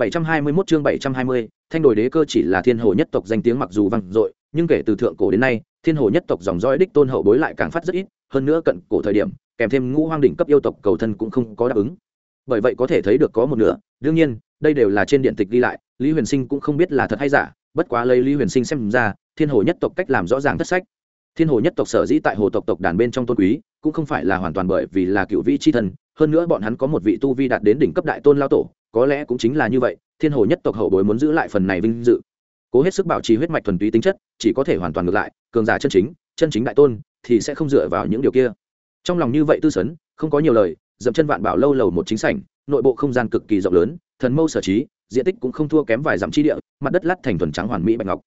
721 chương 720, thanh đồi đế cơ chỉ là thiên hồ nhất tộc danh tiếng mặc dù vang dội, nhưng kể từ thượng cổ đến nay, thiên hồ nhất tộc dòng dõi đích tôn hậu bối lại càng phát rất ít, hơn nữa cận cổ thời điểm, kèm thêm ngũ hoang đỉnh cấp yêu tộc cầu thân cũng không có đáp ứng. Bởi vậy có thể thấy được có một nửa, đương nhiên, đây đều là trên điện tịch ghi lại, Lý Huyền Sinh cũng không biết là thật hay giả, bất quá lấy Lý Huyền Sinh xem ra, thiên hồ nhất tộc cách làm rõ ràng thất sách. Thiên hồ nhất tộc sở dĩ tại hồ tộc tộc đàn bên trong tôn quý, cũng không phải là hoàn toàn bởi vì là cựu vị chi thần, hơn nữa bọn hắn có một vị tu vi đạt đến đỉnh cấp đại tôn lao tổ, có lẽ cũng chính là như vậy, thiên hồ nhất tộc hậu bối muốn giữ lại phần này vinh dự. Cố hết sức bảo trì huyết mạch thuần túy tính chất, chỉ có thể hoàn toàn ngược lại, cường giả chân chính chân chính đại tôn, thì sẽ không dựa vào những điều kia. Trong lòng như vậy tư sấn, không có nhiều lời, dậm chân vạn bảo lâu lầu một chính sảnh, nội bộ không gian cực kỳ rộng lớn, thần mâu sở trí, diện tích cũng không thua kém vài dặm chi địa, mặt đất lát thành thuần trắng hoàn mỹ bạch ngọc.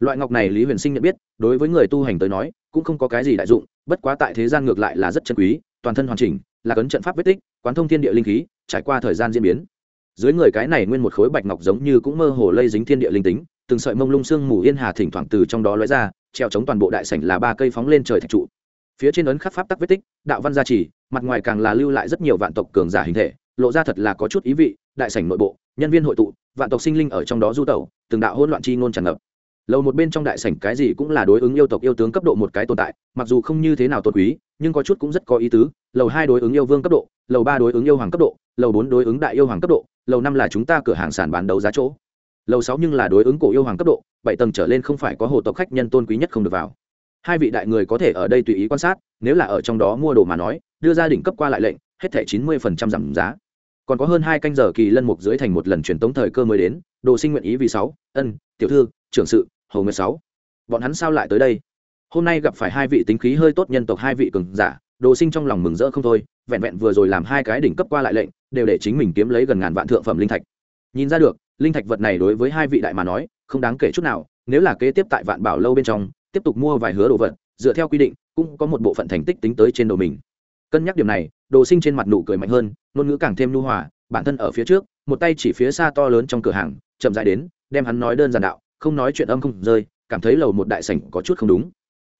Loại ngọc này lý huyền sinh nhận biết, đối với người tu hành tới nói, cũng không có cái gì đại dụng, bất quá tại thế gian ngược lại là rất chân quý, toàn thân hoàn chỉnh, là cấn trận pháp vết tích, quán thông thiên địa linh khí, trải qua thời gian diễn biến dưới người cái này nguyên một khối bạch ngọc giống như cũng mơ hồ lây dính thiên địa linh tính, từng sợi mông lung sương mù yên hà thỉnh thoảng từ trong đó lóe ra, treo chống toàn bộ đại sảnh là ba cây phóng lên trời thạch trụ. Phía trên ấn khắc pháp tắc vết tích, đạo văn gia trì, mặt ngoài càng là lưu lại rất nhiều vạn tộc cường giả hình thể, lộ ra thật là có chút ý vị, đại sảnh nội bộ, nhân viên hội tụ, vạn tộc sinh linh ở trong đó du tẩu, từng đạo hỗn loạn chi ngôn tràn ngập. Lầu một bên trong đại sảnh cái gì cũng là đối ứng yêu tộc yêu tướng cấp độ một cái tồn tại, mặc dù không như thế nào tôn quý, nhưng có chút cũng rất có ý tứ. Lầu hai đối ứng yêu vương cấp độ, lầu ba đối ứng yêu hoàng cấp độ, lầu bốn đối ứng đại yêu hoàng cấp độ lầu năm là chúng ta cửa hàng sản bán đấu giá chỗ. Lầu sáu nhưng là đối ứng cổ yêu hoàng cấp độ, bảy tầng trở lên không phải có hồ tộc khách nhân tôn quý nhất không được vào. Hai vị đại người có thể ở đây tùy ý quan sát, nếu là ở trong đó mua đồ mà nói, đưa gia đình cấp qua lại lệnh, hết thẻ chín mươi phần trăm giảm giá. Còn có hơn hai canh giờ kỳ lân mục dưới thành một lần truyền tống thời cơ mới đến, đồ sinh nguyện ý vì sáu, ân, tiểu thư, trưởng sự hầu nguyệt sáu. Bọn hắn sao lại tới đây? Hôm nay gặp phải hai vị tính khí hơi tốt nhân tộc hai vị cường giả, đồ sinh trong lòng mừng rỡ không thôi, vẹn vẹn vừa rồi làm hai cái đỉnh cấp qua lại lệnh đều để chính mình kiếm lấy gần ngàn vạn thượng phẩm linh thạch. Nhìn ra được, linh thạch vật này đối với hai vị đại mà nói, không đáng kể chút nào, nếu là kế tiếp tại vạn bảo lâu bên trong, tiếp tục mua vài hứa đồ vật, dựa theo quy định, cũng có một bộ phận thành tích tính tới trên đầu mình. Cân nhắc điểm này, đồ sinh trên mặt nụ cười mạnh hơn, ngôn ngữ càng thêm nhu hòa, bản thân ở phía trước, một tay chỉ phía xa to lớn trong cửa hàng, chậm dại đến, đem hắn nói đơn giản đạo, không nói chuyện âm không rơi, cảm thấy lầu một đại sảnh có chút không đúng.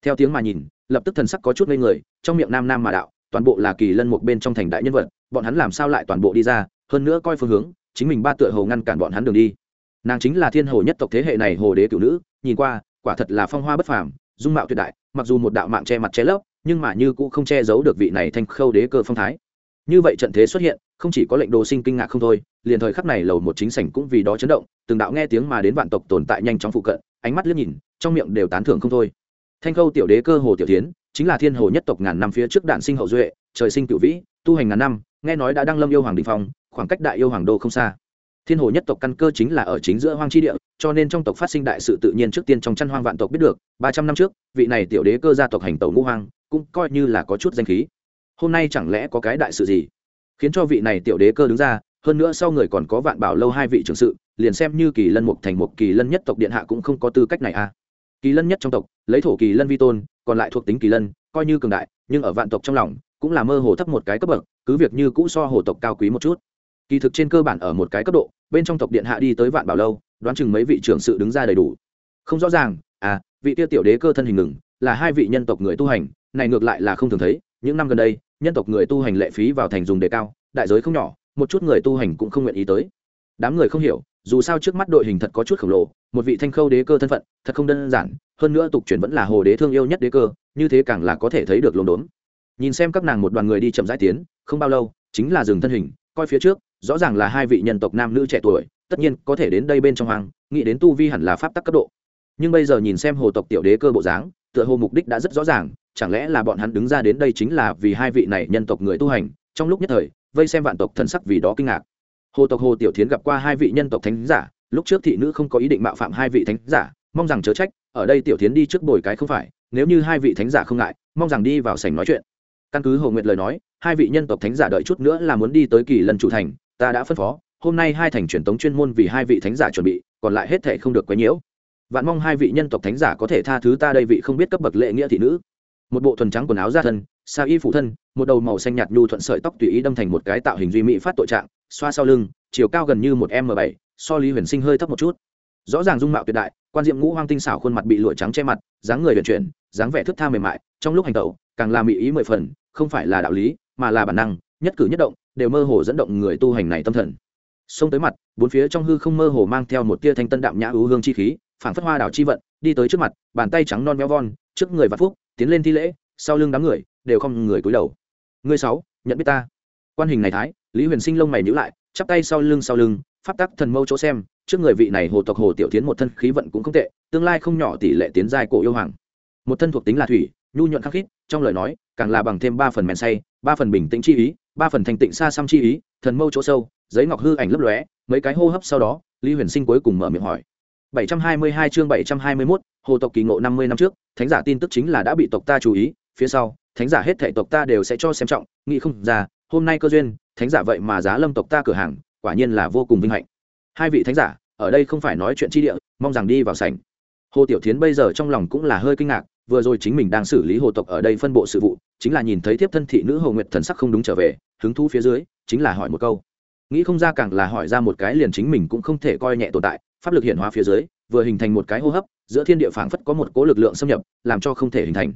Theo tiếng mà nhìn, lập tức thần sắc có chút ngây người, trong miệng nam nam mà đạo toàn bộ là kỳ lân một bên trong thành đại nhân vật, bọn hắn làm sao lại toàn bộ đi ra, hơn nữa coi phương hướng, chính mình ba tựa hồ ngăn cản bọn hắn đường đi. Nàng chính là thiên hồ nhất tộc thế hệ này hồ đế cửu nữ, nhìn qua, quả thật là phong hoa bất phàm, dung mạo tuyệt đại, mặc dù một đạo mạng che mặt che lấp, nhưng mà như cũng không che giấu được vị này thanh khâu đế cơ phong thái. Như vậy trận thế xuất hiện, không chỉ có lệnh đồ sinh kinh ngạc không thôi, liền thời khắc này lầu một chính sảnh cũng vì đó chấn động, từng đạo nghe tiếng mà đến vạn tộc tồn tại nhanh chóng phụ cận, ánh mắt liếc nhìn, trong miệng đều tán thưởng không thôi. Thanh khâu tiểu đế cơ hồ tiểu tiến chính là thiên hồ nhất tộc ngàn năm phía trước đạn sinh hậu duệ, trời sinh cựu vĩ, tu hành ngàn năm, nghe nói đã đăng lâm yêu hoàng đình phong, khoảng cách đại yêu hoàng đô không xa. Thiên hồ nhất tộc căn cơ chính là ở chính giữa hoang tri địa, cho nên trong tộc phát sinh đại sự tự nhiên trước tiên trong chăn hoang vạn tộc biết được, ba trăm năm trước, vị này tiểu đế cơ gia tộc hành tẩu ngũ hoang, cũng coi như là có chút danh khí. Hôm nay chẳng lẽ có cái đại sự gì? Khiến cho vị này tiểu đế cơ đứng ra, hơn nữa sau người còn có vạn bảo lâu hai vị trưởng sự, liền xem như kỳ lân mục thành một kỳ lân nhất tộc điện hạ cũng không có tư cách này à. Kỳ lân nhất trong tộc, lấy thổ kỳ lân vi tôn còn lại thuộc tính kỳ lân, coi như cường đại, nhưng ở vạn tộc trong lòng, cũng là mơ hồ thấp một cái cấp bậc, cứ việc như cũ so hồ tộc cao quý một chút. Kỳ thực trên cơ bản ở một cái cấp độ, bên trong tộc điện hạ đi tới vạn bảo lâu, đoán chừng mấy vị trưởng sự đứng ra đầy đủ. Không rõ ràng à vị tiêu tiểu đế cơ thân hình ngừng, là hai vị nhân tộc người tu hành, này ngược lại là không thường thấy, những năm gần đây, nhân tộc người tu hành lệ phí vào thành dùng đề cao, đại giới không nhỏ, một chút người tu hành cũng không nguyện ý tới. Đám người không hiểu, dù sao trước mắt đội hình thật có chút khổng lồ, một vị thanh khâu đế cơ thân phận, thật không đơn giản hơn nữa tục truyền vẫn là hồ đế thương yêu nhất đế cơ, như thế càng là có thể thấy được lồn đốm. Nhìn xem các nàng một đoàn người đi chậm rãi tiến, không bao lâu, chính là dừng thân hình, coi phía trước, rõ ràng là hai vị nhân tộc nam nữ trẻ tuổi, tất nhiên có thể đến đây bên trong hoàng nghĩ đến tu vi hẳn là pháp tắc cấp độ. Nhưng bây giờ nhìn xem hồ tộc tiểu đế cơ bộ dáng, tựa hồ mục đích đã rất rõ ràng, chẳng lẽ là bọn hắn đứng ra đến đây chính là vì hai vị này nhân tộc người tu hành, trong lúc nhất thời, vây xem vạn tộc thần sắc vì đó kinh ngạc. Hồ tộc hồ tiểu thiến gặp qua hai vị nhân tộc thánh giả, lúc trước thị nữ không có ý định mạo phạm hai vị thánh giả mong rằng chớ trách, ở đây tiểu thiến đi trước bồi cái không phải, nếu như hai vị thánh giả không ngại, mong rằng đi vào sảnh nói chuyện. Căn cứ hồ nguyệt lời nói, hai vị nhân tộc thánh giả đợi chút nữa là muốn đi tới kỳ lần chủ thành, ta đã phân phó, hôm nay hai thành truyền tống chuyên môn vì hai vị thánh giả chuẩn bị, còn lại hết thể không được quấy nhiễu. Vạn mong hai vị nhân tộc thánh giả có thể tha thứ ta đây vị không biết cấp bậc lệ nghĩa thị nữ. Một bộ thuần trắng quần áo ra thân, sa y phủ thân, một đầu màu xanh nhạt nhu thuận sợi tóc tùy ý đâm thành một cái tạo hình duy mỹ phát tội trạng, xoa sau lưng, chiều cao gần như một m bảy, so lý huyền sinh hơi thấp một chút rõ ràng dung mạo tuyệt đại, quan diệm ngũ hoang tinh xảo khuôn mặt bị lụa trắng che mặt, dáng người vận chuyển, dáng vẻ thức tha mềm mại, trong lúc hành tẩu, càng làm mỹ ý mười phần, không phải là đạo lý, mà là bản năng, nhất cử nhất động, đều mơ hồ dẫn động người tu hành này tâm thần. Xông tới mặt, bốn phía trong hư không mơ hồ mang theo một tia thanh tân đạm nhã ưu hương chi khí, phảng phất hoa đảo chi vận, đi tới trước mặt, bàn tay trắng non méo von, trước người vạn phúc, tiến lên thi lễ, sau lưng đám người, đều không người cúi đầu. Ngươi sáu, nhận biết ta. Quan hình này thái, lý huyền sinh lông mày nhíu lại, chắp tay sau lưng sau lưng, pháp tắc thần mâu chỗ xem trước người vị này hồ tộc hồ tiểu tiến một thân khí vận cũng không tệ tương lai không nhỏ tỷ lệ tiến giai cổ yêu hoàng. Một thân thuộc tính là thủy nhu nhuận khắc khít trong lời nói càng là bằng thêm ba phần men say ba phần bình tĩnh chi ý ba phần thành tịnh xa xăm chi ý thần mâu chỗ sâu giấy ngọc hư ảnh lấp lóe mấy cái hô hấp sau đó lý huyền sinh cuối cùng mở miệng hỏi. 722 chương 721, hồ tộc kỳ ngộ 50 năm trước thánh giả tin tức chính là đã bị tộc ta chú ý phía sau thánh giả hết thảy tộc ta đều sẽ cho xem trọng nghĩ không ra hôm nay cơ duyên thánh giả vậy mà giá lâm tộc ta cửa hàng quả nhiên là vô cùng vinh hạnh hai vị thánh giả, ở đây không phải nói chuyện chi địa, mong rằng đi vào sảnh. Hồ tiểu thiến bây giờ trong lòng cũng là hơi kinh ngạc, vừa rồi chính mình đang xử lý hồ tộc ở đây phân bộ sự vụ, chính là nhìn thấy thiếp thân thị nữ hồ nguyệt thần sắc không đúng trở về, hứng thú phía dưới, chính là hỏi một câu. Nghĩ không ra càng là hỏi ra một cái liền chính mình cũng không thể coi nhẹ tồn tại, pháp lực hiện hóa phía dưới, vừa hình thành một cái hô hấp, giữa thiên địa phảng phất có một cố lực lượng xâm nhập, làm cho không thể hình thành.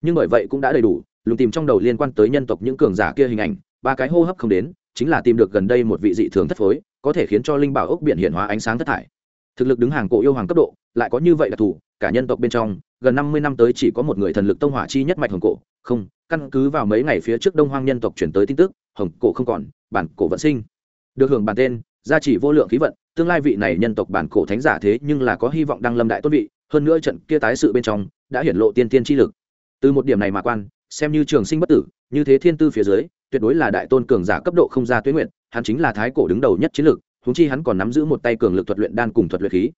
Nhưng bởi vậy cũng đã đầy đủ, lùng tìm trong đầu liên quan tới nhân tộc những cường giả kia hình ảnh, ba cái hô hấp không đến chính là tìm được gần đây một vị dị thường thất phối, có thể khiến cho linh bảo ốc biển hiện hóa ánh sáng thất thải. Thực lực đứng hàng cổ yêu hoàng cấp độ, lại có như vậy đặc thù cả nhân tộc bên trong, gần năm mươi năm tới chỉ có một người thần lực tông hỏa chi nhất mạch hồng cổ. Không, căn cứ vào mấy ngày phía trước đông hoang nhân tộc chuyển tới tin tức, hồng cổ không còn, bản cổ vận sinh. Được hưởng bản tên, gia chỉ vô lượng khí vận, tương lai vị này nhân tộc bản cổ thánh giả thế nhưng là có hy vọng đăng lâm đại tốt vị, hơn nữa trận kia tái sự bên trong, đã hiển lộ tiên tiên chi lực. Từ một điểm này mà quan, xem như trường sinh bất tử, như thế thiên tư phía dưới tuyệt đối là đại tôn cường giả cấp độ không ra tuyết nguyện hắn chính là thái cổ đứng đầu nhất chiến lược, húng chi hắn còn nắm giữ một tay cường lực thuật luyện đan cùng thuật luyện khí.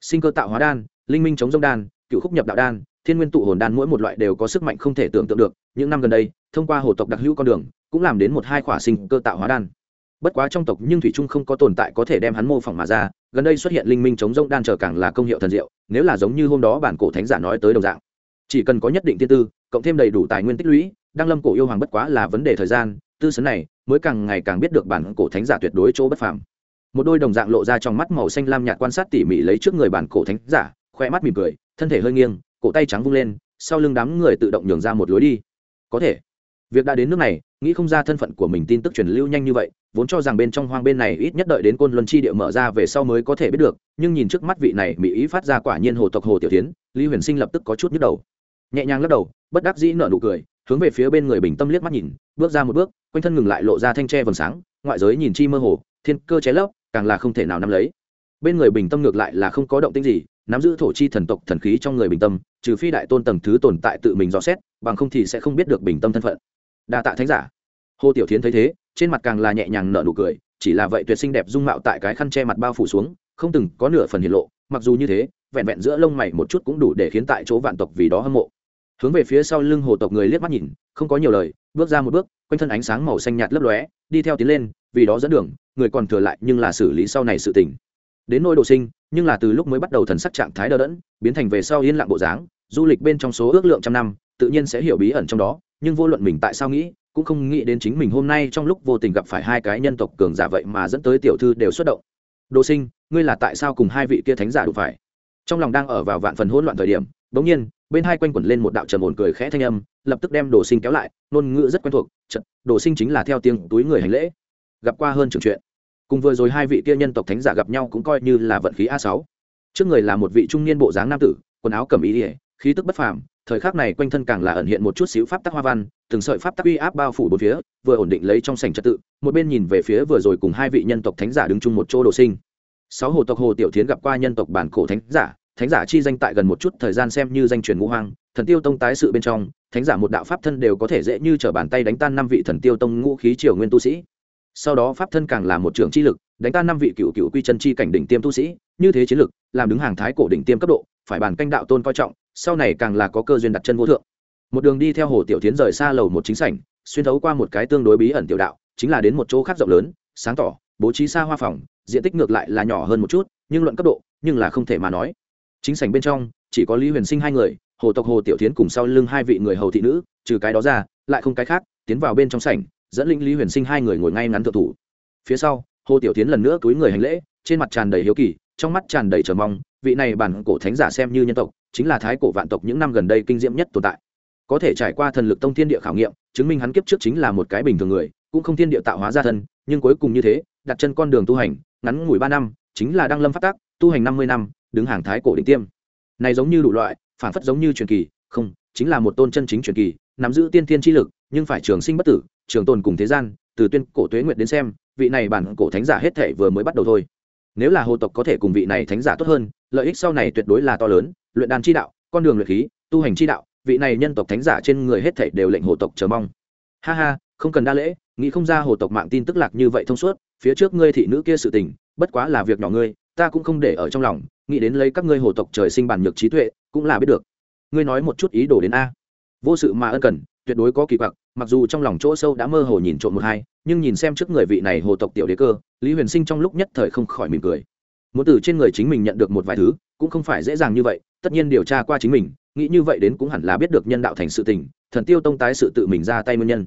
Sinh cơ tạo hóa đan linh minh chống dông đan cựu khúc nhập đạo đan thiên nguyên tụ hồn đan mỗi một loại đều có sức mạnh không thể tưởng tượng được những năm gần đây thông qua hồ tộc đặc hữu con đường cũng làm đến một hai khỏa sinh cơ tạo hóa đan. Bất quá trong tộc nhưng thủy trung không có tồn tại có thể đem hắn mô phỏng mà ra gần đây xuất hiện linh minh chống rông đan trở càng là công hiệu thần diệu nếu là giống như hôm đó bản cổ thánh giả nói tới đồng dạng. Chỉ cần có nhất định tiên tư cộng thêm đầy đủ tài nguyên tích lũy đang lâm cổ yêu hoàng bất quá là vấn đề thời gian, tư sấn này mới càng ngày càng biết được bản cổ thánh giả tuyệt đối chỗ bất phàm. Một đôi đồng dạng lộ ra trong mắt màu xanh lam nhạt quan sát tỉ mỉ lấy trước người bản cổ thánh giả, khoe mắt mỉm cười, thân thể hơi nghiêng, cổ tay trắng vung lên, sau lưng đám người tự động nhường ra một lối đi. Có thể, việc đã đến nước này, nghĩ không ra thân phận của mình tin tức truyền lưu nhanh như vậy, vốn cho rằng bên trong hoang bên này ít nhất đợi đến côn luân chi địa mở ra về sau mới có thể biết được, nhưng nhìn trước mắt vị này mỹ ý phát ra quả nhiên hồ tộc hồ tiểu tiến, lý huyền sinh lập tức có chút nhức đầu. Nhẹ nhàng lắc đầu, bất đắc dĩ nở nụ cười hướng về phía bên người bình tâm liếc mắt nhìn, bước ra một bước, quanh thân ngừng lại lộ ra thanh tre vầng sáng, ngoại giới nhìn chi mơ hồ, thiên cơ cháy lấp, càng là không thể nào nắm lấy. Bên người bình tâm ngược lại là không có động tĩnh gì, nắm giữ thổ chi thần tộc thần khí trong người bình tâm, trừ phi đại tôn tầng thứ tồn tại tự mình dò xét, bằng không thì sẽ không biết được bình tâm thân phận. Đa tạ thánh giả. Hồ tiểu thiến thấy thế, trên mặt càng là nhẹ nhàng nở nụ cười, chỉ là vậy tuyệt sinh đẹp dung mạo tại cái khăn che mặt bao phủ xuống, không từng có nửa phần hiện lộ, mặc dù như thế, vẹn vẹn giữa lông mày một chút cũng đủ để khiến tại chỗ vạn tộc vì đó hâm mộ hướng về phía sau lưng hồ tộc người liếc mắt nhìn, không có nhiều lời, bước ra một bước, quanh thân ánh sáng màu xanh nhạt lấp lóe, đi theo tiến lên, vì đó dẫn đường, người còn thừa lại nhưng là xử lý sau này sự tình. Đến nỗi đồ sinh, nhưng là từ lúc mới bắt đầu thần sắc trạng thái đờ đẫn, biến thành về sau yên lặng bộ dáng, du lịch bên trong số ước lượng trăm năm, tự nhiên sẽ hiểu bí ẩn trong đó, nhưng vô luận mình tại sao nghĩ, cũng không nghĩ đến chính mình hôm nay trong lúc vô tình gặp phải hai cái nhân tộc cường giả vậy mà dẫn tới tiểu thư đều xuất động. Đồ sinh, ngươi là tại sao cùng hai vị kia thánh giả đụng phải? Trong lòng đang ở vào vạn phần hỗn loạn thời điểm, bỗng nhiên bên hai quanh quẩn lên một đạo trầm ổn cười khẽ thanh âm, lập tức đem đồ sinh kéo lại, ngôn ngữ rất quen thuộc trận đồ sinh chính là theo tiếng túi người hành lễ. Gặp qua hơn trường chuyện. Cùng vừa rồi hai vị kia nhân tộc thánh giả gặp nhau cũng coi như là vận khí a sáu. Trước người là một vị trung niên bộ dáng nam tử, quần áo cẩm ý ỉa khí tức bất phàm, thời khắc này quanh thân càng là ẩn hiện một chút xíu pháp tắc hoa văn, từng sợi pháp tắc uy áp bao phủ bốn phía, vừa ổn định lấy trong sảnh trật tự, một bên nhìn về phía vừa rồi cùng hai vị nhân tộc thánh giả đứng chung một chỗ đồ sinh. Sáu hồ tộc hồ tiểu thiến gặp qua nhân tộc bản cổ thánh giả thánh giả chi danh tại gần một chút thời gian xem như danh truyền ngũ hoang, thần tiêu tông tái sự bên trong, thánh giả một đạo pháp thân đều có thể dễ như t r ở bàn tay đánh tan năm vị thần tiêu tông ngũ khí triều nguyên tu sĩ. Sau đó pháp thân càng là một trưởng chi lực, đánh tan năm vị cựu cựu quy chân chi cảnh đỉnh tiêm tu sĩ, như thế chiến lực, làm đứng hàng thái cổ đỉnh tiêm cấp độ, phải bàn canh đạo tôn coi trọng, sau này càng là có cơ duyên đặt chân vô thượng. Một đường đi theo hồ tiểu tiến rời xa lầu một chính sảnh, xuyên thấu qua một cái tương đối bí ẩn tiểu đạo, chính là đến một chỗ khác rộng lớn, sáng tỏ, bố trí xa hoa phòng, diện tích ngược lại là nhỏ hơn một chút, nhưng luận cấp độ, nhưng là không thể mà nói chính sảnh bên trong chỉ có lý huyền sinh hai người hồ tộc hồ tiểu tiến cùng sau lưng hai vị người hầu thị nữ trừ cái đó ra lại không cái khác tiến vào bên trong sảnh dẫn lĩnh lý huyền sinh hai người ngồi ngay ngắn thượng thủ phía sau hồ tiểu tiến lần nữa túi người hành lễ trên mặt tràn đầy hiếu kỳ trong mắt tràn đầy chờ mong vị này bản cổ thánh giả xem như nhân tộc chính là thái cổ vạn tộc những năm gần đây kinh diễm nhất tồn tại có thể trải qua thần lực tông thiên địa khảo nghiệm chứng minh hắn kiếp trước chính là một cái bình thường người cũng không thiên địa tạo hóa ra thân nhưng cuối cùng như thế đặt chân con đường tu hành ngắn ngủi ba năm chính là đăng lâm phát tác tu hành năm mươi năm đứng hàng thái cổ đỉnh tiêm. Này giống như đủ loại, phản phất giống như truyền kỳ, không, chính là một tôn chân chính truyền kỳ, nắm giữ tiên thiên chi lực, nhưng phải trường sinh bất tử, trường tồn cùng thế gian, từ tuyên cổ tuế nguyệt đến xem, vị này bản cổ thánh giả hết thể vừa mới bắt đầu thôi. Nếu là hồ tộc có thể cùng vị này thánh giả tốt hơn, lợi ích sau này tuyệt đối là to lớn, luyện đan chi đạo, con đường luyện khí, tu hành chi đạo, vị này nhân tộc thánh giả trên người hết thể đều lệnh hồ tộc chờ mong. Ha ha, không cần đa lễ, nghĩ không ra hồ tộc mạng tin tức lạc như vậy thông suốt, phía trước ngươi thị nữ kia sự tình, bất quá là việc nhỏ ngươi, ta cũng không để ở trong lòng nghĩ đến lấy các ngươi hồ tộc trời sinh bản nhược trí tuệ, cũng là biết được. Ngươi nói một chút ý đồ đến a. Vô sự mà ân cần, tuyệt đối có kỳ quặc, mặc dù trong lòng chỗ sâu đã mơ hồ nhìn trộm một hai, nhưng nhìn xem trước người vị này hồ tộc tiểu đế cơ, lý huyền sinh trong lúc nhất thời không khỏi mỉm cười. Muốn từ trên người chính mình nhận được một vài thứ, cũng không phải dễ dàng như vậy, tất nhiên điều tra qua chính mình, nghĩ như vậy đến cũng hẳn là biết được nhân đạo thành sự tình, thần tiêu tông tái sự tự mình ra tay nguyên nhân.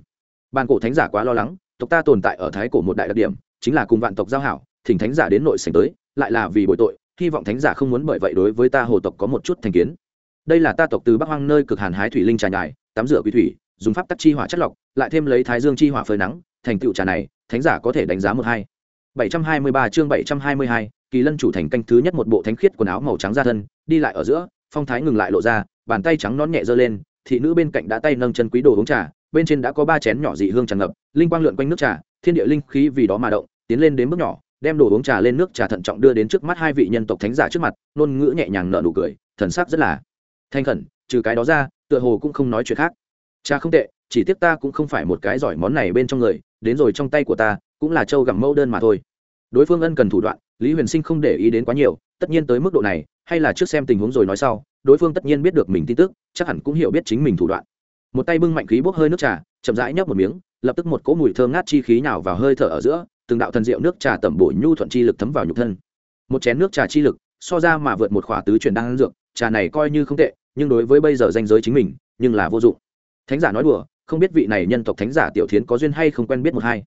Ban cổ thánh giả quá lo lắng, tộc ta tồn tại ở thái cổ một đại đặc điểm, chính là cùng vạn tộc giao hảo, thỉnh thánh giả đến nội sảnh tới, lại là vì bội tội hy vọng thánh giả không muốn bởi vậy đối với ta hồ tộc có một chút thành kiến. Đây là ta tộc từ bắc hoang nơi cực hàn hái thủy linh trà nhài, tắm rửa quy thủy, dùng pháp tắc chi hỏa chất lọc, lại thêm lấy thái dương chi hỏa phơi nắng, thành tựu trà này, thánh giả có thể đánh giá một hai. Bảy trăm hai mươi ba chương bảy trăm hai mươi hai, kỳ lân chủ thành canh thứ nhất một bộ thánh khiết quần áo màu trắng ra thân, đi lại ở giữa, phong thái ngừng lại lộ ra, bàn tay trắng non nhẹ giơ lên, thị nữ bên cạnh đã tay nâng chân quý đồ uống trà, bên trên đã có ba chén nhỏ dị hương tràn ngập, linh quang lượn quanh nước trà, thiên địa linh khí vì đó mà động, tiến lên đến bước nhỏ đem đồ uống trà lên nước trà thận trọng đưa đến trước mắt hai vị nhân tộc thánh giả trước mặt, ngôn ngữ nhẹ nhàng nở nụ cười, thần sắc rất là thanh khẩn, trừ cái đó ra, tựa hồ cũng không nói chuyện khác. Cha không tệ, chỉ tiếc ta cũng không phải một cái giỏi món này bên trong người, đến rồi trong tay của ta, cũng là châu gặm mẫu đơn mà thôi. Đối phương ân cần thủ đoạn, lý huyền sinh không để ý đến quá nhiều, tất nhiên tới mức độ này, hay là trước xem tình huống rồi nói sau, đối phương tất nhiên biết được mình tin tức, chắc hẳn cũng hiểu biết chính mình thủ đoạn. Một tay bưng mạnh khí bốc hơi nước trà, chậm rãi nhấp một miếng, lập tức một cỗ mùi thơm ngát chi khí nào vào hơi thở ở giữa từng đạo thần diệu nước trà tẩm bổ nhu thuận chi lực thấm vào nhục thân. Một chén nước trà chi lực, so ra mà vượt một khỏa tứ truyền đan dược, trà này coi như không tệ, nhưng đối với bây giờ danh giới chính mình, nhưng là vô dụng. Thánh giả nói đùa, không biết vị này nhân tộc thánh giả tiểu thiến có duyên hay không quen biết một hai.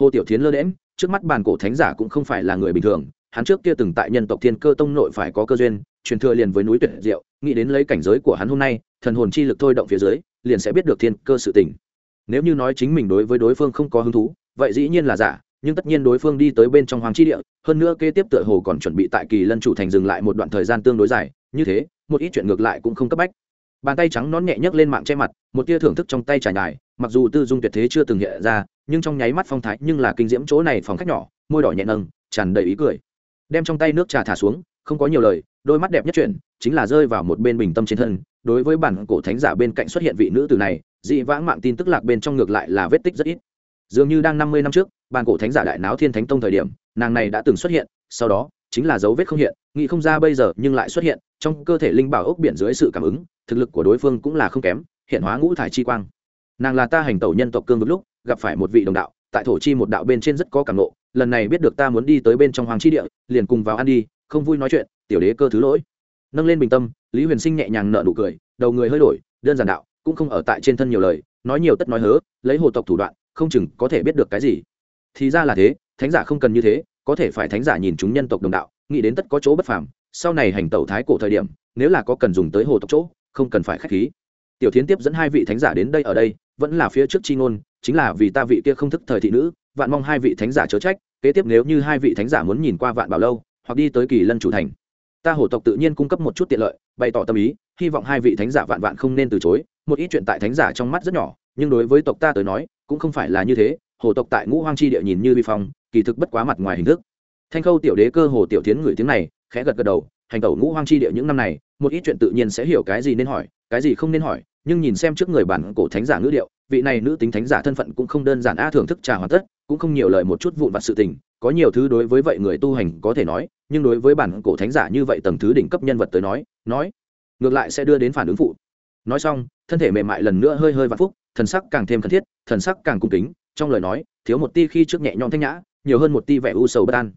Hồ tiểu thiến lơ đễm trước mắt bàn cổ thánh giả cũng không phải là người bình thường, hắn trước kia từng tại nhân tộc thiên cơ tông nội phải có cơ duyên, truyền thừa liền với núi tuyệt diệu, nghĩ đến lấy cảnh giới của hắn hôm nay, thần hồn chi lực thôi động phía dưới, liền sẽ biết được thiên cơ sự tình. Nếu như nói chính mình đối với đối phương không có hứng thú, vậy dĩ nhiên là giả nhưng tất nhiên đối phương đi tới bên trong hoàng chi địa, hơn nữa kế tiếp tựa hồ còn chuẩn bị tại kỳ lân chủ thành dừng lại một đoạn thời gian tương đối dài, như thế, một ít chuyện ngược lại cũng không cấp bách. Bàn tay trắng nón nhẹ nhấc lên mạng che mặt, một tia thưởng thức trong tay trải nhài, mặc dù tư dung tuyệt thế chưa từng hiện ra, nhưng trong nháy mắt phong thái nhưng là kinh diễm chỗ này phòng khách nhỏ, môi đỏ nhẹ nâng, tràn đầy ý cười. Đem trong tay nước trà thả xuống, không có nhiều lời, đôi mắt đẹp nhất chuyện chính là rơi vào một bên bình tâm trên thân. Đối với bản cổ thánh giả bên cạnh xuất hiện vị nữ tử này, dị vãng mạng tin tức lạc bên trong ngược lại là vết tích rất ít. Dường như đang năm mươi năm trước Bàn cổ thánh giả đại náo thiên thánh tông thời điểm, nàng này đã từng xuất hiện, sau đó, chính là dấu vết không hiện, nghĩ không ra bây giờ nhưng lại xuất hiện, trong cơ thể linh bảo ốc biển dưới sự cảm ứng, thực lực của đối phương cũng là không kém, hiện hóa ngũ thải chi quang. Nàng là ta hành tẩu nhân tộc cương vực lúc, gặp phải một vị đồng đạo, tại thổ chi một đạo bên trên rất có cảm nộ lần này biết được ta muốn đi tới bên trong hoàng chi địa, liền cùng vào ăn đi, không vui nói chuyện, tiểu đế cơ thứ lỗi. Nâng lên bình tâm, lý huyền sinh nhẹ nhàng nợ nụ cười, đầu người hơi đổi, đơn giản đạo, cũng không ở tại trên thân nhiều lời, nói nhiều tất nói hớ, lấy hồ tộc thủ đoạn, không chừng có thể biết được cái gì thì ra là thế, thánh giả không cần như thế, có thể phải thánh giả nhìn chúng nhân tộc đồng đạo, nghĩ đến tất có chỗ bất phàm, sau này hành tẩu thái cổ thời điểm, nếu là có cần dùng tới hồ tộc chỗ, không cần phải khách khí. Tiểu thiến tiếp dẫn hai vị thánh giả đến đây ở đây, vẫn là phía trước chi ngôn, chính là vì ta vị kia không thức thời thị nữ, vạn mong hai vị thánh giả chớ trách, kế tiếp nếu như hai vị thánh giả muốn nhìn qua vạn bảo lâu, hoặc đi tới kỳ lân chủ thành, ta hổ tộc tự nhiên cung cấp một chút tiện lợi, bày tỏ tâm ý, hy vọng hai vị thánh giả vạn vạn không nên từ chối, một ít chuyện tại thánh giả trong mắt rất nhỏ, nhưng đối với tộc ta tới nói, cũng không phải là như thế hổ tộc tại ngũ hoang chi địa nhìn như vi phong, kỳ thực bất quá mặt ngoài hình thức. Thanh khâu tiểu đế cơ hồ tiểu tiến người tiếng này, khẽ gật gật đầu, hành tẩu ngũ hoang chi địa những năm này, một ít chuyện tự nhiên sẽ hiểu cái gì nên hỏi, cái gì không nên hỏi, nhưng nhìn xem trước người bản cổ thánh giả ngữ điệu, vị này nữ tính thánh giả thân phận cũng không đơn giản a thưởng thức trà hoàn tất, cũng không nhiều lời một chút vụn vặt sự tình, có nhiều thứ đối với vậy người tu hành có thể nói, nhưng đối với bản cổ thánh giả như vậy tầng thứ đỉnh cấp nhân vật tới nói nói, ngược lại sẽ đưa đến phản ứng phụ. Nói xong, thân thể mềm mại lần nữa hơi hơi vạn phúc, thần sắc càng thêm cần thiết, thần sắc càng cung kính trong lời nói, thiếu một ti khi trước nhẹ nhõm thanh nhã, nhiều hơn một ti vẻ u sầu bất an.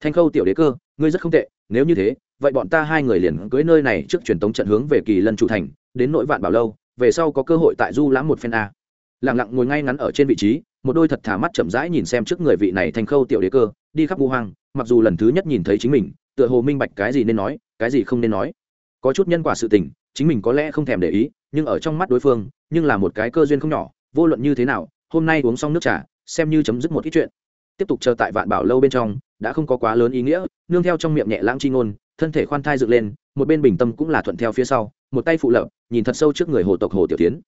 Thanh khâu tiểu đế cơ, ngươi rất không tệ, nếu như thế, vậy bọn ta hai người liền cưới nơi này trước truyền tống trận hướng về kỳ lân chủ thành, đến nội vạn bảo lâu, về sau có cơ hội tại du lãm một phen a. Lặng lặng ngồi ngay ngắn ở trên vị trí, một đôi thật thả mắt chậm rãi nhìn xem trước người vị này thành khâu tiểu đế cơ, đi khắp vu hoang, mặc dù lần thứ nhất nhìn thấy chính mình, tựa hồ minh bạch cái gì nên nói, cái gì không nên nói. Có chút nhân quả sự tình, chính mình có lẽ không thèm để ý, nhưng ở trong mắt đối phương, nhưng là một cái cơ duyên không nhỏ, vô luận như thế nào hôm nay uống xong nước trà, xem như chấm dứt một ít chuyện. Tiếp tục chờ tại vạn bảo lâu bên trong, đã không có quá lớn ý nghĩa, nương theo trong miệng nhẹ lãng chi ngôn, thân thể khoan thai dựng lên, một bên bình tâm cũng là thuận theo phía sau, một tay phụ lập nhìn thật sâu trước người hồ tộc hồ tiểu tiến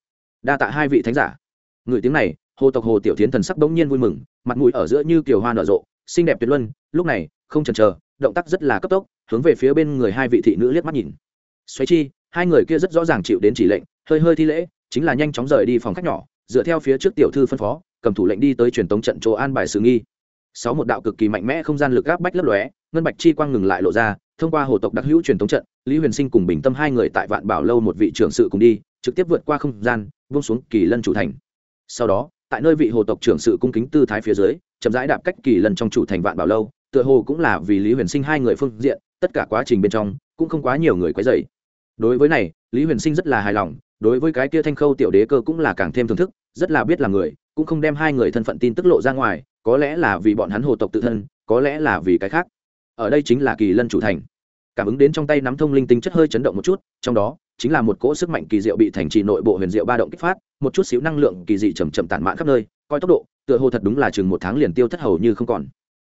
đa tạ hai vị thánh giả. Người tiếng này, hồ tộc hồ tiểu tiến thần sắc bỗng nhiên vui mừng, mặt mũi ở giữa như kiều hoa nở rộ, xinh đẹp tuyệt luân, lúc này, không chần chờ, động tác rất là cấp tốc, hướng về phía bên người hai vị thị nữ liếc mắt nhìn. Xoáy chi, hai người kia rất rõ ràng chịu đến chỉ lệnh, hơi hơi thi lễ, chính là nhanh chóng rời đi phòng khách nhỏ dựa theo phía trước tiểu thư phân phó, cầm thủ lệnh đi tới truyền tống trận chỗ an bài sự nghi. Sáu một đạo cực kỳ mạnh mẽ không gian lực gáp bách lấp lóe, ngân bạch chi quang ngừng lại lộ ra, thông qua hồ tộc đặc hữu truyền tống trận, lý huyền sinh cùng bình tâm hai người tại vạn bảo lâu một vị trưởng sự cùng đi, trực tiếp vượt qua không gian vung xuống kỳ lân chủ thành. Sau đó, tại nơi vị hồ tộc trưởng sự cung kính tư thái phía dưới, chậm rãi đạp cách kỳ lân trong chủ thành vạn bảo lâu, tựa hồ cũng là vì lý huyền sinh hai người phương diện, tất cả quá trình bên trong, cũng không quá nhiều người quấy dày đối với này, lý huyền sinh rất là hài lòng đối với cái kia thanh khâu tiểu đế cơ cũng là càng thêm thưởng thức, rất là biết là người, cũng không đem hai người thân phận tin tức lộ ra ngoài, có lẽ là vì bọn hắn hồ tộc tự thân, có lẽ là vì cái khác. Ở đây chính là kỳ lân chủ thành. Cảm ứng đến trong tay nắm thông linh tinh chất hơi chấn động một chút, trong đó, chính là một cỗ sức mạnh kỳ diệu bị thành trì nội bộ huyền diệu ba động kích phát, một chút xíu năng lượng kỳ dị chầm chậm tản mạn khắp nơi, coi tốc độ, tựa hồ thật đúng là chừng một tháng liền tiêu thất hầu như không còn.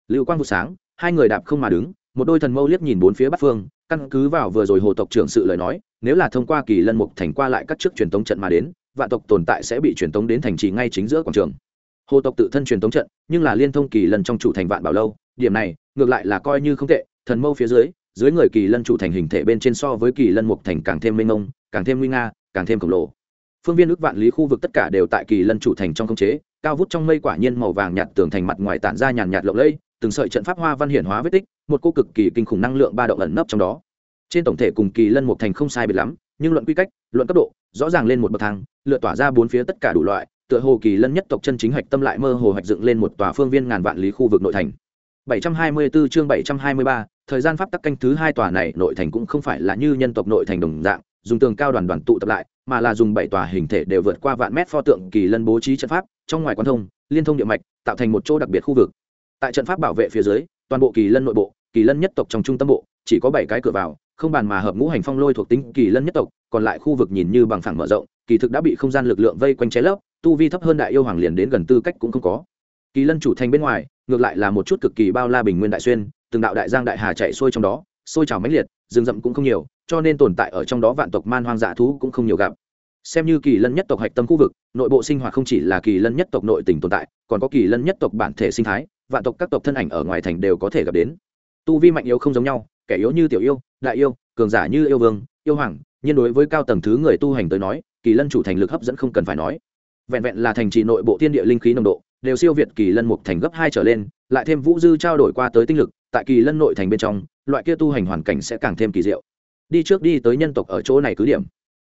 Lưu quang vụ sáng, hai người đạp không mà đứng, một đôi thần mâu liếc nhìn bốn phía bắc phương căn cứ vào vừa rồi hồ tộc trưởng sự lời nói, nếu là thông qua kỳ lân mục thành qua lại các trước truyền tống trận mà đến, vạn tộc tồn tại sẽ bị truyền tống đến thành trì ngay chính giữa quảng trường. Hồ tộc tự thân truyền tống trận, nhưng là liên thông kỳ lân trong chủ thành vạn bảo lâu, điểm này, ngược lại là coi như không tệ, thần mâu phía dưới dưới người kỳ lân chủ thành hình thể bên trên so với kỳ lân mục thành càng thêm mênh mông, càng thêm nguy nga, càng thêm khổng lồ. Phương viên ước vạn lý khu vực tất cả đều tại kỳ lân chủ thành trong khống chế, cao vút trong mây quả nhiên màu vàng nhạt tường thành mặt ngoài tản ra nhàn nhạt lộng lẫy từng sợi trận pháp hoa văn hiển hóa vết tích một cô cực kỳ kinh khủng năng lượng ba động ẩn nấp trong đó. Trên tổng thể cùng kỳ lân mục thành không sai biệt lắm nhưng luận quy cách luận cấp độ rõ ràng lên một bậc thang lựa tỏa ra bốn phía tất cả đủ loại tựa hồ kỳ lân nhất tộc chân chính hạch tâm lại mơ hồ hạch dựng lên một tòa phương viên ngàn vạn lý khu vực nội thành. 724 chương 723, thời gian pháp tắc canh thứ hai tòa này nội thành cũng không phải là như nhân tộc nội thành đồng dạng dùng tường cao đoàn đoàn tụ tập lại mà là dùng bảy tòa hình thể đều vượt qua vạn mét pho tượng kỳ lân bố trí trận pháp trong ngoài quan thông liên thông địa mạch tạo thành một chỗ đặc biệt khu vực tại trận pháp bảo vệ phía dưới, toàn bộ kỳ lân nội bộ, kỳ lân nhất tộc trong trung tâm bộ, chỉ có bảy cái cửa vào, không bàn mà hợp ngũ hành phong lôi thuộc tính kỳ lân nhất tộc, còn lại khu vực nhìn như bằng phẳng mở rộng, kỳ thực đã bị không gian lực lượng vây quanh cháy lấp, tu vi thấp hơn đại yêu hoàng liền đến gần tư cách cũng không có. Kỳ lân chủ thành bên ngoài, ngược lại là một chút cực kỳ bao la bình nguyên đại xuyên, từng đạo đại giang đại hà chạy xuôi trong đó, sôi trào mãnh liệt, rừng rậm cũng không nhiều, cho nên tồn tại ở trong đó vạn tộc man hoang dã thú cũng không nhiều gặp. Xem như kỳ lân nhất tộc hạch tâm khu vực, nội bộ sinh hoạt không chỉ là kỳ lân nhất tộc nội tình tồn tại, còn có kỳ lân nhất tộc bản thể sinh thái vạn tộc các tộc thân ảnh ở ngoài thành đều có thể gặp đến. Tu vi mạnh yếu không giống nhau, kẻ yếu như tiểu yêu, đại yêu, cường giả như yêu vương, yêu hoàng, nhưng đối với cao tầng thứ người tu hành tới nói, kỳ lân chủ thành lực hấp dẫn không cần phải nói. Vẹn vẹn là thành trì nội bộ thiên địa linh khí nồng độ, đều siêu việt kỳ lân mục thành gấp hai trở lên, lại thêm vũ dư trao đổi qua tới tinh lực, tại kỳ lân nội thành bên trong, loại kia tu hành hoàn cảnh sẽ càng thêm kỳ diệu. Đi trước đi tới nhân tộc ở chỗ này cứ điểm.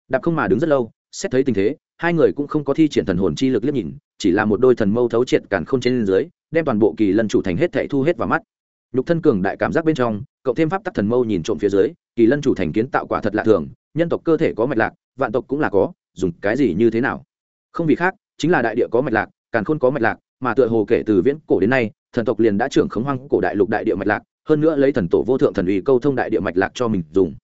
Đạp không mà đứng rất lâu, xét thấy tình thế hai người cũng không có thi triển thần hồn chi lực liếc nhìn, chỉ là một đôi thần mâu thấu triệt càn không trên dưới, đem toàn bộ kỳ lân chủ thành hết thảy thu hết vào mắt. Nhục thân cường đại cảm giác bên trong, cộng thêm pháp tắc thần mâu nhìn trộm phía dưới, kỳ lân chủ thành kiến tạo quả thật lạ thường, nhân tộc cơ thể có mạch lạc, vạn tộc cũng là có, dùng cái gì như thế nào? Không vì khác, chính là đại địa có mạch lạc, càn khôn có mạch lạc, mà tựa hồ kể từ viễn cổ đến nay, thần tộc liền đã trưởng khống hoang cổ đại lục đại địa mạch lạc, hơn nữa lấy thần tổ vô thượng thần ủy câu thông đại địa mạch lạc cho mình dùng.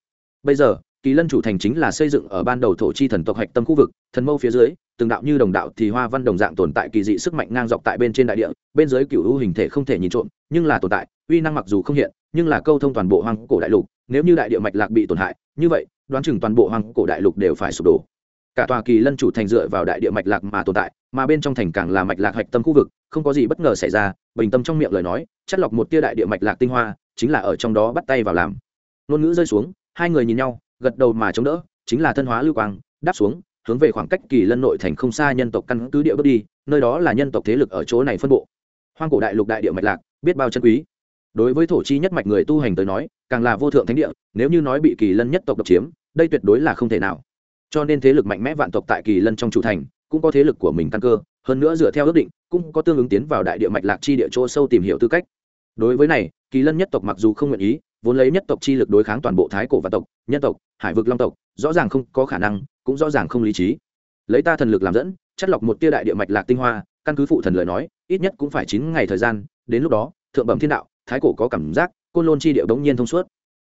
Bây giờ kỳ lân chủ thành chính là xây dựng ở ban đầu thổ chi thần tộc hạch tâm khu vực, thần mâu phía dưới, từng đạo như đồng đạo thì hoa văn đồng dạng tồn tại kỳ dị sức mạnh ngang dọc tại bên trên đại địa, bên dưới cựu hữu hình thể không thể nhìn trộm, nhưng là tồn tại, uy năng mặc dù không hiện, nhưng là câu thông toàn bộ hoang cổ đại lục, nếu như đại địa mạch lạc bị tổn hại, như vậy, đoán chừng toàn bộ hoang cổ đại lục đều phải sụp đổ. Cả tòa kỳ lân chủ thành dựa vào đại địa mạch lạc mà tồn tại, mà bên trong thành càng là mạch lạc hạch tâm khu vực, không có gì bất ngờ xảy ra, bình tâm trong miệng lời nói, chất lọc một tia đại địa mạch lạc tinh hoa, chính là ở trong đó bắt tay vào làm. Ngôn ngữ rơi xuống, hai người nhìn nhau gật đầu mà chống đỡ, chính là thân hóa lưu quang, đáp xuống, hướng về khoảng cách kỳ lân nội thành không xa nhân tộc căn cứ địa bước đi, nơi đó là nhân tộc thế lực ở chỗ này phân bộ. Hoang cổ đại lục đại địa mạch lạc, biết bao chân quý. Đối với thổ chi nhất mạch người tu hành tới nói, càng là vô thượng thánh địa, nếu như nói bị kỳ lân nhất tộc độc chiếm, đây tuyệt đối là không thể nào. Cho nên thế lực mạnh mẽ vạn tộc tại kỳ lân trong chủ thành, cũng có thế lực của mình căn cơ, hơn nữa dựa theo ước định, cũng có tương ứng tiến vào đại địa mạch lạc chi địa chỗ sâu tìm hiểu tư cách. Đối với này, kỳ lân nhất tộc mặc dù không nguyện ý, vốn lấy nhất tộc chi lực đối kháng toàn bộ thái cổ và tộc nhân tộc, hải vực long tộc, rõ ràng không có khả năng, cũng rõ ràng không lý trí. Lấy ta thần lực làm dẫn, chất lọc một tia đại địa mạch lạc tinh hoa, căn cứ phụ thần lời nói, ít nhất cũng phải chín ngày thời gian, đến lúc đó, thượng bẩm thiên đạo, thái cổ có cảm giác, côn lôn chi điệu đống nhiên thông suốt.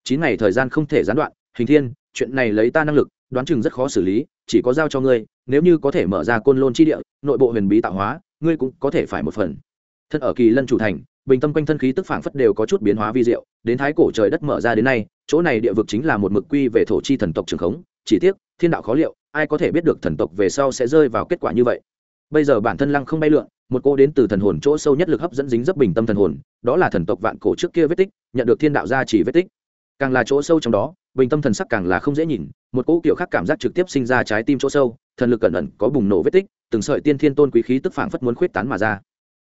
Chín ngày thời gian không thể gián đoạn, hình thiên, chuyện này lấy ta năng lực, đoán chừng rất khó xử lý, chỉ có giao cho ngươi, nếu như có thể mở ra côn lôn chi địa, nội bộ huyền bí tạo hóa, ngươi cũng có thể phải một phần. Thân ở kỳ lân chủ thành, bình tâm quanh thân khí tức phảng phất đều có chút biến hóa vi diệu, đến thái cổ trời đất mở ra đến nay chỗ này địa vực chính là một mực quy về thổ chi thần tộc trường khống, chỉ tiếc, thiên đạo khó liệu, ai có thể biết được thần tộc về sau sẽ rơi vào kết quả như vậy. Bây giờ bản thân lăng không bay lượn, một cô đến từ thần hồn chỗ sâu nhất lực hấp dẫn dính dấp bình tâm thần hồn, đó là thần tộc vạn cổ trước kia vết tích, nhận được thiên đạo gia chỉ vết tích. Càng là chỗ sâu trong đó, bình tâm thần sắc càng là không dễ nhìn, một cỗ kiểu khác cảm giác trực tiếp sinh ra trái tim chỗ sâu, thần lực cẩn ẩn có bùng nổ vết tích, từng sợi tiên thiên tôn quý khí tức phảng phất muốn khuyết tán mà ra.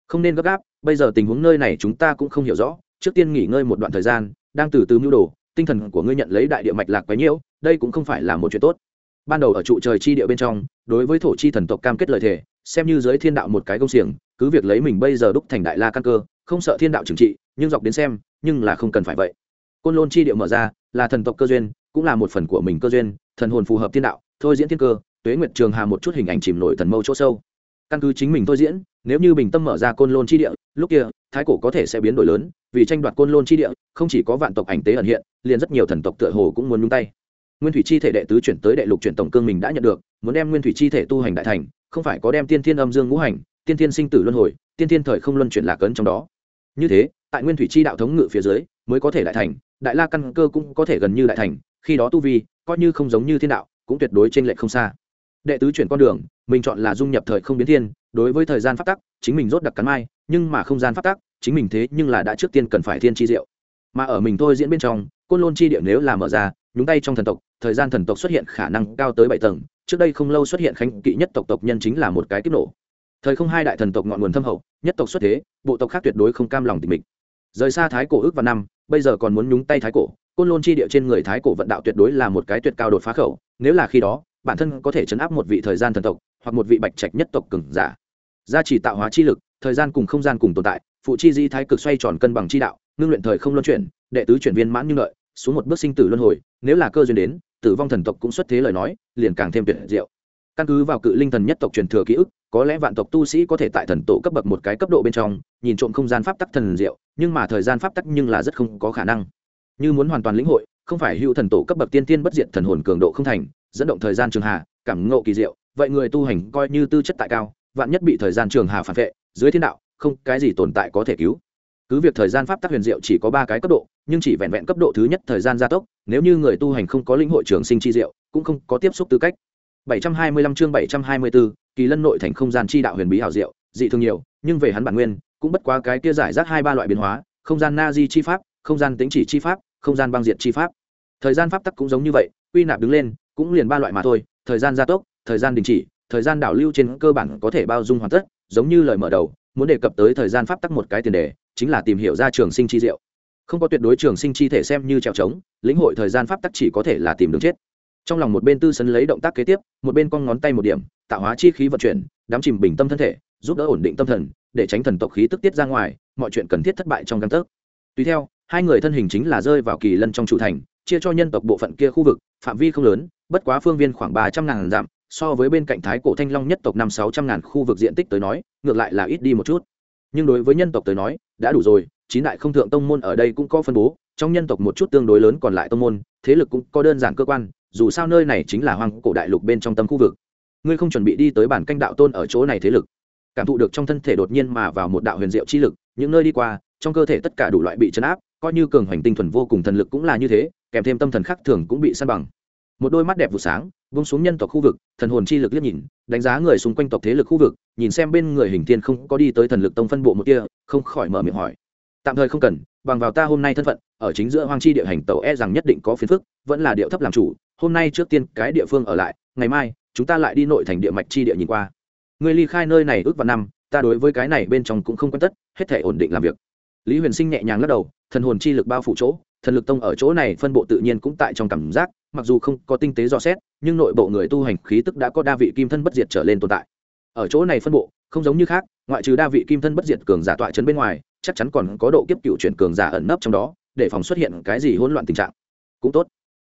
Không nên gấp gáp, bây giờ tình huống nơi này chúng ta cũng không hiểu rõ, trước tiên nghỉ ngơi một đoạn thời gian, đang từ từ mưu đồ tinh thần của ngươi nhận lấy đại địa mạch lạc quấy nhiễu, đây cũng không phải là một chuyện tốt. Ban đầu ở trụ trời chi địa bên trong, đối với thổ chi thần tộc cam kết lời thề, xem như giới thiên đạo một cái công xiềng, cứ việc lấy mình bây giờ đúc thành đại la căn cơ, không sợ thiên đạo trừng trị, nhưng dọc đến xem, nhưng là không cần phải vậy. Côn lôn chi địa mở ra, là thần tộc cơ duyên, cũng là một phần của mình cơ duyên, thần hồn phù hợp thiên đạo, thôi diễn thiên cơ, tuế nguyệt trường hà một chút hình ảnh chìm nổi thần mâu chỗ sâu. Căn cứ chính mình thôi diễn, nếu như bình tâm mở ra côn lôn chi địa lúc kia, thái cổ có thể sẽ biến đổi lớn, vì tranh đoạt côn lôn chi địa, không chỉ có vạn tộc ảnh tế ẩn hiện, liền rất nhiều thần tộc tựa hồ cũng muốn nhung tay. Nguyên thủy chi thể đệ tứ chuyển tới đệ lục chuyển tổng cương mình đã nhận được, muốn đem nguyên thủy chi thể tu hành đại thành, không phải có đem tiên thiên âm dương ngũ hành, tiên thiên sinh tử luân hồi, tiên thiên thời không luân chuyển lạc ấn trong đó. Như thế, tại nguyên thủy chi đạo thống ngự phía dưới, mới có thể đại thành, đại la căn cơ cũng có thể gần như đại thành, khi đó tu vi, coi như không giống như thiên đạo, cũng tuyệt đối trên lệch không xa. Đệ tứ chuyển con đường, mình chọn là dung nhập thời không biến thiên đối với thời gian phát tắc, chính mình rốt đặc cắn mai, nhưng mà không gian phát tắc, chính mình thế nhưng là đã trước tiên cần phải thiên chi diệu. Mà ở mình thôi diễn bên trong, côn lôn chi địa nếu là mở ra, nhúng tay trong thần tộc, thời gian thần tộc xuất hiện khả năng cao tới bảy tầng, trước đây không lâu xuất hiện khánh kỵ nhất tộc tộc nhân chính là một cái kiếp nổ. Thời không hai đại thần tộc ngọn nguồn thâm hậu, nhất tộc xuất thế, bộ tộc khác tuyệt đối không cam lòng tình mình rời xa thái cổ ước và năm, bây giờ còn muốn nhúng tay thái cổ, côn lôn chi địa trên người thái cổ vận đạo tuyệt đối là một cái tuyệt cao đột phá khẩu, nếu là khi đó, bản thân có thể chấn áp một vị thời gian thần tộc, hoặc một vị bạch trạch nhất tộc cừng giả gia chỉ tạo hóa chi lực, thời gian cùng không gian cùng tồn tại, phụ chi di thái cực xoay tròn cân bằng chi đạo, ngưng luyện thời không luân chuyển, đệ tứ chuyển viên mãn như lợi, xuống một bước sinh tử luân hồi, nếu là cơ duyên đến, tử vong thần tộc cũng xuất thế lời nói, liền càng thêm tuyệt diệu. Căn cứ vào cự linh thần nhất tộc truyền thừa ký ức, có lẽ vạn tộc tu sĩ có thể tại thần tổ cấp bậc một cái cấp độ bên trong, nhìn trộm không gian pháp tắc thần diệu, nhưng mà thời gian pháp tắc nhưng là rất không có khả năng. Như muốn hoàn toàn lĩnh hội, không phải hữu thần tổ cấp bậc tiên tiên bất diệt thần hồn cường độ không thành, dẫn động thời gian trường hà, cảm ngộ kỳ diệu, vậy người tu hành coi như tư chất tại cao vạn nhất bị thời gian trường hà phản vệ dưới thiên đạo không cái gì tồn tại có thể cứu. Cứ việc thời gian pháp tắc huyền diệu chỉ có ba cái cấp độ nhưng chỉ vẹn vẹn cấp độ thứ nhất thời gian gia tốc nếu như người tu hành không có linh hội trường sinh chi diệu cũng không có tiếp xúc tư cách. 725 chương 724, kỳ lân nội thành không gian chi đạo huyền bí hảo diệu dị thường nhiều nhưng về hắn bản nguyên cũng bất quá cái kia giải rác hai ba loại biến hóa không gian na di chi pháp không gian tính chỉ chi pháp không gian băng diệt chi pháp. Thời gian pháp tắc cũng giống như vậy quy nạp đứng lên cũng liền ba loại mà thôi thời gian gia tốc thời gian đình chỉ thời gian đảo lưu trên cơ bản có thể bao dung hoàn tất, giống như lời mở đầu, muốn đề cập tới thời gian pháp tắc một cái tiền đề, chính là tìm hiểu ra trường sinh chi diệu. Không có tuyệt đối trường sinh chi thể xem như trèo trống, lĩnh hội thời gian pháp tắc chỉ có thể là tìm đường chết. Trong lòng một bên tư sấn lấy động tác kế tiếp, một bên con ngón tay một điểm, tạo hóa chi khí vận chuyển đám chìm bình tâm thân thể, giúp đỡ ổn định tâm thần, để tránh thần tộc khí tức tiết ra ngoài, mọi chuyện cần thiết thất bại trong căn tấc. Tùy theo, hai người thân hình chính là rơi vào kỳ lân trong chủ thành, chia cho nhân tộc bộ phận kia khu vực, phạm vi không lớn, bất quá phương viên khoảng ba trăm ngàn dặm so với bên cạnh thái cổ thanh long nhất tộc năm sáu trăm ngàn khu vực diện tích tới nói, ngược lại là ít đi một chút. Nhưng đối với nhân tộc tới nói, đã đủ rồi, chín đại không thượng tông môn ở đây cũng có phân bố, trong nhân tộc một chút tương đối lớn còn lại tông môn, thế lực cũng có đơn giản cơ quan, dù sao nơi này chính là hoang cổ đại lục bên trong tâm khu vực. Ngươi không chuẩn bị đi tới bản canh đạo tôn ở chỗ này thế lực. Cảm thụ được trong thân thể đột nhiên mà vào một đạo huyền diệu chi lực, những nơi đi qua, trong cơ thể tất cả đủ loại bị chấn áp, coi như cường hoành tinh thuần vô cùng thần lực cũng là như thế, kèm thêm tâm thần khắc thường cũng bị săn bằng. Một đôi mắt đẹp vụ sáng vung xuống nhân tộc khu vực, thần hồn chi lực liếc nhìn, đánh giá người xung quanh tộc thế lực khu vực, nhìn xem bên người hình tiên không có đi tới thần lực tông phân bộ một kia, không khỏi mở miệng hỏi. Tạm thời không cần, bằng vào ta hôm nay thân phận, ở chính giữa hoang chi địa hành tàu e rằng nhất định có phiền phức, vẫn là điệu thấp làm chủ, hôm nay trước tiên cái địa phương ở lại, ngày mai, chúng ta lại đi nội thành địa mạch chi địa nhìn qua. Người ly khai nơi này ước vào năm, ta đối với cái này bên trong cũng không quan tất, hết thể ổn định làm việc. Lý huyền sinh nhẹ nhàng lắc đầu, thần hồn chi lực bao phủ chỗ thần lực tông ở chỗ này phân bộ tự nhiên cũng tại trong cảm giác, mặc dù không có tinh tế dò xét, nhưng nội bộ người tu hành khí tức đã có đa vị kim thân bất diệt trở lên tồn tại. Ở chỗ này phân bộ, không giống như khác, ngoại trừ đa vị kim thân bất diệt cường giả tọa chấn bên ngoài, chắc chắn còn có độ kiếp cựu chuyển cường giả ẩn nấp trong đó, để phòng xuất hiện cái gì hỗn loạn tình trạng. Cũng tốt.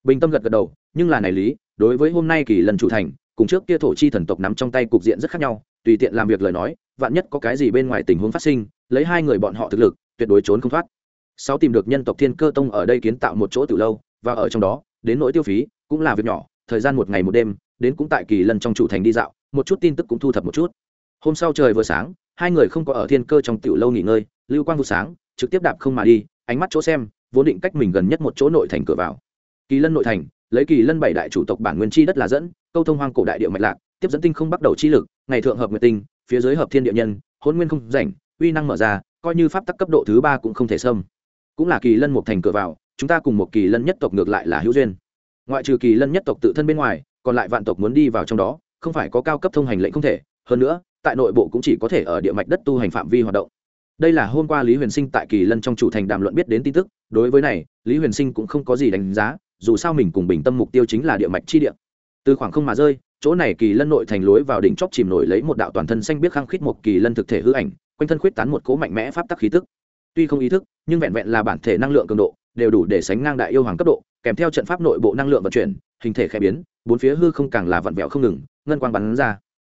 Bình tâm gật gật đầu, nhưng là này lý, đối với hôm nay kỳ lần chủ thành, cùng trước kia thổ chi thần tộc nắm trong tay cục diện rất khác nhau, tùy tiện làm việc lời nói, vạn nhất có cái gì bên ngoài tình huống phát sinh, lấy hai người bọn họ thực lực, tuyệt đối trốn không thoát sáu tìm được nhân tộc thiên cơ tông ở đây kiến tạo một chỗ từ lâu, và ở trong đó, đến nỗi tiêu phí, cũng là việc nhỏ, thời gian một ngày một đêm, đến cũng tại kỳ lần trong chủ thành đi dạo, một chút tin tức cũng thu thập một chút. Hôm sau trời vừa sáng, hai người không có ở thiên cơ trong tiểu lâu nghỉ ngơi, lưu quang vụ sáng, trực tiếp đạp không mà đi, ánh mắt chỗ xem, vốn định cách mình gần nhất một chỗ nội thành cửa vào. Kỳ lân nội thành, lấy kỳ lân bảy đại chủ tộc bản nguyên chi đất là dẫn, câu thông hoang cổ đại địa mạch lạc, tiếp dẫn tinh không bắt đầu chi lực, ngày thượng hợp nguyệt tinh, phía dưới hợp thiên địa nhân, hôn nguyên không rảnh, uy năng mở ra, coi như pháp tắc cấp độ thứ ba cũng không thể xâm cũng là kỳ lân một thành cửa vào, chúng ta cùng một kỳ lân nhất tộc ngược lại là hữu duyên. Ngoại trừ kỳ lân nhất tộc tự thân bên ngoài, còn lại vạn tộc muốn đi vào trong đó, không phải có cao cấp thông hành lệnh không thể. Hơn nữa, tại nội bộ cũng chỉ có thể ở địa mạch đất tu hành phạm vi hoạt động. Đây là hôm qua lý huyền sinh tại kỳ lân trong chủ thành đàm luận biết đến tin tức, đối với này, lý huyền sinh cũng không có gì đánh giá, dù sao mình cùng bình tâm mục tiêu chính là địa mạch chi địa. Từ khoảng không mà rơi, chỗ này kỳ lân nội thành lối vào đỉnh chóp chìm nổi lấy một đạo toàn thân xanh biết khăng khít một kỳ lân thực thể hư ảnh, quanh thân khuyết tán một cố mạnh mẽ pháp tắc khí tức tuy không ý thức, nhưng vẹn vẹn là bản thể năng lượng cường độ, đều đủ để sánh ngang đại yêu hoàng cấp độ, kèm theo trận pháp nội bộ năng lượng vận chuyển, hình thể khẽ biến, bốn phía hư không càng là vặn vẹo không ngừng, ngân quang bắn ra.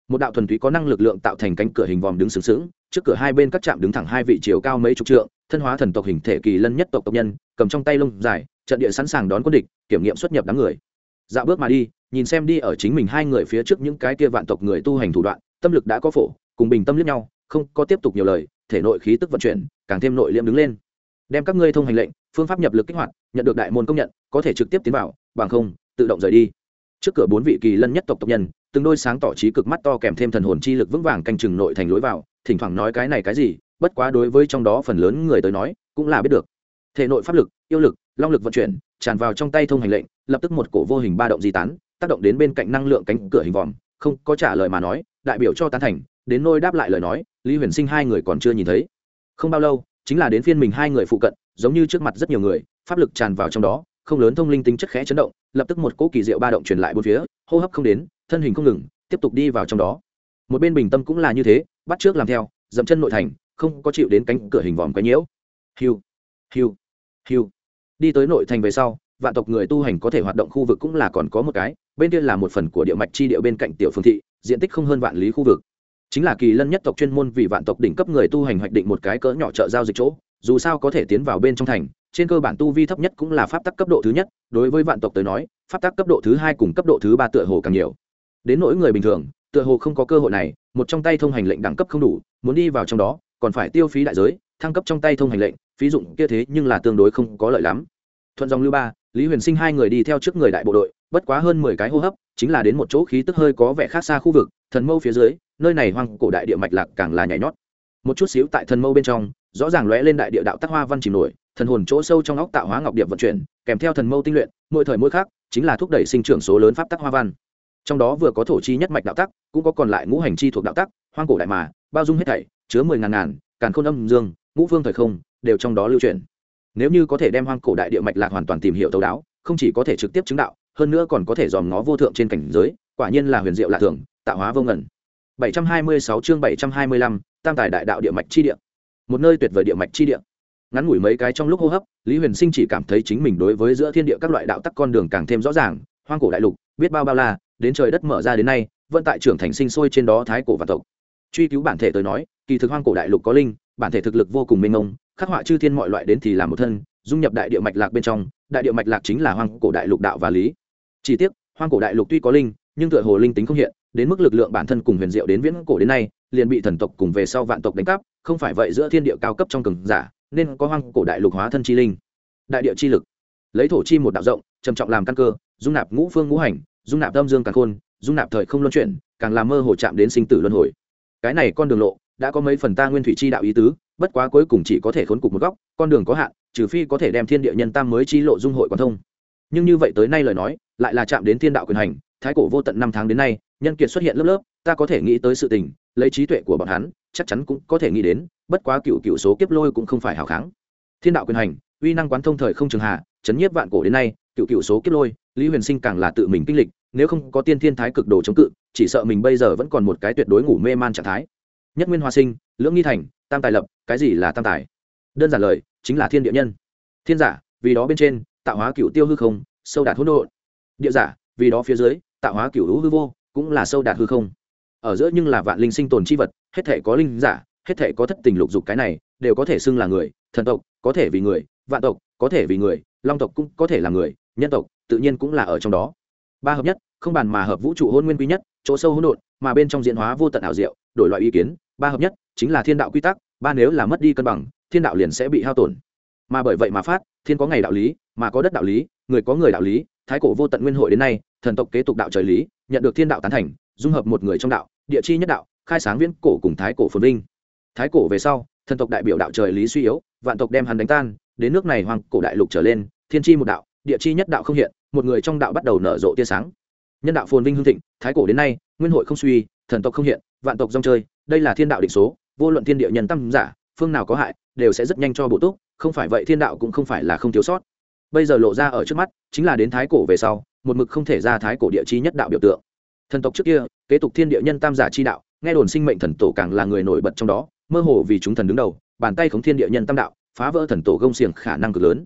Một đạo thuần túy có năng lực lượng tạo thành cánh cửa hình vòm đứng sướng sướng trước cửa hai bên các trạm đứng thẳng hai vị chiều cao mấy chục trượng, thân hóa thần tộc hình thể kỳ lân nhất tộc tộc nhân, cầm trong tay lông dài, trận địa sẵn sàng đón quân địch, kiểm nghiệm xuất nhập đám người. Dạo bước mà đi, nhìn xem đi ở chính mình hai người phía trước những cái kia vạn tộc người tu hành thủ đoạn, tâm lực đã có phổ, cùng bình tâm liếc nhau, không có tiếp tục nhiều lời thể nội khí tức vận chuyển, càng thêm nội liễm đứng lên. Đem các ngươi thông hành lệnh, phương pháp nhập lực kích hoạt, nhận được đại môn công nhận, có thể trực tiếp tiến vào, bằng không, tự động rời đi. Trước cửa bốn vị kỳ lân nhất tộc tộc nhân, từng đôi sáng tỏ trí cực mắt to kèm thêm thần hồn chi lực vững vàng canh chừng nội thành lối vào, thỉnh thoảng nói cái này cái gì, bất quá đối với trong đó phần lớn người tới nói, cũng là biết được. Thể nội pháp lực, yêu lực, long lực vận chuyển, tràn vào trong tay thông hành lệnh, lập tức một cổ vô hình ba động di tán, tác động đến bên cạnh năng lượng cánh cửa hình vòm, không có trả lời mà nói, đại biểu cho tán thành đến nôi đáp lại lời nói, lý huyền sinh hai người còn chưa nhìn thấy. Không bao lâu, chính là đến phiên mình hai người phụ cận, giống như trước mặt rất nhiều người, pháp lực tràn vào trong đó, không lớn thông linh tính chất khẽ chấn động, lập tức một cỗ kỳ diệu ba động truyền lại bốn phía, hô hấp không đến, thân hình không ngừng, tiếp tục đi vào trong đó. Một bên bình tâm cũng là như thế, bắt trước làm theo, dậm chân nội thành, không có chịu đến cánh cửa hình vòm cái nhiễu. Hiu hiu hiu. Đi tới nội thành về sau, vạn tộc người tu hành có thể hoạt động khu vực cũng là còn có một cái, bên kia là một phần của địa mạch chi địa bên cạnh tiểu phương thị, diện tích không hơn vạn lý khu vực chính là kỳ lân nhất tộc chuyên môn vì vạn tộc đỉnh cấp người tu hành hoạch định một cái cỡ nhỏ chợ giao dịch chỗ, dù sao có thể tiến vào bên trong thành, trên cơ bản tu vi thấp nhất cũng là pháp tắc cấp độ thứ nhất, đối với vạn tộc tới nói, pháp tắc cấp độ thứ hai cùng cấp độ thứ ba tựa hồ càng nhiều. Đến nỗi người bình thường, tựa hồ không có cơ hội này, một trong tay thông hành lệnh đẳng cấp không đủ, muốn đi vào trong đó, còn phải tiêu phí đại giới, thăng cấp trong tay thông hành lệnh, phí dụng kia thế nhưng là tương đối không có lợi lắm. Thuận dòng lưu ba, lý huyền sinh hai người đi theo trước người đại bộ đội, bất quá hơn mười cái hô hấp, chính là đến một chỗ khí tức hơi có vẻ khác xa khu vực, thần mâu phía dưới nơi này hoang cổ đại địa mạch lạc càng là nhảy nhót. Một chút xíu tại thần mâu bên trong, rõ ràng lóe lên đại địa đạo tác hoa văn chìm nổi, thần hồn chỗ sâu trong óc tạo hóa ngọc điệp vận chuyển, kèm theo thần mâu tinh luyện, mỗi thời mỗi khác chính là thúc đẩy sinh trưởng số lớn pháp tắc hoa văn. Trong đó vừa có thổ chi nhất mạch đạo tắc, cũng có còn lại ngũ hành chi thuộc đạo tắc, hoang cổ đại mà, bao dung hết thảy, chứa mười ngàn ngàn, càn khôn âm dương, ngũ phương thời không, đều trong đó lưu truyền nếu như có thể đem hoang cổ đại địa mạch lạc hoàn toàn tìm hiểu thấu đáo, không chỉ có thể trực tiếp chứng đạo, hơn nữa còn có thể dòm ngó vô thượng trên cảnh giới, quả nhiên là huyền diệu lạ thường, tạo hóa vô ngẩn 726 chương 725, tam tài đại đạo địa mạch chi địa. Một nơi tuyệt vời địa mạch chi địa. Ngắn ngủi mấy cái trong lúc hô hấp lý huyền sinh chỉ cảm thấy chính mình đối với giữa thiên địa các loại đạo tắc con đường càng thêm rõ ràng hoang cổ đại lục biết bao bao la đến trời đất mở ra đến nay vẫn tại trưởng thành sinh sôi trên đó thái cổ và tộc. Truy cứu bản thể tới nói kỳ thực hoang cổ đại lục có linh bản thể thực lực vô cùng mênh mông khắc họa chư thiên mọi loại đến thì là một thân dung nhập đại địa mạch lạc bên trong đại địa mạch lạc chính là hoang cổ đại lục đạo và lý. Chỉ tiếc hoang cổ đại lục tuy có linh nhưng tựa hồ linh tính không hiện đến mức lực lượng bản thân cùng huyền diệu đến viễn cổ đến nay, liền bị thần tộc cùng về sau vạn tộc đánh cắp, không phải vậy giữa thiên địa cao cấp trong cường giả, nên có hoang cổ đại lục hóa thân chi linh. Đại địa chi lực. Lấy thổ chi một đạo rộng, trầm trọng làm căn cơ, dung nạp ngũ phương ngũ hành, dung nạp âm dương càng khôn, dung nạp thời không luân chuyển, càng làm mơ hồ chạm đến sinh tử luân hồi. Cái này con đường lộ, đã có mấy phần ta nguyên thủy chi đạo ý tứ, bất quá cuối cùng chỉ có thể khốn cục một góc, con đường có hạn, trừ phi có thể đem thiên địa nhân tam mới chi lộ dung hội quan thông. Nhưng như vậy tới nay lời nói, lại là chạm đến thiên đạo quyền hành thái cổ vô tận năm tháng đến nay, nhân kiệt xuất hiện lớp lớp, ta có thể nghĩ tới sự tình, lấy trí tuệ của bọn hắn, chắc chắn cũng có thể nghĩ đến, bất quá cựu cựu số kiếp lôi cũng không phải hào kháng. Thiên đạo quyền hành, uy năng quán thông thời không trường hạ, chấn nhiếp vạn cổ đến nay, cựu cựu số kiếp lôi, lý huyền sinh càng là tự mình kinh lịch, nếu không có tiên thiên thái cực đồ chống cự, chỉ sợ mình bây giờ vẫn còn một cái tuyệt đối ngủ mê man trạng thái. Nhất nguyên hoa sinh, lưỡng nghi thành, tam tài lập, cái gì là tam tài? Đơn giản lời, chính là thiên địa nhân. Thiên giả, vì đó bên trên, tạo hóa cựu tiêu hư không, sâu đạt hỗn độn. Địa giả, vì đó phía dưới tạo hóa cựu hữu hư vô, cũng là sâu đạt hư không. Ở giữa nhưng là vạn linh sinh tồn chi vật, hết thể có linh giả, hết thể có thất tình lục dục cái này, đều có thể xưng là người, thần tộc, có thể vì người, vạn tộc, có thể vì người, long tộc cũng có thể là người, nhân tộc, tự nhiên cũng là ở trong đó. Ba hợp nhất, không bàn mà hợp vũ trụ hôn nguyên quý nhất, chỗ sâu hỗn độn, mà bên trong diễn hóa vô tận ảo diệu, đổi loại ý kiến, ba hợp nhất chính là thiên đạo quy tắc, ba nếu là mất đi cân bằng, thiên đạo liền sẽ bị hao tổn. Mà bởi vậy mà phát, thiên có ngày đạo lý, mà có đất đạo lý, người có người đạo lý, thái cổ vô tận nguyên hội đến nay thần tộc kế tục đạo trời lý, nhận được thiên đạo tán thành, dung hợp một người trong đạo, địa chi nhất đạo, khai sáng viễn cổ cùng thái cổ phồn vinh. Thái cổ về sau, thần tộc đại biểu đạo trời lý suy yếu, vạn tộc đem hắn đánh tan, đến nước này hoàng cổ đại lục trở lên, thiên chi một đạo, địa chi nhất đạo không hiện, một người trong đạo bắt đầu nở rộ tia sáng. Nhân đạo phồn vinh hưng thịnh, thái cổ đến nay, nguyên hội không suy, thần tộc không hiện, vạn tộc rong chơi, đây là thiên đạo định số, vô luận thiên địa nhân tâm giả, phương nào có hại, đều sẽ rất nhanh cho bổ túc, không phải vậy thiên đạo cũng không phải là không thiếu sót. Bây giờ lộ ra ở trước mắt, chính là đến thái cổ về sau một mực không thể ra thái cổ địa chi nhất đạo biểu tượng. Thần tộc trước kia, kế tục thiên địa nhân tam giả chi đạo, nghe đồn sinh mệnh thần tổ càng là người nổi bật trong đó, mơ hồ vì chúng thần đứng đầu, bàn tay khống thiên địa nhân tam đạo, phá vỡ thần tổ gông xiềng khả năng cực lớn.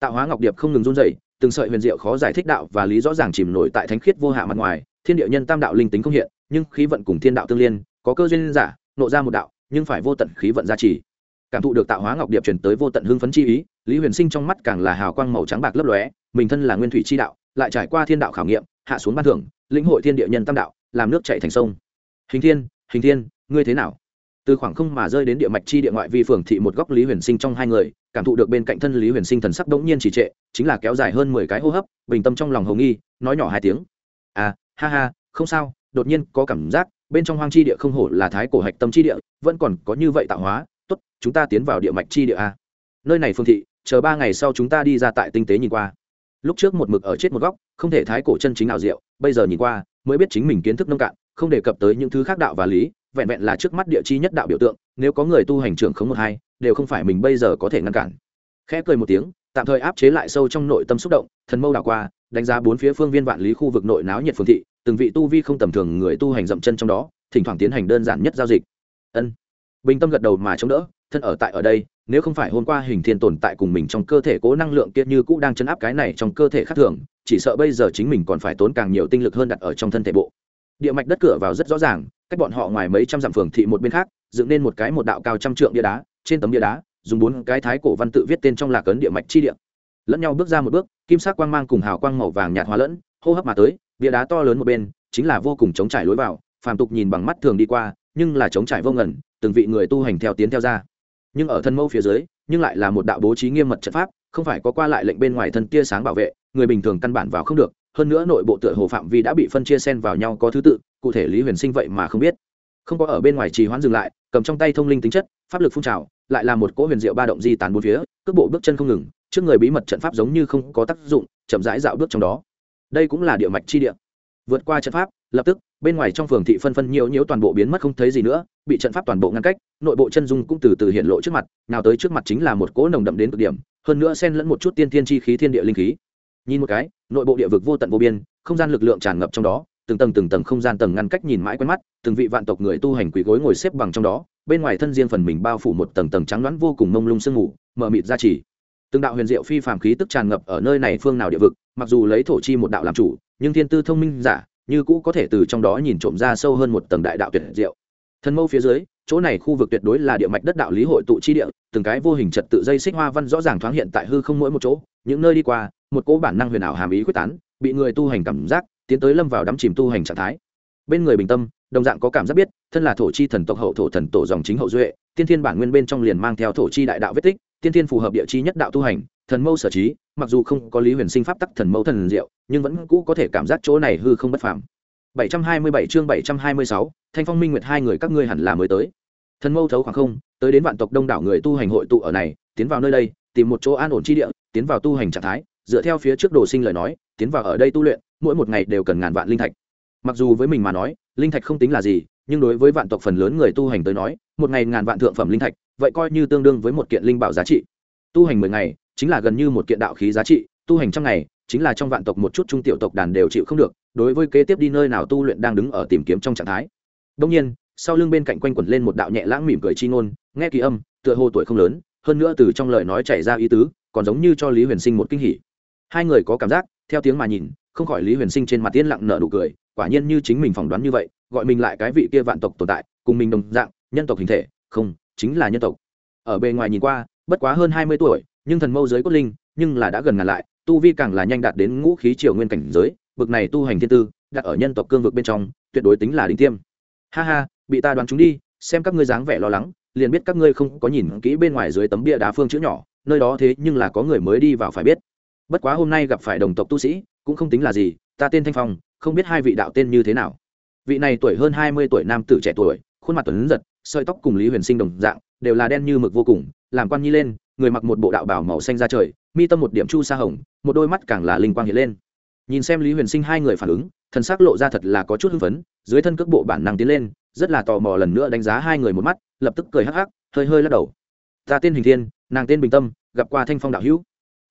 Tạo hóa ngọc điệp không ngừng run dày từng sợi huyền diệu khó giải thích đạo và lý rõ ràng chìm nổi tại thánh khiết vô hạ mặt ngoài, thiên địa nhân tam đạo linh tính không hiện, nhưng khí vận cùng thiên đạo tương liên, có cơ duyên giả, nộ ra một đạo, nhưng phải vô tận khí vận gia trì cảm thụ được tạo hóa ngọc điệp chuyển tới vô tận hưng phấn chi ý, lý huyền sinh trong mắt càng là hào quang màu trắng bạc lấp lóe, mình thân là nguyên thủy chi đạo, lại trải qua thiên đạo khảo nghiệm, hạ xuống ban thưởng, lĩnh hội thiên địa nhân tam đạo, làm nước chạy thành sông. Hình thiên hình thiên, ngươi thế nào? Từ khoảng không mà rơi đến địa mạch chi địa ngoại vi phường thị một góc lý huyền sinh trong hai người, cảm thụ được bên cạnh thân lý huyền sinh thần sắc đống nhiên chỉ trệ, chính là kéo dài hơn mười cái hô hấp, bình tâm trong lòng hồng nghi, nói nhỏ hai tiếng. À ha ha, không sao, đột nhiên có cảm giác, bên trong hoang chi địa không hổ là thái cổ hạch tâm chi địa, vẫn còn có như vậy tạo hóa tốt, chúng ta tiến vào địa mạch chi địa a. Nơi này phương thị, chờ ba ngày sau chúng ta đi ra tại tinh tế nhìn qua. Lúc trước một mực ở chết một góc, không thể thái cổ chân chính nào diệu, bây giờ nhìn qua, mới biết chính mình kiến thức nông cạn, không đề cập tới những thứ khác đạo và lý, vẹn vẹn là trước mắt địa chi nhất đạo biểu tượng, nếu có người tu hành trưởng không một hai, đều không phải mình bây giờ có thể ngăn cản. Khẽ cười một tiếng, tạm thời áp chế lại sâu trong nội tâm xúc động, thần mâu đảo qua, đánh giá bốn phía phương viên vạn lý khu vực nội náo nhiệt phương thị, từng vị tu vi không tầm thường người tu hành dậm chân trong đó, thỉnh thoảng tiến hành đơn giản nhất giao dịch. Ân bình tâm gật đầu mà chống đỡ, thân ở tại ở đây, nếu không phải hôm qua hình thiên tồn tại cùng mình trong cơ thể cố năng lượng kia như cũ đang chấn áp cái này trong cơ thể khác thường, chỉ sợ bây giờ chính mình còn phải tốn càng nhiều tinh lực hơn đặt ở trong thân thể bộ. Địa mạch đất cửa vào rất rõ ràng, cách bọn họ ngoài mấy trăm dặm phường thị một bên khác, dựng nên một cái một đạo cao trăm trượng bia đá, trên tấm bia đá, dùng bốn cái thái cổ văn tự viết tên trong lạc ấn địa mạch chi địa. Lẫn nhau bước ra một bước, kim sắc quang mang cùng hào quang màu vàng nhạt hóa lẫn, hô hấp mà tới, bia đá to lớn một bên, chính là vô cùng chống trải lối vào, phàm tục nhìn bằng mắt thường đi qua, nhưng là chống trải vô ngẩn từng vị người tu hành theo tiến theo ra. Nhưng ở thân mâu phía dưới, nhưng lại là một đạo bố trí nghiêm mật trận pháp, không phải có qua lại lệnh bên ngoài thân tia sáng bảo vệ, người bình thường căn bản vào không được. Hơn nữa nội bộ tựa hồ phạm vi đã bị phân chia xen vào nhau có thứ tự, cụ thể lý huyền sinh vậy mà không biết. Không có ở bên ngoài trì hoãn dừng lại, cầm trong tay thông linh tính chất, pháp lực phun trào, lại là một cỗ huyền diệu ba động di tán bốn phía, cước bộ bước chân không ngừng, trước người bí mật trận pháp giống như không có tác dụng, chậm rãi dạo bước trong đó. Đây cũng là địa mạch chi địa. Vượt qua trận pháp, lập tức bên ngoài trong phường thị phân phân nhiễu nhiễu toàn bộ biến mất không thấy gì nữa, bị trận pháp toàn bộ ngăn cách, nội bộ chân dung cũng từ từ hiện lộ trước mặt, nào tới trước mặt chính là một cỗ nồng đậm đến cực điểm, hơn nữa xen lẫn một chút tiên thiên chi khí thiên địa linh khí. Nhìn một cái, nội bộ địa vực vô tận vô biên, không gian lực lượng tràn ngập trong đó, từng tầng từng tầng không gian tầng ngăn cách nhìn mãi quen mắt, từng vị vạn tộc người tu hành quỷ gối ngồi xếp bằng trong đó, bên ngoài thân riêng phần mình bao phủ một tầng tầng trắng đoán vô cùng mông lung sương mù mờ mịt ra chỉ. Từng đạo huyền diệu phi phàm khí tức tràn ngập ở nơi này phương nào địa vực, mặc dù lấy thổ chi một đạo làm chủ, nhưng thiên tư thông minh giả như cũ có thể từ trong đó nhìn trộm ra sâu hơn một tầng đại đạo tuyệt diệu. Thân mâu phía dưới, chỗ này khu vực tuyệt đối là địa mạch đất đạo lý hội tụ chi địa, từng cái vô hình trật tự dây xích hoa văn rõ ràng thoáng hiện tại hư không mỗi một chỗ, những nơi đi qua, một cỗ bản năng huyền ảo hàm ý quyết tán, bị người tu hành cảm giác, tiến tới lâm vào đắm chìm tu hành trạng thái. Bên người bình tâm, đồng dạng có cảm giác biết, thân là thổ chi thần tộc hậu thổ thần tổ dòng chính hậu duệ, tiên thiên bản nguyên bên trong liền mang theo thổ chi đại đạo vết tích, tiên thiên phù hợp địa chi nhất đạo tu hành thần mâu sở trí mặc dù không có lý huyền sinh pháp tắc thần mâu thần diệu nhưng vẫn cũ có thể cảm giác chỗ này hư không bất phàm 727 chương 726, Thanh Phong Minh Nguyệt hai người các ngươi hẳn là mới tới. Thần mâu thấu khoảng không, tới đến vạn tộc đông đảo người tu hành hội tụ ở này, tiến vào nơi đây, tìm một chỗ an ổn chi địa, tiến vào tu hành trạng thái, dựa theo phía trước đồ sinh lời nói, tiến vào ở đây tu luyện, mỗi một ngày đều cần ngàn vạn linh thạch. Mặc dù với mình mà nói, linh thạch không tính là gì, nhưng đối với vạn tộc phần lớn người tu hành tới nói, một ngày ngàn vạn thượng phẩm linh thạch, vậy coi như tương đương với một kiện linh bảo giá trị. Tu hành 10 ngày, chính là gần như một kiện đạo khí giá trị, tu hành trong ngày, chính là trong vạn tộc một chút trung tiểu tộc đàn đều chịu không được, đối với kế tiếp đi nơi nào tu luyện đang đứng ở tìm kiếm trong trạng thái. đông nhiên, sau lưng bên cạnh quanh quẩn lên một đạo nhẹ lãng mỉm cười chi ngôn, nghe kỳ âm, tựa hồ tuổi không lớn, hơn nữa từ trong lời nói chảy ra ý tứ, còn giống như cho Lý Huyền Sinh một kinh hỉ. Hai người có cảm giác, theo tiếng mà nhìn, không khỏi Lý Huyền Sinh trên mặt tiên lặng nở nụ cười, quả nhiên như chính mình phỏng đoán như vậy, gọi mình lại cái vị kia vạn tộc tồn tại, cùng mình đồng dạng, nhân tộc hình thể, không, chính là nhân tộc. Ở bề ngoài nhìn qua, bất quá hơn hai mươi tuổi, nhưng thần mâu giới cốt linh, nhưng là đã gần ngàn lại, tu vi càng là nhanh đạt đến ngũ khí triều nguyên cảnh giới bực này tu hành thiên tư đặt ở nhân tộc cương vực bên trong tuyệt đối tính là đỉnh tiêm. Ha ha bị ta đoán chúng đi xem các ngươi dáng vẻ lo lắng liền biết các ngươi không có nhìn kỹ bên ngoài dưới tấm bia đá phương chữ nhỏ nơi đó thế nhưng là có người mới đi vào phải biết. Bất quá hôm nay gặp phải đồng tộc tu sĩ cũng không tính là gì ta tên thanh phong không biết hai vị đạo tên như thế nào. Vị này tuổi hơn hai mươi tuổi nam tử trẻ tuổi khuôn mặt tuấn giật sợi tóc cùng lý huyền sinh đồng dạng đều là đen như mực vô cùng làm quan nhi lên người mặc một bộ đạo bảo màu xanh ra trời, mi tâm một điểm chu sa hồng, một đôi mắt càng là linh quang hiện lên. Nhìn xem lý huyền sinh hai người phản ứng, thần s ắ c lộ ra thật là có chút hưng phấn, dưới thân cước bộ bản năng tiến lên, rất là tò mò lần nữa đánh giá hai người một mắt, lập tức cười hắc hắc, hơi hơi lắc đầu. Ta tên hình thiên, nàng tên bình tâm, gặp qua thanh phong đạo hữu.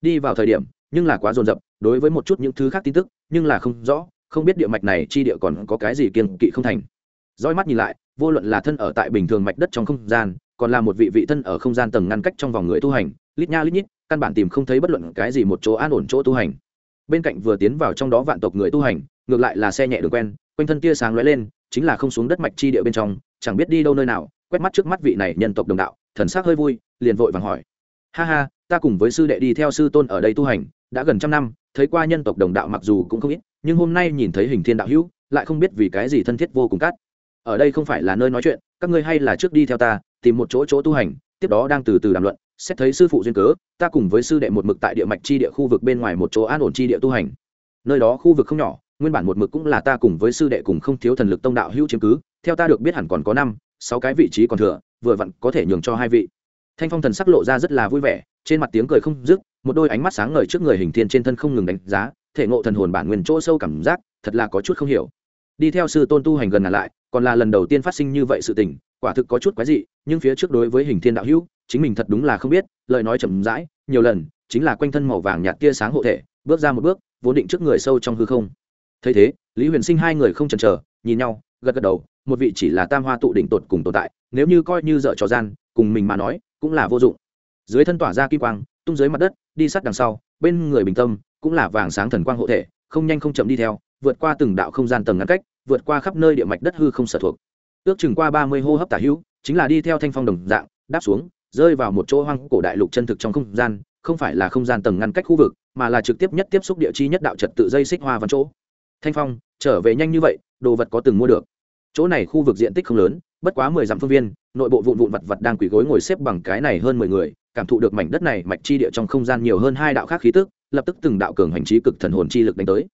Đi vào thời điểm, nhưng là quá dồn dập, đối với một chút những thứ khác tin tức, nhưng là không rõ, không biết địa mạch này chi địa còn có cái gì kiên kỵ không thành. Roi mắt nhìn lại, vô luận là thân ở tại bình thường mạch đất trong không gian còn là một vị vị thân ở không gian tầng ngăn cách trong vòng người tu hành, lít nha lít nhít, căn bản tìm không thấy bất luận cái gì một chỗ an ổn chỗ tu hành. Bên cạnh vừa tiến vào trong đó vạn tộc người tu hành, ngược lại là xe nhẹ đường quen, quanh thân tia sáng lóe lên, chính là không xuống đất mạch chi địa bên trong, chẳng biết đi đâu nơi nào, quét mắt trước mắt vị này nhân tộc đồng đạo, thần sắc hơi vui, liền vội vàng hỏi. Ha ha, ta cùng với sư đệ đi theo sư tôn ở đây tu hành, đã gần trăm năm, thấy qua nhân tộc đồng đạo mặc dù cũng không ít, nhưng hôm nay nhìn thấy hình thiên đạo hữu, lại không biết vì cái gì thân thiết vô cùng cát. Ở đây không phải là nơi nói chuyện, các ngươi hay là trước đi theo ta tìm một chỗ chỗ tu hành, tiếp đó đang từ từ đàm luận, xét thấy sư phụ duyên cớ, ta cùng với sư đệ một mực tại địa mạch chi địa khu vực bên ngoài một chỗ an ổn chi địa tu hành. Nơi đó khu vực không nhỏ, nguyên bản một mực cũng là ta cùng với sư đệ cùng không thiếu thần lực tông đạo hữu chiếm cứ, theo ta được biết hẳn còn có năm, sáu cái vị trí còn thừa, vừa vặn có thể nhường cho hai vị. Thanh phong thần sắc lộ ra rất là vui vẻ, trên mặt tiếng cười không dứt, một đôi ánh mắt sáng ngời trước người hình thiên trên thân không ngừng đánh giá, thể ngộ thần hồn bản nguyên chỗ sâu cảm giác, thật là có chút không hiểu. Đi theo sư tôn tu hành gần ngàn lại, còn là lần đầu tiên phát sinh như vậy sự tình quả thực có chút quái dị, nhưng phía trước đối với hình thiên đạo hữu, chính mình thật đúng là không biết, lời nói chậm rãi, nhiều lần, chính là quanh thân màu vàng nhạt tia sáng hộ thể, bước ra một bước, vốn định trước người sâu trong hư không. Thấy thế, lý huyền sinh hai người không chần chờ, nhìn nhau, gật gật đầu, một vị chỉ là tam hoa tụ đỉnh tột cùng tồn tại, nếu như coi như dợ trò gian, cùng mình mà nói, cũng là vô dụng. Dưới thân tỏa ra kim quang, tung dưới mặt đất, đi sát đằng sau, bên người bình tâm, cũng là vàng sáng thần quang hộ thể, không nhanh không chậm đi theo, vượt qua từng đạo không gian tầng ngăn cách, vượt qua khắp nơi địa mạch đất hư không sở thuộc ước chừng qua ba mươi hô hấp tả hữu, chính là đi theo thanh phong đồng dạng, đáp xuống, rơi vào một chỗ hoang cổ đại lục chân thực trong không gian, không phải là không gian tầng ngăn cách khu vực, mà là trực tiếp nhất tiếp xúc địa chi nhất đạo trật tự dây xích hoa văn chỗ. Thanh phong, trở về nhanh như vậy, đồ vật có từng mua được. Chỗ này khu vực diện tích không lớn, bất quá mười dặm phương viên, nội bộ vụn vụn vật vật đang quỳ gối ngồi xếp bằng cái này hơn mười người, cảm thụ được mảnh đất này mạch chi địa trong không gian nhiều hơn hai đạo khác khí tức, lập tức từng đạo cường hành trí cực thần hồn chi lực đánh tới.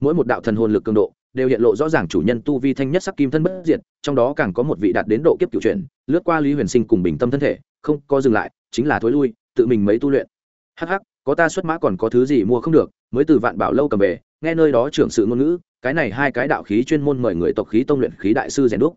Mỗi một đạo thần hồn lực cường độ đều hiện lộ rõ ràng chủ nhân tu vi thanh nhất sắc kim thân bất diệt trong đó càng có một vị đạt đến độ kiếp cựu chuyển lướt qua lý huyền sinh cùng bình tâm thân thể không có dừng lại chính là thối lui tự mình mấy tu luyện. Hắc hắc, có ta xuất mã còn có thứ gì mua không được mới từ vạn bảo lâu cầm về nghe nơi đó trưởng sự ngôn ngữ cái này hai cái đạo khí chuyên môn mời người tộc khí tông luyện khí đại sư rèn đúc.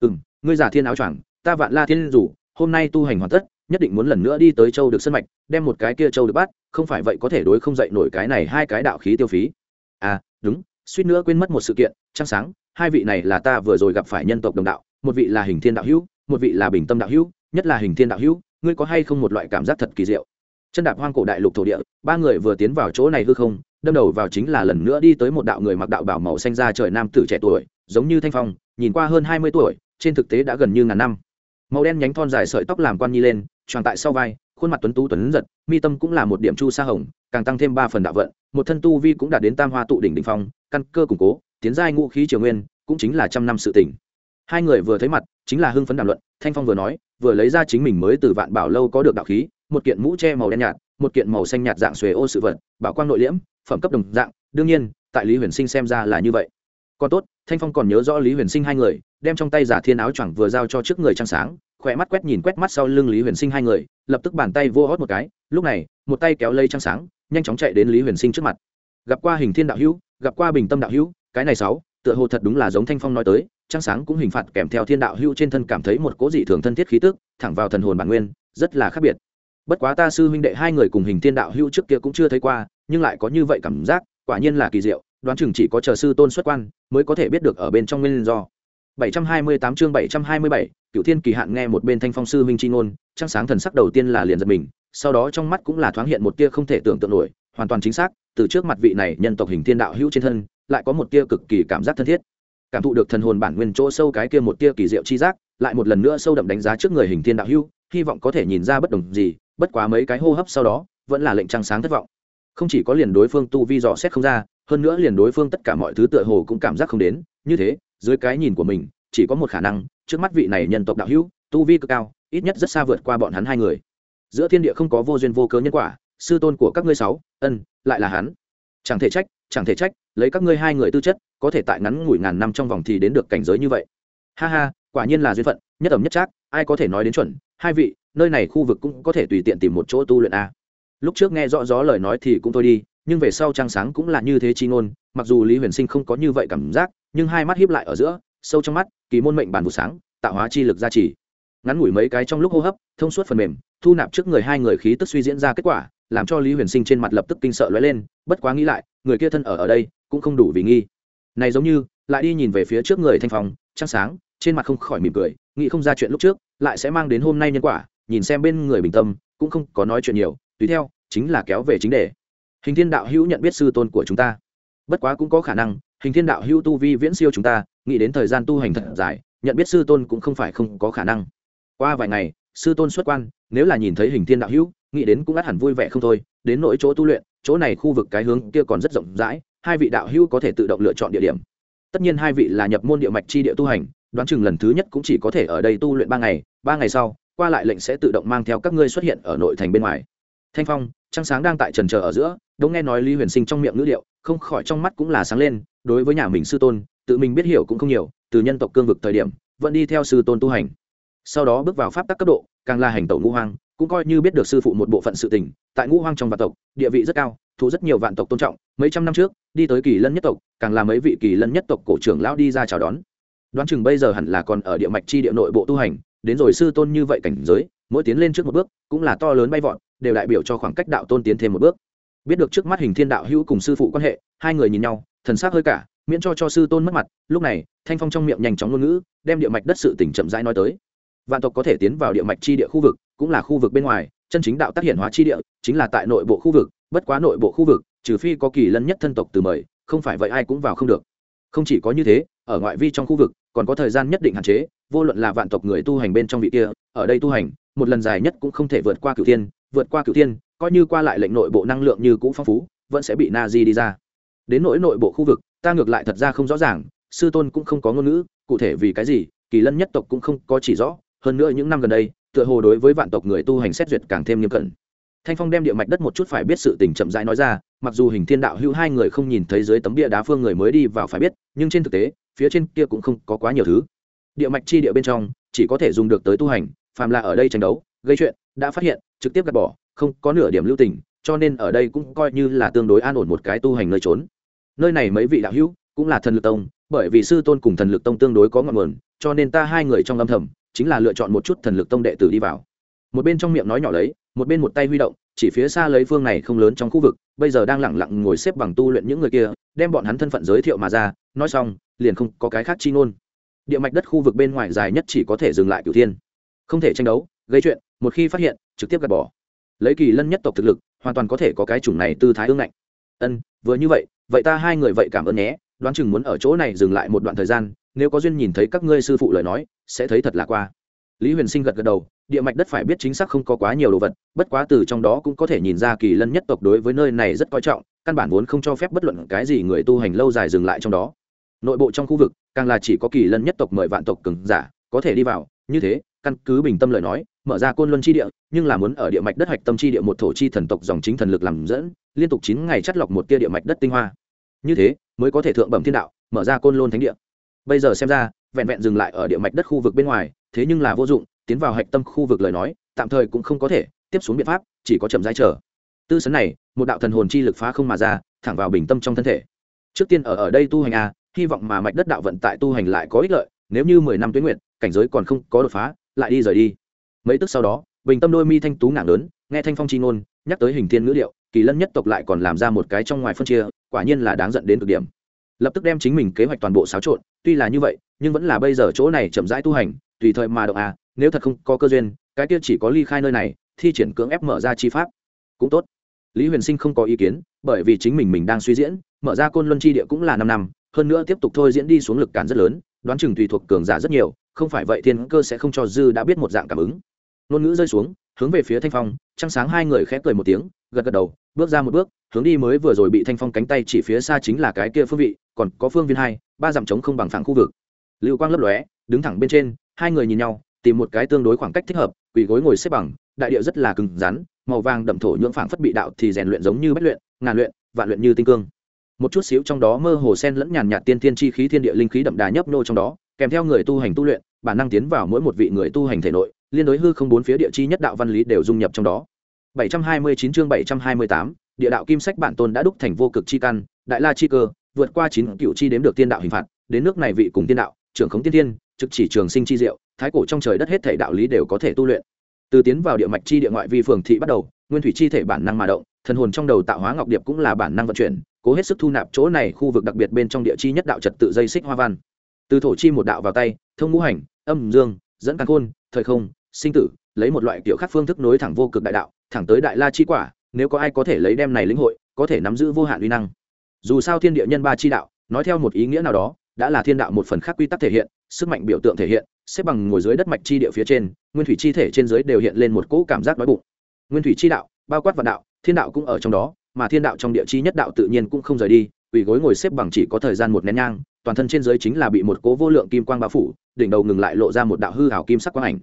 Ừm, ngươi giả thiên áo choàng ta vạn la thiên rủ hôm nay tu hành hoàn tất nhất định muốn lần nữa đi tới châu được sân mạch đem một cái kia châu được bắt không phải vậy có thể đối không dậy nổi cái này hai cái đạo khí tiêu phí. À đúng suýt nữa quên mất một sự kiện, trăng sáng, hai vị này là ta vừa rồi gặp phải nhân tộc đồng đạo, một vị là hình thiên đạo hữu, một vị là bình tâm đạo hữu, nhất là hình thiên đạo hữu, ngươi có hay không một loại cảm giác thật kỳ diệu? Chân đạp hoang cổ đại lục thổ địa, ba người vừa tiến vào chỗ này hư không, đâm đầu vào chính là lần nữa đi tới một đạo người mặc đạo bảo màu xanh ra trời nam tử trẻ tuổi, giống như thanh phong, nhìn qua hơn hai mươi tuổi, trên thực tế đã gần như ngàn năm. Màu đen nhánh thon dài sợi tóc làm quan nhi lên tròn tại sau vai, khuôn mặt tuấn tú tuấn giật, mi tâm cũng là một điểm chu sa hồng, càng tăng thêm ba phần đạo vận một thân tu vi cũng đạt đến tam hoa tụ đỉnh đỉnh phong, căn cơ củng cố, tiến giai ngũ khí triều nguyên, cũng chính là trăm năm sự tỉnh. Hai người vừa thấy mặt, chính là hưng phấn đàm luận, thanh phong vừa nói, vừa lấy ra chính mình mới từ vạn bảo lâu có được đạo khí, một kiện mũ che màu đen nhạt, một kiện màu xanh nhạt dạng xuề ô sự vật, bảo quang nội liễm, phẩm cấp đồng dạng, đương nhiên, tại lý huyền sinh xem ra là như vậy. Còn tốt, thanh phong còn nhớ rõ lý huyền sinh hai người, đem trong tay giả thiên áo choàng vừa giao cho trước người trăng sáng, khỏe mắt quét nhìn quét mắt sau lưng lý huyền sinh hai người, lập tức bàn tay vô hót một cái, lúc này, một tay kéo lây trăng sáng nhanh chóng chạy đến lý huyền sinh trước mặt. Gặp qua hình thiên đạo hữu gặp qua bình tâm đạo hữu cái này sáu tựa hồ thật đúng là giống thanh phong nói tới trăng sáng cũng hình phạt kèm theo thiên đạo hữu trên thân cảm thấy một cố dị thường thân thiết khí tức thẳng vào thần hồn bản nguyên rất là khác biệt. Bất quá ta sư huynh đệ hai người cùng hình thiên đạo hữu trước kia cũng chưa thấy qua nhưng lại có như vậy cảm giác quả nhiên là kỳ diệu đoán chừng chỉ có chờ sư tôn xuất quan mới có thể biết được ở bên trong nguyên do. 728 chương 727, Cửu Thiên Kỳ Hạn nghe một bên Thanh Phong sư huynh chi ngôn, trăng sáng thần sắc đầu tiên là liền giật mình, sau đó trong mắt cũng là thoáng hiện một tia không thể tưởng tượng nổi, hoàn toàn chính xác, từ trước mặt vị này nhân tộc hình thiên đạo hữu trên thân, lại có một tia cực kỳ cảm giác thân thiết. Cảm thụ được thần hồn bản nguyên chỗ sâu cái kia một tia kỳ diệu chi giác, lại một lần nữa sâu đậm đánh giá trước người hình thiên đạo hữu, hy vọng có thể nhìn ra bất đồng gì, bất quá mấy cái hô hấp sau đó, vẫn là lệnh trăng sáng thất vọng. Không chỉ có liền đối phương tu vi dò xét không ra, hơn nữa liền đối phương tất cả mọi thứ tựa hồ cũng cảm giác không đến, như thế, dưới cái nhìn của mình, chỉ có một khả năng trước mắt vị này nhân tộc đạo hữu tu vi cực cao ít nhất rất xa vượt qua bọn hắn hai người giữa thiên địa không có vô duyên vô cớ nhân quả, sư tôn của các ngươi sáu, ân, lại là hắn. Chẳng thể trách, chẳng thể trách, lấy các ngươi hai người tư chất, có thể tại ngắn ngủi ngàn năm trong vòng thì đến được cảnh giới như vậy. Ha ha, quả nhiên là duyên phận, nhất ẩm nhất trác, ai có thể nói đến chuẩn. Hai vị, nơi này khu vực cũng có thể tùy tiện tìm một chỗ tu luyện a. Lúc trước nghe rõ rõ lời nói thì cũng thôi đi, nhưng về sau trăng sáng cũng là như thế chi ngôn, mặc dù lý huyền sinh không có như vậy cảm giác, nhưng hai mắt hiếp lại ở giữa, sâu trong mắt, kỳ môn mệnh bản vụ sáng, tạo hóa chi lực gia trì. Ngắn ngủi mấy cái trong lúc hô hấp, thông suốt phần mềm thu nạp trước người hai người khí tức suy diễn ra kết quả, làm cho lý huyền sinh trên mặt lập tức kinh sợ lóe lên, bất quá nghĩ lại, người kia thân ở ở đây, cũng không đủ vì nghi. Này giống như, lại đi nhìn về phía trước người thanh phong, trăng sáng, trên mặt không khỏi mỉm cười, nghĩ không ra chuyện lúc trước, lại sẽ mang đến hôm nay nhân quả, nhìn xem bên người bình tâm, cũng không có nói chuyện nhiều, tùy theo, chính là kéo về chính đề. Hình thiên đạo hữu nhận biết sư tôn của chúng ta. Bất quá cũng có khả năng, hình thiên đạo hữu tu vi viễn siêu chúng ta, nghĩ đến thời gian tu hành thật dài, nhận biết sư tôn cũng không phải không có khả năng. Qua vài ngày sư tôn xuất quan, nếu là nhìn thấy hình thiên đạo hữu, nghĩ đến cũng ắt hẳn vui vẻ không thôi, đến nỗi chỗ tu luyện, chỗ này khu vực cái hướng kia còn rất rộng rãi, hai vị đạo hữu có thể tự động lựa chọn địa điểm. Tất nhiên hai vị là nhập môn địa mạch chi địa tu hành, đoán chừng lần thứ nhất cũng chỉ có thể ở đây tu luyện ba ngày ba ngày sau, qua lại lệnh sẽ tự động mang theo các ngươi xuất hiện ở nội thành bên ngoài. Thanh phong, trăng sáng đang tại trần trờ ở giữa, đống nghe nói lý huyền sinh trong miệng ngữ liệu không khỏi trong mắt cũng là sáng lên, đối với nhà mình sư tôn, tự mình biết hiểu cũng không nhiều, từ nhân tộc cương vực thời điểm, vẫn đi theo sư tôn tu hành sau đó bước vào pháp tắc cấp độ, càng là hành tẩu ngũ hoang, cũng coi như biết được sư phụ một bộ phận sự tình, tại ngũ hoang trong vạn tộc, địa vị rất cao thu rất nhiều vạn tộc tôn trọng, mấy trăm năm trước, đi tới kỳ lân nhất tộc, càng là mấy vị kỳ lân nhất tộc cổ trưởng lão đi ra chào đón. Đoán chừng bây giờ hẳn là còn ở địa mạch chi địa nội bộ tu hành, đến rồi sư tôn như vậy cảnh giới, mỗi tiến lên trước một bước, cũng là to lớn bay vọt, đều đại biểu cho khoảng cách đạo tôn tiến thêm một bước. Biết được trước mắt hình thiên đạo hữu cùng sư phụ quan hệ, hai người nhìn nhau, thần s ắ c hơi cả, miễn cho cho sư tôn mất mặt, lúc này, thanh phong trong miệng nhanh chóng ngôn ngữ, đem địa mạch đất sự tỉnh chậm rãi nói tới vạn tộc có thể tiến vào địa mạch chi địa khu vực, cũng là khu vực bên ngoài, chân chính đạo tác hiện hóa chi địa, chính là tại nội bộ khu vực, bất quá nội bộ khu vực, trừ phi có kỳ lân nhất thân tộc từ mời, không phải vậy ai cũng vào không được. Không chỉ có như thế, ở ngoại vi trong khu vực, còn có thời gian nhất định hạn chế, vô luận là vạn tộc người tu hành bên trong vị kia, ở đây tu hành, một lần dài nhất cũng không thể vượt qua cửu tiên vượt qua cửu tiên coi như qua lại lệnh nội bộ năng lượng như cũ phong phú, vẫn sẽ bị na di đi ra. Đến nỗi nội bộ khu vực, ta ngược lại thật ra không rõ ràng, sư tôn cũng không có ngôn ngữ, cụ thể vì cái gì, kỳ lân nhất tộc cũng không có chỉ rõ hơn nữa những năm gần đây, tựa hồ đối với vạn tộc người tu hành xét duyệt càng thêm nghiêm cẩn. Thanh phong đem địa mạch đất một chút phải biết sự tình chậm rãi nói ra, mặc dù hình thiên đạo hữu hai người không nhìn thấy dưới tấm địa đá phương người mới đi vào phải biết, nhưng trên thực tế, phía trên kia cũng không có quá nhiều thứ. Địa mạch chi địa bên trong, chỉ có thể dùng được tới tu hành, phàm là ở đây tranh đấu, gây chuyện, đã phát hiện, trực tiếp gạt bỏ, không có nửa điểm lưu tình, cho nên ở đây cũng coi như là tương đối an ổn một cái tu hành nơi trốn. Nơi này mấy vị đạo hữu, cũng là thần lực tông, bởi vì sư tôn cùng thần lực tông tương đối có ngọn nguồn, cho nên ta hai người trong âm thầm chính là lựa chọn một chút thần lực tông đệ tử đi vào. Một bên trong miệng nói nhỏ lấy, một bên một tay huy động, chỉ phía xa lấy phương này không lớn trong khu vực, bây giờ đang lẳng lặng ngồi xếp bằng tu luyện những người kia, đem bọn hắn thân phận giới thiệu mà ra, nói xong, liền không có cái khác chi ngôn. Địa mạch đất khu vực bên ngoài dài nhất chỉ có thể dừng lại cửu thiên. Không thể tranh đấu, gây chuyện, một khi phát hiện, trực tiếp gạt bỏ. Lấy kỳ lân nhất tộc thực lực, hoàn toàn có thể có cái chủng này tư thái ương ngạnh. Ân, vừa như vậy vậy ta hai người vậy cảm ơn nhé, đoán chừng muốn ở chỗ này dừng lại một đoạn thời gian, nếu có duyên nhìn thấy các ngươi sư phụ lời nói sẽ thấy thật là qua. Lý huyền sinh gật gật đầu, địa mạch đất phải biết chính xác không có quá nhiều đồ vật, bất quá từ trong đó cũng có thể nhìn ra kỳ lân nhất tộc đối với nơi này rất coi trọng, căn bản vốn không cho phép bất luận cái gì người tu hành lâu dài dừng lại trong đó. Nội bộ trong khu vực, càng là chỉ có kỳ lân nhất tộc mời vạn tộc cường giả, có thể đi vào, như thế, căn cứ bình tâm lời nói, mở ra côn luân chi địa, nhưng là muốn ở địa mạch đất hạch tâm chi địa một thổ chi thần tộc dòng chính thần lực làm dẫn, liên tục chín ngày chắt lọc một tia địa mạch đất tinh hoa. Như thế, mới có thể thượng bẩm thiên đạo, mở ra côn lôn thánh địa. Bây giờ xem ra vẹn vẹn dừng lại ở địa mạch đất khu vực bên ngoài, thế nhưng là vô dụng, tiến vào hạch tâm khu vực lời nói, tạm thời cũng không có thể, tiếp xuống biện pháp, chỉ có chậm rãi chờ. Tư sấn này, một đạo thần hồn chi lực phá không mà ra, thẳng vào bình tâm trong thân thể. Trước tiên ở ở đây tu hành a hy vọng mà mạch đất đạo vận tại tu hành lại có ích lợi, nếu như mười năm tuyến nguyện cảnh giới còn không có đột phá, lại đi rời đi. Mấy tức sau đó, bình tâm đôi mi thanh tú ngảng lớn, nghe thanh phong chi ngôn, nhắc tới hình thiên ngữ liệu kỳ lân nhất tộc lại còn làm ra một cái trong ngoài phân chia, quả nhiên là đáng giận đến cực điểm. Lập tức đem chính mình kế hoạch toàn bộ xáo trộn, tuy là như vậy nhưng vẫn là bây giờ chỗ này chậm rãi tu hành, tùy thời mà động à nếu thật không có cơ duyên, cái kia chỉ có ly khai nơi này, thi triển cưỡng ép mở ra chi pháp. Cũng tốt. Lý huyền sinh không có ý kiến, bởi vì chính mình mình đang suy diễn, mở ra côn luân chi địa cũng là năm năm, hơn nữa tiếp tục thôi diễn đi xuống lực cản rất lớn, đoán chừng tùy thuộc cường giả rất nhiều, không phải vậy thiên cơ sẽ không cho dư đã biết một dạng cảm ứng. Ngôn ngữ rơi xuống, hướng về phía thanh phong, trăng sáng hai người khẽ cười một tiếng, gật gật đầu, bước ra một bước, hướng đi mới vừa rồi bị thanh phong cánh tay chỉ phía xa chính là cái kia phương vị, còn có phương viên hai, ba dặm trống không bằng phẳng khu vực lưu quang lấp lóe đứng thẳng bên trên hai người nhìn nhau tìm một cái tương đối khoảng cách thích hợp quỳ gối ngồi xếp bằng đại địa rất là cứng rắn màu vàng đậm thổ nhưỡng phảng phất bị đạo thì rèn luyện giống như bách luyện ngàn luyện vạn luyện như tinh cương. Một chút xíu trong đó mơ hồ sen lẫn nhàn nhạt tiên tiên chi khí thiên địa linh khí đậm đà nhấp nô trong đó kèm theo người tu hành tu luyện bản năng tiến vào mỗi một vị người tu hành thể nội liên đối hư không bốn phía địa chi nhất đạo văn lý đều dung nhập trong đó. 729 chương 728, địa đạo kim sách bản tôn đã đúc thành vô cực chi căn đại la chi cơ vượt qua chín cựu chi đếm được tiên đạo hình phạt đến nước này vị cùng tiên đạo trưởng khống tiên Thiên, trực chỉ trường sinh chi diệu thái cổ trong trời đất hết thể đạo lý đều có thể tu luyện. Từ tiến vào địa mạch chi địa ngoại vi phường thị bắt đầu nguyên thủy chi thể bản năng mà động thần hồn trong đầu tạo hóa ngọc điệp cũng là bản năng vận chuyển cố hết sức thu nạp chỗ này khu vực đặc biệt bên trong địa chi nhất đạo trật tự dây xích hoa văn. Từ thổ chi một đạo vào tay thông ngũ hành âm dương dẫn căn khôn thời không sinh tử lấy một loại kiểu khác phương thức nối thẳng vô cực đại đạo thẳng tới đại la chi quả nếu có ai có thể lấy đem này lĩnh hội có thể nắm giữ vô hạn uy năng. Dù sao thiên địa nhân ba chi đạo nói theo một ý nghĩa nào đó đã là thiên đạo một phần khác quy tắc thể hiện, sức mạnh biểu tượng thể hiện, xếp bằng ngồi dưới đất mạch chi địa phía trên, nguyên thủy chi thể trên dưới đều hiện lên một cỗ cảm giác đói bụng. Nguyên thủy chi đạo, bao quát vạn đạo, thiên đạo cũng ở trong đó, mà thiên đạo trong địa chi nhất đạo tự nhiên cũng không rời đi ủy gối ngồi xếp bằng chỉ có thời gian một nén nhang, toàn thân trên dưới chính là bị một cố vô lượng kim quang bao phủ, đỉnh đầu ngừng lại lộ ra một đạo hư hảo kim sắc quang ảnh.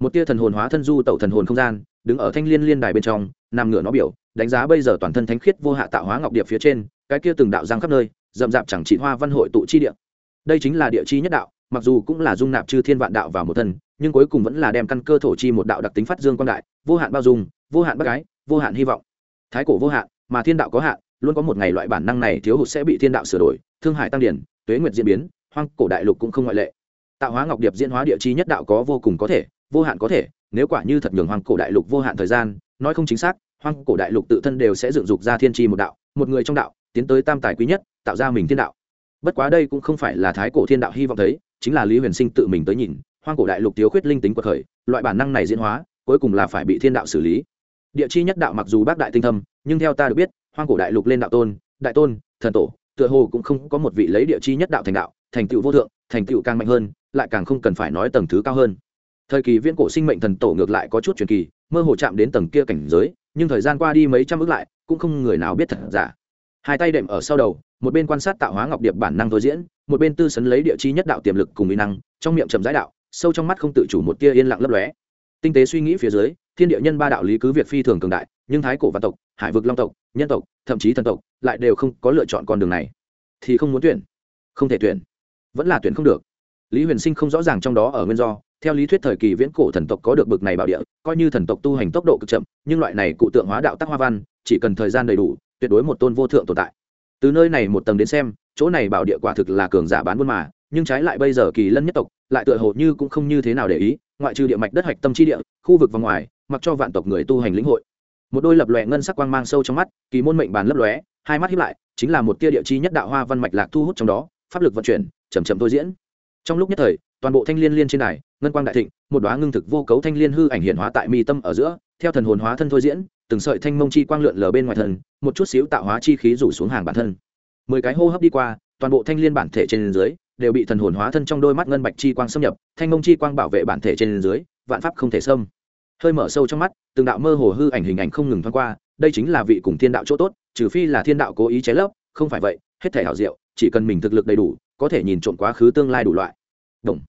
Một tia thần hồn hóa thân du tẩu thần hồn không gian, đứng ở thanh liên liên đài bên trong, nằm ngửa nó biểu, đánh giá bây giờ toàn thân thánh khiết vô hạ tạo hóa ngọc điệp phía trên, cái kia từng đạo giang khắp nơi, rậm rạp chẳng trị hoa văn hội tụ chi địa đây chính là địa chi nhất đạo, mặc dù cũng là dung nạp chư thiên vạn đạo vào một thân, nhưng cuối cùng vẫn là đem căn cơ thổ chi một đạo đặc tính phát dương quan đại, vô hạn bao dung, vô hạn bác gái vô hạn hy vọng. Thái cổ vô hạn, mà thiên đạo có hạn, luôn có một ngày loại bản năng này thiếu hụt sẽ bị thiên đạo sửa đổi, thương hải tăng điển, tuế nguyệt diễn biến, hoang cổ đại lục cũng không ngoại lệ. Tạo hóa ngọc điệp diễn hóa địa chi nhất đạo có vô cùng có thể, vô hạn có thể, nếu quả như thật nhường hoang cổ đại lục vô hạn thời gian, nói không chính xác, hoang cổ đại lục tự thân đều sẽ dựng dục ra thiên tri một đạo, một người trong đạo, tiến tới tam tài quý nhất, tạo ra mình thiên đạo bất quá đây cũng không phải là thái cổ thiên đạo hy vọng thấy, chính là lý huyền sinh tự mình tới nhìn, hoang cổ đại lục thiếu khuyết linh tính quật khởi, loại bản năng này diễn hóa, cuối cùng là phải bị thiên đạo xử lý. Địa chi nhất đạo mặc dù bác đại tinh thâm, nhưng theo ta được biết, hoang cổ đại lục lên đạo tôn, đại tôn, thần tổ, tựa hồ cũng không có một vị lấy địa chi nhất đạo thành đạo, thành tựu vô thượng, thành tựu càng mạnh hơn, lại càng không cần phải nói tầng thứ cao hơn. Thời kỳ viễn cổ sinh mệnh thần tổ ngược lại có chút truyền kỳ, mơ hồ chạm đến tầng kia cảnh giới, nhưng thời gian qua đi mấy trăm ước lại, cũng không người nào biết thật giả. Hai tay đệm ở sau đầu một bên quan sát tạo hóa ngọc điệp bản năng thôi diễn, một bên tư sấn lấy địa chi nhất đạo tiềm lực cùng mỹ năng, trong miệng trầm giải đạo, sâu trong mắt không tự chủ một tia yên lặng lấp lóe. Tinh tế suy nghĩ phía dưới, thiên địa nhân ba đạo lý cứ việc phi thường cường đại, nhưng thái cổ văn tộc, hải vực long tộc, nhân tộc, thậm chí thần tộc, lại đều không có lựa chọn con đường này. Thì không muốn tuyển. Không thể tuyển. Vẫn là tuyển không được. Lý huyền sinh không rõ ràng trong đó ở nguyên do, theo lý thuyết thời kỳ viễn cổ thần tộc có được bực này bảo địa, coi như thần tộc tu hành tốc độ cực chậm, nhưng loại này cụ tượng hóa đạo tác hoa văn, chỉ cần thời gian đầy đủ, tuyệt đối một tôn vô thượng tồn tại từ nơi này một tầng đến xem, chỗ này bảo địa quả thực là cường giả bán buôn mà, nhưng trái lại bây giờ kỳ lân nhất tộc, lại tựa hồ như cũng không như thế nào để ý, ngoại trừ địa mạch đất hạch tâm chi địa, khu vực và ngoài, mặc cho vạn tộc người tu hành lĩnh hội. Một đôi lập lòe ngân sắc quang mang sâu trong mắt, kỳ môn mệnh bàn lấp lóe, hai mắt hiếp lại, chính là một tia địa chi nhất đạo hoa văn mạch lạc thu hút trong đó, pháp lực vận chuyển chầm chậm thôi diễn. Trong lúc nhất thời, toàn bộ thanh liên liên trên đài, ngân quang đại thịnh, một đoá ngưng thực vô cấu thanh liên hư ảnh hiện hóa tại mi tâm ở giữa theo thần hồn hóa thân thôi diễn, từng sợi thanh mông chi quang lượn lờ bên ngoài thân, một chút xíu tạo hóa chi khí rủ xuống hàng bản thân. Mười cái hô hấp đi qua, toàn bộ thanh liên bản thể trên dưới đều bị thần hồn hóa thân trong đôi mắt ngân bạch chi quang xâm nhập, thanh mông chi quang bảo vệ bản thể trên dưới, vạn pháp không thể xâm. Hơi mở sâu trong mắt, từng đạo mơ hồ hư ảnh hình ảnh không ngừng thoáng qua, đây chính là vị cùng thiên đạo chỗ tốt, trừ phi là thiên đạo cố ý chế lấp, không phải vậy, hết thể hảo diệu, chỉ cần mình thực lực đầy đủ, có thể nhìn trộm quá khứ tương lai đủ loại. Đồng.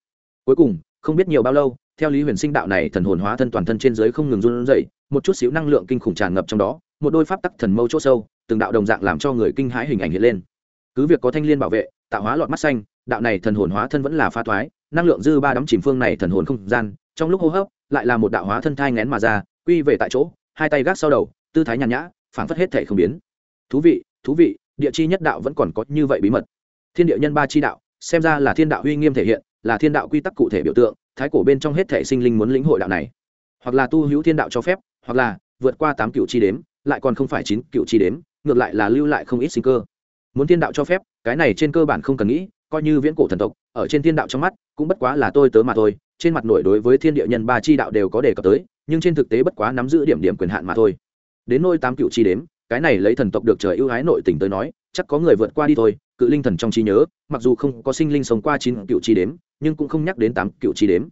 cuối cùng, không biết nhiều bao lâu theo lý huyền sinh đạo này thần hồn hóa thân toàn thân trên dưới không ngừng run rẩy, một chút xíu năng lượng kinh khủng tràn ngập trong đó, một đôi pháp tắc thần mâu chỗ sâu, từng đạo đồng dạng làm cho người kinh hãi hình ảnh hiện lên. Cứ việc có thanh liên bảo vệ, tạo hóa lọt mắt xanh, đạo này thần hồn hóa thân vẫn là pha thoái, năng lượng dư ba đắm chìm phương này thần hồn không gian, trong lúc hô hấp, lại là một đạo hóa thân thai ngén mà ra, quy về tại chỗ, hai tay gác sau đầu, tư thái nhàn nhã, phảng phất hết thể không biến. Thú vị thú vị, địa chi nhất đạo vẫn còn có như vậy bí mật. Thiên địa nhân ba chi đạo, xem ra là thiên đạo uy nghiêm thể hiện, là thiên đạo quy tắc cụ thể biểu tượng thái cổ bên trong hết thể sinh linh muốn lĩnh hội đạo này. Hoặc là tu hữu thiên đạo cho phép, hoặc là vượt qua tám cựu chi đếm, lại còn không phải chín cựu chi đếm, ngược lại là lưu lại không ít sinh cơ. Muốn thiên đạo cho phép, cái này trên cơ bản không cần nghĩ, coi như viễn cổ thần tộc, ở trên thiên đạo trong mắt, cũng bất quá là tôi tớ mà thôi, trên mặt nổi đối với thiên địa nhân ba chi đạo đều có đề cập tới, nhưng trên thực tế bất quá nắm giữ điểm điểm quyền hạn mà thôi. Đến nôi tám cựu chi đếm, cái này lấy thần tộc được trời ưu ái nội tình tới nói, chắc có người vượt qua đi thôi, cự linh thần trong trí nhớ, mặc dù không có sinh linh sống qua chín cựu chi đếm nhưng cũng không nhắc đến tám cựu chi đếm.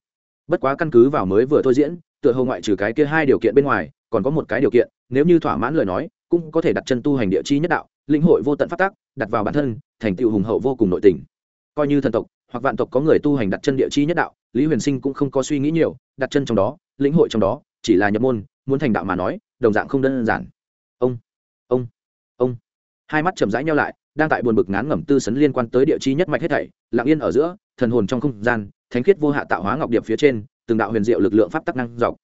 Bất quá căn cứ vào mới vừa thôi diễn, tựa hồ ngoại trừ cái kia hai điều kiện bên ngoài, còn có một cái điều kiện, nếu như thỏa mãn lời nói, cũng có thể đặt chân tu hành địa chi nhất đạo, linh hội vô tận phát tác đặt vào bản thân, thành tựu hùng hậu vô cùng nội tình. Coi như thần tộc, hoặc vạn tộc có người tu hành đặt chân địa chi nhất đạo, lý huyền sinh cũng không có suy nghĩ nhiều, đặt chân trong đó, lĩnh hội trong đó, chỉ là nhập môn, muốn thành đạo mà nói, đồng dạng không đơn giản. Ông ông ông. Hai mắt chầm rãi nhau lại đang tại buồn bực ngán ngẩm tư sấn liên quan tới địa chi nhất mạch hết thảy, lặng yên ở giữa, thần hồn trong không gian, thánh khiết vô hạ tạo hóa ngọc điệp phía trên, từng đạo huyền diệu lực lượng pháp tắc năng dọc.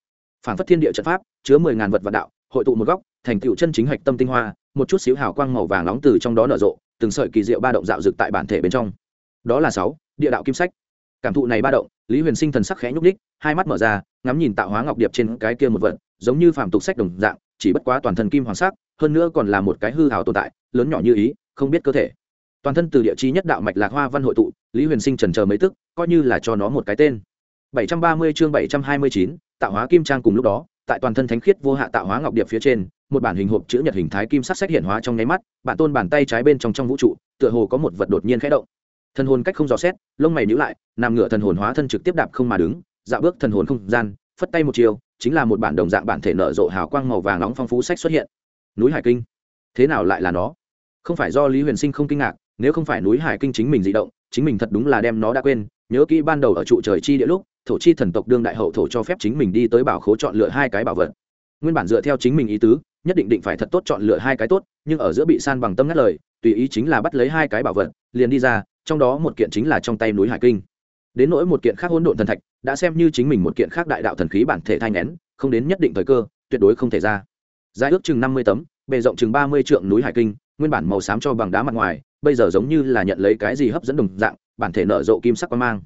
Phản phất thiên địa trận pháp, chứa mười ngàn vật vạn đạo, hội tụ một góc, thành tựu chân chính hạch tâm tinh hoa, một chút xíu hào quang màu vàng nóng từ trong đó nở rộ, từng sợi kỳ diệu ba động dạo dực tại bản thể bên trong. Đó là sáu, địa đạo kim sách. Cảm thụ này ba động, lý huyền sinh thần sắc khẽ nhúc đích hai mắt mở ra, ngắm nhìn tạo hóa ngọc điệp trên cái kia một vật, giống như phàm tục sách đồng dạng, chỉ bất quá toàn thân kim hoàng sắc, hơn nữa còn là một cái hư hào tồn tại, lớn nhỏ như ý không biết cơ thể. Toàn thân từ địa chí nhất đạo mạch lạc hoa văn hội tụ lý huyền sinh trần chờ mấy tức coi như là cho nó một cái tên. 730 chương 729, tạo hóa kim trang cùng lúc đó tại toàn thân thánh khiết vô hạ tạo hóa ngọc điệp phía trên một bản hình hộp chữ nhật hình thái kim sắc sách hiện hóa trong nháy mắt bản tôn bàn tay trái bên trong trong vũ trụ tựa hồ có một vật đột nhiên khẽ động. Thần hồn cách không dò xét lông mày nhíu lại nằm ngửa thần hồn hóa thân trực tiếp đạp không mà đứng dạo bước thần hồn không gian phất tay một chiều chính là một bản đồng dạng bản thể nở rộ hào quang màu vàng nóng phong phú sách xuất hiện. Núi hải kinh thế nào lại là nó? Không phải do lý huyền sinh không kinh ngạc, nếu không phải núi hải kinh chính mình dị động, chính mình thật đúng là đem nó đã quên. Nhớ kỹ ban đầu ở trụ trời chi địa lúc, thổ chi thần tộc đương đại hậu thổ cho phép chính mình đi tới bảo khố chọn lựa hai cái bảo vật. Nguyên bản dựa theo chính mình ý tứ, nhất định định phải thật tốt chọn lựa hai cái tốt, nhưng ở giữa bị san bằng tâm ngắt lời, tùy ý chính là bắt lấy hai cái bảo vật, liền đi ra, trong đó một kiện chính là trong tay núi hải kinh. Đến nỗi một kiện khác hỗn độn thần thạch, đã xem như chính mình một kiện khác đại đạo thần khí bản thể thai nén, không đến nhất định thời cơ, tuyệt đối không thể ra. Dài ước chừng năm mươi tấm, bề rộng chừng ba mươi trượng núi hải kinh nguyên bản màu xám cho bằng đá mặt ngoài, bây giờ giống như là nhận lấy cái gì hấp dẫn đồng dạng, bản thể nở rộ kim sắc quang mang.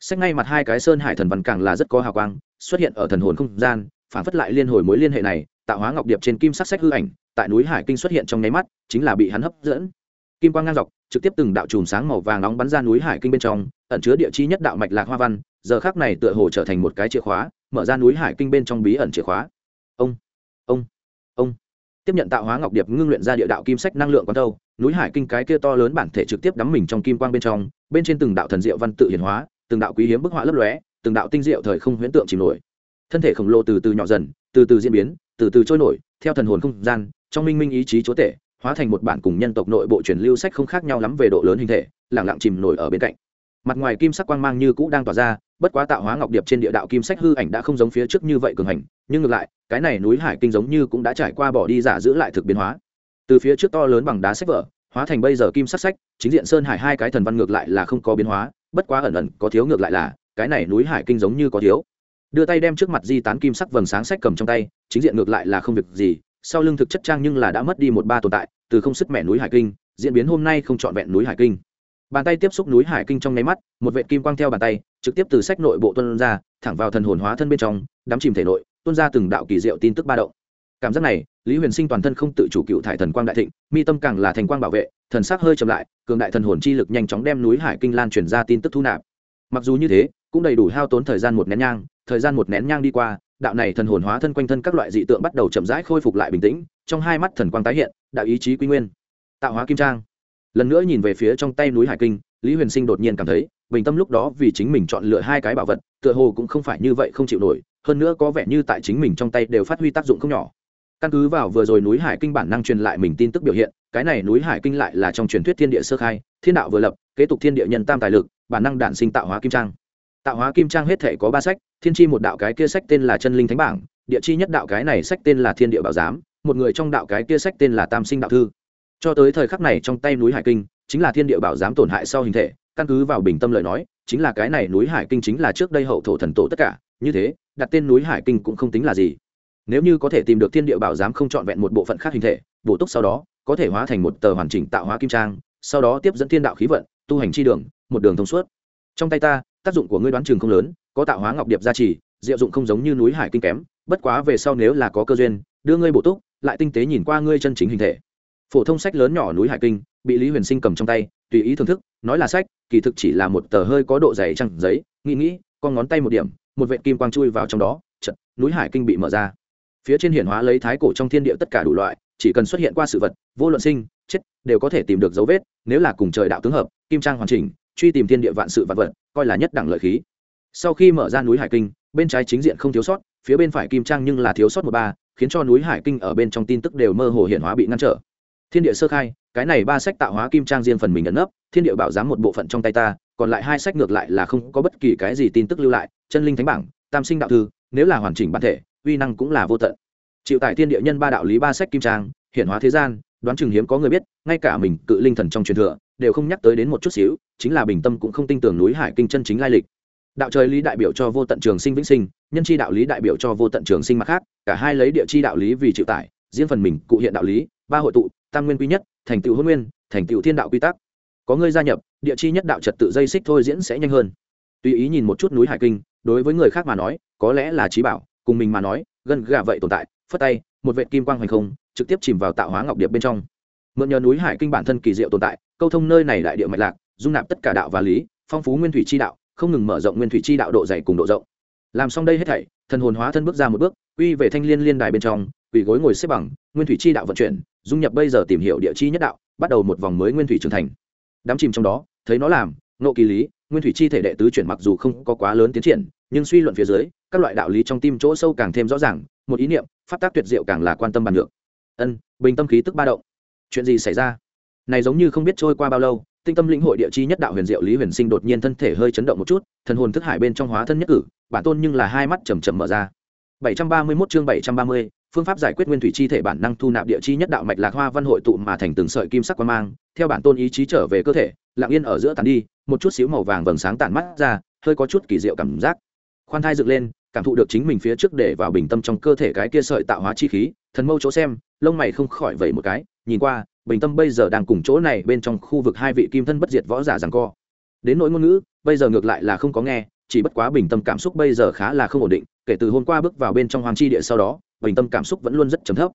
Xét ngay mặt hai cái sơn hải thần văn càng là rất có hào quang, xuất hiện ở thần hồn không gian, phản phất lại liên hồi mối liên hệ này, tạo hóa ngọc điệp trên kim sắc sách hư ảnh, tại núi hải kinh xuất hiện trong nháy mắt, chính là bị hắn hấp dẫn. Kim quang ngang dọc, trực tiếp từng đạo chùm sáng màu vàng nóng bắn ra núi hải kinh bên trong, ẩn chứa địa chi nhất đạo mạch lạc hoa văn, giờ khác này tựa hồ trở thành một cái chìa khóa, mở ra núi hải kinh bên trong bí ẩn chìa khóa. Ông ông ông tiếp nhận tạo hóa ngọc điệp ngưng luyện ra địa đạo kim sách năng lượng quán thâu, núi hải kinh cái kia to lớn bản thể trực tiếp đắm mình trong kim quang bên trong, bên trên từng đạo thần diệu văn tự hiển hóa, từng đạo quý hiếm bức họa lấp lóe, từng đạo tinh diệu thời không huyễn tượng chìm nổi. Thân thể khổng lồ từ từ nhỏ dần, từ từ diễn biến, từ từ trôi nổi, theo thần hồn không gian, trong minh minh ý chí chúa tể, hóa thành một bản cùng nhân tộc nội bộ truyền lưu sách không khác nhau lắm về độ lớn hình thể lẳng lặng chìm nổi ở bên cạnh. Mặt ngoài kim sắc quang mang như cũ đang tỏa ra, bất quá tạo hóa ngọc điệp trên địa đạo kim sách hư ảnh đã không giống phía trước như vậy cường hành nhưng ngược lại, cái này núi hải kinh giống như cũng đã trải qua bỏ đi giả giữ lại thực biến hóa. Từ phía trước to lớn bằng đá sách vở, hóa thành bây giờ kim sắc sách, chính diện sơn hải hai cái thần văn ngược lại là không có biến hóa, bất quá ẩn ẩn có thiếu ngược lại là, cái này núi hải kinh giống như có thiếu. Đưa tay đem trước mặt di tán kim sắc vầng sáng sách cầm trong tay, chính diện ngược lại là không việc gì, sau lưng thực chất trang nhưng là đã mất đi một ba tồn tại, từ không sức mẹ núi hải kinh, diễn biến hôm nay không trọn vẹn núi hải kinh. Bàn tay tiếp xúc núi hải kinh trong nháy mắt, một vệ kim quang theo bàn tay, trực tiếp từ sách nội bộ tuân ra, thẳng vào thần hồn hóa thân bên trong, đắm chìm thể nội tuôn ra từng đạo kỳ diệu tin tức ba động. Cảm giác này, lý huyền sinh toàn thân không tự chủ cựu thải thần quang đại thịnh, mi tâm càng là thành quang bảo vệ, thần sắc hơi chậm lại, cường đại thần hồn chi lực nhanh chóng đem núi hải kinh lan truyền ra tin tức thu nạp. Mặc dù như thế, cũng đầy đủ hao tốn thời gian một nén nhang, thời gian một nén nhang đi qua, đạo này thần hồn hóa thân quanh thân các loại dị tượng bắt đầu chậm rãi khôi phục lại bình tĩnh, trong hai mắt thần quang tái hiện, đạo ý chí quy nguyên. Tạo hóa kim trang. Lần nữa nhìn về phía trong tay núi hải kinh, lý huyền sinh đột nhiên cảm thấy bình tâm lúc đó vì chính mình chọn lựa hai cái bảo vật, tựa hồ cũng không phải như vậy không chịu nổi, hơn nữa có vẻ như tại chính mình trong tay đều phát huy tác dụng không nhỏ. Căn cứ vào vừa rồi núi hải kinh bản năng truyền lại mình tin tức biểu hiện, cái này núi hải kinh lại là trong truyền thuyết thiên địa sơ khai, thiên đạo vừa lập, kế tục thiên địa nhân tam tài lực, bản năng đản sinh tạo hóa kim trang. Tạo hóa kim trang hết thể có ba sách, thiên tri một đạo cái kia sách tên là chân linh thánh bảng, địa chi nhất đạo cái này sách tên là thiên địa bảo giám, một người trong đạo cái kia sách tên là tam sinh đạo thư. Cho tới thời khắc này trong tay núi hải kinh, chính là thiên địa bảo giám tổn hại sau hình thể căn cứ vào bình tâm lời nói, chính là cái này núi hải kinh chính là trước đây hậu thổ thần tổ tất cả, như thế, đặt tên núi hải kinh cũng không tính là gì. Nếu như có thể tìm được thiên địa bảo giám không trọn vẹn một bộ phận khác hình thể, bổ túc sau đó, có thể hóa thành một tờ hoàn chỉnh tạo hóa kim trang, sau đó tiếp dẫn thiên đạo khí vận, tu hành chi đường, một đường thông suốt. Trong tay ta, tác dụng của ngươi đoán chừng không lớn, có tạo hóa ngọc điệp gia trì, diệu dụng không giống như núi hải kinh kém, bất quá về sau nếu là có cơ duyên, đưa ngươi bổ túc, lại tinh tế nhìn qua ngươi chân chính hình thể. Phổ thông sách lớn nhỏ núi hải kinh, bị lý huyền sinh cầm trong tay tùy ý thưởng thức, nói là sách, kỳ thực chỉ là một tờ hơi có độ dày trăng giấy, nghĩ nghĩ, con ngón tay một điểm, một vệ kim quang chui vào trong đó chật núi hải kinh bị mở ra. Phía trên hiển hóa lấy thái cổ trong thiên địa tất cả đủ loại, chỉ cần xuất hiện qua sự vật, vô luận sinh, chết, đều có thể tìm được dấu vết, nếu là cùng trời đạo tướng hợp, kim trang hoàn chỉnh, truy tìm thiên địa vạn sự vạn vật, coi là nhất đẳng lợi khí. Sau khi mở ra núi hải kinh, bên trái chính diện không thiếu sót, phía bên phải kim trang nhưng là thiếu sót một ba, khiến cho núi hải kinh ở bên trong tin tức đều mơ hồ hiển hóa bị ngăn trở thiên địa sơ khai, cái này ba sách tạo hóa kim trang riêng phần mình ẩn nấp, thiên địa bảo giám một bộ phận trong tay ta, còn lại hai sách ngược lại là không có bất kỳ cái gì tin tức lưu lại, chân linh thánh bảng, tam sinh đạo thư, nếu là hoàn chỉnh bản thể, uy năng cũng là vô tận. Chịu tại thiên địa nhân ba đạo lý ba sách kim trang, hiển hóa thế gian, đoán chừng hiếm có người biết, ngay cả mình cự linh thần trong truyền thừa, đều không nhắc tới đến một chút xíu, chính là bình tâm cũng không tin tưởng núi hải kinh chân chính lai lịch. Đạo trời lý đại biểu cho vô tận trường sinh vĩnh sinh, nhân chi đạo lý đại biểu cho vô tận trường sinh mặt khác, cả hai lấy địa chi đạo lý vì chịu tải riêng phần mình cụ hiện đạo lý, ba hội tụ tam nguyên quy nhất, thành tựu hôn nguyên, thành tựu thiên đạo quy tắc. Có ngươi gia nhập, địa chi nhất đạo trật tự dây xích thôi diễn sẽ nhanh hơn. Tùy ý nhìn một chút núi hải kinh, đối với người khác mà nói, có lẽ là trí bảo, cùng mình mà nói, gần gà vậy tồn tại, phất tay, một vệ kim quang hoành không, trực tiếp chìm vào tạo hóa ngọc điệp bên trong. Mượn nhờ núi hải kinh bản thân kỳ diệu tồn tại, câu thông nơi này đại địa mạch lạc, dung nạp tất cả đạo và lý, phong phú nguyên thủy chi đạo, không ngừng mở rộng nguyên thủy chi đạo độ dày cùng độ rộng. Làm xong đây hết thảy, thần hồn hóa thân bước ra một bước, quy về thanh liên liên đài bên trong, quỳ gối ngồi xếp bằng, nguyên thủy chi đạo vận chuyển dung nhập bây giờ tìm hiểu địa chi nhất đạo bắt đầu một vòng mới nguyên thủy trưởng thành. Đám chìm trong đó thấy nó làm nộ kỳ lý nguyên thủy chi thể đệ tứ chuyển mặc dù không có quá lớn tiến triển nhưng suy luận phía dưới các loại đạo lý trong tim chỗ sâu càng thêm rõ ràng một ý niệm phát tác tuyệt diệu càng là quan tâm bàn được ân bình tâm khí tức ba động. Chuyện gì xảy ra? Này giống như không biết trôi qua bao lâu tinh tâm lĩnh hội địa chi nhất đạo huyền diệu lý huyền sinh đột nhiên thân thể hơi chấn động một chút thần hồn thức hải bên trong hóa thân nhất cử bản tôn nhưng là hai mắt chầm chậm mở ra. 731 chương 730, phương pháp giải quyết nguyên thủy chi thể bản năng thu nạp địa chi nhất đạo mạch lạc hoa văn hội tụ mà thành từng sợi kim sắc quan mang, theo bản tôn ý chí trở về cơ thể, lặng yên ở giữa tàn đi, một chút xíu màu vàng vầng sáng tản mắt ra, hơi có chút kỳ diệu cảm giác. Khoan thai dựng lên, cảm thụ được chính mình phía trước để vào bình tâm trong cơ thể cái kia sợi tạo hóa chi khí, thần mâu chỗ xem, lông mày không khỏi vẩy một cái, nhìn qua, bình tâm bây giờ đang cùng chỗ này bên trong khu vực hai vị kim thân bất diệt võ giả rằng co. Đến nỗi ngôn ngữ, bây giờ ngược lại là không có nghe, chỉ bất quá bình tâm cảm xúc bây giờ khá là không ổn định, kể từ hôm qua bước vào bên trong hoàng chi địa sau đó bình tâm cảm xúc vẫn luôn rất trầm thấp.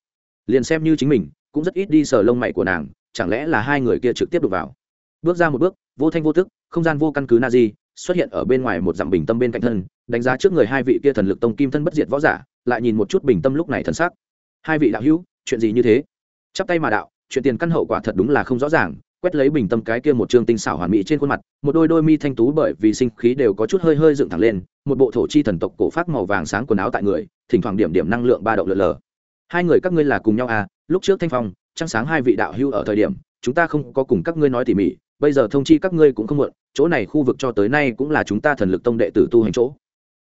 Liền xem như chính mình, cũng rất ít đi sờ lông mày của nàng, chẳng lẽ là hai người kia trực tiếp đụng vào. Bước ra một bước, vô thanh vô tức, không gian vô căn cứ na di, xuất hiện ở bên ngoài một dặm bình tâm bên cạnh thân, đánh giá trước người hai vị kia thần lực tông kim thân bất diệt võ giả, lại nhìn một chút bình tâm lúc này thân xác hai vị đạo hữu, chuyện gì như thế? Chắp tay mà đạo, chuyện tiền căn hậu quả thật đúng là không rõ ràng, quét lấy bình tâm cái kia một trương tinh xảo hoàn mỹ trên khuôn mặt, một đôi đôi mi thanh tú bởi vì sinh khí đều có chút hơi hơi dựng thẳng lên, một bộ thổ chi thần tộc cổ phát màu vàng sáng quần áo tại người thỉnh thoảng điểm điểm năng lượng ba động lờ lờ. Hai người các ngươi là cùng nhau à lúc trước thanh phong, trăng sáng hai vị đạo hưu ở thời điểm, chúng ta không có cùng các ngươi nói tỉ mỉ, bây giờ thông chi các ngươi cũng không muộn, chỗ này khu vực cho tới nay cũng là chúng ta thần lực tông đệ tử tu hành chỗ.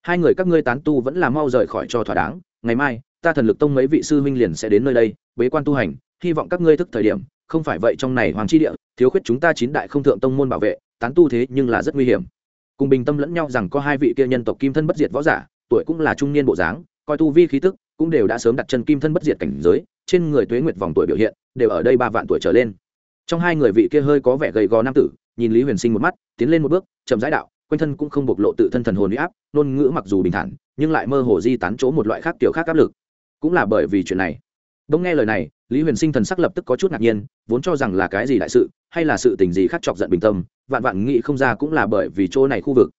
Hai người các ngươi tán tu vẫn là mau rời khỏi cho thỏa đáng, ngày mai, ta thần lực tông mấy vị sư huynh liền sẽ đến nơi đây, bế quan tu hành, hy vọng các ngươi thức thời điểm, không phải vậy trong này hoàng chi địa, thiếu khuyết chúng ta chín đại không thượng tông môn bảo vệ, tán tu thế nhưng là rất nguy hiểm. Cùng bình tâm lẫn nhau rằng có hai vị kia nhân tộc kim thân bất diệt võ giả, tuổi cũng là trung niên bộ dáng coi tu vi khí tức cũng đều đã sớm đặt chân kim thân bất diệt cảnh giới, trên người tuế nguyệt vòng tuổi biểu hiện đều ở đây ba vạn tuổi trở lên. Trong hai người vị kia hơi có vẻ gầy gò nam tử, nhìn lý huyền sinh một mắt, tiến lên một bước, chậm rãi đạo, quanh thân cũng không bộc lộ tự thân thần hồn huy áp, ngôn ngữ mặc dù bình thản, nhưng lại mơ hồ di tán chỗ một loại khác kiểu khác áp lực. Cũng là bởi vì chuyện này. Đông nghe lời này, lý huyền sinh thần sắc lập tức có chút ngạc nhiên, vốn cho rằng là cái gì đại sự, hay là sự tình gì khác chọc giận bình tâm, vạn vạn nghĩ không ra cũng là bởi vì chỗ này khu vực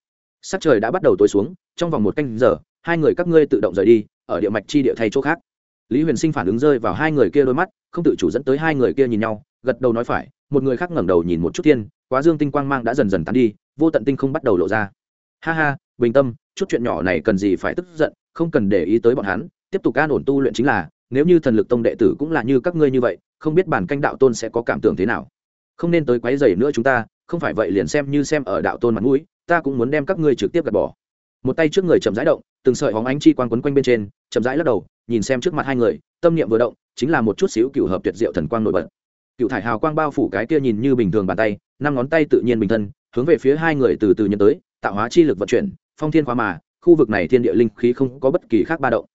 sắc trời đã bắt đầu tối xuống, trong vòng một canh giờ, hai người các ngươi tự động rời đi, ở địa mạch chi địa thay chỗ khác. Lý huyền sinh phản ứng rơi vào hai người kia đôi mắt, không tự chủ dẫn tới hai người kia nhìn nhau, gật đầu nói phải, một người khác ngẩng đầu nhìn một chút thiên, quá dương tinh quang mang đã dần dần tán đi, vô tận tinh không bắt đầu lộ ra. Ha ha, bình tâm, chút chuyện nhỏ này cần gì phải tức giận, không cần để ý tới bọn hắn, tiếp tục an ổn tu luyện chính là, nếu như thần lực tông đệ tử cũng là như các ngươi như vậy, không biết bản canh đạo tôn sẽ có cảm tưởng thế nào. Không nên tới quấy rầy nữa chúng ta, không phải vậy liền xem như xem ở đạo tôn mặt mũi ta cũng muốn đem các ngươi trực tiếp gạt bỏ. Một tay trước người chậm rãi động, từng sợi hóng ánh chi quang quấn quanh bên trên, chậm rãi lắc đầu, nhìn xem trước mặt hai người, tâm niệm vừa động, chính là một chút xíu cựu hợp tuyệt diệu thần quang nổi bật. Cựu thải hào quang bao phủ cái kia nhìn như bình thường bàn tay, năm ngón tay tự nhiên bình thân, hướng về phía hai người từ từ nhận tới, tạo hóa chi lực vận chuyển, phong thiên khoa mà, khu vực này thiên địa linh khí không có bất kỳ khác ba động.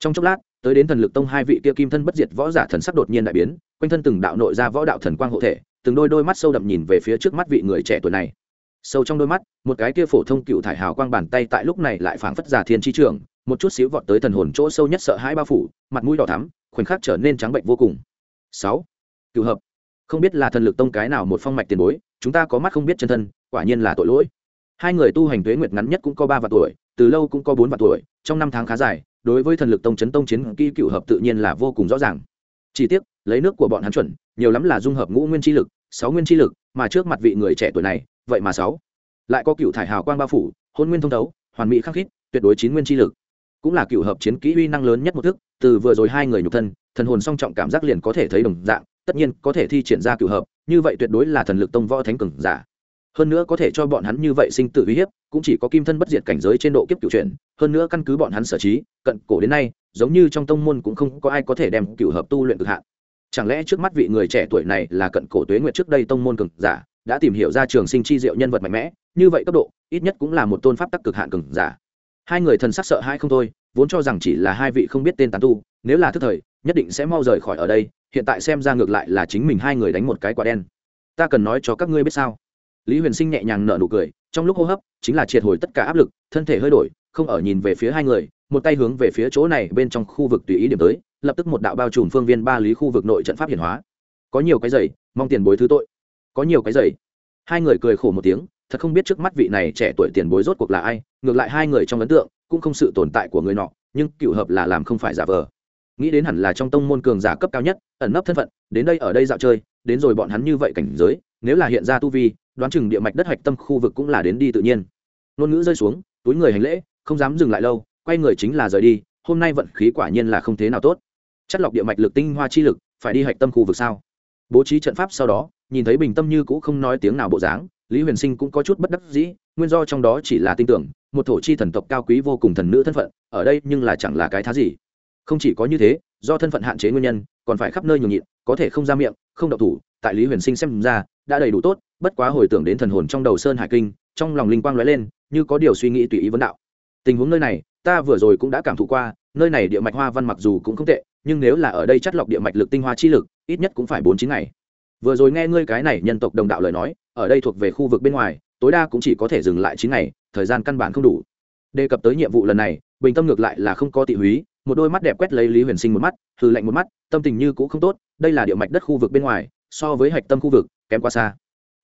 Trong chốc lát, tới đến thần lực tông hai vị kia kim thân bất diệt võ giả thần sắc đột nhiên đại biến, quanh thân từng đạo nội ra võ đạo thần quang hộ thể, từng đôi đôi mắt sâu đậm nhìn về phía trước mắt vị người trẻ tuổi này sâu trong đôi mắt, một cái kia phổ thông cựu thải hào quang bàn tay tại lúc này lại phảng phất giả thiên chi trường, một chút xíu vọt tới thần hồn chỗ sâu nhất sợ hãi bao phủ, mặt mũi đỏ thắm, khoảnh khắc trở nên trắng bệnh vô cùng. Sáu, cựu hợp. Không biết là thần lực tông cái nào một phong mạch tiền bối, chúng ta có mắt không biết chân thân, quả nhiên là tội lỗi. Hai người tu hành tuế nguyệt ngắn nhất cũng có ba vạn tuổi, từ lâu cũng có bốn vạn tuổi, trong năm tháng khá dài, đối với thần lực tông chấn tông chiến kỹ cựu hợp tự nhiên là vô cùng rõ ràng. Chi tiết lấy nước của bọn hắn chuẩn, nhiều lắm là dung hợp ngũ nguyên chi lực, sáu nguyên chi lực, mà trước mặt vị người trẻ tuổi này vậy mà sáu. Lại có cựu thải hào quang bao phủ, hôn nguyên thông thấu, hoàn mỹ khắc khít, tuyệt đối chín nguyên chi lực. Cũng là cựu hợp chiến kỹ uy năng lớn nhất một thức, từ vừa rồi hai người nhục thân, thần hồn song trọng cảm giác liền có thể thấy đồng dạng, tất nhiên có thể thi triển ra cựu hợp, như vậy tuyệt đối là thần lực tông võ thánh cường giả. Hơn nữa có thể cho bọn hắn như vậy sinh tử uy hiếp, cũng chỉ có kim thân bất diệt cảnh giới trên độ kiếp cựu chuyển, hơn nữa căn cứ bọn hắn sở trí, cận cổ đến nay, giống như trong tông môn cũng không có ai có thể đem cựu hợp tu luyện cực hạn. Chẳng lẽ trước mắt vị người trẻ tuổi này là cận cổ tuế nguyệt trước đây tông môn cường giả? Đã tìm hiểu ra trường sinh chi diệu nhân vật mạnh mẽ, như vậy cấp độ, ít nhất cũng là một tôn pháp tắc cực hạn cường giả. Hai người thần sắc sợ hai không thôi, vốn cho rằng chỉ là hai vị không biết tên tán tu, nếu là thức thời, nhất định sẽ mau rời khỏi ở đây, hiện tại xem ra ngược lại là chính mình hai người đánh một cái quả đen. Ta cần nói cho các ngươi biết sao? Lý huyền sinh nhẹ nhàng nở nụ cười, trong lúc hô hấp, chính là triệt hồi tất cả áp lực, thân thể hơi đổi, không ở nhìn về phía hai người, một tay hướng về phía chỗ này bên trong khu vực tùy ý điểm tới, lập tức một đạo bao trùm phương viên ba lý khu vực nội trận pháp hiển hóa. Có nhiều cái giày, mong tiền bối thứ tội có nhiều cái giày. Hai người cười khổ một tiếng, thật không biết trước mắt vị này trẻ tuổi tiền bối rốt cuộc là ai, ngược lại hai người trong ấn tượng cũng không sự tồn tại của người nọ, nhưng cựu hợp là làm không phải giả vờ. Nghĩ đến hẳn là trong tông môn cường giả cấp cao nhất, ẩn nấp thân phận, đến đây ở đây dạo chơi, đến rồi bọn hắn như vậy cảnh giới, nếu là hiện ra tu vi, đoán chừng địa mạch đất hạch tâm khu vực cũng là đến đi tự nhiên. Ngôn ngữ rơi xuống, túi người hành lễ, không dám dừng lại lâu, quay người chính là rời đi, hôm nay vận khí quả nhiên là không thế nào tốt. Chất lọc địa mạch lực tinh hoa chi lực, phải đi hạch tâm khu vực sao? Bố trí trận pháp sau đó, nhìn thấy bình tâm như cũ không nói tiếng nào bộ dáng, lý huyền sinh cũng có chút bất đắc dĩ, nguyên do trong đó chỉ là tin tưởng, một thổ chi thần tộc cao quý vô cùng thần nữ thân phận, ở đây nhưng là chẳng là cái thá gì. Không chỉ có như thế, do thân phận hạn chế nguyên nhân, còn phải khắp nơi nhường nhịn, có thể không ra miệng, không độc thủ, tại lý huyền sinh xem ra, đã đầy đủ tốt, bất quá hồi tưởng đến thần hồn trong đầu sơn hải kinh, trong lòng linh quang lóe lên, như có điều suy nghĩ tùy ý vấn đạo. Tình huống nơi này ta vừa rồi cũng đã cảm thụ qua, nơi này địa mạch hoa văn mặc dù cũng không tệ, nhưng nếu là ở đây chắt lọc địa mạch lực tinh hoa chi lực, ít nhất cũng phải bốn chín ngày. Vừa rồi nghe ngươi cái này nhân tộc đồng đạo lời nói, ở đây thuộc về khu vực bên ngoài, tối đa cũng chỉ có thể dừng lại chín ngày, thời gian căn bản không đủ. Đề cập tới nhiệm vụ lần này, bình tâm ngược lại là không có tị húy, một đôi mắt đẹp quét lấy lý huyền sinh một mắt hư lạnh một mắt, tâm tình như cũ không tốt, đây là địa mạch đất khu vực bên ngoài, so với hạch tâm khu vực, kém quá xa.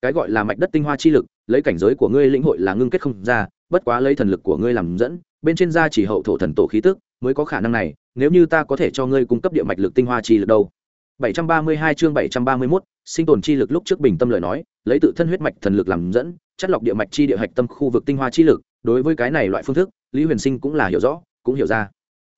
Cái gọi là mạch đất tinh hoa chi lực, lấy cảnh giới của ngươi lĩnh hội là ngưng kết không ra, bất quá lấy thần lực của ngươi làm dẫn bên trên da chỉ hậu thổ thần tổ khí tức mới có khả năng này nếu như ta có thể cho ngươi cung cấp địa mạch lực tinh hoa chi lực đâu 732 chương 731, sinh tồn chi lực lúc trước bình tâm lời nói, lấy tự thân huyết mạch thần lực làm dẫn, chất lọc địa mạch chi địa hạch tâm khu vực tinh hoa chi lực, đối với cái này loại phương thức, Lý Huyền Sinh cũng là hiểu rõ, cũng hiểu ra.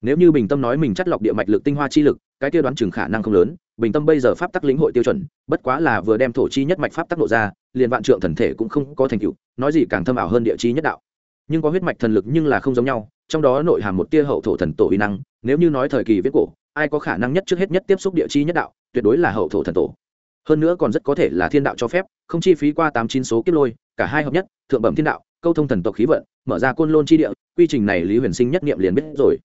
Nếu như bình tâm nói mình chất lọc địa mạch lực tinh hoa chi lực, cái kia đoán chừng khả năng không lớn, bình tâm bây giờ pháp tắc lĩnh hội tiêu chuẩn, bất quá là vừa đem thổ chi nhất mạch pháp tắc độ ra, liền vạn trượng thần thể cũng không có thành tựu, nói gì càng thâm ảo hơn địa chi nhất đạo. Nhưng có huyết mạch thần lực nhưng là không giống nhau, trong đó nội hàm một tia hậu thổ thần tổ uy năng, nếu như nói thời kỳ viết cổ, ai có khả năng nhất trước hết nhất tiếp xúc địa chi nhất đạo, tuyệt đối là hậu thổ thần tổ. Hơn nữa còn rất có thể là thiên đạo cho phép không chi phí qua tám chín số kiếp lôi cả hai hợp nhất thượng bẩm thiên đạo câu thông thần tộc khí vận mở ra côn lôn chi địa quy trình này lý huyền sinh nhất niệm liền biết rồi.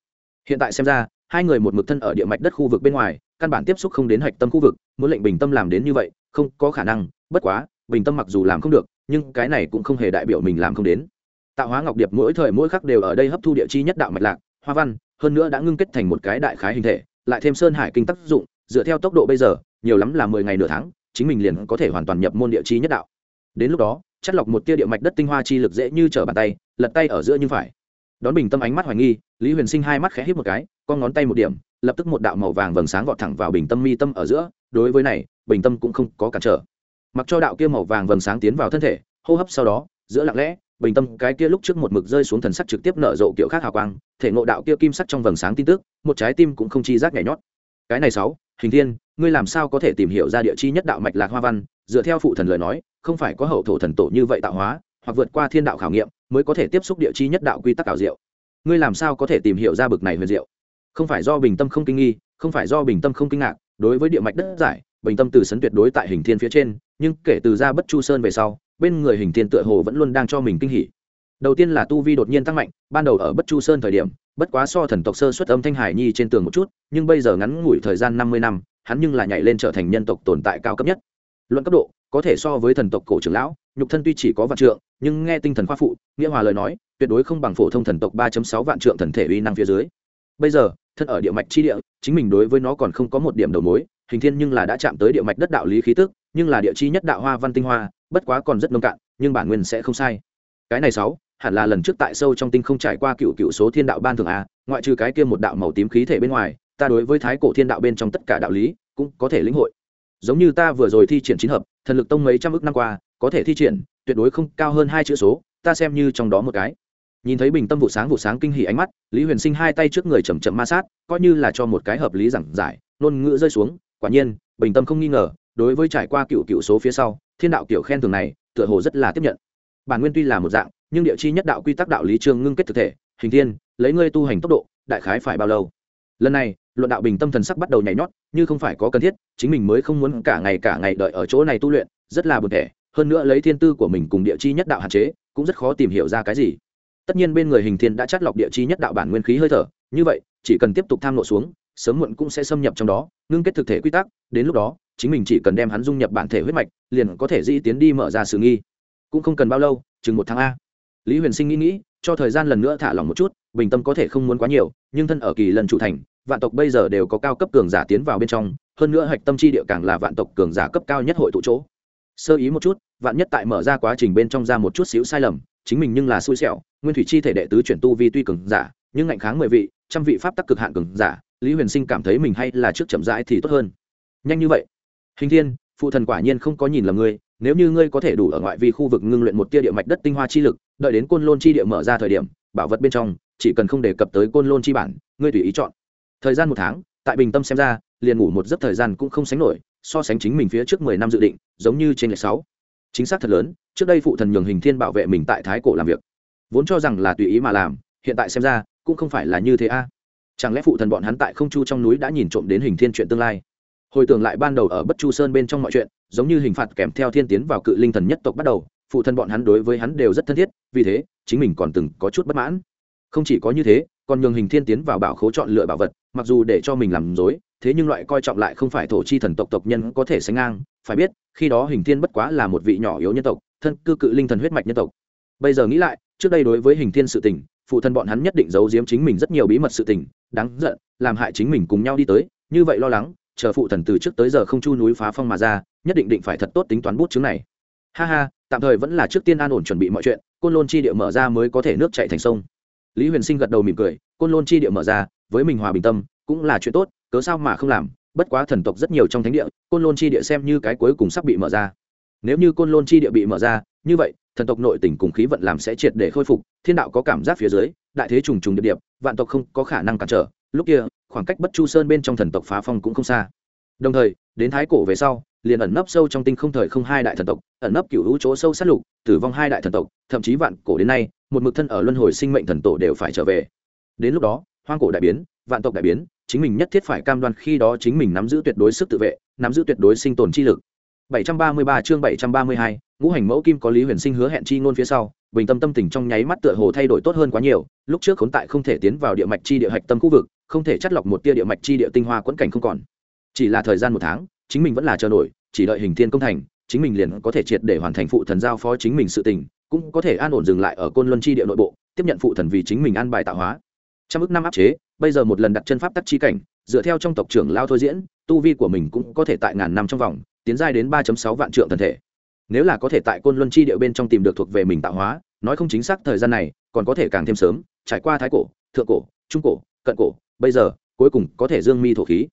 Hiện tại xem ra hai người một mực thân ở địa mạch đất khu vực bên ngoài căn bản tiếp xúc không đến hạch tâm khu vực muốn lệnh bình tâm làm đến như vậy không có khả năng bất quá bình tâm mặc dù làm không được nhưng cái này cũng không hề đại biểu mình làm không đến tạo hóa ngọc điệp mỗi thời mỗi khắc đều ở đây hấp thu địa chi nhất đạo mạch lạc, hoa văn, hơn nữa đã ngưng kết thành một cái đại khái hình thể, lại thêm sơn hải kinh tác dụng, dựa theo tốc độ bây giờ, nhiều lắm là mười ngày nửa tháng, chính mình liền có thể hoàn toàn nhập môn địa chi nhất đạo. Đến lúc đó, chất lọc một tia địa mạch đất tinh hoa chi lực dễ như trở bàn tay, lật tay ở giữa như phải. Đón bình tâm ánh mắt hoài nghi, lý huyền sinh hai mắt khẽ hít một cái, con ngón tay một điểm, lập tức một đạo màu vàng vầng sáng vọt thẳng vào bình tâm mi tâm ở giữa, đối với này, bình tâm cũng không có cản trở. Mặc cho đạo kia màu vàng vầng sáng tiến vào thân thể, hô hấp sau đó, giữa lặng lẽ bình tâm cái kia lúc trước một mực rơi xuống thần sắc trực tiếp nở rộ kiểu khác hào quang, thể ngộ đạo kia kim sắc trong vầng sáng tin tức, một trái tim cũng không chi giác nhảy nhót. Cái này sáu, hình thiên, ngươi làm sao có thể tìm hiểu ra địa chi nhất đạo mạch lạc hoa văn, dựa theo phụ thần lời nói, không phải có hậu thổ thần tổ như vậy tạo hóa, hoặc vượt qua thiên đạo khảo nghiệm, mới có thể tiếp xúc địa chi nhất đạo quy tắc ảo diệu. Ngươi làm sao có thể tìm hiểu ra bực này huyền diệu? Không phải do bình tâm không kinh nghi, không phải do bình tâm không kinh ngạc, đối với địa mạch đất giải, bình tâm từ sấn tuyệt đối tại hình thiên phía trên, nhưng kể từ ra bất chu sơn về sau bên người hình thiên tựa hồ vẫn luôn đang cho mình kinh hỉ. Đầu tiên là tu vi đột nhiên tăng mạnh, ban đầu ở bất chu sơn thời điểm, bất quá so thần tộc sơ xuất âm thanh hải nhi trên tường một chút, nhưng bây giờ ngắn ngủi thời gian năm mươi năm, hắn nhưng là nhảy lên trở thành nhân tộc tồn tại cao cấp nhất. Luận cấp độ, có thể so với thần tộc cổ trưởng lão, nhục thân tuy chỉ có vạn trượng, nhưng nghe tinh thần khoa phụ, nghĩa hòa lời nói, tuyệt đối không bằng phổ thông thần tộc ba sáu vạn trượng thần thể uy năng phía dưới. Bây giờ, thân ở địa mạch chi địa, chính mình đối với nó còn không có một điểm đầu mối, hình thiên nhưng là đã chạm tới địa mạch đất đạo lý khí tức, nhưng là địa chi nhất đạo hoa văn tinh hoa bất quá còn rất nông cạn, nhưng bản nguyên sẽ không sai. Cái này sáu, hẳn là lần trước tại sâu trong tinh không trải qua cựu cựu số thiên đạo ban thường a, ngoại trừ cái kia một đạo màu tím khí thể bên ngoài, ta đối với thái cổ thiên đạo bên trong tất cả đạo lý, cũng có thể lĩnh hội. Giống như ta vừa rồi thi triển chín hợp, thần lực tông mấy trăm ước năm qua, có thể thi triển, tuyệt đối không cao hơn hai chữ số, ta xem như trong đó một cái. Nhìn thấy bình tâm vụ sáng vụ sáng kinh hỉ ánh mắt, lý huyền sinh hai tay trước người chầm chậm ma sát, coi như là cho một cái hợp lý giảng giải, ngôn ngữ rơi xuống, quả nhiên, bình tâm không nghi ngờ, đối với trải qua cựu cựu số phía sau thiên đạo kiểu khen thường này, tựa hồ rất là tiếp nhận. Bản nguyên tuy là một dạng, nhưng địa chi nhất đạo quy tắc đạo lý trương ngưng kết thực thể, hình thiên, lấy ngươi tu hành tốc độ, đại khái phải bao lâu? Lần này, luận đạo bình tâm thần sắc bắt đầu nhảy nhót, như không phải có cần thiết, chính mình mới không muốn cả ngày cả ngày đợi ở chỗ này tu luyện, rất là buồn thẻ. Hơn nữa lấy thiên tư của mình cùng địa chi nhất đạo hạn chế, cũng rất khó tìm hiểu ra cái gì. Tất nhiên bên người hình thiên đã chắt lọc địa chi nhất đạo bản nguyên khí hơi thở, như vậy, chỉ cần tiếp tục tham lộ xuống, sớm muộn cũng sẽ xâm nhập trong đó, ngưng kết thực thể quy tắc, đến lúc đó chính mình chỉ cần đem hắn dung nhập bản thể huyết mạch, liền có thể dĩ tiến đi mở ra sự nghi. Cũng không cần bao lâu, chừng một tháng a. Lý huyền sinh nghĩ nghĩ, cho thời gian lần nữa thả lỏng một chút, bình tâm có thể không muốn quá nhiều, nhưng thân ở kỳ lần chủ thành, vạn tộc bây giờ đều có cao cấp cường giả tiến vào bên trong, hơn nữa hạch tâm chi địa càng là vạn tộc cường giả cấp cao nhất hội tụ chỗ. Sơ ý một chút, vạn nhất tại mở ra quá trình bên trong ra một chút xíu sai lầm, chính mình nhưng là xui xẻo, nguyên thủy chi thể đệ tứ chuyển tu vi tuy cường giả, nhưng ngạnh kháng mười vị, trăm vị pháp tắc cực hạn cường giả, lý huyền sinh cảm thấy mình hay là trước chậm rãi thì tốt hơn. Nhanh như vậy hình thiên, phụ thần quả nhiên không có nhìn lầm ngươi, nếu như ngươi có thể đủ ở ngoại vi khu vực ngưng luyện một tia địa mạch đất tinh hoa chi lực, đợi đến côn lôn chi địa mở ra thời điểm, bảo vật bên trong, chỉ cần không đề cập tới côn lôn chi bản, ngươi tùy ý chọn. Thời gian một tháng, tại bình tâm xem ra, liền ngủ một giấc thời gian cũng không sánh nổi, so sánh chính mình phía trước mười năm dự định, giống như trên lệch sáu. Chính xác thật lớn, trước đây phụ thần nhường hình thiên bảo vệ mình tại thái cổ làm việc. Vốn cho rằng là tùy ý mà làm, hiện tại xem ra, cũng không phải là như thế a. Chẳng lẽ phụ thần bọn hắn tại không chu trong núi đã nhìn trộm đến hình thiên chuyện tương lai? Hồi tưởng lại ban đầu ở bất chu sơn bên trong mọi chuyện, giống như hình phạt kèm theo thiên tiến vào cự linh thần nhất tộc bắt đầu, phụ thân bọn hắn đối với hắn đều rất thân thiết, vì thế, chính mình còn từng có chút bất mãn. Không chỉ có như thế, còn nhường hình thiên tiến vào bảo khố chọn lựa bảo vật, mặc dù để cho mình làm dối thế nhưng loại coi trọng lại không phải thổ chi thần tộc tộc nhân có thể sánh ngang. Phải biết, khi đó hình thiên bất quá là một vị nhỏ yếu nhân tộc, thân cư cự linh thần huyết mạch nhân tộc. Bây giờ nghĩ lại, trước đây đối với hình thiên sự tình, phụ thân bọn hắn nhất định giấu giếm chính mình rất nhiều bí mật sự tình, đáng giận, làm hại chính mình cùng nhau đi tới, như vậy lo lắng chờ phụ thần từ trước tới giờ không chu núi phá phong mà ra, nhất định định phải thật tốt tính toán bút chứng này. Ha ha, tạm thời vẫn là trước tiên an ổn chuẩn bị mọi chuyện, côn lôn chi địa mở ra mới có thể nước chạy thành sông. Lý huyền sinh gật đầu mỉm cười, côn lôn chi địa mở ra, với mình hòa bình tâm, cũng là chuyện tốt, cớ sao mà không làm, bất quá thần tộc rất nhiều trong thánh địa, côn lôn chi địa xem như cái cuối cùng sắp bị mở ra. Nếu như côn lôn chi địa bị mở ra, như vậy, thần tộc nội tỉnh cùng khí vận làm sẽ triệt để khôi phục, thiên đạo có cảm giác phía dưới, đại thế trùng trùng địa điệp vạn tộc không có khả năng cản trở. Lúc kia khoảng cách bất chu sơn bên trong thần tộc phá phong cũng không xa. Đồng thời đến thái cổ về sau liền ẩn nấp sâu trong tinh không thời không hai đại thần tộc ẩn nấp cựu hữu chỗ sâu sát lục tử vong hai đại thần tộc thậm chí vạn cổ đến nay một mực thân ở luân hồi sinh mệnh thần tổ đều phải trở về. Đến lúc đó hoang cổ đại biến vạn tộc đại biến chính mình nhất thiết phải cam đoan khi đó chính mình nắm giữ tuyệt đối sức tự vệ nắm giữ tuyệt đối sinh tồn chi lực. 733 chương 732, ngũ hành mẫu kim có lý huyền sinh hứa hẹn chi ngôn phía sau bình tâm tâm tình trong nháy mắt tựa hồ thay đổi tốt hơn quá nhiều lúc trước khốn tại không thể tiến vào địa mạch chi địa hạch tâm khu vực không thể chắt lọc một tia địa mạch chi địa tinh hoa quẫn cảnh không còn. Chỉ là thời gian một tháng, chính mình vẫn là chờ nổi, chỉ đợi hình thiên công thành, chính mình liền có thể triệt để hoàn thành phụ thần giao phó chính mình sự tình, cũng có thể an ổn dừng lại ở côn luân chi địa nội bộ, tiếp nhận phụ thần vì chính mình an bài tạo hóa. Trong ước năm áp chế, bây giờ một lần đặt chân pháp tắc chi cảnh, dựa theo trong tộc trưởng lao thôi diễn, tu vi của mình cũng có thể tại ngàn năm trong vòng, tiến giai đến ba sáu vạn trượng thần thể. Nếu là có thể tại côn luân chi địa bên trong tìm được thuộc về mình tạo hóa, nói không chính xác thời gian này, còn có thể càng thêm sớm, trải qua thái cổ, thượng cổ, trung cổ, cận cổ bây giờ, cuối cùng có thể dương mi thổ khí.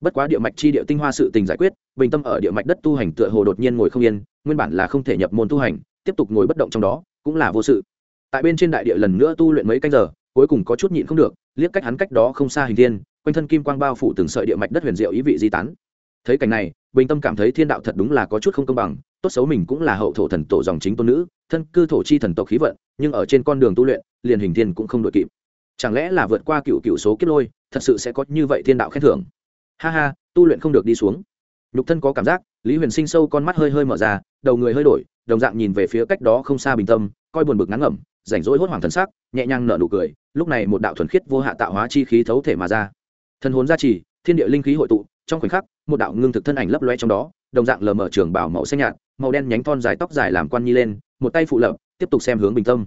Bất quá địa mạch chi địa tinh hoa sự tình giải quyết, bình tâm ở địa mạch đất tu hành tựa hồ đột nhiên ngồi không yên, nguyên bản là không thể nhập môn tu hành, tiếp tục ngồi bất động trong đó, cũng là vô sự. Tại bên trên đại địa lần nữa tu luyện mấy canh giờ, cuối cùng có chút nhịn không được, liếc cách hắn cách đó không xa hình thiên, quanh thân kim quang bao phủ từng sợi địa mạch đất huyền diệu ý vị di tán. Thấy cảnh này, bình tâm cảm thấy thiên đạo thật đúng là có chút không công bằng, tốt xấu mình cũng là hậu thổ thần tổ dòng chính tôn nữ, thân cư thổ chi thần tộc khí vận, nhưng ở trên con đường tu luyện, liền hình thiên cũng không đội kịp chẳng lẽ là vượt qua cựu cựu số kiếp lôi, thật sự sẽ có như vậy thiên đạo khen thưởng? Ha ha, tu luyện không được đi xuống. Nhục thân có cảm giác, lý huyền sinh sâu con mắt hơi hơi mở ra, đầu người hơi đổi, đồng dạng nhìn về phía cách đó không xa bình tâm, coi buồn bực ngắn ngẩm, rảnh rỗi hốt hoảng thần sắc, nhẹ nhàng nở nụ cười, lúc này một đạo thuần khiết vô hạ tạo hóa chi khí thấu thể mà ra. Thân hồn gia trì, thiên địa linh khí hội tụ, trong khoảnh khắc, một đạo ngưng thực thân ảnh lấp loe trong đó, đồng dạng lờ mở trường bảo màu xanh nhạt, màu đen nhánh thon dài tóc dài làm quan nhi lên, một tay phụ lập, tiếp tục xem hướng bình tâm.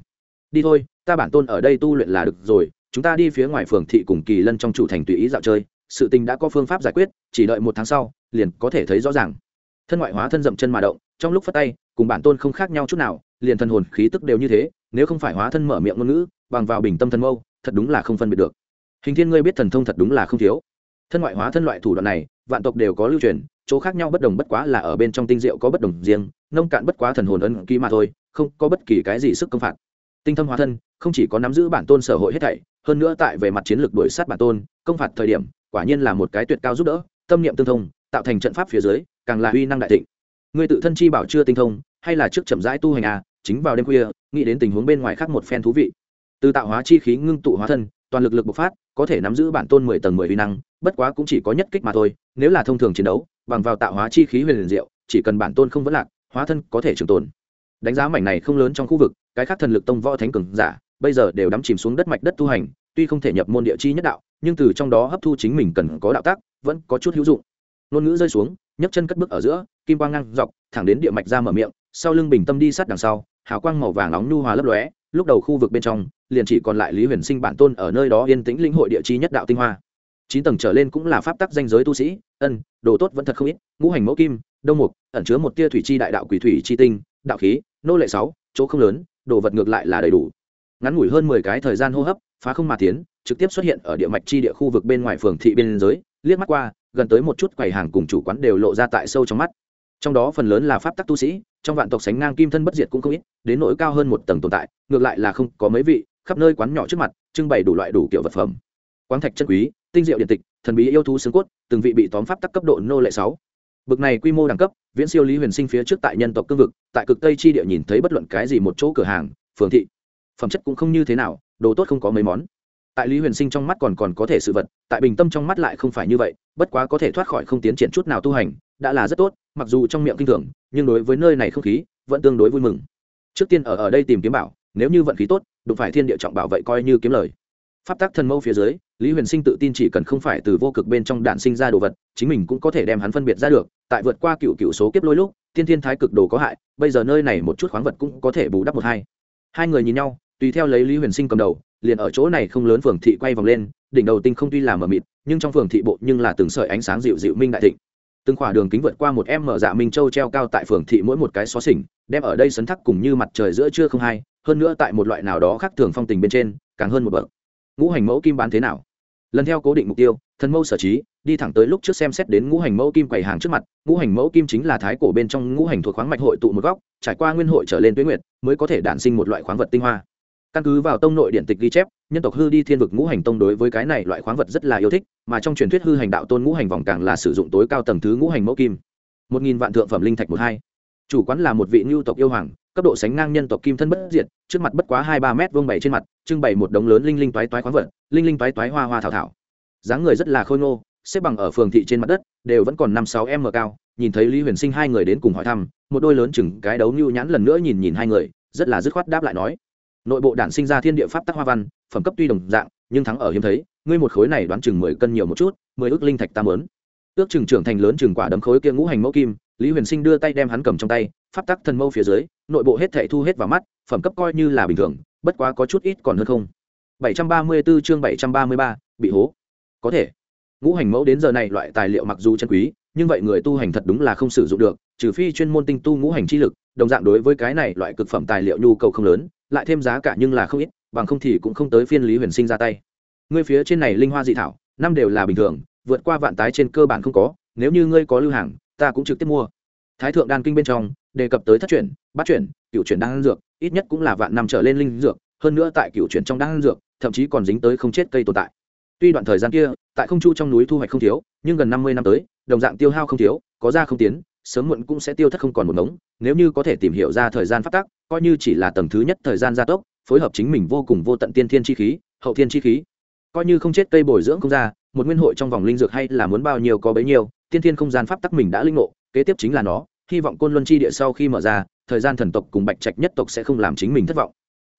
Đi thôi, ta bản tôn ở đây tu luyện là được rồi chúng ta đi phía ngoài phường thị cùng kỳ lân trong chủ thành tùy ý dạo chơi, sự tình đã có phương pháp giải quyết, chỉ đợi một tháng sau, liền có thể thấy rõ ràng. Thân ngoại hóa thân dậm chân mà động, trong lúc phát tay, cùng bản tôn không khác nhau chút nào, liền thân hồn khí tức đều như thế, nếu không phải hóa thân mở miệng ngôn ngữ, bằng vào bình tâm thân mâu, thật đúng là không phân biệt được. Hình thiên ngươi biết thần thông thật đúng là không thiếu. Thân ngoại hóa thân loại thủ đoạn này, vạn tộc đều có lưu truyền, chỗ khác nhau bất đồng bất quá là ở bên trong tinh diệu có bất đồng riêng, nông cạn bất quá thần hồn ân ký mà thôi, không có bất kỳ cái gì sức công phạt. Tinh thâm hóa thân, không chỉ có nắm giữ bản tôn sở hội hết thảy hơn nữa tại về mặt chiến lược đuổi sát bản tôn, công phạt thời điểm, quả nhiên là một cái tuyệt cao giúp đỡ, tâm niệm tương thông, tạo thành trận pháp phía dưới, càng là uy năng đại thịnh. Ngươi tự thân chi bảo chưa tinh thông, hay là trước chậm rãi tu hành à chính vào đêm khuya, nghĩ đến tình huống bên ngoài khác một phen thú vị. Từ tạo hóa chi khí ngưng tụ hóa thân, toàn lực lực bộc phát, có thể nắm giữ bản tôn mười tầng mười uy năng, bất quá cũng chỉ có nhất kích mà thôi, nếu là thông thường chiến đấu, bằng vào tạo hóa chi khí huyền liền diệu, chỉ cần bản tôn không vẫn lạc, hóa thân có thể trường tồn. Đánh giá mảnh này không lớn trong khu vực, cái khác thần lực tông võ thánh cường giả bây giờ đều đắm chìm xuống đất mạch đất tu hành, tuy không thể nhập môn địa chi nhất đạo, nhưng từ trong đó hấp thu chính mình cần có đạo tác, vẫn có chút hữu dụng. Ngôn ngữ rơi xuống, nhấc chân cất bước ở giữa, kim quang ngang dọc, thẳng đến địa mạch ra mở miệng, sau lưng bình tâm đi sát đằng sau, hào quang màu vàng nóng nhu hòa lấp lóe, lúc đầu khu vực bên trong, liền chỉ còn lại lý huyền sinh bản tôn ở nơi đó yên tĩnh linh hội địa chi nhất đạo tinh hoa. Chín tầng trở lên cũng là pháp tắc danh giới tu sĩ, ân, đồ tốt vẫn thật không ít, ngũ hành mẫu kim, đông mục, ẩn chứa một tia thủy chi đại đạo quỷ thủy chi tinh, đạo khí, nô lệ sáu, chỗ không lớn, đồ vật ngược lại là đầy đủ ngắn ngủi hơn mười cái thời gian hô hấp, phá không mà tiến, trực tiếp xuất hiện ở địa mạch chi địa khu vực bên ngoài phường thị biên giới, liếc mắt qua, gần tới một chút quầy hàng cùng chủ quán đều lộ ra tại sâu trong mắt. Trong đó phần lớn là pháp tắc tu sĩ, trong vạn tộc sánh ngang kim thân bất diệt cũng không ít, đến nỗi cao hơn một tầng tồn tại, ngược lại là không có mấy vị, khắp nơi quán nhỏ trước mặt, trưng bày đủ loại đủ kiểu vật phẩm. Quán thạch chân quý, tinh diệu điện tịch, thần bí yêu thú xương cốt, từng vị bị tóm pháp tắc cấp độ nô lệ sáu. Bực này quy mô đẳng cấp, viễn siêu lý huyền sinh phía trước tại nhân tộc cương vực, tại cực tây chi địa nhìn thấy bất luận cái gì một chỗ cửa hàng, phường thị phẩm chất cũng không như thế nào, đồ tốt không có mấy món. Tại lý huyền sinh trong mắt còn còn có thể sự vật, tại bình tâm trong mắt lại không phải như vậy, bất quá có thể thoát khỏi không tiến triển chút nào tu hành, đã là rất tốt, mặc dù trong miệng kinh thường, nhưng đối với nơi này không khí, vẫn tương đối vui mừng. Trước tiên ở ở đây tìm kiếm bảo, nếu như vận khí tốt, đụng phải thiên địa trọng bảo vậy coi như kiếm lời. Pháp tắc thần mâu phía dưới, lý huyền sinh tự tin chỉ cần không phải từ vô cực bên trong đạn sinh ra đồ vật, chính mình cũng có thể đem hắn phân biệt ra được, tại vượt qua cựu cựu số kiếp lôi lúc, tiên thiên thái cực đồ có hại, bây giờ nơi này một chút khoáng vật cũng có thể bù đắp một hai. Hai người nhìn nhau tùy theo lấy lý huyền sinh cầm đầu, liền ở chỗ này không lớn phường thị quay vòng lên, đỉnh đầu tinh không tuy là mờ mịt, nhưng trong phường thị bộ nhưng là từng sợi ánh sáng dịu dịu minh đại thịnh. Từng khỏa đường kính vượt qua một em mở dạ minh châu treo cao tại phường thị mỗi một cái xó xỉnh, đem ở đây sấn thắc cùng như mặt trời giữa trưa không hai, hơn nữa tại một loại nào đó khác thường phong tình bên trên, càng hơn một bậc. Ngũ hành mẫu kim bán thế nào? Lần theo cố định mục tiêu thần mâu sở trí, đi thẳng tới lúc trước xem xét đến ngũ hành mẫu kim quầy hàng trước mặt, ngũ hành mẫu kim chính là thái cổ bên trong ngũ hành thuộc khoáng mạch hội tụ một góc, trải qua nguyên hội trở lên tuyến nguyệt, mới có thể đản sinh một loại khoáng vật tinh hoa căn cứ vào tông nội điện tịch ghi chép, nhân tộc hư đi thiên vực ngũ hành tông đối với cái này loại khoáng vật rất là yêu thích, mà trong truyền thuyết hư hành đạo tôn ngũ hành vòng càng là sử dụng tối cao tầng thứ ngũ hành mẫu kim. Một nghìn vạn thượng phẩm linh thạch một hai. Chủ quán là một vị ngưu tộc yêu hoàng, cấp độ sánh ngang nhân tộc kim thân bất diệt, trước mặt bất quá hai ba mét vuông bảy trên mặt, trưng bày một đống lớn linh linh toái toái khoáng vật, linh linh toái toái hoa hoa thảo thảo. Dáng người rất là khôi ngô, xếp bằng ở phường thị trên mặt đất, đều vẫn còn năm sáu m cao, nhìn thấy lý huyền sinh hai người đến cùng hỏi thăm, một đôi lớn chừng cái đấu nhu nhãn lần nữa nhìn nhìn hai người, rất là dứt khoát đáp lại nói nội bộ đản sinh ra thiên địa pháp tắc hoa văn phẩm cấp tuy đồng dạng nhưng thắng ở hiếm thấy ngươi một khối này đoán chừng mười cân nhiều một chút mười ước linh thạch tam lớn ước chừng trưởng thành lớn chừng quả đấm khối kia ngũ hành mẫu kim lý huyền sinh đưa tay đem hắn cầm trong tay pháp tắc thần mâu phía dưới nội bộ hết thệ thu hết vào mắt phẩm cấp coi như là bình thường bất quá có chút ít còn hơn không. 734 chương 733, bị hố. Có thể. Ngũ hành mẫu đến giờ này loại tài liệu mặc dù chân quý nhưng vậy người tu hành thật đúng là không sử dụng được trừ phi chuyên môn tinh tu ngũ hành chi lực đồng dạng đối với cái này loại cực phẩm tài liệu nhu cầu không lớn lại thêm giá cả nhưng là không ít, bằng không thì cũng không tới phiên lý huyền sinh ra tay. Ngươi phía trên này linh hoa dị thảo, năm đều là bình thường, vượt qua vạn tái trên cơ bản không có, nếu như ngươi có lưu hàng, ta cũng trực tiếp mua. Thái thượng đan kinh bên trong, đề cập tới thất chuyển, bát chuyển, cựu chuyển đan dược, ít nhất cũng là vạn năm trở lên linh dược, hơn nữa tại cựu chuyển trong đan dược, thậm chí còn dính tới không chết cây tồn tại. Tuy đoạn thời gian kia, tại không chu trong núi thu hoạch không thiếu, nhưng gần năm mươi năm tới, đồng dạng tiêu hao không thiếu, có ra không tiến sớm muộn cũng sẽ tiêu thất không còn một ngống, nếu như có thể tìm hiểu ra thời gian phát tác, coi như chỉ là tầng thứ nhất thời gian gia tốc, phối hợp chính mình vô cùng vô tận tiên thiên chi khí, hậu thiên chi khí. Coi như không chết cây bồi dưỡng không ra, một nguyên hội trong vòng linh dược hay là muốn bao nhiêu có bấy nhiêu, tiên thiên không gian pháp tắc mình đã linh ngộ, kế tiếp chính là nó, hy vọng côn luân chi địa sau khi mở ra, thời gian thần tộc cùng bạch trạch nhất tộc sẽ không làm chính mình thất vọng.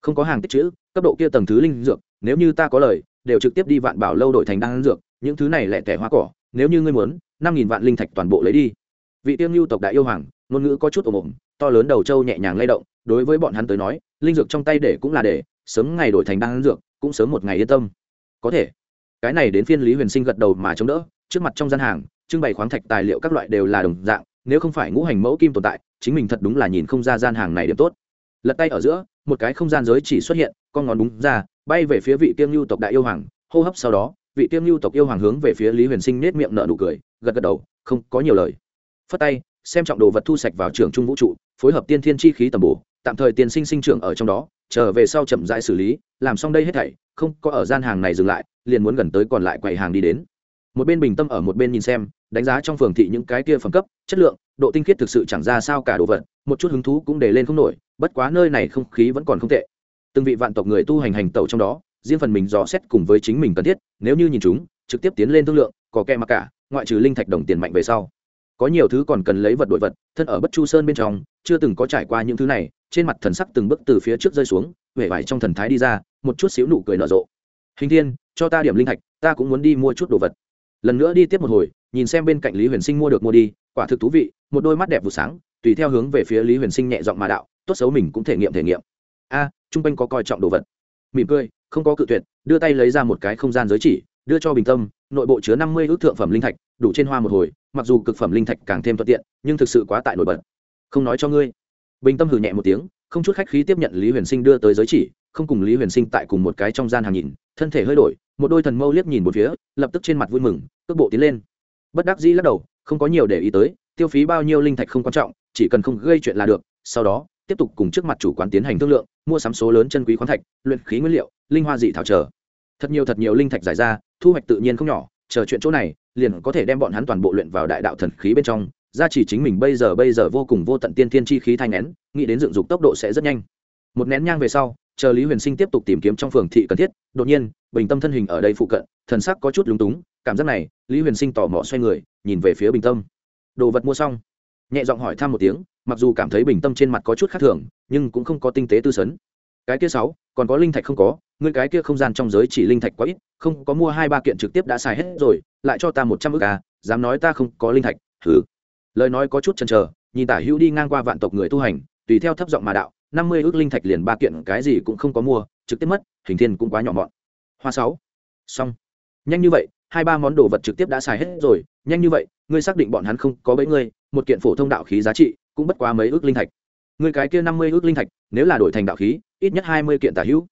Không có hàng tích chữ, cấp độ kia tầng thứ linh dược, nếu như ta có lời, đều trực tiếp đi vạn bảo lâu đổi thành đan dược, những thứ này lẻ tẻ hoa cỏ, nếu như ngươi muốn, năm nghìn vạn linh thạch toàn bộ lấy đi vị Tiêm lưu tộc đại yêu hoàng, ngôn ngữ có chút ồm ồm, to lớn đầu trâu nhẹ nhàng lay động, đối với bọn hắn tới nói, linh dược trong tay để cũng là để, sớm ngày đổi thành đan dược, cũng sớm một ngày yên tâm. Có thể, cái này đến phiên lý huyền sinh gật đầu mà chống đỡ, trước mặt trong gian hàng, trưng bày khoáng thạch tài liệu các loại đều là đồng dạng, nếu không phải ngũ hành mẫu kim tồn tại, chính mình thật đúng là nhìn không ra gian hàng này điểm tốt. Lật tay ở giữa, một cái không gian giới chỉ xuất hiện, con ngón đúng ra, bay về phía vị tiêm lưu tộc đại yêu hoàng, hô hấp sau đó, vị tiêm lưu tộc yêu hoàng hướng về phía lý huyền sinh nết miệng nợ nụ cười, gật gật đầu, không có nhiều lời phất tay, xem trọng đồ vật thu sạch vào trường trung vũ trụ, phối hợp tiên thiên chi khí tầm bổ, tạm thời tiền sinh sinh trưởng ở trong đó, trở về sau chậm rãi xử lý, làm xong đây hết thảy, không có ở gian hàng này dừng lại, liền muốn gần tới còn lại quầy hàng đi đến. Một bên bình tâm ở một bên nhìn xem, đánh giá trong phường thị những cái kia phẩm cấp, chất lượng, độ tinh khiết thực sự chẳng ra sao cả đồ vật, một chút hứng thú cũng để lên không nổi, bất quá nơi này không khí vẫn còn không tệ. Từng vị vạn tộc người tu hành hành tẩu trong đó, riêng phần mình dò xét cùng với chính mình cần thiết, nếu như nhìn chúng, trực tiếp tiến lên thương lượng, có kẻ mặc cả, ngoại trừ linh thạch đồng tiền mạnh về sau có nhiều thứ còn cần lấy vật đổi vật thân ở bất chu sơn bên trong chưa từng có trải qua những thứ này trên mặt thần sắc từng bước từ phía trước rơi xuống huệ vải trong thần thái đi ra một chút xíu nụ cười nở rộ. Hình thiên cho ta điểm linh thạch ta cũng muốn đi mua chút đồ vật. Lần nữa đi tiếp một hồi nhìn xem bên cạnh lý huyền sinh mua được mua đi quả thực thú vị một đôi mắt đẹp vụ sáng tùy theo hướng về phía lý huyền sinh nhẹ giọng mà đạo tốt xấu mình cũng thể nghiệm thể nghiệm. A à, quanh có coi trọng đồ vật. Mỉm cười không có cự tuyệt đưa tay lấy ra một cái không gian giới chỉ đưa cho bình tâm nội bộ chứa năm mươi ước thượng phẩm linh thạch đủ trên hoa một hồi mặc dù cực phẩm linh thạch càng thêm thuận tiện, nhưng thực sự quá tại nổi bật. Không nói cho ngươi. Bình tâm hử nhẹ một tiếng, không chút khách khí tiếp nhận lý huyền sinh đưa tới giới chỉ, không cùng lý huyền sinh tại cùng một cái trong gian hàng nhìn, thân thể hơi đổi, một đôi thần mâu liếc nhìn một phía, lập tức trên mặt vui mừng, cước bộ tiến lên. Bất đắc dĩ lắc đầu, không có nhiều để ý tới, tiêu phí bao nhiêu linh thạch không quan trọng, chỉ cần không gây chuyện là được, sau đó, tiếp tục cùng trước mặt chủ quán tiến hành thương lượng, mua sắm số lớn chân quý khoáng thạch, luyện khí nguyên liệu, linh hoa dị thảo trở thật nhiều thật nhiều linh thạch giải ra, thu hoạch tự nhiên không nhỏ chờ chuyện chỗ này, liền có thể đem bọn hắn toàn bộ luyện vào đại đạo thần khí bên trong. Gia chỉ chính mình bây giờ bây giờ vô cùng vô tận tiên thiên chi khí thanh nén, nghĩ đến dựng dục tốc độ sẽ rất nhanh. Một nén nhang về sau, chờ lý huyền sinh tiếp tục tìm kiếm trong phường thị cần thiết, đột nhiên, bình tâm thân hình ở đây phụ cận, thần sắc có chút lúng túng, cảm giác này, lý huyền sinh tò mò xoay người, nhìn về phía bình tâm. Đồ vật mua xong. Nhẹ giọng hỏi thăm một tiếng, mặc dù cảm thấy bình tâm trên mặt có chút khác thường, nhưng cũng không có tinh tế tư sấn. Cái kia sáu, còn có linh thạch không có người cái kia không gian trong giới chỉ linh thạch quá ít, không có mua hai ba kiện trực tiếp đã xài hết rồi, lại cho ta một trăm ước à dám nói ta không có linh thạch thử lời nói có chút chần chờ, nhìn tả hữu đi ngang qua vạn tộc người tu hành, tùy theo thấp giọng mà đạo, năm mươi ước linh thạch liền ba kiện cái gì cũng không có mua, trực tiếp mất, hình thiên cũng quá nhỏ mọn. Hoa sáu. Xong. Nhanh như vậy, hai ba món đồ vật trực tiếp đã xài hết rồi, nhanh như vậy, ngươi xác định bọn hắn không có bẫy ngươi, một kiện phổ thông đạo khí giá trị cũng bất quá mấy ước linh thạch. Ngươi cái kia năm mươi ước linh thạch, nếu là đổi thành đạo khí, ít nhất hai mươi kiện tả hữu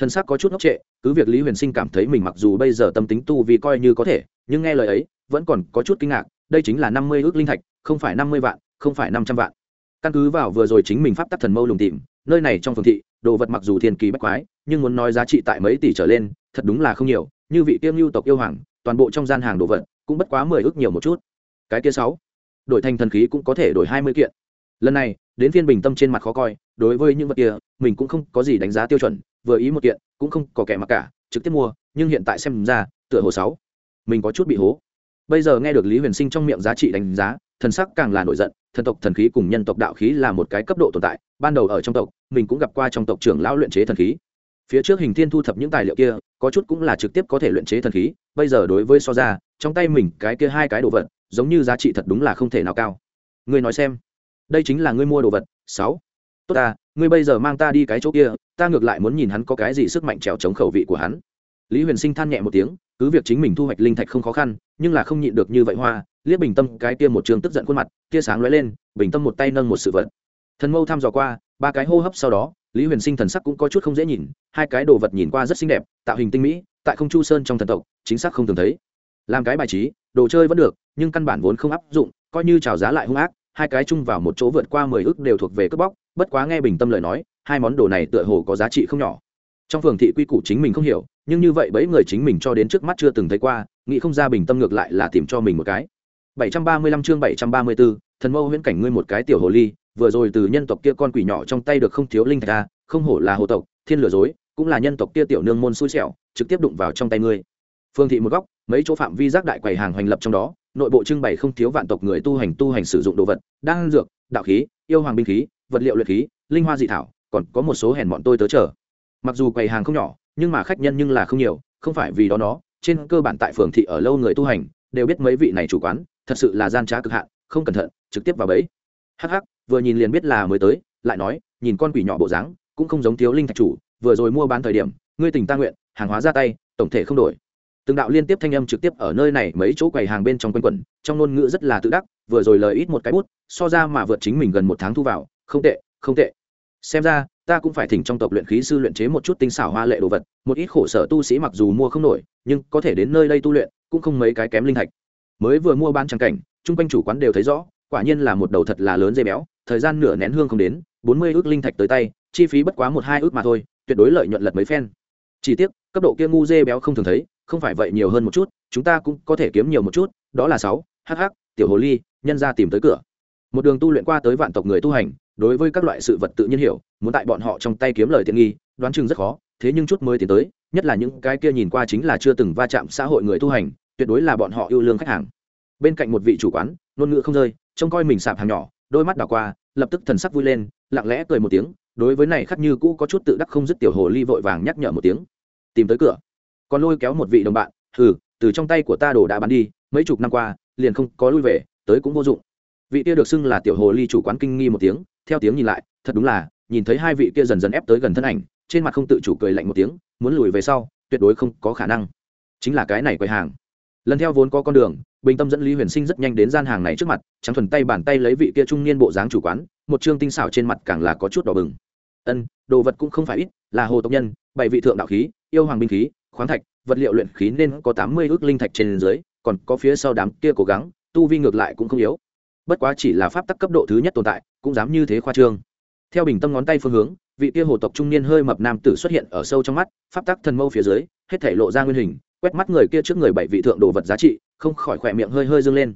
thân xác có chút ngốc trệ, cứ việc lý huyền sinh cảm thấy mình mặc dù bây giờ tâm tính tu vì coi như có thể, nhưng nghe lời ấy, vẫn còn có chút kinh ngạc, đây chính là năm mươi ước linh thạch, không phải năm mươi vạn, không phải năm trăm vạn. Căn cứ vào vừa rồi chính mình pháp tắc thần mâu lùng tìm, nơi này trong phường thị, đồ vật mặc dù thiên kỳ bách quái, nhưng muốn nói giá trị tại mấy tỷ trở lên, thật đúng là không nhiều, như vị tiêm lưu tộc yêu hoàng, toàn bộ trong gian hàng đồ vật cũng bất quá mười ước nhiều một chút. Cái kia sáu, đổi thành thần khí cũng có thể đổi hai mươi kiện lần này, đến phiên bình tâm trên mặt khó coi, đối với những vật kia, mình cũng không có gì đánh giá tiêu chuẩn, vừa ý một kiện, cũng không có kẻ mặc cả, trực tiếp mua, nhưng hiện tại xem ra, tựa hồ sáu. Mình có chút bị hố. Bây giờ nghe được lý huyền sinh trong miệng giá trị đánh giá, thần sắc càng là nổi giận, thần tộc thần khí cùng nhân tộc đạo khí là một cái cấp độ tồn tại, ban đầu ở trong tộc, mình cũng gặp qua trong tộc trưởng lão luyện chế thần khí. Phía trước hình thiên thu thập những tài liệu kia, có chút cũng là trực tiếp có thể luyện chế thần khí, bây giờ đối với so ra, trong tay mình cái kia hai cái đồ vật, giống như giá trị thật đúng là không thể nào cao. Ngươi nói xem đây chính là ngươi mua đồ vật, sáu. Tốt ta, ngươi bây giờ mang ta đi cái chỗ kia, ta ngược lại muốn nhìn hắn có cái gì sức mạnh trèo chống khẩu vị của hắn. Lý huyền sinh than nhẹ một tiếng, cứ việc chính mình thu hoạch linh thạch không khó khăn, nhưng là không nhịn được như vậy hoa liếc bình tâm cái kia một trường tức giận khuôn mặt, tia sáng lóe lên, bình tâm một tay nâng một sự vật. Thần mâu thăm dò qua, ba cái hô hấp sau đó, lý huyền sinh thần sắc cũng có chút không dễ nhìn, hai cái đồ vật nhìn qua rất xinh đẹp, tạo hình tinh mỹ, tại không chu sơn trong thần tộc, chính xác không thường thấy. Làm cái bài trí, đồ chơi vẫn được, nhưng căn bản vốn không áp dụng, coi như trào giá lại hung ác hai cái chung vào một chỗ vượt qua mười ước đều thuộc về cướp bóc bất quá nghe bình tâm lời nói hai món đồ này tựa hồ có giá trị không nhỏ. Trong phường thị quy củ chính mình không hiểu nhưng như vậy bấy người chính mình cho đến trước mắt chưa từng thấy qua nghĩ không ra bình tâm ngược lại là tìm cho mình một cái. 735 chương 734, thần mâu huyễn cảnh ngươi một cái tiểu hồ ly vừa rồi từ nhân tộc kia con quỷ nhỏ trong tay được không thiếu linh thạch ra không hổ là hồ tộc thiên lừa dối cũng là nhân tộc kia tiểu nương môn xui xẻo trực tiếp đụng vào trong tay ngươi. Phương thị một góc mấy chỗ phạm vi giác đại quầy hàng hoành lập trong đó nội bộ trưng bày không thiếu vạn tộc người tu hành tu hành sử dụng đồ vật, đan dược, đạo khí, yêu hoàng binh khí, vật liệu luyện khí, linh hoa dị thảo, còn có một số hèn bọn tôi tớ chờ. Mặc dù quầy hàng không nhỏ, nhưng mà khách nhân nhưng là không nhiều, không phải vì đó nó, trên cơ bản tại phường thị ở lâu người tu hành, đều biết mấy vị này chủ quán, thật sự là gian trá cực hạn, không cẩn thận, trực tiếp vào bẫy. Hắc hắc, vừa nhìn liền biết là mới tới, lại nói, nhìn con quỷ nhỏ bộ dáng, cũng không giống thiếu linh thạch chủ, vừa rồi mua bán thời điểm, ngươi tình ta nguyện, hàng hóa ra tay, tổng thể không đổi từng đạo liên tiếp thanh âm trực tiếp ở nơi này mấy chỗ quầy hàng bên trong quanh quẩn, trong ngôn ngữ rất là tự đắc, vừa rồi lời ít một cái bút, so ra mà vượt chính mình gần một tháng thu vào, không tệ không tệ. Xem ra, ta cũng phải thỉnh trong tộc luyện khí sư luyện chế một chút tinh xảo hoa lệ đồ vật, một ít khổ sở tu sĩ mặc dù mua không nổi, nhưng có thể đến nơi đây tu luyện, cũng không mấy cái kém linh thạch. Mới vừa mua bán trang cảnh, chung quanh chủ quán đều thấy rõ, quả nhiên là một đầu thật là lớn dây béo, thời gian nửa nén hương không đến, bốn mươi ước linh thạch tới tay, chi phí bất quá một hai ước mà thôi, tuyệt đối lợi nhuận lật mấy phen. Chỉ tiếc, cấp độ kia ngu dê béo không thường thấy không phải vậy nhiều hơn một chút, chúng ta cũng có thể kiếm nhiều một chút, đó là sáu hh tiểu hồ ly, nhân ra tìm tới cửa. Một đường tu luyện qua tới vạn tộc người tu hành, đối với các loại sự vật tự nhiên hiểu, muốn tại bọn họ trong tay kiếm lời tiện nghi, đoán chừng rất khó, thế nhưng chút mới tiến tới, nhất là những cái kia nhìn qua chính là chưa từng va chạm xã hội người tu hành, tuyệt đối là bọn họ yêu lương khách hàng. Bên cạnh một vị chủ quán, ngôn ngữ không rơi, trông coi mình sạp hàng nhỏ, đôi mắt đảo qua, lập tức thần sắc vui lên, lặng lẽ cười một tiếng, đối với này khắc như cũ có chút tự đắc không dứt tiểu hồ ly vội vàng nhắc nhở một tiếng. Tìm tới cửa còn lôi kéo một vị đồng bạn, hừ, từ trong tay của ta đồ đã bán đi, mấy chục năm qua, liền không có lui về, tới cũng vô dụng. Vị kia được xưng là tiểu hồ ly chủ quán kinh nghi một tiếng, theo tiếng nhìn lại, thật đúng là, nhìn thấy hai vị kia dần dần ép tới gần thân ảnh, trên mặt không tự chủ cười lạnh một tiếng, muốn lùi về sau, tuyệt đối không có khả năng. Chính là cái này quầy hàng. Lần theo vốn có con đường, bình tâm dẫn lý huyền sinh rất nhanh đến gian hàng này trước mặt, trắng thuần tay bàn tay lấy vị kia trung niên bộ dáng chủ quán, một chương tinh xảo trên mặt càng là có chút đỏ bừng. Ân, đồ vật cũng không phải ít, là hồ tộc nhân, bảy vị thượng đạo khí, yêu hoàng binh khí khoáng thạch, vật liệu luyện khí nên có tám mươi ước linh thạch trên dưới, còn có phía sau đám kia cố gắng, tu vi ngược lại cũng không yếu. Bất quá chỉ là pháp tắc cấp độ thứ nhất tồn tại, cũng dám như thế khoa trương. Theo bình tâm ngón tay phương hướng, vị kia hồ tộc trung niên hơi mập nam tử xuất hiện ở sâu trong mắt, pháp tắc thần mâu phía dưới, hết thể lộ ra nguyên hình, quét mắt người kia trước người bảy vị thượng đồ vật giá trị, không khỏi khỏe miệng hơi hơi dâng lên.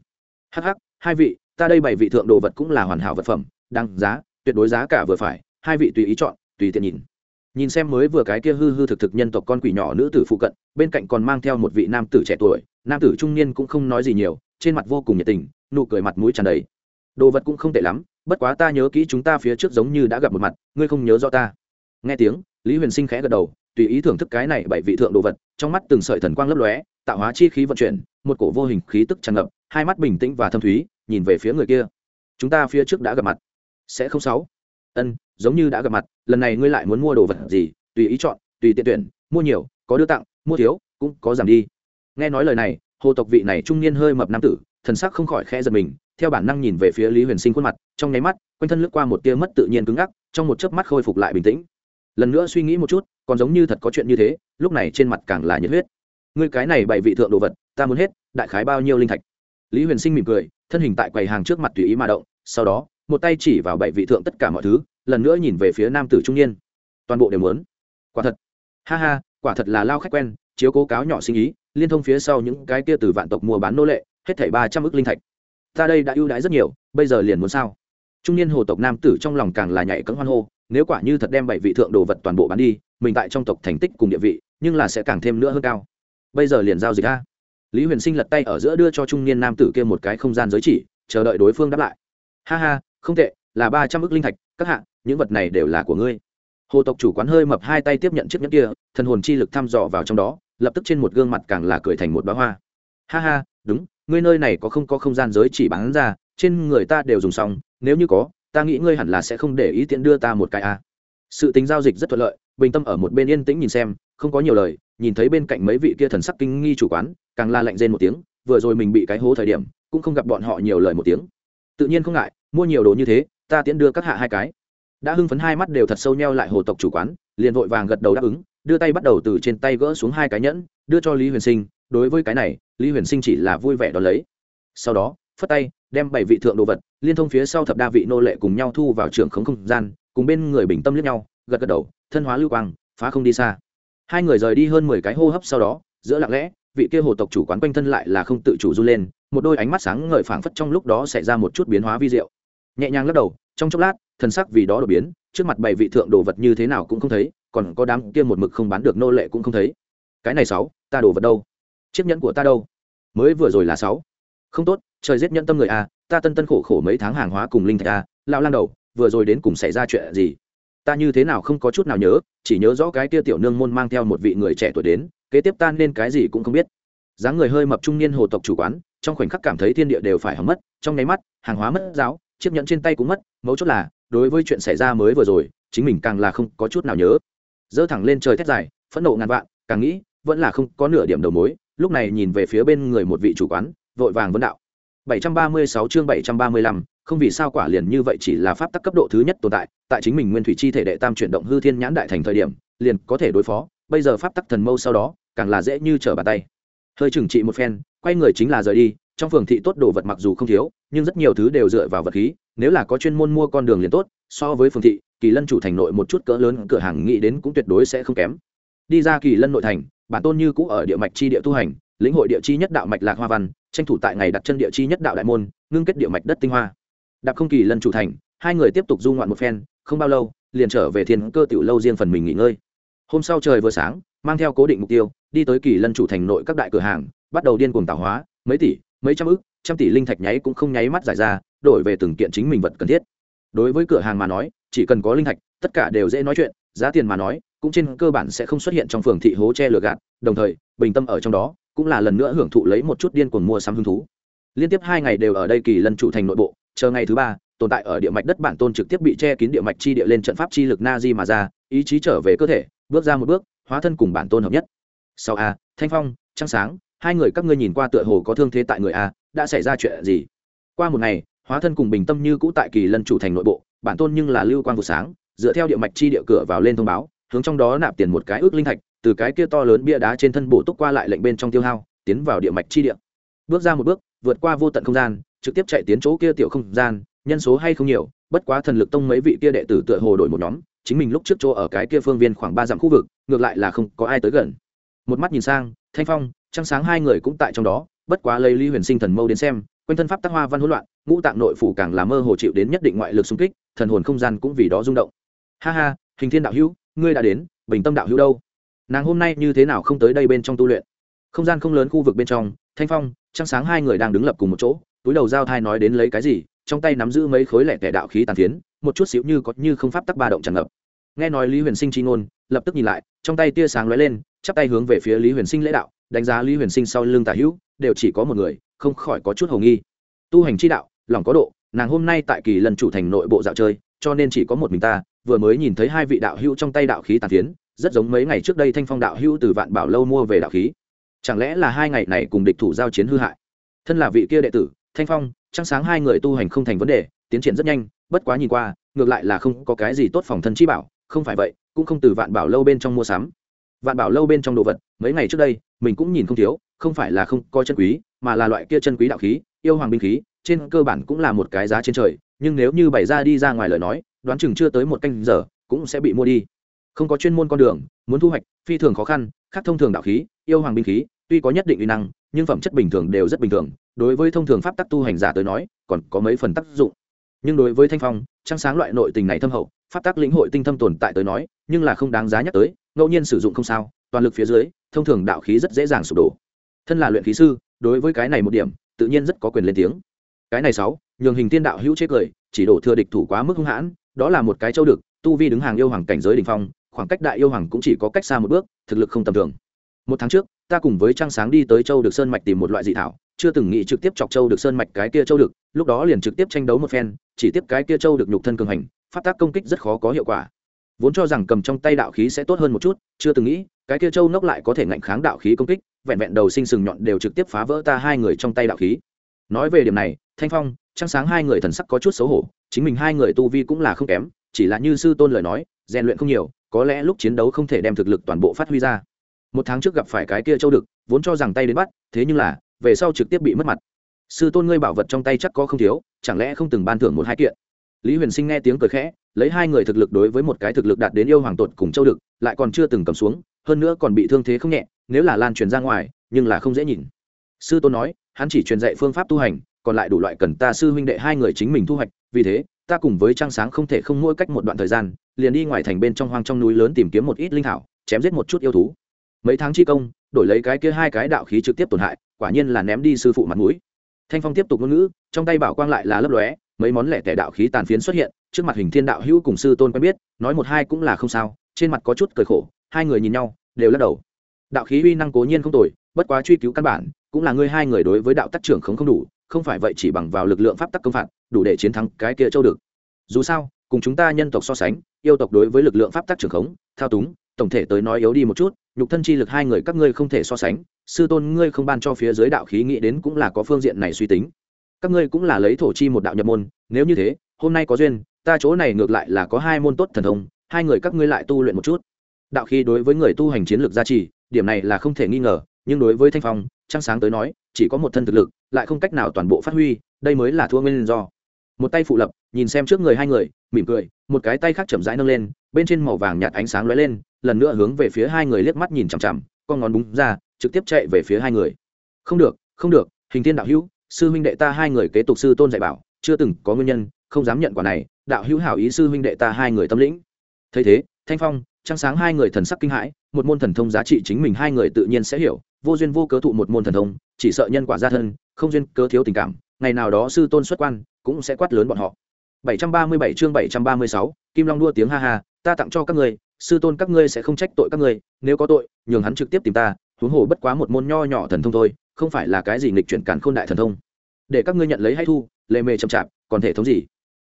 Hắc hắc, hai vị, ta đây bảy vị thượng đồ vật cũng là hoàn hảo vật phẩm đăng giá, tuyệt đối giá cả vừa phải, hai vị tùy ý chọn, tùy tiện nhìn nhìn xem mới vừa cái kia hư hư thực thực nhân tộc con quỷ nhỏ nữ tử phụ cận, bên cạnh còn mang theo một vị nam tử trẻ tuổi, nam tử trung niên cũng không nói gì nhiều, trên mặt vô cùng nhiệt tình, nụ cười mặt mũi tràn đầy. Đồ vật cũng không tệ lắm, bất quá ta nhớ kỹ chúng ta phía trước giống như đã gặp một mặt, ngươi không nhớ rõ ta. Nghe tiếng, lý huyền sinh khẽ gật đầu, tùy ý thưởng thức cái này bảy vị thượng đồ vật, trong mắt từng sợi thần quang lấp lóe, tạo hóa chi khí vận chuyển, một cổ vô hình khí tức tràn ngập, hai mắt bình tĩnh và thâm thúy, nhìn về phía người kia. Chúng ta phía trước đã gặp mặt. Sẽ không sáu ân, giống như đã gặp mặt, lần này ngươi lại muốn mua đồ vật gì, tùy ý chọn, tùy tiện tuyển, mua nhiều, có đưa tặng, mua thiếu, cũng có giảm đi. Nghe nói lời này, hồ tộc vị này trung niên hơi mập nam tử, thần sắc không khỏi khẽ giật mình, theo bản năng nhìn về phía lý huyền sinh khuôn mặt, trong nháy mắt, quanh thân lướt qua một tia mất tự nhiên cứng ngắc, trong một chớp mắt khôi phục lại bình tĩnh. Lần nữa suy nghĩ một chút, còn giống như thật có chuyện như thế, lúc này trên mặt càng là nhiệt huyết. Ngươi cái này bày vị thượng đồ vật, ta muốn hết, đại khái bao nhiêu linh thạch? Lý huyền sinh mỉm cười, thân hình tại quầy hàng trước mặt tùy ý mà động, sau đó một tay chỉ vào bảy vị thượng tất cả mọi thứ, lần nữa nhìn về phía nam tử trung niên. Toàn bộ đều muốn. Quả thật. Ha ha, quả thật là lao khách quen, chiếu cố cáo nhỏ sinh ý, liên thông phía sau những cái kia từ vạn tộc mua bán nô lệ, hết thảy ba trăm ước linh thạch. Ta đây đã ưu đãi rất nhiều, bây giờ liền muốn sao? Trung niên hồ tộc nam tử trong lòng càng là nhảy cẫng hoan hô, nếu quả như thật đem bảy vị thượng đồ vật toàn bộ bán đi, mình tại trong tộc thành tích cùng địa vị, nhưng là sẽ càng thêm nữa hơn cao. Bây giờ liền giao dịch ra. lý huyền sinh lật tay ở giữa đưa cho trung niên nam tử kia một cái không gian giới chỉ, chờ đợi đối phương đáp lại. Ha ha không tệ, là ba trăm ước linh thạch, các hạ, những vật này đều là của ngươi. Hồ tộc chủ quán hơi mập hai tay tiếp nhận chiếc nhẫn kia, thần hồn chi lực thăm dò vào trong đó, lập tức trên một gương mặt càng là cười thành một bá hoa. Ha ha, đúng, ngươi nơi này có không có không gian giới chỉ bán ra, trên người ta đều dùng xong, nếu như có, ta nghĩ ngươi hẳn là sẽ không để ý tiện đưa ta một cái a sự tính giao dịch rất thuận lợi, bình tâm ở một bên yên tĩnh nhìn xem, không có nhiều lời, nhìn thấy bên cạnh mấy vị kia thần sắc kinh nghi chủ quán, càng la lạnh rên một tiếng, vừa rồi mình bị cái hố thời điểm, cũng không gặp bọn họ nhiều lời một tiếng. Tự nhiên không ngại mua nhiều đồ như thế, ta tiễn đưa các hạ hai cái. Đã hưng phấn hai mắt đều thật sâu nheo lại hồ tộc chủ quán, liền vội vàng gật đầu đáp ứng, đưa tay bắt đầu từ trên tay gỡ xuống hai cái nhẫn, đưa cho lý huyền sinh. Đối với cái này, lý huyền sinh chỉ là vui vẻ đón lấy. Sau đó, phất tay, đem bảy vị thượng đồ vật, liên thông phía sau thập đa vị nô lệ cùng nhau thu vào trường khống không gian, cùng bên người bình tâm liếc nhau, gật gật đầu, thân hóa lưu quang, phá không đi xa. Hai người rời đi hơn mười cái hô hấp sau đó, giữa lặng lẽ, vị kia hồ tộc chủ quán quanh thân lại là không tự chủ run lên, một đôi ánh mắt sáng ngời phảng phất trong lúc đó xảy ra một chút biến hóa vi diệu nhẹ nhàng lắc đầu, trong chốc lát, thần sắc vì đó đột biến, trước mặt bảy vị thượng đồ vật như thế nào cũng không thấy, còn có đám kia một mực không bán được nô lệ cũng không thấy. Cái này sáu, ta đồ vật đâu? Chiếc nhẫn của ta đâu? Mới vừa rồi là sáu. Không tốt, trời giết nhẫn tâm người a ta tân tân khổ khổ mấy tháng hàng hóa cùng linh thạch à, a lao lang đầu, vừa rồi đến cùng xảy ra chuyện gì? Ta như thế nào không có chút nào nhớ, chỉ nhớ rõ cái kia tiểu nương môn mang theo một vị người trẻ tuổi đến, kế tiếp ta nên cái gì cũng không biết. Dáng người hơi mập trung niên hồ tộc chủ quán, trong khoảnh khắc cảm thấy thiên địa đều phải hỏng mất, trong nháy mắt, hàng hóa mất giáo chiếc nhẫn trên tay cũng mất mấu chốt là đối với chuyện xảy ra mới vừa rồi chính mình càng là không có chút nào nhớ. Dơ thẳng lên trời thét dài phẫn nộ ngàn vạn càng nghĩ vẫn là không có nửa điểm đầu mối lúc này nhìn về phía bên người một vị chủ quán vội vàng vấn đạo. 736 chương 735, không vì sao quả liền như vậy chỉ là pháp tắc cấp độ thứ nhất tồn tại tại chính mình nguyên thủy chi thể đệ tam chuyển động hư thiên nhãn đại thành thời điểm liền có thể đối phó bây giờ pháp tắc thần mâu sau đó càng là dễ như trở bàn tay. Hơi trừng trị một phen quay người chính là rời đi trong phường thị tốt đồ vật mặc dù không thiếu, nhưng rất nhiều thứ đều dựa vào vật khí, nếu là có chuyên môn mua con đường liền tốt, so với phường thị, kỳ lân chủ thành nội một chút cỡ lớn cửa hàng nghĩ đến cũng tuyệt đối sẽ không kém. Đi ra kỳ lân nội thành, bản tôn như cũ ở địa mạch chi địa tu hành, lĩnh hội địa chi nhất đạo mạch lạc hoa văn, tranh thủ tại ngày đặt chân địa chi nhất đạo đại môn, ngưng kết địa mạch đất tinh hoa. Đạp không kỳ lân chủ thành, hai người tiếp tục du ngoạn một phen, không bao lâu, liền trở về thiên cơ tiểu lâu riêng phần mình nghỉ ngơi. Hôm sau trời vừa sáng, mang theo cố định mục tiêu, đi tới kỳ lân chủ thành nội các đại cửa hàng, bắt đầu điên cuồng tạo hóa, mấy tỷ mấy trăm ức, trăm tỷ linh thạch nháy cũng không nháy mắt giải ra, đổi về từng kiện chính mình vật cần thiết. Đối với cửa hàng mà nói, chỉ cần có linh thạch, tất cả đều dễ nói chuyện, giá tiền mà nói, cũng trên cơ bản sẽ không xuất hiện trong phường thị hố che lừa gạt, đồng thời, bình tâm ở trong đó, cũng là lần nữa hưởng thụ lấy một chút điên cuồng mua sắm hứng thú. Liên tiếp hai ngày đều ở đây kỳ lân chủ thành nội bộ, chờ ngày thứ ba, tồn tại ở địa mạch đất bản tôn trực tiếp bị che kín địa mạch chi địa lên trận pháp chi lực na di mà ra, ý chí trở về cơ thể, bước ra một bước, hóa thân cùng bản tôn hợp nhất. Sau a, thanh phong, trăng sáng hai người các ngươi nhìn qua tựa hồ có thương thế tại người a, đã xảy ra chuyện gì? Qua một ngày, hóa thân cùng bình tâm như cũ tại kỳ lân chủ thành nội bộ, bản tôn nhưng là lưu quan vụ sáng, dựa theo địa mạch chi địa cửa vào lên thông báo, hướng trong đó nạp tiền một cái ước linh thạch, từ cái kia to lớn bia đá trên thân bổ túc qua lại lệnh bên trong tiêu hao, tiến vào địa mạch chi địa. Bước ra một bước, vượt qua vô tận không gian, trực tiếp chạy tiến chỗ kia tiểu không gian, nhân số hay không nhiều, bất quá thần lực tông mấy vị kia đệ tử tựa hồ đổi một nhóm, chính mình lúc trước chỗ ở cái kia phương viên khoảng ba dặm khu vực, ngược lại là không có ai tới gần. Một mắt nhìn sang, thanh phong trăng sáng hai người cũng tại trong đó, bất quá lấy ly huyền sinh thần mâu đến xem, quanh thân pháp tác hoa văn hỗn loạn, ngũ tạng nội phủ càng làm mơ hồ chịu đến nhất định ngoại lực xung kích, thần hồn không gian cũng vì đó rung động. Ha ha, hình thiên đạo hữu, ngươi đã đến, bình tâm đạo hữu đâu? Nàng hôm nay như thế nào không tới đây bên trong tu luyện? Không gian không lớn khu vực bên trong, thanh phong, trăng sáng hai người đang đứng lập cùng một chỗ, túi đầu giao thai nói đến lấy cái gì, trong tay nắm giữ mấy khối lẻ tẻ đạo khí tàn phiến, một chút xíu như có như không pháp tắc ba động tràn ngập. Nghe nói lý huyền sinh chi ngôn, lập tức nhìn lại, trong tay tia sáng lóe lên, chắp tay hướng về phía lý huyền sinh lễ đạo đánh giá lý huyền sinh sau lưng tả hữu, đều chỉ có một người, không khỏi có chút hầu nghi. Tu hành chi đạo, lòng có độ, nàng hôm nay tại kỳ lần chủ thành nội bộ dạo chơi, cho nên chỉ có một mình ta, vừa mới nhìn thấy hai vị đạo hữu trong tay đạo khí tàn tiến rất giống mấy ngày trước đây thanh phong đạo hữu từ vạn bảo lâu mua về đạo khí. Chẳng lẽ là hai ngày này cùng địch thủ giao chiến hư hại? Thân là vị kia đệ tử, thanh phong, trăng sáng hai người tu hành không thành vấn đề, tiến triển rất nhanh, bất quá nhìn qua, ngược lại là không có cái gì tốt phòng thân chi bảo, không phải vậy, cũng không từ vạn bảo lâu bên trong mua sắm vạn bảo lâu bên trong đồ vật, mấy ngày trước đây, mình cũng nhìn không thiếu, không phải là không có chân quý, mà là loại kia chân quý đạo khí, yêu hoàng binh khí, trên cơ bản cũng là một cái giá trên trời, nhưng nếu như bày ra đi ra ngoài lời nói, đoán chừng chưa tới một canh giờ, cũng sẽ bị mua đi. Không có chuyên môn con đường, muốn thu hoạch, phi thường khó khăn, khác thông thường đạo khí, yêu hoàng binh khí, tuy có nhất định uy năng, nhưng phẩm chất bình thường đều rất bình thường, đối với thông thường pháp tắc tu hành giả tới nói, còn có mấy phần tác dụng. Nhưng đối với thanh phong, trăng sáng loại nội tình này thâm hậu, pháp tắc lĩnh hội tinh thâm tồn tại tới nói, nhưng là không đáng giá nhắc tới ngẫu nhiên sử dụng không sao, toàn lực phía dưới, thông thường đạo khí rất dễ dàng sụp đổ. Thân là luyện khí sư, đối với cái này một điểm, tự nhiên rất có quyền lên tiếng. Cái này sáu, nhường hình tiên đạo hữu chế cười, chỉ đổ thừa địch thủ quá mức hung hãn, đó là một cái châu được, tu vi đứng hàng yêu hoàng cảnh giới đỉnh phong, khoảng cách đại yêu hoàng cũng chỉ có cách xa một bước, thực lực không tầm thường. Một tháng trước, ta cùng với trăng sáng đi tới châu được sơn mạch tìm một loại dị thảo, chưa từng nghĩ trực tiếp chọc châu được sơn mạch cái kia châu được, lúc đó liền trực tiếp tranh đấu một phen, chỉ tiếp cái kia châu được nhục thân cường hành phát tác công kích rất khó có hiệu quả vốn cho rằng cầm trong tay đạo khí sẽ tốt hơn một chút, chưa từng nghĩ, cái kia châu nốc lại có thể ngạnh kháng đạo khí công kích, vẹn vẹn đầu sinh sừng nhọn đều trực tiếp phá vỡ ta hai người trong tay đạo khí. Nói về điểm này, thanh phong, trăng sáng hai người thần sắc có chút xấu hổ, chính mình hai người tu vi cũng là không kém, chỉ là như sư tôn lời nói, rèn luyện không nhiều, có lẽ lúc chiến đấu không thể đem thực lực toàn bộ phát huy ra. Một tháng trước gặp phải cái kia châu đực, vốn cho rằng tay đến bắt, thế nhưng là, về sau trực tiếp bị mất mặt. Sư tôn ngươi bảo vật trong tay chắc có không thiếu, chẳng lẽ không từng ban thưởng một hai kiện? Lý huyền sinh nghe tiếng cười khẽ, lấy hai người thực lực đối với một cái thực lực đạt đến yêu hoàng tột cùng châu đực, lại còn chưa từng cầm xuống, hơn nữa còn bị thương thế không nhẹ, nếu là lan truyền ra ngoài, nhưng là không dễ nhìn. Sư tôn nói, hắn chỉ truyền dạy phương pháp tu hành, còn lại đủ loại cần ta sư huynh đệ hai người chính mình thu hoạch, vì thế, ta cùng với trang sáng không thể không mỗi cách một đoạn thời gian, liền đi ngoài thành bên trong hoang trong núi lớn tìm kiếm một ít linh thảo, chém giết một chút yêu thú. Mấy tháng chi công, đổi lấy cái kia hai cái đạo khí trực tiếp tổn hại, quả nhiên là ném đi sư phụ mặt mũi. Thanh phong tiếp tục ngôn ngữ, trong tay bảo quang lại là lấp lóe mấy món lẻ tẻ đạo khí tàn phiến xuất hiện, trước mặt hình thiên đạo hữu cùng sư tôn quen biết, nói một hai cũng là không sao, trên mặt có chút cười khổ, hai người nhìn nhau, đều lắc đầu. Đạo khí uy năng cố nhiên không tồi, bất quá truy cứu căn bản, cũng là ngươi hai người đối với đạo tác trưởng không không đủ, không phải vậy chỉ bằng vào lực lượng pháp tắc công phạt, đủ để chiến thắng cái kia châu được. Dù sao, cùng chúng ta nhân tộc so sánh, yêu tộc đối với lực lượng pháp tắc trưởng khống thao túng, tổng thể tới nói yếu đi một chút, nhục thân chi lực hai người các ngươi không thể so sánh, sư tôn ngươi không ban cho phía dưới đạo khí nghĩ đến cũng là có phương diện này suy tính các ngươi cũng là lấy thổ chi một đạo nhập môn, nếu như thế, hôm nay có duyên, ta chỗ này ngược lại là có hai môn tốt thần thông, hai người các ngươi lại tu luyện một chút. Đạo khí đối với người tu hành chiến lược gia trì, điểm này là không thể nghi ngờ, nhưng đối với thanh phong, trăng sáng tới nói, chỉ có một thân thực lực, lại không cách nào toàn bộ phát huy, đây mới là thua nguyên do. Một tay phụ lập, nhìn xem trước người hai người, mỉm cười, một cái tay khác chậm rãi nâng lên, bên trên màu vàng nhạt ánh sáng lóe lên, lần nữa hướng về phía hai người liếc mắt nhìn chằm chằm, con ngón búng ra, trực tiếp chạy về phía hai người. Không được không được, hình thiên đạo hữu sư huynh đệ ta hai người kế tục sư tôn dạy bảo chưa từng có nguyên nhân không dám nhận quả này đạo hữu hảo ý sư huynh đệ ta hai người tâm lĩnh. Thấy thế thanh phong trăng sáng hai người thần sắc kinh hãi một môn thần thông giá trị chính mình hai người tự nhiên sẽ hiểu vô duyên vô cớ thụ một môn thần thông chỉ sợ nhân quả gia thân không duyên cớ thiếu tình cảm ngày nào đó sư tôn xuất quan cũng sẽ quát lớn bọn họ. 737 chương 736, Kim Long đua tiếng ha ha, ta tặng cho các ngươi, sư tôn các ngươi sẽ không trách tội các ngươi, nếu có tội, nhường hắn trực tiếp tìm ta, huống hồ bất quá một môn nho nhỏ thần thông thôi, không phải là cái gì nghịch chuyển cản khôn đại thần thông. Để các ngươi nhận lấy hay thu, lề mề chậm chạp, còn thể thống gì?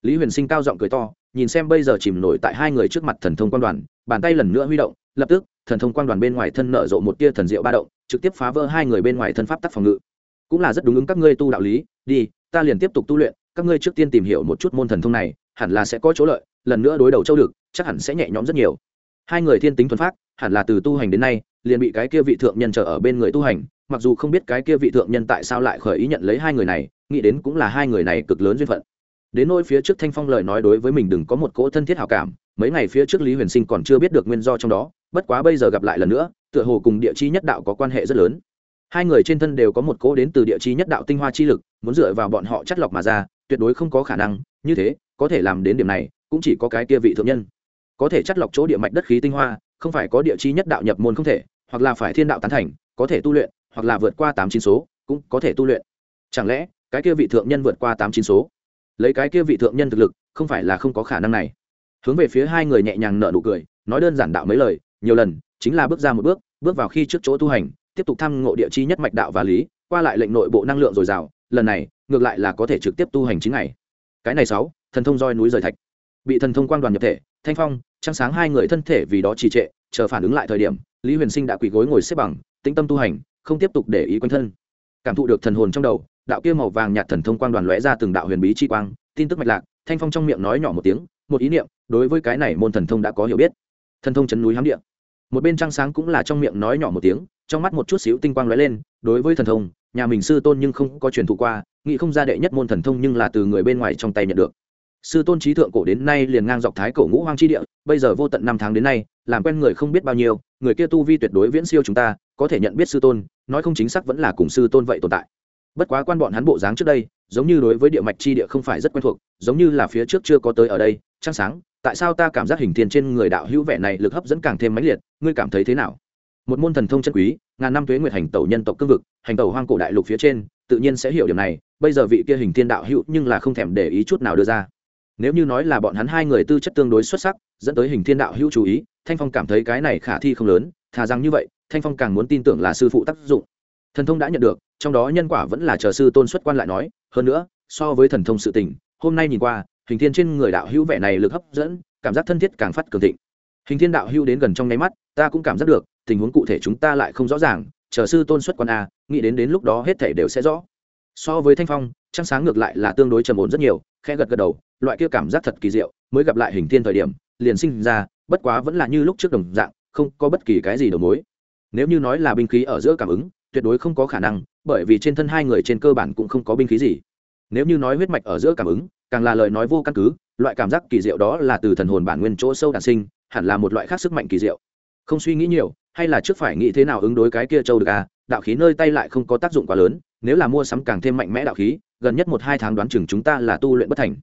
Lý Huyền Sinh cao giọng cười to, nhìn xem bây giờ chìm nổi tại hai người trước mặt thần thông quan đoàn, bàn tay lần nữa huy động, lập tức, thần thông quan đoàn bên ngoài thân nở rộ một tia thần diệu ba động, trực tiếp phá vỡ hai người bên ngoài thân pháp tắc phòng ngự. Cũng là rất đúng ứng các ngươi tu đạo lý, đi, ta liền tiếp tục tu luyện, các ngươi trước tiên tìm hiểu một chút môn thần thông này hẳn là sẽ có chỗ lợi lần nữa đối đầu châu được chắc hẳn sẽ nhẹ nhõm rất nhiều hai người thiên tính thuần phát hẳn là từ tu hành đến nay liền bị cái kia vị thượng nhân trở ở bên người tu hành mặc dù không biết cái kia vị thượng nhân tại sao lại khởi ý nhận lấy hai người này, nghĩ đến cũng là hai người này cực lớn duyên phận. Đến nỗi phía trước thanh phong lời nói đối với mình đừng có một cỗ thân thiết hảo cảm, mấy ngày phía trước lý huyền sinh còn chưa biết được nguyên do trong đó, bất quá bây giờ gặp lại lần nữa, tựa hồ cùng địa chi nhất đạo có quan hệ rất lớn. Hai người trên thân đều có một cỗ đến từ địa chi nhất đạo tinh hoa chi lực, muốn dựa vào bọn họ chắt lọc mà ra, tuyệt đối không có khả năng, như thế, có thể làm đến điểm này, cũng chỉ có cái kia vị thượng nhân. Có thể chắt lọc chỗ địa mạch đất khí tinh hoa, không phải có địa chi nhất đạo nhập môn không thể, hoặc là phải thiên đạo tán thành, có thể tu luyện hoặc là vượt qua tám chín số, cũng có thể tu luyện. Chẳng lẽ, cái kia vị thượng nhân vượt qua tám chín số? Lấy cái kia vị thượng nhân thực lực, không phải là không có khả năng này. Hướng về phía hai người nhẹ nhàng nở nụ cười, nói đơn giản đạo mấy lời, nhiều lần, chính là bước ra một bước bước vào khi trước chỗ tu hành, tiếp tục thăm ngộ địa chi nhất mạch đạo và lý, qua lại lệnh nội bộ năng lượng dồi dào, lần này, ngược lại là có thể trực tiếp tu hành chính ngày. Cái này sáu, thần thông roi núi rời thạch. Bị thần thông quang đoàn nhập thể, thanh phong, trăng sáng hai người thân thể vì đó trì trệ, chờ phản ứng lại thời điểm, lý huyền sinh đã quỳ gối ngồi xếp bằng, tĩnh tâm tu hành không tiếp tục để ý quanh thân. Cảm thụ được thần hồn trong đầu, đạo kia màu vàng nhạt thần thông quang đoàn lóe ra từng đạo huyền bí chi quang, tin tức mạch lạc, thanh phong trong miệng nói nhỏ một tiếng, một ý niệm, đối với cái này môn thần thông đã có hiểu biết. Thần thông chấn núi hám địa. Một bên trăng sáng cũng là trong miệng nói nhỏ một tiếng, trong mắt một chút xíu tinh quang lóe lên, đối với thần thông, nhà mình sư tôn nhưng không có truyền thụ qua, nghĩ không ra đệ nhất môn thần thông nhưng là từ người bên ngoài trong tay nhận được. Sư tôn trí thượng cổ đến nay liền ngang dọc thái cổ ngũ hoang chi địa, bây giờ vô tận năm tháng đến nay làm quen người không biết bao nhiêu, người kia tu vi tuyệt đối viễn siêu chúng ta, có thể nhận biết sư tôn, nói không chính xác vẫn là cùng sư tôn vậy tồn tại. Bất quá quan bọn hắn bộ dáng trước đây, giống như đối với địa mạch chi địa không phải rất quen thuộc, giống như là phía trước chưa có tới ở đây, trăng sáng, tại sao ta cảm giác hình thiên trên người đạo hữu vẻ này lực hấp dẫn càng thêm mãnh liệt, ngươi cảm thấy thế nào? Một môn thần thông chân quý, ngàn năm thuế nguyệt hành tẩu nhân tộc cương vực, hành tẩu hoang cổ đại lục phía trên, tự nhiên sẽ hiểu điểm này, bây giờ vị kia hình thiên đạo hữu nhưng là không thèm để ý chút nào đưa ra. Nếu như nói là bọn hắn hai người tư chất tương đối xuất sắc, dẫn tới hình thiên đạo hữu chú ý thanh phong cảm thấy cái này khả thi không lớn, thà rằng như vậy, thanh phong càng muốn tin tưởng là sư phụ tác dụng. Thần thông đã nhận được, trong đó nhân quả vẫn là chờ sư tôn xuất quan lại nói, hơn nữa, so với thần thông sự tình, hôm nay nhìn qua, hình thiên trên người đạo hữu vẻ này lực hấp dẫn, cảm giác thân thiết càng phát cường thịnh. Hình thiên đạo hữu đến gần trong nháy mắt, ta cũng cảm giác được, tình huống cụ thể chúng ta lại không rõ ràng, chờ sư tôn xuất quan a nghĩ đến đến lúc đó hết thể đều sẽ rõ. So với thanh phong, trăng sáng ngược lại là tương đối trầm ổn rất nhiều, khẽ gật gật đầu, loại kia cảm giác thật kỳ diệu, mới gặp lại hình thiên thời điểm, liền sinh ra bất quá vẫn là như lúc trước đồng dạng, không có bất kỳ cái gì đầu mối. Nếu như nói là binh khí ở giữa cảm ứng, tuyệt đối không có khả năng, bởi vì trên thân hai người trên cơ bản cũng không có binh khí gì. Nếu như nói huyết mạch ở giữa cảm ứng, càng là lời nói vô căn cứ, loại cảm giác kỳ diệu đó là từ thần hồn bản nguyên chỗ sâu đản sinh, hẳn là một loại khác sức mạnh kỳ diệu. Không suy nghĩ nhiều, hay là trước phải nghĩ thế nào ứng đối cái kia châu được à đạo khí nơi tay lại không có tác dụng quá lớn, nếu là mua sắm càng thêm mạnh mẽ đạo khí, gần nhất một hai tháng đoán chừng chúng ta là tu luyện bất thành.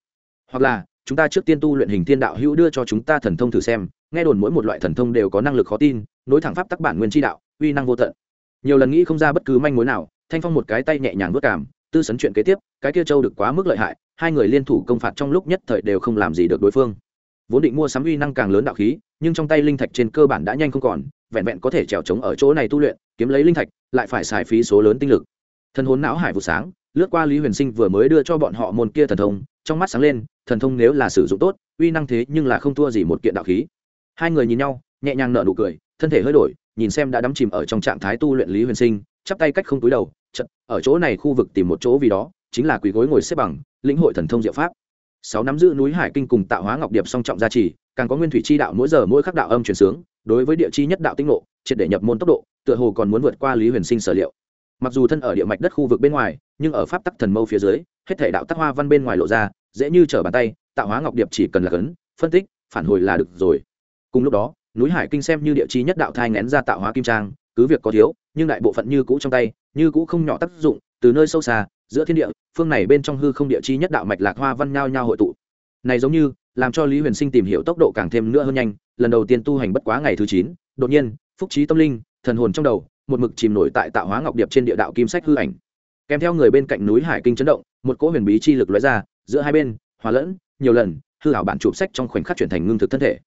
Hoặc là chúng ta trước tiên tu luyện hình thiên đạo hữu đưa cho chúng ta thần thông thử xem, nghe đồn mỗi một loại thần thông đều có năng lực khó tin, nối thẳng pháp tắc bản nguyên tri đạo, uy năng vô tận. Nhiều lần nghĩ không ra bất cứ manh mối nào, thanh phong một cái tay nhẹ nhàng vất cảm tư sấn chuyện kế tiếp, cái kia châu được quá mức lợi hại, hai người liên thủ công phạt trong lúc nhất thời đều không làm gì được đối phương. Vốn định mua sắm uy năng càng lớn đạo khí, nhưng trong tay linh thạch trên cơ bản đã nhanh không còn, vẹn vẹn có thể trèo trống ở chỗ này tu luyện, kiếm lấy linh thạch, lại phải xài phí số lớn tinh lực. Thân hồn não hải vụ sáng, lướt qua lý huyền sinh vừa mới đưa cho bọn họ môn kia thần thông trong mắt sáng lên, thần thông nếu là sử dụng tốt, uy năng thế nhưng là không thua gì một kiện đạo khí. Hai người nhìn nhau, nhẹ nhàng nở nụ cười, thân thể hơi đổi, nhìn xem đã đắm chìm ở trong trạng thái tu luyện lý huyền sinh, chắp tay cách không túi đầu chật ở chỗ này khu vực tìm một chỗ vì đó, chính là quỳ gối ngồi xếp bằng, lĩnh hội thần thông diệu pháp. Sáu nắm giữ núi hải kinh cùng tạo hóa ngọc điệp song trọng gia trì, càng có nguyên thủy chi đạo mỗi giờ mỗi khắc đạo âm truyền sướng đối với địa chi nhất đạo tinh lộ, triệt để nhập môn tốc độ, tựa hồ còn muốn vượt qua lý huyền sinh sở liệu. Mặc dù thân ở địa mạch đất khu vực bên ngoài, nhưng ở pháp tắc thần mâu phía dưới, hết thể đạo tắc hoa văn bên ngoài lộ ra dễ như trở bàn tay, tạo hóa ngọc điệp chỉ cần là cấn, phân tích, phản hồi là được rồi. Cùng lúc đó, núi hải kinh xem như địa chi nhất đạo thai ngén ra tạo hóa kim trang, cứ việc có thiếu, nhưng đại bộ phận như cũ trong tay, như cũ không nhỏ tác dụng, từ nơi sâu xa, giữa thiên địa, phương này bên trong hư không địa chi nhất đạo mạch lạc hoa văn nhao nhao hội tụ. Này giống như, làm cho lý huyền sinh tìm hiểu tốc độ càng thêm nữa hơn nhanh, lần đầu tiên tu hành bất quá ngày thứ chín, đột nhiên, phúc trí tâm linh, thần hồn trong đầu, một mực chìm nổi tại tạo hóa ngọc điệp trên địa đạo kim sách hư ảnh. Kèm theo người bên cạnh núi hải kinh chấn động, một cỗ huyền bí chi lực lóe ra giữa hai bên, hòa lẫn, nhiều lần, hư hảo bản chụp sách trong khoảnh khắc chuyển thành ngưng thực thân thể.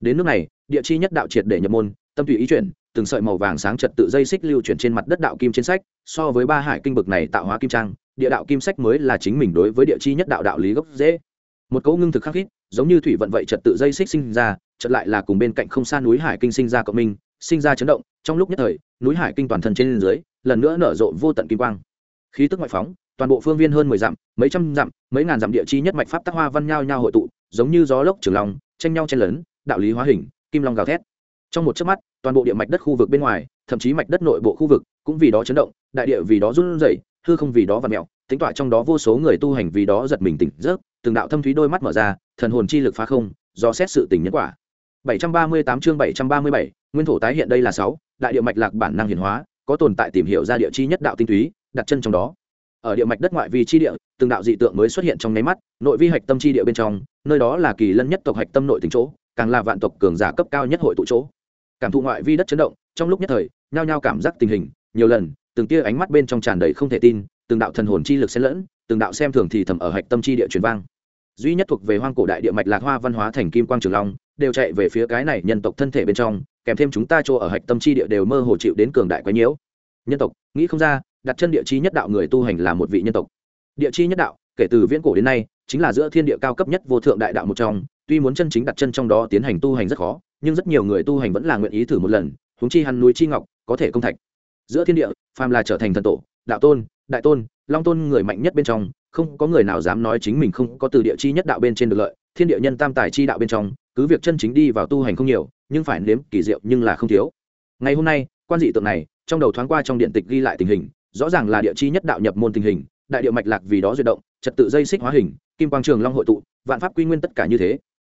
Đến nước này, địa chi nhất đạo triệt để nhập môn, tâm tùy ý chuyển, từng sợi màu vàng sáng trật tự dây xích lưu chuyển trên mặt đất đạo kim trên sách, so với ba hải kinh bực này tạo hóa kim trang, địa đạo kim sách mới là chính mình đối với địa chi nhất đạo đạo lý gốc dễ một cấu ngưng thực khắc khít, giống như thủy vận vậy trật tự dây xích sinh ra trật lại là cùng bên cạnh không xa núi hải kinh sinh ra cộng minh, sinh ra chấn động, trong lúc nhất thời, núi hải kinh toàn thân trên dưới, lần nữa nở rộ vô tận kim quang. Khí tức ngoại phóng toàn bộ phương viên hơn mười dặm mấy trăm dặm mấy ngàn dặm địa chi nhất mạch pháp tác hoa văn nhao nhao hội tụ giống như gió lốc trường lòng tranh nhau chen lấn đạo lý hóa hình kim long gào thét. Trong một chớp mắt toàn bộ địa mạch đất khu vực bên ngoài thậm chí mạch đất nội bộ khu vực cũng vì đó chấn động đại địa vì đó run rẩy hư không vì đó và mẹo tính tọa trong đó vô số người tu hành vì đó giật mình tỉnh giấc từng đạo thâm thúy đôi mắt mở ra thần hồn chi lực phá không do xét sự tình nhân quả. 738 chương 737, nguyên thổ tái hiện đây là 6, đại địa mạch lạc bản năng hiển hóa có tồn tại tìm hiểu ra địa chi nhất đạo tinh túy đặt chân trong đó ở địa mạch đất ngoại vi chi địa, từng đạo dị tượng mới xuất hiện trong nháy mắt, nội vi hạch tâm chi địa bên trong, nơi đó là kỳ lân nhất tộc hạch tâm nội tình chỗ, càng là vạn tộc cường giả cấp cao nhất hội tụ chỗ. Cảm thụ ngoại vi đất chấn động, trong lúc nhất thời, nhao nhao cảm giác tình hình, nhiều lần, từng tia ánh mắt bên trong tràn đầy không thể tin, từng đạo thần hồn chi lực xen lẫn, từng đạo xem thường thì thầm ở hạch tâm chi địa truyền vang. Duy nhất thuộc về hoang cổ đại địa mạch lạc hoa văn hóa thành kim quang trường long, đều chạy về phía cái này nhân tộc thân thể bên trong, kèm thêm chúng ta chỗ ở hạch tâm chi địa đều mơ hồ chịu đến cường đại quá nhiễu. Nhân tộc, nghĩ không ra đặt chân địa chi nhất đạo người tu hành là một vị nhân tộc. Địa chi nhất đạo, kể từ viễn cổ đến nay, chính là giữa thiên địa cao cấp nhất vô thượng đại đạo một trong. Tuy muốn chân chính đặt chân trong đó tiến hành tu hành rất khó, nhưng rất nhiều người tu hành vẫn là nguyện ý thử một lần, huống chi hắn núi chi ngọc có thể công thạch. Giữa thiên địa, phàm là trở thành thần tổ, đạo tôn, đại tôn, long tôn người mạnh nhất bên trong, không có người nào dám nói chính mình không có từ địa chi nhất đạo bên trên được lợi. Thiên địa nhân tam tài chi đạo bên trong, cứ việc chân chính đi vào tu hành không nhiều, nhưng phải nếm kỳ diệu nhưng là không thiếu. Ngày hôm nay, quan dị tượng này, trong đầu thoáng qua trong điện tịch ghi lại tình hình rõ ràng là địa chi nhất đạo nhập môn tình hình, đại địa mạch lạc vì đó duyệt động, trật tự dây xích hóa hình, kim quang trường long hội tụ, vạn pháp quy nguyên tất cả như thế.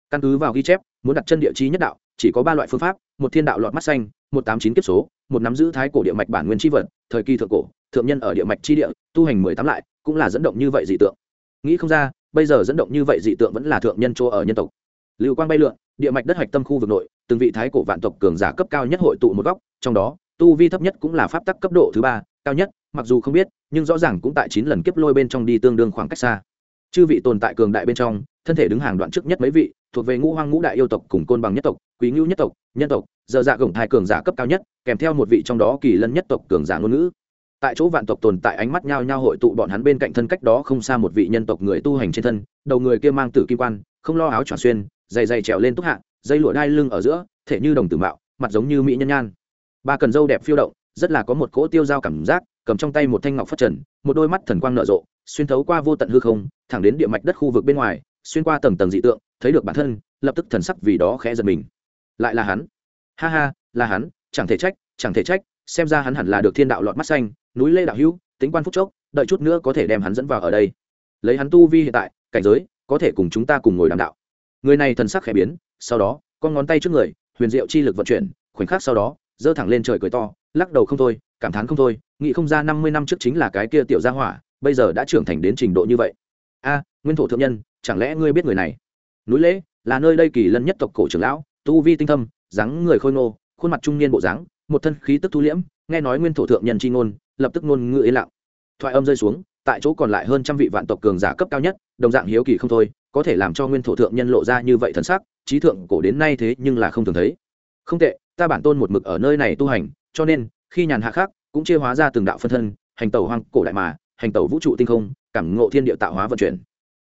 Căn cứ vào ghi chép, muốn đặt chân địa chi nhất đạo, chỉ có ba loại phương pháp, một thiên đạo lọt mắt xanh, một tám chín kiếp số, một nắm giữ thái cổ địa mạch bản nguyên tri vật, thời kỳ thượng cổ, thượng nhân ở địa mạch chi địa, tu hành mười tám lại, cũng là dẫn động như vậy dị tượng. Nghĩ không ra, bây giờ dẫn động như vậy dị tượng vẫn là thượng nhân chỗ ở nhân tộc. Lưu quang bay lượn, địa mạch đất hạch tâm khu vực nội, từng vị thái cổ vạn tộc cường giả cấp cao nhất hội tụ một góc, trong đó, tu vi thấp nhất cũng là pháp tắc cấp độ thứ ba, cao nhất mặc dù không biết, nhưng rõ ràng cũng tại chín lần kiếp lôi bên trong đi tương đương khoảng cách xa. Chư vị tồn tại cường đại bên trong, thân thể đứng hàng đoạn trước nhất mấy vị, thuộc về ngũ hoang ngũ đại yêu tộc cùng côn bằng nhất tộc, quý ngưu nhất tộc, nhân tộc, giờ dạ gồng thai cường giả cấp cao nhất, kèm theo một vị trong đó kỳ lân nhất tộc cường giả ngôn ngữ. Tại chỗ vạn tộc tồn tại ánh mắt nhao nhao hội tụ bọn hắn bên cạnh thân cách đó không xa một vị nhân tộc người tu hành trên thân, đầu người kia mang tử kim quan, không lo áo tròn xuyên dày dày trèo lên túc hạ, dây lụa đai lưng ở giữa, thể như đồng tử mạo, mặt giống như mỹ nhân nhan. Ba cần dâu đẹp phiêu động, rất là có một cỗ tiêu dao cảm giác cầm trong tay một thanh ngọc phất trần, một đôi mắt thần quang nở rộ, xuyên thấu qua vô tận hư không, thẳng đến địa mạch đất khu vực bên ngoài, xuyên qua tầng tầng dị tượng, thấy được bản thân, lập tức thần sắc vì đó khẽ giật mình. Lại là hắn. Ha ha, là hắn, chẳng thể trách, chẳng thể trách, xem ra hắn hẳn là được thiên đạo lọt mắt xanh, núi lê đạo hữu, tính quan phúc chốc, đợi chút nữa có thể đem hắn dẫn vào ở đây. Lấy hắn tu vi hiện tại, cảnh giới, có thể cùng chúng ta cùng ngồi đàm đạo. Người này thần sắc khẽ biến, sau đó, con ngón tay trước người, huyền diệu chi lực vận chuyển, khoảnh khắc sau đó, giơ thẳng lên trời cười to, lắc đầu không thôi cảm thán không thôi, nghĩ không ra năm mươi năm trước chính là cái kia tiểu gia hỏa, bây giờ đã trưởng thành đến trình độ như vậy. A, nguyên thổ thượng nhân, chẳng lẽ ngươi biết người này? Núi lễ, là nơi đây kỳ lân nhất tộc cổ trưởng lão, tu vi tinh thâm, dáng người khôi ngô, khuôn mặt trung niên bộ dáng, một thân khí tức thu liễm, nghe nói nguyên thổ thượng nhân chi ngôn, lập tức ngôn ngữ yên lặng. Thoại âm rơi xuống, tại chỗ còn lại hơn trăm vị vạn tộc cường giả cấp cao nhất, đồng dạng hiếu kỳ không thôi, có thể làm cho nguyên thổ thượng nhân lộ ra như vậy thần sắc, trí thượng cổ đến nay thế nhưng là không thường thấy. Không tệ, ta bản tôn một mực ở nơi này tu hành, cho nên khi nhàn hạ khác, cũng chia hóa ra từng đạo phân thân, hành tẩu hoang cổ đại mà, hành tẩu vũ trụ tinh không, cảm ngộ thiên địa tạo hóa vận chuyển.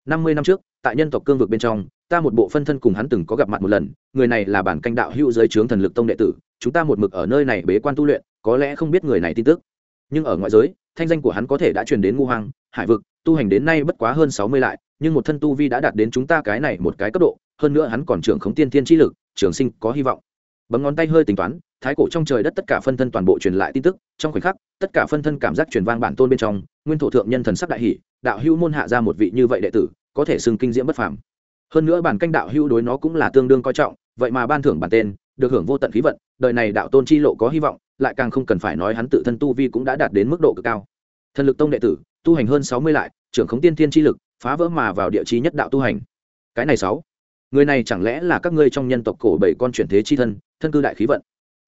Năm mươi năm trước, tại nhân tộc cương vực bên trong, ta một bộ phân thân cùng hắn từng có gặp mặt một lần, người này là bản canh đạo hữu giới trướng thần lực tông đệ tử, chúng ta một mực ở nơi này bế quan tu luyện, có lẽ không biết người này tin tức. Nhưng ở ngoại giới, thanh danh của hắn có thể đã truyền đến ngu hoang, hải vực, tu hành đến nay bất quá hơn sáu mươi lại, nhưng một thân tu vi đã đạt đến chúng ta cái này một cái cấp độ, hơn nữa hắn còn trưởng khống tiên thiên chi lực, trường sinh có hy vọng. Bấm ngón tay hơi tính toán thái cổ trong trời đất tất cả phân thân toàn bộ truyền lại tin tức, trong khoảnh khắc, tất cả phân thân cảm giác truyền vang bản tôn bên trong, nguyên thổ thượng nhân thần sắc đại hỷ đạo hữu môn hạ ra một vị như vậy đệ tử, có thể xưng kinh diễm bất phàm. Hơn nữa bản canh đạo hữu đối nó cũng là tương đương coi trọng, vậy mà ban thưởng bản tên, được hưởng vô tận khí vận, đời này đạo tôn chi lộ có hy vọng, lại càng không cần phải nói hắn tự thân tu vi cũng đã đạt đến mức độ cực cao. Thần lực tông đệ tử, tu hành hơn sáu mươi lại, trưởng khống tiên thiên chi lực, phá vỡ mà vào địa chí nhất đạo tu hành. Cái này sáu, người này chẳng lẽ là các ngươi trong nhân tộc cổ bảy con chuyển thế chi thân thân cư đại khí vận?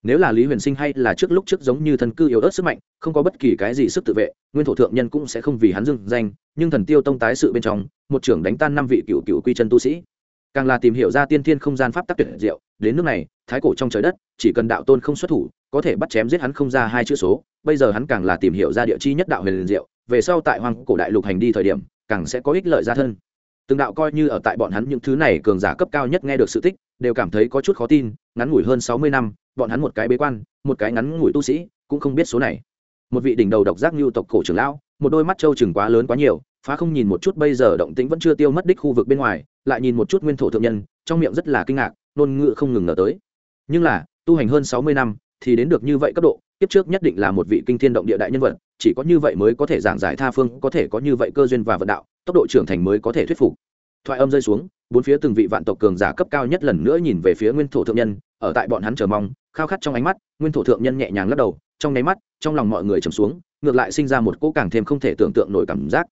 Nếu là lý huyền sinh hay là trước lúc trước giống như thần cư yếu ớt sức mạnh, không có bất kỳ cái gì sức tự vệ, nguyên thổ thượng nhân cũng sẽ không vì hắn dưng danh, nhưng thần tiêu tông tái sự bên trong, một trưởng đánh tan năm vị cựu cựu quy chân tu sĩ. Càng là tìm hiểu ra tiên thiên không gian pháp tắc tuyệt diệu, đến nước này, thái cổ trong trời đất, chỉ cần đạo tôn không xuất thủ, có thể bắt chém giết hắn không ra hai chữ số, bây giờ hắn càng là tìm hiểu ra địa chi nhất đạo huyền diệu, về sau tại hoàng cổ đại lục hành đi thời điểm, càng sẽ có ích lợi ra thân. Từng đạo coi như ở tại bọn hắn những thứ này cường giả cấp cao nhất nghe được sự tích đều cảm thấy có chút khó tin, ngắn ngủi hơn sáu mươi năm, bọn hắn một cái bế quan, một cái ngắn ngủi tu sĩ, cũng không biết số này. Một vị đỉnh đầu độc giác lưu tộc cổ trưởng lão, một đôi mắt trâu chừng quá lớn quá nhiều, phá không nhìn một chút bây giờ động tĩnh vẫn chưa tiêu mất đích khu vực bên ngoài, lại nhìn một chút nguyên thổ thượng nhân, trong miệng rất là kinh ngạc nôn ngữ không ngừng ngờ tới. Nhưng là, tu hành hơn sáu mươi năm, thì đến được như vậy cấp độ tiếp trước nhất định là một vị kinh thiên động địa đại nhân vật, chỉ có như vậy mới có thể giảng giải tha phương, có thể có như vậy cơ duyên và vận đạo, tốc độ trưởng thành mới có thể thuyết phục. Thoại âm rơi xuống bốn phía từng vị vạn tộc cường giả cấp cao nhất lần nữa nhìn về phía nguyên thổ thượng nhân, ở tại bọn hắn chờ mong, khao khát trong ánh mắt, nguyên thổ thượng nhân nhẹ nhàng lắc đầu, trong nháy mắt, trong lòng mọi người trầm xuống, ngược lại sinh ra một cỗ càng thêm không thể tưởng tượng nổi cảm giác.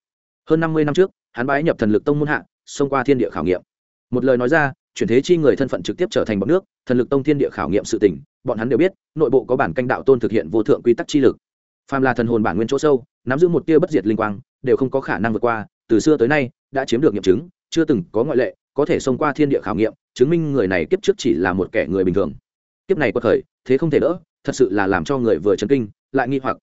Hơn năm mươi năm trước, hắn bái nhập thần lực tông môn hạ, xông qua thiên địa khảo nghiệm. Một lời nói ra, chuyển thế chi người thân phận trực tiếp trở thành bọn nước, thần lực tông thiên địa khảo nghiệm sự tỉnh bọn hắn đều biết, nội bộ có bản canh đạo tôn thực hiện vô thượng quy tắc chi lực. Phàm là thần hồn bản nguyên chỗ sâu, nắm giữ một tia bất diệt linh quang, đều không có khả năng vượt qua, từ xưa tới nay, đã chiếm được nghiệm chứng, chưa từng có ngoại lệ có thể xông qua thiên địa khảo nghiệm, chứng minh người này kiếp trước chỉ là một kẻ người bình thường. Kiếp này quật khởi, thế không thể đỡ, thật sự là làm cho người vừa chấn kinh, lại nghi hoặc.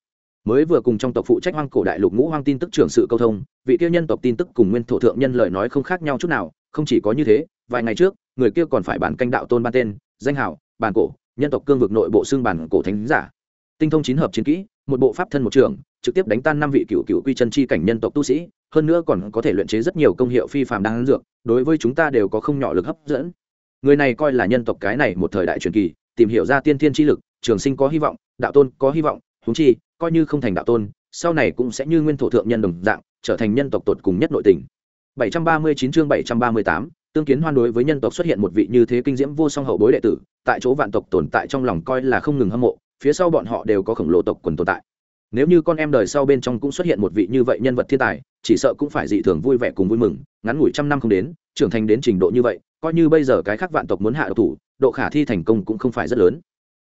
Mới vừa cùng trong tộc phụ trách hoang cổ đại lục ngũ hoang tin tức trưởng sự câu thông, vị kia nhân tộc tin tức cùng nguyên thổ thượng nhân lời nói không khác nhau chút nào, không chỉ có như thế, vài ngày trước, người kia còn phải bản canh đạo tôn ban tên, danh hảo bản cổ, nhân tộc cương vực nội bộ xương bản cổ thánh giả tinh thông chín hợp chiến kỹ một bộ pháp thân một trường trực tiếp đánh tan năm vị cựu cựu quy chân chi cảnh nhân tộc tu sĩ hơn nữa còn có thể luyện chế rất nhiều công hiệu phi phàm đáng dược đối với chúng ta đều có không nhỏ lực hấp dẫn. Người này coi là nhân tộc cái này một thời đại truyền kỳ tìm hiểu ra tiên thiên chi lực trường sinh có hy vọng đạo tôn có hy vọng húng chi coi như không thành đạo tôn sau này cũng sẽ như nguyên thổ thượng nhân đồng dạng trở thành nhân tộc tột cùng nhất nội tình. 739 chương 738, tương kiến hoan đối với nhân tộc xuất hiện một vị như thế kinh diễm vô song hậu bối đệ tử tại chỗ vạn tộc tồn tại trong lòng coi là không ngừng hâm mộ phía sau bọn họ đều có khổng lồ tộc quần tồn tại. Nếu như con em đời sau bên trong cũng xuất hiện một vị như vậy nhân vật thiên tài, chỉ sợ cũng phải dị thường vui vẻ cùng vui mừng, ngắn ngủi trăm năm không đến, trưởng thành đến trình độ như vậy, coi như bây giờ cái khác vạn tộc muốn hạ độc thủ, độ khả thi thành công cũng không phải rất lớn.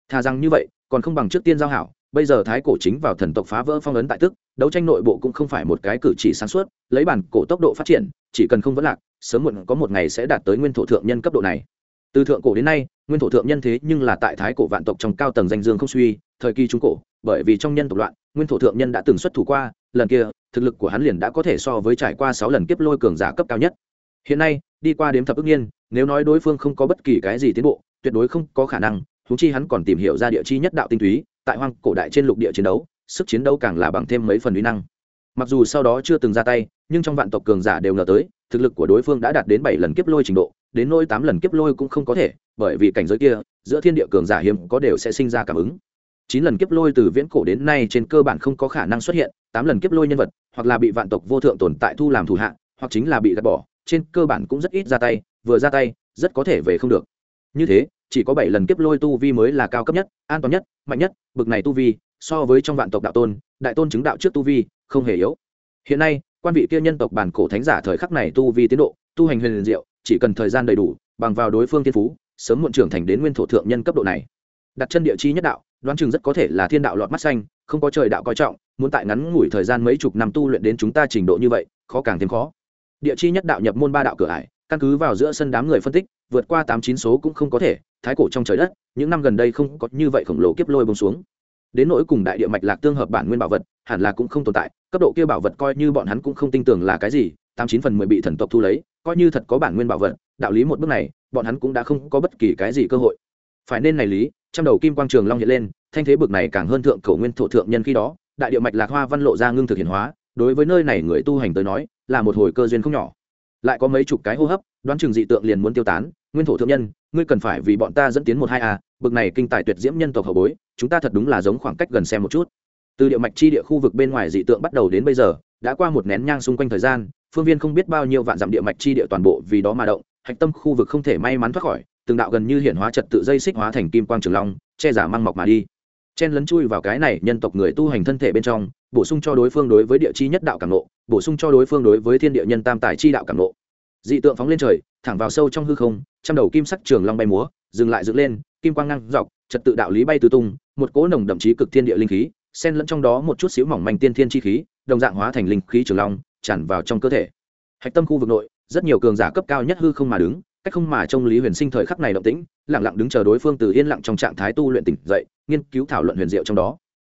Thà rằng như vậy, còn không bằng trước tiên giao hảo, bây giờ thái cổ chính vào thần tộc phá vỡ phong ấn tại tức, đấu tranh nội bộ cũng không phải một cái cử chỉ sáng suốt, lấy bản cổ tốc độ phát triển, chỉ cần không vấn lạc, sớm muộn có một ngày sẽ đạt tới nguyên thổ thượng nhân cấp độ này. Từ thượng cổ đến nay nguyên thổ thượng nhân thế nhưng là tại thái cổ vạn tộc trong cao tầng danh dương không suy, thời kỳ trung cổ, bởi vì trong nhân tộc loạn, nguyên thổ thượng nhân đã từng xuất thủ qua, lần kia, thực lực của hắn liền đã có thể so với trải qua sáu lần kiếp lôi cường giả cấp cao nhất. Hiện nay, đi qua đếm thập ước nhiên nếu nói đối phương không có bất kỳ cái gì tiến bộ, tuyệt đối không có khả năng thú chi hắn còn tìm hiểu ra địa chi nhất đạo tinh túy, tại hoang cổ đại trên lục địa chiến đấu, sức chiến đấu càng là bằng thêm mấy phần uy năng. Mặc dù sau đó chưa từng ra tay, nhưng trong vạn tộc cường giả đều ngờ tới, thực lực của đối phương đã đạt đến bảy lần kiếp lôi trình độ đến nỗi tám lần kiếp lôi cũng không có thể, bởi vì cảnh giới kia, giữa thiên địa cường giả hiếm có đều sẽ sinh ra cảm ứng. Chín lần kiếp lôi từ viễn cổ đến nay trên cơ bản không có khả năng xuất hiện, tám lần kiếp lôi nhân vật, hoặc là bị vạn tộc vô thượng tồn tại thu làm thủ hạ, hoặc chính là bị gạt bỏ, trên cơ bản cũng rất ít ra tay, vừa ra tay, rất có thể về không được. Như thế, chỉ có bảy lần kiếp lôi tu vi mới là cao cấp nhất, an toàn nhất, mạnh nhất, bực này tu vi, so với trong vạn tộc đạo tôn, đại tôn chứng đạo trước tu vi, không hề yếu. Hiện nay, quan vị kia nhân tộc bản cổ thánh giả thời khắc này tu vi tiến độ, tu hành huyền diệu chỉ cần thời gian đầy đủ, bằng vào đối phương thiên phú, sớm muộn trưởng thành đến nguyên thổ thượng nhân cấp độ này. Đặt chân địa chi nhất đạo, đoán chừng rất có thể là thiên đạo lọt mắt xanh, không có trời đạo coi trọng, muốn tại ngắn ngủi thời gian mấy chục năm tu luyện đến chúng ta trình độ như vậy, khó càng thêm khó. Địa chi nhất đạo nhập môn ba đạo cửa ải, căn cứ vào giữa sân đám người phân tích, vượt qua tám chín số cũng không có thể, thái cổ trong trời đất, những năm gần đây không có như vậy khổng lồ kiếp lôi bông xuống. Đến nỗi cùng đại địa mạch lạc tương hợp bản nguyên bảo vật, hẳn là cũng không tồn tại, cấp độ kia bảo vật coi như bọn hắn cũng không tin tưởng là cái gì tám chín phần mười bị thần tộc thu lấy, coi như thật có bản nguyên bảo vật, đạo lý một bước này, bọn hắn cũng đã không có bất kỳ cái gì cơ hội. Phải nên này lý trong đầu kim quang trường long hiện lên, thanh thế bực này càng hơn thượng cầu nguyên thổ thượng nhân khi đó, đại địa mạch lạc hoa văn lộ ra ngưng thực hiện hóa, đối với nơi này người tu hành tới nói, là một hồi cơ duyên không nhỏ. Lại có mấy chục cái hô hấp, đoán chừng dị tượng liền muốn tiêu tán, nguyên thổ thượng nhân, ngươi cần phải vì bọn ta dẫn tiến một hai a, bực này kinh tài tuyệt diễm nhân tộc hậu bối, chúng ta thật đúng là giống khoảng cách gần xem một chút. Từ địa mạch chi địa khu vực bên ngoài dị tượng bắt đầu đến bây giờ, đã qua một nén nhang xung quanh thời gian phương viên không biết bao nhiêu vạn dặm địa mạch chi địa toàn bộ vì đó mà động, hạch tâm khu vực không thể may mắn thoát khỏi, từng đạo gần như hiển hóa trật tự dây xích hóa thành kim quang trường long, che giả mang mọc mà đi. Chen lấn chui vào cái này nhân tộc người tu hành thân thể bên trong, bổ sung cho đối phương đối với địa chi nhất đạo cảm nộ bổ sung cho đối phương đối với thiên địa nhân tam tài chi đạo cảm nộ dị tượng phóng lên trời, thẳng vào sâu trong hư không, trăm đầu kim sắc trường long bay múa, dừng lại dựng lên, kim quang ngang dọc, trật tự đạo lý bay tứ tung, một cỗ nồng đậm chí cực thiên địa linh khí, xen lẫn trong đó một chút xíu mỏng manh tiên thiên chi khí, đồng dạng hóa thành linh khí trường long tràn vào trong cơ thể. Hạch tâm khu vực nội, rất nhiều cường giả cấp cao nhất hư không mà đứng, cách không mà trông lý huyền sinh thời khắc này động tĩnh, lặng lặng đứng chờ đối phương từ yên lặng trong trạng thái tu luyện tỉnh dậy, nghiên cứu thảo luận huyền diệu trong đó.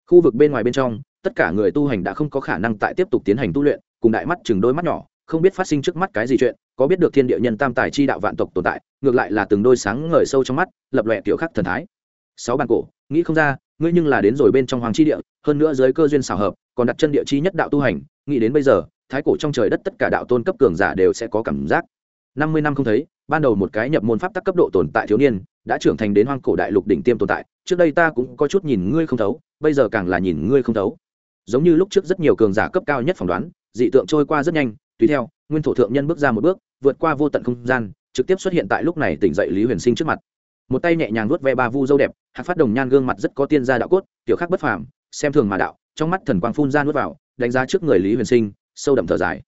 Khu vực bên ngoài bên trong, tất cả người tu hành đã không có khả năng tại tiếp tục tiến hành tu luyện, cùng đại mắt chừng đôi mắt nhỏ, không biết phát sinh trước mắt cái gì chuyện, có biết được thiên địa nhân tam tài chi đạo vạn tộc tồn tại, ngược lại là từng đôi sáng ngời sâu trong mắt, lập lòe tiểu khắc thần thái. Sáu bàn cổ, nghĩ không ra, ngươi nhưng là đến rồi bên trong hoàng chi địa, hơn nữa dưới cơ duyên xảo hợp, còn đặt chân địa chi nhất đạo tu hành, nghĩ đến bây giờ thái cổ trong trời đất tất cả đạo tôn cấp cường giả đều sẽ có cảm giác. Năm mươi năm không thấy, ban đầu một cái nhập môn pháp tắc cấp độ tồn tại thiếu niên, đã trưởng thành đến hoang cổ đại lục đỉnh tiêm tồn tại, trước đây ta cũng có chút nhìn ngươi không thấu, bây giờ càng là nhìn ngươi không thấu. Giống như lúc trước rất nhiều cường giả cấp cao nhất phỏng đoán, dị tượng trôi qua rất nhanh, tùy theo, nguyên thổ thượng nhân bước ra một bước, vượt qua vô tận không gian, trực tiếp xuất hiện tại lúc này tỉnh dậy lý huyền sinh trước mặt. Một tay nhẹ nhàng nuốt ve ba vu dâu đẹp hạc phát đồng nhan gương mặt rất có tiên gia đạo cốt, tiểu khác bất phàm, xem thường mà đạo, trong mắt thần quang phun ra nuốt vào, đánh giá trước người lý huyền sinh sâu đậm thở dài.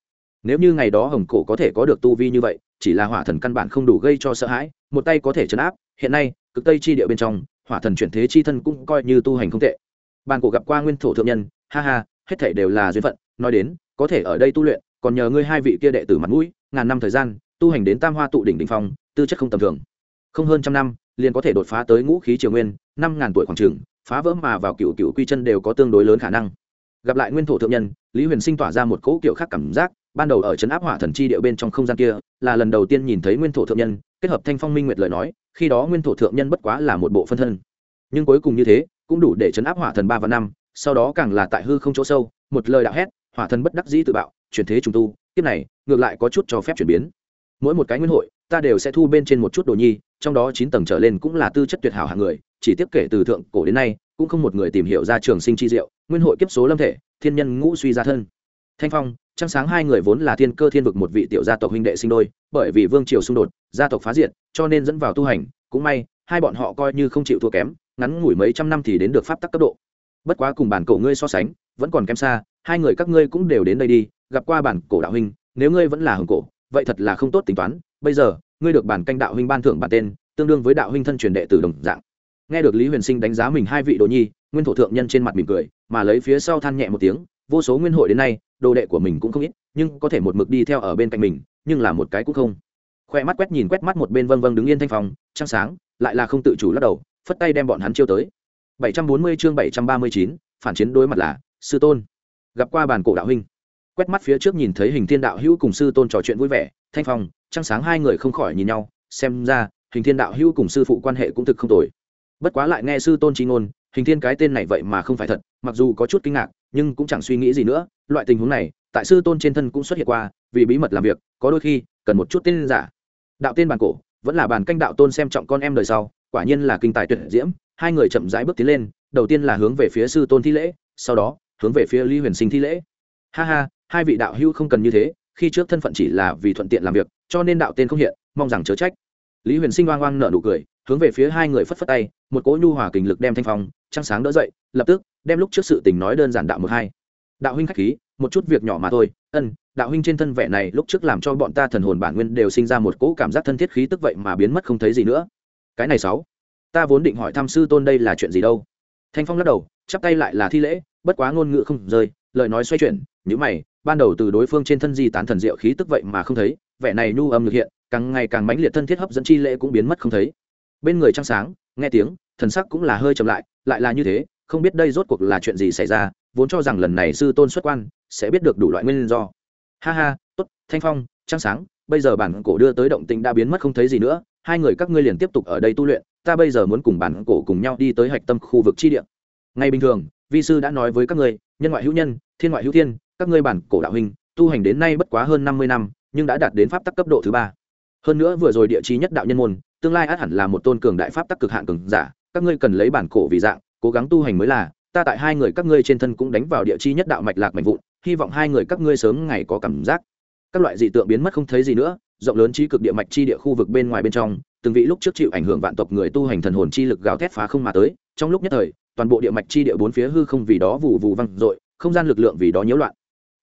Nếu như ngày đó hồng cổ có thể có được tu vi như vậy, chỉ là hỏa thần căn bản không đủ gây cho sợ hãi, một tay có thể chấn áp, hiện nay, cực tây chi địa bên trong, hỏa thần chuyển thế chi thân cũng coi như tu hành không tệ. Bàn cổ gặp qua nguyên thổ thượng nhân, ha ha, hết thể đều là duyên phận, nói đến, có thể ở đây tu luyện, còn nhờ ngươi hai vị kia đệ tử mặt mũi, ngàn năm thời gian, tu hành đến tam hoa tụ đỉnh đ ỉ n h phong, tư chất không tầm thường. Không hơn trăm năm, liền có thể đột phá tới ngũ khí triều nguyên, năm ngàn tuổi khoảng trường, phá vỡ mà vào cựu cựu quy chân đều có tương đối lớn khả năng gặp lại nguyên thổ thượng nhân, lý huyền sinh tỏa ra một cỗ kiểu khác cảm giác, ban đầu ở trấn áp hỏa thần chi điệu bên trong không gian kia, là lần đầu tiên nhìn thấy nguyên thổ thượng nhân, kết hợp thanh phong minh nguyệt lời nói, khi đó nguyên thổ thượng nhân bất quá là một bộ phân thân. Nhưng cuối cùng như thế, cũng đủ để trấn áp hỏa thần ba và năm, sau đó càng là tại hư không chỗ sâu, một lời đạo hét, hỏa thần bất đắc dĩ tự bạo, chuyển thế trùng tu tiếp này, ngược lại có chút cho phép chuyển biến. Mỗi một cái nguyên hội, ta đều sẽ thu bên trên một chút đồ nhi, trong đó chín tầng trở lên cũng là tư chất tuyệt hảo hạng người, chỉ tiếp kể từ thượng cổ đến nay cũng không một người tìm hiểu ra trường sinh chi diệu, nguyên hội kiếp số lâm thể, thiên nhân ngũ suy gia thân. Thanh phong, trăng sáng hai người vốn là thiên cơ thiên vực một vị tiểu gia tộc huynh đệ sinh đôi, bởi vì vương triều xung đột, gia tộc phá diệt, cho nên dẫn vào tu hành, cũng may, hai bọn họ coi như không chịu thua kém, ngắn ngủi mấy trăm năm thì đến được pháp tắc cấp độ. Bất quá cùng bản cổ ngươi so sánh, vẫn còn kém xa, hai người các ngươi cũng đều đến đây đi, gặp qua bản cổ đạo huynh, nếu ngươi vẫn là hồng cổ, vậy thật là không tốt tính toán, bây giờ, ngươi được bản canh đạo huynh ban thưởng bản tên, tương đương với đạo huynh thân truyền đệ tử đồng dạng nghe được lý huyền sinh đánh giá mình hai vị đồ nhi nguyên thổ thượng nhân trên mặt mỉm cười mà lấy phía sau than nhẹ một tiếng vô số nguyên hội đến nay đồ đệ của mình cũng không ít nhưng có thể một mực đi theo ở bên cạnh mình nhưng là một cái cũng không. Khoe mắt quét nhìn quét mắt một bên vâng vâng đứng yên thanh phòng trăng sáng lại là không tự chủ lắc đầu phất tay đem bọn hắn chiêu tới. 740 chương 739, phản chiến đối mặt là sư tôn. Gặp qua bàn cổ đạo huynh. Quét mắt phía trước nhìn thấy hình thiên đạo hữu cùng sư tôn trò chuyện vui vẻ thanh phong trăng sáng hai người không khỏi nhìn nhau xem ra hình thiên đạo hữu cùng sư phụ quan hệ cũng thực không tồi bất quá lại nghe sư tôn trí ngôn, hình thiên cái tên này vậy mà không phải thật, mặc dù có chút kinh ngạc, nhưng cũng chẳng suy nghĩ gì nữa, loại tình huống này, tại sư tôn trên thân cũng xuất hiện qua, vì bí mật làm việc, có đôi khi, cần một chút tên giả. Đạo tên bàn cổ, vẫn là bàn canh đạo tôn xem trọng con em đời sau, quả nhiên là kinh tài tuyệt diễm, hai người chậm rãi bước tiến lên, đầu tiên là hướng về phía sư tôn thi lễ, sau đó, hướng về phía lý huyền sinh thi lễ. Ha ha, hai vị đạo hữu không cần như thế, khi trước thân phận chỉ là vì thuận tiện làm việc, cho nên đạo tên không hiện, mong rằng chớ trách lý huyền sinh oang oang nở nụ cười, hướng về phía hai người phất phất tay, một cỗ nhu hòa kình lực đem thanh phong, trăng sáng đỡ dậy, lập tức, đem lúc trước sự tình nói đơn giản đạo một hai. Đạo huynh khách khí, một chút việc nhỏ mà thôi, ân, đạo huynh trên thân vẻ này lúc trước làm cho bọn ta thần hồn bản nguyên đều sinh ra một cỗ cảm giác thân thiết khí tức vậy mà biến mất không thấy gì nữa. Cái này sáu, ta vốn định hỏi thăm sư tôn đây là chuyện gì đâu. Thanh phong lắc đầu, chắp tay lại là thi lễ, bất quá ngôn ngữ không rơi, lời nói xoay chuyển nhữ mày, ban đầu từ đối phương trên thân di tán thần diệu khí tức vậy mà không thấy, vẻ này nhu âm được hiện càng ngày càng mãnh liệt thân thiết hấp dẫn chi lễ cũng biến mất không thấy. Bên người trăng sáng, nghe tiếng, thần sắc cũng là hơi chậm lại lại là như thế, không biết đây rốt cuộc là chuyện gì xảy ra, vốn cho rằng lần này sư tôn xuất quan sẽ biết được đủ loại nguyên do. Ha ha, tốt, thanh phong, trăng sáng, bây giờ bản cổ đưa tới động tĩnh đã biến mất không thấy gì nữa, hai người các ngươi liền tiếp tục ở đây tu luyện, ta bây giờ muốn cùng bản cổ cùng nhau đi tới hạch tâm khu vực chi địa. Ngay bình thường, vi sư đã nói với các ngươi, nhân ngoại hữu nhân, thiên ngoại hữu thiên, các ngươi bản cổ đạo hình tu hành đến nay bất quá hơn năm mươi năm, nhưng đã đạt đến pháp tắc cấp độ thứ ba hơn nữa vừa rồi địa chí nhất đạo nhân môn, tương lai át hẳn là một tôn cường đại pháp tắc cực hạn cường giả, các ngươi cần lấy bản cổ vì dạng, cố gắng tu hành mới là, ta tại hai người các ngươi trên thân cũng đánh vào địa chi nhất đạo mạch lạc mạnh vụn, hy vọng hai người các ngươi sớm ngày có cảm giác. Các loại dị tượng biến mất không thấy gì nữa, rộng lớn trí cực địa mạch chi địa khu vực bên ngoài bên trong, từng vị lúc trước chịu ảnh hưởng vạn tộc người tu hành thần hồn chi lực gào thét phá không mà tới, trong lúc nhất thời, toàn bộ địa mạch chi địa bốn phía hư không vì đó vụ vụ văng dội không gian lực lượng vì đó nhiễu loạn.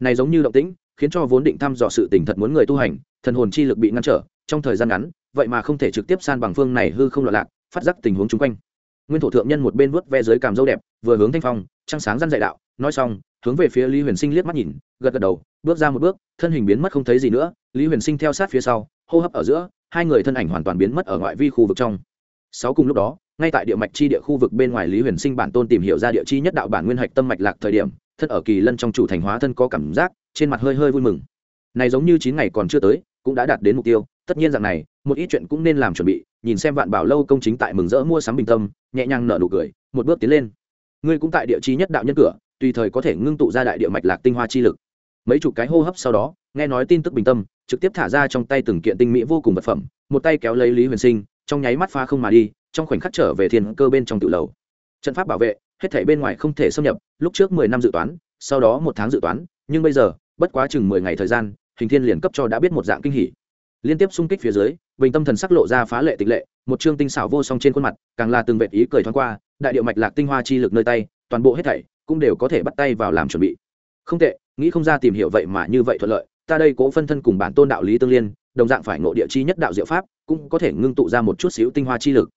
Này giống như động tĩnh, khiến cho vốn định thăm dò sự tình thật muốn người tu hành, thần hồn chi lực bị ngăn trở trong thời gian ngắn, vậy mà không thể trực tiếp san bằng phương này hư không loạn lạc, phát giác tình huống chung quanh. Nguyên thủ thượng nhân một bên vuốt ve dưới càm dâu đẹp, vừa hướng thanh phong, trăng sáng răn dạy đạo, nói xong, hướng về phía lý huyền sinh liếc mắt nhìn, gật gật đầu, bước ra một bước, thân hình biến mất không thấy gì nữa. Lý huyền sinh theo sát phía sau, hô hấp ở giữa, hai người thân ảnh hoàn toàn biến mất ở ngoại vi khu vực trong. Sáu cùng lúc đó, ngay tại địa mạch chi địa khu vực bên ngoài lý huyền sinh bản tôn tìm hiểu ra địa chi nhất đạo bản nguyên hạch tâm mạch lạc thời điểm, thân ở kỳ lân trong chủ thành hóa thân có cảm giác, trên mặt hơi hơi vui mừng. Này giống như chín ngày còn chưa tới, cũng đã đạt đến mục tiêu tất nhiên rằng này, một ít chuyện cũng nên làm chuẩn bị, nhìn xem vạn bảo lâu công chính tại mừng rỡ mua sắm bình tâm, nhẹ nhàng nở nụ cười, một bước tiến lên. Ngươi cũng tại địa chi nhất đạo nhân cửa, tùy thời có thể ngưng tụ ra đại địa mạch lạc tinh hoa chi lực. Mấy chục cái hô hấp sau đó, nghe nói tin tức bình tâm, trực tiếp thả ra trong tay từng kiện tinh mỹ vô cùng vật phẩm, một tay kéo lấy lý huyền sinh, trong nháy mắt pha không mà đi, trong khoảnh khắc trở về thiên cơ bên trong tự lầu. Trận pháp bảo vệ, hết thảy bên ngoài không thể xâm nhập, lúc trước mười năm dự toán, sau đó một tháng dự toán, nhưng bây giờ, bất quá chừng mười ngày thời gian, hình thiên liền cấp cho đã biết một dạng kinh hỉ liên tiếp xung kích phía dưới, bình tâm thần sắc lộ ra phá lệ tịch lệ, một chương tinh xảo vô song trên khuôn mặt, càng là từng vệt ý cười thoáng qua, đại điệu mạch lạc tinh hoa chi lực nơi tay, toàn bộ hết thảy cũng đều có thể bắt tay vào làm chuẩn bị. Không tệ, nghĩ không ra tìm hiểu vậy mà như vậy thuận lợi, ta đây cố phân thân cùng bản tôn đạo lý tương liên, đồng dạng phải ngộ địa chi nhất đạo diệu pháp, cũng có thể ngưng tụ ra một chút xíu tinh hoa chi lực.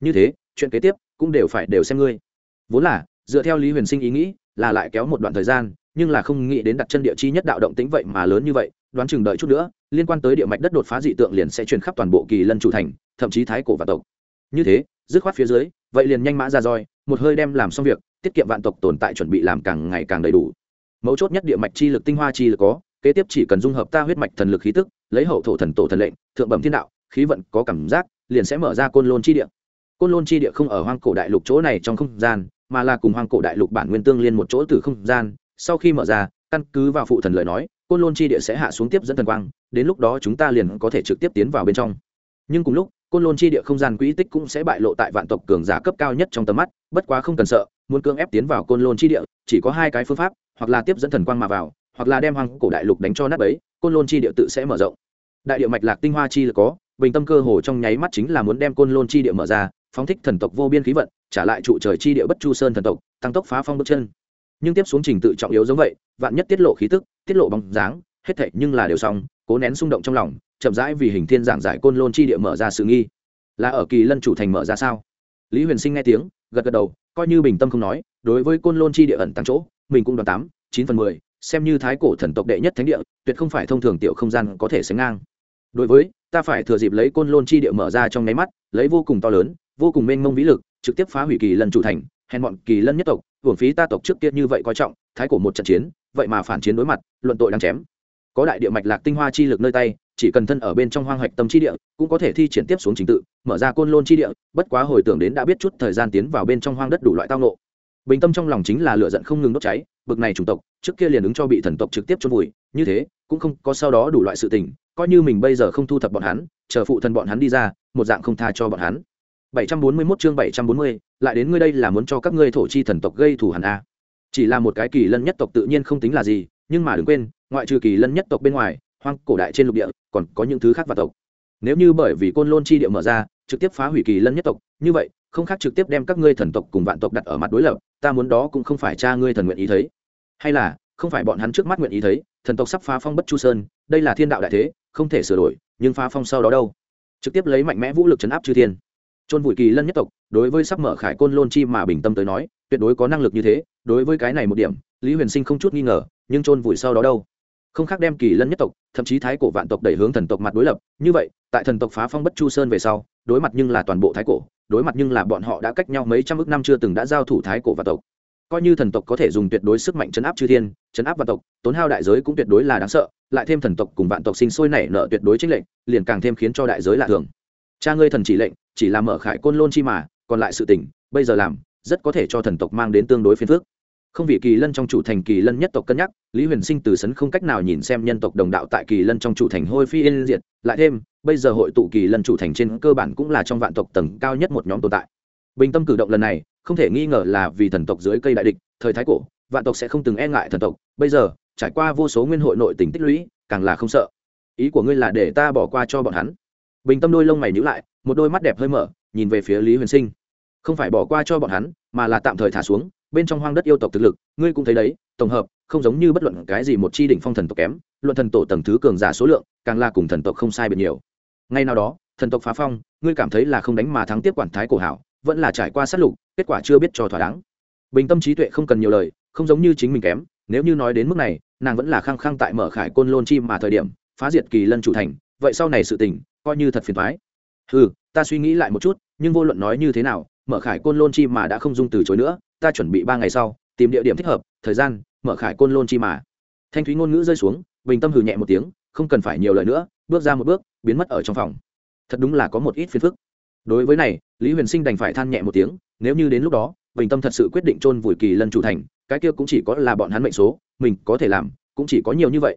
Như thế, chuyện kế tiếp cũng đều phải đều xem ngươi. Vốn là, dựa theo lý huyền sinh ý nghĩ, là lại kéo một đoạn thời gian nhưng là không nghĩ đến đặt chân địa chi nhất đạo động tính vậy mà lớn như vậy, đoán chừng đợi chút nữa, liên quan tới địa mạch đất đột phá dị tượng liền sẽ truyền khắp toàn bộ kỳ lân chủ thành, thậm chí thái cổ và tộc. Như thế, dứt khoát phía dưới, vậy liền nhanh mã ra roi, một hơi đem làm xong việc, tiết kiệm vạn tộc tồn tại chuẩn bị làm càng ngày càng đầy đủ. Mấu chốt nhất địa mạch chi lực tinh hoa chi lực có, kế tiếp chỉ cần dung hợp ta huyết mạch thần lực khí tức, lấy hậu thổ thần tổ thần lệnh, thượng bẩm thiên đạo, khí vận có cảm giác, liền sẽ mở ra côn lôn chi địa. Côn lôn chi địa không ở hoang cổ đại lục chỗ này trong không gian, mà là cùng hoang cổ đại lục bản nguyên tương liên một chỗ từ không gian sau khi mở ra, căn cứ vào phụ thần lời nói, côn lôn chi địa sẽ hạ xuống tiếp dẫn thần quang, đến lúc đó chúng ta liền có thể trực tiếp tiến vào bên trong. Nhưng cùng lúc, côn lôn chi địa không gian quỹ tích cũng sẽ bại lộ tại vạn tộc cường giả cấp cao nhất trong tầm mắt, bất quá không cần sợ, muốn cưỡng ép tiến vào côn lôn chi địa, chỉ có hai cái phương pháp, hoặc là tiếp dẫn thần quang mà vào, hoặc là đem hoang cổ đại lục đánh cho nát ấy côn lôn chi địa tự sẽ mở rộng. Đại địa mạch lạc tinh hoa chi là có, bình tâm cơ hồ trong nháy mắt chính là muốn đem côn lôn chi địa mở ra, phóng thích thần tộc vô biên khí vận, trả lại trụ trời chi địa bất chu sơn thần tộc, tăng tốc phá phong bước chân nhưng tiếp xuống trình tự trọng yếu giống vậy, vạn nhất tiết lộ khí tức, tiết lộ bóng dáng, hết thệ nhưng là đều xong, cố nén xung động trong lòng, chậm rãi vì hình thiên giảng giải côn lôn chi địa mở ra sự nghi. Là ở kỳ lân chủ thành mở ra sao? Lý huyền sinh nghe tiếng, gật gật đầu, coi như bình tâm không nói, đối với côn lôn chi địa ẩn tăng chỗ, mình cũng đoán tám, chín phần mười, xem như thái cổ thần tộc đệ nhất thánh địa, tuyệt không phải thông thường tiểu không gian có thể sánh ngang. Đối với, ta phải thừa dịp lấy côn lôn chi địa mở ra trong nháy mắt, lấy vô cùng to lớn, vô cùng mênh mông vĩ lực, trực tiếp phá hủy kỳ lân chủ thành hèn bọn kỳ lân nhất tộc, hưởng phí ta tộc trước kia như vậy coi trọng, thái cổ một trận chiến, vậy mà phản chiến đối mặt, luận tội đang chém. Có đại địa mạch lạc tinh hoa chi lực nơi tay, chỉ cần thân ở bên trong hoang hạch tâm chi địa, cũng có thể thi triển tiếp xuống trình tự, mở ra côn lôn chi địa, bất quá hồi tưởng đến đã biết chút thời gian tiến vào bên trong hoang đất đủ loại tao nộ bình tâm trong lòng chính là lựa giận không ngừng đốt cháy, bực này chủng tộc, trước kia liền ứng cho bị thần tộc trực tiếp chôn vùi, như thế, cũng không có sau đó đủ loại sự tình, coi như mình bây giờ không thu thập bọn hắn, chờ phụ thần bọn hắn đi ra, một dạng không tha cho bọn hắn. 741 chương 740, lại đến ngươi đây là muốn cho các ngươi thổ chi thần tộc gây thù hằn a chỉ là một cái kỳ lân nhất tộc tự nhiên không tính là gì nhưng mà đừng quên ngoại trừ kỳ lân nhất tộc bên ngoài hoang cổ đại trên lục địa còn có những thứ khác và tộc. Nếu như bởi vì côn lôn chi địa mở ra trực tiếp phá hủy kỳ lân nhất tộc như vậy không khác trực tiếp đem các ngươi thần tộc cùng vạn tộc đặt ở mặt đối lập ta muốn đó cũng không phải cha ngươi thần nguyện ý thấy. Hay là không phải bọn hắn trước mắt nguyện ý thấy thần tộc sắp phá phong bất chu sơn đây là thiên đạo đại thế không thể sửa đổi nhưng phá phong sau đó đâu? Trực tiếp lấy mạnh mẽ vũ lực chấn áp chư thiên chôn vùi kỳ lân nhất tộc, đối với sắp mở khải côn lôn chi mà bình tâm tới nói, tuyệt đối có năng lực như thế, đối với cái này một điểm, lý huyền sinh không chút nghi ngờ, nhưng chôn vùi sau đó đâu? Không khác đem kỳ lân nhất tộc, thậm chí thái cổ vạn tộc đẩy hướng thần tộc mặt đối lập, như vậy, tại thần tộc phá phong bất chu sơn về sau, đối mặt nhưng là toàn bộ thái cổ, đối mặt nhưng là bọn họ đã cách nhau mấy trăm ước năm chưa từng đã giao thủ thái cổ và tộc. Coi như thần tộc có thể dùng tuyệt đối sức mạnh chấn áp chư thiên, chấn áp vạn tộc, tốn hao đại giới cũng tuyệt đối là đáng sợ, lại thêm thần tộc cùng vạn tộc sinh sôi nảy nở tuyệt đối chính lệnh liền càng thêm khiến cho đại giới lạ thường. Cha ngươi thần chỉ lệnh chỉ là mở khải côn lôn chi mà, còn lại sự tình, bây giờ làm, rất có thể cho thần tộc mang đến tương đối phiền phước không vì kỳ lân trong chủ thành kỳ lân nhất tộc cân nhắc, lý huyền sinh từ sấn không cách nào nhìn xem nhân tộc đồng đạo tại kỳ lân trong chủ thành hôi phi yên diệt, lại thêm, bây giờ hội tụ kỳ lân chủ thành trên cơ bản cũng là trong vạn tộc tầng cao nhất một nhóm tồn tại. Bình tâm cử động lần này, không thể nghi ngờ là vì thần tộc dưới cây đại địch, thời thái cổ, vạn tộc sẽ không từng e ngại thần tộc, bây giờ, trải qua vô số nguyên hội nội tỉnh tích lũy, càng là không sợ. Ý của ngươi là để ta bỏ qua cho bọn hắn. Bình tâm đôi lông mày nhữ lại một đôi mắt đẹp hơi mở, nhìn về phía lý huyền sinh. Không phải bỏ qua cho bọn hắn, mà là tạm thời thả xuống, bên trong hoang đất yêu tộc thực lực, ngươi cũng thấy đấy, tổng hợp, không giống như bất luận cái gì một chi đỉnh phong thần tộc kém, luận thần tổ tầng thứ cường giả số lượng, càng là cùng thần tộc không sai biệt nhiều. Ngay nào đó, thần tộc phá phong, ngươi cảm thấy là không đánh mà thắng tiếp quản thái cổ hảo, vẫn là trải qua sát lục, kết quả chưa biết cho thỏa đáng. Bình tâm trí tuệ không cần nhiều lời, không giống như chính mình kém, nếu như nói đến mức này, nàng vẫn là khăng khăng tại mở khải côn lôn chi mà thời điểm, phá diệt kỳ lân chủ thành, vậy sau này sự tình, coi như thật phiền thoái ừ ta suy nghĩ lại một chút, nhưng vô luận nói như thế nào, mở khải côn lôn chi mà đã không dung từ chối nữa, ta chuẩn bị ba ngày sau, tìm địa điểm thích hợp, thời gian, mở khải côn lôn chi mà. Thanh thúy ngôn ngữ rơi xuống, bình tâm hừ nhẹ một tiếng, không cần phải nhiều lời nữa, bước ra một bước, biến mất ở trong phòng. Thật đúng là có một ít phiền phức. Đối với này, lý huyền sinh đành phải than nhẹ một tiếng, nếu như đến lúc đó, bình tâm thật sự quyết định chôn vùi kỳ lân chủ thành, cái kia cũng chỉ có là bọn hắn mệnh số, mình có thể làm, cũng chỉ có nhiều như vậy.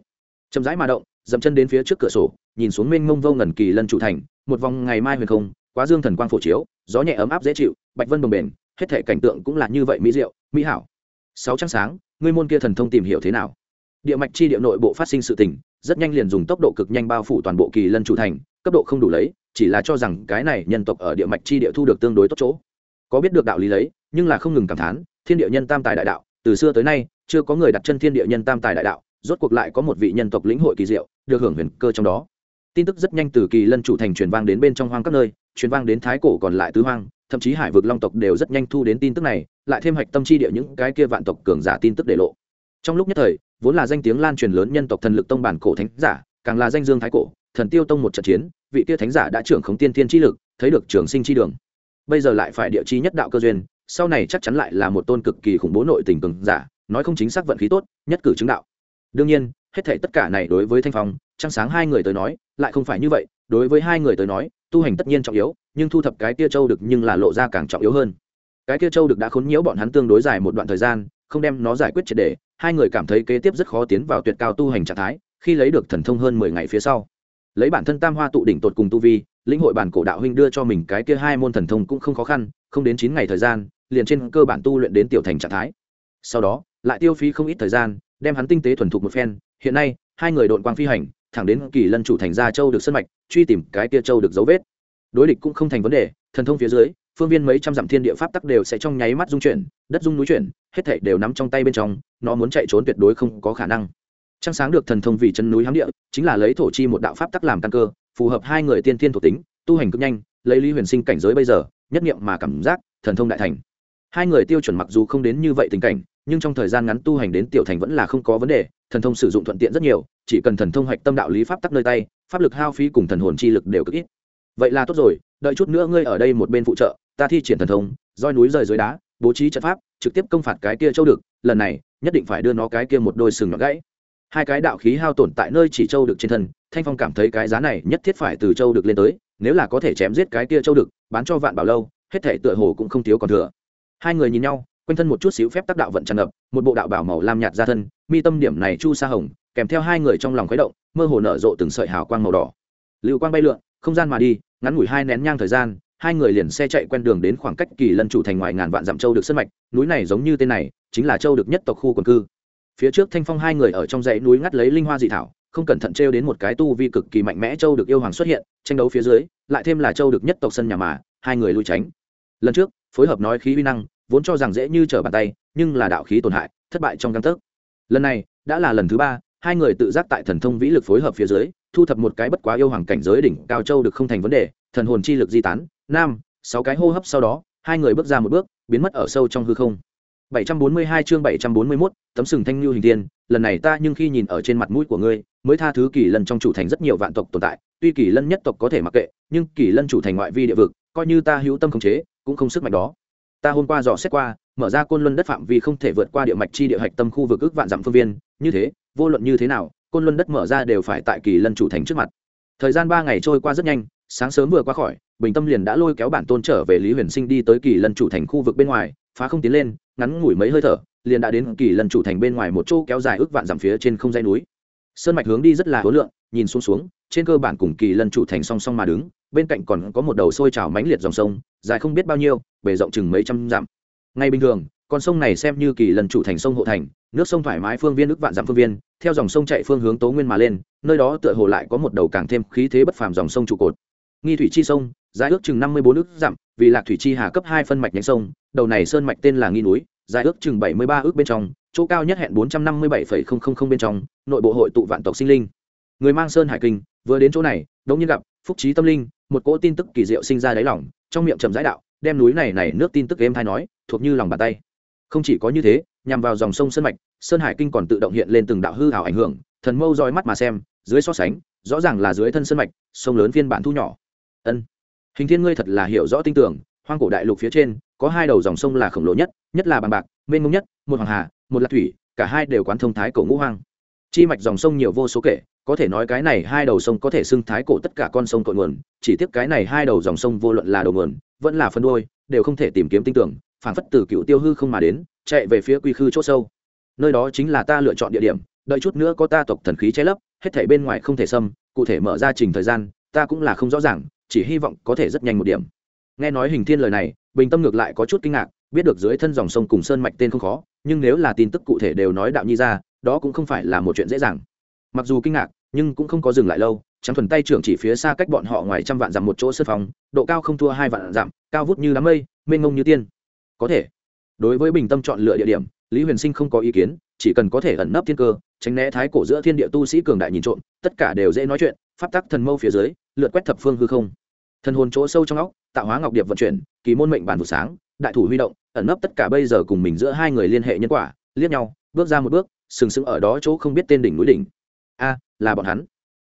Chậm rãi mà động dậm chân đến phía trước cửa sổ, nhìn xuống mênh mông vô ngần kỳ lân chủ thành, một vòng ngày mai huyền không, quá dương thần quang phổ chiếu, gió nhẹ ấm áp dễ chịu, bạch vân bồng bền, hết thể cảnh tượng cũng là như vậy mỹ diệu, mỹ hảo. Sáu trăng sáng, ngươi môn kia thần thông tìm hiểu thế nào? Địa mạch chi địa nội bộ phát sinh sự tình, rất nhanh liền dùng tốc độ cực nhanh bao phủ toàn bộ kỳ lân chủ thành, cấp độ không đủ lấy, chỉ là cho rằng cái này nhân tộc ở địa mạch chi địa thu được tương đối tốt chỗ. Có biết được đạo lý lấy, nhưng là không ngừng cảm thán, thiên địa nhân tam tài đại đạo, từ xưa tới nay, chưa có người đặt chân thiên địa nhân tam tài đại đạo rốt cuộc lại có một vị nhân tộc lĩnh hội kỳ diệu, được hưởng huyền cơ trong đó. Tin tức rất nhanh từ kỳ lân chủ thành truyền vang đến bên trong hoang các nơi, truyền vang đến thái cổ còn lại tứ hoang, thậm chí hải vực long tộc đều rất nhanh thu đến tin tức này, lại thêm hạch tâm chi địa những cái kia vạn tộc cường giả tin tức để lộ. Trong lúc nhất thời, vốn là danh tiếng lan truyền lớn nhân tộc thần lực tông bản cổ thánh giả, càng là danh dương thái cổ, thần tiêu tông một trận chiến, vị kia thánh giả đã trưởng khống tiên thiên chi lực, thấy được trường sinh chi đường. Bây giờ lại phải địa chi nhất đạo cơ duyên, sau này chắc chắn lại là một tôn cực kỳ khủng bố nội tình cường giả, nói không chính xác vận khí tốt, nhất cử chứng đạo đương nhiên, hết thể tất cả này đối với thanh phong, trăng sáng hai người tới nói, lại không phải như vậy. Đối với hai người tới nói, tu hành tất nhiên trọng yếu, nhưng thu thập cái tia châu được nhưng là lộ ra càng trọng yếu hơn. Cái tia châu được đã khốn nhiễu bọn hắn tương đối dài một đoạn thời gian, không đem nó giải quyết triệt đề hai người cảm thấy kế tiếp rất khó tiến vào tuyệt cao tu hành trạng thái, khi lấy được thần thông hơn mười ngày phía sau. Lấy bản thân tam hoa tụ đỉnh tột cùng tu vi, lĩnh hội bản cổ đạo huynh đưa cho mình cái kia hai môn thần thông cũng không khó khăn, không đến chín ngày thời gian, liền trên cơ bản tu luyện đến tiểu thành trạng thái. Sau đó, lại tiêu phí không ít thời gian đem hắn tinh tế thuần thục một phen, hiện nay, hai người đội quang phi hành, thẳng đến kỳ lân chủ thành gia châu được sân mạch, truy tìm cái tia châu được dấu vết. Đối địch cũng không thành vấn đề, thần thông phía dưới, phương viên mấy trăm dặm thiên địa pháp tắc đều sẽ trong nháy mắt dung chuyển, đất dung núi chuyển, hết thảy đều nắm trong tay bên trong, nó muốn chạy trốn tuyệt đối không có khả năng. Trăng sáng được thần thông vì chân núi hám địa, chính là lấy thổ chi một đạo pháp tắc làm căn cơ, phù hợp hai người tiên thiên thuộc tính, tu hành cực nhanh, lấy lý huyền sinh cảnh giới bây giờ, nhất nghiệm mà cảm giác, thần thông đại thành. Hai người tiêu chuẩn mặc dù không đến như vậy tình cảnh nhưng trong thời gian ngắn tu hành đến tiểu thành vẫn là không có vấn đề, thần thông sử dụng thuận tiện rất nhiều, chỉ cần thần thông hạch tâm đạo lý pháp tắc nơi tay, pháp lực hao phí cùng thần hồn chi lực đều cực ít. Vậy là tốt rồi, đợi chút nữa ngươi ở đây một bên phụ trợ, ta thi triển thần thông, roi núi rời dưới đá, bố trí trận pháp, trực tiếp công phạt cái kia châu được, lần này, nhất định phải đưa nó cái kia một đôi sừng nhọn gãy. Hai cái đạo khí hao tổn tại nơi chỉ châu được trên thân, thanh phong cảm thấy cái giá này nhất thiết phải từ châu được lên tới, nếu là có thể chém giết cái kia châu được, bán cho vạn bảo lâu, hết thể tựa hồ cũng không thiếu còn thừa. Hai người nhìn nhau quanh thân một chút xíu phép tác đạo vận tràn ngập, một bộ đạo bảo màu lam nhạt ra thân, mi tâm điểm này chu sa hồng, kèm theo hai người trong lòng khuấy động, mơ hồ nở rộ từng sợi hào quang màu đỏ. Lưu quang bay lượn, không gian mà đi, ngắn ngủi hai nén nhang thời gian, hai người liền xe chạy quen đường đến khoảng cách kỳ lân chủ thành ngoài ngàn vạn dặm châu được sân mạch, núi này giống như tên này, chính là châu được nhất tộc khu quần cư. Phía trước thanh phong hai người ở trong dãy núi ngắt lấy linh hoa dị thảo, không cẩn thận trêu đến một cái tu vi cực kỳ mạnh mẽ châu được yêu hoàng xuất hiện, tranh đấu phía dưới, lại thêm là châu được nhất tộc sân nhà mà, hai người lui tránh. Lần trước, phối hợp nói khí uy năng vốn cho rằng dễ như trở bàn tay nhưng là đạo khí tổn hại thất bại trong găng tấc lần này đã là lần thứ ba hai người tự giác tại thần thông vĩ lực phối hợp phía dưới thu thập một cái bất quá yêu hoàng cảnh giới đỉnh cao châu được không thành vấn đề thần hồn chi lực di tán nam sáu cái hô hấp sau đó hai người bước ra một bước biến mất ở sâu trong hư không 742 chương 741, tấm sừng thanh lưu hình tiên, lần này ta nhưng khi nhìn ở trên mặt mũi của ngươi, mới tha thứ kỳ lân trong chủ thành rất nhiều vạn tộc tồn tại, tuy kỳ lân nhất tộc có thể mặc kệ, nhưng kỳ lân chủ thành ngoại vi địa vực, coi như ta hữu tâm khống chế, cũng không sức mạnh đó. Ta hôm qua dò xét qua, mở ra côn luân đất phạm vi không thể vượt qua địa mạch chi địa hạch tâm khu vực ước vạn dặm phương viên, như thế, vô luận như thế nào, côn luân đất mở ra đều phải tại kỳ lân chủ thành trước mặt. Thời gian ba ngày trôi qua rất nhanh, sáng sớm vừa qua khỏi, Bình Tâm liền đã lôi kéo bản tôn trở về Lý Huyền Sinh đi tới kỳ lân chủ thành khu vực bên ngoài, phá không tiến lên, ngắn ngủi mấy hơi thở liền đã đến kỳ lân chủ thành bên ngoài một chỗ kéo dài ước vạn dặm phía trên không dây núi sơn mạch hướng đi rất là hối lượng nhìn xuống xuống trên cơ bản cùng kỳ lân chủ thành song song mà đứng bên cạnh còn có một đầu sôi trào mãnh liệt dòng sông, dài không biết bao nhiêu, bề rộng chừng mấy trăm dặm. Ngay bình thường, con sông này xem như kỳ lần chủ thành sông hộ thành, nước sông thoải mái phương viên ước vạn dặm phương viên, theo dòng sông chạy phương hướng tố nguyên mà lên, nơi đó tựa hồ lại có một đầu càng thêm khí thế bất phàm dòng sông trụ cột. Nghi thủy chi sông, dài ước chừng năm mươi bốn ước dặm, vì lạc thủy chi hà cấp hai phân mạch nhánh sông, đầu này sơn mạch tên là nghi núi, dài ước chừng bảy mươi ba ước bên trong, chỗ cao nhất hẹn bốn trăm năm mươi bảy bên trong, nội bộ hội tụ vạn tộc sinh linh. Người mang sơn hải kinh, vừa đến chỗ này, đống nhiên gặp phúc trí tâm linh, một cỗ tin tức kỳ diệu sinh ra đáy lòng, trong miệng trầm giải đạo, đem núi này này nước tin tức êm hay nói, thuộc như lòng bàn tay. Không chỉ có như thế, nhằm vào dòng sông sơn mạch, sơn hải kinh còn tự động hiện lên từng đạo hư hảo ảnh hưởng, thần mâu roi mắt mà xem, dưới so sánh, rõ ràng là dưới thân sơn mạch, sông lớn phiên bản thu nhỏ. Ân. Hình thiên ngươi thật là hiểu rõ tin tưởng, hoang cổ đại lục phía trên, có hai đầu dòng sông là khổng lồ nhất nhất là bằng bạc, mênh mông nhất, một hoàng hà, một lạc thủy, cả hai đều quán thông thái cổ ngũ hoang. Chi mạch dòng sông nhiều vô số kể có thể nói cái này hai đầu sông có thể xưng thái cổ tất cả con sông cội nguồn, chỉ tiếc cái này hai đầu dòng sông vô luận là đầu nguồn, vẫn là phân đôi, đều không thể tìm kiếm tinh tưởng, phản phất từ cựu tiêu hư không mà đến, chạy về phía quy khư c h ỗ sâu. Nơi đó chính là ta lựa chọn địa điểm, đợi chút nữa có ta tộc thần khí che lấp, hết thể bên ngoài không thể xâm, cụ thể mở ra trình thời gian, ta cũng là không rõ ràng, chỉ hy vọng có thể rất nhanh một điểm. Nghe nói hình thiên lời này, bình tâm ngược lại có chút kinh ngạc, biết được dưới thân dòng sông cùng sơn mạch tên không khó, nhưng nếu là tin tức cụ thể đều nói đạo nhi ra, đó cũng không phải là một chuyện dễ dàng mặc dù kinh ngạc, nhưng cũng không có dừng lại lâu trắng thuần tay trưởng chỉ phía xa cách bọn họ ngoài trăm vạn dặm một chỗ sân phòng, độ cao không thua hai vạn dặm, cao vút như đám mây, mênh ngông như tiên. Có thể, đối với bình tâm chọn lựa địa điểm, lý huyền sinh không có ý kiến, chỉ cần có thể ẩn nấp thiên cơ, tránh né thái cổ giữa thiên địa tu sĩ cường đại nhìn trộm, tất cả đều dễ nói chuyện, pháp tắc thần mâu phía dưới, lượt quét thập phương hư không. Thần hồn chỗ sâu trong óc, tạo hóa ngọc điệp vận chuyển, kỳ môn mệnh bản vụ sáng, đại thủ huy động, ẩn nấp tất cả bây giờ cùng mình giữa hai người liên hệ nhân quả, liếc nhau, bước ra một bước, sừng sững ở đó chỗ không biết tên đỉnh núi đỉnh a, là bọn hắn.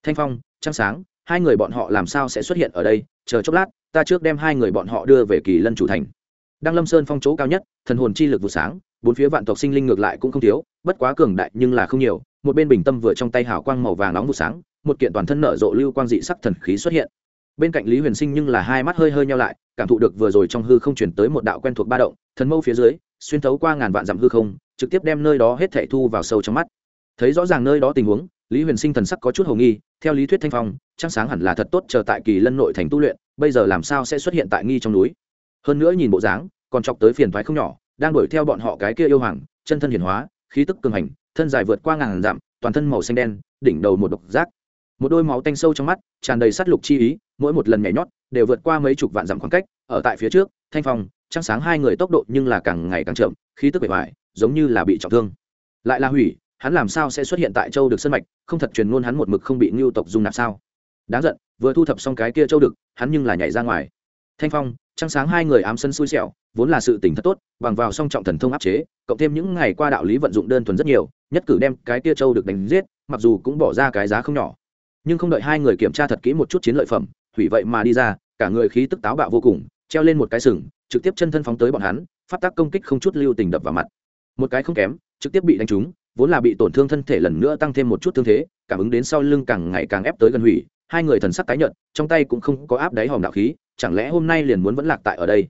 Thanh phong, trăng sáng, hai người bọn họ làm sao sẽ xuất hiện ở đây? Chờ chốc lát, ta trước đem hai người bọn họ đưa về kỳ lân chủ thành. Đăng lâm sơn phong chỗ cao nhất, thần hồn chi lực vụ sáng, bốn phía vạn tộc sinh linh ngược lại cũng không thiếu, bất quá cường đại nhưng là không nhiều, một bên bình tâm vừa trong tay hào quang màu vàng nóng vụ sáng, một kiện toàn thân nở rộ lưu quang dị sắc thần khí xuất hiện. Bên cạnh lý huyền sinh nhưng là hai mắt hơi hơi nhau lại, cảm thụ được vừa rồi trong hư không chuyển tới một đạo quen thuộc ba động, thần mâu phía dưới, xuyên thấu qua ngàn vạn dặm hư không, trực tiếp đem nơi đó hết thảy thu vào sâu trong mắt. Thấy rõ ràng nơi đó tình huống lý huyền sinh thần sắc có chút hồ nghi, theo lý thuyết thanh phong trăng sáng hẳn là thật tốt chờ tại kỳ lân nội thành tu luyện, bây giờ làm sao sẽ xuất hiện tại nghi trong núi? Hơn nữa nhìn bộ dáng, còn chọc tới phiền thoái không nhỏ, đang đuổi theo bọn họ cái kia yêu hoàng, chân thân hiển hóa, khí tức cường hành, thân dài vượt qua ngàn dặm, toàn thân màu xanh đen, đỉnh đầu một độc giác. Một đôi máu tanh sâu trong mắt, tràn đầy sát lục chi ý, mỗi một lần nhảy nhót, đều vượt qua mấy chục vạn dặm khoảng cách, ở tại phía trước, thanh phong trăng sáng hai người tốc độ nhưng là càng ngày càng chậm, khí tức bề ngoài giống như là bị trọng thương. Lại là hủy hắn làm sao sẽ xuất hiện tại châu được sân mạch, không thật truyền ngôn hắn một mực không bị ngưu tộc dung nạp sao? Đáng giận, vừa thu thập xong cái kia châu được, hắn nhưng là nhảy ra ngoài. Thanh phong, trăng sáng hai người ám sân xui xẻo, vốn là sự tình thật tốt, bằng vào song trọng thần thông áp chế, cộng thêm những ngày qua đạo lý vận dụng đơn thuần rất nhiều, nhất cử đem cái kia châu được đánh giết, mặc dù cũng bỏ ra cái giá không nhỏ. Nhưng không đợi hai người kiểm tra thật kỹ một chút chiến lợi phẩm, hủy vậy mà đi ra, cả người khí tức táo bạo vô cùng, treo lên một cái sừng, trực tiếp chân thân phóng tới bọn hắn phát tác công kích không chút lưu tình đập vào mặt. Một cái không kém, trực tiếp bị đánh trúng vốn là bị tổn thương thân thể lần nữa tăng thêm một chút thương thế, cảm ứng đến sau lưng càng ngày càng ép tới gần hủy, hai người thần sắc tái nhợt, trong tay cũng không có áp đáy hòm đạo khí, chẳng lẽ hôm nay liền muốn vẫn lạc tại ở đây?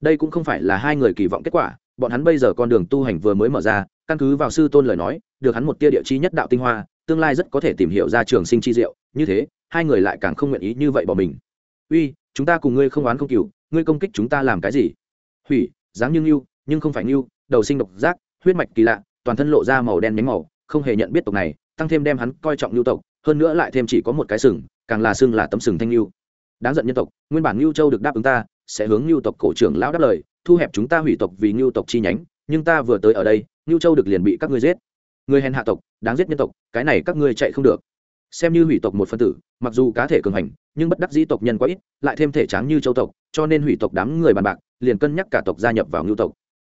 Đây cũng không phải là hai người kỳ vọng kết quả, bọn hắn bây giờ con đường tu hành vừa mới mở ra, căn cứ vào sư tôn lời nói, được hắn một tia địa chi nhất đạo tinh hoa, tương lai rất có thể tìm hiểu ra trường sinh chi diệu, như thế, hai người lại càng không nguyện ý như vậy bỏ mình. Uy, chúng ta cùng ngươi không oán không cừu, ngươi công kích chúng ta làm cái gì? Hủy, dáng như ngưu, nhưng không phải ngưu, đầu sinh độc giác, huyết mạch kỳ lạ toàn thân lộ ra màu đen nhánh màu, không hề nhận biết tộc này, tăng thêm đem hắn coi trọng lưu tộc, hơn nữa lại thêm chỉ có một cái sừng, càng là xương là tấm sừng thanh lưu. đáng giận nhân tộc, nguyên bản lưu châu được đáp ứng ta, sẽ hướng lưu tộc cổ trưởng lão đáp lời, thu hẹp chúng ta hủy tộc vì lưu tộc chi nhánh, nhưng ta vừa tới ở đây lưu châu được liền bị các ngươi giết. Người hèn hạ tộc, đáng giết nhân tộc, cái này các ngươi chạy không được. Xem như hủy tộc một phân tử, mặc dù cá thể cường hành, nhưng bất đắc dĩ tộc nhân quá ít, lại thêm thể tráng như châu tộc, cho nên hủy tộc đám người bàn bạc, liền cân nhắc cả tộc gia nhập vào ngưu tộc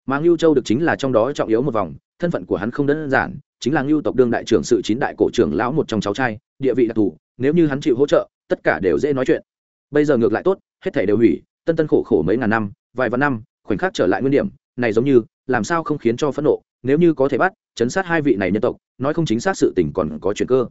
mà ngưu châu được chính là trong đó trọng yếu một vòng, thân phận của hắn không đơn giản, chính là ngưu tộc đương đại trưởng sự chín đại cổ trưởng lão một trong cháu trai, địa vị đặc thù, nếu như hắn chịu hỗ trợ, tất cả đều dễ nói chuyện. Bây giờ ngược lại tốt, hết thể đều hủy, tân tân khổ khổ mấy ngàn năm, vài vạn năm, khoảnh khắc trở lại nguyên điểm, này giống như, làm sao không khiến cho phẫn nộ, nếu như có thể bắt, chấn sát hai vị này nhân tộc, nói không chính xác sự tình còn có chuyện cơ.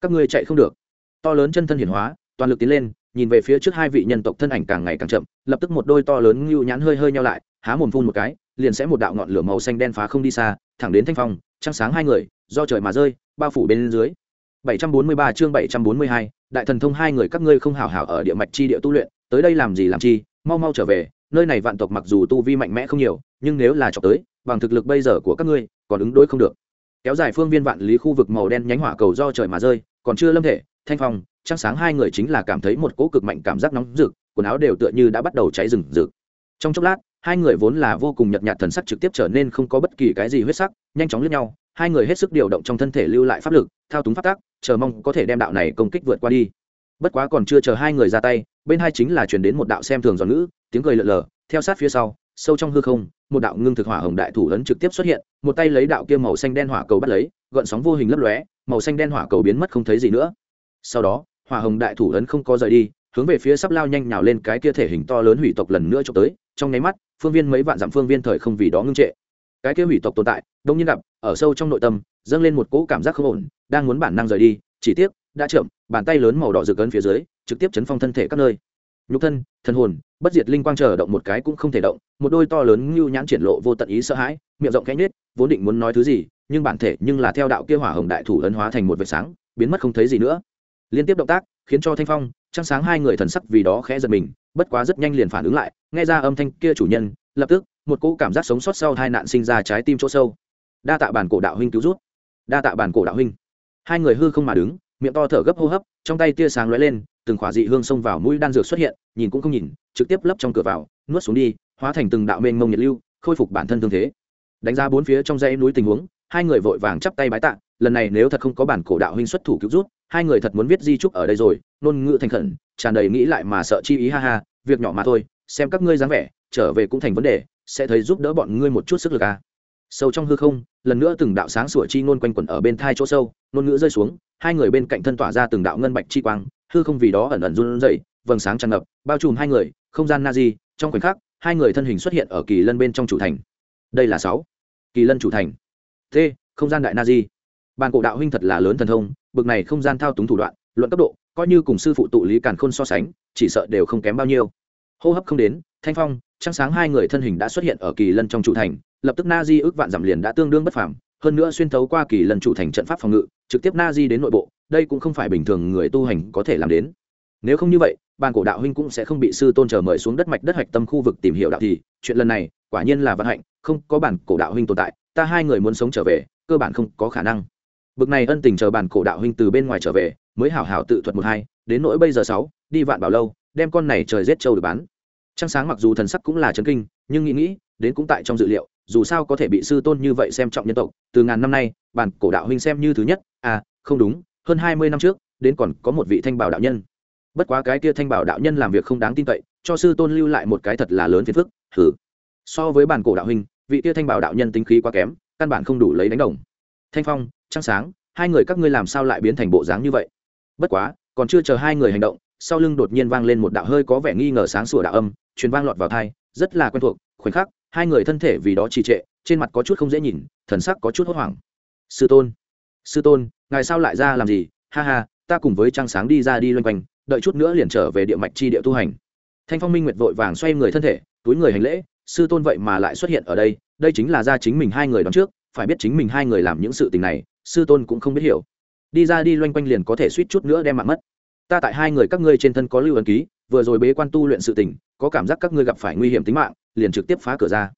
Các ngươi chạy không được. To lớn chân thân hiển hóa, toàn lực tiến lên nhìn về phía trước hai vị nhân tộc thân ảnh càng ngày càng chậm lập tức một đôi to lớn ngưu nhãn hơi hơi nhau lại há mồm phun một cái liền sẽ một đạo ngọn lửa màu xanh đen phá không đi xa thẳng đến thanh phong trăng sáng hai người do trời mà rơi bao phủ bên dưới. 743 chương 742, đại thần thông hai người các ngươi không hảo hảo ở địa mạch chi địa tu luyện tới đây làm gì làm chi mau mau trở về nơi này vạn tộc mặc dù tu vi mạnh mẽ không nhiều nhưng nếu là chọc tới bằng thực lực bây giờ của các ngươi còn ứng đối không được. Kéo dài phương viên vạn lý khu vực màu đen nhánh hỏa cầu do trời mà rơi còn chưa lâm thể thanh phong, trăng sáng hai người chính là cảm thấy một cỗ cực mạnh cảm giác nóng rực, quần áo đều tựa như đã bắt đầu cháy rừng rực. Trong chốc lát, hai người vốn là vô cùng nhợt nhạt thần sắc trực tiếp trở nên không có bất kỳ cái gì huyết sắc, nhanh chóng lướt nhau, hai người hết sức điều động trong thân thể lưu lại pháp lực, thao túng phát tác chờ mong có thể đem đạo này công kích vượt qua đi. Bất quá còn chưa chờ hai người ra tay, bên hai chính là chuyển đến một đạo xem thường giòn ngữ, tiếng cười lợn lờ theo sát phía sau, sâu trong hư không, một đạo ngưng thực hỏa hồng đại thủ lớn trực tiếp xuất hiện, một tay lấy đạo kia màu xanh đen hỏa cầu bắt lấy, gợn sóng vô hình lấp lóe, màu xanh đen hỏa cầu biến mất không thấy gì nữa sau đó, hỏa hồng đại thủ ấn không có rời đi, hướng về phía sắp lao nhanh nhào lên cái kia thể hình to lớn hủy tộc lần nữa trộm tới, trong nháy mắt, phương viên mấy vạn dặm phương viên thời không vì đó ngưng trệ. Cái kia hủy tộc tồn tại, đông nhiên gặp, ở sâu trong nội tâm, dâng lên một cỗ cảm giác không ổn, đang muốn bản năng rời đi, chỉ tiếc, đã chậm, bàn tay lớn màu đỏ rực ấn phía dưới, trực tiếp chấn phong thân thể các nơi. Nhục thân, thần hồn, bất diệt linh quang chờ động một cái cũng không thể động, một đôi to lớn như nhãn triển lộ vô tận ý sợ hãi, miệng rộng cánh nết vốn định muốn nói thứ gì, nhưng bản thể nhưng là theo đạo kia hỏa hồng đại thủ ấn hóa thành một vệt sáng, biến mất không thấy gì nữa liên tiếp động tác, khiến cho thanh phong, trăng sáng hai người thần sắc vì đó khẽ giật mình, bất quá rất nhanh liền phản ứng lại, nghe ra âm thanh kia chủ nhân, lập tức, một cỗ cảm giác sống sót sau hai nạn sinh ra trái tim chỗ sâu. Đa tạ bản cổ đạo huynh cứu rút đa tạ bản cổ đạo huynh. Hai người hư không mà đứng, miệng to thở gấp hô hấp, trong tay tia sáng lóe lên, từng khỏa dị hương xông vào mũi đan dược xuất hiện, nhìn cũng không nhìn, trực tiếp lấp trong cửa vào, nuốt xuống đi, hóa thành từng đạo mênh mông nhiệt lưu, khôi phục bản thân thương thế. Đánh ra bốn phía trong dãy núi tình huống, hai người vội vàng chắp tay bái tạ, lần này nếu thật không có bản cổ đạo huynh xuất thủ cứu rút hai người thật muốn viết di trúc ở đây rồi nôn ngữ thành khẩn, tràn đầy nghĩ lại mà sợ chi ý, ha ha, việc nhỏ mà thôi, xem các ngươi dáng vẻ, trở về cũng thành vấn đề, sẽ thấy giúp đỡ bọn ngươi một chút sức lực à. sâu trong hư không, lần nữa từng đạo sáng sủa chi ngôn quanh quẩn ở bên thai chỗ sâu, ngôn ngữ rơi xuống, hai người bên cạnh thân tỏa ra từng đạo ngân bạch chi quang, hư không vì đó ẩn ẩn run rẩy, vầng sáng tràn ngập, bao trùm hai người, không gian na di, trong khoảnh khắc, hai người thân hình xuất hiện ở kỳ lân bên trong chủ thành. Đây là sáu. Kỳ lân chủ thành. T, không gian đại na di bàn cổ đạo huynh thật là lớn thần thông, bực này không gian thao túng thủ đoạn, luận cấp độ, coi như cùng sư phụ tụ lý càn khôn so sánh, chỉ sợ đều không kém bao nhiêu. Hô hấp không đến, thanh phong, trăng sáng hai người thân hình đã xuất hiện ở kỳ lân trong trụ thành, lập tức na di ước vạn giảm liền đã tương đương bất phàm, hơn nữa xuyên thấu qua kỳ lân trụ thành trận pháp phòng ngự, trực tiếp na di đến nội bộ, đây cũng không phải bình thường người tu hành có thể làm đến. Nếu không như vậy, bàn cổ đạo huynh cũng sẽ không bị sư tôn chờ mời xuống đất mạch đất hạch tâm khu vực tìm hiểu đạo thì, chuyện lần này, quả nhiên là vận hạnh, không có bản cổ đạo huynh tồn tại, ta hai người muốn sống trở về, cơ bản không có khả năng bực này ân tình chờ bản cổ đạo huynh từ bên ngoài trở về, mới hảo hảo tự thuật một hai, đến nỗi bây giờ sáu, đi vạn bảo lâu, đem con này trời giết trâu được bán. Trăng sáng mặc dù thần sắc cũng là chấn kinh, nhưng nghĩ nghĩ, đến cũng tại trong dự liệu, dù sao có thể bị sư tôn như vậy xem trọng nhân tộc, từ ngàn năm nay, bản cổ đạo huynh xem như thứ nhất à không đúng, hơn hai mươi năm trước, đến còn có một vị thanh bảo đạo nhân. Bất quá cái kia thanh bảo đạo nhân làm việc không đáng tin cậy, cho sư tôn lưu lại một cái thật là lớn phiền phức thử so với bản cổ đạo huynh, vị kia thanh bảo đạo nhân tính khí quá kém, căn bản không đủ lấy đánh đồng. Thanh phong trăng sáng, hai người các ngươi làm sao lại biến thành bộ dáng như vậy? Bất quá, còn chưa chờ hai người hành động, sau lưng đột nhiên vang lên một đạo hơi có vẻ nghi ngờ sáng sủa đạo âm, truyền vang lọt vào thai rất là quen thuộc, khoảnh khắc, hai người thân thể vì đó trì trệ, trên mặt có chút không dễ nhìn, thần sắc có chút hốt hoảng. Sư tôn sư tôn, ngài sao lại ra làm gì? Ha ha, ta cùng với trăng sáng đi ra đi loanh quanh, đợi chút nữa liền trở về địa mạch chi địa tu hành. Thanh phong minh nguyệt vội vàng xoay người thân thể, túi người hành lễ, sư tôn vậy mà lại xuất hiện ở đây đây chính là ra chính mình hai người đón trước, phải biết chính mình hai người làm những sự tình này sư tôn cũng không biết hiểu. Đi ra đi loanh quanh liền có thể suýt chút nữa đem mạng mất. Ta tại hai người các ngươi trên thân có lưu ấn ký, vừa rồi bế quan tu luyện sự tình, có cảm giác các ngươi gặp phải nguy hiểm tính mạng, liền trực tiếp phá cửa ra.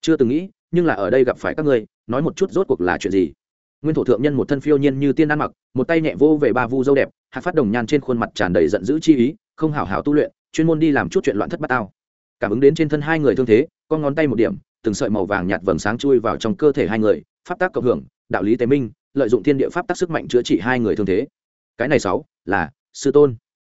Chưa từng nghĩ, nhưng là ở đây gặp phải các ngươi, nói một chút rốt cuộc là chuyện gì? Nguyên thổ thượng nhân một thân phiêu nhiên như tiên ăn mặc, một tay nhẹ vô về ba vu dâu đẹp, hạt phát đồng nhan trên khuôn mặt tràn đầy giận dữ chi ý, không hảo hảo tu luyện, chuyên môn đi làm chút chuyện loạn thất bát tao. Cảm ứng đến trên thân hai người thương thế, con ngón tay một điểm, từng sợi màu vàng nhạt vầng sáng chui vào trong cơ thể hai người, pháp tác cộng hưởng, đạo lý tế minh lợi dụng thiên địa pháp tác sức mạnh chữa trị hai người thương thế. Cái này sáu, là, sư tôn.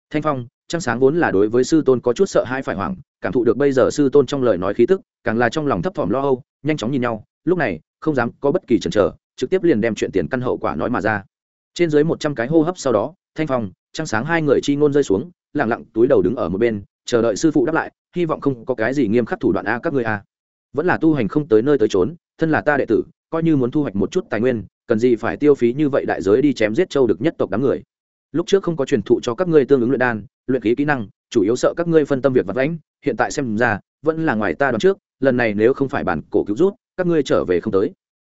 Thanh phong, trăng sáng vốn là đối với sư tôn có chút sợ hai phải hoảng, cảm thụ được bây giờ sư tôn trong lời nói khí tức, càng là trong lòng thấp thỏm lo âu, nhanh chóng nhìn nhau, lúc này, không dám có bất kỳ chần chờ, trực tiếp liền đem chuyện tiền căn hậu quả nói mà ra. Trên dưới một trăm cái hô hấp sau đó, thanh phong, trăng sáng hai người chi ngôn rơi xuống lẳng lặng túi đầu đứng ở một bên, chờ đợi sư phụ đáp lại, hy vọng không có cái gì nghiêm khắc thủ đoạn a các ngươi a. Vẫn là tu hành không tới nơi tới trốn thân là ta đệ tử, coi như muốn thu hoạch một chút tài nguyên cần gì phải tiêu phí như vậy đại giới đi chém giết châu được nhất tộc đám người? Lúc trước không có truyền thụ cho các ngươi tương ứng luyện đan, luyện khí kỹ năng, chủ yếu sợ các ngươi phân tâm việc vật lãnh hiện tại xem ra, vẫn là ngoài ta đoán trước, lần này nếu không phải bản cổ cứu rút, các ngươi trở về không tới.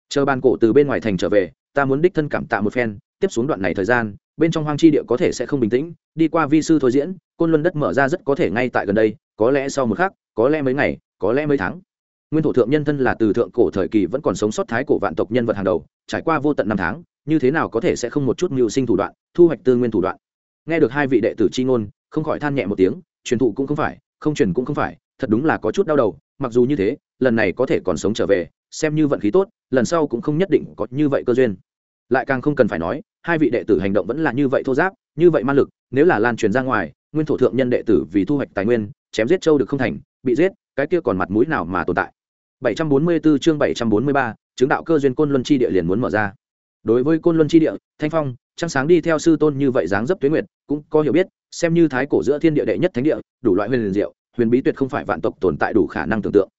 Chờ bàn cổ từ bên ngoài thành trở về, ta muốn đích thân cảm tạ một phen, tiếp xuống đoạn này thời gian, bên trong hoang chi địa có thể sẽ không bình tĩnh, đi qua vi sư thôi diễn, côn luân đất mở ra rất có thể ngay tại gần đây, có lẽ sau một khắc, có lẽ mấy ngày, có lẽ mấy tháng nguyên thủ thượng nhân thân là từ thượng cổ thời kỳ vẫn còn sống sót thái cổ vạn tộc nhân vật hàng đầu, trải qua vô tận năm tháng, như thế nào có thể sẽ không một chút mưu sinh thủ đoạn, thu hoạch tư nguyên thủ đoạn? Nghe được hai vị đệ tử chi ngôn, không khỏi than nhẹ một tiếng, truyền thụ cũng không phải, không truyền cũng không phải, thật đúng là có chút đau đầu, mặc dù như thế, lần này có thể còn sống trở về, xem như vận khí tốt, lần sau cũng không nhất định có như vậy cơ duyên. Lại càng không cần phải nói, hai vị đệ tử hành động vẫn là như vậy thô giáp, như vậy ma lực, nếu là lan truyền ra ngoài, nguyên thổ thượng nhân đệ tử vì thu hoạch tài nguyên, chém giết châu được không thành, bị giết, cái kia còn mặt mũi nào mà tồn tại? 744 chương 743, chứng đạo cơ duyên côn luân chi địa liền muốn mở ra. Đối với côn luân chi địa thanh phong trăng sáng đi theo sư tôn như vậy dáng dấp tuyết nguyệt cũng có hiểu biết xem như thái cổ giữa thiên địa đệ nhất thánh địa đủ loại huyền diệu huyền bí tuyệt không phải vạn tộc tồn tại đủ khả năng tưởng tượng.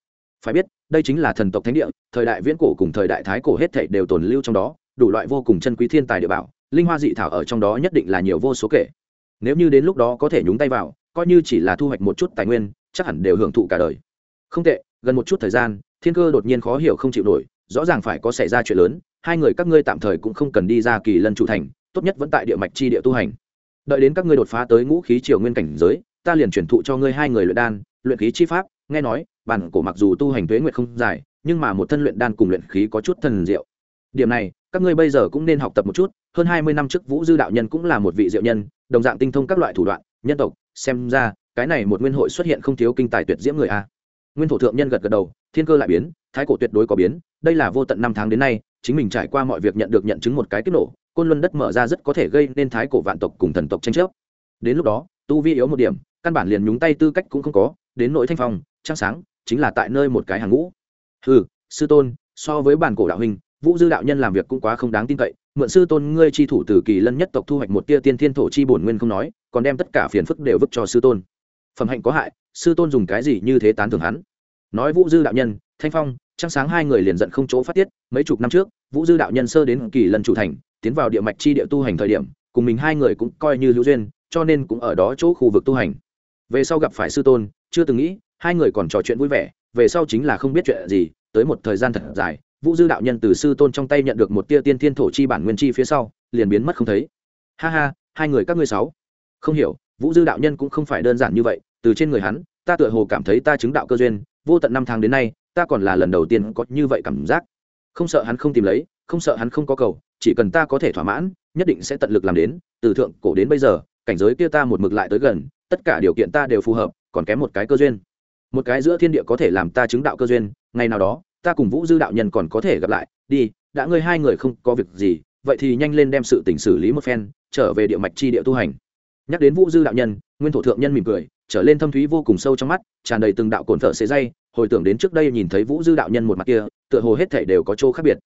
Phải biết đây chính là thần tộc thánh địa thời đại viễn cổ cùng thời đại thái cổ hết thảy đều tồn lưu trong đó đủ loại vô cùng chân quý thiên tài địa bảo linh hoa dị thảo ở trong đó nhất định là nhiều vô số kể. Nếu như đến lúc đó có thể nhúng tay vào coi như chỉ là thu hoạch một chút tài nguyên chắc hẳn đều hưởng thụ cả đời. Không tệ gần một chút thời gian, thiên cơ đột nhiên khó hiểu không chịu nổi, rõ ràng phải có xảy ra chuyện lớn, hai người các ngươi tạm thời cũng không cần đi ra kỳ lân trụ thành, tốt nhất vẫn tại địa mạch chi địa tu hành. Đợi đến các ngươi đột phá tới ngũ khí triều nguyên cảnh giới, ta liền chuyển thụ cho ngươi hai người luyện đan, luyện khí chi pháp, nghe nói, bản cổ mặc dù tu hành tuế nguyệt không dài, nhưng mà một thân luyện đan cùng luyện khí có chút thần diệu. Điểm này, các ngươi bây giờ cũng nên học tập một chút, hơn hai mươi năm trước vũ dư đạo nhân cũng là một vị diệu nhân, đồng dạng tinh thông các loại thủ đoạn, nhân tộc, xem ra, cái này một nguyên hội xuất hiện không thiếu kinh tài tuyệt diễm người a nguyên thổ thượng nhân gật gật đầu, thiên cơ lại biến, thái cổ tuyệt đối có biến, đây là vô tận năm tháng đến nay, chính mình trải qua mọi việc nhận được nhận chứng một cái kích nổ, côn luân đất mở ra rất có thể gây nên thái cổ vạn tộc cùng thần tộc tranh chấp. Đến lúc đó, tu vi yếu một điểm, căn bản liền nhúng tay tư cách cũng không có, đến nội thanh phong trang sáng, chính là tại nơi một cái hàng ngũ. Ừ sư tôn, so với bản cổ đạo huynh vũ dư đạo nhân làm việc cũng quá không đáng tin cậy, mượn sư tôn ngươi chi thủ từ kỳ lân nhất tộc thu hoạch một tia tiên thiên thổ chi bổn nguyên không nói, còn đem tất cả phiền phức đều vứt cho sư tôn. Phẩm hạnh có hại sư tôn dùng cái gì như thế tán thưởng hắn? Nói vũ dư đạo nhân, thanh phong, trăng sáng hai người liền giận không chỗ phát tiết, mấy chục năm trước, vũ dư đạo nhân sơ đến kỳ lần chủ thành, tiến vào địa mạch chi địa tu hành thời điểm, cùng mình hai người cũng coi như hữu duyên, cho nên cũng ở đó chỗ khu vực tu hành. Về sau gặp phải sư tôn, chưa từng nghĩ, hai người còn trò chuyện vui vẻ, về sau chính là không biết chuyện gì, tới một thời gian thật dài, vũ dư đạo nhân từ sư tôn trong tay nhận được một tia tiên thiên thổ chi bản nguyên chi phía sau, liền biến mất không thấy. Ha ha, hai người các ngươi sáu. Không hiểu, vũ dư đạo nhân cũng không phải đơn giản như vậy từ trên người hắn, ta tựa hồ cảm thấy ta chứng đạo cơ duyên, vô tận năm tháng đến nay, ta còn là lần đầu tiên có như vậy cảm giác. Không sợ hắn không tìm lấy, không sợ hắn không có cầu, chỉ cần ta có thể thỏa mãn, nhất định sẽ tận lực làm đến, từ thượng cổ đến bây giờ, cảnh giới kia ta một mực lại tới gần, tất cả điều kiện ta đều phù hợp, còn kém một cái cơ duyên. Một cái giữa thiên địa có thể làm ta chứng đạo cơ duyên, ngày nào đó, ta cùng vũ dư đạo nhân còn có thể gặp lại, đi, đã ngươi hai người không có việc gì, vậy thì nhanh lên đem sự tình xử lý một phen, trở về địa mạch chi địa tu hành. Nhắc đến vũ dư đạo nhân, nguyên thổ thượng nhân mỉm cười trở lên thâm thúy vô cùng sâu trong mắt, tràn đầy từng đạo cồn thợ xế dây, hồi tưởng đến trước đây nhìn thấy vũ dư đạo nhân một mặt kia, tựa hồ hết thể đều có chỗ khác biệt.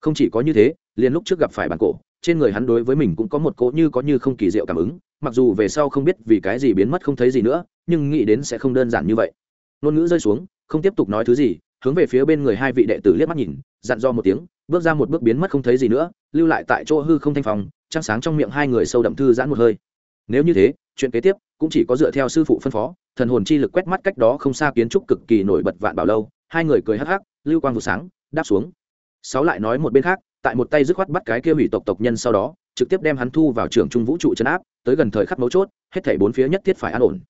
Không chỉ có như thế, liền lúc trước gặp phải bản cổ, trên người hắn đối với mình cũng có một cỗ như có như không kỳ diệu cảm ứng, mặc dù về sau không biết vì cái gì biến mất không thấy gì nữa, nhưng nghĩ đến sẽ không đơn giản như vậy. Ngôn ngữ rơi xuống, không tiếp tục nói thứ gì, hướng về phía bên người hai vị đệ tử liếc mắt nhìn, dặn do một tiếng, bước ra một bước biến mất không thấy gì nữa, lưu lại tại chỗ hư không thanh phòng trăng sáng trong miệng hai người sâu đậm thư giãn một hơi. Nếu như thế chuyện kế tiếp cũng chỉ có dựa theo sư phụ phân phó, thần hồn chi lực quét mắt cách đó không xa kiến trúc cực kỳ nổi bật vạn bảo lâu, hai người cười hắc hắc, lưu quang vụ sáng, đáp xuống. Sáu lại nói một bên khác, tại một tay dứt khoát bắt cái kia hủy tộc tộc nhân sau đó, trực tiếp đem hắn thu vào trường trung vũ trụ chấn áp, tới gần thời khắc mấu chốt, hết thảy bốn phía nhất thiết phải an ổn.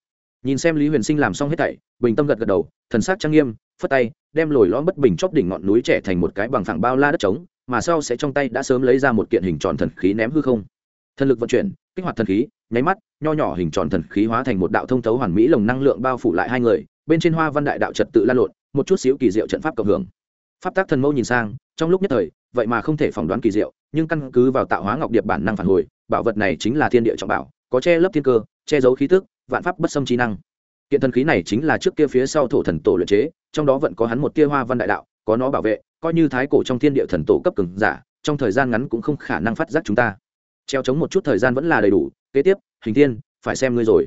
Nhìn xem lý huyền sinh làm xong hết thảy, bình tâm gật gật đầu, thần sắc trang nghiêm, phất tay, đem lồi lõm bất bình chóp đỉnh ngọn núi trẻ thành một cái bằng phẳng bao la đất trống, mà sau sẽ trong tay đã sớm lấy ra một kiện hình tròn thần khí ném hư không. Thần lực vận chuyển, kích hoạt thần khí nháy mắt, nho nhỏ hình tròn thần khí hóa thành một đạo thông thấu hoàn mỹ lồng năng lượng bao phủ lại hai người, bên trên hoa văn đại đạo trật tự lan lộn, một chút xíu kỳ diệu trận pháp cộng hưởng. Pháp tác thần mâu nhìn sang, trong lúc nhất thời, vậy mà không thể phỏng đoán kỳ diệu, nhưng căn cứ vào tạo hóa ngọc điệp bản năng phản hồi, bảo vật này chính là thiên địa trọng bảo, có che lấp thiên cơ, che giấu khí tức, vạn pháp bất xâm trí năng. Kiện thần khí này chính là trước kia phía sau thổ thần tổ luyện chế, trong đó vẫn có hắn một tia hoa văn đại đạo, có nó bảo vệ, coi như thái cổ trong thiên địa thần tổ cấp cường giả, trong thời gian ngắn cũng không khả năng phát giác chúng ta. Treo chống một chút thời gian vẫn là đầy đủ kế tiếp hình thiên phải xem ngươi rồi.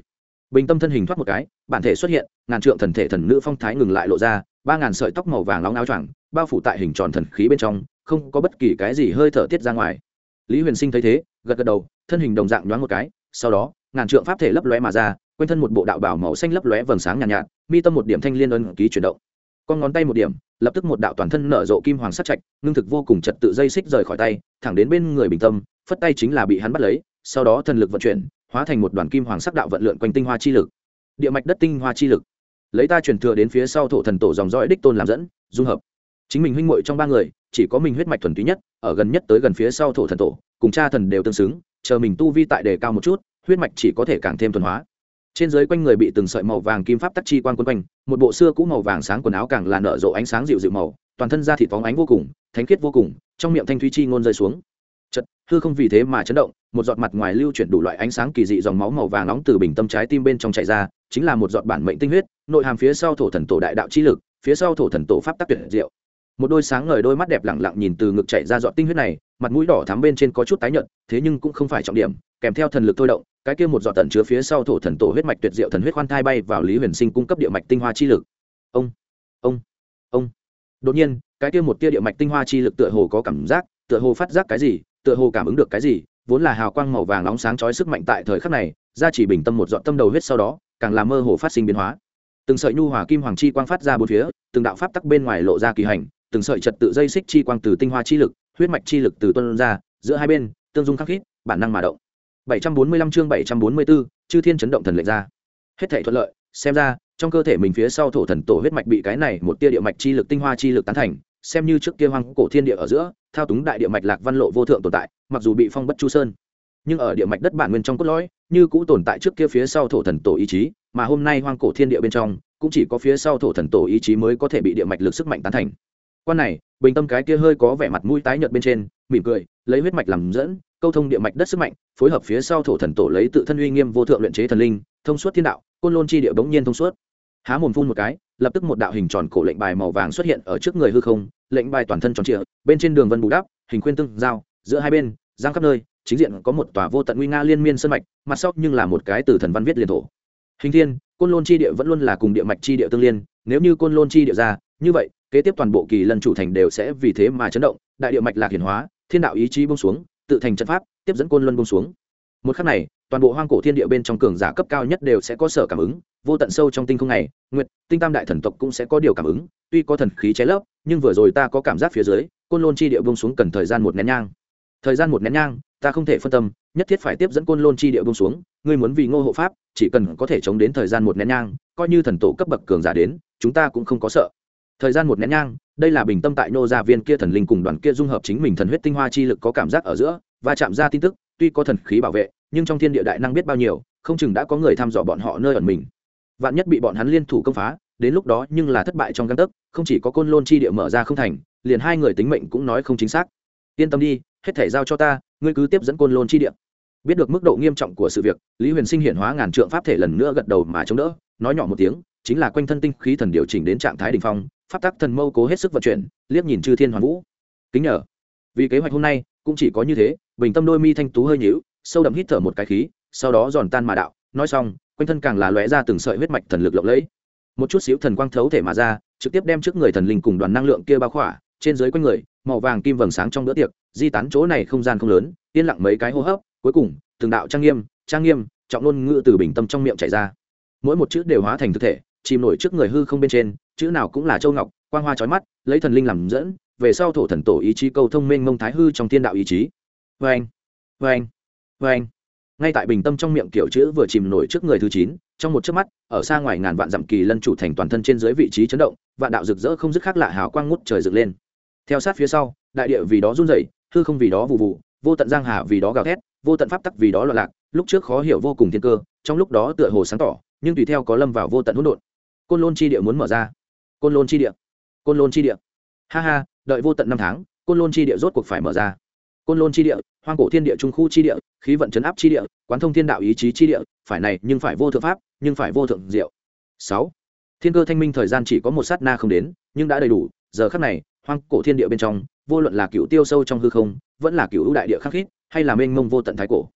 Bình tâm thân hình thoát một cái bản thể xuất hiện ngàn trượng thần thể thần nữ phong thái ngừng lại lộ ra ba ngàn sợi tóc màu vàng nóng áo choàng bao phủ tại hình tròn thần khí bên trong không có bất kỳ cái gì hơi thở tiết ra ngoài. Lý huyền sinh thấy thế gật gật đầu thân hình đồng dạng nhoáng một cái sau đó ngàn trượng pháp thể lấp lóe mà ra quanh thân một bộ đạo bảo màu xanh lấp lóe vầng sáng nhàn nhạt, nhạt mi tâm một điểm thanh liên ân ký chuyển động. Con ngón tay một điểm lập tức một đạo toàn thân nở rộ kim hoàng sắt chạch ngưng thực vô cùng trật tự dây xích rời khỏi tay thẳng đến bên người bình tâm phất tay chính là bị hắn bắt lấy sau đó thần lực vận chuyển, hóa thành một đoàn kim hoàng sắc đạo vận lượn quanh tinh hoa chi lực. Địa mạch đất tinh hoa chi lực. Lấy ta truyền thừa đến phía sau thổ thần tổ dòng dõi đích tôn làm dẫn, dung hợp. Chính mình huynh muội trong ba người, chỉ có mình huyết mạch thuần túy nhất, ở gần nhất tới gần phía sau thổ thần tổ, cùng cha thần đều tương xứng, chờ mình tu vi tại đề cao một chút, huyết mạch chỉ có thể càng thêm thuần hóa. Trên dưới quanh người bị từng sợi màu vàng kim pháp tắc chi quan quân quanh, một bộ xưa cũ màu vàng sáng quần áo càng là nở rộ ánh sáng dịu dịu màu, toàn thân da thịt phóng ánh vô cùng, thánh khiết vô cùng, trong miệng thanh thúy chi ngôn rơi xuống chật, hư không vì thế mà chấn động, một giọt mặt ngoài lưu chuyển đủ loại ánh sáng kỳ dị dòng máu màu vàng nóng từ bình tâm trái tim bên trong chảy ra, chính là một giọt bản mệnh tinh huyết, nội hàm phía sau thổ thần tổ đại đạo chi lực, phía sau thổ thần tổ pháp tắc tuyệt diệu. Một đôi sáng ngời đôi mắt đẹp lẳng lặng nhìn từ ngực chảy ra giọt tinh huyết này, mặt mũi đỏ thắm bên trên có chút tái nhợt, thế nhưng cũng không phải trọng điểm, kèm theo thần lực thôi động, cái kia một giọt tận chứa phía sau thổ thần tổ huyết mạch tuyệt diệu thần huyết khoan thai bay vào lý huyền sinh cung cấp địa mạch tinh hoa chi lực. Ông ông ông. Đột nhiên, cái kia một tia địa mạch tinh hoa chi lực tựa hồ có cảm giác, tựa hồ phát giác cái gì tựa hồ cảm ứng được cái gì vốn là hào quang màu vàng nóng sáng chói sức mạnh tại thời khắc này ra chỉ bình tâm một dọn tâm đầu huyết sau đó càng làm mơ hồ phát sinh biến hóa. Từng sợi nhu hòa kim hoàng chi quang phát ra bốn phía từng đạo pháp tắc bên ngoài lộ ra kỳ hành từng sợi trật tự dây xích chi quang từ tinh hoa chi lực huyết mạch chi lực từ tuân ra giữa hai bên tương dung khắc khít bản năng mà động. 745 chương 744, chư thiên chấn động thần lệnh ra. Hết thảy thuận lợi xem ra trong cơ thể mình phía sau thổ thần tổ huyết mạch bị cái này một tia địa mạch chi lực tinh hoa chi lực tán thành xem như trước kia hoang cổ thiên địa ở giữa thao túng đại địa mạch lạc văn lộ vô thượng tồn tại, mặc dù bị phong bất chu sơn. Nhưng ở địa mạch đất bản nguyên trong cốt lõi, như cũ tồn tại trước kia phía sau thổ thần tổ ý chí, mà hôm nay hoang cổ thiên địa bên trong, cũng chỉ có phía sau thổ thần tổ ý chí mới có thể bị địa mạch lực sức mạnh tán thành. Quan này, bình tâm cái kia hơi có vẻ mặt mũi tái nhợt bên trên, mỉm cười, lấy huyết mạch làm dẫn, câu thông địa mạch đất sức mạnh, phối hợp phía sau thổ thần tổ lấy tự thân uy nghiêm vô thượng luyện chế thần linh, thông suốt thiên đạo, côn lôn chi địa bỗng nhiên thông suốt. Há mồm phun một cái, lập tức một đạo hình tròn cổ lệnh bài màu vàng xuất hiện ở trước người hư không lệnh bài toàn thân tròn trịa, bên trên đường vân bù đắp, hình khuyên tương giao, giữa hai bên, giang khắp nơi, chính diện có một tòa vô tận nguy nga liên miên sân mạch, mặt sau nhưng là một cái từ thần văn viết liền thổ. Hình thiên, côn lôn chi địa vẫn luôn là cùng địa mạch chi địa tương liên, nếu như côn lôn chi địa ra, như vậy, kế tiếp toàn bộ kỳ lân chủ thành đều sẽ vì thế mà chấn động, đại địa mạch lạc hiển hóa, thiên đạo ý chí bông xuống, tự thành trận pháp, tiếp dẫn côn luân bông xuống. Một khắc này, toàn bộ hoang cổ thiên địa bên trong cường giả cấp cao nhất đều sẽ có sở cảm ứng, vô tận sâu trong tinh không này, nguyệt, tinh tam đại thần tộc cũng sẽ có điều cảm ứng, tuy có thần khí cháy lấp nhưng vừa rồi ta có cảm giác phía dưới, côn lôn chi địa bông xuống cần thời gian một nén nhang. Thời gian một nén nhang, ta không thể phân tâm, nhất thiết phải tiếp dẫn côn lôn chi địa bông xuống, ngươi muốn vì ngô hộ pháp, chỉ cần có thể chống đến thời gian một nén nhang, coi như thần tổ cấp bậc cường giả đến, chúng ta cũng không có sợ. Thời gian một nén nhang, đây là bình tâm tại nô gia viên kia thần linh cùng đoàn kia dung hợp chính mình thần huyết tinh hoa chi lực có cảm giác ở giữa, và chạm ra tin tức, tuy có thần khí bảo vệ, nhưng trong thiên địa đại năng biết bao nhiêu, không chừng đã có người thăm dò bọn họ nơi ẩn mình. Vạn nhất bị bọn hắn liên thủ công phá đến lúc đó nhưng là thất bại trong găng tấc, không chỉ có côn lôn chi địa mở ra không thành, liền hai người tính mệnh cũng nói không chính xác. Yên tâm đi, hết thể giao cho ta, ngươi cứ tiếp dẫn côn lôn chi địa. Biết được mức độ nghiêm trọng của sự việc, lý huyền sinh hiển hóa ngàn trượng pháp thể lần nữa gật đầu mà chống đỡ, nói nhỏ một tiếng, chính là quanh thân tinh khí thần điều chỉnh đến trạng thái đ ỉ n h phong, pháp tắc thần mâu cố hết sức vận chuyển, liếc nhìn chư thiên hoàn vũ. Kính nhờ. Vì kế hoạch hôm nay, cũng chỉ có như thế, bình tâm đôi mi thanh tú hơi nhữu sâu đậm hít thở một cái khí, sau đó giòn tan mà đạo, nói xong, quanh thân càng là lóe ra từng sợi huyết mạch thần lực lộng lẫy một chút xíu thần quang thấu thể mà ra, trực tiếp đem trước người thần linh cùng đoàn năng lượng kia bao khỏa, trên dưới quanh người, màu vàng kim vầng sáng trong bữa tiệc, di tán chỗ này không gian không lớn, yên lặng mấy cái hô hấp, cuối cùng, từng đạo trang nghiêm trang nghiêm, trọng ngôn ngữ từ bình tâm trong miệng chảy ra. Mỗi một chữ đều hóa thành thực thể, chìm nổi trước người hư không bên trên, chữ nào cũng là châu ngọc, quang hoa trói mắt, lấy thần linh làm dẫn, về sau thổ thần tổ ý chí câu thông minh mông thái hư trong thiên đạo ý chí. Vê anh vê anh vê anh ngay tại bình tâm trong miệng kiểu chữ vừa chìm nổi trước người thứ chín trong một chớp mắt, ở xa ngoài ngàn vạn dặm kỳ lân chủ thành toàn thân trên dưới vị trí chấn động, vạn đạo rực rỡ không dứt khác lạ hào quang ngút trời dựng lên. Theo sát phía sau, đại địa vì đó run rẩy, hư không vì đó vụ vụ, vô tận giang hà vì đó gào thét, vô tận pháp tắc vì đó loạn lạc, lúc trước khó hiểu vô cùng thiên cơ, trong lúc đó tựa hồ sáng tỏ, nhưng tùy theo có lâm vào vô tận hỗn độn. Côn lôn chi địa muốn mở ra. Côn lôn chi địa. Côn lôn chi địa. Ha ha, đợi vô tận năm tháng, côn lôn chi địa rốt cuộc phải mở ra côn lôn chi địa, hoang cổ thiên địa trung khu chi địa, khí vận chấn áp chi địa, quán thông thiên đạo ý chí chi địa, phải này nhưng phải vô thượng pháp, nhưng phải vô thượng diệu. Sáu, thiên cơ thanh minh thời gian chỉ có một sát na không đến, nhưng đã đầy đủ, giờ khắc này, hoang cổ thiên địa bên trong, vô luận là cựu tiêu sâu trong hư không, vẫn là cựu ưu đại địa khắc khít, hay là mênh mông vô tận thái cổ,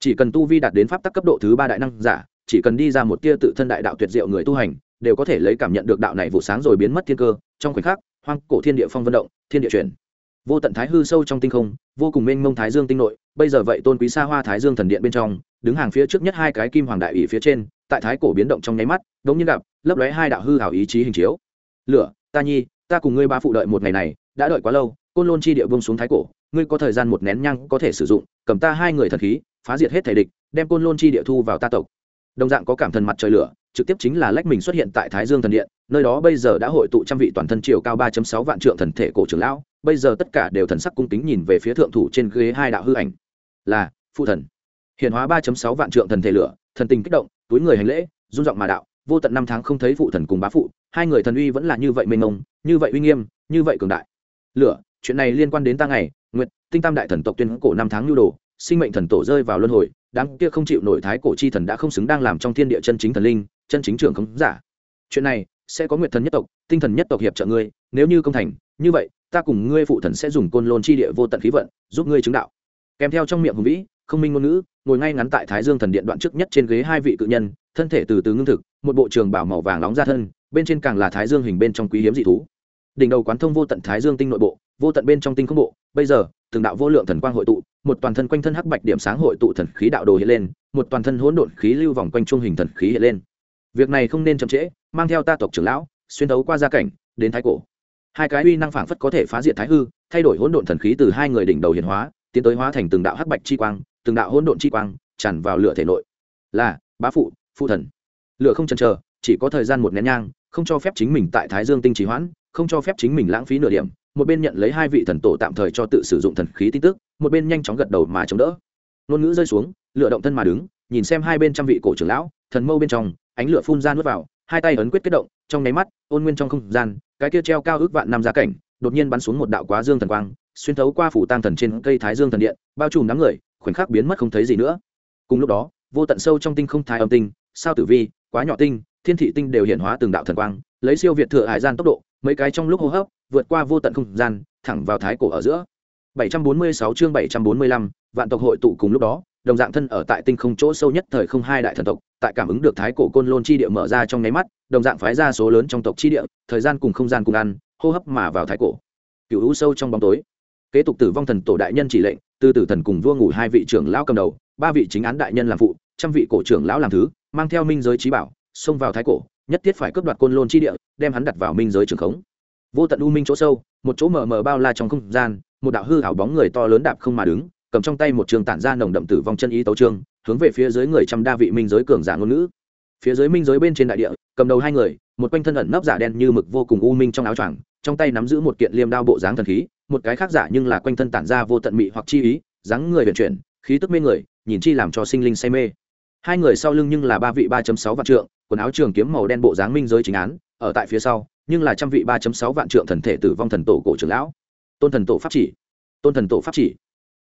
chỉ cần tu vi đạt đến pháp tắc cấp độ thứ ba đại năng giả, chỉ cần đi ra một tia tự thân đại đạo tuyệt diệu người tu hành, đều có thể lấy cảm nhận được đạo này vụ sáng rồi biến mất thiên cơ, trong khoảnh khắc, hoang cổ thiên địa phong vận động, thiên địa chuyển vô tận thái hư sâu trong tinh không, vô cùng mênh mông thái dương tinh nội, bây giờ vậy tôn quý xa hoa thái dương thần điện bên trong, đứng hàng phía trước nhất hai cái kim hoàng đại ủy phía trên, tại thái cổ biến động trong nháy mắt, đống nhiên gặp, lấp lóe hai đạo hư hảo ý chí hình chiếu. Lửa, ta nhi, ta cùng ngươi ba phụ đợi một ngày này, đã đợi quá lâu, côn lôn chi địa vương xuống thái cổ, ngươi có thời gian một nén nhang có thể sử dụng, cầm ta hai người thần khí, phá diệt hết thể địch, đem côn lôn chi địa thu vào ta tộc. Đồng dạng có cảm thần mặt trời lửa trực tiếp chính là lách mình xuất hiện tại thái dương thần điện, nơi đó bây giờ đã hội tụ trăm vị toàn thân chiều cao ba sáu vạn trượng thần thể cổ trưởng lão, bây giờ tất cả đều thần sắc cung kính nhìn về phía thượng thủ trên ghế hai đạo hư ảnh. Là, phụ thần. Hiện hóa ba sáu vạn trượng thần thể lửa, thần tình kích động, túi người hành lễ, run giọng mà đạo, vô tận năm tháng không thấy phụ thần cùng bá phụ, hai người thần uy vẫn là như vậy mênh mông, như vậy uy nghiêm, như vậy cường đại. Lửa, chuyện này liên quan đến ta ngày, nguyệt, tinh tam đại thần tộc tuyên cổ năm tháng nhu đồ sinh mệnh thần tổ rơi vào luân hồi, đám kia không chịu nổi thái cổ chi thần đã không xứng đang làm trong thiên địa chân chính thần linh, chân chính trưởng không giả. Chuyện này sẽ có nguyệt thần nhất tộc, tinh thần nhất tộc hiệp trợ ngươi, nếu như công thành, như vậy, ta cùng ngươi phụ thần sẽ dùng côn lôn chi địa vô tận khí vận, giúp ngươi chứng đạo. Kèm theo trong miệng hùng vĩ, không minh ngôn ngữ, ngồi ngay ngắn tại thái dương thần điện đoạn trước nhất trên ghế hai vị cự nhân, thân thể từ từ ngưng thực, một bộ trường bảo màu vàng nóng ra thân, bên trên càng là thái dương hình bên trong quý hiếm dị thú. Đỉnh đầu quán thông vô tận thái dương tinh nội bộ, vô tận bên trong tinh không bộ, bây giờ từng đạo vô lượng thần quang hội tụ, một toàn thân quanh thân hắc bạch điểm sáng hội tụ thần khí đạo đồ hiện lên, một toàn thân hỗn độn khí lưu vòng quanh trung hình thần khí hiện lên. Việc này không nên chậm trễ, mang theo ta tộc trưởng lão, xuyên thấu qua gia cảnh, đến thái cổ. Hai cái uy năng phảng phất có thể phá diệt thái hư, thay đổi hỗn độn thần khí từ hai người đỉnh đầu hiện hóa, tiến tới hóa thành từng đạo hắc bạch chi quang, từng đạo hỗn độn chi quang tràn vào lửa thể nội. Là, bá phụ phụ thần. Lửa không chần chờ, chỉ có thời gian một nén nhang, không cho phép chính mình tại thái dương tinh trì hoãn, không cho phép chính mình lãng phí nửa điểm một bên nhận lấy hai vị thần tổ tạm thời cho tự sử dụng thần khí tin tức, một bên nhanh chóng gật đầu mà chống đỡ. Ngôn ngữ rơi xuống lựa động thân mà đứng, nhìn xem hai bên trăm vị cổ trưởng lão, thần mâu bên trong, ánh lửa phun ra nuốt vào, hai tay ấn quyết kết động, trong nháy mắt, ôn nguyên trong không gian, cái kia treo cao ước vạn năm giá cảnh, đột nhiên bắn xuống một đạo quá dương thần quang, xuyên thấu qua phủ tang thần trên cây thái dương thần điện, bao trùm đám người, khoảnh khắc biến mất không thấy gì nữa. Cùng lúc đó, vô tận sâu trong tinh không thái âm tinh, sao tử vi, quá nhỏ tinh, thiên thị tinh đều hiện hóa từng đạo thần quang, lấy siêu việt thừa hải gian tốc độ mấy cái trong lúc hô hấp vượt qua vô tận không gian thẳng vào thái cổ ở giữa. 746 chương 745, vạn tộc hội tụ cùng lúc đó đồng dạng thân ở tại tinh không chỗ sâu nhất thời không hai đại thần tộc tại cảm ứng được thái cổ côn lôn chi địa mở ra trong nháy mắt đồng dạng phái ra số lớn trong tộc chi địa thời gian cùng không gian cùng ăn hô hấp mà vào thái cổ. Cựu hữu sâu trong bóng tối. Kế tục tử vong thần tổ đại nhân chỉ lệnh từ tử thần cùng vua ngủ hai vị trưởng lão cầm đầu ba vị chính án đại nhân làm phụ trăm vị cổ trưởng lão làm thứ mang theo minh giới trí bảo xông vào thái cổ nhất thiết phải cướp đoạt côn lôn chi địa, đem hắn đặt vào minh giới trường khống. Vô tận u minh chỗ sâu, một chỗ mờ mờ bao la trong không gian, một đạo hư hảo bóng người to lớn đạp không mà đứng, cầm trong tay một trường tản ra nồng đậm tử vong chân ý tấu trương hướng về phía dưới người trăm đa vị minh giới cường giả ngôn ngữ. Phía dưới minh giới bên trên đại địa, cầm đầu hai người, một quanh thân ẩn nấp giả đen như mực vô cùng u minh trong áo choàng, trong tay nắm giữ một kiện liêm đao bộ dáng thần khí, một cái khác giả nhưng là quanh thân tản ra vô tận mị hoặc chi ý, dáng người vận chuyển, khí tức mê người, nhìn chi làm cho sinh linh say mê. Hai người sau lưng nhưng là ba vị ba sáu vạn trượng quần áo trường kiếm màu đen bộ dáng minh giới chính án, ở tại phía sau, nhưng là trăm vị ba sáu vạn trượng thần thể tử vong thần tổ cổ trưởng lão. Tôn thần tổ pháp chỉ. Tôn thần tổ pháp chỉ.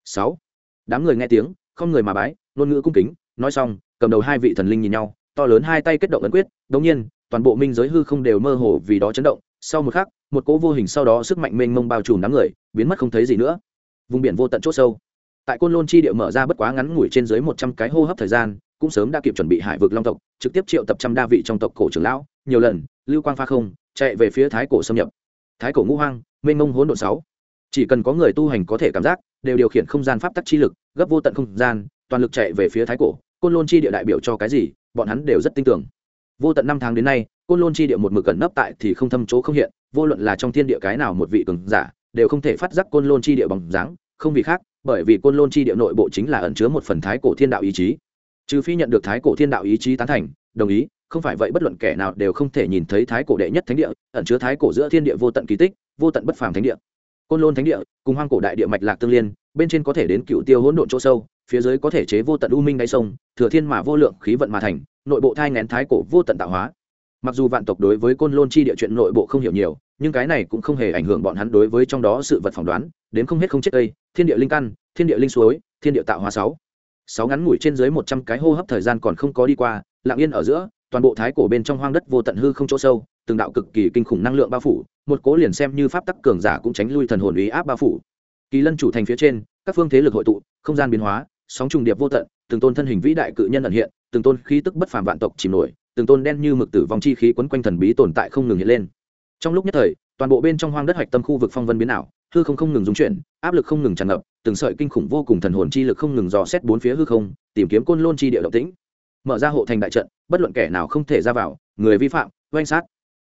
Sáu. Đám người nghe tiếng, không người mà bái, ngôn ngữ cung kính, nói xong, cầm đầu hai vị thần linh nhìn nhau, to lớn hai tay kết động ấn quyết đống nhiên, toàn bộ minh giới hư không đều mơ hồ vì đó chấn động. Sau một khắc, một cỗ vô hình sau đó sức mạnh mênh mông bao trùm đám người, biến mất không thấy gì nữa. Vùng biển vô tận c h ỗ sâu. Tại côn lôn chi địa mở ra bất quá ngắn ngủi trên dưới một trăm cái hô hấp thời gian cũng sớm đã kịp chuẩn bị hải vực long tộc, trực tiếp triệu tập trăm đa vị trong tộc cổ trưởng lão, nhiều lần, lưu quang pha không, chạy về phía thái cổ xâm nhập. Thái cổ ngũ hoang, mênh mông hỗn độ sáu. Chỉ cần có người tu hành có thể cảm giác, đều điều khiển không gian pháp tắc chi lực, gấp vô tận không gian, toàn lực chạy về phía thái cổ. Côn lôn chi địa đại biểu cho cái gì, bọn hắn đều rất tin tưởng. Vô tận năm tháng đến nay, côn lôn chi địa một mực cẩn nấp tại thì không thâm chỗ không hiện, vô luận là trong thiên địa cái nào một vị cường giả, đều không thể phát giác côn lôn chi địa bằng dáng. Không vì khác, bởi vì côn lôn chi địa nội bộ chính là ẩn chứa một phần thái cổ thiên đạo ý chí trừ phi nhận được thái cổ thiên đạo ý chí tán thành, đồng ý, không phải vậy bất luận kẻ nào đều không thể nhìn thấy thái cổ đệ nhất thánh địa, ẩn chứa thái cổ giữa thiên địa vô tận kỳ tích, vô tận bất phàm thánh địa. Côn lôn thánh địa cùng hoang cổ đại địa mạch lạc tương liên, bên trên có thể đến cựu tiêu hỗn độn chỗ sâu, phía dưới có thể chế vô tận u minh đáy sông, thừa thiên mà vô lượng khí vận mà thành, nội bộ thai ngén thái cổ vô tận tạo hóa. Mặc dù vạn tộc đối với côn lôn chi địa chuyện nội bộ không hiểu nhiều, nhưng cái này cũng không hề ảnh hưởng bọn hắn đối với trong đó sự vật phỏng đoán, đến không hết không chết cây, thiên địa linh căn, thiên địa linh suối, thiên địa tạo hóa sáu sáu ngắn ngủi trên dưới một trăm cái hô hấp thời gian còn không có đi qua, lặng yên ở giữa, toàn bộ thái cổ bên trong hoang đất vô tận hư không chỗ sâu, từng đạo cực kỳ kinh khủng năng lượng bao phủ, một cố liền xem như pháp tắc cường giả cũng tránh lui thần hồn ý áp bao phủ. Kỳ lân chủ thành phía trên, các phương thế lực hội tụ, không gian biến hóa, sóng trùng điệp vô tận, từng tôn thân hình vĩ đại cự nhân ẩn hiện, từng tôn khí tức bất phàm vạn tộc chìm nổi, từng tôn đen như mực tử vong chi khí quấn quanh thần bí tồn tại không ngừng hiện lên. Trong lúc nhất thời, toàn bộ bên trong hoang đất hạch tâm khu vực phong vân biến ảo hư không không ngừng dung chuyển, áp lực không ngừng tràn ngập, từng sợi kinh khủng vô cùng thần hồn chi lực không ngừng dò xét bốn phía hư không, tìm kiếm côn lôn chi địa động tĩnh. Mở ra hộ thành đại trận, bất luận kẻ nào không thể ra vào, người vi phạm, oanh sát.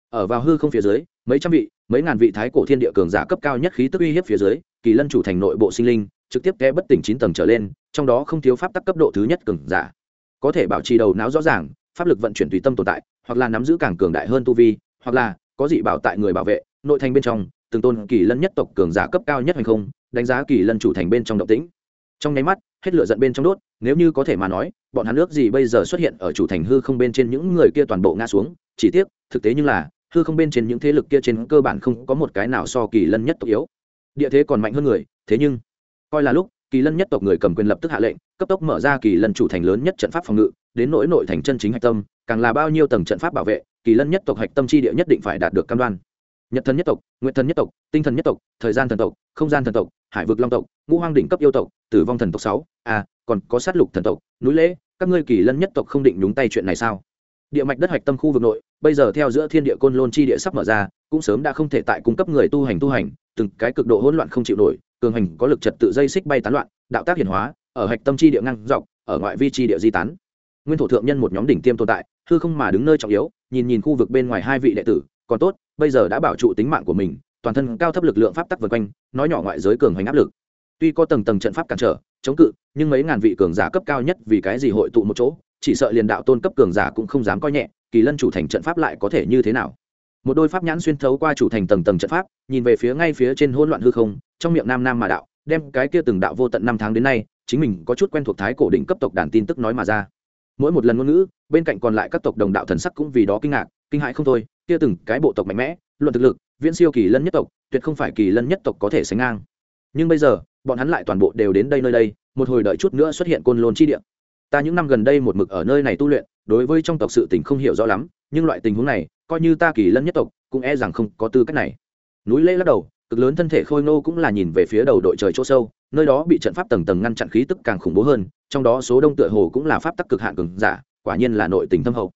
Ở vào hư không phía dưới, mấy trăm vị, mấy ngàn vị thái cổ thiên địa cường giả cấp cao nhất khí tức uy hiếp phía dưới, kỳ lân chủ thành nội bộ sinh linh, trực tiếp té bất tỉnh chín tầng trở lên, trong đó không thiếu pháp tắc cấp độ thứ nhất cường giả. Có thể bảo trì đầu não rõ ràng, pháp lực vận chuyển tùy tâm tồn tại, hoặc là nắm giữ càng cường đại hơn tu vi, hoặc là có dị bảo tại người bảo vệ, nội thành bên trong từng tôn kỳ lân nhất tộc cường giả cấp cao nhất hay không, đánh giá kỳ lân chủ thành bên trong động tĩnh. Trong nháy mắt, hết lửa giận bên trong đốt, nếu như có thể mà nói, bọn hắn ước gì bây giờ xuất hiện ở chủ thành hư không bên trên những người kia toàn bộ ngã xuống. Chỉ tiếc, thực tế như là, hư không bên trên những thế lực kia trên cơ bản không có một cái nào so kỳ lân nhất tộc yếu. Địa thế còn mạnh hơn người, thế nhưng, coi là lúc, kỳ lân nhất tộc người cầm quyền lập tức hạ lệnh, cấp tốc mở ra kỳ lân chủ thành lớn nhất trận pháp phòng ngự, đến nỗi nội thành chân chính hạch tâm, càng là bao nhiêu tầng trận pháp bảo vệ, kỳ lân nhất tộc hạch tâm chi địa nhất định phải đạt được cam đoan nhật thần nhất tộc nguyện thần nhất tộc, tinh thần nhất tộc, thời gian thần tộc, không gian thần tộc, hải vực long tộc, ngũ hoang đỉnh cấp yêu tộc, tử vong thần tộc sáu. A còn có sát lục thần tộc, núi lễ, các ngươi kỳ lân nhất tộc không định nhúng tay chuyện này sao? Địa mạch đất hạch tâm khu vực nội, bây giờ theo giữa thiên địa côn lôn chi địa sắp mở ra, cũng sớm đã không thể tại cung cấp người tu hành tu hành, từng cái cực độ hỗn loạn không chịu nổi, cường hành có lực trật tự dây xích bay tán loạn, đạo tác hiển hóa, ở hạch tâm chi địa ngang dọc, ở ngoại vi chi địa di tán. Nguyên thổ thượng nhân một nhóm đỉnh tiêm tồn tại, hư không mà đứng nơi trọng yếu, nhìn nhìn khu vực bên ngoài hai vị đệ tử còn tốt, bây giờ đã bảo trụ tính mạng của mình, toàn thân cao thấp lực lượng pháp tắc vượt quanh, nói nhỏ ngoại giới cường hoành áp lực. Tuy có tầng tầng trận pháp cản trở, chống cự, nhưng mấy ngàn vị cường giả cấp cao nhất vì cái gì hội tụ một chỗ, chỉ sợ liền đạo tôn cấp cường giả cũng không dám coi nhẹ, kỳ lân chủ thành trận pháp lại có thể như thế nào? Một đôi pháp nhãn xuyên thấu qua chủ thành tầng tầng trận pháp, nhìn về phía ngay phía trên hỗn loạn hư không, trong miệng nam nam mà đạo, đem cái kia từng đạo vô tận năm tháng đến nay, chính mình có chút quen thuộc thái cổ định cấp tộc đàn tin tức nói mà ra mỗi một lần ngôn ngữ, bên cạnh còn lại các tộc đồng đạo thần sắc cũng vì đó kinh ngạc, kinh hãi không thôi, kia từng cái bộ tộc mạnh mẽ, luận thực lực, viễn siêu kỳ lân nhất tộc, tuyệt không phải kỳ lân nhất tộc có thể sánh ngang. Nhưng bây giờ, bọn hắn lại toàn bộ đều đến đây nơi đây, một hồi đợi chút nữa xuất hiện côn lôn chi địa. Ta những năm gần đây một mực ở nơi này tu luyện, đối với trong tộc sự tình không hiểu rõ lắm, nhưng loại tình huống này, coi như ta kỳ lân nhất tộc, cũng e rằng không có tư cách này. Núi lễ lắc đầu, cực lớn thân thể khôi ngô cũng là nhìn về phía đầu đội trời chỗ sâu nơi đó bị trận pháp tầng tầng ngăn chặn khí tức càng khủng bố hơn, trong đó số đông tựa hồ cũng là pháp tắc cực hạn cường giả, quả nhiên là nội tình thâm hậu.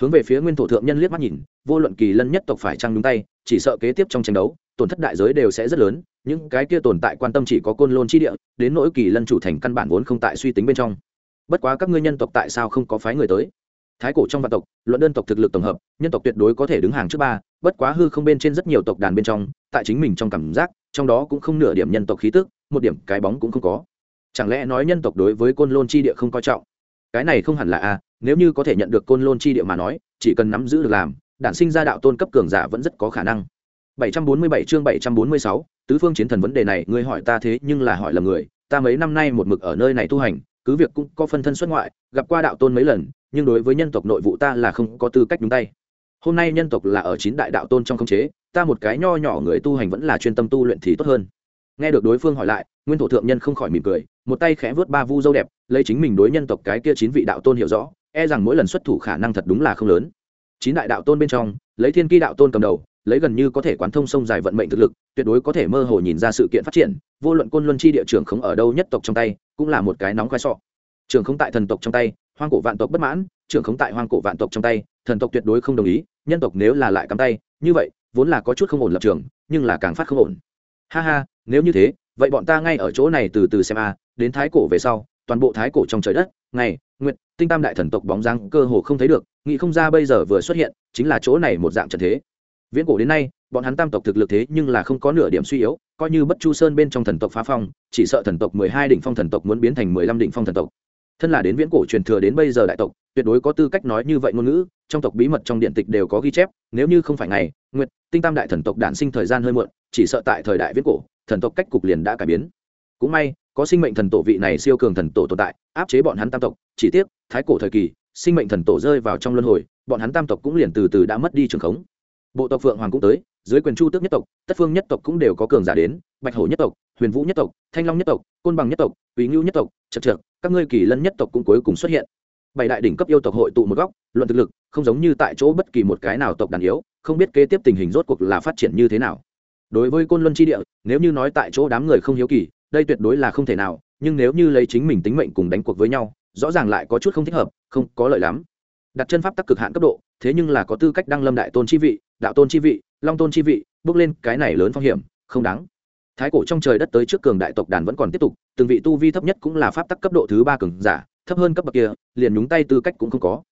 Hướng về phía nguyên thổ thượng nhân liếc mắt nhìn, vô luận kỳ lân nhất tộc phải trăng đúng tay, chỉ sợ kế tiếp trong tranh đấu, tổn thất đại giới đều sẽ rất lớn, những cái kia tồn tại quan tâm chỉ có côn lôn chi địa, đến nỗi kỳ lân chủ thành căn bản vốn không tại suy tính bên trong. Bất quá các ngươi nhân tộc tại sao không có phái người tới? Thái cổ trong vạn tộc, luận đơn tộc thực lực tổng hợp, nhân tộc tuyệt đối có thể đứng hàng trước ba, bất quá hư không bên trên rất nhiều tộc đàn bên trong, tại chính mình trong cảm giác, trong đó cũng không nửa điểm nhân tộc khí tức một điểm cái bóng cũng không có. Chẳng lẽ nói nhân tộc đối với côn lôn chi địa không coi trọng? Cái này không hẳn là a nếu như có thể nhận được côn lôn chi địa mà nói chỉ cần nắm giữ được làm đản sinh ra đạo tôn cấp cường giả vẫn rất có khả năng. 747 chương 746, tứ phương chiến thần vấn đề này ngươi hỏi ta thế nhưng là hỏi là người ta mấy năm nay một mực ở nơi này tu hành cứ việc cũng có phân thân xuất ngoại gặp qua đạo tôn mấy lần nhưng đối với nhân tộc nội vụ ta là không có tư cách đúng tay. Hôm nay nhân tộc là ở chín đại đạo tôn trong khống chế ta một cái nho nhỏ người tu hành vẫn là chuyên tâm tu luyện thì tốt hơn nghe được đối phương hỏi lại, nguyên thổ thượng nhân không khỏi mỉm cười, một tay khẽ vớt ba vu dâu đẹp, lấy chính mình đối nhân tộc cái kia chín vị đạo tôn hiểu rõ e rằng mỗi lần xuất thủ khả năng thật đúng là không lớn. Chín đại đạo tôn bên trong, lấy thiên ki đạo tôn cầm đầu, lấy gần như có thể quán thông sông dài vận mệnh thực lực, tuyệt đối có thể mơ hồ nhìn ra sự kiện phát triển, vô luận côn luân chi địa trưởng không ở đâu nhất tộc trong tay, cũng là một cái nóng khoai sọ. Trưởng không tại thần tộc trong tay, hoang cổ vạn tộc bất mãn, trưởng không tại hoang cổ vạn tộc trong tay, thần tộc tuyệt đối không đồng ý, nhân tộc nếu là lại cắm tay, như vậy, vốn là có chút không ổn lập trường, nhưng là càng phát không ổn. Ha ha nếu như thế, vậy bọn ta ngay ở chỗ này từ từ xem a, đến thái cổ về sau, toàn bộ thái cổ trong trời đất, ngày nguyện tinh tam đại thần tộc bóng dáng cơ hồ không thấy được, nghĩ không ra bây giờ vừa xuất hiện, chính là chỗ này một dạng trận thế. Viễn cổ đến nay, bọn hắn tam tộc thực lực thế nhưng là không có nửa điểm suy yếu, coi như bất chu sơn bên trong thần tộc phá phong, chỉ sợ thần tộc mười hai đỉnh phong thần tộc muốn biến thành mười lăm đỉnh phong thần tộc. Thân là đến viễn cổ truyền thừa đến bây giờ đại tộc, tuyệt đối có tư cách nói như vậy ngôn ngữ, trong tộc bí mật trong điện tịch đều có ghi chép, nếu như không phải ngày, nguyệt, tinh tam đại thần tộc đản sinh thời gian hơi muộn, chỉ sợ tại thời đại viễn cổ thần tộc cách cục liền đã cải biến. Cũng may, có sinh mệnh thần tổ vị này siêu cường thần tổ tồn tại, áp chế bọn hắn tam tộc, chỉ tiếc, thái cổ thời kỳ, sinh mệnh thần tổ rơi vào trong luân hồi, bọn hắn tam tộc cũng liền từ từ đã mất đi trường khống. Bộ tộc phượng hoàng cũng tới, dưới quyền chu tước nhất tộc, tất phương nhất tộc cũng đều có cường giả đến, bạch hổ nhất tộc, huyền vũ nhất tộc, thanh long nhất tộc, côn bằng nhất tộc, quý ngưu nhất tộc chật trượt các ngươi kỳ lân nhất tộc cũng cuối cùng xuất hiện. Bảy đại đỉnh cấp yêu tộc hội tụ một góc, luận thực lực, không giống như tại chỗ bất kỳ một cái nào tộc đàn yếu, không biết kế tiếp tình hình rốt cuộc là phát triển như thế nào đối với côn luân chi địa, nếu như nói tại chỗ đám người không hiếu kỳ, đây tuyệt đối là không thể nào, nhưng nếu như lấy chính mình tính mệnh cùng đánh cuộc với nhau, rõ ràng lại có chút không thích hợp, không có lợi lắm. Đặt chân pháp tắc cực hạn cấp độ, thế nhưng là có tư cách đăng lâm đại tôn chi vị, đạo tôn chi vị, long tôn chi vị, bước lên cái này lớn phong hiểm, không đáng. Thái cổ trong trời đất tới trước cường đại tộc đàn vẫn còn tiếp tục, từng vị tu vi thấp nhất cũng là pháp tắc cấp độ thứ ba cường giả, thấp hơn cấp bậc kia, liền nhúng tay tư cách cũng không có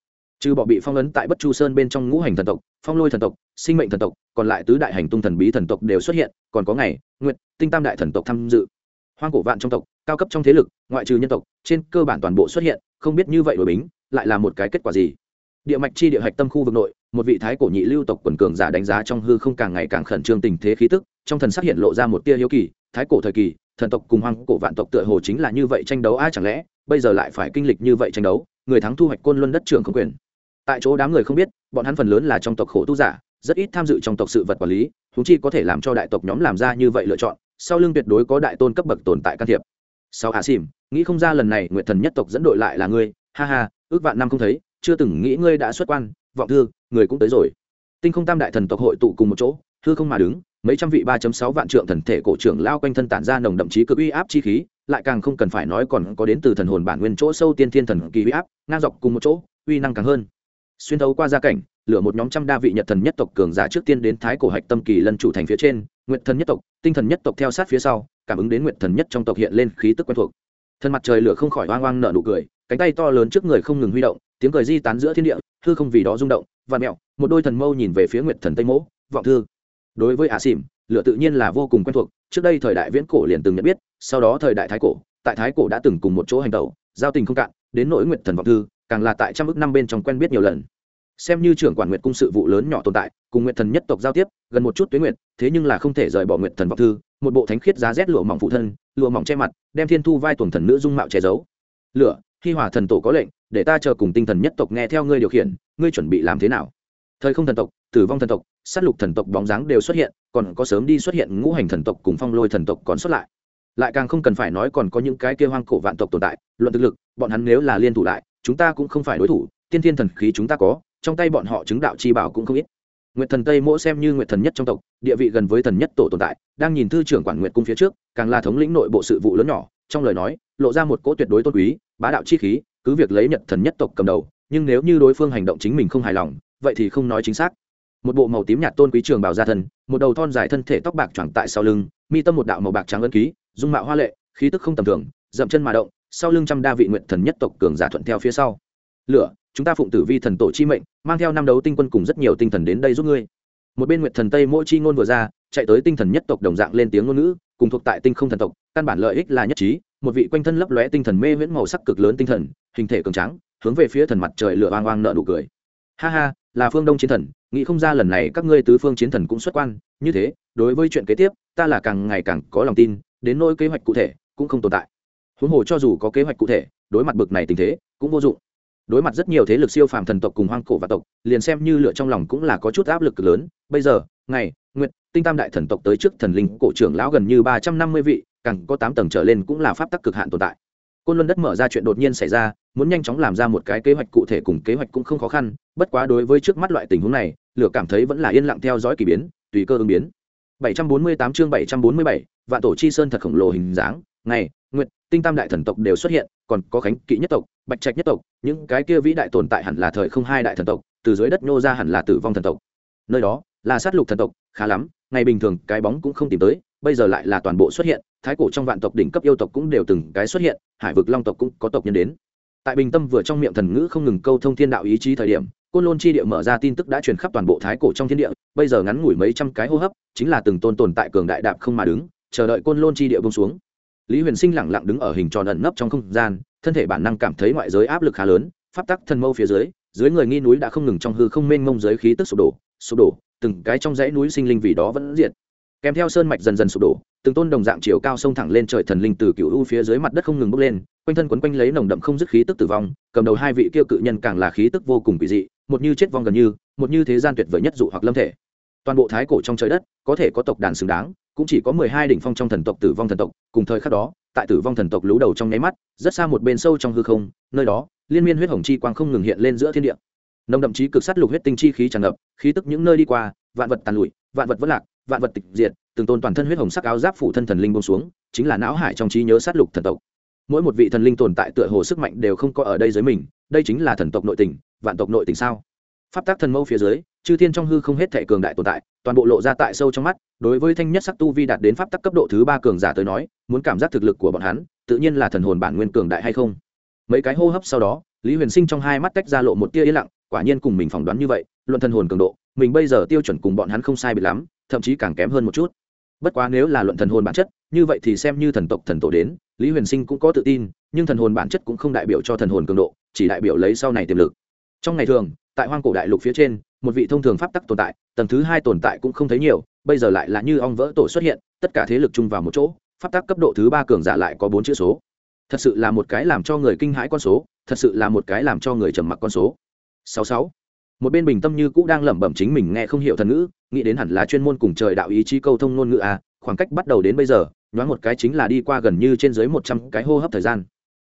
trừ bỏ bị phong ấn tại bất chu sơn bên trong ngũ hành thần tộc, phong lôi thần tộc, sinh mệnh thần tộc, còn lại tứ đại hành tung thần bí thần tộc đều xuất hiện, còn có ngày nguyện tinh tam đại thần tộc tham dự. Hoang cổ vạn trong tộc, cao cấp trong thế lực, ngoại trừ nhân tộc, trên cơ bản toàn bộ xuất hiện, không biết như vậy đổi bính, lại là một cái kết quả gì? Địa mạch chi địa hạch tâm khu vực nội, một vị thái cổ nhị lưu tộc quần cường giả đánh giá trong hư không càng ngày càng khẩn trương tình thế khí tức, trong thần sắc hiện lộ ra một tia hiếu kỳ, thái cổ thời kỳ, thần tộc cùng hoang cổ vạn tộc tựa hồ chính là như vậy tranh đấu ai chẳng lẽ, bây giờ lại phải kinh lịch như vậy tranh đấu, người thắng thu hoạch côn luân đất trường không quyền tại chỗ đám người không biết, bọn hắn phần lớn là trong tộc khổ tu giả, rất ít tham dự trong tộc sự vật quản lý thú chi có thể làm cho đại tộc nhóm làm ra như vậy lựa chọn, sau lưng tuyệt đối có đại tôn cấp bậc tồn tại can thiệp. Sau hạ xìm nghĩ không ra lần này nguyện thần nhất tộc dẫn đội lại là ngươi, ha ha, ước vạn năm không thấy, chưa từng nghĩ ngươi đã xuất quan, vọng thư, người cũng tới rồi. Tinh không tam đại thần tộc hội tụ cùng một chỗ thư không mà đứng, mấy trăm vị ba sáu vạn trượng thần thể cổ trưởng lao quanh thân tản ra nồng đậm chí cực uy áp chi khí, lại càng không cần phải nói còn có đến từ thần hồn bản nguyên chỗ sâu tiên thiên thần kỳ uy áp, ngang dọc cùng một chỗ, uy năng càng hơn xuyên thấu qua gia cảnh, lửa một nhóm trăm đa vị nhật thần nhất tộc cường giả trước tiên đến thái cổ hạch tâm kỳ lân chủ thành phía trên nguyện thần nhất tộc, tinh thần nhất tộc theo sát phía sau, cảm ứng đến nguyện thần nhất trong tộc hiện lên khí tức quen thuộc. Thân mặt trời lửa không khỏi oang oang nở nụ cười, cánh tay to lớn trước người không ngừng huy động, tiếng cười di tán giữa thiên địa thư không vì đó rung động và mẹo, một đôi thần mâu nhìn về phía nguyệt thần tây mỗ, vọng thư. Đối với ả xỉm lửa tự nhiên là vô cùng quen thuộc, trước đây thời đại viễn cổ liền từng nhận biết, sau đó thời đại thái cổ, tại thái cổ đã từng cùng một chỗ hành tẩu, giao tình không cạn, đến nỗi nguyệt thần vọng thư càng là tại trăm ước năm bên trong quen biết nhiều lần. Xem như trưởng quản nguyệt cung sự vụ lớn nhỏ tồn tại, cùng nguyệt thần nhất tộc giao tiếp, gần một chút tuyến nguyệt, thế nhưng là không thể rời bỏ nguyệt thần vọng thư, một bộ thánh khiết giá rét lụa mỏng phụ thân, lụa mỏng che mặt, đem thiên thu vai tuồng thần nữ dung mạo che giấu. Lửa, khi hòa thần tổ có lệnh, để ta chờ cùng tinh thần nhất tộc nghe theo ngươi điều khiển, ngươi chuẩn bị làm thế nào? Thời không thần tộc, tử vong thần tộc, sát lục thần tộc bóng dáng đều xuất hiện, còn có sớm đi xuất hiện ngũ hành thần tộc cùng phong lôi thần tộc còn xuất lại. Lại càng không cần phải nói còn có những cái kia hoang cổ vạn tộc tồn tại, luận thực lực, bọn hắn nếu là liên thủ lại chúng ta cũng không phải đối thủ, tiên thiên thần khí chúng ta có, trong tay bọn họ chứng đạo chi bảo cũng không ít. Nguyệt thần tây mỗ xem như nguyệt thần nhất trong tộc, địa vị gần với thần nhất tổ tồn tại, đang nhìn thư trưởng quản nguyệt cung phía trước, càng là thống lĩnh nội bộ sự vụ lớn nhỏ, trong lời nói, lộ ra một cỗ tuyệt đối tôn quý, bá đạo chi khí, cứ việc lấy nhật thần nhất tộc cầm đầu, nhưng nếu như đối phương hành động chính mình không hài lòng, vậy thì không nói chính xác. Một bộ màu tím nhạt tôn quý trường bảo gia thân, một đầu thon dài thân thể tóc bạc choàng tại sau lưng, mi tâm một đạo màu bạc trắng ân ký, dung mạo hoa lệ, khí tức không tầm thường, dậm chân mà động sau lưng trăm đa vị nguyện thần nhất tộc cường giả thuận theo phía sau. Lửa, chúng ta phụng tử vi thần tổ chi mệnh, mang theo năm đấu tinh quân cùng rất nhiều tinh thần đến đây giúp ngươi. Một bên nguyện thần tây mỗi chi ngôn vừa ra, chạy tới tinh thần nhất tộc đồng dạng lên tiếng ngôn ngữ, cùng thuộc tại tinh không thần tộc, căn bản lợi ích là nhất trí, một vị quanh thân lấp lóe tinh thần mê viễn màu sắc cực lớn tinh thần, hình thể cường tráng, hướng về phía thần mặt trời lửa oang oang nợ nụ cười. Ha ha, là phương đông chiến thần, nghĩ không ra lần này các ngươi tứ phương chiến thần cũng xuất quan, như thế, đối với chuyện kế tiếp, ta là càng ngày càng có lòng tin, đến nỗi kế hoạch cụ thể cũng không tồn tại huống hồ cho dù có kế hoạch cụ thể đối mặt bực này tình thế cũng vô dụng. Đối mặt rất nhiều thế lực siêu phàm thần tộc cùng hoang cổ và tộc liền xem như lựa trong lòng cũng là có chút áp lực lớn. Bây giờ ngày nguyện tinh tam đại thần tộc tới trước thần linh cổ trưởng lão gần như ba trăm năm mươi vị càng có tám tầng trở lên cũng là pháp tắc cực hạn tồn tại. Côn luân đất mở ra chuyện đột nhiên xảy ra muốn nhanh chóng làm ra một cái kế hoạch cụ thể cùng kế hoạch cũng không khó khăn bất quá đối với trước mắt loại tình huống này lửa cảm thấy vẫn là yên lặng theo dõi k ỳ biến tùy cơ ứng biến. 748 chương 747, vạn tổ chi sơn thật khổng lồ hình dáng ngày nguyệt tinh tam đại thần tộc đều xuất hiện, còn có khánh kỵ nhất tộc, bạch trạch nhất tộc, những cái kia vĩ đại tồn tại hẳn là thời không hai đại thần tộc, từ dưới đất nhô ra hẳn là tử vong thần tộc. Nơi đó là sát lục thần tộc, khá lắm, ngày bình thường cái bóng cũng không tìm tới, bây giờ lại là toàn bộ xuất hiện, thái cổ trong vạn tộc đỉnh cấp yêu tộc cũng đều từng cái xuất hiện, hải vực long tộc cũng có tộc nhân đến. Tại bình tâm vừa trong miệng thần ngữ không ngừng câu thông thiên đạo ý chí thời điểm, côn lôn chi địa mở ra tin tức đã truyền khắp toàn bộ thái cổ trong thiên địa, bây giờ ngắn ngủi mấy trăm cái hô hấp, chính là từng tôn tồn tại cường đại đạp không mà đứng, chờ đợi côn lôn chi địa bông xuống lý huyền sinh lẳng lặng đứng ở hình tròn ẩn nấp trong không gian, thân thể bản năng cảm thấy ngoại giới áp lực khá lớn, pháp tắc thần mâu phía dưới dưới người nghi núi đã không ngừng trong hư không mênh mông giới khí tức sụp đổ sụp đổ, từng cái trong dãy núi sinh linh vì đó vẫn diệt. Kèm theo sơn mạch dần dần sụp đổ, từng tôn đồng dạng chiều cao sông thẳng lên trời thần linh từ cựu u phía dưới mặt đất không ngừng bốc lên, quanh thân quấn quanh lấy nồng đậm không dứt khí tức tử vong, cầm đầu hai vị kia cự nhân càng là khí tức vô cùng kỳ dị, một như chết vong gần như, một như thế gian tuyệt vời nhất dụ hoặc lâm thể. Toàn bộ thái cổ trong trời đất, có thể có tộc đàn xứng đáng cũng chỉ có mười hai đỉnh phong trong thần tộc tử vong thần tộc, cùng thời khắc đó, tại tử vong thần tộc lú đầu trong nháy mắt, rất xa một bên sâu trong hư không, nơi đó, liên miên huyết hồng chi quang không ngừng hiện lên giữa thiên địa. Nồng đậm chí cực sát lục huyết tinh chi khí tràn ngập, khí tức những nơi đi qua, vạn vật tàn lụi, vạn vật vất lạc, vạn vật tịch diệt, từng tôn toàn thân huyết hồng sắc áo giáp phủ thân thần linh bông xuống, chính là não hải trong trí nhớ sát lục thần tộc. Mỗi một vị thần linh tồn tại tựa hồ sức mạnh đều không có ở đây dưới mình, đây chính là thần tộc nội tình, vạn tộc nội tình sao? Pháp tác thần mâu phía dưới, chư thiên trong hư không hết thể cường đại tồn tại, toàn bộ lộ ra tại sâu trong mắt, đối với thanh nhất sắc tu vi đạt đến pháp tắc cấp độ thứ ba cường giả tới nói, muốn cảm giác thực lực của bọn hắn, tự nhiên là thần hồn bản nguyên cường đại hay không. Mấy cái hô hấp sau đó, lý huyền sinh trong hai mắt tách ra lộ một tia yên lặng, quả nhiên cùng mình phỏng đoán như vậy, luận thần hồn cường độ, mình bây giờ tiêu chuẩn cùng bọn hắn không sai biệt lắm, thậm chí càng kém hơn một chút. Bất quá nếu là luận thần hồn bản chất, như vậy thì xem như thần tộc thần tổ đến, lý huyền sinh cũng có tự tin, nhưng thần hồn bản chất cũng không đại biểu cho thần hồn cường độ, chỉ đại biểu lấy sau này tiềm lực trong ngày thường, tại hoang cổ đại lục phía trên, một vị thông thường pháp tắc tồn tại, tầng thứ hai tồn tại cũng không thấy nhiều, bây giờ lại là như ong vỡ tổ xuất hiện, tất cả thế lực chung vào một chỗ, pháp tắc cấp độ thứ ba cường giả lại có bốn chữ số. Thật sự là một cái làm cho người kinh hãi con số, thật sự là một cái làm cho người trầm mặc con số. Sáu sáu. Một bên bình tâm như cũ đang lẩm bẩm chính mình nghe không hiểu thần ngữ, nghĩ đến hẳn là chuyên môn cùng trời đạo ý chí câu thông ngôn ngữ a khoảng cách bắt đầu đến bây giờ, nhoáng một cái chính là đi qua gần như trên dưới một trăm cái hô hấp thời gian.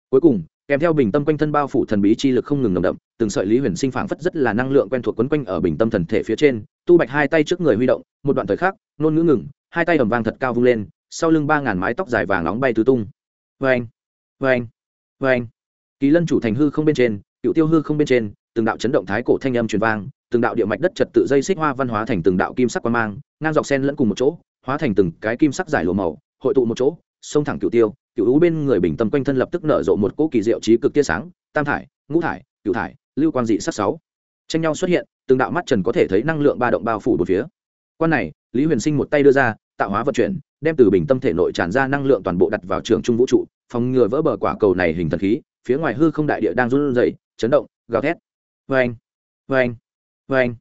Cuối cùng kèm theo bình tâm quanh thân bao phủ thần bí chi lực không ngừng nồng đậm, từng sợi lý huyền sinh phảng phất rất là năng lượng quen thuộc quấn quanh ở bình tâm thần thể phía trên, tu bạch hai tay trước người huy động, một đoạn thời khắc nôn ngữ ngừng, hai tay ầm vang thật cao vung lên, sau lưng ba ngàn mái tóc dài vàng nóng bay tứ tung. Vê anh vê anh vê anh kỳ lân chủ thành hư không bên trên, cựu tiêu hư không bên trên, từng đạo chấn động thái cổ thanh âm truyền vang, từng đạo địa mạch đất trật tự dây xích hoa văn hóa thành từng đạo kim sắc quan mang, ngang dọc sen lẫn cùng một chỗ, hóa thành từng cái kim sắc giải lụa màu, hội tụ một chỗ xông thẳng cựu tiêu cựu ú bên người bình tâm quanh thân lập tức nở rộ một cỗ kỳ diệu trí cực tia sáng, tam thải, ngũ thải cựu thải, lưu quan dị sắc sáu. Tranh nhau xuất hiện, từng đạo mắt trần có thể thấy năng lượng ba động bao phủ một phía. Quan này, lý huyền sinh một tay đưa ra, tạo hóa vận chuyển, đem từ bình tâm thể nội tràn ra năng lượng toàn bộ đặt vào trường trung vũ trụ, phòng ngừa vỡ bờ quả cầu này hình thần khí, phía ngoài hư không đại địa đang run rẩy, chấn động, gào thét. Vê anh vê anh vê anh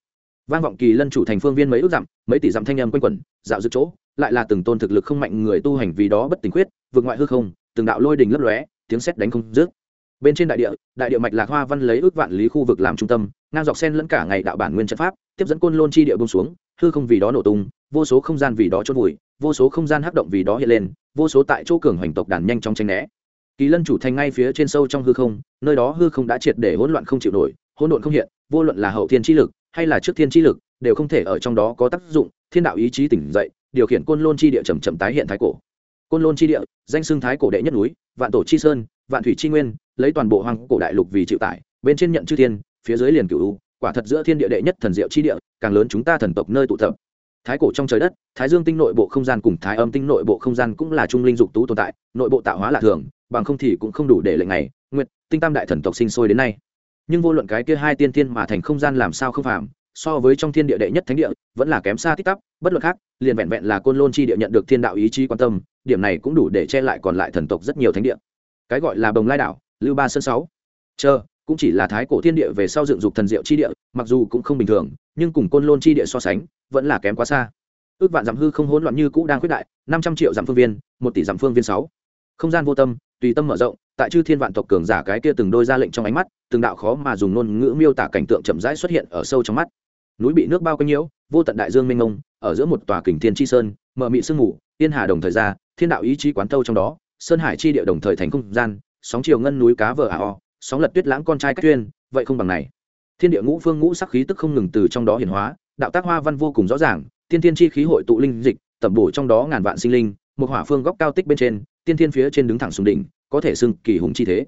vang vọng kỳ lân chủ thành phương viên mấy ước dặm, mấy tỷ dặm thanh âm quanh quẩn, dạo dứt chỗ lại là từng tôn thực lực không mạnh người tu hành vì đó bất tình quyết vượt ngoại hư không, từng đạo lôi đình lấp lóe, tiếng sét đánh không dứt. Bên trên đại địa đại địa mạch lạc hoa văn lấy ước vạn lý khu vực làm trung tâm, ngang dọc sen lẫn cả ngày đạo bản nguyên trận pháp, tiếp dẫn côn lôn chi địa bông xuống, hư không vì đó nổ tung, vô số không gian vì đó chôn vùi, vô số không gian hắc động vì đó hiện lên, vô số tại chỗ cường hoành tộc đàn nhanh chóng tranh né. Kỳ lân chủ thành ngay phía trên sâu trong hư không, nơi đó hư không đã triệt để hỗn loạn không chịu nổi, hỗn độn không hiện, vô luận là hậu thiên chi lực hay là trước thiên chi lực, đều không thể ở trong đó có tác dụng, thiên đạo ý chí tỉnh dậy điều khiển côn lôn chi địa chầm chậm tái hiện thái cổ. Côn lôn chi địa, danh xưng thái cổ đệ nhất núi, vạn tổ chi sơn, vạn thủy chi nguyên, lấy toàn bộ hoàng cổ đại lục vì chịu tải, bên trên nhận chư thiên, phía dưới liền cửu quả thật giữa thiên địa đệ nhất thần diệu chi địa, càng lớn chúng ta thần tộc nơi tụ tập. Thái cổ trong trời đất, thái dương tinh nội bộ không gian cùng thái âm tinh nội bộ không gian cũng là trung linh dục tú tồn tại, nội bộ tạo hóa lạ thường, bằng không thì cũng không đủ để lệnh này nguyệt tinh tam đại thần tộc sinh sôi đến nay. Nhưng vô luận cái kia hai tiên thiên mà thành không gian làm sao không phạm so với trong thiên địa đệ nhất thánh địa, vẫn là kém xa tích tắp, bất luận khác, liền vẹn vẹn là côn lôn chi địa nhận được thiên đạo ý chí quan tâm, điểm này cũng đủ để che lại còn lại thần tộc rất nhiều thánh địa. Cái gọi là bồng lai đảo, lưu ba sơn sáu. Chờ, cũng chỉ là thái cổ thiên địa về sau dựng dục thần diệu chi địa, mặc dù cũng không bình thường, nhưng cùng côn lôn chi địa so sánh, vẫn là kém quá xa. Ước vạn dặm hư không hỗn loạn như cũ đang quyết đại, năm trăm triệu dặm phương viên, một tỷ dặm phương viên sáu. Không gian vô tâm, tùy tâm mở rộng, tại chư thiên vạn tộc cường giả cái kia từng đôi ra lệnh trong ánh mắt, từng đạo khó mà dùng ngôn ngữ miêu tả cảnh tượng chậm rãi xuất hiện ở sâu trong mắt núi bị nước bao quanh nhiễu, vô tận đại dương mênh mông, ở giữa một tòa kình thiên chi sơn, mở mị sương ngủ yên hà đồng thời ra, thiên đạo ý chí quán tâu trong đó, sơn hải chi địa đồng thời thành không gian, sóng chiều ngân núi cá vờ à o, sóng lật tuyết lãng con trai cách tuyên, vậy không bằng này. Thiên địa ngũ phương ngũ sắc khí tức không ngừng từ trong đó hiển hóa, đạo tác hoa văn vô cùng rõ ràng, tiên thiên chi khí hội tụ linh dịch, tẩm bổ trong đó ngàn vạn sinh linh, một hỏa phương góc cao tích bên trên, tiên thiên phía trên đứng thẳng xuống đỉnh, có thể xưng kỳ hùng chi thế.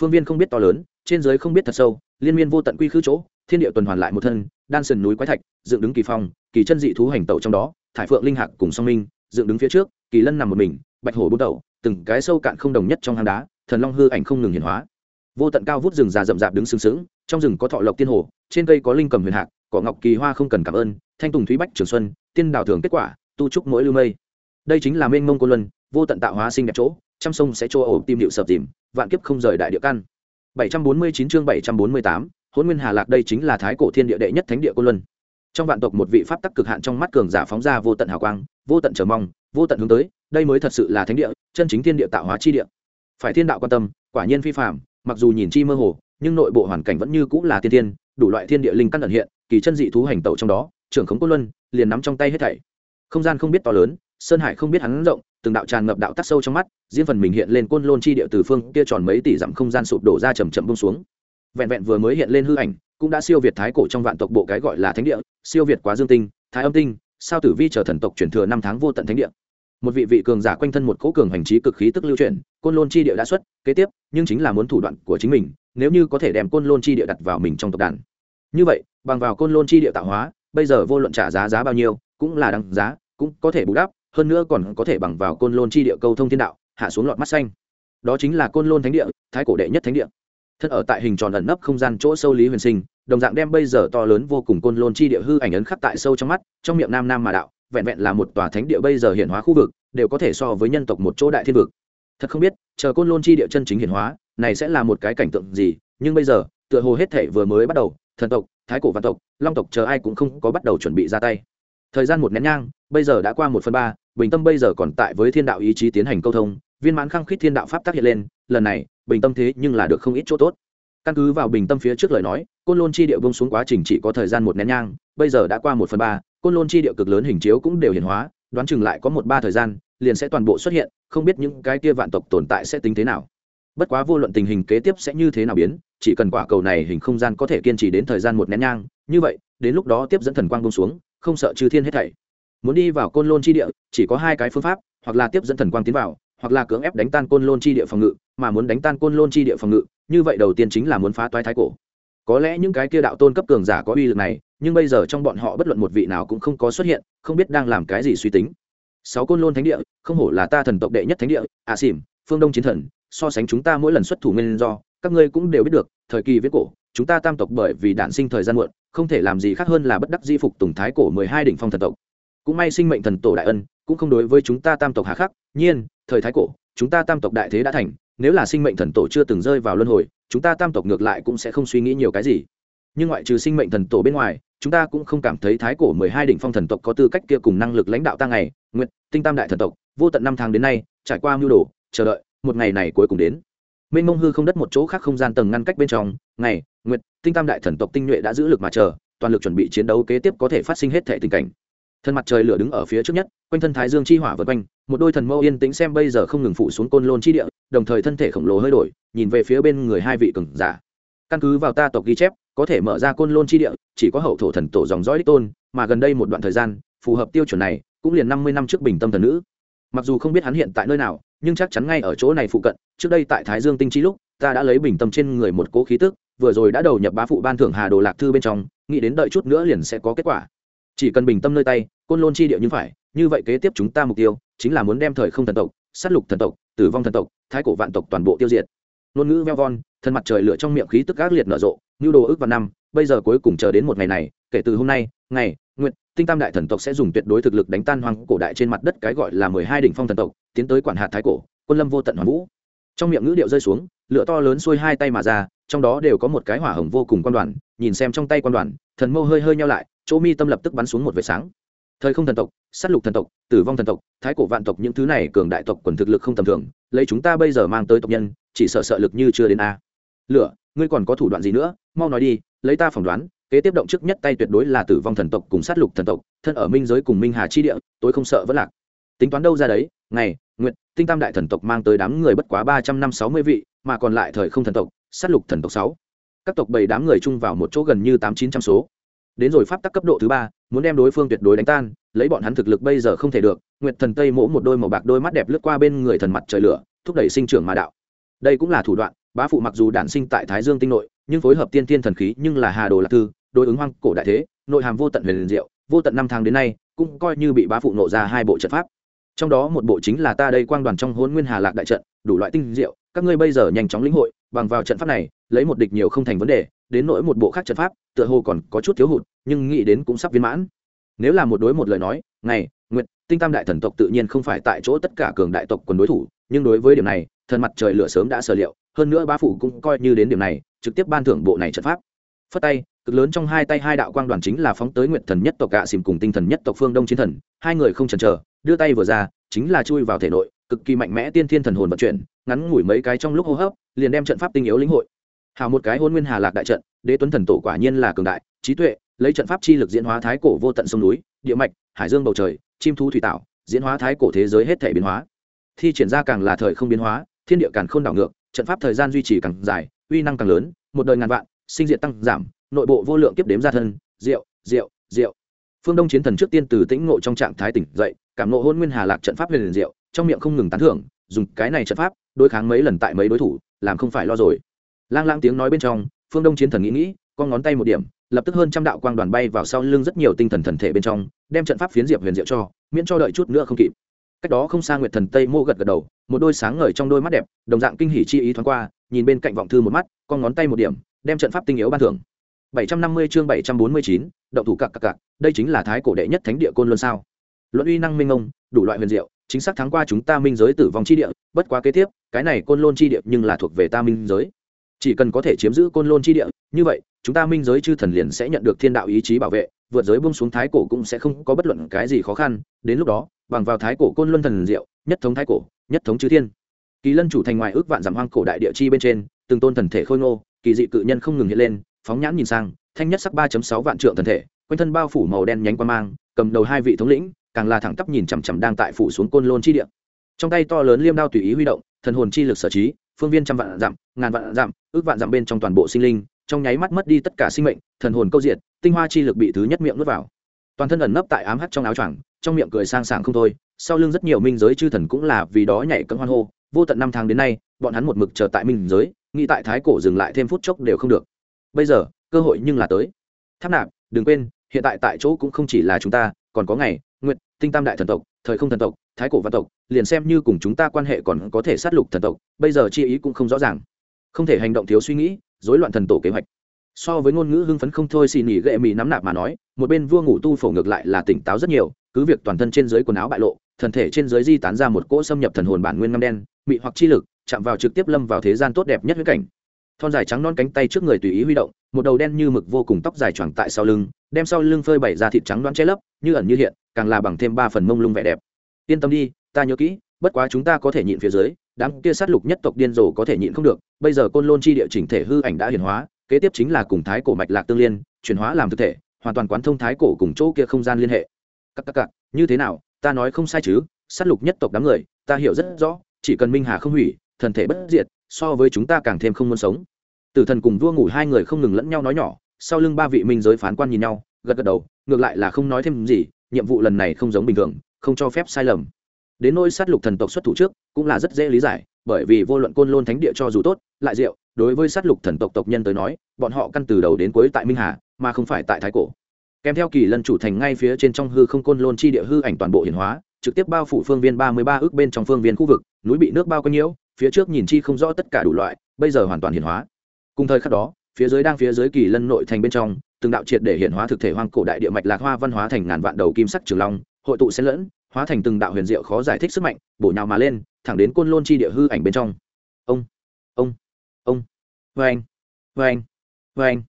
Phương viên không biết to lớn, trên giới không biết thật sâu, liên miên vô tận quy khứ chỗ thiên địa tuần hoàn lại một thân đan sườn núi quái thạch dựng đứng kỳ phong kỳ chân dị thú hành tẩu trong đó thải phượng linh hạc cùng song minh dựng đứng phía trước kỳ lân nằm một mình bạch hổ bút tẩu từng cái sâu cạn không đồng nhất trong hang đá thần long hư ảnh không ngừng hiển hóa. Vô tận cao vút rừng già rậm rạp đứng sừng sững trong rừng có thọ lộc tiên hồ trên cây có linh cầm huyền hạc cỏ ngọc kỳ hoa không cần cảm ơn thanh tùng thúy bách trường xuân tiên đào thường kết quả tu trúc mỗi lưu mây. Đây chính là mênh mông cô luân vô tận tạo hóa sinh đẹp chỗ trăm sông sẽ trôi ổ tim điệu sập dìm vạn kiếp không rời đại địa căn. 749 chương 748, hôn nguyên hà lạc đây chính là thái cổ thiên địa đệ nhất thánh địa Côn luân. Trong vạn tộc một vị pháp tắc cực hạn trong mắt cường giả phóng ra vô tận hào quang, vô tận chờ mong, vô tận hướng tới, đây mới thật sự là thánh địa, chân chính thiên địa tạo hóa chi địa. Phải thiên đạo quan tâm, quả nhiên phi phạm mặc dù nhìn chi mơ hồ, nhưng nội bộ hoàn cảnh vẫn như cũng là thiên thiên, đủ loại thiên địa linh căn ẩn hiện, kỳ chân dị thú hành tẩu trong đó, trưởng khống côn luân, liền nắm trong tay hết thảy. Không gian không biết to lớn, sơn hải không biết hắn rộng, từng đạo tràn ngập đạo tắc sâu trong mắt diễn phần mình hiện lên côn lôn chi địa từ phương kia tròn mấy tỷ dặm không gian sụp đổ ra chầm chậm bông xuống vẹn vẹn vừa mới hiện lên hư ảnh, cũng đã siêu việt thái cổ trong vạn tộc bộ cái gọi là thánh địa, siêu việt quá dương tinh, thái âm tinh, sao tử vi trở thần tộc chuyển thừa năm tháng vô tận thánh địa. Một vị vị cường giả quanh thân một cỗ cường hành trí cực khí tức lưu chuyển, côn lôn chi địa đã xuất, kế tiếp, nhưng chính là muốn thủ đoạn của chính mình, nếu như có thể đem côn lôn chi địa đặt vào mình trong tộc đàn. Như vậy, bằng vào côn lôn chi địa tạo hóa, bây giờ vô luận trả giá giá bao nhiêu, cũng là đăng giá, cũng có thể bù đắp, hơn nữa còn có thể bằng vào côn lôn chi địa câu thông thiên đạo, hạ xuống lọt mắt xanh. Đó chính là côn lôn thánh địa, thái cổ đệ nhất thánh địa thân ở tại hình tròn ẩn nấp không gian chỗ sâu lý huyền sinh, đồng dạng đem bây giờ to lớn vô cùng côn lôn chi địa hư ảnh ấn khắc tại sâu trong mắt, trong miệng nam nam mà đạo, vẹn vẹn là một tòa thánh địa bây giờ hiển hóa khu vực, đều có thể so với nhân tộc một chỗ đại thiên vực. Thật không biết, chờ côn lôn chi địa chân chính hiển hóa, này sẽ là một cái cảnh tượng gì, nhưng bây giờ, tựa hồ hết thể vừa mới bắt đầu, thần tộc, thái cổ văn tộc, long tộc chờ ai cũng không có bắt đầu chuẩn bị ra tay. Thời gian một nén nhang, bây giờ đã qua một phần ba, bình tâm bây giờ còn tại với thiên đạo ý chí tiến hành câu thông, viên mãn khăng khít thiên đạo pháp tác hiện lên, lần này bình tâm thế nhưng là được không ít chỗ tốt. Căn cứ vào bình tâm phía trước lời nói, côn lôn chi địa bông xuống quá trình chỉ có thời gian một nén nhang, bây giờ đã qua một phần ba, côn lôn chi địa cực lớn hình chiếu cũng đều hiển hóa, đoán chừng lại có một ba thời gian, liền sẽ toàn bộ xuất hiện, không biết những cái kia vạn tộc tồn tại sẽ tính thế nào. Bất quá vô luận tình hình kế tiếp sẽ như thế nào biến, chỉ cần quả cầu này hình không gian có thể kiên trì đến thời gian một nén nhang, như vậy, đến lúc đó tiếp dẫn thần quang bông xuống, không sợ chư thiên hết thảy. Muốn đi vào côn lôn chi địa chỉ có hai cái phương pháp, hoặc là tiếp dẫn thần quang tiến vào hoặc là cưỡng ép đánh tan côn lôn chi địa phòng ngự, mà muốn đánh tan côn lôn chi địa phòng ngự, như vậy đầu tiên chính là muốn phá toái thái cổ. Có lẽ những cái kia đạo tôn cấp cường giả có uy lực này, nhưng bây giờ trong bọn họ bất luận một vị nào cũng không có xuất hiện, không biết đang làm cái gì suy tính. Sáu côn lôn thánh địa, không hổ là ta thần tộc đệ nhất thánh địa à xỉm, phương đông chiến thần, so sánh chúng ta mỗi lần xuất thủ nguyên do, các ngươi cũng đều biết được, thời kỳ viết cổ, chúng ta tam tộc bởi vì đản sinh thời gian muộn, không thể làm gì khác hơn là bất đắc di phục tùng thái cổ mười hai đỉnh phong thần tộc. Cũng may sinh mệnh thần tổ đại ân cũng không đối với chúng ta tam tộc hà khắc, nhiên, thời thái cổ, chúng ta tam tộc đại thế đã thành, nếu là sinh mệnh thần tổ chưa từng rơi vào luân hồi, chúng ta tam tộc ngược lại cũng sẽ không suy nghĩ nhiều cái gì. Nhưng ngoại trừ sinh mệnh thần tổ bên ngoài, chúng ta cũng không cảm thấy thái cổ mười hai đỉnh phong thần tộc có tư cách kia cùng năng lực lãnh đạo tăng ngày, nguyện, tinh tam đại thần tộc, vô tận năm tháng đến nay, trải qua mưu đồ, chờ đợi, một ngày này cuối cùng đến. Mênh mông hư không đất một chỗ khác không gian tầng ngăn cách bên trong, ngày, nguyện, tinh tam đại thần tộc tinh nhuệ đã giữ lực mà chờ, toàn lực chuẩn bị chiến đấu kế tiếp có thể phát sinh hết thể tình cảnh thân mặt trời lửa đứng ở phía trước nhất, quanh thân thái dương chi hỏa vượt quanh, một đôi thần mâu yên tĩnh xem bây giờ không ngừng phụ xuống côn lôn chi địa, đồng thời thân thể khổng lồ hơi đổi, nhìn về phía bên người hai vị cường giả. Căn cứ vào ta tộc ghi chép, có thể mở ra côn lôn chi địa, chỉ có hậu thổ thần tổ dòng dõi đích tôn, mà gần đây một đoạn thời gian, phù hợp tiêu chuẩn này, cũng liền năm mươi năm trước bình tâm thần nữ. Mặc dù không biết hắn hiện tại nơi nào, nhưng chắc chắn ngay ở chỗ này phụ cận, trước đây tại thái dương tinh chi lúc, ta đã lấy bình tâm trên người một cố khí tức, vừa rồi đã đầu nhập bá phụ ban thưởng hà đồ lạc thư bên trong, nghĩ đến đợi chút nữa liền sẽ có kết quả chỉ cần bình tâm nơi tay, côn lôn chi địa như phải, như vậy kế tiếp chúng ta mục tiêu chính là muốn đem thời không thần tộc, sát lục thần tộc, tử vong thần tộc, thái cổ vạn tộc toàn bộ tiêu diệt. Ngôn ngữ veo von, thân mặt trời lửa trong miệng khí tức ác liệt nở rộ như đồ ước vào năm, bây giờ cuối cùng chờ đến một ngày này, kể từ hôm nay, ngày nguyện tinh tam đại thần tộc sẽ dùng tuyệt đối thực lực đánh tan hoang cổ đại trên mặt đất cái gọi là mười hai đỉnh phong thần tộc, tiến tới quản hạt thái cổ, quân lâm vô tận hoàng vũ. Trong miệng ngữ điệu rơi xuống, lửa to lớn xuôi hai tay mà ra, trong đó đều có một cái hỏa hồng vô cùng quan đoàn, nhìn xem trong tay quan đoàn, thần mâu hơi hơi nhau lại chỗ mi tâm lập tức bắn xuống một vệt sáng. Thời không thần tộc, sát lục thần tộc, tử vong thần tộc, thái cổ vạn tộc, những thứ này cường đại tộc quần thực lực không tầm thường, lấy chúng ta bây giờ mang tới tộc nhân, chỉ sợ sợ lực như chưa đến a. Lửa, ngươi còn có thủ đoạn gì nữa? Mau nói đi, lấy ta phỏng đoán, kế tiếp động trước nhất tay tuyệt đối là tử vong thần tộc cùng sát lục thần tộc, thân ở minh giới cùng minh hà chi địa tôi không sợ vẫn lạc. Tính toán đâu ra đấy, ngày nguyện tinh tam đại thần tộc mang tới đám người bất quá ba trăm năm sáu mươi vị, mà còn lại thời không thần tộc, sát lục thần tộc sáu. Các tộc bảy đám người chung vào một chỗ gần như tám chín trăm số đến rồi pháp tắc cấp độ thứ ba, muốn đem đối phương tuyệt đối đánh tan, lấy bọn hắn thực lực bây giờ không thể được, nguyệt thần tây mỗ một đôi màu bạc đôi mắt đẹp lướt qua bên người thần mặt trời lửa, thúc đẩy sinh trưởng mà đạo. Đây cũng là thủ đoạn, bá phụ mặc dù đản sinh tại thái dương tinh nội, nhưng phối hợp tiên thiên thần khí nhưng là hà đồ lạc thư, đối ứng hoang cổ đại thế, nội hàm vô tận huyền liền diệu, vô tận năm tháng đến nay, cũng coi như bị bá phụ nộ ra hai bộ trận pháp. Trong đó một bộ chính là ta đây quang đoàn trong hôn nguyên hà lạc đại trận, đủ loại tinh diệu, các ngươi bây giờ nhanh chóng lĩnh hội, bằng vào trận pháp này, lấy một địch nhiều không thành vấn đề đến nỗi một bộ khác trận pháp, tựa hồ còn có chút thiếu hụt, nhưng nghĩ đến cũng sắp viên mãn. Nếu là một đối một lời nói, ngày nguyện tinh tam đại thần tộc tự nhiên không phải tại chỗ tất cả cường đại tộc quần đối thủ, nhưng đối với điểm này, thần mặt trời lửa sớm đã sở liệu, hơn nữa ba phủ cũng coi như đến điểm này, trực tiếp ban thưởng bộ này trận pháp. Phất tay, cực lớn trong hai tay hai đạo quang đoàn chính là phóng tới nguyện thần nhất tộc gạ xìm cùng tinh thần nhất tộc phương đông chiến thần, hai người không chần chờ, đưa tay vừa ra, chính là chui vào thể nội, cực kỳ mạnh mẽ tiên thiên thần hồn vận chuyển, ngắn ngủi mấy cái trong lúc hô hấp, liền đem trận pháp tinh yếu lĩnh hội hào một cái hôn nguyên hà lạc đại trận, đế tuấn thần tổ quả nhiên là cường đại, trí tuệ, lấy trận pháp chi lực diễn hóa thái cổ vô tận sông núi, địa mạch, hải dương bầu trời, chim thú thủy tạo, diễn hóa thái cổ thế giới hết thể biến hóa. Thi triển ra càng là thời không biến hóa, thiên địa càng không đảo ngược, trận pháp thời gian duy trì càng dài, uy năng càng lớn, một đời ngàn vạn, sinh diện tăng giảm, nội bộ vô lượng kiếp đếm ra thân, rượu rượu rượu. Phương đông chiến thần trước tiên từ tĩnh ngộ trong trạng thái tỉnh dậy, cảm ngộ hôn nguyên hà lạc trận pháp huyền diệu, trong miệng không ngừng tán thưởng, dùng cái này trận pháp, đối kháng mấy lần tại mấy đối thủ, làm không phải lo rồi lang lang tiếng nói bên trong phương đông chiến thần nghĩ nghĩ con ngón tay một điểm lập tức hơn trăm đạo quang đoàn bay vào sau lưng rất nhiều tinh thần thần thể bên trong đem trận pháp phiến diệp huyền diệu cho miễn cho đợi chút nữa không kịp cách đó không xa nguyệt thần tây mô gật gật đầu một đôi sáng ngời trong đôi mắt đẹp đồng dạng kinh hỉ chi ý thoáng qua nhìn bên cạnh vọng thư một mắt con ngón tay một điểm đem trận pháp tinh yếu ban thưởng 750 chương 749, động thủ cặc cặc cặc, đây chính là thái cổ đệ nhất thánh địa côn luân sao? Luận uy năng minh ông, đủ loại huyền diệu, chính xác thắng qua chúng ta minh giới tử vong chi địa, bất quá kế tiếp, cái này côn luân chi địa nhưng là thuộc về ta minh giới. Chỉ cần có thể chiếm giữ côn lôn chi địa, như vậy, chúng ta minh giới chư thần liền sẽ nhận được thiên đạo ý chí bảo vệ, vượt giới buông xuống thái cổ cũng sẽ không có bất luận cái gì khó khăn. Đến lúc đó bằng vào thái cổ côn luân thần diệu nhất thống thái cổ nhất thống chư thiên. Kỳ lân chủ thành ngoài ước vạn dặm hoang cổ đại địa chi bên trên từng tôn thần thể khôi ngô kỳ dị cự nhân không ngừng hiện lên phóng nhãn nhìn sang thanh nhất sắc ba sáu vạn trượng thần thể quanh thân bao phủ màu đen nhánh quan mang cầm đầu hai vị thống lĩnh càng là thẳng tắp nhìn chằm chằm đang tại phủ xuống côn lôn chi địa. Trong tay to lớn liêm đao tùy ý huy động thần hồn chi lực sở trí phương viên trăm vạn dặm, ngàn vạn dặm, ước vạn dặm bên trong toàn bộ sinh linh, trong nháy mắt mất đi tất cả sinh mệnh, thần hồn câu diệt, tinh hoa chi lực bị thứ nhất miệng nuốt vào. Toàn thân ẩn nấp tại ám hắt trong áo choàng, trong miệng cười sang sảng không thôi, sau lưng rất nhiều minh giới chư thần cũng là vì đó nhảy cấm hoan hô, vô tận năm tháng đến nay, bọn hắn một mực chờ tại minh giới, nghĩ tại thái cổ dừng lại thêm phút chốc đều không được. Bây giờ, cơ hội nhưng là tới. Tháp nạp, đừng quên, hiện tại tại chỗ cũng không chỉ là chúng ta, còn có ngày nguyện tinh tam đại thần tộc, thời không thần tộc thái cổ văn tộc, liền xem như cùng chúng ta quan hệ còn có thể sát lục thần tộc, bây giờ chi ý cũng không rõ ràng. Không thể hành động thiếu suy nghĩ, rối loạn thần tổ kế hoạch. So với ngôn ngữ hưng phấn không thôi xì nỉ gệ mì nắm nạp mà nói, một bên vua ngủ tu phổ ngược lại là tỉnh táo rất nhiều, cứ việc toàn thân trên dưới quần áo bại lộ thần thể trên dưới di tán ra một cỗ xâm nhập thần hồn bản nguyên ngâm đen, mị hoặc chi lực, chạm vào trực tiếp lâm vào thế gian tốt đẹp nhất với cảnh. Thon dài trắng non cánh tay trước người tùy ý huy động, một đầu đen như mực vô cùng tóc dài choàng tại sau lưng, đem sau lưng phơi bày ra thịt trắng đoán che lấp, như ẩn như hiện, càng là bằng thêm ba phần mông lung vẻ đẹp yên tâm đi, ta nhớ kỹ, bất quá chúng ta có thể nhịn phía dưới, đám kia sát lục nhất tộc điên rồ có thể nhịn không được. Bây giờ côn lôn chi địa chỉnh thể hư ảnh đã hiển hóa, kế tiếp chính là cùng thái cổ mạch lạc tương liên, chuyển hóa làm thực thể, hoàn toàn quán thông thái cổ cùng chỗ kia không gian liên hệ. Các các cặc như thế nào? Ta nói không sai chứ, sát lục nhất tộc đám người, ta hiểu rất rõ, chỉ cần minh hà không hủy, thần thể bất diệt, so với chúng ta càng thêm không muốn sống. Tử thần cùng vua ngủ hai người không ngừng lẫn nhau nói nhỏ, sau lưng ba vị minh giới phán quan nhìn nhau, gật gật đầu, ngược lại là không nói thêm gì, nhiệm vụ lần này không giống bình thường không cho phép sai lầm. Đến nôi sát lục thần tộc xuất thủ trước, cũng là rất dễ lý giải, bởi vì vô luận côn lôn thánh địa cho dù tốt, lại diệu, đối với sát lục thần tộc tộc nhân tới nói, bọn họ căn từ đầu đến cuối tại minh hà, mà không phải tại thái cổ. Kèm theo kỳ lân chủ thành ngay phía trên trong hư không côn lôn chi địa hư ảnh toàn bộ hiển hóa, trực tiếp bao phủ phương viên ba mươi ba ước bên trong phương viên khu vực, núi bị nước bao quanh nhiễu, phía trước nhìn chi không rõ tất cả đủ loại, bây giờ hoàn toàn hiển hóa. Cùng thời khắc đó, phía dưới đang phía dưới kỳ lân nội thành bên trong, từng đạo triệt để hiển hóa thực thể hoang cổ đại địa mạch lạc hoa văn hóa thành ngàn vạn đầu kim sắc trường long hội tụ xen lẫn, hóa thành từng đạo huyền diệu khó giải thích sức mạnh, bổ nhào mà lên, thẳng đến côn lôn chi địa hư ảnh bên trong. Ông ông ông. Vê anh vê anh vê anh.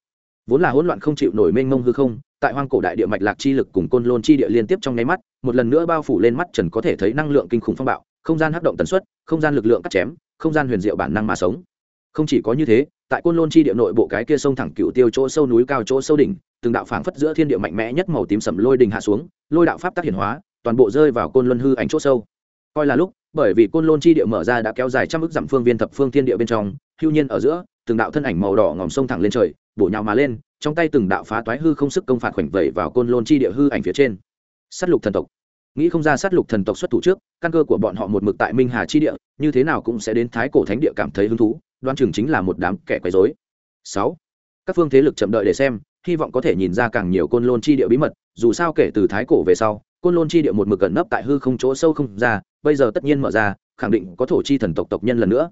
Vốn là hỗn loạn không chịu nổi mênh mông hư không, tại hoang cổ đại địa mạch lạc chi lực cùng côn lôn chi địa liên tiếp trong nháy mắt, một lần nữa bao phủ lên mắt trần có thể thấy năng lượng kinh khủng phong bạo, không gian hấp động tần suất, không gian lực lượng cắt chém, không gian huyền diệu bản năng mà sống. Không chỉ có như thế, tại côn lôn chi địa nội bộ cái kia sông thẳng cựu tiêu chỗ sâu núi cao chỗ sâu đỉnh từng đạo phảng phất giữa thiên địa mạnh mẽ nhất màu tím sầm lôi đình hạ xuống, lôi đạo pháp tác hiển hóa, toàn bộ rơi vào côn luân hư ảnh chỗ sâu. Coi là lúc, bởi vì côn lôn chi địa mở ra đã kéo dài trăm ức dặm phương viên thập phương thiên địa bên trong, hưu nhiên ở giữa, từng đạo thân ảnh màu đỏ ngòm sông thẳng lên trời, bổ nhào mà lên, trong tay từng đạo phá toái hư không sức công phạt khoảnh vẩy vào côn lôn chi địa hư ảnh phía trên. Sát lục thần tộc. Nghĩ không ra sát lục thần tộc xuất thủ trước, căn cơ của bọn họ một mực tại minh hà chi địa, như thế nào cũng sẽ đến thái cổ thánh địa cảm thấy hứng thú, đoan chừng chính là một đám kẻ quấy rối. Sáu. Các phương thế lực chậm đợi để xem hy vọng có thể nhìn ra càng nhiều côn lôn chi địa bí mật, dù sao kể từ thái cổ về sau, côn lôn chi địa một mực gần nấp tại hư không chỗ sâu không ra, bây giờ tất nhiên mở ra, khẳng định có thổ chi thần tộc tộc nhân lần nữa.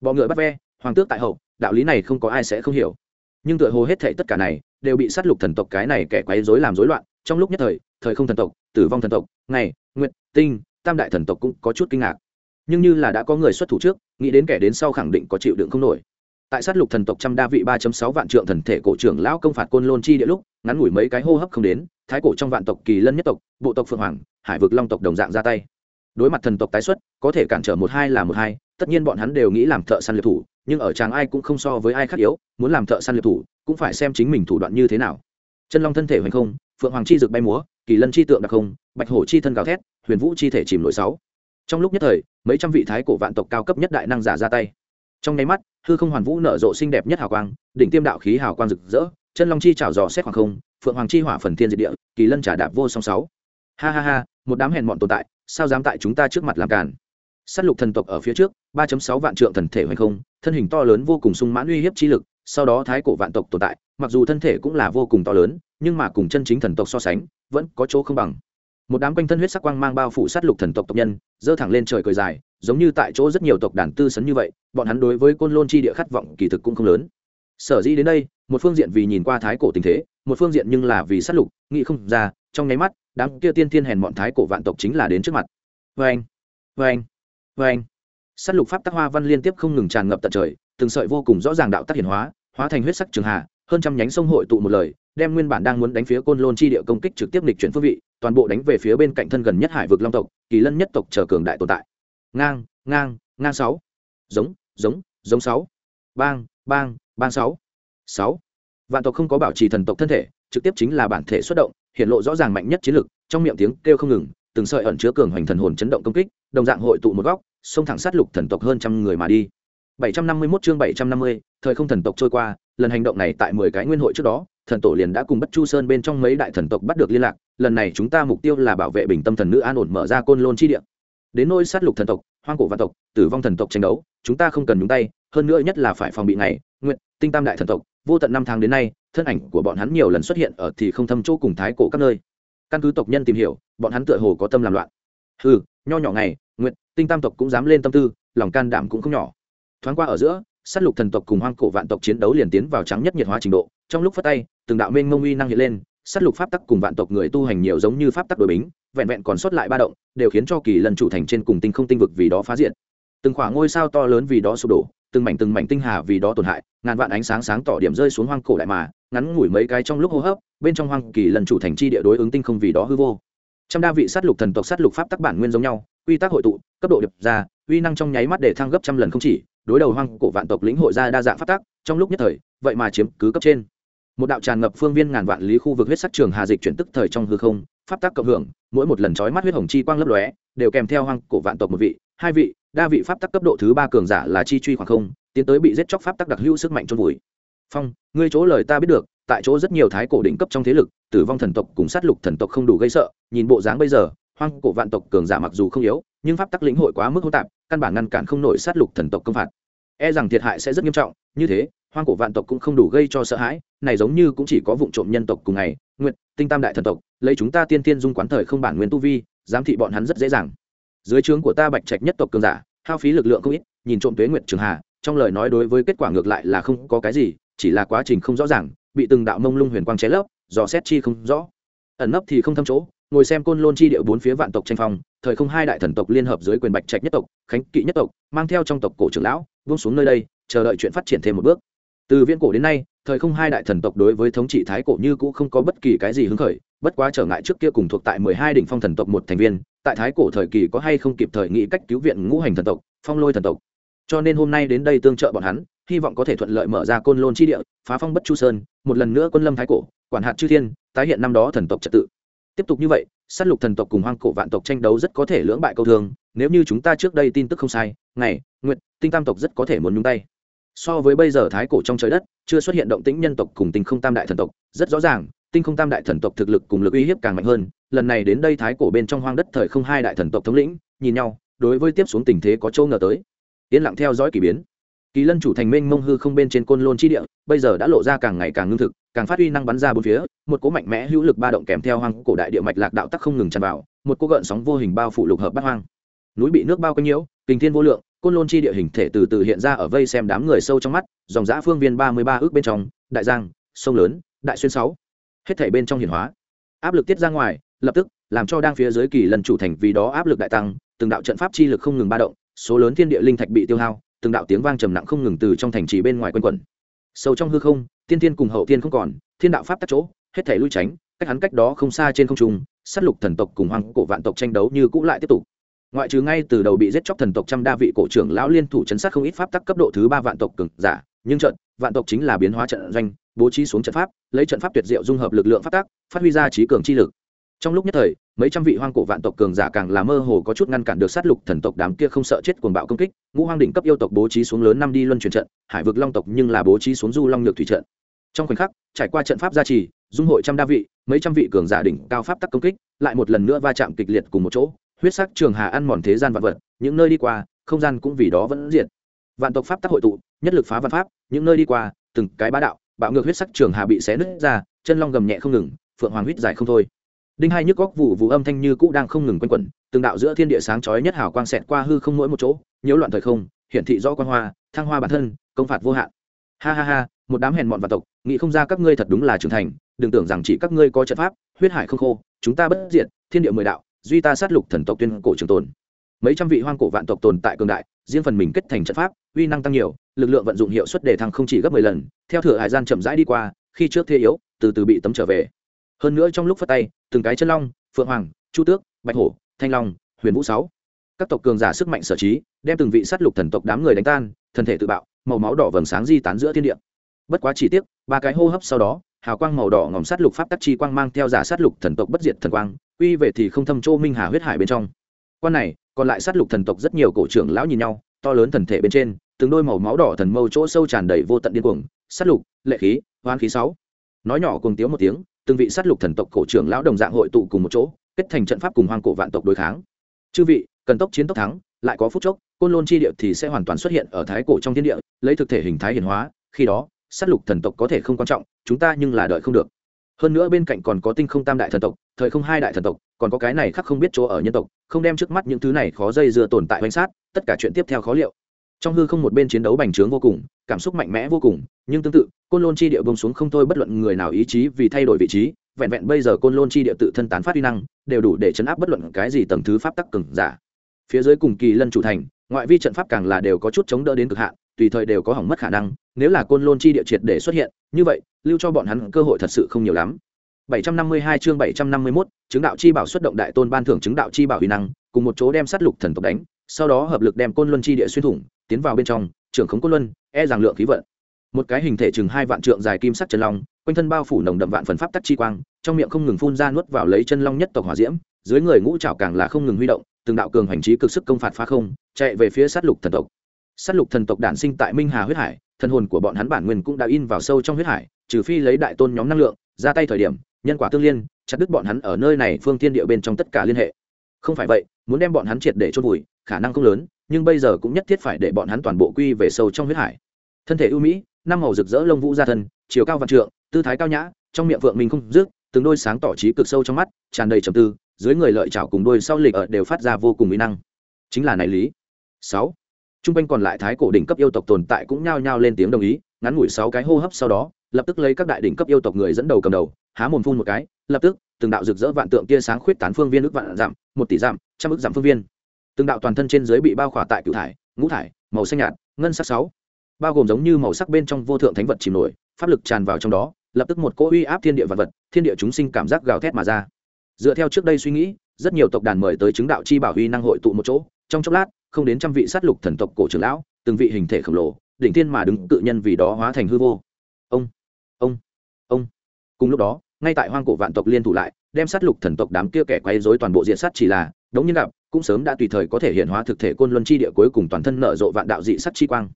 Bọ ngựa bắt ve, hoàng tước tại hậu, đạo lý này không có ai sẽ không hiểu. Nhưng tựa hồ hết thệ tất cả này đều bị sát lục thần tộc cái này kẻ quấy rối làm rối loạn, trong lúc nhất thời thời không thần tộc, tử vong thần tộc, ngày nguyện tinh, tam đại thần tộc cũng có chút kinh ngạc. Nhưng như là đã có người xuất thủ trước, nghĩ đến kẻ đến sau khẳng định có chịu đựng không nổi tại sát lục thần tộc trăm đa vị ba sáu vạn trượng thần thể cổ trưởng lão công phạt côn lôn chi địa lúc, ngắn ngủi mấy cái hô hấp không đến, thái cổ trong vạn tộc kỳ lân nhất tộc, bộ tộc phượng hoàng, hải vực long tộc đồng dạng ra tay. Đối mặt thần tộc tái xuất, có thể cản trở một hai là một hai, tất nhiên bọn hắn đều nghĩ làm thợ săn liệt thủ, nhưng ở tràng ai cũng không so với ai khác yếu, muốn làm thợ săn liệt thủ, cũng phải xem chính mình thủ đoạn như thế nào. Chân long thân thể hoành không, phượng hoàng chi rực bay múa, kỳ lân chi tượng đặc không, bạch hổ chi thân gào thét, huyền vũ chi thể chìm nổi sáu. Trong lúc nhất thời, mấy trăm vị thái cổ vạn tộc cao cấp nhất đại năng giả ra tay trong nháy mắt, hư không hoàn vũ nở rộ xinh đẹp nhất hào quang, đỉnh tiêm đạo khí hào quang rực rỡ, chân long chi chảo dò xét hoàng không, phượng hoàng chi hỏa phần thiên diệt địa, kỳ lân trả đạp vô song sáu. Ha ha ha, một đám hèn mọn tồn tại, sao dám tại chúng ta trước mặt làm cản s á t lục thần tộc ở phía trước, ba sáu vạn trượng thần thể hoành không, thân hình to lớn vô cùng sung mãn uy hiếp chi lực, sau đó thái cổ vạn tộc tồn tại, mặc dù thân thể cũng là vô cùng to lớn, nhưng mà cùng chân chính thần tộc so sánh, vẫn có chỗ không bằng một đám quanh thân huyết sắc quang mang bao phủ sát lục thần tộc tộc nhân dơ thẳng lên trời cười dài, giống như tại chỗ rất nhiều tộc đàn tư sấn như vậy, bọn hắn đối với côn lôn chi địa khát vọng kỳ thực cũng không lớn. Sở dĩ đến đây, một phương diện vì nhìn qua thái cổ tình thế, một phương diện nhưng là vì sát lục, nghĩ không ra, trong nháy mắt, đám kia tiên thiên hèn bọn thái cổ vạn tộc chính là đến trước mặt. Vê anh vê anh vê anh sát lục pháp tác hoa văn liên tiếp không ngừng tràn ngập tận trời, từng sợi vô cùng rõ ràng đạo tác hiển hóa hóa thành huyết sắc trường hạ hơn trăm nhánh sông hội tụ một lời đem nguyên bản đang muốn đánh phía côn lôn chi địa công kích trực tiếp lịch chuyển phương vị toàn bộ đánh về phía bên cạnh thân gần nhất hải vực long tộc kỳ lân nhất tộc chờ cường đại tồn tại. Ngang ngang ngang sáu. Giống giống giống sáu. Bang bang bang sáu. Sáu. Vạn tộc không có bảo trì thần tộc thân thể trực tiếp chính là bản thể xuất động hiện lộ rõ ràng mạnh nhất chiến lực trong miệng tiếng kêu không ngừng từng sợi ẩn chứa cường hoành thần hồn chấn động công kích đồng dạng hội tụ một góc xông thẳng sát lục thần tộc hơn trăm người mà đi. 751 chương 750, thời không thần tộc trôi qua lần hành động này tại 10 cái nguyên hội trước đó thần tổ liền đã cùng bất chu sơn bên trong mấy đại thần tộc bắt được liên lạc, lần này chúng ta mục tiêu là bảo vệ bình tâm thần nữ an ổn mở ra côn lôn chi địa. Đến nôi sát lục thần tộc, hoang cổ văn tộc, tử vong thần tộc tranh đấu, chúng ta không cần nhúng tay, hơn nữa nhất là phải phòng bị ngày, nguyện, tinh tam đại thần tộc, vô tận năm tháng đến nay, thân ảnh của bọn hắn nhiều lần xuất hiện ở thì không thâm chỗ cùng thái cổ các nơi. Căn cứ tộc nhân tìm hiểu, bọn hắn tựa hồ có tâm làm loạn. Ừ nho nhỏ ngày, nguyện, tinh tam tộc cũng dám lên tâm tư, lòng can đảm cũng không nhỏ. Thoáng qua ở giữa sát lục thần tộc cùng hoang cổ vạn tộc chiến đấu liền tiến vào trắng nhất nhiệt hóa trình độ, trong lúc phát tay, từng đạo mênh mông uy năng hiện lên, sát lục pháp tắc cùng vạn tộc người tu hành nhiều giống như pháp tắc đội bính, vẹn vẹn còn sót lại ba động, đều khiến cho kỳ lần chủ thành trên cùng tinh không tinh vực vì đó phá diện từng khoảng ngôi sao to lớn vì đó sụp đổ, từng mảnh từng mảnh tinh hà vì đó tổn hại, ngàn vạn ánh sáng sáng tỏ điểm rơi xuống hoang cổ đại mà, ngắn ngủi mấy cái trong lúc hô hấp, bên trong hoang kỳ lần chủ thành chi địa đối ứng tinh không vì đó hư vô. Trăm đa vị sát lục thần tộc sát lục pháp tắc bản nguyên giống nhau, quy tắc hội tụ, cấp độ điệp ra uy năng trong nháy mắt để thăng gấp trăm lần không chỉ, đối đầu hoang cổ vạn tộc lĩnh hội ra đa dạng pháp tắc, trong lúc nhất thời, vậy mà chiếm cứ cấp trên. Một đạo tràn ngập phương viên ngàn vạn lý khu vực huyết sắc trường hà dịch chuyển tức thời trong hư không, pháp tắc cộng hưởng, mỗi một lần chói mắt huyết hồng chi quang lấp lóe, đều kèm theo hoang cổ vạn tộc một vị, hai vị, đa vị pháp tắc cấp độ thứ ba cường giả là chi truy khoảng không, tiến tới bị giết chóc pháp tắc đặc hữu sức mạnh trôn vùi. Phong, ngươi chỗ lời ta biết được, tại chỗ rất nhiều thái cổ đỉnh cấp trong thế lực, tử vong thần tộc cùng sát lục thần tộc không đủ gây sợ, nhìn bộ dáng bây giờ, hoang cổ vạn tộc cường giả mặc dù không yếu nhưng pháp tắc lĩnh hội quá mức hỗn tạp, căn bản ngăn cản không nổi sát lục thần tộc công phạt. E rằng thiệt hại sẽ rất nghiêm trọng, như thế, hoang cổ vạn tộc cũng không đủ gây cho sợ hãi, này giống như cũng chỉ có vụ trộm nhân tộc cùng ngày nguyện tinh tam đại thần tộc, lấy chúng ta tiên tiên dung quán thời không bản nguyên tu vi, giám thị bọn hắn rất dễ dàng. Dưới trướng của ta bạch trạch nhất tộc cường giả, hao phí lực lượng không ít, nhìn trộm tuế nguyệt trường hà, trong lời nói đối với kết quả ngược lại là không có cái gì, chỉ là quá trình không rõ ràng, bị từng đạo mông lung huyền quang cháy lấp, dò xét chi không rõ. Ẩn nấp thì không thâm chỗ ngồi xem côn lôn chi địa bốn phía vạn tộc tranh phong, thời không hai đại thần tộc liên hợp dưới quyền bạch trạch nhất tộc, khánh kỵ nhất tộc, mang theo trong tộc cổ trưởng lão vung xuống nơi đây, chờ đợi chuyện phát triển thêm một bước. Từ viễn cổ đến nay, thời không hai đại thần tộc đối với thống trị thái cổ như cũ không có bất kỳ cái gì hứng khởi, bất quá trở ngại trước kia cùng thuộc tại mười hai đỉnh phong thần tộc một thành viên, tại thái cổ thời kỳ có hay không kịp thời nghĩ cách cứu viện ngũ hành thần tộc, phong lôi thần tộc. Cho nên hôm nay đến đây tương trợ bọn hắn, hy vọng có thể thuận lợi mở ra côn lôn chi địa, phá phong bất chu sơn, một lần nữa quân lâm thái cổ, quản hạt chư thiên, tái hiện năm đó thần tộc trật tự tiếp tục như vậy s á t lục thần tộc cùng hoang cổ vạn tộc tranh đấu rất có thể lưỡng bại câu thường. nếu như chúng ta trước đây tin tức không sai, ngày nguyện tinh tam tộc rất có thể muốn nhúng tay. So với bây giờ thái cổ trong trời đất, chưa xuất hiện động tĩnh nhân tộc cùng tinh không tam đại thần tộc, rất rõ ràng, tinh không tam đại thần tộc thực lực cùng lực uy hiếp càng mạnh hơn. Lần này đến đây thái cổ bên trong hoang đất thời không hai đại thần tộc thống lĩnh, nhìn nhau, đối với tiếp xuống tình thế có châu ngờ tới. Yên lặng theo dõi k ỳ biến kỳ lân chủ thành minh mông hư không bên trên côn lôn chi địa, bây giờ đã lộ ra càng ngày càng ngưng thực, càng phát huy năng bắn ra bốn phía, một cỗ mạnh mẽ hữu lực ba động kèm theo hoang cổ đại địa mạch lạc đạo tắc không ngừng tràn vào, một cỗ gợn sóng vô hình bao phủ lục hợp bát hoang. Núi bị nước bao quanh nhiễu bình thiên vô lượng, côn lôn chi địa hình thể từ từ hiện ra ở vây xem đám người sâu trong mắt, dòng giã phương viên ba mươi ba ước bên trong, đại giang, sông lớn, đại xuyên sáu, hết thể bên trong hiển hóa. Áp lực tiết ra ngoài, lập tức, làm cho đang phía dưới kỳ lần chủ thành vì đó áp lực đại tăng, từng đạo trận pháp chi lực không ngừng ba động, số lớn thiên địa linh thạch bị tiêu hao từng đạo tiếng vang trầm nặng không ngừng từ trong thành trì bên ngoài quanh quẩn. Sâu trong hư không, tiên tiên cùng hậu tiên không còn, thiên đạo pháp tắc chỗ, hết thể lui tránh, cách hắn cách đó không xa trên không trung, sát lục thần tộc cùng hoàng cổ vạn tộc tranh đấu như cũ lại tiếp tục. Ngoại trừ ngay từ đầu bị giết chóc thần tộc trăm đa vị cổ trưởng lão liên thủ chấn sát không ít pháp tắc cấp độ thứ ba vạn tộc cường giả, nhưng trận, vạn tộc chính là biến hóa trận doanh, bố trí xuống trận pháp, lấy trận pháp tuyệt diệu dung hợp lực lượng pháp tắc, phát huy ra trí cường chi lực trong lúc nhất thời, mấy trăm vị hoang cổ vạn tộc cường giả càng là mơ hồ có chút ngăn cản được sát lục thần tộc đám kia không sợ chết cuồng bạo công kích, ngũ hoang đỉnh cấp yêu tộc bố trí xuống lớn năm đi luân chuyển trận, hải vực long tộc nhưng là bố trí xuống du long nhược thủy trận. Trong khoảnh khắc, trải qua trận pháp gia trì, dung hội trăm đa vị, mấy trăm vị cường giả đỉnh cao pháp tắc công kích, lại một lần nữa va chạm kịch liệt cùng một chỗ, huyết sắc trường hà ăn mòn thế gian vạn vật, những nơi đi qua, không gian cũng vì đó vẫn diệt. Vạn tộc pháp tắc hội tụ, nhất lực phá văn pháp, những nơi đi qua, từng cái bá đạo, bạo ngược huyết sắc trường hà bị xé nứt ra, chân long gầm nhẹ không ngừng, phượng hoàng huyết dài không thôi đinh hai nhức góc vụ vụ âm thanh như cũ đang không ngừng quanh quẩn, từng đạo giữa thiên địa sáng chói nhất hào quang xẹt qua hư không mỗi một chỗ, nhiễu loạn thời không, hiển thị rõ quan hoa, thăng hoa bản thân, công phạt vô hạn. Ha ha ha, một đám hèn mọn vạn tộc, nghĩ không ra các ngươi thật đúng là trưởng thành, đừng tưởng rằng chỉ các ngươi có trận pháp, huyết hải không khô, chúng ta bất diệt, thiên địa mười đạo, duy ta sát lục thần tộc tuyên cổ trường tồn. Mấy trăm vị hoang cổ vạn tộc tồn tại cường đại, riêng phần mình kết thành trận pháp, uy năng tăng nhiều, lực lượng vận dụng hiệu suất đề thăng không chỉ gấp mười lần, theo thừa hải gian chậm rãi đi qua, khi trước thế yếu, từ từ bị tấm trở về hơn nữa trong lúc phát tay, từng cái chân long, phượng hoàng, chu tước, bạch hổ, thanh long, huyền vũ sáu. Các tộc cường giả sức mạnh sở trí, đem từng vị sát lục thần tộc đám người đánh tan, thân thể tự bạo, màu máu đỏ vầng sáng di tán giữa thiên địa. Bất quá chỉ tiếc, ba cái hô hấp sau đó, hào quang màu đỏ ngòm sát lục pháp tắc chi quang mang theo giả sát lục thần tộc bất diệt thần quang uy về thì không thâm châu minh hà huyết hải bên trong. Quan này, còn lại sát lục thần tộc rất nhiều cổ trưởng lão nhìn nhau, to lớn thần thể bên trên, từng đôi màu máu đỏ thần mâu chỗ sâu tràn đầy vô tận điên cuồng, sát lục, lệ khí hoán khí sáu. Nói nhỏ cùng tiếng một tiếng từng vị sát lục thần tộc cổ trưởng lão đồng dạng hội tụ cùng một chỗ, kết thành trận pháp cùng hoang cổ vạn tộc đối kháng. Chư vị, cần tốc chiến tốc thắng, lại có phút chốc, côn lôn chi địa thì sẽ hoàn toàn xuất hiện ở thái cổ trong thiên địa, lấy thực thể hình thái hiển hóa, khi đó, sát lục thần tộc có thể không quan trọng, chúng ta nhưng là đợi không được. Hơn nữa bên cạnh còn có tinh không tam đại thần tộc, thời không hai đại thần tộc, còn có cái này khác không biết chỗ ở nhân tộc, không đem trước mắt những thứ này khó dây dưa tồn tại bánh sát, tất cả chuyện tiếp theo khó liệu trong hư không một bên chiến đấu bành trướng vô cùng cảm xúc mạnh mẽ vô cùng nhưng tương tự côn lôn chi địa bông xuống không thôi bất luận người nào ý chí vì thay đổi vị trí vẹn vẹn bây giờ côn lôn chi địa tự thân tán phát uy năng đều đủ để chấn áp bất luận cái gì tầng thứ pháp tắc cừng giả. Phía dưới cùng kỳ lân chủ thành ngoại vi trận pháp càng là đều có chút chống đỡ đến cực hạn tùy thời đều có hỏng mất khả năng nếu là côn lôn chi địa triệt để xuất hiện như vậy lưu cho bọn hắn cơ hội thật sự không nhiều lắm. 752 chương 751, chứng đạo chi bảo xuất động đại tôn ban thưởng chứng đạo chi bảo uy năng cùng một chỗ đem sát lục thần tộc đánh sau đó hợp lực đem côn luân chi địa xuyên thủng tiến vào bên trong, trưởng khống côn luân e rằng lượng khí vận. Một cái hình thể chừng hai vạn trượng dài kim sắc chân long, quanh thân bao phủ nồng đậm vạn phần pháp tắc chi quang, trong miệng không ngừng phun ra nuốt vào lấy chân long nhất tộc hỏa diễm, dưới người ngũ trảo càng là không ngừng huy động, từng đạo cường hành trí cực sức công phạt phá không, chạy về phía sát lục thần tộc. Sát lục thần tộc đản sinh tại minh hà huyết hải, thần hồn của bọn hắn bản nguyên cũng đã in vào sâu trong huyết hải, trừ phi lấy đại tôn nhóm năng lượng, ra tay thời điểm, nhân quả tương liên, chặt đứt bọn hắn ở nơi này phương thiên địa bên trong tất cả liên hệ. Không phải vậy, muốn đem bọn hắn triệt để chôn vùi, khả năng không lớn nhưng bây giờ cũng nhất thiết phải để bọn hắn toàn bộ quy về sâu trong huyết hải. Thân thể ưu mỹ, năm màu rực rỡ lông vũ ra thân, chiều cao vạn trượng, tư thái cao nhã, trong miệng vượng mình không rước từng đôi sáng tỏ trí cực sâu trong mắt, tràn đầy trầm tư, dưới người lợi chảo cùng đôi sau lịch ở đều phát ra vô cùng mỹ năng. Chính là này lý. Sáu. Trung quanh còn lại thái cổ đỉnh cấp yêu tộc tồn tại cũng nhao nhao lên tiếng đồng ý, ngắn ngủi sáu cái hô hấp sau đó, lập tức lấy các đại đỉnh cấp yêu tộc người dẫn đầu cầm đầu, há mồm phun một cái, lập tức, từng đạo rực rỡ vạn tượng tia sáng khuyết tán phương viên ước vạn giảm, một tỷ giảm, trăm ức giảm phương viên từng đạo toàn thân trên dưới bị bao khỏa tại cửu thải, ngũ thải, màu xanh nhạt, ngân sắc sáu. Bao gồm giống như màu sắc bên trong vô thượng thánh vật chìm nổi, pháp lực tràn vào trong đó, lập tức một cỗ uy áp thiên địa vật vật, thiên địa chúng sinh cảm giác gào thét mà ra. Dựa theo trước đây suy nghĩ, rất nhiều tộc đàn mời tới chứng đạo chi bảo huy năng hội tụ một chỗ, trong chốc lát, không đến trăm vị sát lục thần tộc cổ trưởng lão, từng vị hình thể khổng lồ, đỉnh thiên mà đứng tự nhân vì đó hóa thành hư vô. Ông ông ông. Cùng lúc đó, ngay tại hoang cổ vạn tộc liên thủ lại, đem sát lục thần tộc đám kia kẻ quấy rối toàn bộ diện sát chỉ là đống nhiên gặp, cũng sớm đã tùy thời có thể hiện hóa thực thể côn luân chi địa cuối cùng toàn thân nở rộ vạn đạo dị sắc chi quang.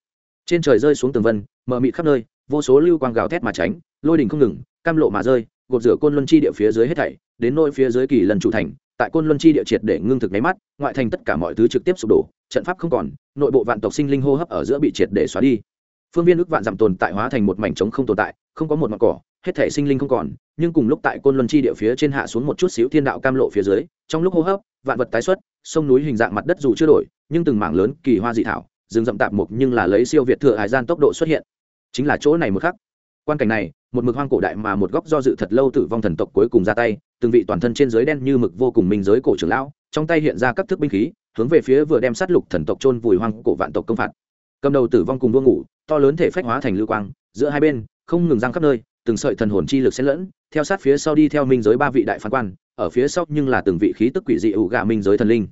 Trên trời rơi xuống tường vân, mờ mịt khắp nơi, vô số lưu quang gào thét mà tránh, lôi đình không ngừng, cam lộ mà rơi, gột rửa côn luân chi địa phía dưới hết thảy, đến nôi phía dưới kỳ lần chủ thành, tại côn luân chi địa triệt để ngưng thực máy mắt, ngoại thành tất cả mọi thứ trực tiếp sụp đổ, trận pháp không còn, nội bộ vạn tộc sinh linh hô hấp ở giữa bị triệt để xóa đi. Phương viên ước vạn giảm tồn tại hóa thành một mảnh trống không tồn tại, không có một mặt cỏ, hết thể sinh linh không còn nhưng cùng lúc tại côn luân chi địa phía trên hạ xuống một chút xíu thiên đạo cam lộ phía dưới, trong lúc hô hấp, vạn vật tái xuất, sông núi hình dạng mặt đất dù chưa đổi, nhưng từng mảng lớn kỳ hoa dị thảo, rừng rậm tạp mục nhưng là lấy siêu việt thừa hải gian tốc độ xuất hiện. Chính là chỗ này một khắc. Quan cảnh này, một mực hoang cổ đại mà một góc do dự thật lâu tử vong thần tộc cuối cùng ra tay, từng vị toàn thân trên giới đen như mực vô cùng minh giới cổ trưởng lão, trong tay hiện ra các thức binh khí, hướng về phía vừa đem sát lục thần tộc chôn vùi hoang cổ vạn tộc công phạt. Cầm đầu tử vong cùng đua ngủ, to lớn thể phách hóa thành lưu quang, giữa hai bên, không ngừng răng khắp nơi từng sợi thần hồn chi lực xen lẫn, theo sát phía sau đi theo minh giới ba vị đại phán quan, ở phía sau nhưng là từng vị khí tức quỷ dị ủ gà minh giới thần linh.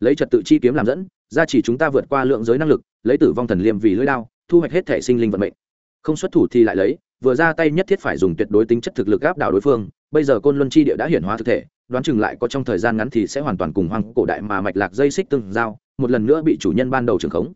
Lấy trật tự chi kiếm làm dẫn, ra chỉ chúng ta vượt qua lượng giới năng lực, lấy tử vong thần liêm vì lưỡi lao thu hoạch hết thể sinh linh vận mệnh. Không xuất thủ thì lại lấy, vừa ra tay nhất thiết phải dùng tuyệt đối tính chất thực lực áp đảo đối phương, bây giờ côn luân chi địa đã hiển hóa thực thể, đoán chừng lại có trong thời gian ngắn thì sẽ hoàn toàn cùng hoang cổ đại mà mạch lạc dây xích tương giao, một lần nữa bị chủ nhân ban đầu trường khống.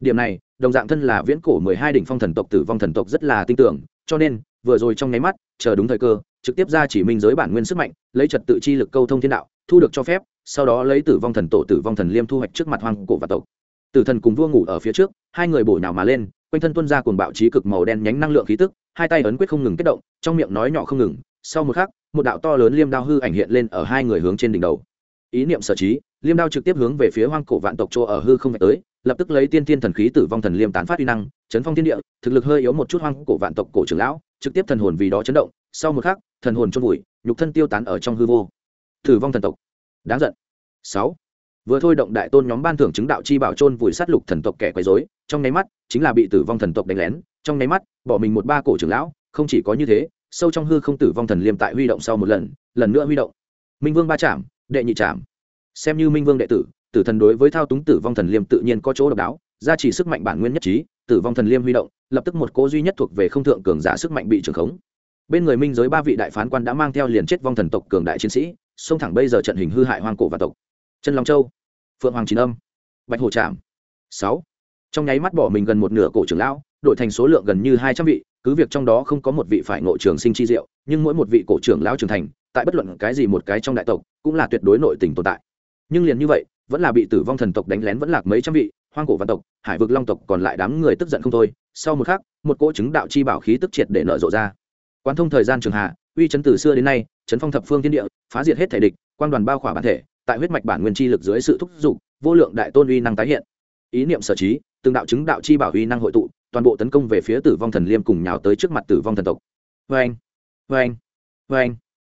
Điểm này, đồng dạng thân là viễn cổ mười hai đỉnh phong thần tộc tử vong thần tộc rất là tin tưởng cho nên, vừa rồi trong nháy mắt, chờ đúng thời cơ, trực tiếp ra chỉ minh giới bản nguyên sức mạnh, lấy trật tự chi lực câu thông thiên đạo, thu được cho phép, sau đó lấy tử vong thần tổ, tử vong thần liêm thu hoạch trước mặt hoang cổ và tộc. Tử thần cùng vua ngủ ở phía trước, hai người bổ nhào mà lên, quanh thân tuân ra cùng bạo trí cực màu đen nhánh năng lượng khí tức, hai tay ấn quyết không ngừng kết động, trong miệng nói nhỏ không ngừng, sau một khắc, một đạo to lớn liêm đao hư ảnh hiện lên ở hai người hướng trên đỉnh đầu. Ý niệm sở trí, liêm đao trực tiếp hướng về phía hoang cổ vạn tộc chỗ ở hư không phải tới lập tức lấy tiên tiên thần khí tử vong thần liêm tán phát uy năng, chấn phong thiên địa, thực lực hơi yếu một chút hoang cổ vạn tộc cổ trưởng lão, trực tiếp thần hồn vì đó chấn động, sau một khắc, thần hồn chôn vùi, nhục thân tiêu tán ở trong hư vô. Tử vong thần tộc. Đáng giận. Sáu. Vừa thôi động đại tôn nhóm ban thưởng chứng đạo chi bảo chôn vùi sát lục thần tộc kẻ quấy rối, trong nháy mắt, chính là bị tử vong thần tộc đánh lén, trong nháy mắt, bỏ mình một ba cổ trưởng lão, không chỉ có như thế, sâu trong hư không tử vong thần liêm tại huy động sau một lần lần nữa huy động. Minh vương ba chạm đệ nhị chạm xem như minh vương đệ tử tử thần đối với thao túng tử vong thần liêm tự nhiên có chỗ độc đáo, gia trì sức mạnh bản nguyên nhất trí, tử vong thần liêm huy động, lập tức một cố duy nhất thuộc về không thượng cường giả sức mạnh bị trưởng khống. Bên người minh giới ba vị đại phán quan đã mang theo liền chết vong thần tộc cường đại chiến sĩ, xông thẳng bây giờ trận hình hư hại hoang cổ và tộc. Chân long châu, phượng hoàng chín âm, bạch hồ trạm sáu. Trong nháy mắt bỏ mình gần một nửa cổ trưởng lão đổi thành số lượng gần như hai trăm vị, cứ việc trong đó không có một vị phải ngộ trường sinh chi diệu, nhưng mỗi một vị cổ trưởng lão trưởng thành, tại bất luận cái gì một cái trong đại tộc, cũng là tuyệt đối nội tình tồn tại. Nhưng liền như vậy vẫn là bị tử vong thần tộc đánh lén vẫn lạc mấy trăm vị, hoang cổ văn tộc, hải vực long tộc còn lại đám người tức giận không thôi. Sau một khắc, một cỗ chứng đạo chi bảo khí tức triệt để nở rộ ra. Quan thông thời gian trường hạ, uy chấn từ xưa đến nay, chấn phong thập phương thiên địa, phá diệt hết thể địch quan đoàn bao khỏa bản thể, tại huyết mạch bản nguyên chi lực dưới sự thúc giục, vô lượng đại tôn uy năng tái hiện. Ý niệm sở trí, từng đạo chứng đạo chi bảo uy năng hội tụ, toàn bộ tấn công về phía tử vong thần liêm cùng nhào tới trước mặt tử vong thần tộc. Vê anh vê anh vê anh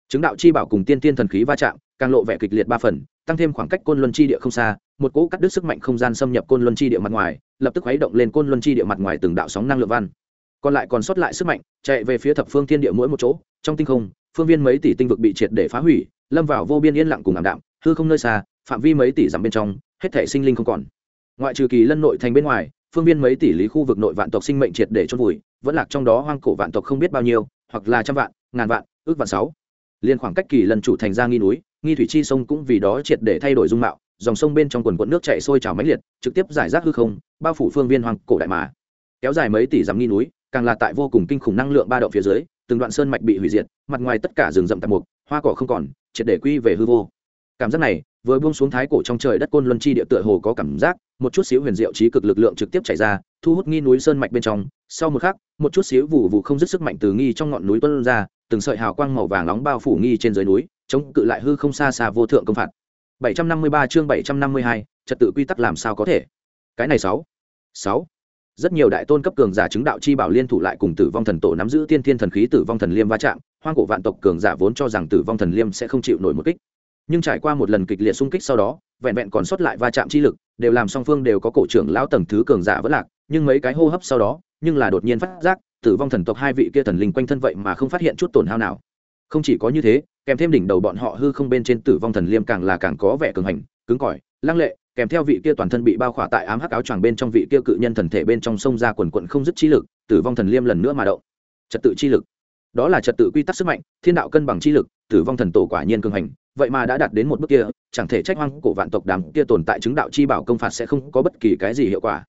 chứng đạo chi bảo cùng tiên tiên thần khí va chạm, càng lộ vẻ kịch liệt ba phần tăng thêm khoảng cách côn luân chi địa không xa, một cỗ cắt đứt sức mạnh không gian xâm nhập côn luân chi địa mặt ngoài, lập tức khuấy động lên côn luân chi địa mặt ngoài từng đạo sóng năng lượng văn. Còn lại còn sót lại sức mạnh, chạy về phía thập phương thiên địa mỗi một chỗ, trong tinh không, phương viên mấy tỷ tinh vực bị triệt để phá hủy, lâm vào vô biên yên lặng cùng ảm đạm, hư không nơi xa, phạm vi mấy tỷ dặm bên trong, hết thể sinh linh không còn. Ngoại trừ kỳ lân nội thành bên ngoài, phương viên mấy tỷ lý khu vực nội vạn tộc sinh mệnh triệt để chôn vùi, vẫn lạc trong đó hoang cổ vạn tộc không biết bao nhiêu, hoặc là trăm vạn, ngàn vạn, ước vạn sáu. Liên khoảng cách kỳ lân chủ thành ra nghi núi nghi thủy chi sông cũng vì đó triệt để thay đổi dung mạo, dòng sông bên trong quần quận nước chảy sôi trào mãnh liệt, trực tiếp giải rác hư không, bao phủ phương viên hoàng cổ đại mà. Kéo dài mấy tỷ dặm nghi núi, càng là tại vô cùng kinh khủng năng lượng ba động phía dưới, từng đoạn sơn mạch bị hủy diệt, mặt ngoài tất cả rừng rậm tạp mục, hoa cỏ không còn, triệt để quy về hư vô. Cảm giác này, vừa buông xuống thái cổ trong trời đất côn luân chi địa tựa hồ có cảm giác, một chút xíu huyền diệu trí cực lực lượng trực tiếp chảy ra, thu hút nghi núi sơn mạch bên trong. Sau một khắc, một chút xíu vụ vụ không dứt sức mạnh từ nghi trong ngọn núi tuân ra, từng sợi hào quang màu vàng nóng bao phủ nghi trên dưới núi chống cự lại hư không xa xa vô thượng công phạt. 753 chương 752, trật tự quy tắc làm sao có thể? Cái này sáu. Sáu. Rất nhiều đại tôn cấp cường giả chứng đạo chi bảo liên thủ lại cùng tử vong thần tổ nắm giữ tiên thiên thần khí tử vong thần liêm va chạm hoang cổ vạn tộc cường giả vốn cho rằng tử vong thần liêm sẽ không chịu nổi một kích. Nhưng trải qua một lần kịch liệt xung kích sau đó vẹn vẹn còn sót lại va chạm chi lực đều làm song phương đều có cổ trưởng lão tầng thứ cường giả vẫn lạc nhưng mấy cái hô hấp sau đó nhưng là đột nhiên phát giác tử vong thần tộc hai vị kia thần linh quanh thân vậy mà không phát hiện chút tổn hao nào. Không chỉ có như thế kèm thêm đỉnh đầu bọn họ hư không bên trên tử vong thần liêm càng là càng có vẻ cường hành, cứng cỏi, lăng lệ, kèm theo vị kia toàn thân bị bao khỏa tại ám hắc áo choàng bên trong vị kia cự nhân thần thể bên trong sông ra quần quận không dứt chi lực, tử vong thần liêm lần nữa mà động. Trật tự chi lực. Đó là trật tự quy tắc sức mạnh, thiên đạo cân bằng chi lực, tử vong thần tổ quả nhiên cường hành, vậy mà đã đạt đến một bước kia, chẳng thể trách hoang cổ vạn tộc đàm kia tồn tại chứng đạo chi bảo công phạt sẽ không có bất kỳ cái gì hiệu quả.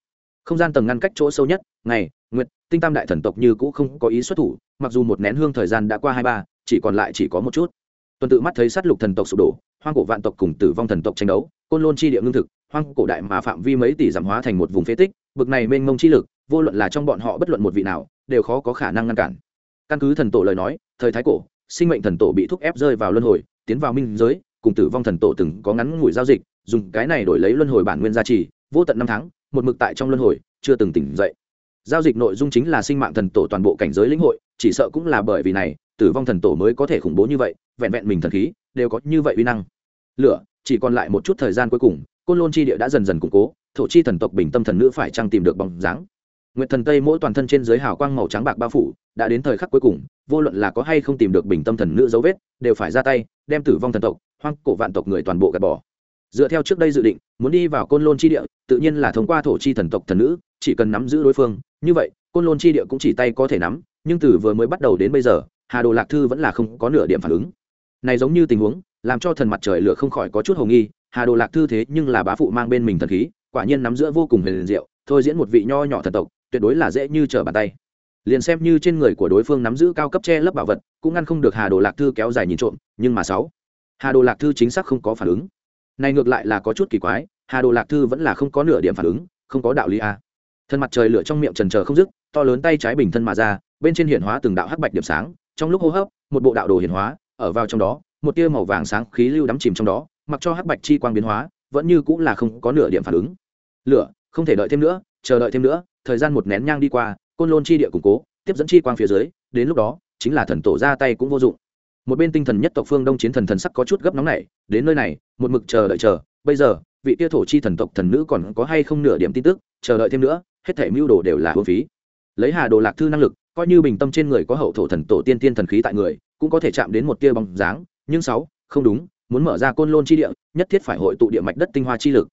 Không gian tầng ngăn cách chỗ sâu nhất, ngày, nguyệt, tinh tam đại thần tộc như cũ không có ý xuất thủ, mặc dù một nén hương thời gian đã qua hai ba, chỉ còn lại chỉ có một chút tuần tự mắt thấy sát lục thần tộc sụp đổ, hoang cổ vạn tộc cùng tử vong thần tộc tranh đấu, côn lôn chi địa ngưng thực, hoang cổ đại mà phạm vi mấy tỷ giảm hóa thành một vùng phế tích, bực này mênh mông chi lực, vô luận là trong bọn họ bất luận một vị nào, đều khó có khả năng ngăn cản. Căn cứ thần tổ lời nói, thời thái cổ, sinh mệnh thần tổ bị thúc ép rơi vào luân hồi, tiến vào minh giới, cùng tử vong thần tổ từng có ngắn ngủi giao dịch, dùng cái này đổi lấy luân hồi bản nguyên gia trì, vô tận năm tháng, một mực tại trong luân hồi, chưa từng tỉnh dậy. Giao dịch nội dung chính là sinh mạng thần tổ toàn bộ cảnh giới lĩnh hội, chỉ sợ cũng là bởi vì này tử vong thần tổ mới có thể khủng bố như vậy, vẹn vẹn mình thần khí đều có như vậy uy năng. Lửa, chỉ còn lại một chút thời gian cuối cùng, côn lôn chi địa đã dần dần củng cố, thổ chi thần tộc bình tâm thần nữ phải trăng tìm được bóng dáng. Nguyệt thần tây mỗi toàn thân trên giới hào quang màu trắng bạc bao phủ, đã đến thời khắc cuối cùng, vô luận là có hay không tìm được bình tâm thần nữ dấu vết, đều phải ra tay, đem tử vong thần tộc, hoang cổ vạn tộc người toàn bộ gạt bỏ. Dựa theo trước đây dự định, muốn đi vào côn lôn chi địa, tự nhiên là thông qua thổ chi thần tộc thần nữ, chỉ cần nắm giữ đối phương, như vậy, côn lôn chi địa cũng chỉ tay có thể nắm, nhưng từ vừa mới bắt đầu đến bây giờ hà đồ lạc thư vẫn là không có nửa điểm phản ứng. Này giống như tình huống, làm cho thần mặt trời lửa không khỏi có chút hồ nghi, hà đồ lạc thư thế nhưng là bá phụ mang bên mình thần khí, quả nhiên nắm giữa vô cùng huyền diệu, thôi diễn một vị nho nhỏ thần tộc, tuyệt đối là dễ như trở bàn tay. Liền xem như trên người của đối phương nắm giữ cao cấp che lấp bảo vật, cũng ngăn không được hà đồ lạc thư kéo dài nhìn trộm, nhưng mà sáu, hà đồ lạc thư chính xác không có phản ứng. Này ngược lại là có chút kỳ quái, hà đồ lạc thư vẫn là không có nửa điểm phản ứng, không có đạo lý a. Thân mặt trời lửa trong miệng trần trờ không dứt, to lớn tay trái bình thân mà ra, bên trên hiển hóa từng đạo hắc bạch điểm sáng trong lúc hô hấp, một bộ đạo đồ hiển hóa ở vào trong đó, một tia màu vàng sáng khí lưu đắm chìm trong đó, mặc cho hắc bạch chi quang biến hóa, vẫn như cũng là không có nửa điểm phản ứng. Lửa, không thể đợi thêm nữa, chờ đợi thêm nữa, thời gian một nén nhang đi qua, côn lôn chi địa củng cố, tiếp dẫn chi quang phía dưới, đến lúc đó, chính là thần tổ ra tay cũng vô dụng. Một bên tinh thần nhất tộc phương đông chiến thần thần sắc có chút gấp nóng này đến nơi này, một mực chờ đợi chờ, bây giờ, vị tia thổ chi thần tộc thần nữ còn có hay không nửa điểm tin tức, chờ đợi thêm nữa, hết thể mưu đồ đều là hương phí. Lấy hà đồ lạc thư năng lực coi như bình tâm trên người có hậu thổ thần tổ tiên tiên thần khí tại người, cũng có thể chạm đến một tia bóng dáng. Nhưng sáu, không đúng, muốn mở ra côn lôn chi địa, nhất thiết phải hội tụ địa mạch đất tinh hoa chi lực.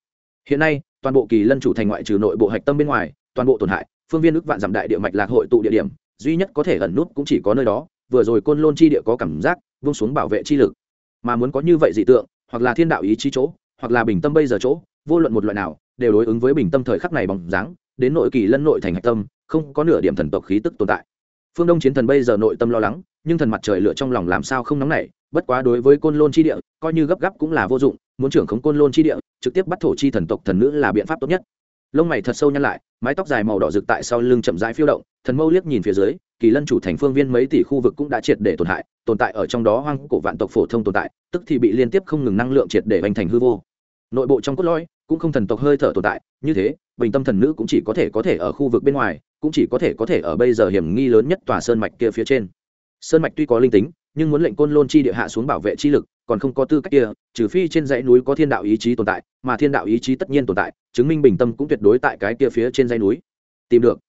Hiện nay, toàn bộ kỳ lân chủ thành ngoại trừ nội bộ hạch tâm bên ngoài, toàn bộ tổn hại, phương viên ước vạn dặm đại địa mạch lạc hội tụ địa điểm, duy nhất có thể ẩn nút cũng chỉ có nơi đó. Vừa rồi côn lôn chi địa có cảm giác, vung xuống bảo vệ chi lực. Mà muốn có như vậy dị tượng, hoặc là thiên đạo ý chí chỗ, hoặc là bình tâm bây giờ chỗ, vô luận một loại nào, đều đối ứng với bình tâm thời khắc này bóng dáng, đến nội kỳ lân nội thành hạch tâm, không có nửa điểm thần tộc khí tức tồn tại phương đông chiến thần bây giờ nội tâm lo lắng, nhưng thần mặt trời lửa trong lòng làm sao không nóng nảy, bất quá đối với côn lôn chi địa, coi như gấp gáp cũng là vô dụng, muốn trưởng khống côn lôn chi địa, trực tiếp bắt thổ chi thần tộc thần nữ là biện pháp tốt nhất. Lông mày thật sâu nhăn lại, mái tóc dài màu đỏ rực tại sau lưng chậm rãi phiêu động, thần mâu liếc nhìn phía dưới, kỳ lân chủ thành phương viên mấy tỷ khu vực cũng đã triệt để tổn hại, tồn tại ở trong đó hoang cổ vạn tộc phổ thông tồn tại, tức thì bị liên tiếp không ngừng năng lượng triệt để hoành thành hư vô. Nội bộ trong cốt lõi cũng không thần tộc hơi thở tồn tại, như thế, bình tâm thần nữ cũng chỉ có thể có thể ở khu vực bên ngoài, cũng chỉ có thể có thể ở bây giờ hiểm nghi lớn nhất tòa sơn mạch kia phía trên. Sơn mạch tuy có linh tính, nhưng muốn lệnh côn lôn chi địa hạ xuống bảo vệ chi lực, còn không có tư cách kia, trừ phi trên dãy núi có thiên đạo ý chí tồn tại, mà thiên đạo ý chí tất nhiên tồn tại, chứng minh bình tâm cũng tuyệt đối tại cái kia phía trên dãy núi. Tìm được.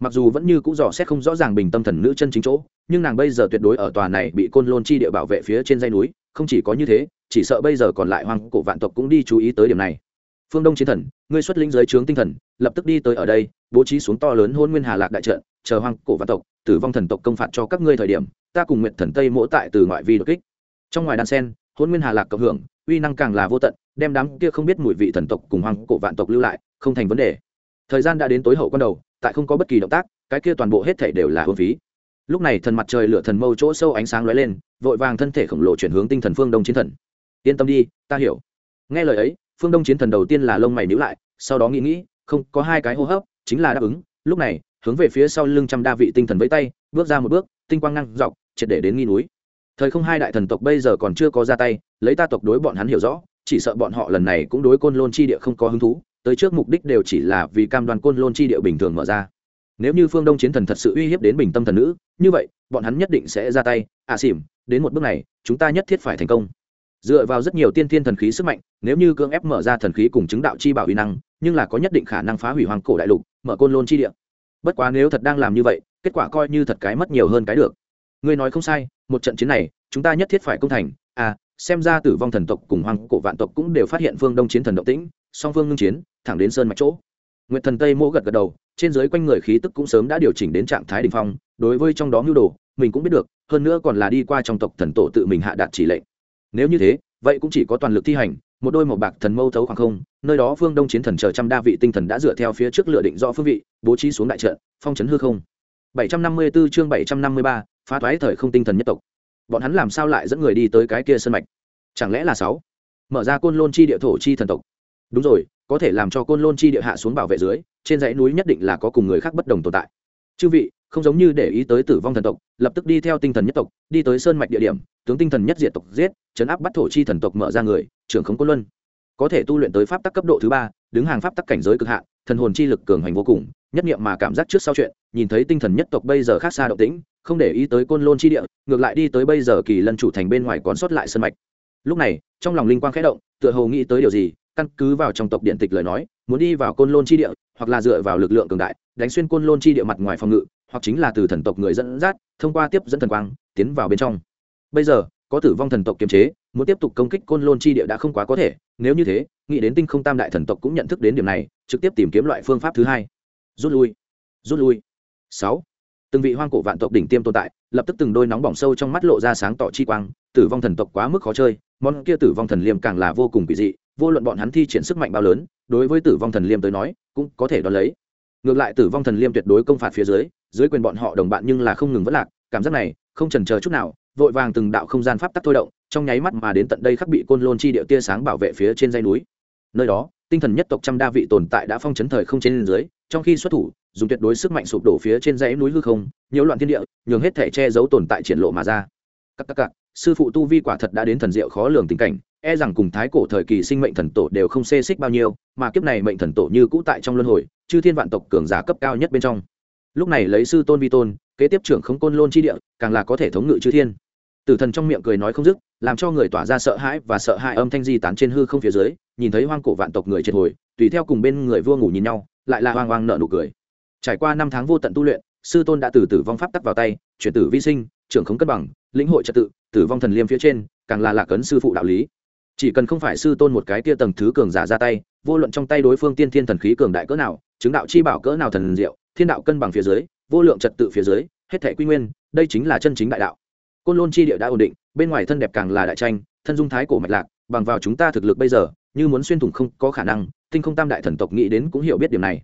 Mặc dù vẫn như cũng dò xét không rõ ràng bình tâm thần nữ chân chính chỗ, nhưng nàng bây giờ tuyệt đối ở tòa này bị côn lôn chi địa bảo vệ phía trên dãy núi, không chỉ có như thế, chỉ sợ bây giờ còn lại hoang cổ vạn tộc cũng đi chú ý tới điểm này phương đông chiến thần, ngươi xuất lĩnh giới trướng tinh thần, lập tức đi tới ở đây, bố trí xuống to lớn hôn nguyên hà lạc đại trận, chờ hoang cổ vạn tộc, tử vong thần tộc công phạt cho các ngươi thời điểm, ta cùng nguyện thần tây mỗ tại từ ngoại vi đột kích. Trong ngoài đan sen, hôn nguyên hà lạc cộng hưởng, uy năng càng là vô tận, đem đám kia không biết mùi vị thần tộc cùng hoang cổ vạn tộc lưu lại, không thành vấn đề. Thời gian đã đến tối hậu con đầu, tại không có bất kỳ động tác, cái kia toàn bộ hết thể đều là hôn phí. Lúc này thần mặt trời lửa thần mâu chỗ sâu ánh sáng lóe lên, vội vàng thân thể khổng lồ chuyển hướng tinh thần phương đông chiến thần. Yên tâm đi, ta hiểu. Nghe lời ấy phương đông chiến thần đầu tiên là lông mày nhíu lại, sau đó nghĩ nghĩ, không, có hai cái hô hấp, chính là đáp ứng. Lúc này, hướng về phía sau lưng trăm đa vị tinh thần với tay, bước ra một bước, tinh quang năng dọc, triệt để đến nghi núi. Thời không hai đại thần tộc bây giờ còn chưa có ra tay, lấy ta tộc đối bọn hắn hiểu rõ, chỉ sợ bọn họ lần này cũng đối côn lôn chi địa không có hứng thú, tới trước mục đích đều chỉ là vì cam đoan côn lôn chi địa bình thường mở ra. Nếu như phương đông chiến thần thật sự uy hiếp đến bình tâm thần nữ, như vậy, bọn hắn nhất định sẽ ra tay. À xỉm, đến một bước này, chúng ta nhất thiết phải thành công dựa vào rất nhiều tiên thiên thần khí sức mạnh, nếu như cưỡng ép mở ra thần khí cùng chứng đạo chi bảo uy năng, nhưng là có nhất định khả năng phá hủy hoàng cổ đại lục, mở côn lôn chi địa. Bất quá nếu thật đang làm như vậy, kết quả coi như thật cái mất nhiều hơn cái được. Ngươi nói không sai, một trận chiến này, chúng ta nhất thiết phải công thành. À xem ra tử vong thần tộc cùng hoàng cổ vạn tộc cũng đều phát hiện phương đông chiến thần động tĩnh, song phương ngưng chiến, thẳng đến sơn mạch chỗ. Nguyệt thần tây mỗ gật gật đầu, trên dưới quanh người khí tức cũng sớm đã điều chỉnh đến trạng thái đ ỉ n h phong, đối với trong đó mưu đồ, mình cũng biết được, hơn nữa còn là đi qua trong tộc thần tổ tự mình hạ đạt chỉ lệnh nếu như thế vậy cũng chỉ có toàn lực thi hành một đôi màu bạc thần mâu thấu khoảng không nơi đó phương đông chiến thần chờ trăm đa vị tinh thần đã dựa theo phía trước lựa định rõ phương vị bố trí xuống đại trận phong trấn hư không. 754 chương 753, phá thoái thời không tinh thần nhất tộc. Bọn hắn làm sao lại dẫn người đi tới cái kia sân mạch? Chẳng lẽ là sáu? Mở ra côn lôn chi địa thổ chi thần tộc. Đúng rồi có thể làm cho côn lôn chi địa hạ xuống bảo vệ dưới trên dãy núi nhất định là có cùng người khác bất đồng tồn tại. Chư vị không giống như để ý tới tử vong thần tộc, lập tức đi theo tinh thần nhất tộc, đi tới sơn mạch địa điểm, tướng tinh thần nhất diệt tộc giết chấn áp bắt thổ chi thần tộc mở ra người, trưởng không côn luân. Có thể tu luyện tới pháp tắc cấp độ thứ ba, đứng hàng pháp tắc cảnh giới cực hạn, thần hồn chi lực cường hành vô cùng, nhất niệm mà cảm giác trước sau chuyện, nhìn thấy tinh thần nhất tộc bây giờ khác xa động tĩnh, không để ý tới côn lôn chi địa, ngược lại đi tới bây giờ kỳ lân chủ thành bên ngoài còn sót lại sơn mạch. Lúc này, trong lòng linh quang khẽ động, tựa hồ nghĩ tới điều gì, căn cứ vào trong tộc điện tịch lời nói, muốn đi vào côn lôn chi địa, hoặc là dựa vào lực lượng cường đại, đánh xuyên côn lôn chi địa mặt ngoài phòng ngự hoặc chính là từ thần tộc người dẫn dắt, thông qua tiếp dẫn thần quang, tiến vào bên trong. Bây giờ, có tử vong thần tộc kiềm chế, muốn tiếp tục công kích côn lôn chi địa đã không quá có thể, nếu như thế, nghĩ đến tinh không tam đại thần tộc cũng nhận thức đến điểm này, trực tiếp tìm kiếm loại phương pháp thứ hai. Rút lui rút lui. Sáu, từng vị hoang cổ vạn tộc đỉnh tiêm tồn tại, lập tức từng đôi nóng bỏng sâu trong mắt lộ ra sáng tỏ chi quang, tử vong thần tộc quá mức khó chơi, món kia tử vong thần liêm càng là vô cùng kỳ dị, vô luận bọn hắn thi triển sức mạnh bao lớn, đối với tử vong thần liêm tới nói, cũng có thể đo lấy ngược lại tử vong thần liêm tuyệt đối công phạt phía dưới dưới quyền bọn họ đồng bạn nhưng là không ngừng vất lạc, cảm giác này, không trần chờ chút nào, vội vàng từng đạo không gian pháp tắc thôi động, trong nháy mắt mà đến tận đây khắc bị côn lôn chi địa tia sáng bảo vệ phía trên dây núi. Nơi đó, tinh thần nhất tộc trăm đa vị tồn tại đã phong chấn thời không trên dưới, trong khi xuất thủ, dùng tuyệt đối sức mạnh sụp đổ phía trên dãy núi hư không, nhiễu loạn thiên địa, nhường hết thể che giấu tồn tại triển lộ mà ra. Các các các, sư phụ tu vi quả thật đã đến thần diệu khó lường tình cảnh e rằng cùng thái cổ thời kỳ sinh mệnh thần tổ đều không xê xích bao nhiêu, mà kiếp này mệnh thần tổ như cũ tại trong luân hồi, chư thiên vạn tộc cường giả cấp cao nhất bên trong. Lúc này lấy sư tôn vi tôn, kế tiếp trưởng không côn lôn chi địa, càng là có thể thống ngự chư thiên. Tử thần trong miệng cười nói không dứt, làm cho người tỏa ra sợ hãi và sợ hãi âm thanh di tán trên hư không phía dưới, nhìn thấy hoang cổ vạn tộc người triệt hồi, tùy theo cùng bên người vua ngủ nhìn nhau, lại là hoang hoang nợ nụ cười. Trải qua năm tháng vô tận tu luyện, sư tôn đã từ tử vong pháp tắc vào tay, chuyển tử vi sinh, trưởng không cân bằng, lĩnh hội trật tự, tử vong thần liêm phía trên, càng là lạc ấn sư phụ đạo lý chỉ cần không phải sư tôn một cái tia tầng thứ cường giả ra tay, vô luận trong tay đối phương tiên thiên thần khí cường đại cỡ nào, chứng đạo chi bảo cỡ nào thần diệu, thiên đạo cân bằng phía dưới, vô lượng trật tự phía dưới, hết thể quy nguyên, đây chính là chân chính đại đạo. Côn lôn chi địa đã ổn định, bên ngoài thân đẹp càng là đại tranh, thân dung thái cổ mạch lạc, bằng vào chúng ta thực lực bây giờ, như muốn xuyên thủng không có khả năng, tinh không tam đại thần tộc nghĩ đến cũng hiểu biết điểm này.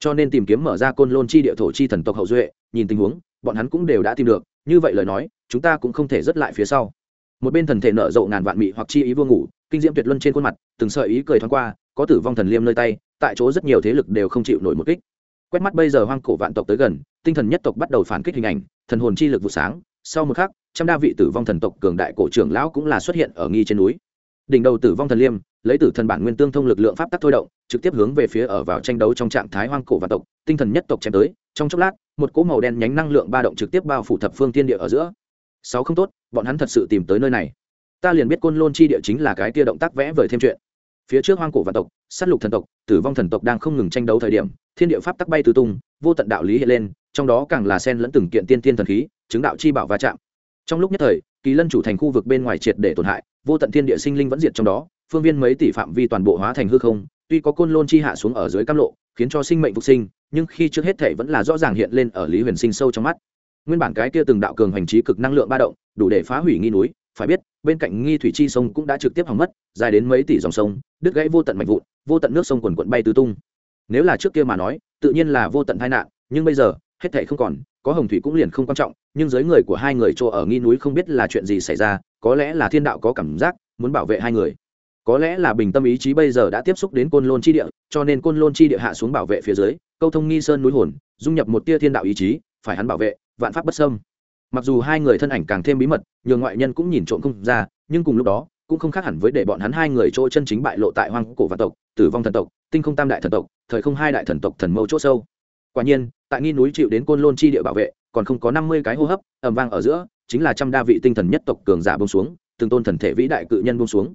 Cho nên tìm kiếm mở ra côn lôn chi địa thổ chi thần tộc hậu duệ, nhìn tình huống, bọn hắn cũng đều đã tìm được, như vậy lời nói, chúng ta cũng không thể rất lại phía sau. Một bên thần thể nở rộ ngàn vạn mị hoặc chi ý vương ngủ kinh diễm tuyệt luân trên khuôn mặt, từng sợi ý cười thoáng qua, có tử vong thần liêm nơi tay, tại chỗ rất nhiều thế lực đều không chịu nổi một kích. Quét mắt bây giờ hoang cổ vạn tộc tới gần, tinh thần nhất tộc bắt đầu phản kích hình ảnh, thần hồn chi lực vụ sáng. Sau một khắc, trăm đa vị tử vong thần tộc cường đại cổ trưởng lão cũng là xuất hiện ở nghi trên núi. Đỉnh đầu tử vong thần liêm, lấy tử thần bản nguyên tương thông lực lượng pháp tắc thôi động, trực tiếp hướng về phía ở vào tranh đấu trong trạng thái hoang cổ vạn tộc, tinh thần nhất tộc chém tới. Trong chốc lát, một cỗ màu đen nhánh năng lượng ba động trực tiếp bao phủ thập phương thiên địa ở giữa. Sáu không tốt, bọn hắn thật sự tìm tới nơi này ta liền biết côn lôn chi địa chính là cái kia động tác vẽ vời thêm chuyện. Phía trước hoang cổ vạn tộc, sát lục thần tộc, tử vong thần tộc đang không ngừng tranh đấu thời điểm, thiên địa pháp tắc bay tứ tung, vô tận đạo lý hiện lên, trong đó càng là sen lẫn từng kiện tiên tiên thần khí, chứng đạo chi bảo va chạm. Trong lúc nhất thời, kỳ lân chủ thành khu vực bên ngoài triệt để tổn hại, vô tận thiên địa sinh linh vẫn diệt trong đó, phương viên mấy tỷ phạm vi toàn bộ hóa thành hư không, tuy có côn lôn chi hạ xuống ở dưới cam lộ, khiến cho sinh mệnh phục sinh, nhưng khi trước hết thể vẫn là rõ ràng hiện lên ở lý huyền sinh sâu trong mắt. Nguyên bản cái kia từng đạo cường hành trí cực năng lượng ba động, đủ để phá hủy nghi núi phải biết, bên cạnh nghi thủy chi sông cũng đã trực tiếp hỏng mất, dài đến mấy tỷ dòng sông, đứt gãy vô tận mạnh vụn, vô tận nước sông quần quận bay tứ tung. Nếu là trước kia mà nói, tự nhiên là vô tận tai nạn, nhưng bây giờ, hết thảy không còn, có hồng thủy cũng liền không quan trọng, nhưng giới người của hai người chỗ ở nghi núi không biết là chuyện gì xảy ra, có lẽ là thiên đạo có cảm giác, muốn bảo vệ hai người. Có lẽ là bình tâm ý chí bây giờ đã tiếp xúc đến côn lôn chi địa, cho nên côn lôn chi địa hạ xuống bảo vệ phía dưới, câu thông nghi sơn núi hồn, dung nhập một tia thiên đạo ý chí, phải hắn bảo vệ, vạn pháp bất sâm mặc dù hai người thân ảnh càng thêm bí mật, nhường ngoại nhân cũng nhìn trộm không ra, nhưng cùng lúc đó, cũng không khác hẳn với để bọn hắn hai người chỗ chân chính bại lộ tại hoang cổ vạn tộc, tử vong thần tộc, tinh không tam đại thần tộc, thời không hai đại thần tộc thần mâu chỗ sâu. Quả nhiên, tại nghi núi chịu đến côn lôn chi địa bảo vệ, còn không có năm mươi cái hô hấp ẩm vang ở giữa, chính là trăm đa vị tinh thần nhất tộc cường giả bông xuống, từng tôn thần thể vĩ đại cự nhân bông xuống.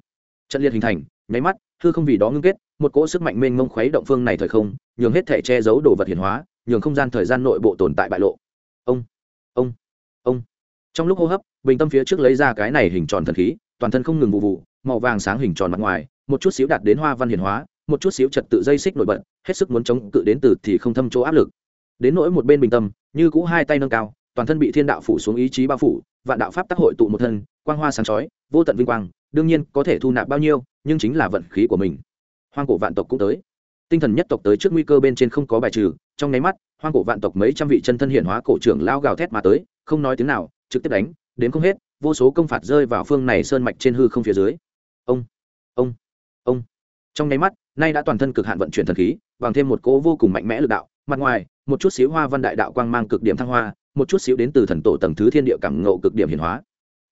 Trận liệt hình thành, nháy mắt, hư không vì đó ngưng kết, một cỗ sức mạnh mênh mông khuấy động phương này thời không, nhường hết thể che giấu đồ vật hiển hóa, nhường không gian thời gian nội bộ tồn tại bại lộ. Ông ông trong lúc hô hấp, bình tâm phía trước lấy ra cái này hình tròn thần khí, toàn thân không ngừng vụ vụ, màu vàng sáng hình tròn mặt ngoài, một chút xíu đạt đến hoa văn hiền hóa, một chút xíu trật tự dây xích nổi bật, hết sức muốn chống cự đến từ thì không thâm chỗ áp lực. Đến nỗi một bên bình tâm, như cũ hai tay nâng cao, toàn thân bị thiên đạo phủ xuống ý chí bao phủ, vạn đạo pháp tác hội tụ một thân, quang hoa sáng chói, vô tận vinh quang, đương nhiên có thể thu nạp bao nhiêu, nhưng chính là vận khí của mình. Hoang cổ vạn tộc cũng tới. Tinh thần nhất tộc tới trước nguy cơ bên trên không có bài trừ, trong nháy mắt, hoang cổ vạn tộc mấy trăm vị chân thân hiển hóa cổ trưởng lao gào thét mà tới, không nói tiếng nào trực tiếp đánh, đến không hết, vô số công phạt rơi vào phương này sơn mạch trên hư không phía dưới. Ông ông ông. Trong nháy mắt, nay đã toàn thân cực hạn vận chuyển thần khí, bằng thêm một cỗ vô cùng mạnh mẽ lực đạo. Mặt ngoài, một chút xíu hoa văn đại đạo quang mang cực điểm thăng hoa, một chút xíu đến từ thần tổ tầng thứ thiên địa cảm ngộ cực điểm hiển hóa.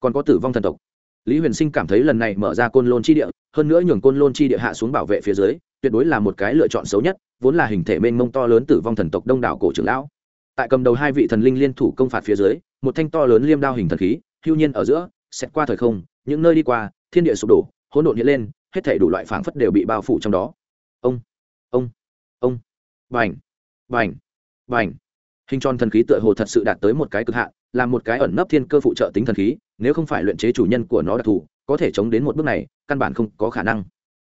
Còn có tử vong thần tộc. Lý huyền sinh cảm thấy lần này mở ra côn lôn chi địa, hơn nữa nhường côn lôn chi địa hạ xuống bảo vệ phía dưới, tuyệt đối là một cái lựa chọn xấu nhất, vốn là hình thể mênh mông to lớn tử vong thần tộc đông đảo cổ trưởng lão tại cầm đầu hai vị thần linh liên thủ công phạt phía dưới, một thanh to lớn liêm đao hình thần khí, hưu nhiên ở giữa xét qua thời không, những nơi đi qua, thiên địa sụp đổ, hỗn độn hiện lên, hết thể đủ loại phảng phất đều bị bao phủ trong đó. Ông ông ông. Vành vành vành hình tròn thần khí tựa hồ thật sự đạt tới một cái cực hạn, là một cái ẩn nấp thiên cơ phụ trợ tính thần khí, nếu không phải luyện chế chủ nhân của nó đặc thù, có thể chống đến một bước này, căn bản không có khả năng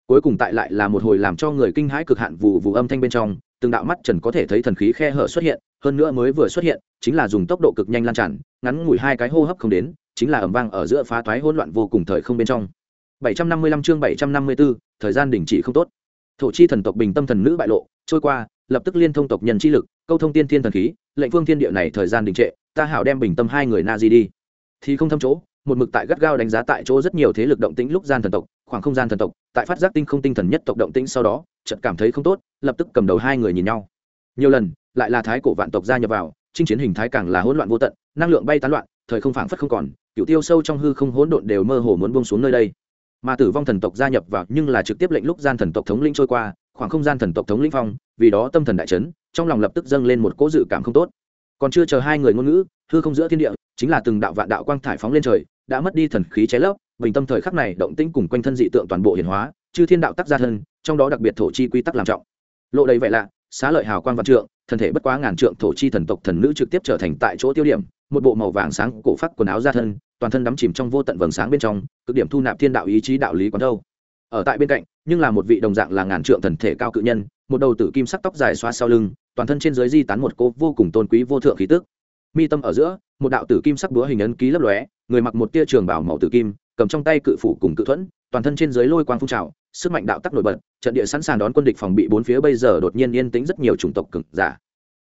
cuối cùng tại lại là một hồi làm cho người kinh hãi cực hạn vụ vụ âm thanh bên trong từng đạo mắt trần có thể thấy thần khí khe hở xuất hiện hơn nữa mới vừa xuất hiện chính là dùng tốc độ cực nhanh lan tràn ngắn ngủi hai cái hô hấp không đến chính là ẩm vang ở giữa phá toái hỗn loạn vô cùng thời không bên trong. 755 chương 754, thời gian đình chỉ không tốt. Thổ chi thần tộc bình tâm thần nữ bại lộ trôi qua lập tức liên thông tộc nhân chi lực câu thông tiên thiên thần khí lệnh phương thiên địa này thời gian đình trệ ta hảo đem bình tâm hai người na di đi. Thì không thâm chỗ một mực tại gắt gao đánh giá tại chỗ rất nhiều thế lực động tĩnh lúc gian thần tộc khoảng không gian thần tộc, tại phát giác tinh không tinh thần nhất tộc động tĩnh sau đó, chợt cảm thấy không tốt, lập tức cầm đầu hai người nhìn nhau. Nhiều lần, lại là thái cổ vạn tộc gia nhập vào, chinh chiến hình thái càng là hỗn loạn vô tận, năng lượng bay tán loạn, thời không phảng phất không còn cựu tiêu sâu trong hư không hỗn độn đều mơ hồ muốn buông xuống nơi đây. Mà tử vong thần tộc gia nhập vào nhưng là trực tiếp lệnh lúc gian thần tộc thống linh trôi qua, khoảng không gian thần tộc thống linh phong, vì đó tâm thần đại chấn, trong lòng lập tức dâng lên một cỗ dự cảm không tốt. Còn chưa chờ hai người ngôn ngữ, hư không giữa thiên địa, chính là từng đạo vạn đạo quang thải phóng lên trời đã mất đi thần khí cháy lấp, bình tâm thời khắc này động tĩnh cùng quanh thân dị tượng toàn bộ hiển hóa, chư thiên đạo tác gia thân, trong đó đặc biệt thổ chi quy tắc làm trọng. Lộ đầy vẻ lạ, xá lợi hào quang văn trượng thần thể bất quá ngàn trượng thổ chi thần tộc thần nữ trực tiếp trở thành tại chỗ tiêu điểm, một bộ màu vàng sáng cổ phát quần áo gia thân, toàn thân đắm chìm trong vô tận vầng sáng bên trong, cực điểm thu nạp thiên đạo ý chí đạo lý quán đâu. Ở tại bên cạnh, nhưng là một vị đồng dạng là ngàn trượng thần thể cao cự nhân, một đầu tử kim sắc tóc dài xoa sau lưng, toàn thân trên dưới di tán một cô vô cùng tôn quý vô thượng khí tức mi tâm ở giữa, một đạo tử kim sắc búa hình ấn ký lấp lóe, người mặc một tia trường bảo màu tử kim, cầm trong tay cự phủ cùng cự thuẫn, toàn thân trên dưới lôi quang phun trào, sức mạnh đạo tắc nổi bật, trận địa sẵn sàng đón quân địch phòng bị bốn phía bây giờ đột nhiên yên tĩnh rất nhiều chủng tộc cực giả.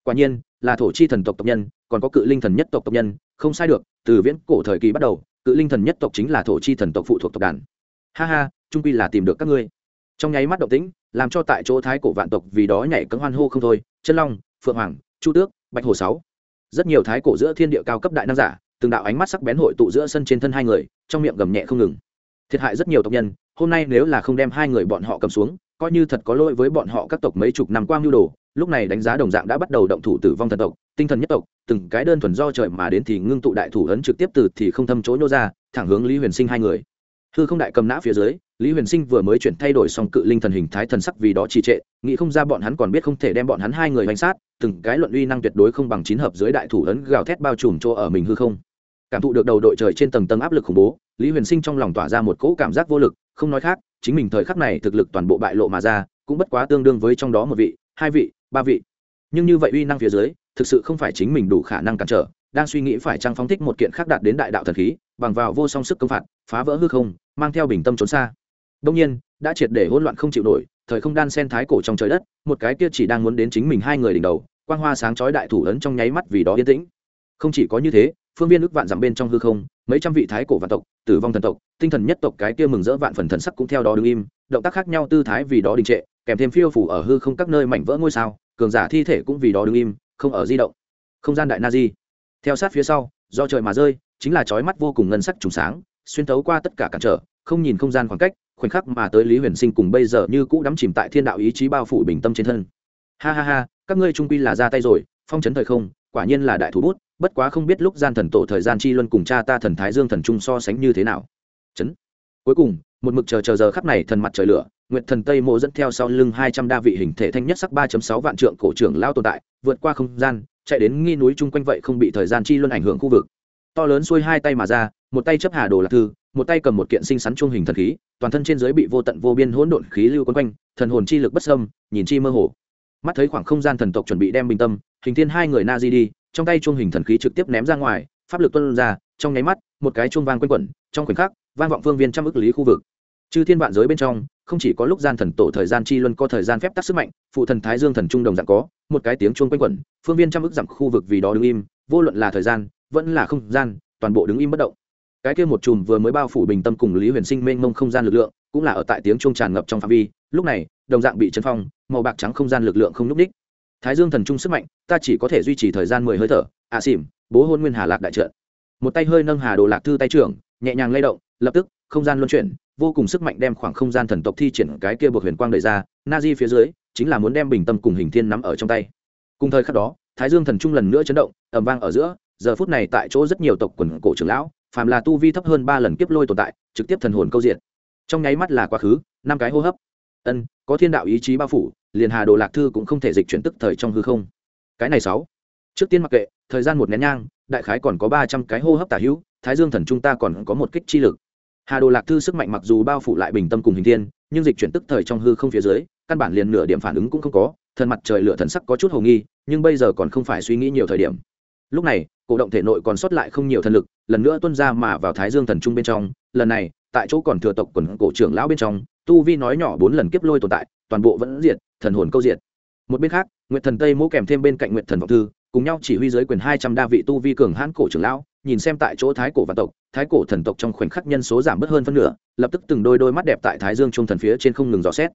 Quả nhiên, là thổ chi thần tộc tộc nhân, còn có cự linh thần nhất tộc tộc nhân, không sai được, từ viễn cổ thời kỳ bắt đầu, cự linh thần nhất tộc chính là thổ chi thần tộc phụ thuộc tộc đàn. Ha ha trung quy là tìm được các ngươi. Trong nháy mắt động tĩnh, làm cho tại chỗ thái cổ vạn tộc vì đó nhảy cấm hoan hô không thôi, chân long, phượng hoàng, chu tước, bạch hồ sáu rất nhiều thái cổ giữa thiên địa cao cấp đại nam giả, từng đạo ánh mắt sắc bén hội tụ giữa sân trên thân hai người, trong miệng gầm nhẹ không ngừng. Thiệt hại rất nhiều tộc nhân, hôm nay nếu là không đem hai người bọn họ cầm xuống, coi như thật có lỗi với bọn họ các tộc mấy chục năm qua mưu đồ, lúc này đánh giá đồng dạng đã bắt đầu động thủ tử vong thần tộc, tinh thần nhất tộc, từng cái đơn thuần do trời mà đến thì ngưng tụ đại thủ ấn trực tiếp từ thì không thâm chỗ nhô ra, thẳng hướng lý huyền sinh hai người hư không đại cầm nã phía dưới, lý huyền sinh vừa mới chuyển thay đổi xong cự linh thần hình thái thần sắc vì đó trì trệ, nghĩ không ra bọn hắn còn biết không thể đem bọn hắn hai người bánh sát, từng cái luận uy năng tuyệt đối không bằng chín hợp dưới đại thủ ấn gào thét bao trùm chỗ ở mình hư không. Cảm thụ được đầu đội trời trên tầng tầng áp lực khủng bố, lý huyền sinh trong lòng tỏa ra một cỗ cảm giác vô lực, không nói khác, chính mình thời khắc này thực lực toàn bộ bại lộ mà ra, cũng bất quá tương đương với trong đó một vị, hai vị, ba vị. Nhưng như vậy uy năng phía dưới, thực sự không phải chính mình đủ khả năng cản trở đang suy nghĩ phải trang phóng thích một kiện khác đạt đến đại đạo thần khí, bằng vào vô song sức công phạt, phá vỡ hư không, mang theo bình tâm trốn xa. Đông nhiên, đã triệt để hỗn loạn không chịu nổi, thời không đan sen thái cổ trong trời đất, một cái kia chỉ đang muốn đến chính mình hai người đỉnh đầu, quang hoa sáng chói đại thủ ấn trong nháy mắt vì đó yên tĩnh. Không chỉ có như thế, phương viên ước vạn dặm bên trong hư không, mấy trăm vị thái cổ vạn tộc, tử vong thần tộc, tinh thần nhất tộc cái kia mừng rỡ vạn phần thần sắc cũng theo đó đứng im, động tác khác nhau tư thái vì đó đình trệ, kèm thêm phiêu phủ ở hư không các nơi mảnh vỡ ngôi sao, cường giả thi thể cũng vì đó đứng im, không ở di động. Không gian đại na di theo sát phía sau, do trời mà rơi, chính là chói mắt vô cùng ngân sắc trùng sáng, xuyên thấu qua tất cả cản trở, không nhìn không gian khoảng cách, khoảnh khắc mà tới lý huyền sinh cùng bây giờ như cũ đắm chìm tại thiên đạo ý chí bao phủ bình tâm trên thân. Ha ha ha, các ngươi trung quy là ra tay rồi, phong trấn thời không, quả nhiên là đại thủ bút, bất quá không biết lúc gian thần tổ thời gian chi luân cùng cha ta thần thái dương thần trung so sánh như thế nào. Chấn. Cuối cùng, một mực chờ chờ giờ khắp này thần mặt trời lửa nguyện thần tây mộ dẫn theo sau lưng hai trăm đa vị hình thể thanh nhất sắc ba sáu vạn trượng cổ trưởng lao tồn tại, vượt qua không gian chạy đến nghi núi chung quanh vậy không bị thời gian chi luân ảnh hưởng khu vực. To lớn xuôi hai tay mà ra, một tay chấp hà đồ lạc thư, một tay cầm một kiện sinh sắn chuông hình thần khí, toàn thân trên dưới bị vô tận vô biên hỗn độn khí lưu quấn quanh, thần hồn chi lực bất sâm nhìn chi mơ hồ. Mắt thấy khoảng không gian thần tộc chuẩn bị đem bình tâm, hình thiên hai người na di đi, trong tay chuông hình thần khí trực tiếp ném ra ngoài, pháp lực tuân ra, trong nháy mắt, một cái chuông vang quanh quẩn, trong khoảnh khắc, vang vọng phương viên trăm ức lý khu vực. Chư thiên vạn giới bên trong không chỉ có lúc gian thần tổ thời gian chi luân có thời gian phép tắc sức mạnh phụ thần thái dương thần trung đồng dạng có một cái tiếng chuông quanh quẩn phương viên trăm ức dặm khu vực vì đó đứng im vô luận là thời gian vẫn là không gian toàn bộ đứng im bất động. Cái kia một chùm vừa mới bao phủ bình tâm cùng lý huyền sinh mênh mông không gian lực lượng cũng là ở tại tiếng chuông tràn ngập trong phạm vi lúc này đồng dạng bị chấn phong màu bạc trắng không gian lực lượng không n ú c ních thái dương thần trung sức mạnh ta chỉ có thể duy trì thời gian mười hơi thở ạ à, xỉm bố hôn nguyên hà lạc đại trợn một tay hơi nâng hà đồ lạc thư tay trưởng nhẹ nhàng lay động lập tức không gian luân chuyển vô cùng sức mạnh đem khoảng không gian thần tộc thi triển cái kia buộc huyền quang đẩy ra na di phía dưới, chính là muốn đem bình tâm cùng hình thiên nắm ở trong tay. Cùng thời khắc đó, thái dương thần trung lần nữa chấn động ẩm vang ở giữa, giờ phút này tại chỗ rất nhiều tộc quần cổ trưởng lão, phàm là tu vi thấp hơn ba lần kiếp lôi tồn tại, trực tiếp thần hồn câu diện. Trong nháy mắt là quá khứ, năm cái hô hấp. Ân, có thiên đạo ý chí bao phủ, liền hà đồ lạc thư cũng không thể dịch chuyển tức thời trong hư không. Cái này sáu. Trước tiên mặc kệ, thời gian một nén nhang, đại khái còn có ba trăm cái hô hấp tả hữu, thái dương thần chúng ta còn có một kích chi lực hà đồ lạc thư sức mạnh mặc dù bao phủ lại bình tâm cùng hình thiên, nhưng dịch chuyển tức thời trong hư không phía dưới, căn bản liền nửa điểm phản ứng cũng không có, thần mặt trời lửa thần sắc có chút hồ nghi, nhưng bây giờ còn không phải suy nghĩ nhiều thời điểm. Lúc này, cổ động thể nội còn sót lại không nhiều thần lực, lần nữa tuân ra mà vào thái dương thần trung bên trong, lần này, tại chỗ còn thừa tộc quần cổ trưởng lão bên trong, tu vi nói nhỏ bốn lần kiếp lôi tồn tại, toàn bộ vẫn diệt, thần hồn câu diệt. Một bên khác, nguyệt thần tây mỗ kèm thêm bên cạnh nguyệt thần vọng thư, cùng nhau chỉ huy giới quyền hai trăm đa vị tu vi cường hãn cổ trưởng lão nhìn xem tại chỗ thái cổ vạn tộc thái cổ thần tộc trong khoảnh khắc nhân số giảm bớt hơn phân nửa lập tức từng đôi đôi mắt đẹp tại thái dương trung thần phía trên không ngừng dò xét.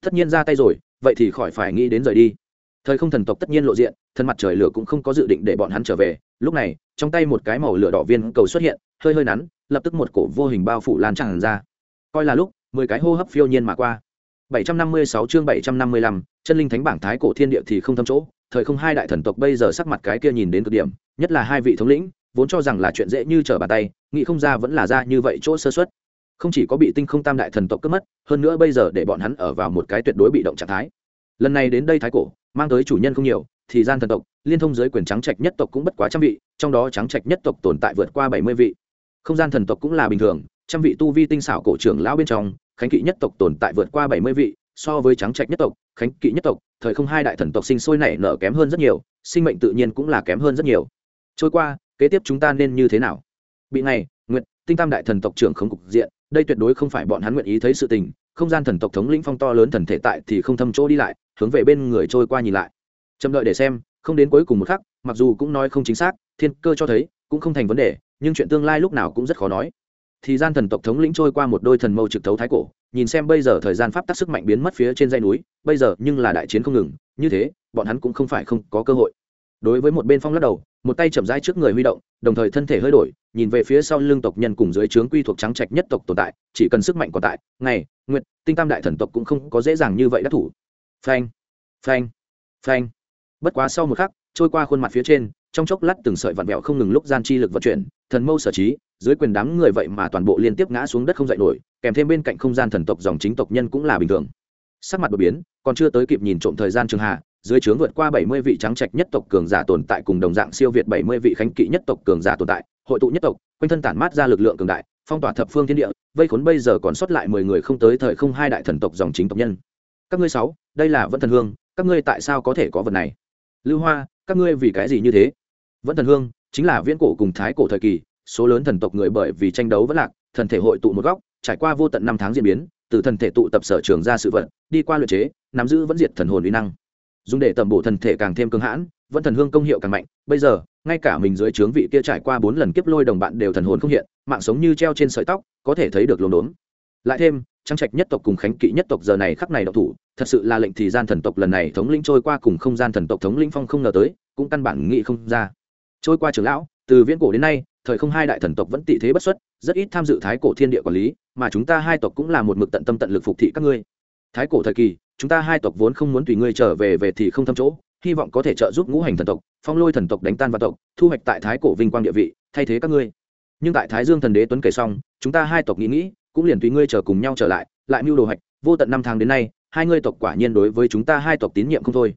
Tất nhiên ra tay rồi vậy thì khỏi phải nghĩ đến rời đi. Thời không thần tộc tất nhiên lộ diện thân mặt trời lửa cũng không có dự định để bọn hắn trở về. Lúc này trong tay một cái màu lửa đỏ viên cầu xuất hiện hơi hơi nắn lập tức một cổ vô hình bao phủ lan tràn ra. Coi là lúc mười cái hô hấp phiêu nhiên mà qua. 756 chương 755, chân linh thánh bảng thái cổ thiên địa thì không thâm chỗ. Thời không hai đại thần tộc bây giờ sắc mặt cái kia nhìn đến cực điểm nhất là hai vị thống lĩnh vốn cho rằng là chuyện dễ như trở bàn tay, nghĩ không ra vẫn là ra như vậy chỗ sơ xuất không chỉ có bị tinh không tam đại thần tộc cướp mất, hơn nữa bây giờ để bọn hắn ở vào một cái tuyệt đối bị động trạng thái. Lần này đến đây thái cổ, mang tới chủ nhân không nhiều, thì gian thần tộc, liên thông giới quyền trắng trạch nhất tộc cũng bất quá trăm vị, trong đó trắng trạch nhất tộc tồn tại vượt qua bảy mươi vị. Không gian thần tộc cũng là bình thường, trăm vị tu vi tinh xảo cổ trưởng lão bên trong, khánh kỵ nhất tộc tồn tại vượt qua bảy mươi vị, so với trắng trạch nhất tộc, khánh kỵ nhất tộc, thời không hai đại thần tộc sinh sôi nảy nở kém hơn rất nhiều, sinh mệnh tự nhiên cũng là kém hơn rất nhiều. Trôi qua kế tiếp chúng ta nên như thế nào? Bị này nguyện tinh tam đại thần tộc trưởng không cục diện, đây tuyệt đối không phải bọn hắn nguyện ý thấy sự tình, không gian thần tộc thống lĩnh phong to lớn thần thể tại thì không thâm chỗ đi lại, hướng về bên người trôi qua nhìn lại. Chậm đợi để xem, không đến cuối cùng một khắc, mặc dù cũng nói không chính xác, thiên cơ cho thấy, cũng không thành vấn đề, nhưng chuyện tương lai lúc nào cũng rất khó nói. Thì gian thần tộc thống lĩnh trôi qua một đôi thần mâu trực thấu thái cổ, nhìn xem bây giờ thời gian pháp tắc sức mạnh biến mất phía trên dãy núi, bây giờ nhưng là đại chiến không ngừng, như thế, bọn hắn cũng không phải không có cơ hội đối với một bên phong lắc đầu, một tay chậm rãi trước người huy động, đồng thời thân thể hơi đổi, nhìn về phía sau lưng tộc nhân cùng dưới trướng quy thuộc trắng trạch nhất tộc tồn tại, chỉ cần sức mạnh còn tại, ngày nguyện tinh tam đại thần tộc cũng không có dễ dàng như vậy đắc thủ. Phanh phanh phanh. Bất quá sau một khắc, trôi qua khuôn mặt phía trên, trong chốc lát từng sợi vặn vẹo không ngừng lúc gian chi lực vận chuyển, thần mâu sở trí, dưới quyền đám người vậy mà toàn bộ liên tiếp ngã xuống đất không dậy nổi, kèm thêm bên cạnh không gian thần tộc dòng chính tộc nhân cũng là bình thường. Sắc mặt đột biến, còn chưa tới kịp nhìn trộm thời gian trường hạ dưới trướng vượt qua bảy mươi vị trắng trạch nhất tộc cường giả tồn tại cùng đồng dạng siêu việt bảy mươi vị khánh kỵ nhất tộc cường giả tồn tại, hội tụ nhất tộc, quanh thân tản mát ra lực lượng cường đại, phong tỏa thập phương thiên địa, vây khốn bây giờ còn sót lại mười người không tới thời không hai đại thần tộc dòng chính tộc nhân. Các ngươi sáu, đây là vẫn thần hương, các ngươi tại sao có thể có vật này? Lưu hoa, các ngươi vì cái gì như thế? Vẫn thần hương chính là viễn cổ cùng thái cổ thời kỳ, số lớn thần tộc người bởi vì tranh đấu vẫn lạc, thần thể hội tụ một góc, trải qua vô tận năm tháng diễn biến, từ thần thể tụ tập sở trường ra sự vận đi qua luyện chế, nắm giữ vẫn diệt thần hồn uy năng dùng để tẩm bổ thần thể càng thêm cưng hãn, vẫn thần hương công hiệu càng mạnh. Bây giờ, ngay cả mình dưới trướng vị kia trải qua bốn lần kiếp lôi đồng bạn đều thần hồn không hiện, mạng sống như treo trên sợi tóc, có thể thấy được lồn đốn. Lại thêm trang trạch nhất tộc cùng khánh kỵ nhất tộc giờ này khắc này độc thủ, thật sự là lệnh thì gian thần tộc lần này thống lĩnh trôi qua cùng không gian thần tộc thống lĩnh phong không ngờ tới, cũng căn bản nghĩ không ra. Trôi qua trưởng lão, từ viễn cổ đến nay, thời không hai đại thần tộc vẫn tị thế bất xuất, rất ít tham dự thái cổ thiên địa quản lý, mà chúng ta hai tộc cũng là một mực tận tâm tận lực phục thị các ngươi thái cổ thời kỳ, chúng ta hai tộc vốn không muốn tùy ngươi trở về về thì không thâm chỗ, hy vọng có thể trợ giúp ngũ hành thần tộc, phong lôi thần tộc đánh tan và tộc, thu hoạch tại thái cổ vinh quang địa vị, thay thế các ngươi. Nhưng tại thái dương thần đế tuấn kể xong, chúng ta hai tộc nghĩ nghĩ, cũng liền tùy ngươi chờ cùng nhau trở lại lại mưu đồ hạch vô tận năm tháng đến nay, hai ngươi tộc quả nhiên đối với chúng ta hai tộc tín nhiệm không thôi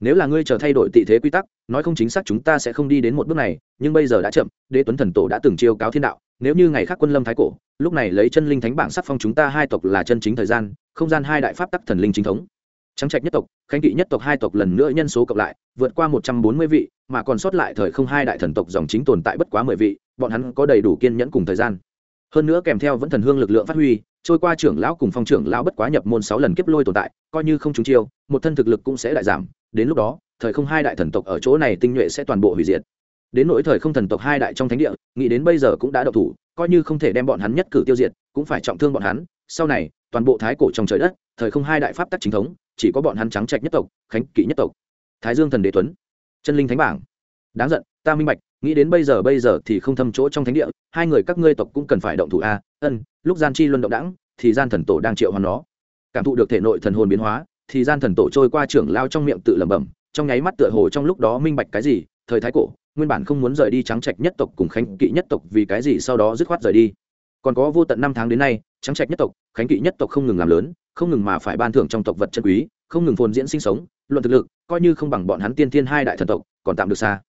nếu là ngươi chờ thay đổi tị thế quy tắc, nói không chính xác chúng ta sẽ không đi đến một bước này, nhưng bây giờ đã chậm, đế tuấn thần tổ đã từng chiêu cáo thiên đạo, nếu như ngày khác quân lâm thái cổ, lúc này lấy chân linh thánh bảng sắc phong chúng ta hai tộc là chân chính thời gian, không gian hai đại pháp tắc thần linh chính thống. Trắng trạch nhất tộc, khánh kỵ nhất tộc hai tộc lần nữa nhân số cộng lại, vượt qua một trăm bốn mươi vị, mà còn sót lại thời không hai đại thần tộc dòng chính tồn tại bất quá mười vị, bọn hắn có đầy đủ kiên nhẫn cùng thời gian. Hơn nữa kèm theo vẫn thần hương lực lượng phát huy, trôi qua trưởng lão cùng phong trưởng lão bất quá nhập môn sáu lần kiếp lôi tồn tại, coi như không trúng chiêu, một thân thực lực cũng sẽ đại giảm đến lúc đó, thời không hai đại thần tộc ở chỗ này tinh nhuệ sẽ toàn bộ hủy diệt. Đến nỗi thời không thần tộc hai đại trong thánh địa, nghĩ đến bây giờ cũng đã độc thủ, coi như không thể đem bọn hắn nhất cử tiêu diệt, cũng phải trọng thương bọn hắn. Sau này, toàn bộ thái cổ trong trời đất, thời không hai đại pháp tắc chính thống, chỉ có bọn hắn trắng trạch nhất tộc, khánh kỵ nhất tộc. Thái dương thần đế tuấn, chân linh thánh bảng. Đáng giận, ta minh bạch, nghĩ đến bây giờ bây giờ thì không thâm chỗ trong thánh địa, hai người các ngươi tộc cũng cần phải động thủ a. Ân, lúc gian chi luân động đãng thì gian thần tổ đang triệu hoàn nó. Cảm thụ được thể nội thần hồn biến hóa thì gian thần tổ trôi qua trưởng lao trong miệng tự lẩm bẩm, trong nháy mắt tựa hồ trong lúc đó minh bạch cái gì, thời thái cổ, nguyên bản không muốn rời đi trắng trạch nhất tộc cùng khánh kỵ nhất tộc vì cái gì sau đó dứt khoát rời đi. Còn có vô tận năm tháng đến nay, trắng trạch nhất tộc, khánh kỵ nhất tộc không ngừng làm lớn, không ngừng mà phải ban thưởng trong tộc vật chân quý, không ngừng phồn diễn sinh sống, luận thực lực, coi như không bằng bọn hắn tiên thiên hai đại thần tộc, còn tạm được xa.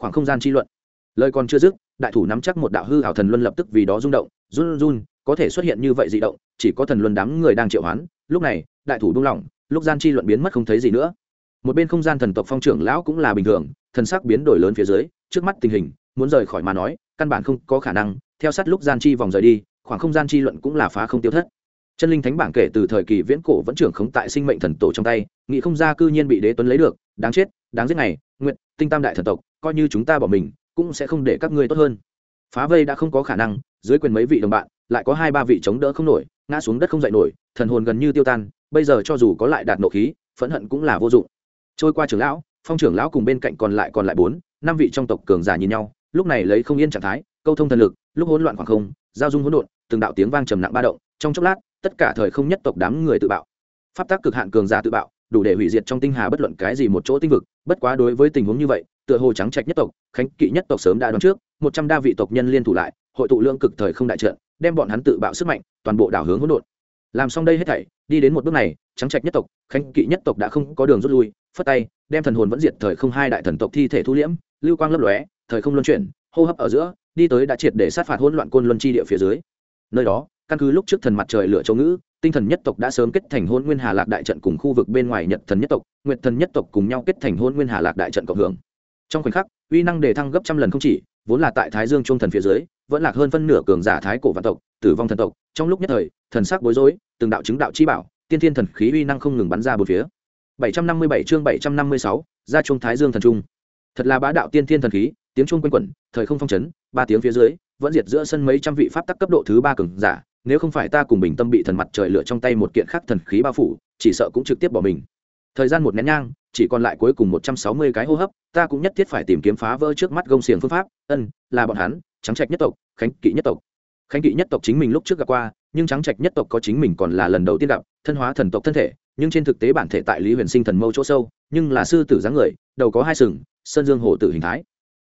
Khoảng không gian chi luận. Lời còn chưa dứt, đại thủ nắm chắc một đạo hư hảo thần luân lập tức vì đó rung động, run run, có thể xuất hiện như vậy dị động, chỉ có thần luân đám người đang triệu hoán, lúc này, đại thủ buông lỏng lúc gian chi luận biến mất không thấy gì nữa. Một bên không gian thần tộc phong trưởng lão cũng là bình thường, thần sắc biến đổi lớn phía dưới, trước mắt tình hình, muốn rời khỏi mà nói, căn bản không có khả năng, theo sát lúc gian chi vòng rời đi, khoảng không gian chi luận cũng là phá không tiêu thất. Chân linh thánh bảng kể từ thời kỳ viễn cổ vẫn trưởng khống tại sinh mệnh thần tổ trong tay, nghị không ra cư nhiên bị đế tuấn lấy được, đáng chết, đáng giết này, nguyện, tinh tam đại thần tộc, coi như chúng ta bỏ mình, cũng sẽ không để các ngươi tốt hơn. Phá vây đã không có khả năng, dưới quyền mấy vị đồng bạn, lại có hai ba vị chống đỡ không nổi, ngã xuống đất không dậy nổi, thần hồn gần như tiêu tan bây giờ cho dù có lại đạt nộ khí, phẫn hận cũng là vô dụng. Trôi qua trưởng lão, phong trưởng lão cùng bên cạnh còn lại còn lại bốn, năm vị trong tộc cường giả nhìn nhau, lúc này lấy không yên trạng thái, câu thông thần lực, lúc hỗn loạn khoảng không, giao dung hỗn độn, từng đạo tiếng vang trầm nặng ba động, trong chốc lát, tất cả thời không nhất tộc đám người tự bạo. Pháp tác cực hạn cường giả tự bạo, đủ để hủy diệt trong tinh hà bất luận cái gì một chỗ tinh vực, bất quá đối với tình huống như vậy, tựa hồ trắng trạch nhất tộc, khánh kỵ nhất tộc sớm đã đoán trước, một trăm đa vị tộc nhân liên thủ lại, hội tụ lượng cực thời không đại trận, đem bọn hắn tự bạo sức mạnh, toàn bộ đảo hướng hỗn độn làm xong đây hết thảy, đi đến một bước này, trắng trạch nhất tộc, khánh kỵ nhất tộc đã không có đường rút lui, phất tay, đem thần hồn vẫn diệt thời không hai đại thần tộc thi thể thu liễm, lưu quang lấp lóe, thời không luân chuyển, hô hấp ở giữa, đi tới đã triệt để sát phạt hỗn loạn côn luân chi địa phía dưới. Nơi đó, căn cứ lúc trước thần mặt trời lửa châu ngữ, tinh thần nhất tộc đã sớm kết thành hôn nguyên hà lạc đại trận cùng khu vực bên ngoài nhật thần nhất tộc, nguyệt thần nhất tộc cùng nhau kết thành hôn nguyên hà lạc đại trận cộng hưởng. Trong khoảnh khắc, uy năng đề thăng gấp trăm lần không chỉ vốn là tại thái dương trung thần phía dưới vẫn lạc hơn phân nửa cường giả thái cổ vạn tộc tử vong thần tộc. Trong lúc nhất thời thần sắc bối rối từng đạo chứng đạo chi bảo tiên thiên thần khí uy năng không ngừng bắn ra bốn phía. 757 chương 756, ra trung thái dương thần trung. Thật là bá đạo tiên thiên thần khí tiếng trung quanh quẩn thời không phong chấn ba tiếng phía dưới vẫn diệt giữa sân mấy trăm vị pháp tắc cấp độ thứ ba cường giả nếu không phải ta cùng bình tâm bị thần mặt trời lửa trong tay một kiện khắc thần khí bao phủ chỉ sợ cũng trực tiếp bỏ mình. Thời gian một nén nhang chỉ còn lại cuối cùng một trăm sáu mươi cái hô hấp, ta cũng nhất thiết phải tìm kiếm phá vỡ trước mắt gông xiềng phương pháp. Ân, là bọn hắn, trắng trạch nhất tộc, khánh kỵ nhất tộc. Khánh kỵ nhất tộc chính mình lúc trước gặp qua, nhưng trắng trạch nhất tộc có chính mình còn là lần đầu tiên gặp, thân hóa thần tộc thân thể, nhưng trên thực tế bản thể tại lý huyền sinh thần mâu chỗ sâu, nhưng là sư tử dáng người, đầu có hai sừng, sơn dương hổ tử hình thái.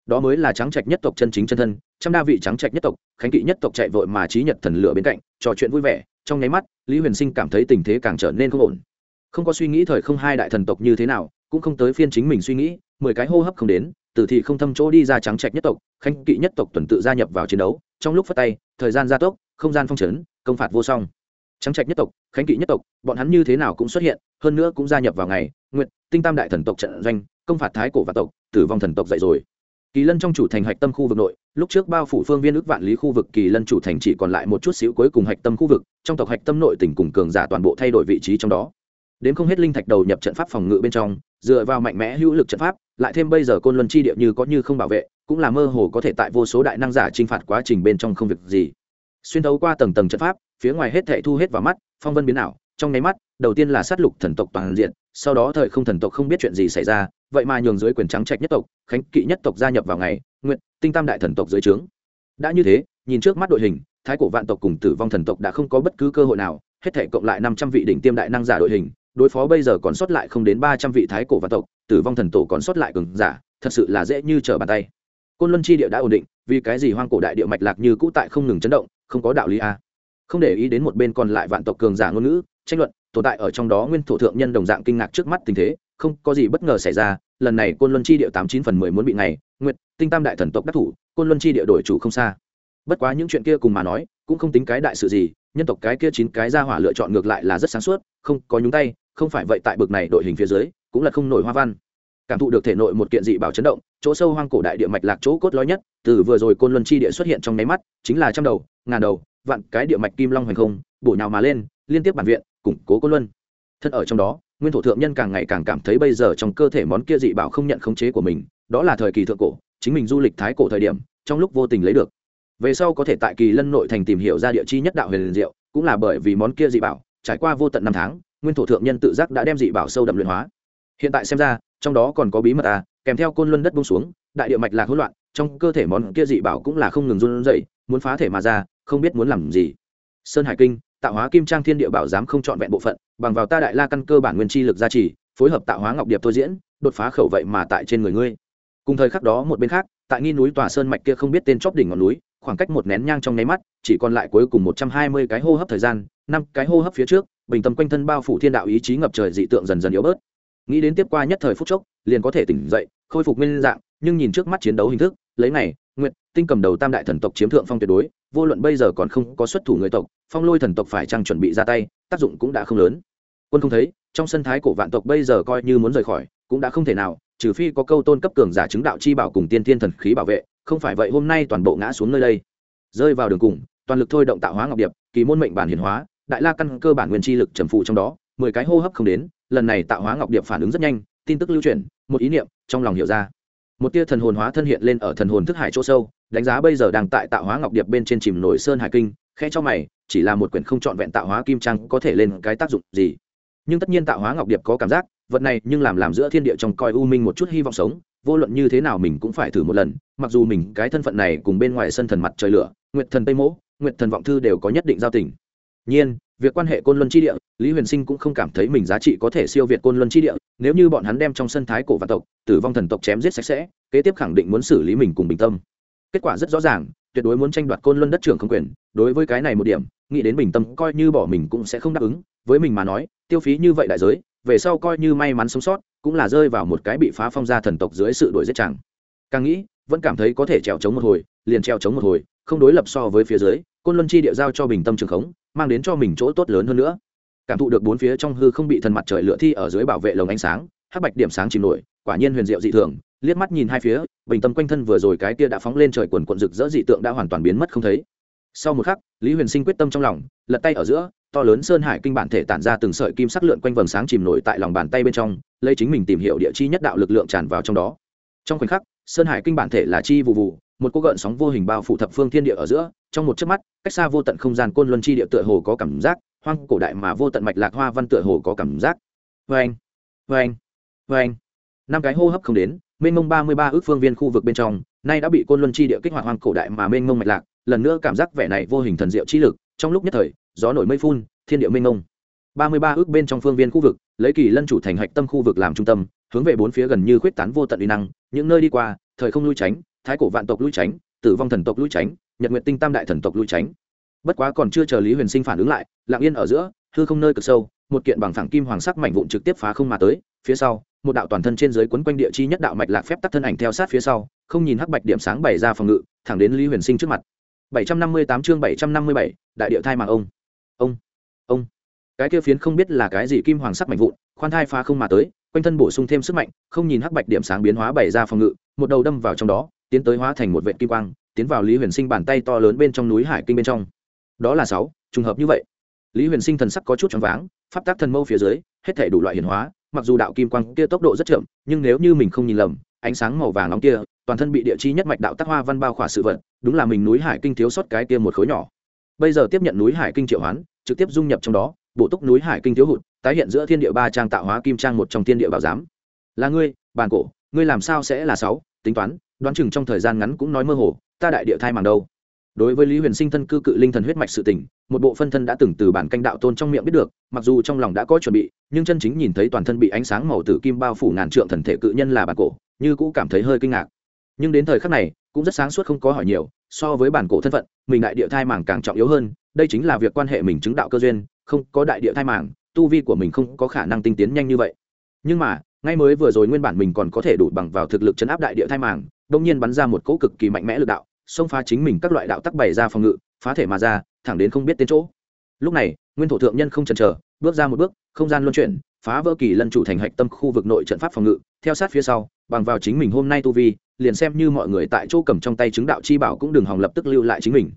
Đó mới là trắng trạch nhất tộc chân chính chân thân. Trăm đa vị trắng trạch nhất tộc, khánh kỵ nhất tộc chạy vội mà trí nhật thần lửa bên cạnh, trò chuyện vui vẻ. Trong nháy mắt, lý huyền sinh cảm thấy tình thế càng trở nên không ổn. Không có suy nghĩ thời không hai đại thần tộc như thế nào cũng không tới phiên chính mình suy nghĩ, mười cái hô hấp không đến, tử thị không thâm chỗ đi ra trắng trạch nhất tộc, khanh kỵ nhất tộc tuần tự gia nhập vào chiến đấu, trong lúc phát tay, thời gian gia tốc, không gian phong trấn công phạt vô song. Trắng trạch nhất tộc khánh kỵ nhất tộc, bọn hắn như thế nào cũng xuất hiện, hơn nữa cũng gia nhập vào ngày, nguyện, tinh tam đại thần tộc trận doanh, công phạt thái cổ và tộc, tử vong thần tộc dậy rồi. Kỳ lân trong chủ thành hạch tâm khu vực nội, lúc trước bao phủ phương viên ước vạn lý khu vực, kỳ lân chủ thành chỉ còn lại một chút xíu cuối cùng hạch tâm khu vực, trong tộc hạch tâm nội tỉnh cùng cường giả toàn bộ thay đổi vị trí trong đó đến không hết linh thạch đầu nhập trận pháp phòng ngự bên trong, dựa vào mạnh mẽ hữu lực trận pháp, lại thêm bây giờ côn luân chi địa như có như không bảo vệ, cũng là mơ hồ có thể tại vô số đại năng giả trinh phạt quá trình bên trong không việc gì. Xuyên thấu qua tầng tầng trận pháp, phía ngoài hết thệ thu hết vào mắt, phong vân biến ảo, trong nháy mắt, đầu tiên là sát lục thần tộc toàn diện, sau đó thời không thần tộc không biết chuyện gì xảy ra, vậy mà nhường dưới quyền trắng trạch nhất tộc, khánh kỵ nhất tộc gia nhập vào ngày, nguyện, tinh tam đại thần tộc dưới trướng. Đã như thế, nhìn trước mắt đội hình, thái cổ vạn tộc cùng tử vong thần tộc đã không có bất cứ cơ hội nào, hết thể cộng lại năm trăm vị đỉnh tiêm đại năng giả đội hình đối phó bây giờ còn sót lại không đến ba trăm vị thái cổ vạn tộc, tử vong thần tổ còn sót lại cường giả, thật sự là dễ như trở bàn tay. Côn luân chi địa đã ổn định, vì cái gì hoang cổ đại địa mạch lạc như cũ tại không ngừng chấn động, không có đạo lý a. Không để ý đến một bên còn lại vạn tộc cường giả ngôn ngữ, tranh luận, tồn tại ở trong đó nguyên thủ thượng nhân đồng dạng kinh ngạc trước mắt tình thế, không có gì bất ngờ xảy ra, lần này côn luân chi địa tám chín phần mười muốn bị này nguyệt, tinh tam đại thần tộc đắc thủ, côn luân chi địa đổi chủ không xa. Bất quá những chuyện kia cùng mà nói, cũng không tính cái đại sự gì nhân tộc cái kia chín cái ra hỏa lựa chọn ngược lại là rất sáng suốt, không có nhúng tay, không phải vậy tại bực này đội hình phía dưới, cũng là không nổi hoa văn. Cảm thụ được thể nội một kiện dị bảo chấn động, chỗ sâu hoang cổ đại địa mạch lạc chỗ cốt lõi nhất, từ vừa rồi côn luân chi địa xuất hiện trong nháy mắt, chính là trăm đầu, ngàn đầu, vạn cái địa mạch kim long hoành không, bổ nhào mà lên, liên tiếp bản viện, củng cố côn luân. Thân ở trong đó, nguyên thổ thượng nhân càng ngày càng cảm thấy bây giờ trong cơ thể món kia dị bảo không nhận khống chế của mình, đó là thời kỳ thượng cổ, chính mình du lịch thái cổ thời điểm, trong lúc vô tình lấy được về sau có thể tại kỳ lân nội thành tìm hiểu ra địa chi nhất đạo huyền diệu, cũng là bởi vì món kia dị bảo, trải qua vô tận năm tháng, nguyên thổ thượng nhân tự giác đã đem dị bảo sâu đậm luyện hóa. Hiện tại xem ra, trong đó còn có bí mật à kèm theo côn luân đất bông xuống, đại địa mạch lạc hỗn loạn, trong cơ thể món kia dị bảo cũng là không ngừng run rẩy, muốn phá thể mà ra, không biết muốn làm gì. Sơn hải kinh, tạo hóa kim trang thiên địa bảo dám không chọn vẹn bộ phận, bằng vào ta đại la căn cơ bản nguyên chi lực gia trì, phối hợp tạo hóa ngọc điệp thôi diễn, đột phá khẩu vậy mà tại trên người ngươi. Cùng thời khắc đó một bên khác, tại nghi núi tòa sơn mạch kia không biết tên chóp đỉnh ngọn núi khoảng cách một nén nhang trong nháy mắt, chỉ còn lại cuối cùng một trăm hai mươi cái hô hấp thời gian, năm cái hô hấp phía trước, bình tâm quanh thân bao phủ thiên đạo ý chí ngập trời dị tượng dần dần yếu bớt. Nghĩ đến tiếp qua nhất thời phút chốc, liền có thể tỉnh dậy, khôi phục nguyên dạng, nhưng nhìn trước mắt chiến đấu hình thức, lấy này nguyện tinh cầm đầu tam đại thần tộc chiếm thượng phong tuyệt đối, vô luận bây giờ còn không có xuất thủ người tộc, phong lôi thần tộc phải chăng chuẩn bị ra tay, tác dụng cũng đã không lớn. Quân không thấy, trong sân thái cổ vạn tộc bây giờ coi như muốn rời khỏi, cũng đã không thể nào, trừ phi có câu tôn cấp cường giả chứng đạo chi bảo cùng tiên thiên thần khí bảo vệ không phải vậy hôm nay toàn bộ ngã xuống nơi đây. Rơi vào đường cùng, toàn lực thôi động tạo hóa ngọc điệp, kỳ môn mệnh bản hiển hóa, đại la căn cơ bản nguyên chi lực trầm phụ trong đó, mười cái hô hấp không đến, lần này tạo hóa ngọc điệp phản ứng rất nhanh, tin tức lưu truyền, một ý niệm trong lòng hiểu ra. Một tia thần hồn hóa thân hiện lên ở thần hồn thức hải chỗ sâu, đánh giá bây giờ đang tại tạo hóa ngọc điệp bên trên chìm nổi sơn hải kinh khe cho mày, chỉ là một quyển không trọn vẹn tạo hóa kim trang có thể lên cái tác dụng gì? Nhưng tất nhiên tạo hóa ngọc điệp có cảm giác, vật này nhưng làm làm giữa thiên địa trong coi u minh một chút hy vọng sống vô luận như thế nào mình cũng phải thử một lần, mặc dù mình cái thân phận này cùng bên ngoài sân thần mặt trời lửa, nguyệt thần tây mỗ, nguyệt thần vọng thư đều có nhất định giao tình. Nhiên, việc quan hệ côn luân chi địa, lý huyền sinh cũng không cảm thấy mình giá trị có thể siêu việt côn luân chi địa, nếu như bọn hắn đem trong sân thái cổ vạn tộc, tử vong thần tộc chém giết sạch sẽ, kế tiếp khẳng định muốn xử lý mình cùng bình tâm. Kết quả rất rõ ràng, tuyệt đối muốn tranh đoạt côn luân đất trưởng không quyền, đối với cái này một điểm, nghĩ đến bình tâm coi như bỏ mình cũng sẽ không đáp ứng. Với mình mà nói, tiêu phí như vậy đại giới, về sau coi như may mắn sống sót cũng là rơi vào một cái bị phá phong ra thần tộc dưới sự đuổi giết chẳng càng nghĩ, vẫn cảm thấy có thể trèo chống một hồi, liền trèo chống một hồi, không đối lập so với phía dưới, côn luân chi địa giao cho bình tâm trường khống, mang đến cho mình chỗ tốt lớn hơn nữa. Cảm thụ được bốn phía trong hư không bị thần mặt trời lửa thi ở dưới bảo vệ lồng ánh sáng, hắc bạch điểm sáng chìm nổi, quả nhiên huyền diệu dị thường, liếc mắt nhìn hai phía, bình tâm quanh thân vừa rồi cái kia đã phóng lên trời quần quận rực rỡ dị tượng đã hoàn toàn biến mất không thấy. Sau một khắc, lý huyền sinh quyết tâm trong lòng, lật tay ở giữa to lớn sơn hải kinh bản thể tản ra từng sợi kim sắc lượn quanh vầng sáng chìm nổi tại lòng bàn tay bên trong, lấy chính mình tìm hiểu địa chi nhất đạo lực lượng tràn vào trong đó. Trong khoảnh khắc, sơn hải kinh bản thể là chi vụ vụ một cô gợn sóng vô hình bao phủ thập phương thiên địa ở giữa, trong một chớp mắt, cách xa vô tận không gian côn luân chi địa tựa hồ có cảm giác, hoang cổ đại mà vô tận mạch lạc hoa văn tựa hồ có cảm giác. Vê anh vê anh vê anh năm cái hô hấp không đến, mênh mông ba mươi ba ước phương viên khu vực bên trong, nay đã bị côn luân chi địa kích hoạt hoang cổ đại mà mênh mông mạch lạc, lần nữa cảm giác vẻ này vô hình thần diệu chi lực, trong lúc nhất thời gió nổi mây phun thiên địa mênh mông. Ba mươi ba ước bên trong phương viên khu vực lấy kỳ lân chủ thành hạch tâm khu vực làm trung tâm hướng về bốn phía gần như khuyết tán vô tận uy năng những nơi đi qua thời không lui tránh thái cổ vạn tộc lui tránh tử vong thần tộc lui tránh nhật nguyện tinh tam đại thần tộc lui tránh. Bất quá còn chưa chờ lý huyền sinh phản ứng lại lặng yên ở giữa hư không nơi cực sâu một kiện bằng phẳng kim hoàng sắc mảnh vụn trực tiếp phá không mà tới phía sau một đạo toàn thân trên dưới quấn quanh địa chi nhất đạo mạch lạc phép tắt thân ảnh theo sát phía sau không nhìn hắc bạch điểm sáng bày ra phòng ngự thẳng đến lý huyền sinh trước mặt. 758 chương 757, đại địa thai màng ông ông ông. Cái kia phiến không biết là cái gì kim hoàng sắc mạnh vụn, khoan thai phá không mà tới, quanh thân bổ sung thêm sức mạnh, không nhìn hắc bạch điểm sáng biến hóa bày ra phòng ngự, một đầu đâm vào trong đó, tiến tới hóa thành một vệ kim quang, tiến vào lý huyền sinh bàn tay to lớn bên trong núi hải kinh bên trong. Đó là sáu, trùng hợp như vậy. Lý huyền sinh thần sắc có chút choáng váng, pháp tác thần mâu phía dưới, hết thể đủ loại hiển hóa, mặc dù đạo kim quang kia tốc độ rất chậm, nhưng nếu như mình không nhìn lầm, ánh sáng màu vàng nóng kia, toàn thân bị địa chi nhất mạch đạo tác hoa văn bao khỏa sự vật, đúng là mình núi hải kinh thiếu sót cái kia một khối nhỏ. Bây giờ tiếp nhận núi hải kinh triệu hoán trực tiếp dung nhập trong đó bổ túc núi hải kinh thiếu hụt, tái hiện giữa thiên địa ba trang tạo hóa kim trang một trong thiên địa bảo giám. Là ngươi bàn cổ, ngươi làm sao sẽ là sáu? Tính toán, đoán chừng trong thời gian ngắn cũng nói mơ hồ, ta đại địa thai màng đâu? Đối với lý huyền sinh thân cư cự linh thần huyết mạch sự tỉnh một bộ phân thân đã từng từ bản canh đạo tôn trong miệng biết được, mặc dù trong lòng đã có chuẩn bị, nhưng chân chính nhìn thấy toàn thân bị ánh sáng màu tử kim bao phủ ngàn trượng thần thể cự nhân là bản cổ, như cũ cảm thấy hơi kinh ngạc. Nhưng đến thời khắc này, cũng rất sáng suốt không có hỏi nhiều, so với bản cổ thân phận, mình đại địa thai màng càng trọng yếu hơn đây chính là việc quan hệ mình chứng đạo cơ duyên, không có đại địa thai màng, tu vi của mình không có khả năng tinh tiến nhanh như vậy. Nhưng mà, ngay mới vừa rồi nguyên bản mình còn có thể đủ bằng vào thực lực chấn áp đại địa thai màng đông nhiên bắn ra một cỗ cực kỳ mạnh mẽ lực đạo, xông phá chính mình các loại đạo tắc bày ra phòng ngự, phá thể mà ra, thẳng đến không biết tên chỗ. Lúc này, nguyên thổ thượng nhân không chần chờ, bước ra một bước, không gian luân chuyển, phá vỡ kỳ lân chủ thành hạch tâm khu vực nội trận pháp phòng ngự, theo sát phía sau, bằng vào chính mình hôm nay tu vi, liền xem như mọi người tại chỗ cầm trong tay chứng đạo chi bảo cũng đừng hòng lập tức lưu lại chính mình.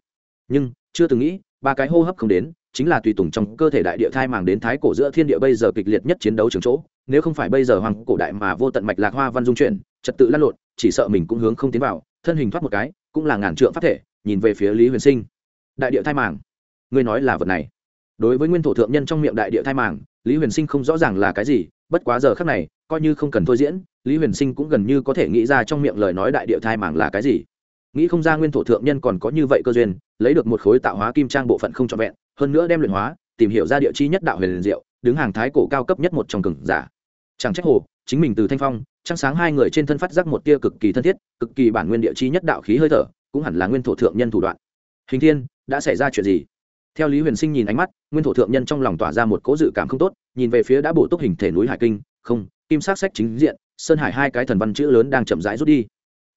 Nhưng, chưa từng nghĩ ba cái hô hấp không đến, chính là tùy tùng trong cơ thể đại địa thai màng đến thái cổ giữa thiên địa bây giờ kịch liệt nhất chiến đấu trường chỗ. Nếu không phải bây giờ hoàng cổ đại mà vô tận mạch lạc hoa văn dung chuyển, trật tự lăn lộn, chỉ sợ mình cũng hướng không tiến vào, thân hình thoát một cái, cũng là ngàn trượng phát thể, nhìn về phía lý huyền sinh. Đại địa thai màng. Ngươi nói là vật này. Đối với nguyên thổ thượng nhân trong miệng đại địa thai màng, lý huyền sinh không rõ ràng là cái gì, bất quá giờ khác này, coi như không cần thôi diễn, lý huyền sinh cũng gần như có thể nghĩ ra trong miệng lời nói đại địa thai màng là cái gì nghĩ không ra nguyên thổ thượng nhân còn có như vậy cơ duyên, lấy được một khối tạo hóa kim trang bộ phận không trọn vẹn, hơn nữa đem luyện hóa, tìm hiểu ra địa chi nhất đạo huyền liền diệu, đứng hàng thái cổ cao cấp nhất một trong cường giả. Chẳng trách hồ, chính mình từ thanh phong, trăng sáng hai người trên thân phát giác một tia cực kỳ thân thiết, cực kỳ bản nguyên địa chi nhất đạo khí hơi thở, cũng hẳn là nguyên thổ thượng nhân thủ đoạn. Hình thiên, đã xảy ra chuyện gì? Theo lý huyền sinh nhìn ánh mắt, nguyên thổ thượng nhân trong lòng tỏa ra một cố dự cảm không tốt, nhìn về phía đã bổ túc hình thể núi hải kinh, không, kim sắc sách chính diện, sơn hải hai cái thần văn chữ lớn đang chậm rãi rút đi.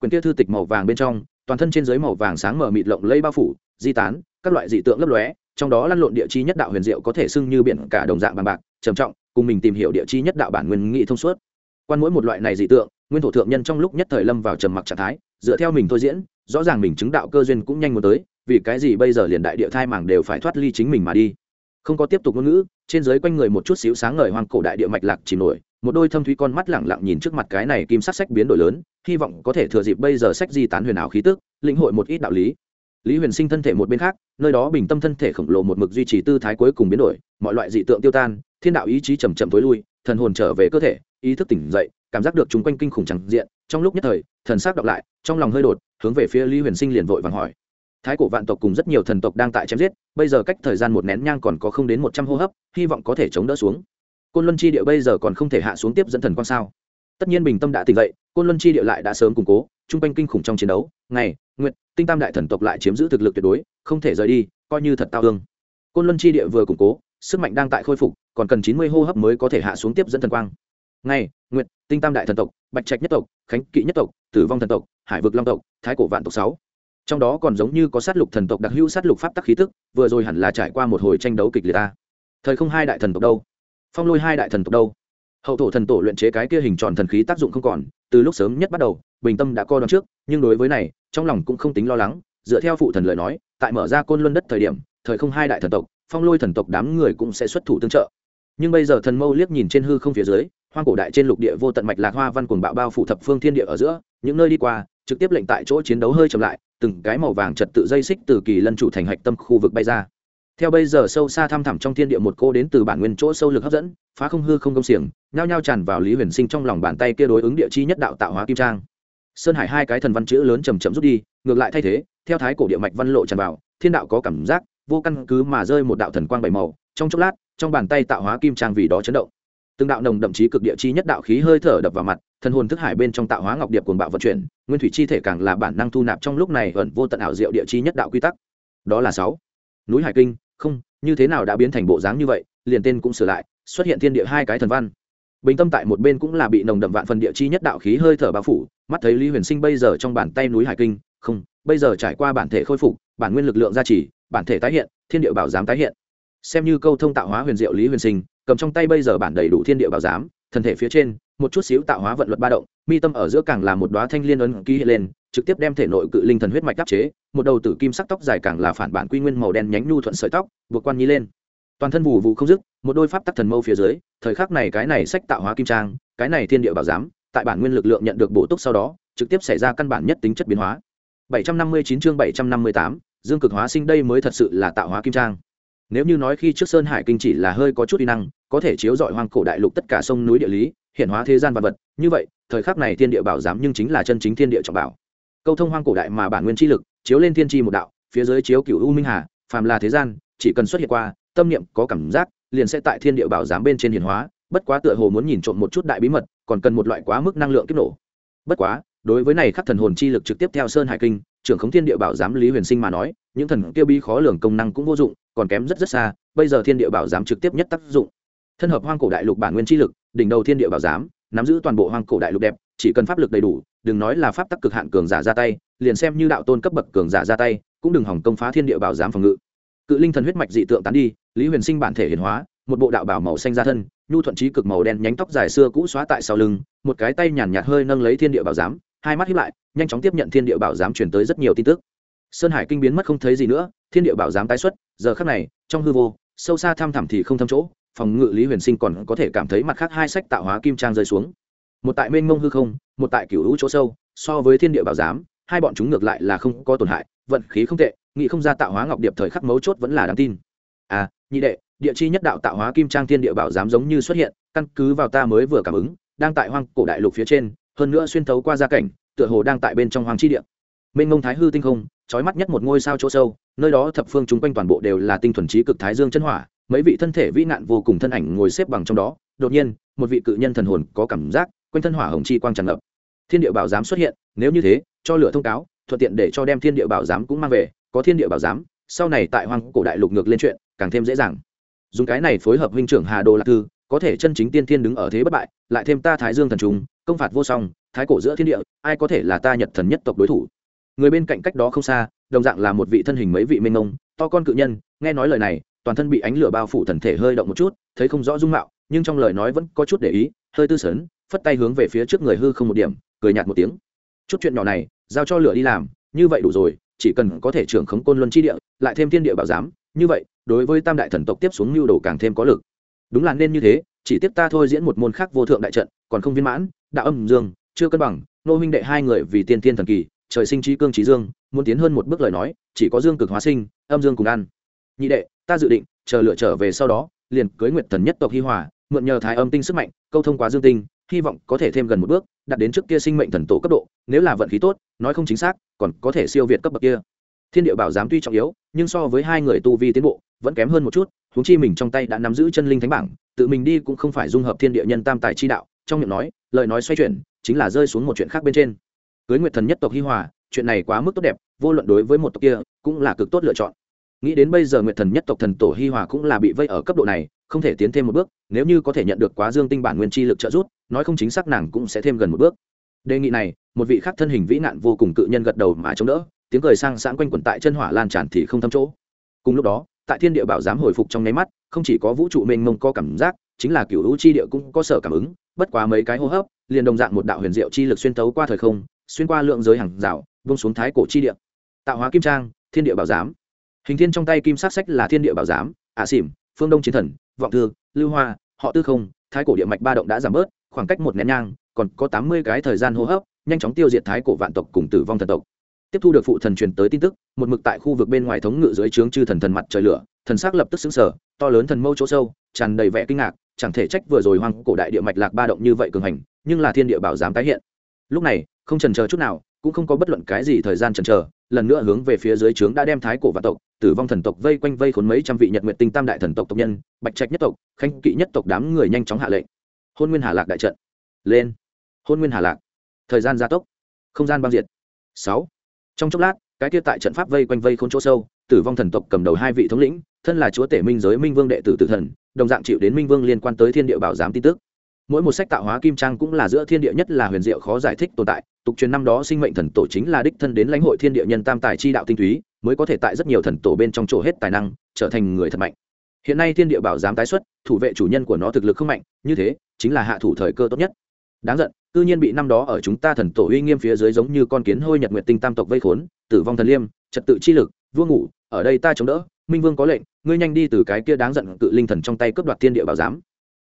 Quyển tia thư tịch màu vàng bên trong toàn thân trên dưới màu vàng sáng mờ mịt lộng lây bao phủ, di tán, các loại dị tượng lấp lóe, trong đó lăn lộn địa chi nhất đạo huyền diệu có thể xưng như biển cả đồng dạng bằng bạc, trầm trọng, cùng mình tìm hiểu địa chi nhất đạo bản nguyên nghị thông suốt. Quan mỗi một loại này dị tượng, nguyên thổ thượng nhân trong lúc nhất thời lâm vào trầm mặc trạng thái, dựa theo mình thôi diễn, rõ ràng mình chứng đạo cơ duyên cũng nhanh muốn tới, vì cái gì bây giờ liền đại địa thai màng đều phải thoát ly chính mình mà đi. Không có tiếp tục ngôn ngữ, trên dưới quanh người một chút xíu sáng ngời hoang cổ đại địa mạch lạc chìm nổi một đôi thâm thúy con mắt lẳng lặng nhìn trước mặt cái này kim sắc sách biến đổi lớn, hy vọng có thể thừa dịp bây giờ sách di tán huyền ảo khí tức, lĩnh hội một ít đạo lý. Lý huyền sinh thân thể một bên khác, nơi đó bình tâm thân thể khổng lồ một mực duy trì tư thái cuối cùng biến đổi, mọi loại dị tượng tiêu tan, thiên đạo ý chí chầm chậm tối lui, thần hồn trở về cơ thể, ý thức tỉnh dậy, cảm giác được chúng quanh kinh khủng chẳng diện, trong lúc nhất thời, thần sắc đọc lại, trong lòng hơi đột, hướng về phía lý huyền sinh liền vội vàng hỏi. Thái cổ vạn tộc cùng rất nhiều thần tộc đang tại chém giết, bây giờ cách thời gian một nén nhang còn có không đến một trăm hô hấp, hy vọng có thể chống đỡ xuống côn luân chi địa bây giờ còn không thể hạ xuống tiếp dẫn thần Quang sao? Tất nhiên bình tâm đã tỉnh dậy, côn luân chi địa lại đã sớm củng cố chung quanh kinh khủng trong chiến đấu, ngày nguyện tinh tam đại thần tộc lại chiếm giữ thực lực tuyệt đối, không thể rời đi, coi như thật tao hương côn luân chi địa vừa củng cố, sức mạnh đang tại khôi phục, còn cần chín mươi hô hấp mới có thể hạ xuống tiếp dẫn thần quang. Ngày, nguyệt, tinh tam đại thần tộc, bạch trạch nhất tộc, khánh kỵ nhất tộc, tử vong thần tộc, hải vực long tộc, thái cổ vạn tộc sáu. Trong đó còn giống như có sát lục thần tộc đặc hữu sát lục pháp tắc khí tức, vừa rồi hẳn là trải qua một hồi tranh đấu kịch liệt ta. Thời không hai đại thần tộc đâu? Phong lôi hai đại thần tộc đâu? Hậu thổ thần tổ luyện chế cái kia hình tròn thần khí tác dụng không còn, từ lúc sớm nhất bắt đầu, bình tâm đã co đón trước, nhưng đối với này, trong lòng cũng không tính lo lắng. Dựa theo phụ thần lời nói, tại mở ra côn luân đất thời điểm, thời không hai đại thần tộc, phong lôi thần tộc đám người cũng sẽ xuất thủ tương trợ. Nhưng bây giờ thần mâu liếc nhìn trên hư không phía dưới, hoang cổ đại trên lục địa vô tận mạch lạc hoa văn cuồng bạo bao phủ thập phương thiên địa ở giữa, những nơi đi qua, trực tiếp lệnh tại chỗ chiến đấu hơi chậm lại, từng cái màu vàng trật tự dây xích từ kỳ lân chủ thành hạch tâm khu vực bay ra theo bây giờ sâu xa thăm thẳm trong thiên địa một cô đến từ bản nguyên chỗ sâu lực hấp dẫn, phá không hư không công xiềng, nhao nhao tràn vào lý huyền sinh trong lòng bàn tay kia đối ứng địa chi nhất đạo tạo hóa kim trang. Sơn hải hai cái thần văn chữ lớn chầm chậm rút đi, ngược lại thay thế, theo thái cổ địa mạch văn lộ tràn vào, thiên đạo có cảm giác, vô căn cứ mà rơi một đạo thần quang bảy màu, trong chốc lát, trong bàn tay tạo hóa kim trang vì đó chấn động. Từng đạo nồng đậm chí cực địa chi nhất đạo khí hơi thở đập vào mặt, thần hồn thức hải bên trong tạo hóa ngọc điệp cuồng bạo vận chuyển, nguyên thủy chi thể càng là bản năng thu nạp trong lúc này ẩn vô tận ảo diệu địa chi nhất đạo quy tắc. Đó là sáu. Núi hải kinh không, như thế nào đã biến thành bộ dáng như vậy, liền tên cũng sửa lại, xuất hiện thiên địa hai cái thần văn. Bình tâm tại một bên cũng là bị nồng đậm vạn phần địa chi nhất đạo khí hơi thở bao phủ, mắt thấy lý huyền sinh bây giờ trong bàn tay núi hải kinh, không, bây giờ trải qua bản thể khôi phục, bản nguyên lực lượng gia trì, bản thể tái hiện, thiên địa bảo giám tái hiện. Xem như câu thông tạo hóa huyền diệu lý huyền sinh, cầm trong tay bây giờ bản đầy đủ thiên địa bảo giám thần thể phía trên, một chút xíu tạo hóa vận luật ba động, mi tâm ở giữa càng là một đoá thanh liên ấn ký hiện lên trực tiếp đem thể nội cự linh thần huyết mạch đắp chế một đầu tử kim sắc tóc dài càng là phản bản quy nguyên màu đen nhánh nhu thuận sợi tóc buộc quan nhi lên. Toàn thân vụ vụ không dứt một đôi pháp tắc thần mâu phía dưới thời khắc này cái này sách tạo hóa kim trang cái này thiên địa bảo giám tại bản nguyên lực lượng nhận được bổ túc sau đó trực tiếp xảy ra căn bản nhất tính chất biến hóa. 759 chương 758, dương cực hóa sinh đây mới thật sự là tạo hóa kim trang. Nếu như nói khi trước sơn hải kinh chỉ là hơi có chút uy năng có thể chiếu dọi hoang cổ đại lục tất cả sông núi địa lý hiện hóa thế gian vật vật như vậy thời khắc này thiên địa bảo giám nhưng chính là chân chính thiên địa trọng bảo câu thông hoang cổ đại mà bản nguyên chi lực, chiếu lên thiên tri một đạo, phía dưới chiếu cựu u minh hà, phàm là thế gian, chỉ cần xuất hiện qua, tâm niệm có cảm giác, liền sẽ tại thiên địa bảo giám bên trên hiền hóa, bất quá tựa hồ muốn nhìn trộm một chút đại bí mật, còn cần một loại quá mức năng lượng kích nổ. Bất quá, đối với này khắc thần hồn chi lực trực tiếp theo sơn hải kinh, trưởng khống thiên địa bảo giám lý huyền sinh mà nói, những thần kia bi khó lường công năng cũng vô dụng, còn kém rất rất xa, bây giờ thiên địa bảo giám trực tiếp nhất tác dụng. Thân hợp hoang cổ đại lục bản nguyên chi lực, đỉnh đầu thiên địa bảo giám, nắm giữ toàn bộ hoang cổ đại lục đẹp chỉ cần pháp lực đầy đủ, đừng nói là pháp tắc cực hạn cường giả ra tay, liền xem như đạo tôn cấp bậc cường giả ra tay, cũng đừng hỏng công phá thiên địa bảo giám phòng ngự. Cự linh thần huyết mạch dị tượng tán đi, lý huyền sinh bản thể hiển hóa, một bộ đạo bảo màu xanh ra thân, nhu thuận trí cực màu đen nhánh tóc dài xưa cũ xóa tại sau lưng, một cái tay nhàn nhạt hơi nâng lấy thiên địa bảo giám, hai mắt hiếp lại, nhanh chóng tiếp nhận thiên địa bảo giám truyền tới rất nhiều tin tức. Sơn hải kinh biến mất không thấy gì nữa, thiên địa bảo giám tái xuất, giờ khắc này, trong hư vô, sâu xa thăm thẳm thì không thâm chỗ, phòng ngự lý huyền sinh còn có thể cảm thấy mặt khác hai sách tạo hóa kim trang rơi xuống một tại mênh mông hư không, một tại cửu hữu chỗ sâu, so với thiên địa bảo giám, hai bọn chúng ngược lại là không có tổn hại, vận khí không tệ nghị không ra tạo hóa ngọc điệp thời khắc mấu chốt vẫn là đáng tin. À nhị đệ, địa chi nhất đạo tạo hóa kim trang thiên địa bảo giám giống như xuất hiện, căn cứ vào ta mới vừa cảm ứng, đang tại hoang cổ đại lục phía trên, hơn nữa xuyên thấu qua gia cảnh, tựa hồ đang tại bên trong hoàng chi địa. Mênh mông thái hư tinh không trói mắt nhất một ngôi sao chỗ sâu, nơi đó thập phương chung quanh toàn bộ đều là tinh thuần trí cực thái dương chân hỏa, mấy vị thân thể vĩ nạn vô cùng thân ảnh ngồi xếp bằng trong đó, đột nhiên, một vị cự nhân thần hồn có cảm giác quanh thân hỏa hồng chi quang tràn ngập. Thiên địa bảo giám xuất hiện nếu như thế cho lửa thông cáo thuận tiện để cho đem thiên địa bảo giám cũng mang về có thiên địa bảo giám sau này tại hoang cổ đại lục ngược lên chuyện càng thêm dễ dàng. Dùng cái này phối hợp huynh trưởng hà đồ lạc thư có thể chân chính tiên thiên đứng ở thế bất bại lại thêm ta thái dương thần trùng công phạt vô song thái cổ giữa thiên địa ai có thể là ta nhật thần nhất tộc đối thủ? Người bên cạnh cách đó không xa đồng dạng là một vị thân hình mấy vị minh ông, to con cự nhân nghe nói lời này toàn thân bị ánh lửa bao phủ thần thể hơi động một chút thấy không rõ dung mạo nhưng trong lời nói vẫn có chút để ý hơi tư sớn phất tay hướng về phía trước người hư không một điểm, cười nhạt một tiếng. Chút chuyện nhỏ này, giao cho lửa đi làm, như vậy đủ rồi, chỉ cần có thể trưởng khống côn luân chi địa, lại thêm thiên địa bảo giám, như vậy, đối với tam đại thần tộc tiếp xuống mưu đồ càng thêm có lực. Đúng là nên như thế, chỉ tiếp ta thôi diễn một môn khác vô thượng đại trận, còn không viên mãn, đạo âm dương, chưa cân bằng, nô huynh đệ hai người vì tiên tiên thần kỳ, trời sinh trí cương trí dương, muốn tiến hơn một bước lời nói, chỉ có dương cực hóa sinh, âm dương cùng ăn. Nhị đệ, ta dự định, chờ lựa trở về sau đó, liền cưới nguyện thần nhất tộc hi hòa, mượn nhờ thái âm tinh sức mạnh, câu thông qua dương tinh hy vọng có thể thêm gần một bước, đạt đến trước kia sinh mệnh thần tổ cấp độ, nếu là vận khí tốt, nói không chính xác, còn có thể siêu việt cấp bậc kia. Thiên địa bảo giám tuy trọng yếu, nhưng so với hai người tu vi tiến bộ, vẫn kém hơn một chút, huống chi mình trong tay đã nắm giữ chân linh thánh bảng, tự mình đi cũng không phải dung hợp thiên địa nhân tam tài chi đạo, trong miệng nói, lời nói xoay chuyển, chính là rơi xuống một chuyện khác bên trên. Cưới nguyệt thần nhất tộc hi hòa, chuyện này quá mức tốt đẹp, vô luận đối với một tộc kia, cũng là cực tốt lựa chọn. Nghĩ đến bây giờ nguyệt thần nhất tộc thần tổ hi hòa cũng là bị vây ở cấp độ này, không thể tiến thêm một bước, nếu như có thể nhận được quá dương tinh bản nguyên chi lực trợ giúp nói không chính xác nàng cũng sẽ thêm gần một bước. Đề nghị này, một vị khác thân hình vĩ nạn vô cùng cự nhân gật đầu mà chống đỡ, tiếng cười sang sáng quanh quẩn tại chân hỏa lan tràn thì không thâm chỗ. Cùng lúc đó, tại thiên địa bảo giám hồi phục trong nháy mắt, không chỉ có vũ trụ mênh mông có cảm giác, chính là cựu hữu chi địa cũng có sở cảm ứng, bất quá mấy cái hô hấp, liền đồng dạng một đạo huyền diệu chi lực xuyên tấu qua thời không, xuyên qua lượng giới hàng rào, vung xuống thái cổ chi địa. Tạo hóa kim trang, thiên địa bảo giám. Hình thiên trong tay kim sát sách là thiên địa bảo giám, ả à xỉm, phương đông chiến thần, vọng thư, lưu hoa, họ tư không, thái cổ địa mạch ba động đã giảm bớt khoảng cách một nén nhang, còn có tám mươi cái thời gian hô hấp, nhanh chóng tiêu diệt thái cổ vạn tộc cùng tử vong thần tộc. Tiếp thu được phụ thần truyền tới tin tức, một mực tại khu vực bên ngoài thống ngự dưới trướng chư thần thần mặt trời lửa, thần sắc lập tức xứng sở to lớn thần mâu chỗ sâu, tràn đầy vẻ kinh ngạc, chẳng thể trách vừa rồi hoang cổ đại địa mạch lạc ba động như vậy cường hành, nhưng là thiên địa bảo dám tái hiện. Lúc này, không trần chờ chút nào, cũng không có bất luận cái gì thời gian chần chờ, lần nữa hướng về phía dưới trướng đã đem thái cổ vạn tộc, tử vong thần tộc vây quanh vây khốn mấy trăm vị nhật nguyện tinh tam đại thần tộc tộc nhân, bạch trạch nhất tộc, khanh kỵ nhất tộc đám người nhanh chóng hạ lệnh hôn nguyên hà lạc đại trận. Lên. Hôn nguyên hà lạc. Thời gian gia tốc. Không gian băng diệt. Sáu. Trong chốc lát, cái kia tại trận pháp vây quanh vây khôn chỗ sâu, tử vong thần tộc cầm đầu hai vị thống lĩnh, thân là chúa tể minh giới minh vương đệ tử tử thần, đồng dạng chịu đến minh vương liên quan tới thiên địa bảo giám tin tức. Mỗi một sách tạo hóa kim trang cũng là giữa thiên địa nhất là huyền diệu khó giải thích tồn tại, tục truyền năm đó sinh mệnh thần tổ chính là đích thân đến lãnh hội thiên địa nhân tam tài chi đạo tinh túy, mới có thể tại rất nhiều thần tổ bên trong chỗ hết tài năng, trở thành người thật mạnh hiện nay thiên địa bảo giám tái xuất, thủ vệ chủ nhân của nó thực lực không mạnh, như thế, chính là hạ thủ thời cơ tốt nhất. Đáng giận tự nhiên bị năm đó ở chúng ta thần tổ uy nghiêm phía dưới giống như con kiến hôi nhật nguyệt tinh tam tộc vây khốn, tử vong thần liêm, trật tự chi lực, vua ngủ, ở đây ta chống đỡ, minh vương có lệnh, ngươi nhanh đi từ cái kia đáng giận cự linh thần trong tay cướp đoạt thiên địa bảo giám.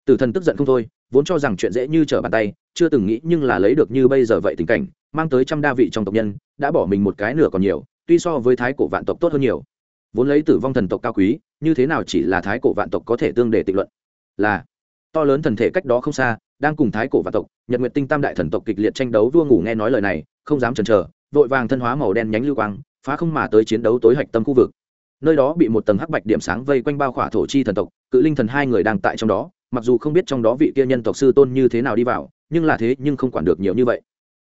Tử thần tức giận không thôi, vốn cho rằng chuyện dễ như trở bàn tay, chưa từng nghĩ nhưng là lấy được như bây giờ vậy tình cảnh, mang tới trăm đa vị trong tộc nhân, đã bỏ mình một cái nửa còn nhiều, tuy so với thái cổ vạn tộc tốt hơn nhiều vốn lấy tử vong thần tộc cao quý, như thế nào chỉ là thái cổ vạn tộc có thể tương đề tịnh luận? Là, to lớn thần thể cách đó không xa, đang cùng thái cổ vạn tộc, nhật nguyệt tinh tam đại thần tộc kịch liệt tranh đấu vua ngủ nghe nói lời này, không dám chần chờ, vội vàng thân hóa màu đen nhánh lưu quang, phá không mà tới chiến đấu tối hạch tâm khu vực. Nơi đó bị một tầng hắc bạch điểm sáng vây quanh bao khỏa thổ chi thần tộc, cự linh thần hai người đang tại trong đó, mặc dù không biết trong đó vị kia nhân tộc sư tôn như thế nào đi vào, nhưng là thế nhưng không quản được nhiều như vậy.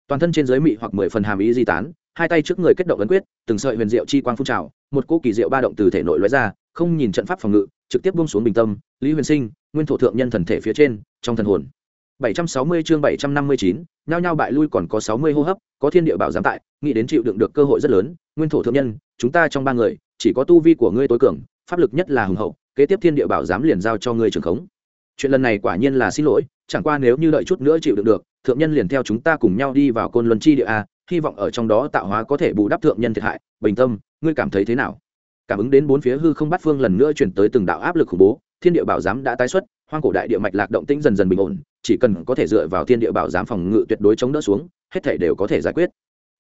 Toàn thân trên giới mị hoặc mười phần hàm ý di tán hai tay trước người kết động ấn quyết từng sợi huyền diệu chi quang phun trào một cỗ kỳ diệu ba động từ thể nội lóe ra không nhìn trận pháp phòng ngự trực tiếp buông xuống bình tâm lý huyền sinh nguyên thổ thượng nhân thần thể phía trên trong thần hồn 760 chương 759, nhao nhao bại lui còn có 60 hô hấp, có thiên địa bảo giám tại, nghĩ đến chịu đựng được cơ hội rất lớn, nguyên thổ thượng nhân, chúng ta trong ba người, chỉ có tu vi của ngươi tối cường, pháp lực nhất là hùng hậu, kế tiếp thiên địa bảo giám liền giao cho ngươi trưởng khống. Chuyện lần này quả nhiên là xin lỗi, chẳng qua nếu như đợi chút nữa chịu đựng được, thượng nhân liền theo chúng ta cùng nhau đi vào côn luân chi địa a, hy vọng ở trong đó tạo hóa có thể bù đắp thượng nhân thiệt hại, bình tâm, ngươi cảm thấy thế nào? Cảm ứng đến bốn phía hư không bắt phương lần nữa chuyển tới từng đạo áp lực khủng bố, thiên địa bảo giám đã tái xuất, hoang cổ đại địa mạch lạc động tĩnh dần dần bình ổn, chỉ cần có thể dựa vào thiên địa bảo giám phòng ngự tuyệt đối chống đỡ xuống hết thể đều có thể giải quyết.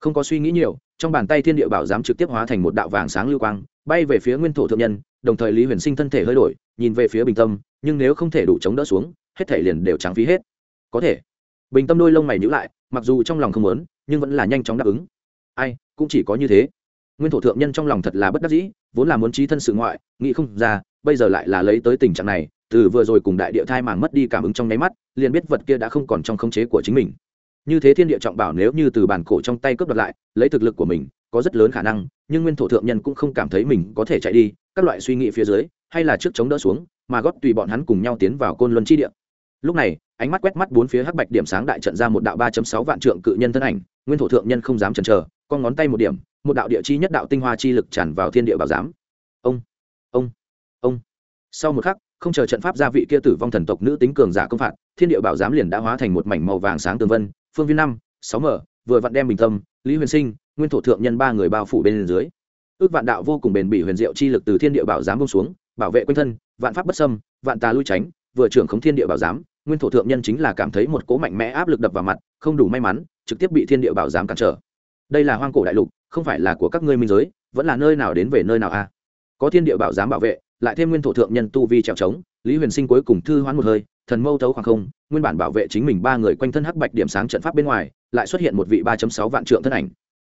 Không có suy nghĩ nhiều trong bàn tay thiên địa bảo giám trực tiếp hóa thành một đạo vàng sáng lưu quang bay về phía nguyên thổ thượng nhân đồng thời lý huyền sinh thân thể hơi đổi nhìn về phía bình tâm nhưng nếu không thể đủ chống đỡ xuống hết thể liền đều trắng phí hết. Có thể. Bình tâm đôi lông mày nhữ lại mặc dù trong lòng không muốn nhưng vẫn là nhanh chóng đáp ứng. Ai, cũng chỉ có như thế. Nguyên thổ thượng nhân trong lòng thật là bất đắc dĩ, vốn là muốn trí thân sự ngoại, nghĩ không ra, bây giờ lại là lấy tới tình trạng này, từ vừa rồi cùng đại địa thai màng mất đi cảm ứng trong nháy mắt, liền biết vật kia đã không còn trong khống chế của chính mình. Như thế thiên địa trọng bảo nếu như từ bản cổ trong tay cướp đoạt lại, lấy thực lực của mình, có rất lớn khả năng, nhưng nguyên thổ thượng nhân cũng không cảm thấy mình có thể chạy đi, các loại suy nghĩ phía dưới, hay là trước chống đỡ xuống, mà góp tùy bọn hắn cùng nhau tiến vào côn luân chi địa. Lúc này, ánh mắt quét mắt bốn phía hắc bạch điểm sáng đại trận ra một đạo ba sáu vạn trượng cự nhân thân ảnh nguyên thổ thượng nhân không dám chần chờ, con ngón tay một điểm, một đạo địa chi nhất đạo tinh hoa chi lực tràn vào thiên địa bảo giám. Ông ông ông. Sau một khắc, không chờ trận pháp gia vị kia tử vong thần tộc nữ tính cường giả công phạt, thiên địa bảo giám liền đã hóa thành một mảnh màu vàng sáng tường vân, phương viên năm, sáu mở, vừa vặn đem bình tâm, lý huyền sinh, nguyên thổ thượng nhân ba người bao phủ bên dưới. Ước vạn đạo vô cùng bền bỉ huyền diệu chi lực từ thiên địa bảo giám bông xuống, bảo vệ quanh thân, vạn pháp bất xâm, vạn tà lui tránh, vừa trưởng khống thiên địa bảo giám nguyên thổ thượng nhân chính là cảm thấy một cỗ mạnh mẽ áp lực đập vào mặt, không đủ may mắn, trực tiếp bị thiên địa bảo giám cản trở. Đây là hoang cổ đại lục, không phải là của các ngươi minh giới, vẫn là nơi nào đến về nơi nào a? Có thiên địa bảo giám bảo vệ, lại thêm nguyên thổ thượng nhân tu vi trèo trống, lý huyền sinh cuối cùng thư hoán một hơi, thần mâu thấu khoảng không, nguyên bản bảo vệ chính mình ba người quanh thân hắc bạch điểm sáng trận pháp bên ngoài, lại xuất hiện một vị ba sáu vạn trượng thân ảnh.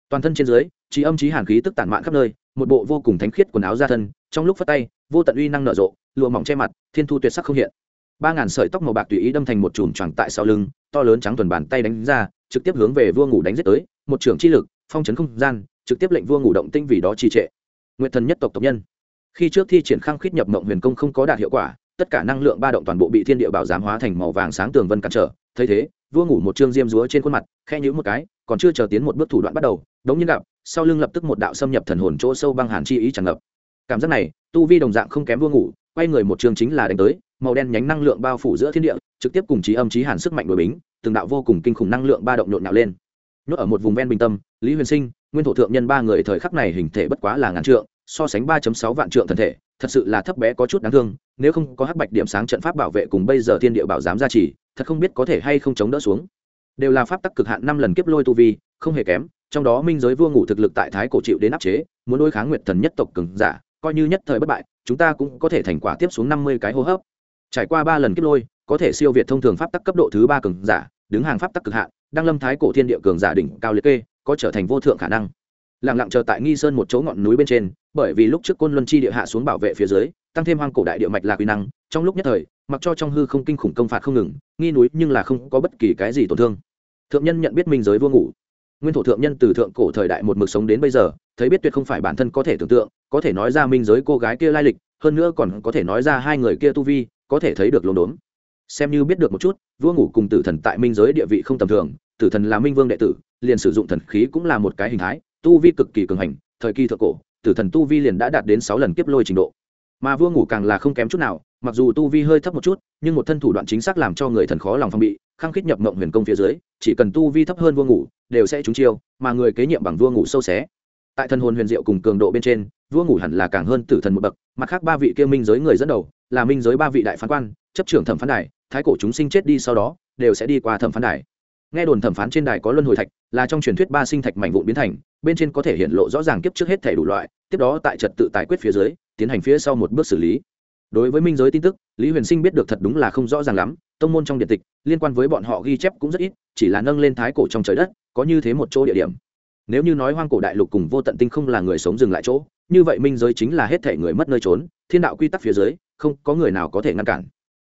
Toàn thân trên dưới, trí âm trí hàn khí tức tản mạn khắp nơi, một bộ vô cùng thánh khiết quần áo ra thân, trong lúc phát tay, vô tận uy năng nở rộ, lụa mỏng che mặt, thiên thu tuyệt sắc không hiện ba ngàn sợi tóc màu bạc tùy ý đâm thành một chùm choàng tại sau lưng, to lớn trắng tuần bàn tay đánh ra, trực tiếp hướng về vua ngủ đánh giết tới, một trưởng chi lực, phong trấn không gian, trực tiếp lệnh vua ngủ động tinh vì đó trì trệ. Nguyện thần nhất tộc tộc nhân. Khi trước thi triển khăng khít nhập mộng huyền công không có đạt hiệu quả, tất cả năng lượng ba động toàn bộ bị thiên địa bảo giám hóa thành màu vàng sáng tường vân cản trở. Thấy thế, vua ngủ một chương diêm rúa trên khuôn mặt khe nhữ một cái, còn chưa chờ tiến một bước thủ đoạn bắt đầu, đống nhiên gặp, sau lưng lập tức một đạo xâm nhập thần hồn chỗ sâu băng hàn chi ý tràn ngập. Cảm giác này, tu vi đồng dạng không kém vua ngủ quay người một trường chính là đánh tới, màu đen nhánh năng lượng bao phủ giữa thiên địa, trực tiếp cùng trí âm trí hàn sức mạnh đổi bính, từng đạo vô cùng kinh khủng năng lượng ba động nhộn nhạo lên. Nhốt ở một vùng ven bình tâm, lý huyền sinh, nguyên thổ thượng nhân ba người thời khắc này hình thể bất quá là ngàn trượng, so sánh ba sáu vạn trượng thần thể, thật sự là thấp bé có chút đáng thương, nếu không có hắc bạch điểm sáng trận pháp bảo vệ cùng bây giờ thiên địa bảo giám gia trì, thật không biết có thể hay không chống đỡ xuống. Đều là pháp tắc cực hạn năm lần kiếp lôi tu vi, không hề kém, trong đó minh giới vua ngủ thực lực tại thái cổ chịu đến áp chế, muốn đối kháng nguyệt thần nhất tộc cường giả coi như nhất thời bất bại, chúng ta cũng có thể thành quả tiếp xuống năm mươi cái hô hấp. Trải qua ba lần kiếp lôi, có thể siêu việt thông thường pháp tắc cấp độ thứ ba cường giả, đứng hàng pháp tắc cực hạn đang lâm thái cổ thiên địa cường giả đỉnh cao liệt kê, có trở thành vô thượng khả năng. Lặng lặng chờ tại nghi sơn một chỗ ngọn núi bên trên, bởi vì lúc trước côn luân chi địa hạ xuống bảo vệ phía dưới, tăng thêm hoang cổ đại địa mạch là quy năng, trong lúc nhất thời, mặc cho trong hư không kinh khủng công phạt không ngừng, nghi núi nhưng là không có bất kỳ cái gì tổn thương. Thượng nhân nhận biết minh giới vua ngủ nguyên thổ thượng nhân từ thượng cổ thời đại một mực sống đến bây giờ, thấy biết tuyệt không phải bản thân có thể tưởng tượng, có thể nói ra minh giới cô gái kia lai lịch, hơn nữa còn có thể nói ra hai người kia tu vi, có thể thấy được lốm đốm xem như biết được một chút, vua ngủ cùng tử thần tại minh giới địa vị không tầm thường, tử thần là minh vương đệ tử, liền sử dụng thần khí cũng là một cái hình thái, tu vi cực kỳ cường hành, thời kỳ thượng cổ, tử thần tu vi liền đã đạt đến sáu lần kiếp lôi trình độ. Mà vua ngủ càng là không kém chút nào, mặc dù tu vi hơi thấp một chút, nhưng một thân thủ đoạn chính xác làm cho người thần khó lòng phong bị khăng khít nhập mộng huyền công phía dưới, chỉ cần tu vi thấp hơn vua ngủ, đều sẽ trúng chiêu, mà người kế nhiệm bằng vua ngủ sâu xé. Tại thân hồn huyền diệu cùng cường độ bên trên, vua ngủ hẳn là càng hơn tử thần một bậc, mặt khác ba vị kia minh giới người dẫn đầu, là minh giới ba vị đại phán quan, chấp trưởng thẩm phán đài, thái cổ chúng sinh chết đi sau đó, đều sẽ đi qua thẩm phán đài. Nghe đồn thẩm phán trên đài có luân hồi thạch, là trong truyền thuyết ba sinh thạch mảnh vụn biến thành, bên trên có thể hiện lộ rõ ràng kiếp trước hết thể đủ loại, tiếp đó tại trật tự tài quyết phía dưới, tiến hành phía sau một bước xử lý đối với minh giới tin tức, lý huyền sinh biết được thật đúng là không rõ ràng lắm, tông môn trong điện tịch, liên quan với bọn họ ghi chép cũng rất ít, chỉ là nâng lên thái cổ trong trời đất, có như thế một chỗ địa điểm. Nếu như nói hoang cổ đại lục cùng vô tận tinh không là người sống dừng lại chỗ, như vậy minh giới chính là hết thể người mất nơi trốn, thiên đạo quy tắc phía dưới, không có người nào có thể ngăn cản.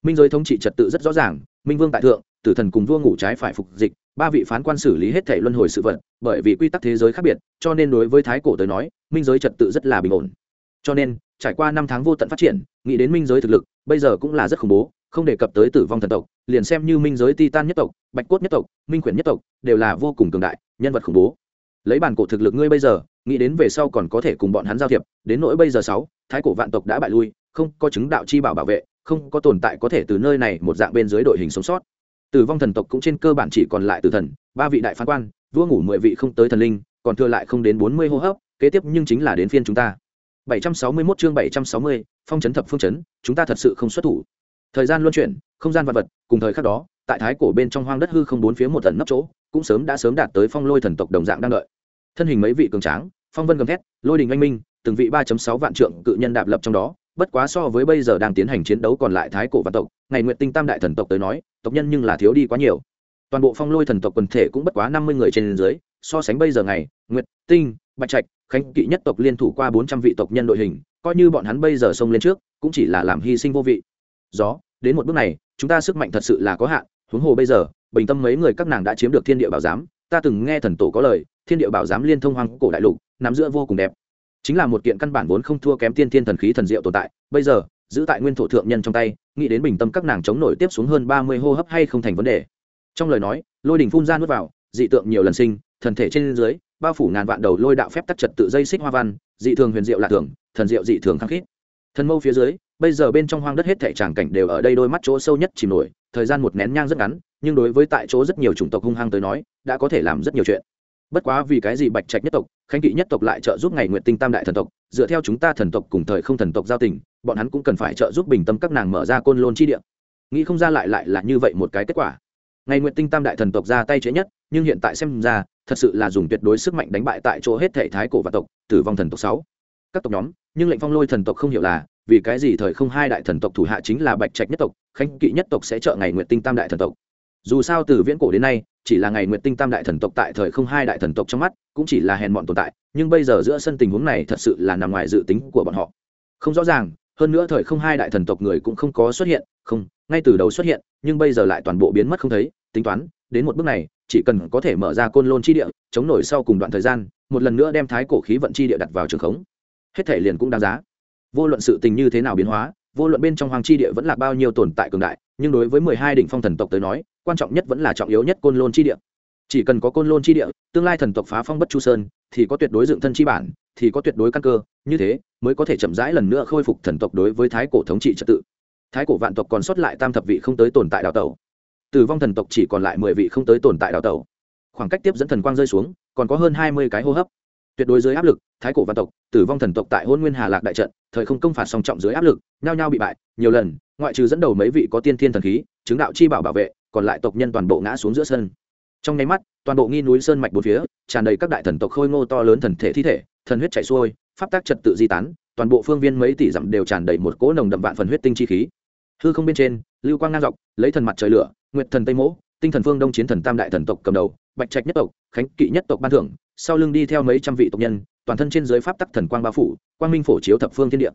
Minh giới thống trị trật tự rất rõ ràng, minh vương tại thượng, tử thần cùng vua ngủ trái phải phục dịch, ba vị phán quan xử lý hết thể luân hồi sự vật, bởi vì quy tắc thế giới khác biệt, cho nên đối với thái cổ tới nói, minh giới trật tự rất là bình ổn. Cho nên trải qua năm tháng vô tận phát triển, nghĩ đến minh giới thực lực, bây giờ cũng là rất khủng bố, không đề cập tới tử vong thần tộc, liền xem như minh giới titan nhất tộc, bạch cốt nhất tộc, minh quyển nhất tộc, đều là vô cùng cường đại, nhân vật khủng bố. Lấy bản cổ thực lực ngươi bây giờ, nghĩ đến về sau còn có thể cùng bọn hắn giao thiệp, đến nỗi bây giờ sáu, thái cổ vạn tộc đã bại lui, không có chứng đạo chi bảo bảo vệ, không có tồn tại có thể từ nơi này một dạng bên dưới đội hình sống sót. Tử vong thần tộc cũng trên cơ bản chỉ còn lại tử thần, ba vị đại phán quan, vua ngủ mười vị không tới thần linh, còn thừa lại không đến bốn mươi hô hấp, kế tiếp nhưng chính là đến phiên chúng ta. 761 chương 760, phong trấn thập phương trấn, chúng ta thật sự không xuất thủ. Thời gian luân chuyển, không gian vật vật, cùng thời khắc đó, tại thái cổ bên trong hoang đất hư không bốn phía một tận nấp chỗ, cũng sớm đã sớm đạt tới phong lôi thần tộc đồng dạng đang đợi. Thân hình mấy vị cường tráng, phong vân gầm thét, lôi đình anh minh, từng vị 3.6 vạn trượng cự nhân đạp lập trong đó, bất quá so với bây giờ đang tiến hành chiến đấu còn lại thái cổ vạn tộc, ngày nguyệt tinh tam đại thần tộc tới nói, tộc nhân nhưng là thiếu đi quá nhiều. Toàn bộ phong lôi thần tộc quần thể cũng bất quá 50 người trên dưới, so sánh bây giờ ngày, nguyệt, tinh, bạch trạch, khánh kỵ nhất tộc liên thủ qua bốn trăm vị tộc nhân đội hình, coi như bọn hắn bây giờ xông lên trước, cũng chỉ là làm hy sinh vô vị. Gió, đến một bước này, chúng ta sức mạnh thật sự là có hạn, huống hồ bây giờ, bình tâm mấy người các nàng đã chiếm được thiên địa bảo giám, ta từng nghe thần tổ có lời, thiên địa bảo giám liên thông hoang cổ đại lục, nắm giữa vô cùng đẹp. Chính là một kiện căn bản vốn không thua kém tiên thiên thần khí thần diệu tồn tại, bây giờ, giữ tại nguyên thổ thượng nhân trong tay, nghĩ đến bình tâm các nàng chống nổi tiếp xuống hơn ba mươi hô hấp hay không thành vấn đề. Trong lời nói, lôi đình phun ra nuốt vào, dị tượng nhiều lần sinh, thần thể trên dưới bao phủ ngàn vạn đầu lôi đạo phép tắc trật tự dây xích hoa văn, dị thường huyền diệu lạ thường, thần diệu dị thường khăng khít. Thần mâu phía dưới, bây giờ bên trong hoang đất hết thảy tràng cảnh đều ở đây đôi mắt chỗ sâu nhất chìm nổi, thời gian một nén nhang rất ngắn, nhưng đối với tại chỗ rất nhiều chủng tộc hung hăng tới nói, đã có thể làm rất nhiều chuyện. Bất quá vì cái gì bạch trạch nhất tộc, khánh kỵ nhất tộc lại trợ giúp ngày nguyện tinh tam đại thần tộc, dựa theo chúng ta thần tộc cùng thời không thần tộc giao tình, bọn hắn cũng cần phải trợ giúp bình tâm các nàng mở ra côn lôn chi địa. Nghĩ không ra lại lại là như vậy một cái kết quả. Ngày nguyện tinh tam đại thần tộc ra tay chế nhất, nhưng hiện tại xem ra thật sự là dùng tuyệt đối sức mạnh đánh bại tại chỗ hết thể thái cổ và tộc, tử vong thần tộc sáu. Các tộc nhóm, nhưng lệnh phong lôi thần tộc không hiểu là, vì cái gì thời không hai đại thần tộc thủ hạ chính là bạch trạch nhất tộc, khánh kỵ nhất tộc sẽ trợ ngày nguyện tinh tam đại thần tộc. Dù sao từ viễn cổ đến nay, chỉ là ngày nguyện tinh tam đại thần tộc tại thời không hai đại thần tộc trong mắt, cũng chỉ là hèn mọn tồn tại, nhưng bây giờ giữa sân tình huống này thật sự là nằm ngoài dự tính của bọn họ. Không rõ ràng, hơn nữa thời không hai đại thần tộc người cũng không có xuất hiện, không, ngay từ đầu xuất hiện, nhưng bây giờ lại toàn bộ biến mất không thấy, tính toán, đến một bước này chỉ cần có thể mở ra côn lôn chi địa, chống nổi sau cùng đoạn thời gian, một lần nữa đem thái cổ khí vận chi địa đặt vào trường khống. Hết thể liền cũng đáng giá. Vô luận sự tình như thế nào biến hóa, vô luận bên trong hoàng chi địa vẫn là bao nhiêu tồn tại cường đại, nhưng đối với mười hai đỉnh phong thần tộc tới nói, quan trọng nhất vẫn là trọng yếu nhất côn lôn chi địa. Chỉ cần có côn lôn chi địa, tương lai thần tộc phá phong bất chu sơn, thì có tuyệt đối dựng thân chi bản, thì có tuyệt đối căn cơ, như thế mới có thể chậm rãi lần nữa khôi phục thần tộc đối với thái cổ thống trị trật tự. Thái cổ vạn tộc còn sót lại tam thập vị không tới tồn tại đào tẩu tử vong thần tộc chỉ còn lại mười vị không tới tồn tại đào tẩu. Khoảng cách tiếp dẫn thần quang rơi xuống, còn có hơn hai mươi cái hô hấp. Tuyệt đối dưới áp lực, thái cổ văn tộc, tử vong thần tộc tại hôn nguyên hà lạc đại trận, thời không công phạt song trọng dưới áp lực, nhao nhao bị bại, nhiều lần, ngoại trừ dẫn đầu mấy vị có tiên thiên thần khí, chứng đạo chi bảo bảo vệ, còn lại tộc nhân toàn bộ ngã xuống giữa sân. Trong nháy mắt, toàn bộ nghi núi sơn mạch bốn phía, tràn đầy các đại thần tộc khôi ngô to lớn thần thể thi thể, thần huyết chảy xuôi, pháp tác trật tự di tán, toàn bộ phương viên mấy tỷ dặm đều tràn đầy một cỗ nồng đậm vạn phần huyết tinh chi khí. Hư không bên trên, lưu quang ngang dọc, lấy thần mặt trời lửa nguyệt thần tây mỗ tinh thần phương đông chiến thần tam đại thần tộc cầm đầu bạch trạch nhất tộc khánh kỵ nhất tộc ban thưởng sau lưng đi theo mấy trăm vị tộc nhân toàn thân trên dưới pháp tắc thần quang bao phủ quang minh phổ chiếu thập phương thiên địa.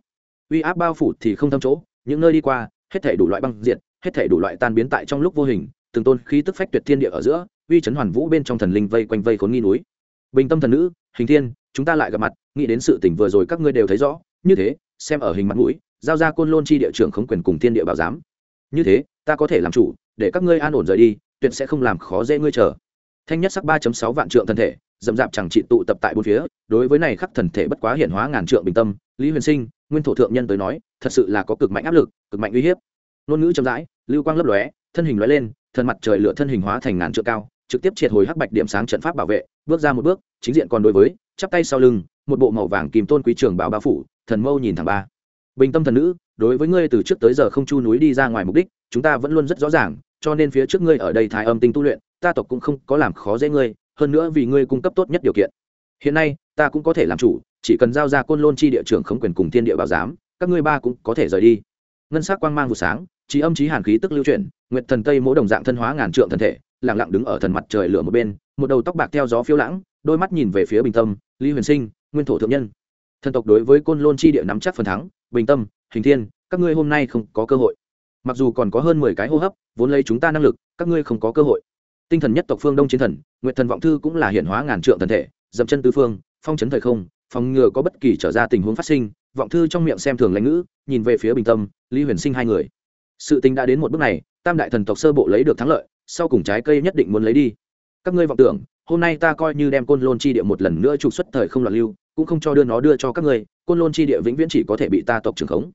Uy áp bao phủ thì không thâm chỗ những nơi đi qua hết thể đủ loại băng diện, hết thể đủ loại tan biến tại trong lúc vô hình từng tôn khí tức phách tuyệt thiên địa ở giữa uy chấn hoàn vũ bên trong thần linh vây quanh vây khốn nghi núi. Bình tâm thần nữ hình thiên chúng ta lại gặp mặt nghĩ đến sự tỉnh vừa rồi các ngươi đều thấy rõ như thế xem ở hình mặt mũi giao ra côn lôn chi địa trưởng khống quyền cùng thiên địa bảo giám. Như thế ta có thể làm chủ để các ngươi an ổn rời đi, tuyệt sẽ không làm khó dễ ngươi chờ. Thanh nhất sắc ba sáu vạn trượng thân thể, dậm dạp chẳng trị tụ tập tại bốn phía, đối với này khắc thần thể bất quá hiển hóa ngàn trượng bình tâm, lý huyền sinh, nguyên thổ thượng nhân tới nói, thật sự là có cực mạnh áp lực, cực mạnh uy hiếp. Ngôn ngữ chậm rãi, lưu quang lấp lóe, thân hình lóe lên thân mặt trời lửa thân hình hóa thành ngàn trượng cao, trực tiếp triệt hồi hắc bạch điểm sáng trận pháp bảo vệ, bước ra một bước, chính diện còn đối với, chắp tay sau lưng, một bộ màu vàng kìm tôn quý trường bảo bao phủ, thần mâu nhìn thẳng ba. Bình tâm thần nữ đối với ngươi từ trước tới giờ không chu núi đi ra ngoài mục đích, chúng ta vẫn luôn rất rõ ràng, cho nên phía trước ngươi ở đây thái âm tinh tu luyện, ta tộc cũng không có làm khó dễ ngươi, hơn nữa vì ngươi cung cấp tốt nhất điều kiện. Hiện nay, ta cũng có thể làm chủ, chỉ cần giao ra côn lôn chi địa trưởng khống quyền cùng thiên địa bảo giám, các ngươi ba cũng có thể rời đi. Ngân sắc quang mang vụ sáng, trí âm trí hàn khí tức lưu chuyển, nguyệt thần tây mỗ đồng dạng thân hóa ngàn trượng thần thể, lặng lặng đứng ở thần mặt trời lửa một bên, một đầu tóc bạc theo gió phiêu lãng, đôi mắt nhìn về phía bình tâm, lý huyền sinh, nguyên thổ thượng nhân. Thần tộc đối với côn lôn chi địa nắm chắc phần thắng, bình tâm hình thiên, các ngươi hôm nay không có cơ hội. Mặc dù còn có hơn mười cái hô hấp, vốn lấy chúng ta năng lực, các ngươi không có cơ hội. Tinh thần nhất tộc phương đông chiến thần nguyện thần vọng thư cũng là hiện hóa ngàn trượng thần thể, dậm chân tứ phương, phong chấn thời không, phòng ngừa có bất kỳ trở ra tình huống phát sinh, vọng thư trong miệng xem thường lãnh ngữ, nhìn về phía bình tâm, lý huyền sinh hai người. Sự tình đã đến một bước này, tam đại thần tộc sơ bộ lấy được thắng lợi, sau cùng trái cây nhất định muốn lấy đi. Các ngươi vọng tưởng, hôm nay ta coi như đem côn lôn chi địa một lần nữa trục xuất thời không loạn lưu, cũng không cho đưa nó đưa cho các ngươi, côn lôn chi địa vĩnh viễn chỉ có thể bị ta tộc trưởng khống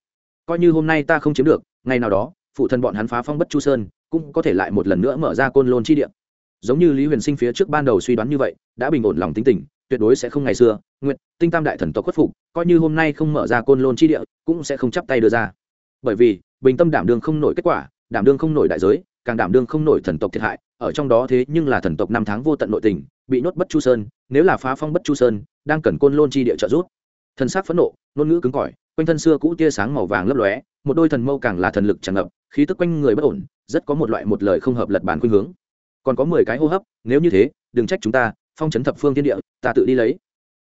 coi như hôm nay ta không chiếm được, ngày nào đó, phụ thân bọn hắn phá phong bất chu sơn, cũng có thể lại một lần nữa mở ra côn lôn chi địa. Giống như lý huyền sinh phía trước ban đầu suy đoán như vậy, đã bình ổn lòng tính tình, tuyệt đối sẽ không ngày xưa, nguyện, tinh tam đại thần tộc khuất phục, coi như hôm nay không mở ra côn lôn chi địa, cũng sẽ không chắp tay đưa ra. Bởi vì, bình tâm đảm đương không nổi kết quả, đảm đương không nổi đại giới, càng đảm đương không nổi thần tộc thiệt hại, ở trong đó thế nhưng là thần tộc năm tháng vô tận nội tình, bị nhốt bất chu sơn, nếu là phá phong bất chu sơn, đang cần côn lôn chi địa trợ giúp. Thần sắc phẫn nộ, ngôn ngữ cứng cỏi quanh thân xưa cũ tia sáng màu vàng lấp lóe một đôi thần mâu càng là thần lực tràn ngập khí tức quanh người bất ổn rất có một loại một lời không hợp lật bản khuynh hướng. Còn có mười cái hô hấp nếu như thế đừng trách chúng ta phong chấn thập phương thiên địa ta tự đi lấy.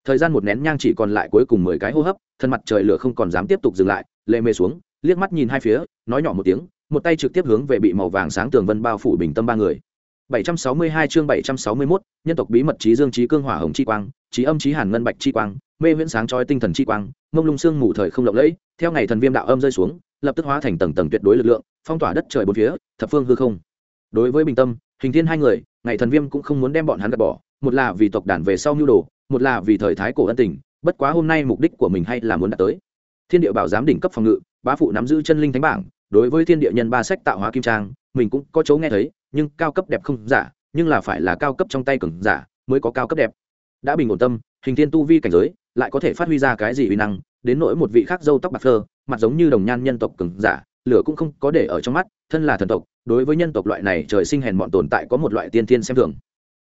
Thời gian một nén nhang chỉ còn lại cuối cùng mười cái hô hấp thân mặt trời lửa không còn dám tiếp tục dừng lại lệ mê xuống liếc mắt nhìn hai phía nói nhỏ một tiếng một tay trực tiếp hướng về bị màu vàng sáng tường vân bao phủ bình tâm ba người. 762 chương 761, nhân tộc bí mật trí dương trí cương hỏa hồng chi quang, trí âm trí hàn ngân bạch chi quang, mê viễn sáng chói tinh thần chi quang, mông lung xương mù thời không lộng lẫy, theo ngày thần viêm đạo âm rơi xuống, lập tức hóa thành tầng tầng tuyệt đối lực lượng, phong tỏa đất trời bốn phía, thập phương hư không. Đối với bình tâm, hình thiên hai người, ngày thần viêm cũng không muốn đem bọn hắn gạt bỏ, một là vì tộc đàn về sau nhu đồ, một là vì thời thái cổ ân tình, bất quá hôm nay mục đích của mình hay là muốn đạt tới. Thiên địa bảo giám đỉnh cấp phòng ngự, bá phụ nắm giữ chân linh thánh bảng, đối với thiên địa nhân ba sách tạo hóa kim trang, mình cũng có chỗ nghe thấy, nhưng cao cấp đẹp không giả nhưng là phải là cao cấp trong tay cường giả mới có cao cấp đẹp đã bình ổn tâm hình thiên tu vi cảnh giới lại có thể phát huy ra cái gì uy năng đến nỗi một vị khác dâu tóc bạc phơ mặt giống như đồng nhan nhân tộc cường giả lửa cũng không có để ở trong mắt thân là thần tộc đối với nhân tộc loại này trời sinh hèn mọn tồn tại có một loại tiên thiên xem thường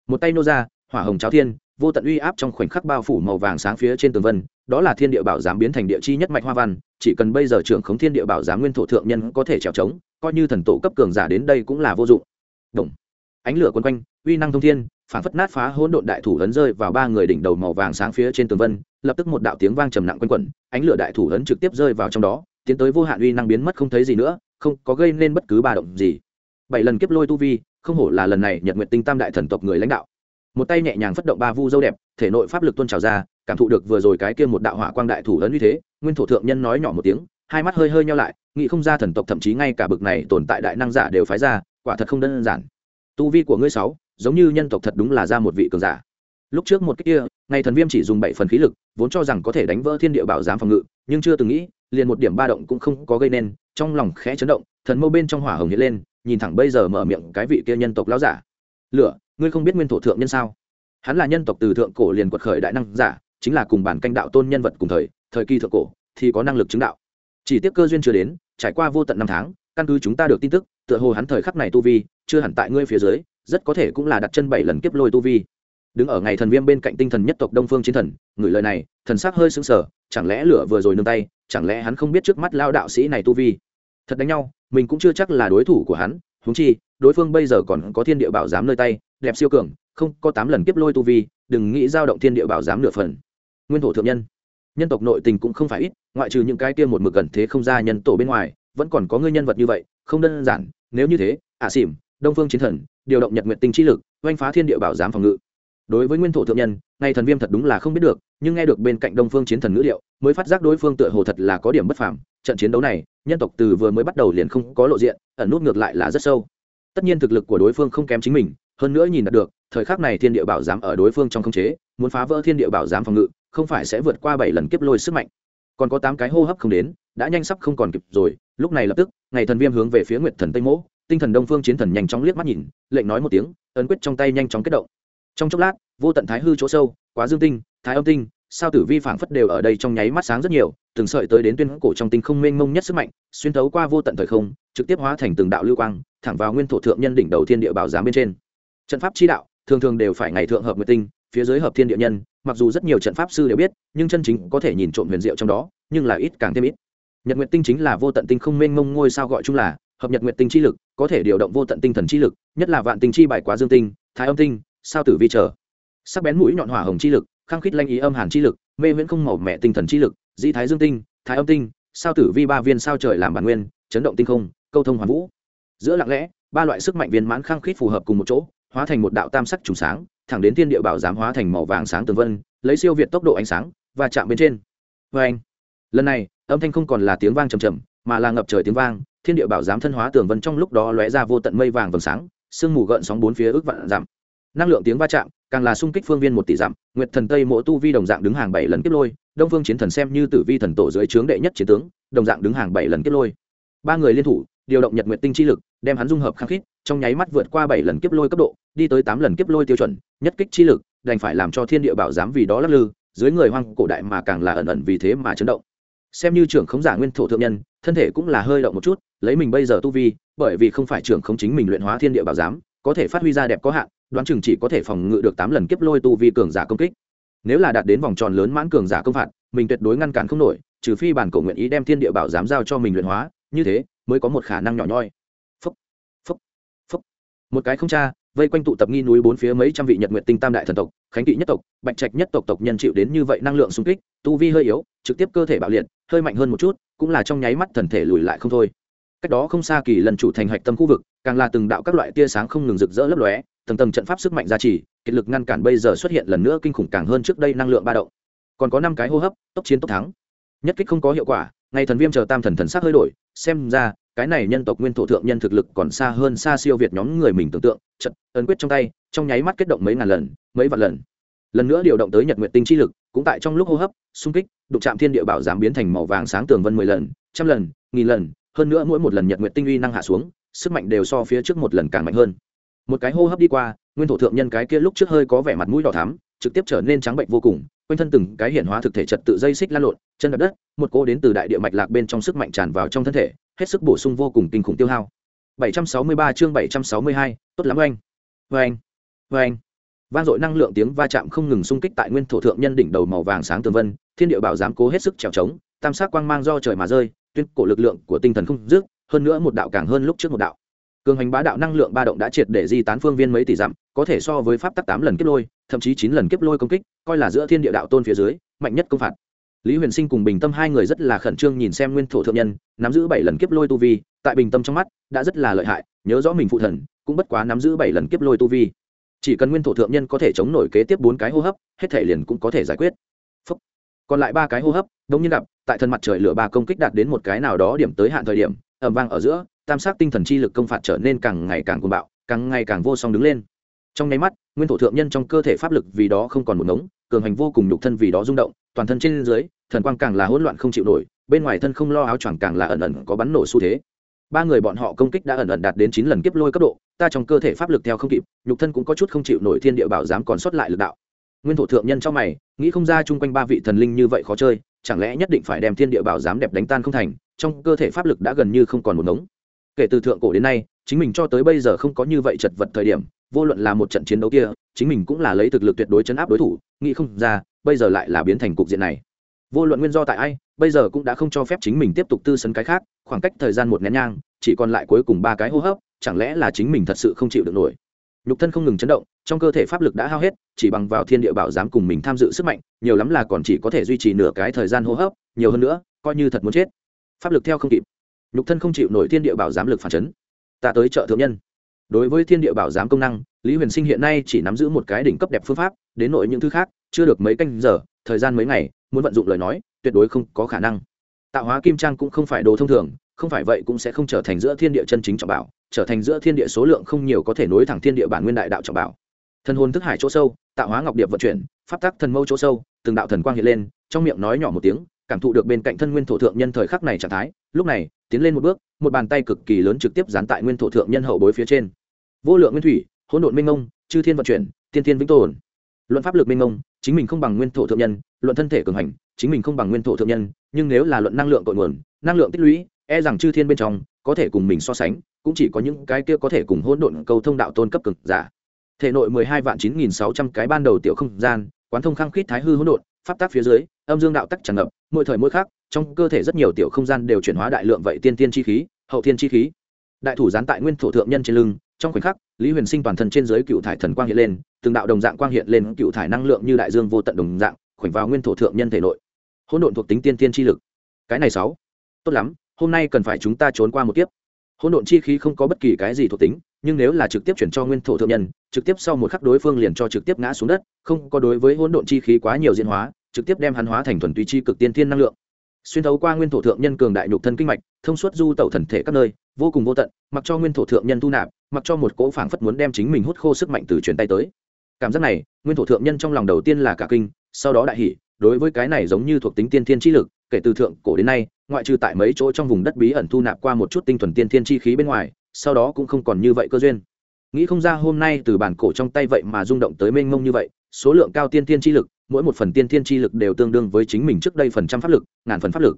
một tay nô ra hỏa hồng cháo thiên vô tận uy áp trong khoảnh khắc bao phủ màu vàng sáng phía trên tường vân đó là thiên địa bảo giám biến thành địa chi nhất mạch hoa văn chỉ cần bây giờ trưởng khống thiên địa bảo giám nguyên thổ thượng nhân có thể trèo trống coi như thần tổ cấp cường giả đến đây cũng là vô dụng Động. Ánh lửa quấn quanh, uy năng thông thiên, phản phất nát phá hỗn độn đại thủ ấn rơi vào ba người đỉnh đầu màu vàng sáng phía trên tường vân, lập tức một đạo tiếng vang trầm nặng quanh quẩn, ánh lửa đại thủ ấn trực tiếp rơi vào trong đó, tiến tới vô hạn uy năng biến mất không thấy gì nữa, không có gây nên bất cứ ba động gì. Bảy lần kiếp lôi tu vi, không hổ là lần này Nhật Nguyệt Tinh Tam đại thần tộc người lãnh đạo. Một tay nhẹ nhàng phất động ba vu dâu đẹp, thể nội pháp lực tuôn trào ra, cảm thụ được vừa rồi cái kia một đạo hỏa quang đại thủ ấn như thế, nguyên thổ thượng nhân nói nhỏ một tiếng, hai mắt hơi hơi nhau lại nghĩ không ra thần tộc thậm chí ngay cả bực này tồn tại đại năng giả đều phái ra quả thật không đơn giản tu vi của ngươi sáu giống như nhân tộc thật đúng là ra một vị cường giả lúc trước một cách kia, ngày thần viêm chỉ dùng bảy phần khí lực, vốn cho rằng có thể đánh vỡ thiên địa bảo giám phòng ngự, nhưng chưa từng nghĩ, liền một điểm ba động cũng không có gây nên, trong lòng khẽ chấn động, thần mâu bên trong hỏa hồng hiện lên, nhìn thẳng bây giờ mở miệng cái vị kia nhân tộc lão giả. Lửa, ngươi không biết nguyên thổ thượng nhân sao? Hắn là nhân tộc từ thượng cổ liền quật khởi đại năng giả, chính là cùng bản canh đạo tôn nhân vật cùng thời thời kỳ thượng cổ, thì có năng lực chứng đạo. Chỉ tiếc cơ duyên chưa đến, trải qua vô tận năm tháng, căn cứ chúng ta được tin tức, tựa hồ hắn thời khắc này tu vi, chưa hẳn tại ngươi phía dưới, rất có thể cũng là đặt chân bảy lần kiếp lôi tu vi đứng ở ngày thần viêm bên cạnh tinh thần nhất tộc đông phương chiến thần ngửi lời này, thần sắc hơi sững sờ, chẳng lẽ lửa vừa rồi nương tay, chẳng lẽ hắn không biết trước mắt lao đạo sĩ này tu vi? Thật đánh nhau, mình cũng chưa chắc là đối thủ của hắn húng chi, đối phương bây giờ còn có thiên địa bảo giám nơi tay, đẹp siêu cường, không có tám lần kiếp lôi tu vi, đừng nghĩ giao động thiên địa bảo giám nửa phần. Nguyên thổ thượng nhân nhân tộc nội tình cũng không phải ít, ngoại trừ những cái kia một mực gần thế không ra nhân tổ bên ngoài, vẫn còn có ngươi nhân vật như vậy, không đơn giản, nếu như thế ả à xỉm, đông phương chiến thần, điều động nhật nguyện tinh trí lực, oanh phá thiên địa bảo giám phòng ngự đối với nguyên thổ thượng nhân, ngay thần viêm thật đúng là không biết được, nhưng nghe được bên cạnh đông phương chiến thần ngữ liệu, mới phát giác đối phương tựa hồ thật là có điểm bất phàm. Trận chiến đấu này, nhân tộc từ vừa mới bắt đầu liền không có lộ diện, ẩn nút ngược lại là rất sâu. Tất nhiên thực lực của đối phương không kém chính mình, hơn nữa nhìn được, thời khắc này thiên địa bảo giám ở đối phương trong không chế, muốn phá vỡ thiên địa bảo giám phòng ngự, không phải sẽ vượt qua bảy lần kiếp lôi sức mạnh. Còn có tám cái hô hấp không đến, đã nhanh sắp không còn kịp rồi, lúc này lập tức, ngày thần viêm hướng về phía nguyệt thần tây mỗ, tinh thần đông phương chiến thần nhanh chóng liếc mắt nhìn, lệnh nói một tiếng, ấn quyết trong tay nhanh chóng kết động trong chốc lát, vô tận thái hư chỗ sâu, quá dương tinh, thái âm tinh, sao tử vi phảng phất đều ở đây trong nháy mắt sáng rất nhiều, từng sợi tới đến tuyên cổ trong tinh không mênh mông nhất sức mạnh, xuyên thấu qua vô tận thời không, trực tiếp hóa thành từng đạo lưu quang, thẳng vào nguyên thổ thượng nhân đỉnh đầu thiên địa bảo giám bên trên. Trận pháp chi đạo, thường thường đều phải ngày thượng hợp nguyệt tinh, phía dưới hợp thiên địa nhân, mặc dù rất nhiều trận pháp sư đều biết, nhưng chân chính có thể nhìn trộm huyền diệu trong đó, nhưng là ít càng thêm ít. Nhật nguyệt tinh chính là vô tận tinh không mênh mông ngôi sao gọi chung là, hợp nhật nguyệt tinh chi lực, có thể điều động vô tận tinh thần chi lực, nhất là vạn tinh chi bài quá dương tinh, thái âm tinh sao tử vi chờ, sắc bén mũi nhọn hỏa hồng chi lực khăng khít lanh ý âm hàn chi lực mê viễn không màu mẹ tinh thần chi lực dĩ thái dương tinh thái âm tinh sao tử vi ba viên sao trời làm bản nguyên chấn động tinh không câu thông hoàn vũ. Giữa lặng lẽ ba loại sức mạnh viên mãn khăng khít phù hợp cùng một chỗ hóa thành một đạo tam sắc trùng sáng thẳng đến thiên địa bảo giám hóa thành màu vàng sáng tường vân lấy siêu việt tốc độ ánh sáng và chạm bên trên. Vê anh lần này âm thanh không còn là tiếng vang trầm trầm mà là ngập trời tiếng vang thiên địa bảo giám thân hóa tường vân trong lúc đó lóe ra vô tận mây vàng vầng sáng sương mù gợn sóng bốn phía ước vạn giảm năng lượng tiếng va chạm, càng là xung kích phương viên một tỷ dặm, nguyệt thần tây mộ tu vi đồng dạng đứng hàng bảy lần kết lôi, đông phương chiến thần xem như tử vi thần tổ dưới trướng đệ nhất chiến tướng, đồng dạng đứng hàng bảy lần kết lôi. Ba người liên thủ, điều động nhật nguyệt tinh chi lực, đem hắn dung hợp khăng khít, trong nháy mắt vượt qua bảy lần kiếp lôi cấp độ, đi tới tám lần kiếp lôi tiêu chuẩn, nhất kích chi lực, đành phải làm cho thiên địa bảo giám vì đó lắc lư, dưới người hoang cổ đại mà càng là ẩn ẩn vì thế mà chấn động. Xem như trưởng khống giả nguyên thổ thượng nhân, thân thể cũng là hơi động một chút, lấy mình bây giờ tu vi, bởi vì không phải trưởng khống chính mình luyện hóa thiên địa bảo giám, có thể phát huy ra đẹp có hạn đoán chừng chỉ có thể phòng ngự được tám lần kiếp lôi tu vi cường giả công kích. Nếu là đạt đến vòng tròn lớn mãn cường giả công phạt, mình tuyệt đối ngăn cản không nổi, trừ phi bản cổ nguyện ý đem thiên địa bảo giám giao cho mình luyện hóa, như thế mới có một khả năng nhỏ nhoi. Phúc phúc phúc. Một cái không cha, vây quanh tụ tập nghi núi bốn phía mấy trăm vị nhật nguyện tinh tam đại thần tộc, khánh kỵ nhất tộc, bạch trạch nhất tộc tộc nhân chịu đến như vậy năng lượng xung kích, tu vi hơi yếu, trực tiếp cơ thể bạo liệt, hơi mạnh hơn một chút, cũng là trong nháy mắt thần thể lùi lại không thôi. Cách đó không xa kỳ lần chủ thành hạch tâm khu vực, càng là từng đạo các loại tia sáng không ngừng rực rỡ lấp lóe tầng tầng trận pháp sức mạnh gia trì kết lực ngăn cản bây giờ xuất hiện lần nữa kinh khủng càng hơn trước đây năng lượng ba động. Còn có năm cái hô hấp, tốc chiến tốc thắng. Nhất kích không có hiệu quả ngay thần viêm chờ tam thần thần sắc hơi đổi, xem ra, cái này nhân tộc nguyên thổ thượng nhân thực lực còn xa hơn xa siêu việt nhóm người mình tưởng tượng trận ấn quyết trong tay, trong nháy mắt kết động mấy ngàn lần, mấy vạn lần. Lần nữa điều động tới nhật nguyện tinh chi lực, cũng tại trong lúc hô hấp, xung kích, đụng chạm thiên địa bảo giảm biến thành màu vàng sáng tường vân mười lần, trăm lần, nghìn lần, hơn nữa mỗi một lần nhật nguyện tinh uy năng hạ xuống, sức mạnh đều so phía trước một lần càng mạnh hơn một cái hô hấp đi qua nguyên thổ thượng nhân cái kia lúc trước hơi có vẻ mặt mũi đỏ thắm trực tiếp trở nên trắng bệnh vô cùng quanh thân từng cái hiển hóa thực thể trật tự dây xích lan lộn chân đập đất một cô đến từ đại địa mạch lạc bên trong sức mạnh tràn vào trong thân thể hết sức bổ sung vô cùng kinh khủng tiêu hao. 763 chương 762, tốt lắm anh anh anh vang dội năng lượng tiếng va chạm không ngừng xung kích tại nguyên thổ thượng nhân đỉnh đầu màu vàng sáng tường vân thiên địa bảo giám cố hết sức trèo trống tam sắc quang mang do trời mà rơi tuyên cổ lực lượng của tinh thần không dứt hơn nữa một đạo càng hơn lúc trước một đạo cường hành bá đạo năng lượng ba động đã triệt để di tán phương viên mấy tỷ dặm, có thể so với pháp tắc tám lần kiếp lôi, thậm chí chín lần kiếp lôi công kích, coi là giữa thiên địa đạo tôn phía dưới, mạnh nhất công phạt. Lý huyền sinh cùng bình tâm hai người rất là khẩn trương nhìn xem nguyên thổ thượng nhân, nắm giữ bảy lần kiếp lôi tu vi, tại bình tâm trong mắt, đã rất là lợi hại, nhớ rõ mình phụ thần, cũng bất quá nắm giữ bảy lần kiếp lôi tu vi. Chỉ cần nguyên thổ thượng nhân có thể chống nổi kế tiếp bốn cái hô hấp, hết thể liền cũng có thể giải quyết. Phúc. còn lại ba cái hô hấp, đông nhiên đập tại thân mặt trời lửa ba công kích đạt đến một cái nào đó điểm tới hạn thời điểm ẩm vang ở giữa tam sắc tinh thần chi lực công phạt trở nên càng ngày càng cuồng bạo, càng ngày càng vô song đứng lên. Trong nháy mắt, nguyên thổ thượng nhân trong cơ thể pháp lực vì đó không còn một ngống, cường hành vô cùng nhục thân vì đó rung động, toàn thân trên dưới, thần quang càng là hỗn loạn không chịu nổi, bên ngoài thân không lo áo choàng càng là ẩn ẩn có bắn nổ xu thế. Ba người bọn họ công kích đã ẩn ẩn đạt đến chín lần kiếp lôi cấp độ, ta trong cơ thể pháp lực theo không kịp, nhục thân cũng có chút không chịu nổi thiên địa bảo dám còn sót lại lực đạo. Nguyên thổ thượng nhân trong mày, nghĩ không ra chung quanh ba vị thần linh như vậy khó chơi, chẳng lẽ nhất định phải đem thiên địa bảo dám đẹp đánh tan không thành, trong cơ thể pháp lực đã gần như không còn một ngống kể từ thượng cổ đến nay, chính mình cho tới bây giờ không có như vậy chật vật thời điểm, vô luận là một trận chiến đấu kia, chính mình cũng là lấy thực lực tuyệt đối chấn áp đối thủ, nghĩ không ra, bây giờ lại là biến thành cục diện này. Vô luận nguyên do tại ai, bây giờ cũng đã không cho phép chính mình tiếp tục tư sấn cái khác, khoảng cách thời gian một nén nhang, chỉ còn lại cuối cùng ba cái hô hấp, chẳng lẽ là chính mình thật sự không chịu được nổi? Nhục thân không ngừng chấn động, trong cơ thể pháp lực đã hao hết, chỉ bằng vào thiên địa bảo dám cùng mình tham dự sức mạnh, nhiều lắm là còn chỉ có thể duy trì nửa cái thời gian hô hấp, nhiều hơn nữa, coi như thật muốn chết. Pháp lực theo không kịp nhục thân không chịu nổi thiên địa bảo giám lực phản chấn. Ta tới chợ thượng nhân. Đối với thiên địa bảo giám công năng, lý huyền sinh hiện nay chỉ nắm giữ một cái đỉnh cấp đẹp phương pháp, đến nội những thứ khác, chưa được mấy canh giờ, thời gian mấy ngày, muốn vận dụng lời nói, tuyệt đối không có khả năng. Tạo hóa kim trang cũng không phải đồ thông thường, không phải vậy cũng sẽ không trở thành giữa thiên địa chân chính trọng bảo, trở thành giữa thiên địa số lượng không nhiều có thể nối thẳng thiên địa bản nguyên đại đạo trọng bảo. Thân hồn thức hải chỗ sâu, tạo hóa ngọc điệp vận chuyển, pháp tắc thần mâu chỗ sâu, từng đạo thần quang hiện lên, trong miệng nói nhỏ một tiếng cảm thụ được bên cạnh thân nguyên thổ thượng nhân thời khắc này trạng thái, lúc này, tiến lên một bước, một bàn tay cực kỳ lớn trực tiếp dán tại nguyên thổ thượng nhân hậu bối phía trên. Vô lượng nguyên thủy, hỗn độn minh ông chư thiên vận chuyển, tiên thiên vĩnh tồn. Luận pháp lực minh ông chính mình không bằng nguyên thổ thượng nhân, luận thân thể cường hành, chính mình không bằng nguyên thổ thượng nhân, nhưng nếu là luận năng lượng cội nguồn, năng lượng tích lũy e rằng chư thiên bên trong, có thể cùng mình so sánh, cũng chỉ có những cái kia có thể cùng hỗn độn cầu thông đạo tôn cấp cực giả. Thể nội mười hai vạn chín nghìn sáu trăm cái ban đầu tiểu không gian, quán thông khăng khít thái hư hỗn độn pháp tác phía dưới, âm dương đạo tắc tràn ngập, mỗi thời mỗi khác trong cơ thể rất nhiều tiểu không gian đều chuyển hóa đại lượng vậy tiên tiên chi khí, hậu tiên chi khí. Đại thủ gián tại nguyên thổ thượng nhân trên lưng, trong khoảnh khắc, lý huyền sinh toàn thân trên giới cựu thải thần quang hiện lên, từng đạo đồng dạng quang hiện lên, cựu thải năng lượng như đại dương vô tận đồng dạng, khoảnh vào nguyên thổ thượng nhân thể nội. Hỗn độn thuộc tính tiên tiên chi lực. Cái này sáu. Tốt lắm, hôm nay cần phải chúng ta trốn qua một kiếp. Hỗn độn chi khí không có bất kỳ cái gì thuộc tính nhưng nếu là trực tiếp chuyển cho nguyên thổ thượng nhân, trực tiếp sau một khắc đối phương liền cho trực tiếp ngã xuống đất, không có đối với hỗn độn chi khí quá nhiều diễn hóa, trực tiếp đem hắn hóa thành thuần túy chi cực tiên thiên năng lượng. Xuyên thấu qua nguyên thổ thượng nhân cường đại nhục thân kinh mạch, thông suốt du tẩu thần thể các nơi, vô cùng vô tận, mặc cho nguyên thổ thượng nhân thu nạp, mặc cho một cỗ phảng phất muốn đem chính mình hút khô sức mạnh từ truyền tay tới. Cảm giác này, nguyên thổ thượng nhân trong lòng đầu tiên là cả kinh, sau đó đại hỷ đối với cái này giống như thuộc tính tiên thiên chi lực, kể từ thượng cổ đến nay, ngoại trừ tại mấy chỗ trong vùng đất bí ẩn thu nạp qua một chút tinh thuần tiên thiên chi khí bên ngoài sau đó cũng không còn như vậy cơ duyên. Nghĩ không ra hôm nay từ bản cổ trong tay vậy mà rung động tới mênh mông như vậy, số lượng cao tiên tiên chi lực, mỗi một phần tiên tiên chi lực đều tương đương với chính mình trước đây phần trăm pháp lực, ngàn phần pháp lực.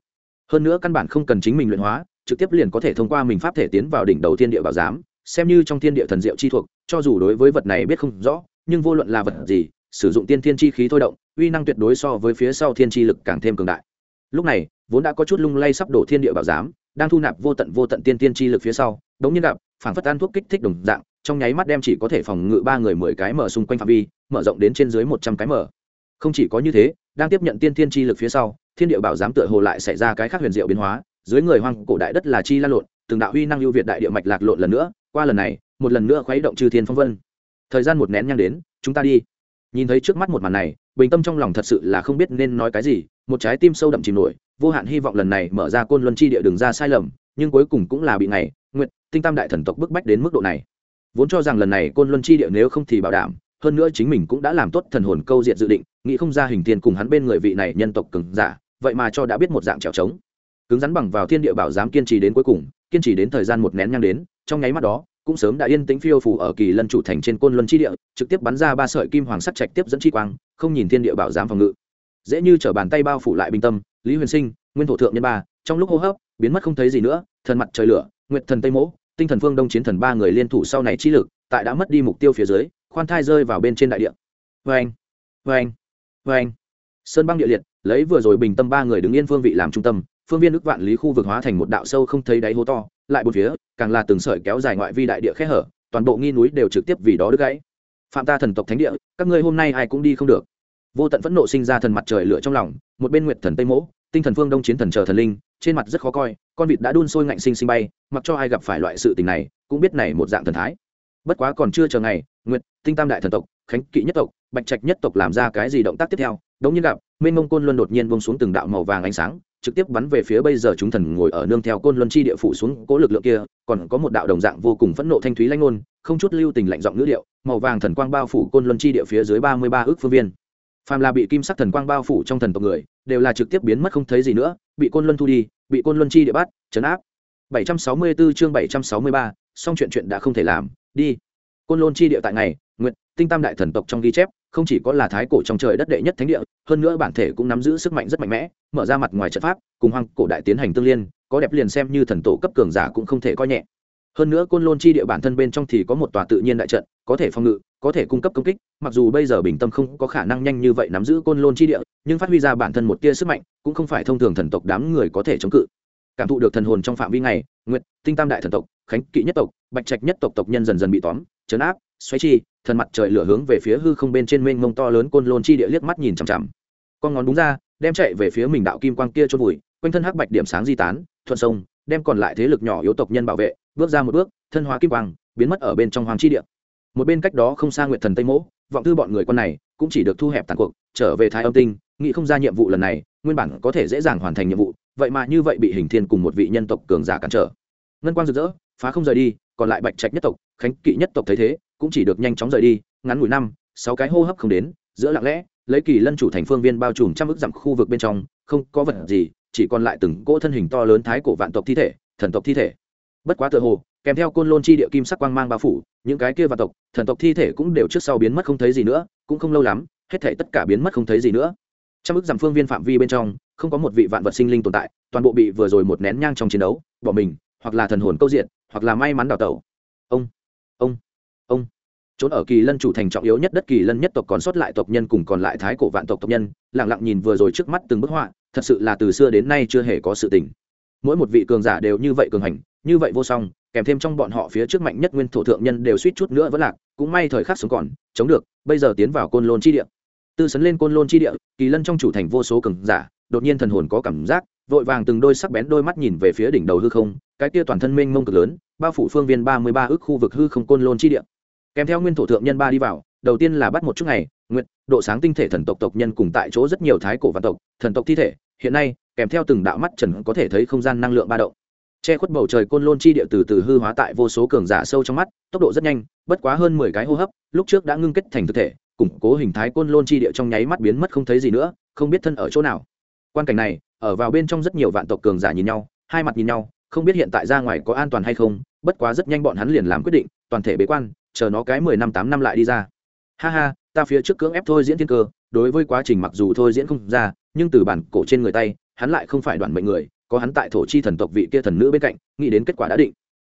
Hơn nữa căn bản không cần chính mình luyện hóa, trực tiếp liền có thể thông qua mình pháp thể tiến vào đỉnh đầu tiên địa bảo giám, xem như trong thiên địa thần diệu chi thuộc, cho dù đối với vật này biết không rõ, nhưng vô luận là vật gì, sử dụng tiên thiên chi khí thôi động, uy năng tuyệt đối so với phía sau thiên chi lực càng thêm cường đại. Lúc này, vốn đã có chút lung lay sắp đổ thiên địa bảo giám đang thu nạp vô tận vô tận tiên tiên chi lực phía sau, đống nhiên đạp phảng phất tan thuốc kích thích đồng dạng, trong nháy mắt đem chỉ có thể phòng ngự ba người mười cái mở xung quanh phạm vi, mở rộng đến trên dưới một trăm cái mở. Không chỉ có như thế, đang tiếp nhận tiên tiên chi lực phía sau, thiên địa bảo giám tựa hồ lại xảy ra cái khác huyền diệu biến hóa, dưới người hoang cổ đại đất là chi lan lộn, từng đạo huy năng ưu việt đại địa mạch lạc lộn lần nữa, qua lần này, một lần nữa khuấy động trừ thiên phong vân. Thời gian một nén nhang đến, chúng ta đi. Nhìn thấy trước mắt một màn này bình tâm trong lòng thật sự là không biết nên nói cái gì, một trái tim sâu đậm chìm nổi, vô hạn hy vọng lần này mở ra côn luân chi địa đường ra sai lầm, nhưng cuối cùng cũng là bị ngày nguyện tinh tam đại thần tộc bức bách đến mức độ này. Vốn cho rằng lần này côn luân chi địa nếu không thì bảo đảm, hơn nữa chính mình cũng đã làm tốt thần hồn câu diện dự định, nghĩ không ra hình tiền cùng hắn bên người vị này nhân tộc cứng giả, vậy mà cho đã biết một dạng trèo trống. Cứng rắn bằng vào thiên địa bảo dám kiên trì đến cuối cùng, kiên trì đến thời gian một nén nhang đến, trong nháy mắt đó cũng sớm đã yên tĩnh phiêu phủ ở kỳ lân chủ thành trên côn luân chi địa, trực tiếp bắn ra ba sợi kim hoàng sắc trạch tiếp dẫn chi quang, không nhìn thiên địa bảo giám phòng ngự. Dễ như trở bàn tay bao phủ lại bình tâm, lý huyền sinh, nguyên thổ thượng nhân ba, trong lúc hô hấp, biến mất không thấy gì nữa, thần mặt trời lửa, nguyệt thần tây mỗ, tinh thần phương đông chiến thần ba người liên thủ sau này chi lực, tại đã mất đi mục tiêu phía dưới, khoan thai rơi vào bên trên đại địa. Vê anh vê anh vê anh sơn băng địa liệt, lấy vừa rồi bình tâm ba người đứng yên phương vị làm trung tâm, phương viên ước vạn lý khu vực hóa thành một đạo sâu không thấy đáy hố to lại một phía, càng là từng sợi kéo dài ngoại vi đại địa khe hở, toàn bộ nghi núi đều trực tiếp vì đó đứt gãy. Phạm ta thần tộc thánh địa, các ngươi hôm nay ai cũng đi không được. Vô tận phẫn nộ sinh ra thần mặt trời lửa trong lòng, một bên nguyệt thần tây mỗ, tinh thần phương đông chiến thần chờ thần linh, trên mặt rất khó coi, con vịt đã đun sôi ngạnh sinh sinh bay, mặc cho ai gặp phải loại sự tình này, cũng biết này một dạng thần thái. Bất quá còn chưa chờ ngày, nguyệt, tinh tam đại thần tộc, khánh kỵ nhất tộc, bạch trạch nhất tộc làm ra cái gì động tác tiếp theo, đống nhiên gặp, mênh mông côn luân đột nhiên bông xuống từng đạo màu vàng ánh sáng trực tiếp bắn về phía bây giờ chúng thần ngồi ở nương theo côn luân chi địa phủ xuống cố lực lượng kia còn có một đạo đồng dạng vô cùng phẫn nộ thanh thúy lanh ngôn không chút lưu tình lạnh giọng ngữ điệu màu vàng thần quang bao phủ côn luân chi địa phía dưới ba mươi ba ước phương viên. Phàm là bị kim sắc thần quang bao phủ trong thần tộc người đều là trực tiếp biến mất không thấy gì nữa bị côn luân thu đi bị côn luân chi địa bắt chấn áp. 764 chương 763, xong chuyện chuyện đã không thể làm đi. Côn luân chi địa tại ngày nguyện tinh tam đại thần tộc trong ghi chép, không chỉ có là thái cổ trong trời đất đệ nhất thánh địa, hơn nữa bản thể cũng nắm giữ sức mạnh rất mạnh mẽ, mở ra mặt ngoài trận pháp, cùng hoang cổ đại tiến hành tương liên, có đẹp liền xem như thần tổ cấp cường giả cũng không thể coi nhẹ. Hơn nữa côn lôn chi địa bản thân bên trong thì có một tòa tự nhiên đại trận, có thể phòng ngự, có thể cung cấp công kích, mặc dù bây giờ bình tâm không có khả năng nhanh như vậy nắm giữ côn lôn chi địa, nhưng phát huy ra bản thân một tia sức mạnh, cũng không phải thông thường thần tộc đám người có thể chống cự. Cảm thụ được thần hồn trong phạm vi này nguyện tinh tam đại thần tộc, khánh kỵ nhất tộc, bạch trạch nhất tộc tộc nhân dần dần bị tóm chấn áp xoáy chi, thần mặt trời lửa hướng về phía hư không bên trên mênh mông to lớn côn lôn chi địa liếc mắt nhìn chằm chằm. Con ngón đúng ra, đem chạy về phía mình đạo kim quang kia chôn vùi, quanh thân hắc bạch điểm sáng di tán, thuận sông, đem còn lại thế lực nhỏ yếu tộc nhân bảo vệ, bước ra một bước, thân hóa kim quang, biến mất ở bên trong hoàng chi địa. Một bên cách đó không xa nguyệt thần tây mỗ, vọng thư bọn người con này cũng chỉ được thu hẹp tàn cuộc, trở về thái âm tinh, nghĩ không ra nhiệm vụ lần này, nguyên bản có thể dễ dàng hoàn thành nhiệm vụ, vậy mà như vậy bị hình thiên cùng một vị nhân tộc cường giả cản trở. Ngân quang rực rỡ, phá không rời đi còn lại bạch trạch nhất tộc, khánh kỵ nhất tộc thấy thế, cũng chỉ được nhanh chóng rời đi, ngắn ngủi năm, sáu cái hô hấp không đến, giữa lặng lẽ, lấy kỳ lân chủ thành phương viên bao trùm trăm ức dặm khu vực bên trong, không có vật gì, chỉ còn lại từng cỗ thân hình to lớn thái cổ vạn tộc thi thể, thần tộc thi thể. Bất quá tựa hồ, kèm theo côn lôn chi địa kim sắc quang mang bao phủ, những cái kia vạn tộc, thần tộc thi thể cũng đều trước sau biến mất không thấy gì nữa, cũng không lâu lắm, hết thể tất cả biến mất không thấy gì nữa. Trăm ức dặm phương viên phạm vi bên trong, không có một vị vạn vật sinh linh tồn tại, toàn bộ bị vừa rồi một nén nhang trong chiến đấu, bỏ mình, hoặc là thần hồn câu diện hoặc là may mắn đào tẩu. Ông ông ông. Trốn ở kỳ lân chủ thành trọng yếu nhất đất kỳ lân nhất tộc còn sót lại tộc nhân cùng còn lại thái cổ vạn tộc tộc nhân lẳng lặng nhìn vừa rồi trước mắt từng bức họa, thật sự là từ xưa đến nay chưa hề có sự tình. Mỗi một vị cường giả đều như vậy cường hành, như vậy vô song, kèm thêm trong bọn họ phía trước mạnh nhất nguyên thổ thượng nhân đều suýt chút nữa vẫn lạc, cũng may thời khắc sống còn, chống được, bây giờ tiến vào côn lôn chi địa. Tư sấn lên côn lôn chi địa, kỳ lân trong chủ thành vô số cường giả, đột nhiên thần hồn có cảm giác vội vàng từng đôi sắc bén đôi mắt nhìn về phía đỉnh đầu hư không, cái kia toàn thân mênh mông cực lớn, bao phủ phương viên ba mươi ba ước khu vực hư không côn lôn chi địa. Kèm theo nguyên thủ thượng nhân ba đi vào, đầu tiên là bắt một chút ngày, nguyện, độ sáng tinh thể thần tộc tộc nhân cùng tại chỗ rất nhiều thái cổ văn tộc, thần tộc thi thể, hiện nay, kèm theo từng đạo mắt trần có thể thấy không gian năng lượng ba động. Che khuất bầu trời côn lôn chi địa từ từ hư hóa tại vô số cường giả sâu trong mắt, tốc độ rất nhanh, bất quá hơn mười cái hô hấp, lúc trước đã ngưng kết thành thực thể, củng cố hình thái côn lôn chi địa trong nháy mắt biến mất không thấy gì nữa, không biết thân ở chỗ nào quan cảnh này, ở vào bên trong rất nhiều vạn tộc cường giả nhìn nhau, hai mặt nhìn nhau, không biết hiện tại ra ngoài có an toàn hay không, bất quá rất nhanh bọn hắn liền làm quyết định, toàn thể bế quan, chờ nó cái mười năm tám năm lại đi ra. Ha ha, ta phía trước cưỡng ép thôi diễn thiên cơ, đối với quá trình mặc dù thôi diễn không ra, nhưng từ bản cổ trên người tay, hắn lại không phải đoàn mệnh người, có hắn tại thổ chi thần tộc vị kia thần nữ bên cạnh, nghĩ đến kết quả đã định.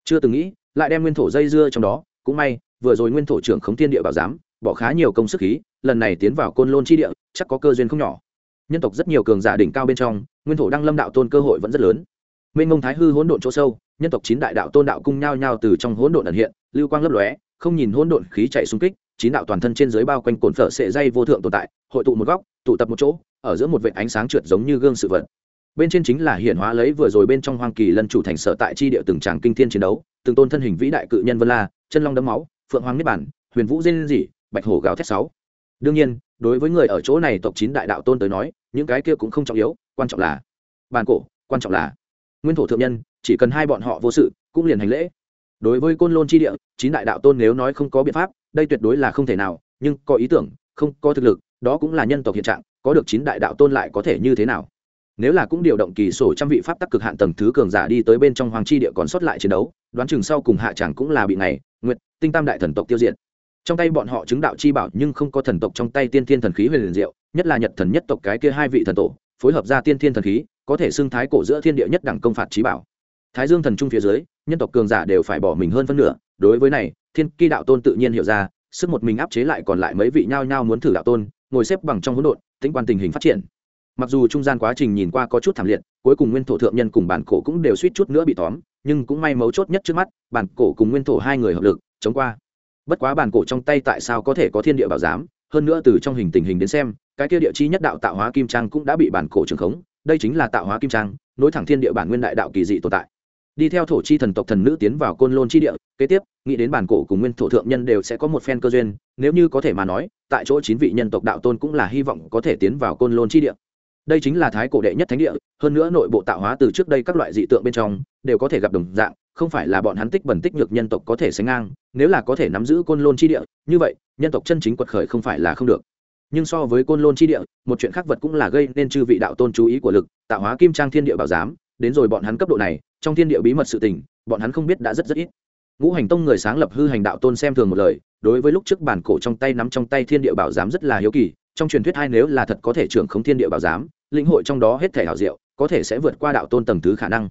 Chưa từng nghĩ, lại đem nguyên thổ dây dưa trong đó, cũng may, vừa rồi nguyên thổ trưởng khống thiên địa bảo giám, bỏ khá nhiều công sức khí, lần này tiến vào côn lôn chi địa, chắc có cơ duyên không nhỏ nhân tộc rất nhiều cường giả đỉnh cao bên trong, nguyên thổ đăng lâm đạo tôn cơ hội vẫn rất lớn. Minh mông thái hư hỗn độn chỗ sâu, nhân tộc chín đại đạo tôn đạo cung nhao nhao từ trong hỗn độn ẩn hiện, lưu quang lấp lóe, không nhìn hỗn độn khí chạy xung kích, chín đạo toàn thân trên dưới bao quanh cồn phở sệ dây vô thượng tồn tại, hội tụ một góc, tụ tập một chỗ, ở giữa một vệt ánh sáng trượt giống như gương sự vật. Bên trên chính là hiển hóa lấy vừa rồi bên trong hoang kỳ lân chủ thành sở tại chi địa từng tràng kinh thiên chiến đấu, từng tôn thân hình vĩ đại cự nhân vân la, chân long đấm máu, phượng hoàng niết bản huyền vũ diên dị, bạch hổ gào thét sáu. Đương nhiên, đối với người ở chỗ này tộc chín đại đạo tôn tới nói những cái kia cũng không trọng yếu, quan trọng là bàn cổ, quan trọng là nguyên thổ thượng nhân, chỉ cần hai bọn họ vô sự, cũng liền hành lễ. Đối với côn lôn chi địa, chín đại đạo tôn nếu nói không có biện pháp, đây tuyệt đối là không thể nào, nhưng có ý tưởng, không có thực lực, đó cũng là nhân tộc hiện trạng, có được chín đại đạo tôn lại có thể như thế nào? Nếu là cũng điều động kỳ sổ trăm vị pháp tắc cực hạn tầng thứ cường giả đi tới bên trong hoàng chi địa còn sót lại chiến đấu, đoán chừng sau cùng hạ chẳng cũng là bị này nguyệt, tinh tam đại thần tộc tiêu diệt trong tay bọn họ chứng đạo chi bảo nhưng không có thần tộc trong tay tiên thiên thần khí huyền liền diệu, nhất là nhật thần nhất tộc cái kia hai vị thần tổ, phối hợp ra tiên thiên thần khí, có thể xưng thái cổ giữa thiên địa nhất đẳng công phạt trí bảo. Thái dương thần trung phía dưới, nhân tộc cường giả đều phải bỏ mình hơn phân nửa. Đối với này, thiên kỳ đạo tôn tự nhiên hiểu ra, sức một mình áp chế lại còn lại mấy vị nhao nhao muốn thử đạo tôn, ngồi xếp bằng trong hỗn độn, tính quan tình hình phát triển. Mặc dù trung gian quá trình nhìn qua có chút thảm liệt, cuối cùng nguyên thổ thượng nhân cùng bản cổ cũng đều suýt chút nữa bị tóm, nhưng cũng may mấu chốt nhất trước mắt, bản cổ cùng nguyên thổ hai người hợp lực, chống qua bất quá bản cổ trong tay tại sao có thể có thiên địa bảo giám, hơn nữa từ trong hình tình hình đến xem, cái kia địa chi nhất đạo tạo hóa kim trang cũng đã bị bản cổ trường khống, đây chính là tạo hóa kim trang, nối thẳng thiên địa bản nguyên đại đạo kỳ dị tồn tại. Đi theo thổ chi thần tộc thần nữ tiến vào côn lôn chi địa, kế tiếp, nghĩ đến bản cổ cùng nguyên thổ thượng nhân đều sẽ có một phen cơ duyên, nếu như có thể mà nói, tại chỗ chín vị nhân tộc đạo tôn cũng là hy vọng có thể tiến vào côn lôn chi địa. Đây chính là thái cổ đệ nhất thánh địa, hơn nữa nội bộ tạo hóa từ trước đây các loại dị tượng bên trong, đều có thể gặp đồng dạng không phải là bọn hắn tích bẩn tích nhược nhân tộc có thể sánh ngang, nếu là có thể nắm giữ côn lôn chi địa, như vậy, nhân tộc chân chính quật khởi không phải là không được. Nhưng so với côn lôn chi địa, một chuyện khác vật cũng là gây nên chư vị đạo tôn chú ý của lực, tạo hóa kim trang thiên địa bảo giám, đến rồi bọn hắn cấp độ này, trong thiên địa bí mật sự tình, bọn hắn không biết đã rất rất ít. Ngũ hành tông người sáng lập hư hành đạo tôn xem thường một lời, đối với lúc trước bản cổ trong tay nắm trong tay thiên địa bảo giám rất là hiếu kỳ, trong truyền thuyết hai nếu là thật có thể trưởng không thiên địa bảo giám, lĩnh hội trong đó hết thể hảo diệu, có thể sẽ vượt qua đạo tôn tầng thứ khả năng.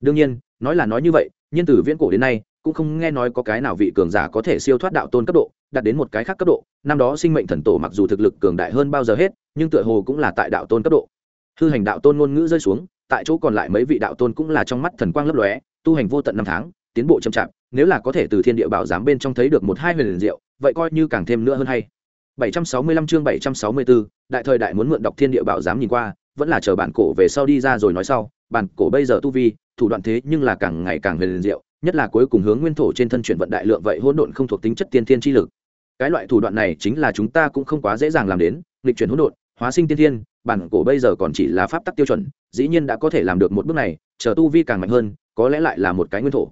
Đương nhiên nói là nói như vậy nhưng từ viễn cổ đến nay cũng không nghe nói có cái nào vị cường giả có thể siêu thoát đạo tôn cấp độ đạt đến một cái khác cấp độ. Năm đó sinh mệnh thần tổ mặc dù thực lực cường đại hơn bao giờ hết nhưng tựa hồ cũng là tại đạo tôn cấp độ. Hư hành đạo tôn ngôn ngữ rơi xuống tại chỗ còn lại mấy vị đạo tôn cũng là trong mắt thần quang lấp lóe tu hành vô tận năm tháng tiến bộ chậm chạp nếu là có thể từ thiên địa bảo giám bên trong thấy được một hai huyền liền diệu vậy coi như càng thêm nữa hơn hay. 765 chương 764, đại thời đại muốn mượn đọc thiên địa bảo giám nhìn qua vẫn là chờ bản cổ về sau đi ra rồi nói sau bản cổ bây giờ tu vi, thủ đoạn thế nhưng là càng ngày càng huyền diệu, nhất là cuối cùng hướng nguyên thổ trên thân chuyển vận đại lượng vậy hỗn độn không thuộc tính chất tiên thiên chi lực. Cái loại thủ đoạn này chính là chúng ta cũng không quá dễ dàng làm đến lịch chuyển hỗn độn, hóa sinh tiên thiên, bản cổ bây giờ còn chỉ là pháp tắc tiêu chuẩn, dĩ nhiên đã có thể làm được một bước này, chờ tu vi càng mạnh hơn, có lẽ lại là một cái nguyên thổ.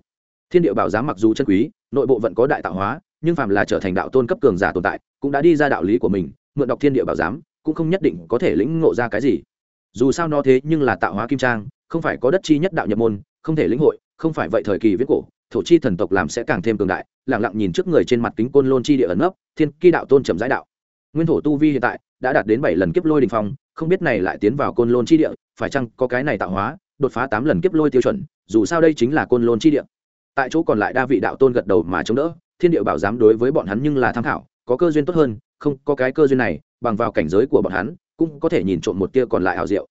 Thiên địa bảo giám mặc dù chân quý, nội bộ vẫn có đại tạo hóa, nhưng phàm là trở thành đạo tôn cấp cường giả tồn tại, cũng đã đi ra đạo lý của mình, mượn đọc thiên địa bảo giám, cũng không nhất định có thể lĩnh ngộ ra cái gì. Dù sao nó thế nhưng là tạo hóa kim trang không phải có đất chi nhất đạo nhập môn, không thể lĩnh hội, không phải vậy thời kỳ viết cổ, thổ chi thần tộc làm sẽ càng thêm cường đại lẳng lặng nhìn trước người trên mặt kính côn lôn chi địa ẩn nấp, thiên kỳ đạo tôn trầm giải đạo. Nguyên thổ tu vi hiện tại đã đạt đến bảy lần kiếp lôi đình phong, không biết này lại tiến vào côn lôn chi địa, phải chăng có cái này tạo hóa, đột phá tám lần kiếp lôi tiêu chuẩn, dù sao đây chính là côn lôn chi địa. Tại chỗ còn lại đa vị đạo tôn gật đầu mà chống đỡ, thiên địa bảo giám đối với bọn hắn nhưng là tham khảo, có cơ duyên tốt hơn, không có cái cơ duyên này, bằng vào cảnh giới của bọn hắn, cũng có thể nhìn trộm một tia còn lại hảo diệu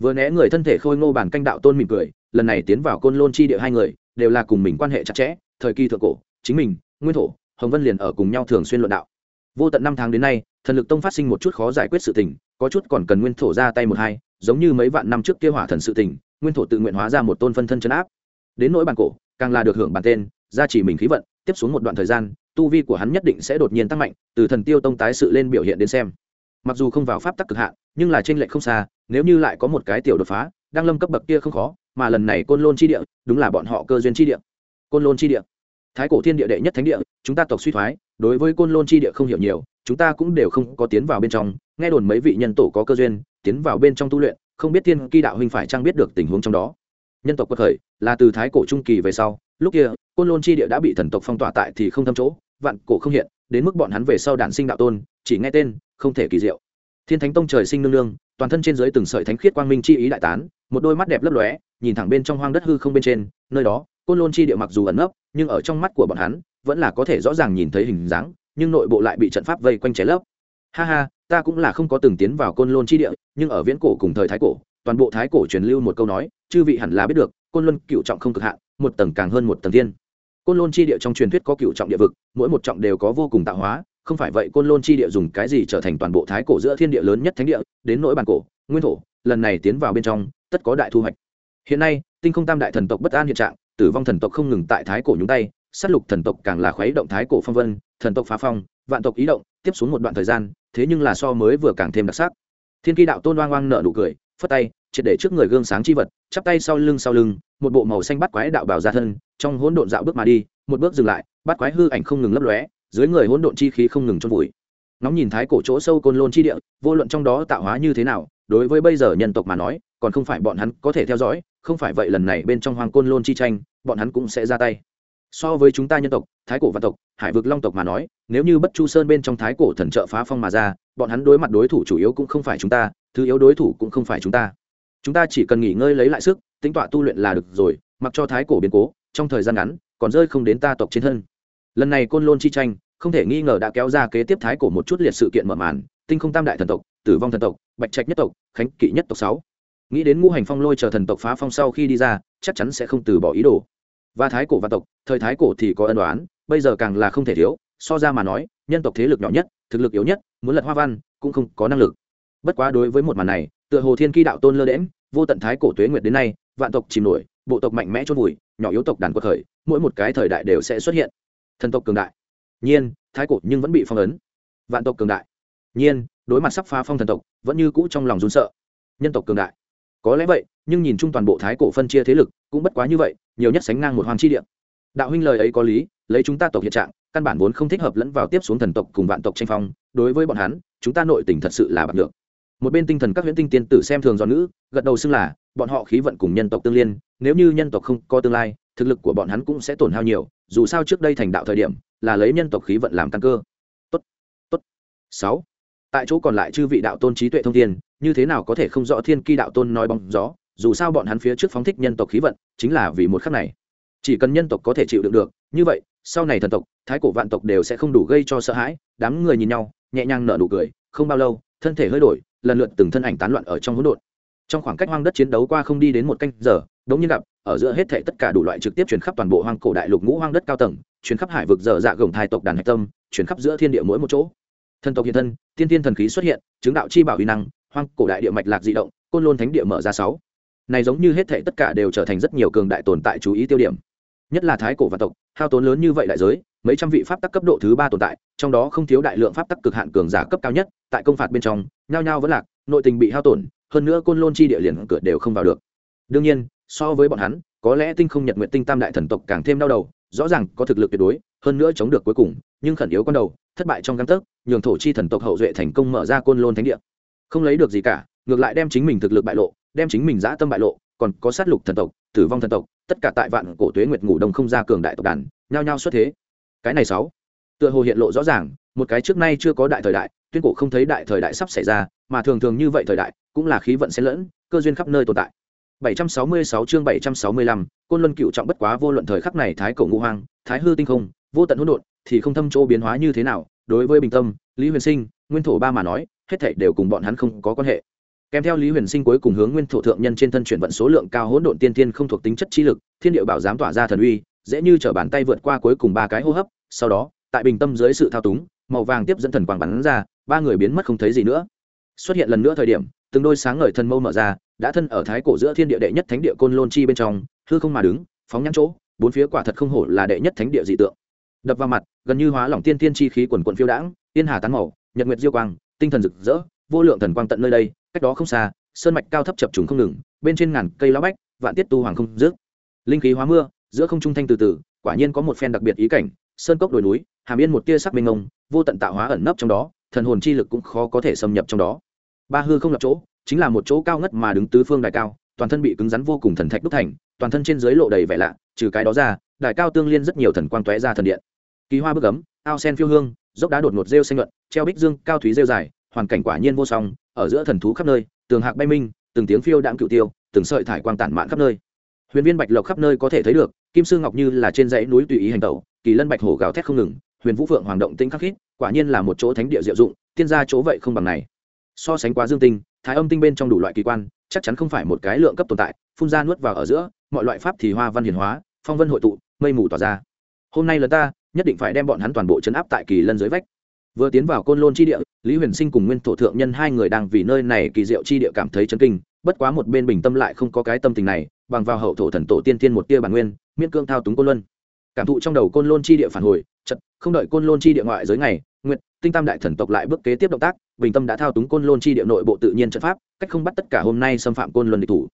vừa né người thân thể khôi ngô bản canh đạo tôn mỉm cười, lần này tiến vào côn lôn chi địa hai người, đều là cùng mình quan hệ chặt chẽ, thời kỳ thượng cổ, chính mình, nguyên thổ, hồng vân liền ở cùng nhau thường xuyên luận đạo. Vô tận năm tháng đến nay, thần lực tông phát sinh một chút khó giải quyết sự tình, có chút còn cần nguyên thổ ra tay một hai, giống như mấy vạn năm trước kia hỏa thần sự tình, nguyên thổ tự nguyện hóa ra một tôn phân thân chấn áp. Đến nỗi bản cổ, càng là được hưởng bản tên, gia trì mình khí vận, tiếp xuống một đoạn thời gian, tu vi của hắn nhất định sẽ đột nhiên tăng mạnh, từ thần tiêu tông tái sự lên biểu hiện đến xem mặc dù không vào pháp tắc cực hạn, nhưng là trên lệch không xa, nếu như lại có một cái tiểu đột phá, đang lâm cấp bậc kia không khó, mà lần này côn lôn chi địa, đúng là bọn họ cơ duyên chi địa. Côn lôn chi địa. Thái cổ thiên địa đệ nhất thánh địa, chúng ta tộc suy thoái, đối với côn lôn chi địa không hiểu nhiều, chúng ta cũng đều không có tiến vào bên trong, nghe đồn mấy vị nhân tổ có cơ duyên, tiến vào bên trong tu luyện, không biết thiên kỳ đạo huynh phải trang biết được tình huống trong đó. Nhân tộc quật khởi, là từ thái cổ trung kỳ về sau, lúc kia, côn lôn chi địa đã bị thần tộc phong tỏa tại thì không thâm chỗ, vạn cổ không hiện, đến mức bọn hắn về sau đản sinh đạo tôn, chỉ nghe tên không thể kỳ diệu. Thiên thánh tông trời sinh nương nương, toàn thân trên dưới từng sợi thánh khiết quang minh chi ý đại tán, một đôi mắt đẹp lấp lóe, nhìn thẳng bên trong hoang đất hư không bên trên, nơi đó, côn lôn chi địa mặc dù ẩn nấp, nhưng ở trong mắt của bọn hắn, vẫn là có thể rõ ràng nhìn thấy hình dáng, nhưng nội bộ lại bị trận pháp vây quanh cháy lấp. Ha ha, ta cũng là không có từng tiến vào côn lôn chi địa, nhưng ở viễn cổ cùng thời thái cổ, toàn bộ thái cổ truyền lưu một câu nói, chư vị hẳn là biết được, côn luân cựu trọng không cực hạn, một tầng càng hơn một tầng thiên. Côn lôn chi địa trong truyền thuyết có cựu trọng địa vực, mỗi một trọng đều có vô cùng tạo hóa không phải vậy côn lôn chi địa dùng cái gì trở thành toàn bộ thái cổ giữa thiên địa lớn nhất thánh địa, đến nỗi bản cổ, nguyên thổ, lần này tiến vào bên trong, tất có đại thu hoạch. Hiện nay, tinh không tam đại thần tộc bất an hiện trạng, tử vong thần tộc không ngừng tại thái cổ nhúng tay, sát lục thần tộc càng là khuấy động thái cổ phong vân, thần tộc phá phong, vạn tộc ý động, tiếp xuống một đoạn thời gian, thế nhưng là so mới vừa càng thêm đặc sắc. Thiên kỳ đạo tôn oang oang nợ nụ cười, phất tay, triệt để trước người gương sáng chi vật, chắp tay sau lưng sau lưng, một bộ màu xanh bắt quái đạo bảo ra thân, trong hỗn độn dạo bước mà đi, một bước dừng lại bắt quái hư ảnh không ngừng lấp lóe dưới người hỗn độn chi khí không ngừng chôn vùi. Nóng nhìn thái cổ chỗ sâu côn lôn chi địa, vô luận trong đó tạo hóa như thế nào, đối với bây giờ nhân tộc mà nói, còn không phải bọn hắn có thể theo dõi, không phải vậy lần này bên trong hoàng côn lôn chi tranh, bọn hắn cũng sẽ ra tay. So với chúng ta nhân tộc, thái cổ văn tộc, hải vực long tộc mà nói, nếu như bất chu sơn bên trong thái cổ thần trợ phá phong mà ra, bọn hắn đối mặt đối thủ chủ yếu cũng không phải chúng ta, thứ yếu đối thủ cũng không phải chúng ta. Chúng ta chỉ cần nghỉ ngơi lấy lại sức tính tọa tu luyện là được rồi, mặc cho thái cổ biến cố, trong thời gian ngắn, còn rơi không đến ta tộc trên thân lần này côn lôn chi tranh, không thể nghi ngờ đã kéo ra kế tiếp thái cổ một chút liệt sự kiện mở màn, tinh không tam đại thần tộc, tử vong thần tộc, bạch trạch nhất tộc, khánh kỵ nhất tộc sáu. Nghĩ đến ngũ hành phong lôi chờ thần tộc phá phong sau khi đi ra, chắc chắn sẽ không từ bỏ ý đồ. Và thái cổ văn tộc, thời thái cổ thì có ân đoán bây giờ càng là không thể thiếu, so ra mà nói, nhân tộc thế lực nhỏ nhất, thực lực yếu nhất, muốn lật hoa văn, cũng không có năng lực. Bất quá đối với một màn này, tựa hồ thiên kỳ đạo tôn lơ đễm vô tận thái cổ tuế nguyệt đến nay, vạn tộc chìm nổi, bộ tộc mạnh mẽ chôn vùi, nhỏ yếu tộc đàn quật khởi, mỗi một cái thời đại đều sẽ xuất hiện thần tộc cường đại. Nhiên, thái cổ nhưng vẫn bị phong ấn. Vạn tộc cường đại. Nhiên, đối mặt sắp phá phong thần tộc, vẫn như cũ trong lòng run sợ. Nhân tộc cường đại. Có lẽ vậy, nhưng nhìn chung toàn bộ thái cổ phân chia thế lực, cũng bất quá như vậy, nhiều nhất sánh ngang một hoàng chi địa. Đạo huynh lời ấy có lý, lấy chúng ta tộc hiện trạng, căn bản vốn không thích hợp lẫn vào tiếp xuống thần tộc cùng vạn tộc tranh phong, đối với bọn hắn, chúng ta nội tình thật sự là bạc được một bên tinh thần các huyễn tinh tiên tử xem thường do nữ gật đầu xưng là bọn họ khí vận cùng nhân tộc tương liên, nếu như nhân tộc không có tương lai, thực lực của bọn hắn cũng sẽ tổn hao nhiều, dù sao trước đây thành đạo thời điểm, là lấy nhân tộc khí vận làm căn cơ. Tốt tốt. Sáu. Tại chỗ còn lại chư vị đạo tôn trí tuệ thông thiên, như thế nào có thể không rõ thiên ki đạo tôn nói bóng gió, dù sao bọn hắn phía trước phóng thích nhân tộc khí vận, chính là vì một khắc này. Chỉ cần nhân tộc có thể chịu đựng được, như vậy, sau này thần tộc, thái cổ vạn tộc đều sẽ không đủ gây cho sợ hãi, đám người nhìn nhau, nhẹ nhàng nở nụ cười, không bao lâu, thân thể hơi đổi, lần lượt từng thân ảnh tán loạn ở trong hỗn độn trong khoảng cách hoang đất chiến đấu qua không đi đến một canh giờ, đống nhiên gặp, ở giữa hết thảy tất cả đủ loại trực tiếp truyền khắp toàn bộ hoang cổ đại lục ngũ hoang đất cao tầng, truyền khắp hải vực dở dạ gồng thai tộc đàn hạch tâm, truyền khắp giữa thiên địa mỗi một chỗ. Thần tộc hiện thân, tiên tiên thần khí xuất hiện, chứng đạo chi bảo uy năng, hoang cổ đại địa mạch lạc dị động, côn lôn thánh địa mở ra sáu. Này giống như hết thảy tất cả đều trở thành rất nhiều cường đại tồn tại chú ý tiêu điểm. Nhất là thái cổ và tộc, hao tốn lớn như vậy đại giới, mấy trăm vị pháp tắc cấp độ thứ ba tồn tại, trong đó không thiếu đại lượng pháp tắc cực hạn cường giả cấp cao nhất, tại công phạt bên trong, nhao nhao vẫn lạc, nội tình bị hao tổn hơn nữa côn lôn chi địa liền cửa đều không vào được. Đương nhiên, so với bọn hắn, có lẽ tinh không nhật nguyện tinh tam đại thần tộc càng thêm đau đầu, rõ ràng có thực lực tuyệt đối, hơn nữa chống được cuối cùng, nhưng khẩn yếu con đầu, thất bại trong găng tấc, nhường thổ chi thần tộc hậu duệ thành công mở ra côn lôn thánh địa. Không lấy được gì cả, ngược lại đem chính mình thực lực bại lộ, đem chính mình giã tâm bại lộ, còn có sát lục thần tộc, tử vong thần tộc, tất cả tại vạn cổ tuế nguyệt ngủ đông không ra cường đại tộc đàn, nhao nhao xuất thế. Cái này sáu, tựa hồ hiện lộ rõ ràng, một cái trước nay chưa có đại thời đại, tuyên cổ không thấy đại thời đại sắp xảy ra, mà thường thường như vậy thời đại cũng là khí vận xen lẫn cơ duyên khắp nơi tồn tại. 766 chương 765, côn luân cựu trọng bất quá vô luận thời khắc này thái cổ ngũ hoang thái hư tinh không vô tận hỗn độn thì không thâm chỗ biến hóa như thế nào đối với bình tâm lý huyền sinh nguyên thổ ba mà nói hết thảy đều cùng bọn hắn không có quan hệ. Kèm theo lý huyền sinh cuối cùng hướng nguyên thổ thượng nhân trên thân chuyển vận số lượng cao hỗn độn tiên tiên không thuộc tính chất chi lực thiên địa bảo giám tỏa ra thần uy dễ như trở bàn tay vượt qua cuối cùng ba cái hô hấp sau đó tại bình tâm dưới sự thao túng màu vàng tiếp dẫn thần quang bắn ra ba người biến mất không thấy gì nữa. Xuất hiện lần nữa thời điểm từng đôi sáng ngời thần mâu mở ra, đã thân ở thái cổ giữa thiên địa đệ nhất thánh địa côn lôn chi bên trong, hư không mà đứng, phóng nhãn chỗ, bốn phía quả thật không hổ là đệ nhất thánh địa dị tượng. Đập vào mặt, gần như hóa lỏng tiên tiên chi khí quần quận phiêu đãng, tiên hà tán màu, nhật nguyệt diêu quang, tinh thần rực rỡ, vô lượng thần quang tận nơi đây, cách đó không xa, sơn mạch cao thấp chập trùng không ngừng, bên trên ngàn cây lá bách, vạn tiết tu hoàng không rước linh khí hóa mưa, giữa không trung thanh từ từ, quả nhiên có một phen đặc biệt ý cảnh, sơn cốc đồi núi, hàm yên một tia sắc mênh ngông vô tận tạo hóa ẩn nấp trong đó, thần hồn chi lực cũng khó có thể xâm nhập trong đó ba hư không lập chỗ, chính là một chỗ cao ngất mà đứng tứ phương đài cao, toàn thân bị cứng rắn vô cùng thần thạch đúc thành, toàn thân trên dưới lộ đầy vẻ lạ, trừ cái đó ra, đài cao tương liên rất nhiều thần quang tóe ra thần điện. Kỳ hoa bức ấm, ao sen phiêu hương, dốc đá đột ngột rêu xanh luận treo bích dương, cao thúy rêu dài, hoàn cảnh quả nhiên vô song, ở giữa thần thú khắp nơi, tường hạc bay minh, từng tiếng phiêu đạm cựu tiêu, từng sợi thải quang tản mạn khắp nơi. Huyền viên bạch lộc khắp nơi có thể thấy được, kim sư ngọc như là trên dãy núi tùy ý hành tẩu, kỳ lân bạch hổ gào thét không ngừng, huyền vũ phượng hoàng động tĩnh khắc khít, quả nhiên là một chỗ thánh địa diệu dụng, tiên gia chỗ vậy không bằng này so sánh quá dương tinh, thái âm tinh bên trong đủ loại kỳ quan, chắc chắn không phải một cái lượng cấp tồn tại, phun ra nuốt vào ở giữa, mọi loại pháp thì hoa văn hiển hóa, phong vân hội tụ, mây mù tỏa ra. Hôm nay là ta, nhất định phải đem bọn hắn toàn bộ chấn áp tại kỳ lân dưới vách. Vừa tiến vào côn lôn chi địa, lý huyền sinh cùng nguyên thổ thượng nhân hai người đang vì nơi này kỳ diệu chi địa cảm thấy chấn kinh, bất quá một bên bình tâm lại không có cái tâm tình này, bằng vào hậu thổ thần tổ tiên thiên một tia bản nguyên, miễn cương thao túng côn luân. Cảm thụ trong đầu côn lôn chi địa phản hồi chật không đợi côn lôn chi địa ngoại giới ngày nguyện tinh tam đại thần tộc lại bước kế tiếp động tác, bình tâm đã thao túng côn lôn chi địa nội bộ tự nhiên trận pháp, cách không bắt tất cả hôm nay xâm phạm côn luân địch thủ.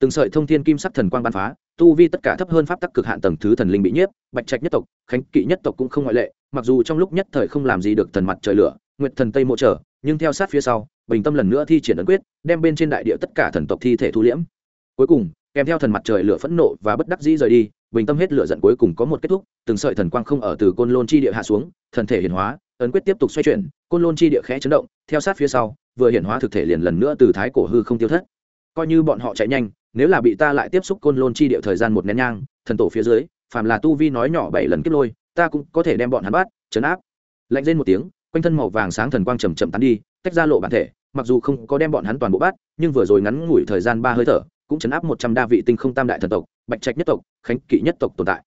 Từng sợi thông thiên kim sắc thần quang bắn phá, tu vi tất cả thấp hơn pháp tắc cực hạn tầng thứ thần linh bị nhiếp, bạch trạch nhất tộc, khánh kỵ nhất tộc cũng không ngoại lệ, mặc dù trong lúc nhất thời không làm gì được thần mặt trời lửa, nguyệt thần tây mộ trở, nhưng theo sát phía sau, bình tâm lần nữa thi triển ấn quyết, đem bên trên đại địa tất cả thần tộc thi thể thu liễm. Cuối cùng, kèm theo thần mặt trời lửa phẫn nộ và bất đắc dĩ rời đi bình tâm hết lửa giận cuối cùng có một kết thúc, từng sợi thần quang không ở từ côn lôn chi địa hạ xuống, thần thể hiển hóa, ấn quyết tiếp tục xoay chuyển, côn lôn chi địa khẽ chấn động, theo sát phía sau, vừa hiển hóa thực thể liền lần nữa từ thái cổ hư không tiêu thất. Coi như bọn họ chạy nhanh, nếu là bị ta lại tiếp xúc côn lôn chi địa thời gian một nén nhang, thần tổ phía dưới, phàm là tu vi nói nhỏ bảy lần kiếp lôi, ta cũng có thể đem bọn hắn bắt chấn áp. Lạnh lên một tiếng, quanh thân màu vàng sáng thần quang chầm chậm tán đi, tách ra lộ bản thể, mặc dù không có đem bọn hắn toàn bộ bắt, nhưng vừa rồi ngắn ngủi thời gian ba hơi thở cũng chấn áp một trăm đa vị tinh không tam đại thần tộc, bạch trạch nhất tộc, khánh kỵ nhất tộc tồn tại.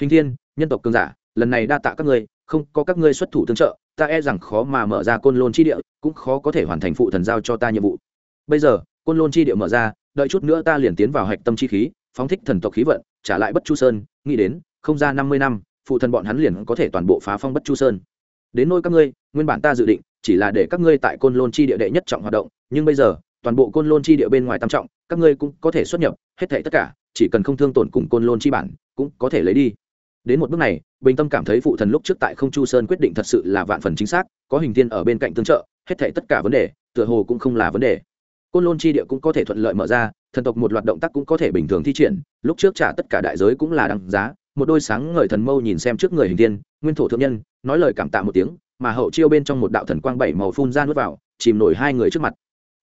Hình thiên, nhân tộc cường giả, lần này đa tạ các ngươi, không có các ngươi xuất thủ tương trợ, ta e rằng khó mà mở ra côn lôn chi địa, cũng khó có thể hoàn thành phụ thần giao cho ta nhiệm vụ. Bây giờ, côn lôn chi địa mở ra, đợi chút nữa ta liền tiến vào hạch tâm chi khí, phóng thích thần tộc khí vận, trả lại bất chu sơn, nghĩ đến, không ra năm mươi năm, phụ thần bọn hắn liền có thể toàn bộ phá phong bất chu sơn. Đến nôi các ngươi, nguyên bản ta dự định, chỉ là để các ngươi tại côn lôn chi địa đệ nhất trọng hoạt động, nhưng bây giờ toàn bộ côn lôn chi địa bên ngoài tam trọng, các ngươi cũng có thể xuất nhập, hết thảy tất cả, chỉ cần không thương tổn cùng côn lôn chi bản, cũng có thể lấy đi. Đến một bước này, bình tâm cảm thấy phụ thần lúc trước tại không chu sơn quyết định thật sự là vạn phần chính xác, có hình thiên ở bên cạnh tương trợ, hết thảy tất cả vấn đề, tựa hồ cũng không là vấn đề. Côn lôn chi địa cũng có thể thuận lợi mở ra, thần tộc một loạt động tác cũng có thể bình thường thi triển, lúc trước trả tất cả đại giới cũng là đăng giá, một đôi sáng ngời thần mâu nhìn xem trước người hình tiên nguyên thổ thượng nhân, nói lời cảm tạ một tiếng, mà hậu chiêu bên trong một đạo thần quang bảy màu phun ra nuốt vào, chìm nổi hai người trước mặt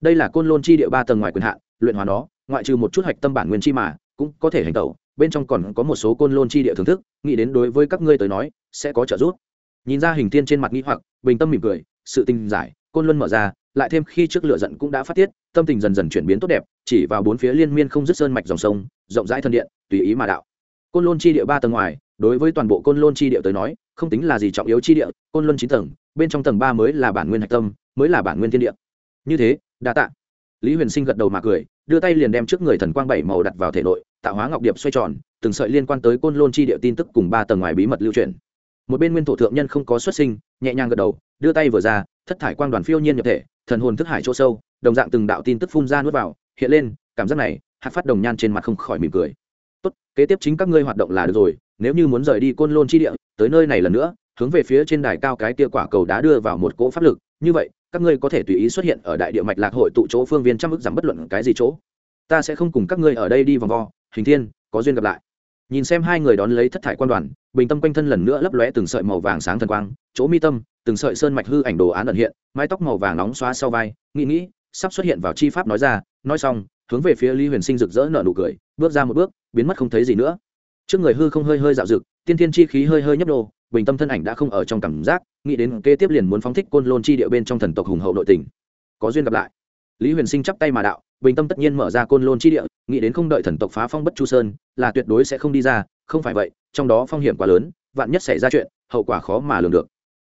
đây là côn lôn chi địa ba tầng ngoài quyền hạn, luyện hóa nó, ngoại trừ một chút hạch tâm bản nguyên chi mà, cũng có thể hành tẩu. Bên trong còn có một số côn lôn chi địa thưởng thức, nghĩ đến đối với các ngươi tới nói, sẽ có trợ giúp. Nhìn ra hình tiên trên mặt nghĩ hoặc, bình tâm mỉm cười, sự tình giải, côn luân mở ra, lại thêm khi trước lửa giận cũng đã phát tiết, tâm tình dần dần chuyển biến tốt đẹp, chỉ vào bốn phía liên miên không dứt sơn mạch dòng sông, rộng rãi thân điện, tùy ý mà đạo. Côn lôn chi địa ba tầng ngoài, đối với toàn bộ côn lôn chi địa tới nói, không tính là gì trọng yếu chi địa, côn luân chín tầng, bên trong tầng ba mới là bản nguyên hạch tâm, mới là bản nguyên thiên địa. Như thế đa tạ. Lý huyền sinh gật đầu mà cười, đưa tay liền đem trước người thần quang bảy màu đặt vào thể nội, tạo hóa ngọc điệp xoay tròn, từng sợi liên quan tới côn lôn chi địa tin tức cùng ba tầng ngoài bí mật lưu truyền. Một bên nguyên thổ thượng nhân không có xuất sinh, nhẹ nhàng gật đầu, đưa tay vừa ra, thất thải quang đoàn phiêu nhiên nhập thể, thần hồn thức hải chỗ sâu, đồng dạng từng đạo tin tức phun ra nuốt vào, hiện lên, cảm giác này, hạt phát đồng nhan trên mặt không khỏi mỉm cười. Tốt, kế tiếp chính các ngươi hoạt động là được rồi, nếu như muốn rời đi côn lôn chi địa, tới nơi này lần nữa, hướng về phía trên đài cao cái tia quả cầu đá đưa vào một cỗ pháp lực như vậy, các ngươi có thể tùy ý xuất hiện ở đại địa mạch lạc hội tụ chỗ phương viên trăm ức giảm bất luận cái gì chỗ. Ta sẽ không cùng các ngươi ở đây đi vòng vo. Hình thiên, có duyên gặp lại. Nhìn xem hai người đón lấy thất thải quan đoàn, bình tâm quanh thân lần nữa lấp lóe từng sợi màu vàng sáng thần quang, chỗ mi tâm, từng sợi sơn mạch hư ảnh đồ án ẩn hiện, mái tóc màu vàng nóng xóa sau vai, nghĩ nghĩ, sắp xuất hiện vào chi pháp nói ra, nói xong, hướng về phía lý huyền sinh rực rỡ nở nụ cười, bước ra một bước, biến mất không thấy gì nữa. Trước người hư không hơi hơi dạo rực tiên thiên chi khí hơi hơi nhấp đô bình tâm thân ảnh đã không ở trong cảm giác, nghĩ đến kế tiếp liền muốn phóng thích côn lôn chi địa bên trong thần tộc hùng hậu nội tình. Có duyên gặp lại. Lý huyền sinh chắp tay mà đạo, bình tâm tất nhiên mở ra côn lôn chi địa, nghĩ đến không đợi thần tộc phá phong bất chu sơn, là tuyệt đối sẽ không đi ra, không phải vậy, trong đó phong hiểm quá lớn, vạn nhất xảy ra chuyện, hậu quả khó mà lường được.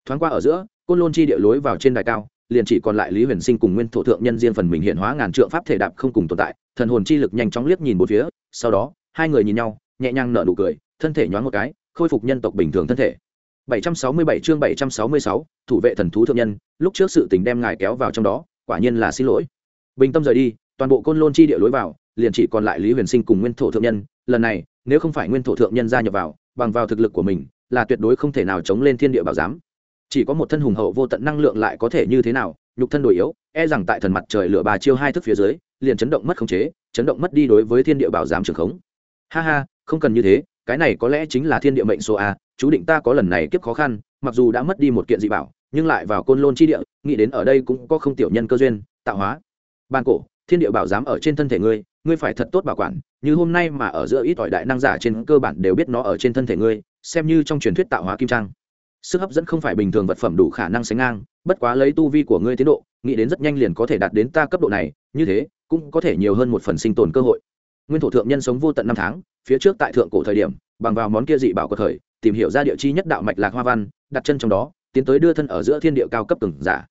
Thoáng qua ở giữa, côn lôn chi địa lối vào trên đài cao, liền chỉ còn lại lý huyền sinh cùng nguyên thổ thượng nhân riêng phần mình hiện hóa ngàn trượng pháp thể đạp không cùng tồn tại, thần hồn chi lực nhanh chóng liếc nhìn một phía, sau đó, hai người nhìn nhau, nhẹ nhàng nở nụ cười, thân thể nhoáng một cái, khôi phục nhân tộc bình thường thân thể. 767 chương 766, thủ vệ thần thú thượng nhân lúc trước sự tình đem ngài kéo vào trong đó quả nhiên là xin lỗi. Bình tâm rời đi toàn bộ côn lôn chi địa lối vào liền chỉ còn lại lý huyền sinh cùng nguyên thổ thượng nhân lần này nếu không phải nguyên thổ thượng nhân gia nhập vào bằng vào thực lực của mình là tuyệt đối không thể nào chống lên thiên địa bảo giám. Chỉ có một thân hùng hậu vô tận năng lượng lại có thể như thế nào nhục thân đổi yếu e rằng tại thần mặt trời lửa bà chiêu hai thức phía dưới liền chấn động mất khống chế chấn động mất đi đối với thiên địa bảo giám trường khống. Ha ha không cần như thế cái này có lẽ chính là thiên địa mệnh số a chú định ta có lần này kiếp khó khăn, mặc dù đã mất đi một kiện dị bảo, nhưng lại vào côn lôn chi địa, nghĩ đến ở đây cũng có không tiểu nhân cơ duyên, tạo hóa. Ban cổ, thiên địa bảo giám ở trên thân thể ngươi ngươi phải thật tốt bảo quản, như hôm nay mà ở giữa ít ỏi đại năng giả trên cơ bản đều biết nó ở trên thân thể ngươi, xem như trong truyền thuyết tạo hóa kim trang. Sức hấp dẫn không phải bình thường vật phẩm đủ khả năng sánh ngang, bất quá lấy tu vi của ngươi tiến độ, nghĩ đến rất nhanh liền có thể đạt đến ta cấp độ này, như thế, cũng có thể nhiều hơn một phần sinh tồn cơ hội. Nguyên thổ thượng nhân sống vô tận năm tháng, phía trước tại thượng cổ thời điểm, bằng vào món kia dị bảo của thời tìm hiểu ra địa chi nhất đạo mạch lạc hoa văn, đặt chân trong đó, tiến tới đưa thân ở giữa thiên địa cao cấp từng giả.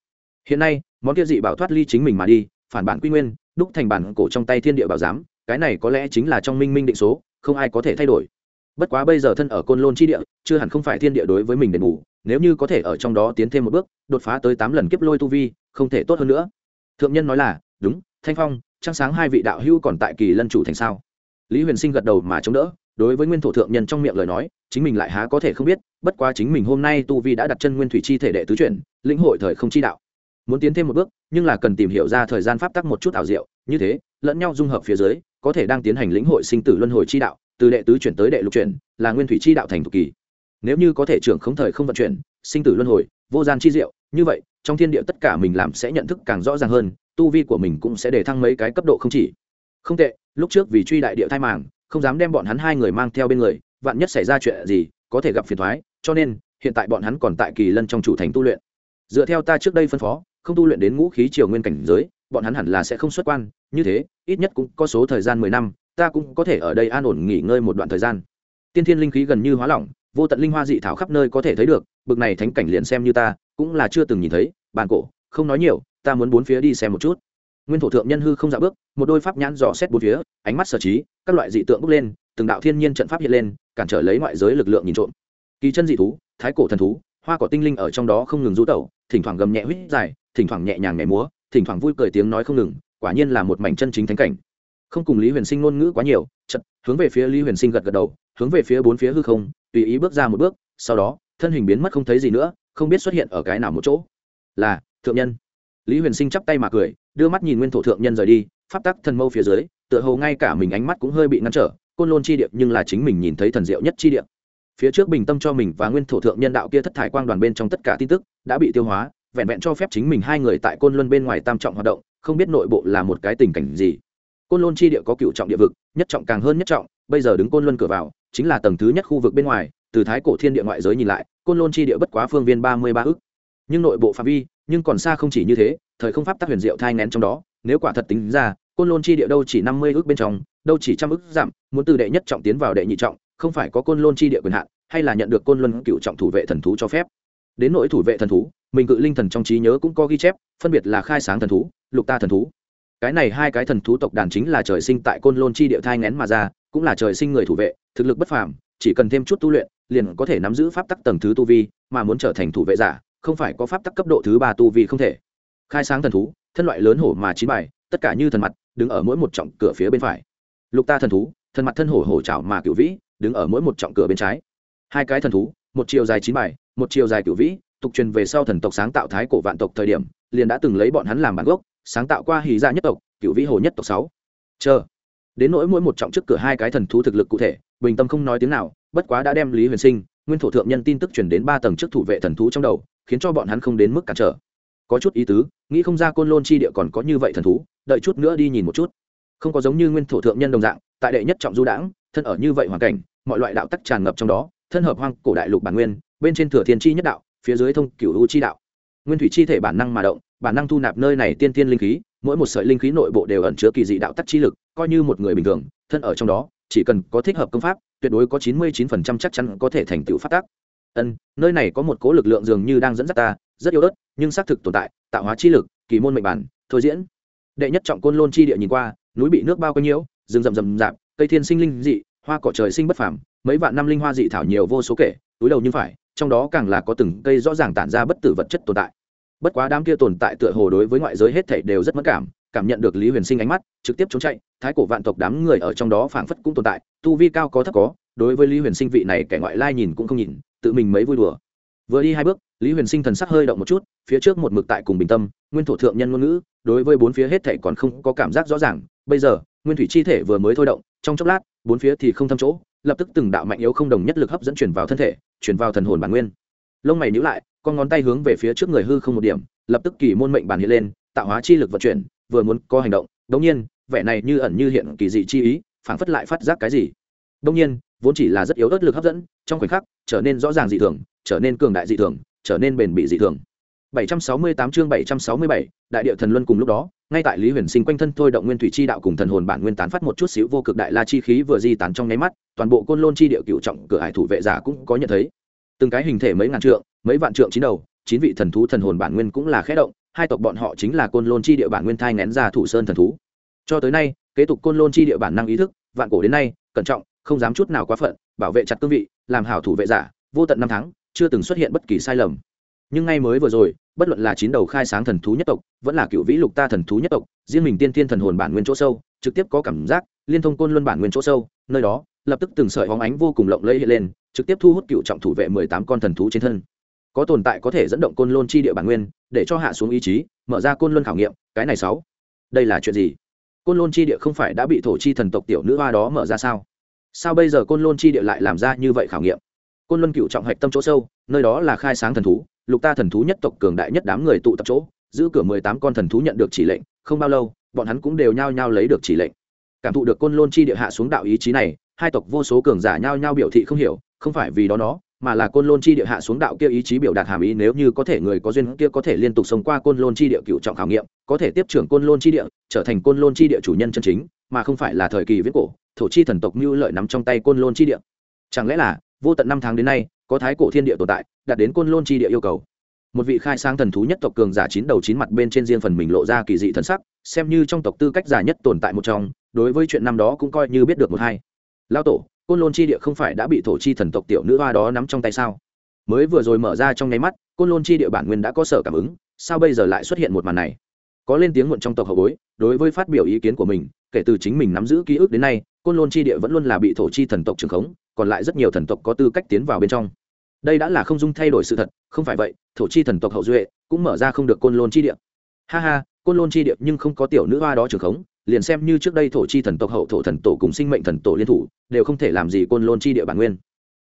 Hiện nay, món kia dị bảo thoát ly chính mình mà đi, phản bản quy nguyên, đúc thành bản cổ trong tay thiên địa bảo giám, cái này có lẽ chính là trong minh minh định số, không ai có thể thay đổi. Bất quá bây giờ thân ở côn lôn chi địa, chưa hẳn không phải thiên địa đối với mình đền bù, nếu như có thể ở trong đó tiến thêm một bước, đột phá tới tám lần kiếp lôi tu vi, không thể tốt hơn nữa. Thượng nhân nói là, đúng, thanh phong, trăng sáng hai vị đạo hữu còn tại kỳ lân chủ thành sao? Lý huyền sinh gật đầu mà chống đỡ đối với nguyên thổ thượng nhân trong miệng lời nói, chính mình lại há có thể không biết, bất quá chính mình hôm nay tu vi đã đặt chân nguyên thủy chi thể đệ tứ chuyển, lĩnh hội thời không chi đạo. Muốn tiến thêm một bước, nhưng là cần tìm hiểu ra thời gian pháp tắc một chút ảo diệu, như thế, lẫn nhau dung hợp phía dưới, có thể đang tiến hành lĩnh hội sinh tử luân hồi chi đạo, từ đệ tứ chuyển tới đệ lục chuyển, là nguyên thủy chi đạo thành thục kỳ. Nếu như có thể trưởng không thời không vận chuyển, sinh tử luân hồi, vô gian chi diệu, như vậy, trong thiên địa tất cả mình làm sẽ nhận thức càng rõ ràng hơn, tu vi của mình cũng sẽ để thăng mấy cái cấp độ không chỉ. Không tệ, lúc trước vì truy đại địa thai màng không dám đem bọn hắn hai người mang theo bên người, vạn nhất xảy ra chuyện gì, có thể gặp phiền thoái, cho nên, hiện tại bọn hắn còn tại kỳ lân trong chủ thành tu luyện. Dựa theo ta trước đây phân phó, không tu luyện đến ngũ khí triều nguyên cảnh giới, bọn hắn hẳn là sẽ không xuất quan, như thế, ít nhất cũng có số thời gian mười năm, ta cũng có thể ở đây an ổn nghỉ ngơi một đoạn thời gian. Tiên thiên linh khí gần như hóa lỏng, vô tận linh hoa dị thảo khắp nơi có thể thấy được, bực này thánh cảnh liền xem như ta, cũng là chưa từng nhìn thấy bàn cổ, không nói nhiều, ta muốn bốn phía đi xem một chút nguyên thổ thượng nhân hư không dạ bước, một đôi pháp nhãn dò xét bốn phía, ánh mắt sở trí, các loại dị tượng bốc lên, từng đạo thiên nhiên trận pháp hiện lên, cản trở lấy ngoại giới lực lượng nhìn trộm. Kỳ chân dị thú, thái cổ thần thú, hoa cỏ tinh linh ở trong đó không ngừng rú tẩu, thỉnh thoảng gầm nhẹ huýt dài, thỉnh thoảng nhẹ nhàng nhảy múa, thỉnh thoảng vui cười tiếng nói không ngừng, quả nhiên là một mảnh chân chính thánh cảnh. Không cùng lý huyền sinh ngôn ngữ quá nhiều chật hướng về phía lý huyền sinh gật gật đầu, hướng về phía bốn phía hư không, tùy ý bước ra một bước, sau đó, thân hình biến mất không thấy gì nữa, không biết xuất hiện ở cái nào một chỗ. Là, thượng nhân. Lý huyền sinh chắp tay mà cười đưa mắt nhìn nguyên thổ thượng nhân rời đi, pháp tắc thần mâu phía dưới, tựa hồ ngay cả mình ánh mắt cũng hơi bị ngăn trở, côn lôn chi điệp nhưng là chính mình nhìn thấy thần diệu nhất chi điệp phía trước bình tâm cho mình và nguyên thổ thượng nhân đạo kia thất thải quang đoàn bên trong tất cả tin tức đã bị tiêu hóa, vẹn vẹn cho phép chính mình hai người tại côn luân bên ngoài tam trọng hoạt động, không biết nội bộ là một cái tình cảnh gì. Côn luân chi địa có cựu trọng địa vực, nhất trọng càng hơn nhất trọng, bây giờ đứng côn luân cửa vào, chính là tầng thứ nhất khu vực bên ngoài, từ thái cổ thiên địa ngoại giới nhìn lại, côn luân chi địa bất quá phương viên ba mươi ba ức. Nhưng nội bộ phạm vi, nhưng còn xa không chỉ như thế thời không pháp tác huyền diệu thai nén trong đó, nếu quả thật tính ra, côn lôn chi địa đâu chỉ năm mươi ước bên trong, đâu chỉ trăm ước giảm, muốn từ đệ nhất trọng tiến vào đệ nhị trọng, không phải có côn lôn chi địa quyền hạn, hay là nhận được côn luân cựu trọng thủ vệ thần thú cho phép. Đến nỗi thủ vệ thần thú, mình cự linh thần trong trí nhớ cũng có ghi chép, phân biệt là khai sáng thần thú, lục ta thần thú. Cái này hai cái thần thú tộc đàn chính là trời sinh tại côn lôn chi địa thai ngén mà ra, cũng là trời sinh người thủ vệ, thực lực bất phàm, chỉ cần thêm chút tu luyện, liền có thể nắm giữ pháp tắc tầng thứ tu vi, mà muốn trở thành thủ vệ giả, không phải có pháp tắc cấp độ thứ ba tu vi không thể khai sáng thần thú, thân loại lớn hổ mà chín bài, tất cả như thần mặt, đứng ở mỗi một trọng cửa phía bên phải. Lục ta thần thú, thần mặt thân hổ hổ trảo mà cửu vĩ, đứng ở mỗi một trọng cửa bên trái. Hai cái thần thú, một chiều dài chín bài, một chiều dài cửu vĩ, tục truyền về sau thần tộc sáng tạo thái cổ vạn tộc thời điểm, liền đã từng lấy bọn hắn làm bản gốc, sáng tạo qua hì gia dạ nhất tộc, cửu vĩ hồ nhất tộc sáu. Chờ, đến nỗi mỗi một trọng trước cửa hai cái thần thú thực lực cụ thể, bình tâm không nói tiếng nào, bất quá đã đem lý huyền sinh, nguyên thổ thượng nhân tin tức truyền đến ba tầng trước thủ vệ thần thú trong đầu, khiến cho bọn hắn không đến mức cản trở có chút ý tứ, nghĩ không ra côn lôn chi địa còn có như vậy thần thú, đợi chút nữa đi nhìn một chút. Không có giống như nguyên thổ thượng nhân đồng dạng, tại đệ nhất trọng du đãng, thân ở như vậy hoàn cảnh, mọi loại đạo tắc tràn ngập trong đó, thân hợp hoang cổ đại lục bản nguyên, bên trên thừa thiên chi nhất đạo, phía dưới thông cửu u chi đạo. Nguyên thủy chi thể bản năng mà động, bản năng thu nạp nơi này tiên tiên linh khí, mỗi một sợi linh khí nội bộ đều ẩn chứa kỳ dị đạo tắc chi lực, coi như một người bình thường, thân ở trong đó, chỉ cần có thích hợp công pháp, tuyệt đối có chín mươi chín phần trăm chắc chắn có thể thành tựu phát tác. Ân, nơi này có một cố lực lượng dường như đang dẫn dắt ta, rất yếu ớt nhưng xác thực tồn tại, tạo hóa chi lực, kỳ môn mệnh bản, thôi diễn. Đệ nhất trọng côn lôn chi địa nhìn qua, núi bị nước bao quanh nhiễu, rừng rậm rậm rạp, cây thiên sinh linh dị, hoa cỏ trời sinh bất phàm, mấy vạn năm linh hoa dị thảo nhiều vô số kể, túi đầu như phải, trong đó càng là có từng cây rõ ràng tản ra bất tử vật chất tồn tại. Bất quá đám kia tồn tại tựa hồ đối với ngoại giới hết thảy đều rất mất cảm cảm nhận được lý huyền sinh ánh mắt, trực tiếp trốn chạy, thái cổ vạn tộc đám người ở trong đó phảng phất cũng tồn tại, tu vi cao có thấp có, đối với lý huyền sinh vị này kẻ ngoại lai nhìn cũng không nhìn, tự mình mấy vui đùa. Vừa đi hai bước, lý huyền sinh thần sắc hơi động một chút phía trước một mực tại cùng bình tâm, nguyên thổ thượng nhân ngôn ngữ, đối với bốn phía hết thảy còn không có cảm giác rõ ràng. Bây giờ, nguyên thủy chi thể vừa mới thôi động, trong chốc lát, bốn phía thì không thâm chỗ, lập tức từng đạo mạnh yếu không đồng nhất lực hấp dẫn chuyển vào thân thể, chuyển vào thần hồn bản nguyên. Lông mày nhíu lại, con ngón tay hướng về phía trước người hư không một điểm, lập tức kỳ môn mệnh bản hiện lên, tạo hóa chi lực vận chuyển, vừa muốn có hành động, đống nhiên, vẻ này như ẩn như hiện kỳ dị chi ý, phảng phất lại phát giác cái gì. Đống nhiên, vốn chỉ là rất yếu ớt lực hấp dẫn, trong khoảnh khắc, trở nên rõ ràng dị thường, trở nên cường đại dị thường, trở nên bền bỉ dị thường. 768 chương 767, đại địa thần luân cùng lúc đó ngay tại lý huyền sinh quanh thân thôi động nguyên thủy chi đạo cùng thần hồn bản nguyên tán phát một chút xíu vô cực đại la chi khí vừa di tán trong nháy mắt toàn bộ côn lôn chi địa cựu trọng cửa hải thủ vệ giả cũng có nhận thấy. Từng cái hình thể mấy ngàn trượng mấy vạn trượng chín đầu chín vị thần thú thần hồn bản nguyên cũng là khẽ động hai tộc bọn họ chính là côn lôn chi địa bản nguyên thai nén ra thủ sơn thần thú. Cho tới nay kế tục côn lôn chi địa bản năng ý thức vạn cổ đến nay cẩn trọng không dám chút nào quá phận bảo vệ chặt cương vị làm hảo thủ vệ giả vô tận năm tháng chưa từng xuất hiện bất kỳ sai lầm. Nhưng ngay mới vừa rồi bất luận là chín đầu khai sáng thần thú nhất tộc, vẫn là cựu vĩ lục ta thần thú nhất tộc, riêng mình tiên tiên thần hồn bản nguyên chỗ sâu, trực tiếp có cảm giác, liên thông côn luân bản nguyên chỗ sâu, nơi đó, lập tức từng sợi hóng ánh vô cùng lộng lẫy hiện lên, trực tiếp thu hút cựu trọng thủ vệ mười tám con thần thú trên thân. Có tồn tại có thể dẫn động côn lôn chi địa bản nguyên, để cho hạ xuống ý chí, mở ra côn luân khảo nghiệm, cái này sáu. Đây là chuyện gì? Côn lôn chi địa không phải đã bị thổ chi thần tộc tiểu nữ hoa đó mở ra sao? Sao bây giờ côn lôn chi địa lại làm ra như vậy khảo nghiệm? Côn luân cựu trọng hạch tâm chỗ sâu, nơi đó là khai sáng thần thú lục ta thần thú nhất tộc cường đại nhất đám người tụ tập chỗ, giữ cửa mười tám con thần thú nhận được chỉ lệnh, không bao lâu, bọn hắn cũng đều nhao nhao lấy được chỉ lệnh. Cảm thụ được côn lôn chi địa hạ xuống đạo ý chí này, hai tộc vô số cường giả nhao nhao biểu thị không hiểu, không phải vì đó nó, mà là côn lôn chi địa hạ xuống đạo kia ý chí biểu đạt hàm ý nếu như có thể người có duyên kia có thể liên tục sống qua côn lôn chi địa cựu trọng khảo nghiệm, có thể tiếp trưởng côn lôn chi địa, trở thành côn lôn chi địa chủ nhân chân chính, mà không phải là thời kỳ viết cổ, thổ chi thần tộc như lợi nắm trong tay côn lôn chi địa. Chẳng lẽ là, vô tận năm tháng đến nay có thái cổ thiên địa tồn tại, đạt đến côn lôn chi địa yêu cầu. Một vị khai sang thần thú nhất tộc cường giả chín đầu chín mặt bên trên riêng phần mình lộ ra kỳ dị thần sắc, xem như trong tộc tư cách giả nhất tồn tại một trong, đối với chuyện năm đó cũng coi như biết được một hai. Lao tổ, côn lôn chi địa không phải đã bị thổ chi thần tộc tiểu nữ hoa đó nắm trong tay sao? Mới vừa rồi mở ra trong nháy mắt, côn lôn chi địa bản nguyên đã có sở cảm ứng, sao bây giờ lại xuất hiện một màn này? Có lên tiếng muộn trong tộc hậu bối, đối với phát biểu ý kiến của mình, kể từ chính mình nắm giữ ký ức đến nay, côn lôn chi địa vẫn luôn là bị thổ chi thần tộc trường khống, còn lại rất nhiều thần tộc có tư cách tiến vào bên trong đây đã là không dung thay đổi sự thật, không phải vậy, thổ chi thần tộc hậu duệ cũng mở ra không được côn lôn chi địa. Ha ha, côn lôn chi địa nhưng không có tiểu nữ hoa đó trường khống, liền xem như trước đây thổ chi thần tộc hậu thổ thần tổ cùng sinh mệnh thần tổ liên thủ, đều không thể làm gì côn lôn chi địa bản nguyên.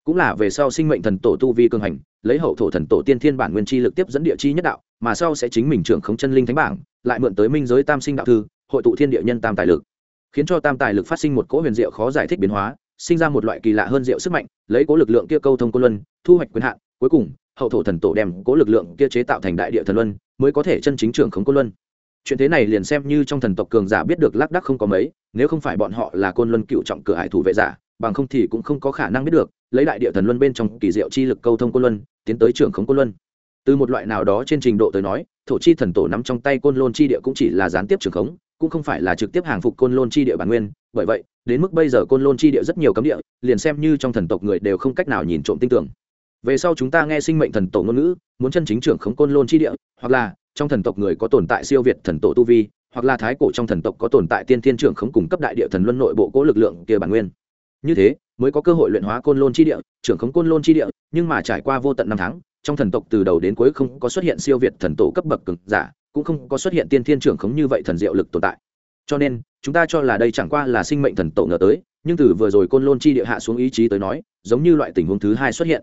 Cũng là về sau sinh mệnh thần tổ tu vi cường hành, lấy hậu thổ thần tổ tiên thiên bản nguyên chi lực tiếp dẫn địa chi nhất đạo, mà sau sẽ chính mình trưởng khống chân linh thánh bảng, lại mượn tới minh giới tam sinh đạo thư, hội tụ thiên địa nhân tam tài lực, khiến cho tam tài lực phát sinh một cỗ huyền diệu khó giải thích biến hóa sinh ra một loại kỳ lạ hơn rượu sức mạnh, lấy cố lực lượng kia câu thông côn luân, thu hoạch quyền hạn, cuối cùng, hậu thổ thần tổ đem cố lực lượng kia chế tạo thành đại địa thần luân, mới có thể chân chính trưởng khống côn luân. Chuyện thế này liền xem như trong thần tộc cường giả biết được lác đắc không có mấy, nếu không phải bọn họ là côn luân cựu trọng cửa hải thủ vệ giả, bằng không thì cũng không có khả năng biết được, lấy đại địa thần luân bên trong kỳ diệu chi lực câu thông côn luân, tiến tới trưởng khống côn luân. Từ một loại nào đó trên trình độ tới nói, thổ chi thần tổ nắm trong tay côn lôn chi địa cũng chỉ là gián tiếp trưởng khống, cũng không phải là trực tiếp hàng phục côn lôn chi địa bản nguyên bởi vậy, đến mức bây giờ côn lôn chi địa rất nhiều cấm địa, liền xem như trong thần tộc người đều không cách nào nhìn trộm tin tưởng về sau chúng ta nghe sinh mệnh thần tổ ngôn ngữ, muốn chân chính trưởng khống côn lôn chi địa, hoặc là trong thần tộc người có tồn tại siêu việt thần tổ tu vi, hoặc là thái cổ trong thần tộc có tồn tại tiên thiên trưởng khống cùng cấp đại địa thần luân nội bộ cố lực lượng kia bản nguyên. Như thế, mới có cơ hội luyện hóa côn lôn chi địa, trưởng khống côn lôn chi địa, nhưng mà trải qua vô tận năm tháng, trong thần tộc từ đầu đến cuối không có xuất hiện siêu việt thần tổ cấp bậc cực giả, cũng không có xuất hiện tiên thiên trưởng khống như vậy thần diệu lực tồn tại cho nên, chúng ta cho là đây chẳng qua là sinh mệnh thần tổ ngờ tới, nhưng từ vừa rồi côn lôn chi địa hạ xuống ý chí tới nói, giống như loại tình huống thứ hai xuất hiện.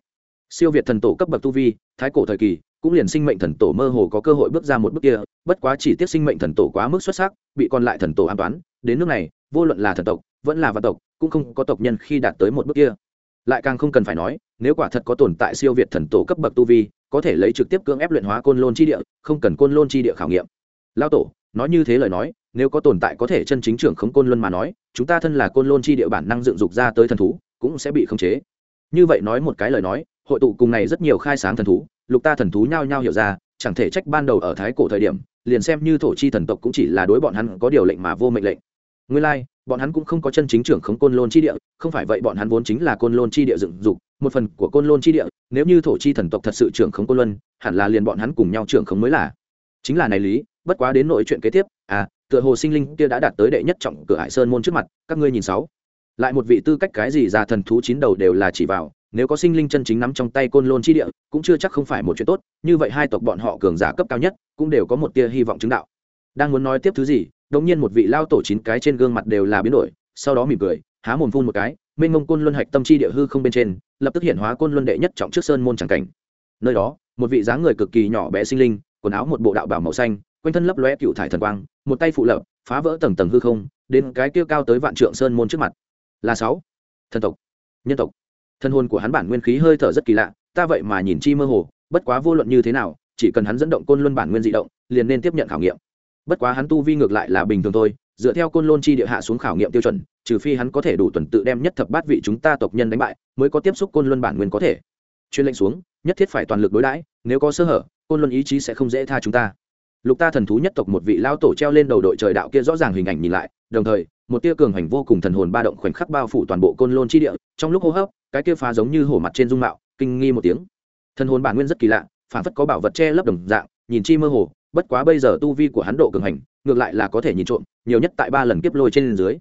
Siêu việt thần tổ cấp bậc tu vi, thái cổ thời kỳ, cũng liền sinh mệnh thần tổ mơ hồ có cơ hội bước ra một bước kia, bất quá chỉ tiếc sinh mệnh thần tổ quá mức xuất sắc, bị còn lại thần tổ an toán, đến nước này, vô luận là thần tộc, vẫn là vạn tộc, cũng không có tộc nhân khi đạt tới một bước kia. Lại càng không cần phải nói, nếu quả thật có tồn tại siêu việt thần tổ cấp bậc tu vi, có thể lấy trực tiếp cưỡng ép luyện hóa côn lôn chi địa, không cần côn lôn chi địa khảo nghiệm. Lao tổ, nói như thế lời nói nếu có tồn tại có thể chân chính trưởng khống côn luân mà nói, chúng ta thân là côn lôn chi địa bản năng dựng dục ra tới thần thú, cũng sẽ bị khống chế. Như vậy nói một cái lời nói, hội tụ cùng này rất nhiều khai sáng thần thú, lục ta thần thú nhao nhao hiểu ra, chẳng thể trách ban đầu ở thái cổ thời điểm, liền xem như thổ chi thần tộc cũng chỉ là đối bọn hắn có điều lệnh mà vô mệnh lệnh. Nguyên lai, bọn hắn cũng không có chân chính trưởng khống côn lôn chi địa, không phải vậy bọn hắn vốn chính là côn lôn chi địa dựng dục, một phần của côn lôn chi địa, nếu như thổ chi thần tộc thật sự trưởng khống côn luân, hẳn là liền bọn hắn cùng nhau trưởng khống mới là. Chính là này lý, bất quá đến nội chuyện kế tiếp à tựa hồ sinh linh kia đã đạt tới đệ nhất trọng cửa hải sơn môn trước mặt, các ngươi nhìn sáu. Lại một vị tư cách cái gì già thần thú chín đầu đều là chỉ vào, nếu có sinh linh chân chính nắm trong tay côn lôn chi địa, cũng chưa chắc không phải một chuyện tốt, như vậy hai tộc bọn họ cường giả cấp cao nhất, cũng đều có một tia hy vọng chứng đạo. Đang muốn nói tiếp thứ gì đống nhiên một vị lao tổ chín cái trên gương mặt đều là biến đổi, sau đó mỉm cười, há mồm phun một cái, mênh mông côn luân hạch tâm chi địa hư không bên trên, lập tức hiện hóa côn luân đệ nhất trọng trước sơn môn tràng cảnh. Nơi đó, một vị dáng người cực kỳ nhỏ bé sinh linh, quần áo một bộ đạo bảo màu xanh quanh thân lấp lóe cựu thải thần quang, một tay phụ lập, phá vỡ tầng tầng hư không, đến cái kia cao tới vạn trượng sơn môn trước mặt. Là sáu. Thần tộc. Nhân tộc. Thân hồn của hắn bản nguyên khí hơi thở rất kỳ lạ, ta vậy mà nhìn chi mơ hồ, bất quá vô luận như thế nào, chỉ cần hắn dẫn động côn luân bản nguyên dị động, liền nên tiếp nhận khảo nghiệm. Bất quá hắn tu vi ngược lại là bình thường thôi, dựa theo côn lôn chi địa hạ xuống khảo nghiệm tiêu chuẩn, trừ phi hắn có thể đủ tuần tự đem nhất thập bát vị chúng ta tộc nhân đánh bại, mới có tiếp xúc côn luân bản nguyên có thể. Chuyên lệnh xuống, nhất thiết phải toàn lực đối đãi, nếu có sơ hở, côn luân ý chí sẽ không dễ tha chúng ta lục ta thần thú nhất tộc một vị lao tổ treo lên đầu đội trời đạo kia rõ ràng hình ảnh nhìn lại đồng thời một tia cường hành vô cùng thần hồn ba động khoảnh khắc bao phủ toàn bộ côn lôn chi địa trong lúc hô hấp cái kia phá giống như hổ mặt trên dung mạo kinh nghi một tiếng. Thần hồn bản nguyên rất kỳ lạ phản phất có bảo vật che lấp đồng dạng nhìn chi mơ hồ bất quá bây giờ tu vi của hắn độ cường hành ngược lại là có thể nhìn trộm nhiều nhất tại ba lần kiếp lôi trên dưới.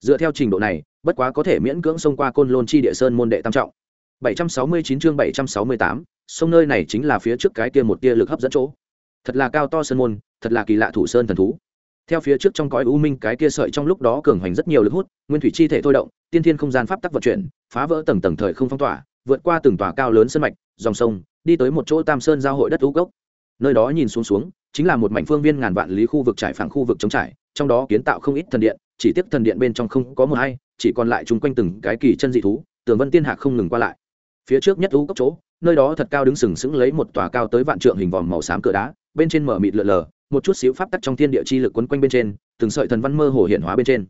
Dựa theo trình độ này bất quá có thể miễn cưỡng xông qua côn lôn chi địa sơn môn đệ tam trọng. 769 chương 768, sông nơi này chính là phía trước cái kia một tia lực hấp dẫn chỗ thật là cao to sơn môn, thật là kỳ lạ thủ sơn thần thú. Theo phía trước trong cõi u minh cái kia sợi trong lúc đó cường hoành rất nhiều lực hút, nguyên thủy chi thể thôi động, tiên thiên không gian pháp tắc vận chuyển, phá vỡ tầng tầng thời không phong tỏa, vượt qua từng tòa cao lớn sân mạch, dòng sông, đi tới một chỗ tam sơn giao hội đất lũ gốc. Nơi đó nhìn xuống xuống, chính là một mảnh phương viên ngàn vạn lý khu vực trải phẳng khu vực chống trải, trong đó kiến tạo không ít thần điện, chỉ tiếp thần điện bên trong không có một hay chỉ còn lại chung quanh từng cái kỳ chân dị thú, tường vân tiên hạc không ngừng qua lại. Phía trước nhất lũ gốc chỗ, nơi đó thật cao đứng sừng sững lấy một tòa cao tới vạn trượng hình vòm màu xám cửa đá bên trên mở mịt lượn lờ, một chút xíu pháp tắc trong thiên địa chi lực quấn quanh bên trên, từng sợi thần văn mơ hồ hiện hóa bên trên.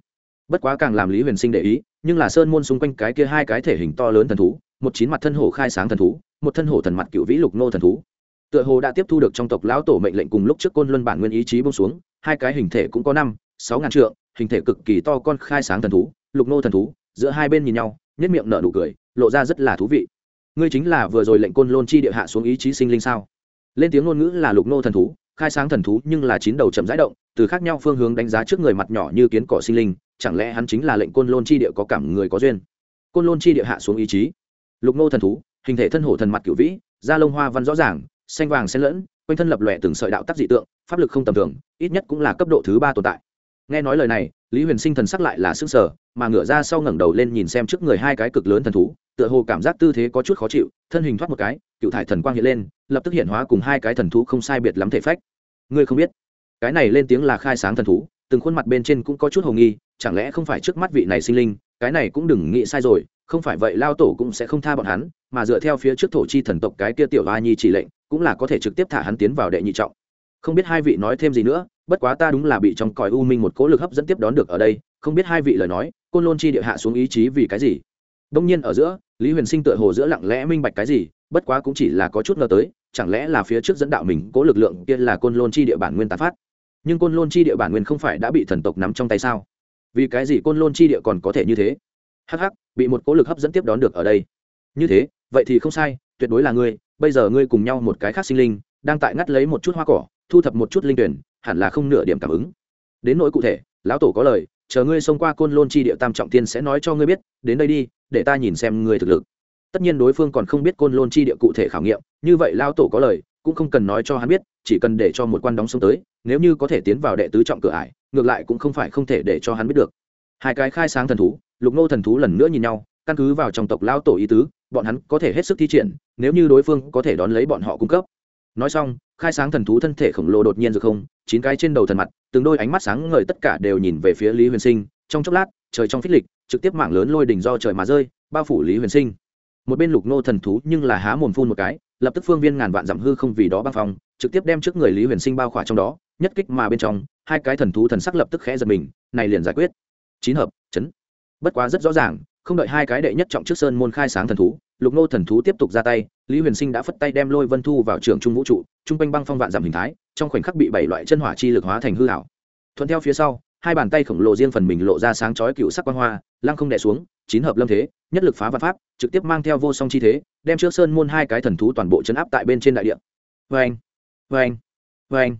Bất quá càng làm lý huyền sinh để ý, nhưng là sơn môn xung quanh cái kia hai cái thể hình to lớn thần thú, một chín mặt thân hổ khai sáng thần thú, một thân hổ thần mặt cựu vĩ lục nô thần thú. Tựa hồ đã tiếp thu được trong tộc lão tổ mệnh lệnh cùng lúc trước côn luân bản nguyên ý chí bông xuống, hai cái hình thể cũng có năm, sáu ngàn trượng, hình thể cực kỳ to con khai sáng thần thú, lục nô thần thú, giữa hai bên nhìn nhau nhất miệng nở nụ cười, lộ ra rất là thú vị. Ngươi chính là vừa rồi lệnh côn lôn chi địa hạ xuống ý chí sinh linh sao? Lên tiếng ngôn ngữ là lục nô thần thú, khai sáng thần thú nhưng là chín đầu chậm rãi động, từ khác nhau phương hướng đánh giá trước người mặt nhỏ như kiến cỏ sinh linh, chẳng lẽ hắn chính là lệnh côn lôn chi địa có cảm người có duyên? Côn lôn chi địa hạ xuống ý chí. Lục nô thần thú, hình thể thân hổ thần mặt cửu vĩ, da lông hoa văn rõ ràng, xanh vàng xen lẫn, quanh thân lập lòe từng sợi đạo tắc dị tượng, pháp lực không tầm thường, ít nhất cũng là cấp độ thứ ba tồn tại. Nghe nói lời này, lý huyền sinh thần sắc lại là xương sở mà ngửa ra sau ngẩng đầu lên nhìn xem trước người hai cái cực lớn thần thú, tựa hồ cảm giác tư thế có chút khó chịu, thân hình thoát một cái, cựu thải thần quang hiện lên, lập tức hiện hóa cùng hai cái thần thú không sai biệt lắm thể phách. Ngươi không biết, cái này lên tiếng là khai sáng thần thú, từng khuôn mặt bên trên cũng có chút hồ nghi, chẳng lẽ không phải trước mắt vị này sinh linh, cái này cũng đừng nghĩ sai rồi, không phải vậy lao tổ cũng sẽ không tha bọn hắn, mà dựa theo phía trước thổ chi thần tộc cái kia tiểu a nhi chỉ lệnh, cũng là có thể trực tiếp thả hắn tiến vào đệ nhị trọng. Không biết hai vị nói thêm gì nữa, bất quá ta đúng là bị trong còi u minh một cố lực hấp dẫn tiếp đón được ở đây không biết hai vị lời nói, côn lôn chi địa hạ xuống ý chí vì cái gì? Đông nhiên ở giữa, lý huyền sinh tựa hồ giữa lặng lẽ minh bạch cái gì, bất quá cũng chỉ là có chút ngờ tới, chẳng lẽ là phía trước dẫn đạo mình cố lực lượng kia là côn lôn chi địa bản nguyên tán phát? Nhưng côn lôn chi địa bản nguyên không phải đã bị thần tộc nắm trong tay sao? Vì cái gì côn lôn chi địa còn có thể như thế? Hắc hắc, bị một cố lực hấp dẫn tiếp đón được ở đây. Như thế, vậy thì không sai, tuyệt đối là ngươi, bây giờ ngươi cùng nhau một cái khác sinh linh, đang tại ngắt lấy một chút hoa cỏ, thu thập một chút linh tuyển, hẳn là không nửa điểm cảm ứng. Đến nỗi cụ thể, lão tổ có lời chờ ngươi xông qua côn lôn chi địa tam trọng tiên sẽ nói cho ngươi biết, đến đây đi, để ta nhìn xem ngươi thực lực. Tất nhiên đối phương còn không biết côn lôn chi địa cụ thể khảo nghiệm, như vậy lao tổ có lời, cũng không cần nói cho hắn biết, chỉ cần để cho một quan đóng sông tới, nếu như có thể tiến vào đệ tứ trọng cửa ải, ngược lại cũng không phải không thể để cho hắn biết được. Hai cái khai sáng thần thú, lục nô thần thú lần nữa nhìn nhau, căn cứ vào trong tộc lao tổ ý tứ, bọn hắn có thể hết sức thi triển, nếu như đối phương có thể đón lấy bọn họ cung cấp nói xong, khai sáng thần thú thân thể khổng lồ đột nhiên rồi không, chín cái trên đầu thần mặt, từng đôi ánh mắt sáng ngời tất cả đều nhìn về phía lý huyền sinh. Trong chốc lát, trời trong phích lịch, trực tiếp mạng lớn lôi đỉnh do trời mà rơi, bao phủ lý huyền sinh. Một bên lục nô thần thú nhưng là há mồm phun một cái, lập tức phương viên ngàn vạn dặm hư không vì đó băng phong, trực tiếp đem trước người lý huyền sinh bao khỏa trong đó, nhất kích mà bên trong, hai cái thần thú thần sắc lập tức khẽ giật mình, này liền giải quyết. Chín hợp, chấn. Bất quá rất rõ ràng, không đợi hai cái đệ nhất trọng trước sơn môn khai sáng thần thú lục nô thần thú tiếp tục ra tay, lý huyền sinh đã phất tay đem lôi vân thu vào trường trung vũ trụ Chung quanh băng phong vạn giảm hình thái, trong khoảnh khắc bị bảy loại chân hỏa chi lực hóa thành hư hảo thuận theo phía sau, hai bàn tay khổng lồ riêng phần mình lộ ra sáng chói cựu sắc quan hoa, lăng không đè xuống, chín hợp lâm thế, nhất lực phá văn pháp, trực tiếp mang theo vô song chi thế, đem trước sơn môn hai cái thần thú toàn bộ chấn áp tại bên trên đại địa. Vê anh vê anh vê anh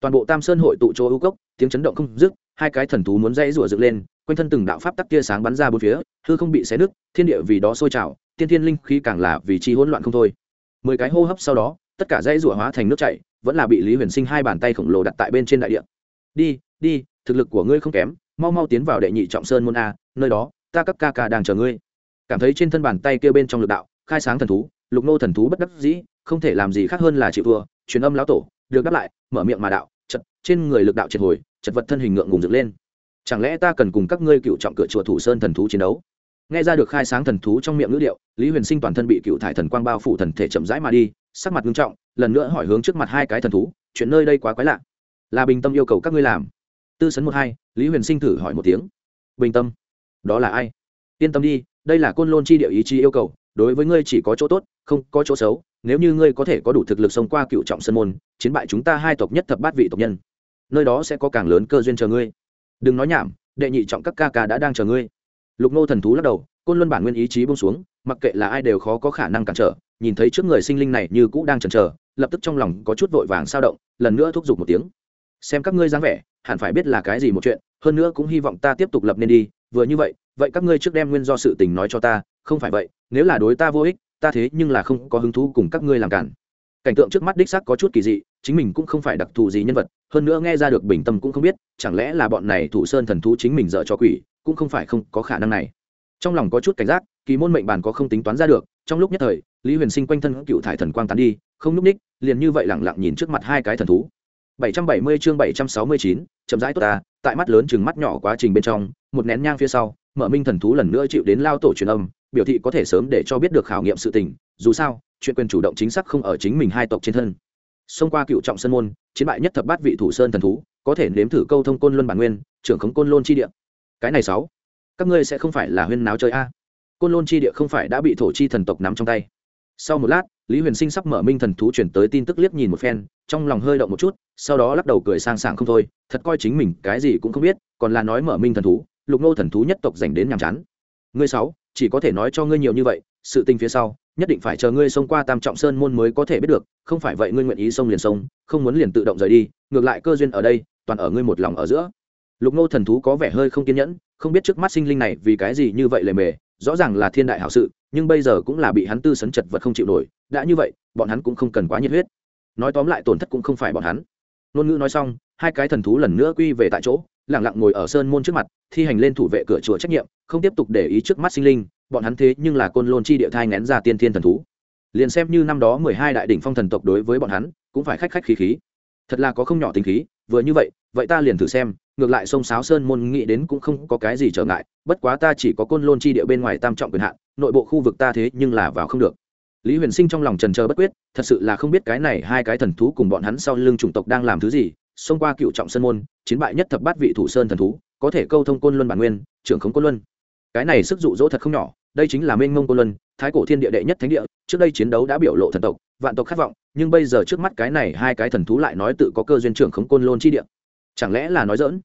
toàn bộ tam sơn hội tụ chỗ ưu cốc, tiếng chấn động không dứt, hai cái thần thú muốn dãy rủa dựng lên quanh thân từng đạo pháp tắc tia sáng bắn ra bốn phía, hư không bị xé nứt, thiên địa vì đó sôi trào, tiên thiên linh khí càng là vì chi hỗn loạn không thôi. Mười cái hô hấp sau đó, tất cả dãy rủa hóa thành nước chảy, vẫn là bị lý huyền sinh hai bàn tay khổng lồ đặt tại bên trên đại địa. Đi đi, thực lực của ngươi không kém, mau mau tiến vào đệ nhị trọng sơn môn a, nơi đó, ta các ca ca đang chờ ngươi. Cảm thấy trên thân bàn tay kia bên trong lực đạo, khai sáng thần thú, lục nô thần thú bất đắc dĩ, không thể làm gì khác hơn là chịu thua, truyền âm lão tổ, được đáp lại, mở miệng mà đạo, chật, trên người lực đạo triệt hồi, chật vật thân hình ngượng ngùng dựng lên chẳng lẽ ta cần cùng các ngươi cựu trọng cửa chùa thủ sơn thần thú chiến đấu? Nghe ra được khai sáng thần thú trong miệng ngữ điệu, lý huyền sinh toàn thân bị cựu thải thần quang bao phủ thần thể chậm rãi mà đi, sắc mặt nghiêm trọng, lần nữa hỏi hướng trước mặt hai cái thần thú, chuyện nơi đây quá quái lạ. Là bình tâm yêu cầu các ngươi làm. Tư sấn một hai, lý huyền sinh thử hỏi một tiếng. Bình tâm, đó là ai? Yên tâm đi, đây là côn lôn chi địa ý chí yêu cầu, đối với ngươi chỉ có chỗ tốt, không có chỗ xấu, nếu như ngươi có thể có đủ thực lực xông qua cựu trọng sân môn, chiến bại chúng ta hai tộc nhất thập bát vị tộc nhân, nơi đó sẽ có càng lớn cơ duyên chờ ngươi đừng nói nhảm, đệ nhị trọng các ca ca đã đang chờ ngươi. Lục nô thần thú lắc đầu, côn luân bản nguyên ý chí bông xuống, mặc kệ là ai đều khó có khả năng cản trở, nhìn thấy trước người sinh linh này như cũ đang chần chờ, lập tức trong lòng có chút vội vàng sao động, lần nữa thúc giục một tiếng. Xem các ngươi dáng vẻ, hẳn phải biết là cái gì một chuyện, hơn nữa cũng hy vọng ta tiếp tục lập nên đi, vừa như vậy vậy các ngươi trước đem nguyên do sự tình nói cho ta, không phải vậy, nếu là đối ta vô ích, ta thế nhưng là không có hứng thú cùng các ngươi làm cản. Cảnh tượng trước mắt đích xác có chút kỳ dị, chính mình cũng không phải đặc thù gì nhân vật hơn nữa nghe ra được bình tâm cũng không biết chẳng lẽ là bọn này thủ sơn thần thú chính mình dợ cho quỷ cũng không phải không có khả năng này. Trong lòng có chút cảnh giác kỳ môn mệnh bàn có không tính toán ra được trong lúc nhất thời lý huyền sinh quanh thân cựu thải thần quang tán đi không n ú c ních liền như vậy lẳng lặng nhìn trước mặt hai cái thần thú. 770 chương 769, chậm rãi tốt ta tại mắt lớn chừng mắt nhỏ quá trình bên trong một nén nhang phía sau mở minh thần thú lần nữa chịu đến lao tổ truyền âm biểu thị có thể sớm để cho biết được khảo nghiệm sự tình dù sao chuyện quyền chủ động chính xác không ở chính mình hai tộc trên thân xông qua cựu trọng sơn môn, chiến bại nhất thập bát vị thủ sơn thần thú, có thể nếm thử câu thông côn luân bản nguyên, trưởng khống côn lôn chi địa. Cái này sáu, các ngươi sẽ không phải là huyên náo chơi a. Côn lôn chi địa không phải đã bị thổ chi thần tộc nắm trong tay. Sau một lát, lý huyền sinh sắp mở minh thần thú chuyển tới tin tức liếc nhìn một phen, trong lòng hơi động một chút, sau đó lắc đầu cười sang sảng không thôi, thật coi chính mình cái gì cũng không biết, còn là nói mở minh thần thú, lục nô thần thú nhất tộc dành đến nhàm chán. Ngươi sáu, chỉ có thể nói cho ngươi nhiều như vậy, sự tình phía sau nhất định phải chờ ngươi xông qua tam trọng sơn môn mới có thể biết được, không phải vậy ngươi nguyện ý xông liền xông, không muốn liền tự động rời đi, ngược lại cơ duyên ở đây, toàn ở ngươi một lòng ở giữa. Lục nô thần thú có vẻ hơi không kiên nhẫn, không biết trước mắt sinh linh này vì cái gì như vậy lề mề, rõ ràng là thiên đại hảo sự, nhưng bây giờ cũng là bị hắn tư sấn chật vật không chịu nổi, đã như vậy, bọn hắn cũng không cần quá nhiệt huyết. Nói tóm lại tổn thất cũng không phải bọn hắn. Ngôn ngữ nói xong, hai cái thần thú lần nữa quy về tại chỗ lẳng lặng ngồi ở sơn môn trước mặt, thi hành lên thủ vệ cửa chùa trách nhiệm, không tiếp tục để ý trước mắt sinh linh bọn hắn thế nhưng là côn lôn chi địa thai ngén ra tiên thiên thần thú. Liền xem như năm đó mười hai đại đỉnh phong thần tộc đối với bọn hắn, cũng phải khách khách khí khí. Thật là có không nhỏ tính khí, vừa như vậy vậy ta liền thử xem, ngược lại sông sáo sơn môn nghĩ đến cũng không có cái gì trở ngại, bất quá ta chỉ có côn lôn chi địa bên ngoài tam trọng quyền hạn, nội bộ khu vực ta thế nhưng là vào không được. Lý huyền sinh trong lòng trần trờ bất quyết, thật sự là không biết cái này hai cái thần thú cùng bọn hắn sau lưng chủng tộc đang làm thứ gì, xông qua cựu trọng sơn môn, chiến bại nhất thập bát vị thủ sơn thần thú, có thể câu thông côn luân bản nguyên, trưởng khống côn luân cái này sức dụ dỗ thật không nhỏ, đây chính là mênh mông côn luân, thái cổ thiên địa đệ nhất thánh địa, trước đây chiến đấu đã biểu lộ thần tộc, vạn tộc khát vọng, nhưng bây giờ trước mắt cái này hai cái thần thú lại nói tự có cơ duyên trưởng khống côn lôn chi địa. Chẳng lẽ là nói dỡn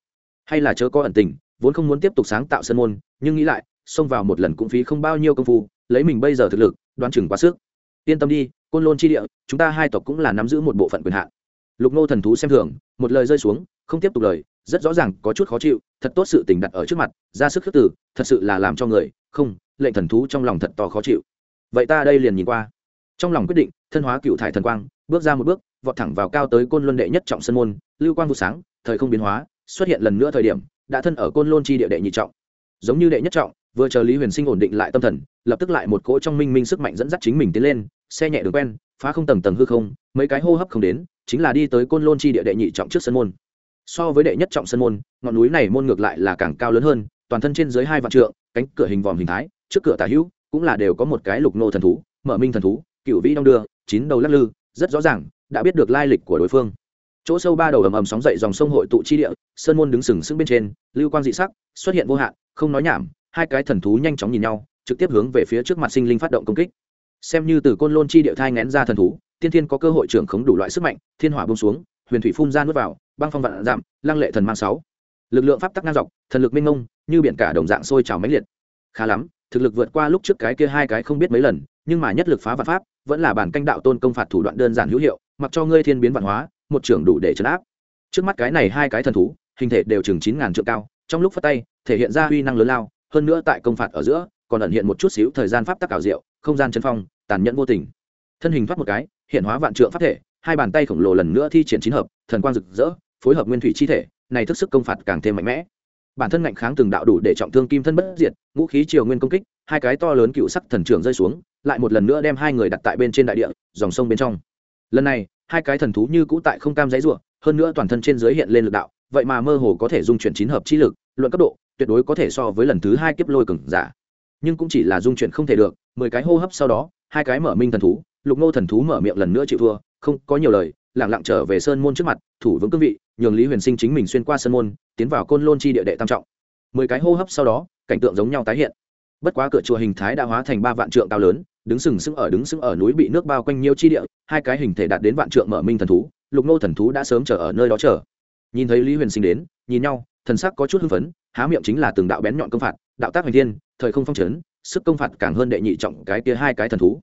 hay là chớ có ẩn tình, vốn không muốn tiếp tục sáng tạo sân môn, nhưng nghĩ lại, xông vào một lần cũng phí không bao nhiêu công phu, lấy mình bây giờ thực lực, đoan chừng quá sức. Yên tâm đi, côn lôn chi địa, chúng ta hai tộc cũng là nắm giữ một bộ phận quyền hạn. Lục nô thần thú xem thường, một lời rơi xuống, không tiếp tục lời rất rõ ràng, có chút khó chịu, thật tốt sự tình đặt ở trước mặt, ra sức khước từ, thật sự là làm cho người, không, lệnh thần thú trong lòng thật to khó chịu. Vậy ta đây liền nhìn qua. Trong lòng quyết định, thân hóa cựu thải thần quang, bước ra một bước, vọt thẳng vào cao tới côn luân đệ nhất trọng sân môn, lưu quang vụ sáng, thời không biến hóa, xuất hiện lần nữa thời điểm, đã thân ở côn lôn chi địa đệ nhị trọng. Giống như đệ nhất trọng, vừa chờ lý huyền sinh ổn định lại tâm thần, lập tức lại một cỗ trong minh minh sức mạnh dẫn dắt chính mình tiến lên, xe nhẹ đường quen, phá không tầng tầng hư không, mấy cái hô hấp không đến, chính là đi tới côn lôn chi địa đệ nhị trọng trước sân môn so với đệ nhất trọng sân môn, ngọn núi này môn ngược lại là càng cao lớn hơn, toàn thân trên dưới hai vạn trượng, cánh cửa hình vòm hình thái, trước cửa tả hữu cũng là đều có một cái lục nô thần thú, mở minh thần thú, cựu vĩ đong đưa, chín đầu lắc lư, rất rõ ràng, đã biết được lai lịch của đối phương. Chỗ sâu ba đầu ầm ầm sóng dậy dòng sông hội tụ chi địa sơn môn đứng sừng sững bên trên, lưu quang dị sắc, xuất hiện vô hạn, không nói nhảm, hai cái thần thú nhanh chóng nhìn nhau, trực tiếp hướng về phía trước mặt sinh linh phát động công kích. Xem như từ côn lôn chi địa thai ngén ra thần thú, tiên thiên có cơ hội trưởng khống đủ loại sức mạnh, thiên hỏa bông xuống, huyền thủy phun ra nuốt vào băng phong vạn giảm lăng lệ thần mang sáu. Lực lượng pháp tắc ngang dọc thần lực minh ngông, như biển cả đồng dạng sôi trào mãnh liệt. Khá lắm thực lực vượt qua lúc trước cái kia hai cái không biết mấy lần nhưng mà nhất lực phá vạn pháp vẫn là bản canh đạo tôn công phạt thủ đoạn đơn giản hữu hiệu mặc cho ngươi thiên biến vạn hóa một trưởng đủ để chấn áp. Trước mắt cái này hai cái thần thú hình thể đều chừng chín ngàn trượng cao trong lúc phát tay thể hiện ra uy năng lớn lao hơn nữa tại công phạt ở giữa còn ẩn hiện một chút xíu thời gian pháp tắc ảo diệu không gian chân phong tàn nhẫn vô tình. Thân hình thoát một cái hiện hóa vạn trượng pháp thể hai bàn tay khổng lồ lần nữa thi triển chín hợp thần quang rực rỡ phối hợp nguyên thủy chi thể, này thức sức công phạt càng thêm mạnh mẽ. Bản thân ngạnh kháng từng đạo đủ để trọng thương kim thân bất diệt, ngũ khí triều nguyên công kích, hai cái to lớn cựu sắc thần trưởng rơi xuống, lại một lần nữa đem hai người đặt tại bên trên đại địa, dòng sông bên trong. Lần này, hai cái thần thú như cũ tại không cam giấy ruộng hơn nữa toàn thân trên giới hiện lên lực đạo, vậy mà mơ hồ có thể dung chuyển chín hợp chi lực, luận cấp độ, tuyệt đối có thể so với lần thứ hai kiếp lôi cừng giả. Nhưng cũng chỉ là dung chuyển không thể được, mười cái hô hấp sau đó, hai cái mở minh thần thú, lục nô thần thú mở miệng lần nữa chịu thua, không có nhiều lời lẳng lặng trở về sơn môn trước mặt, thủ vững cương vị nhường lý huyền sinh chính mình xuyên qua sơn môn, tiến vào côn lôn chi địa đệ tam trọng. Mười cái hô hấp sau đó, cảnh tượng giống nhau tái hiện. Bất quá cửa chùa hình thái đã hóa thành ba vạn trượng cao lớn, đứng sừng sững ở đứng sững ở núi bị nước bao quanh nhiều chi địa, hai cái hình thể đạt đến vạn trượng mở minh thần thú, lục nô thần thú đã sớm chờ ở nơi đó chờ. Nhìn thấy lý huyền sinh đến, nhìn nhau, thần sắc có chút hưng phấn, há miệng chính là từng đạo bén nhọn công phạt, đạo tác hoành thiên, thời không phong trấn sức công phạt càng hơn đệ nhị trọng cái kia hai cái thần thú.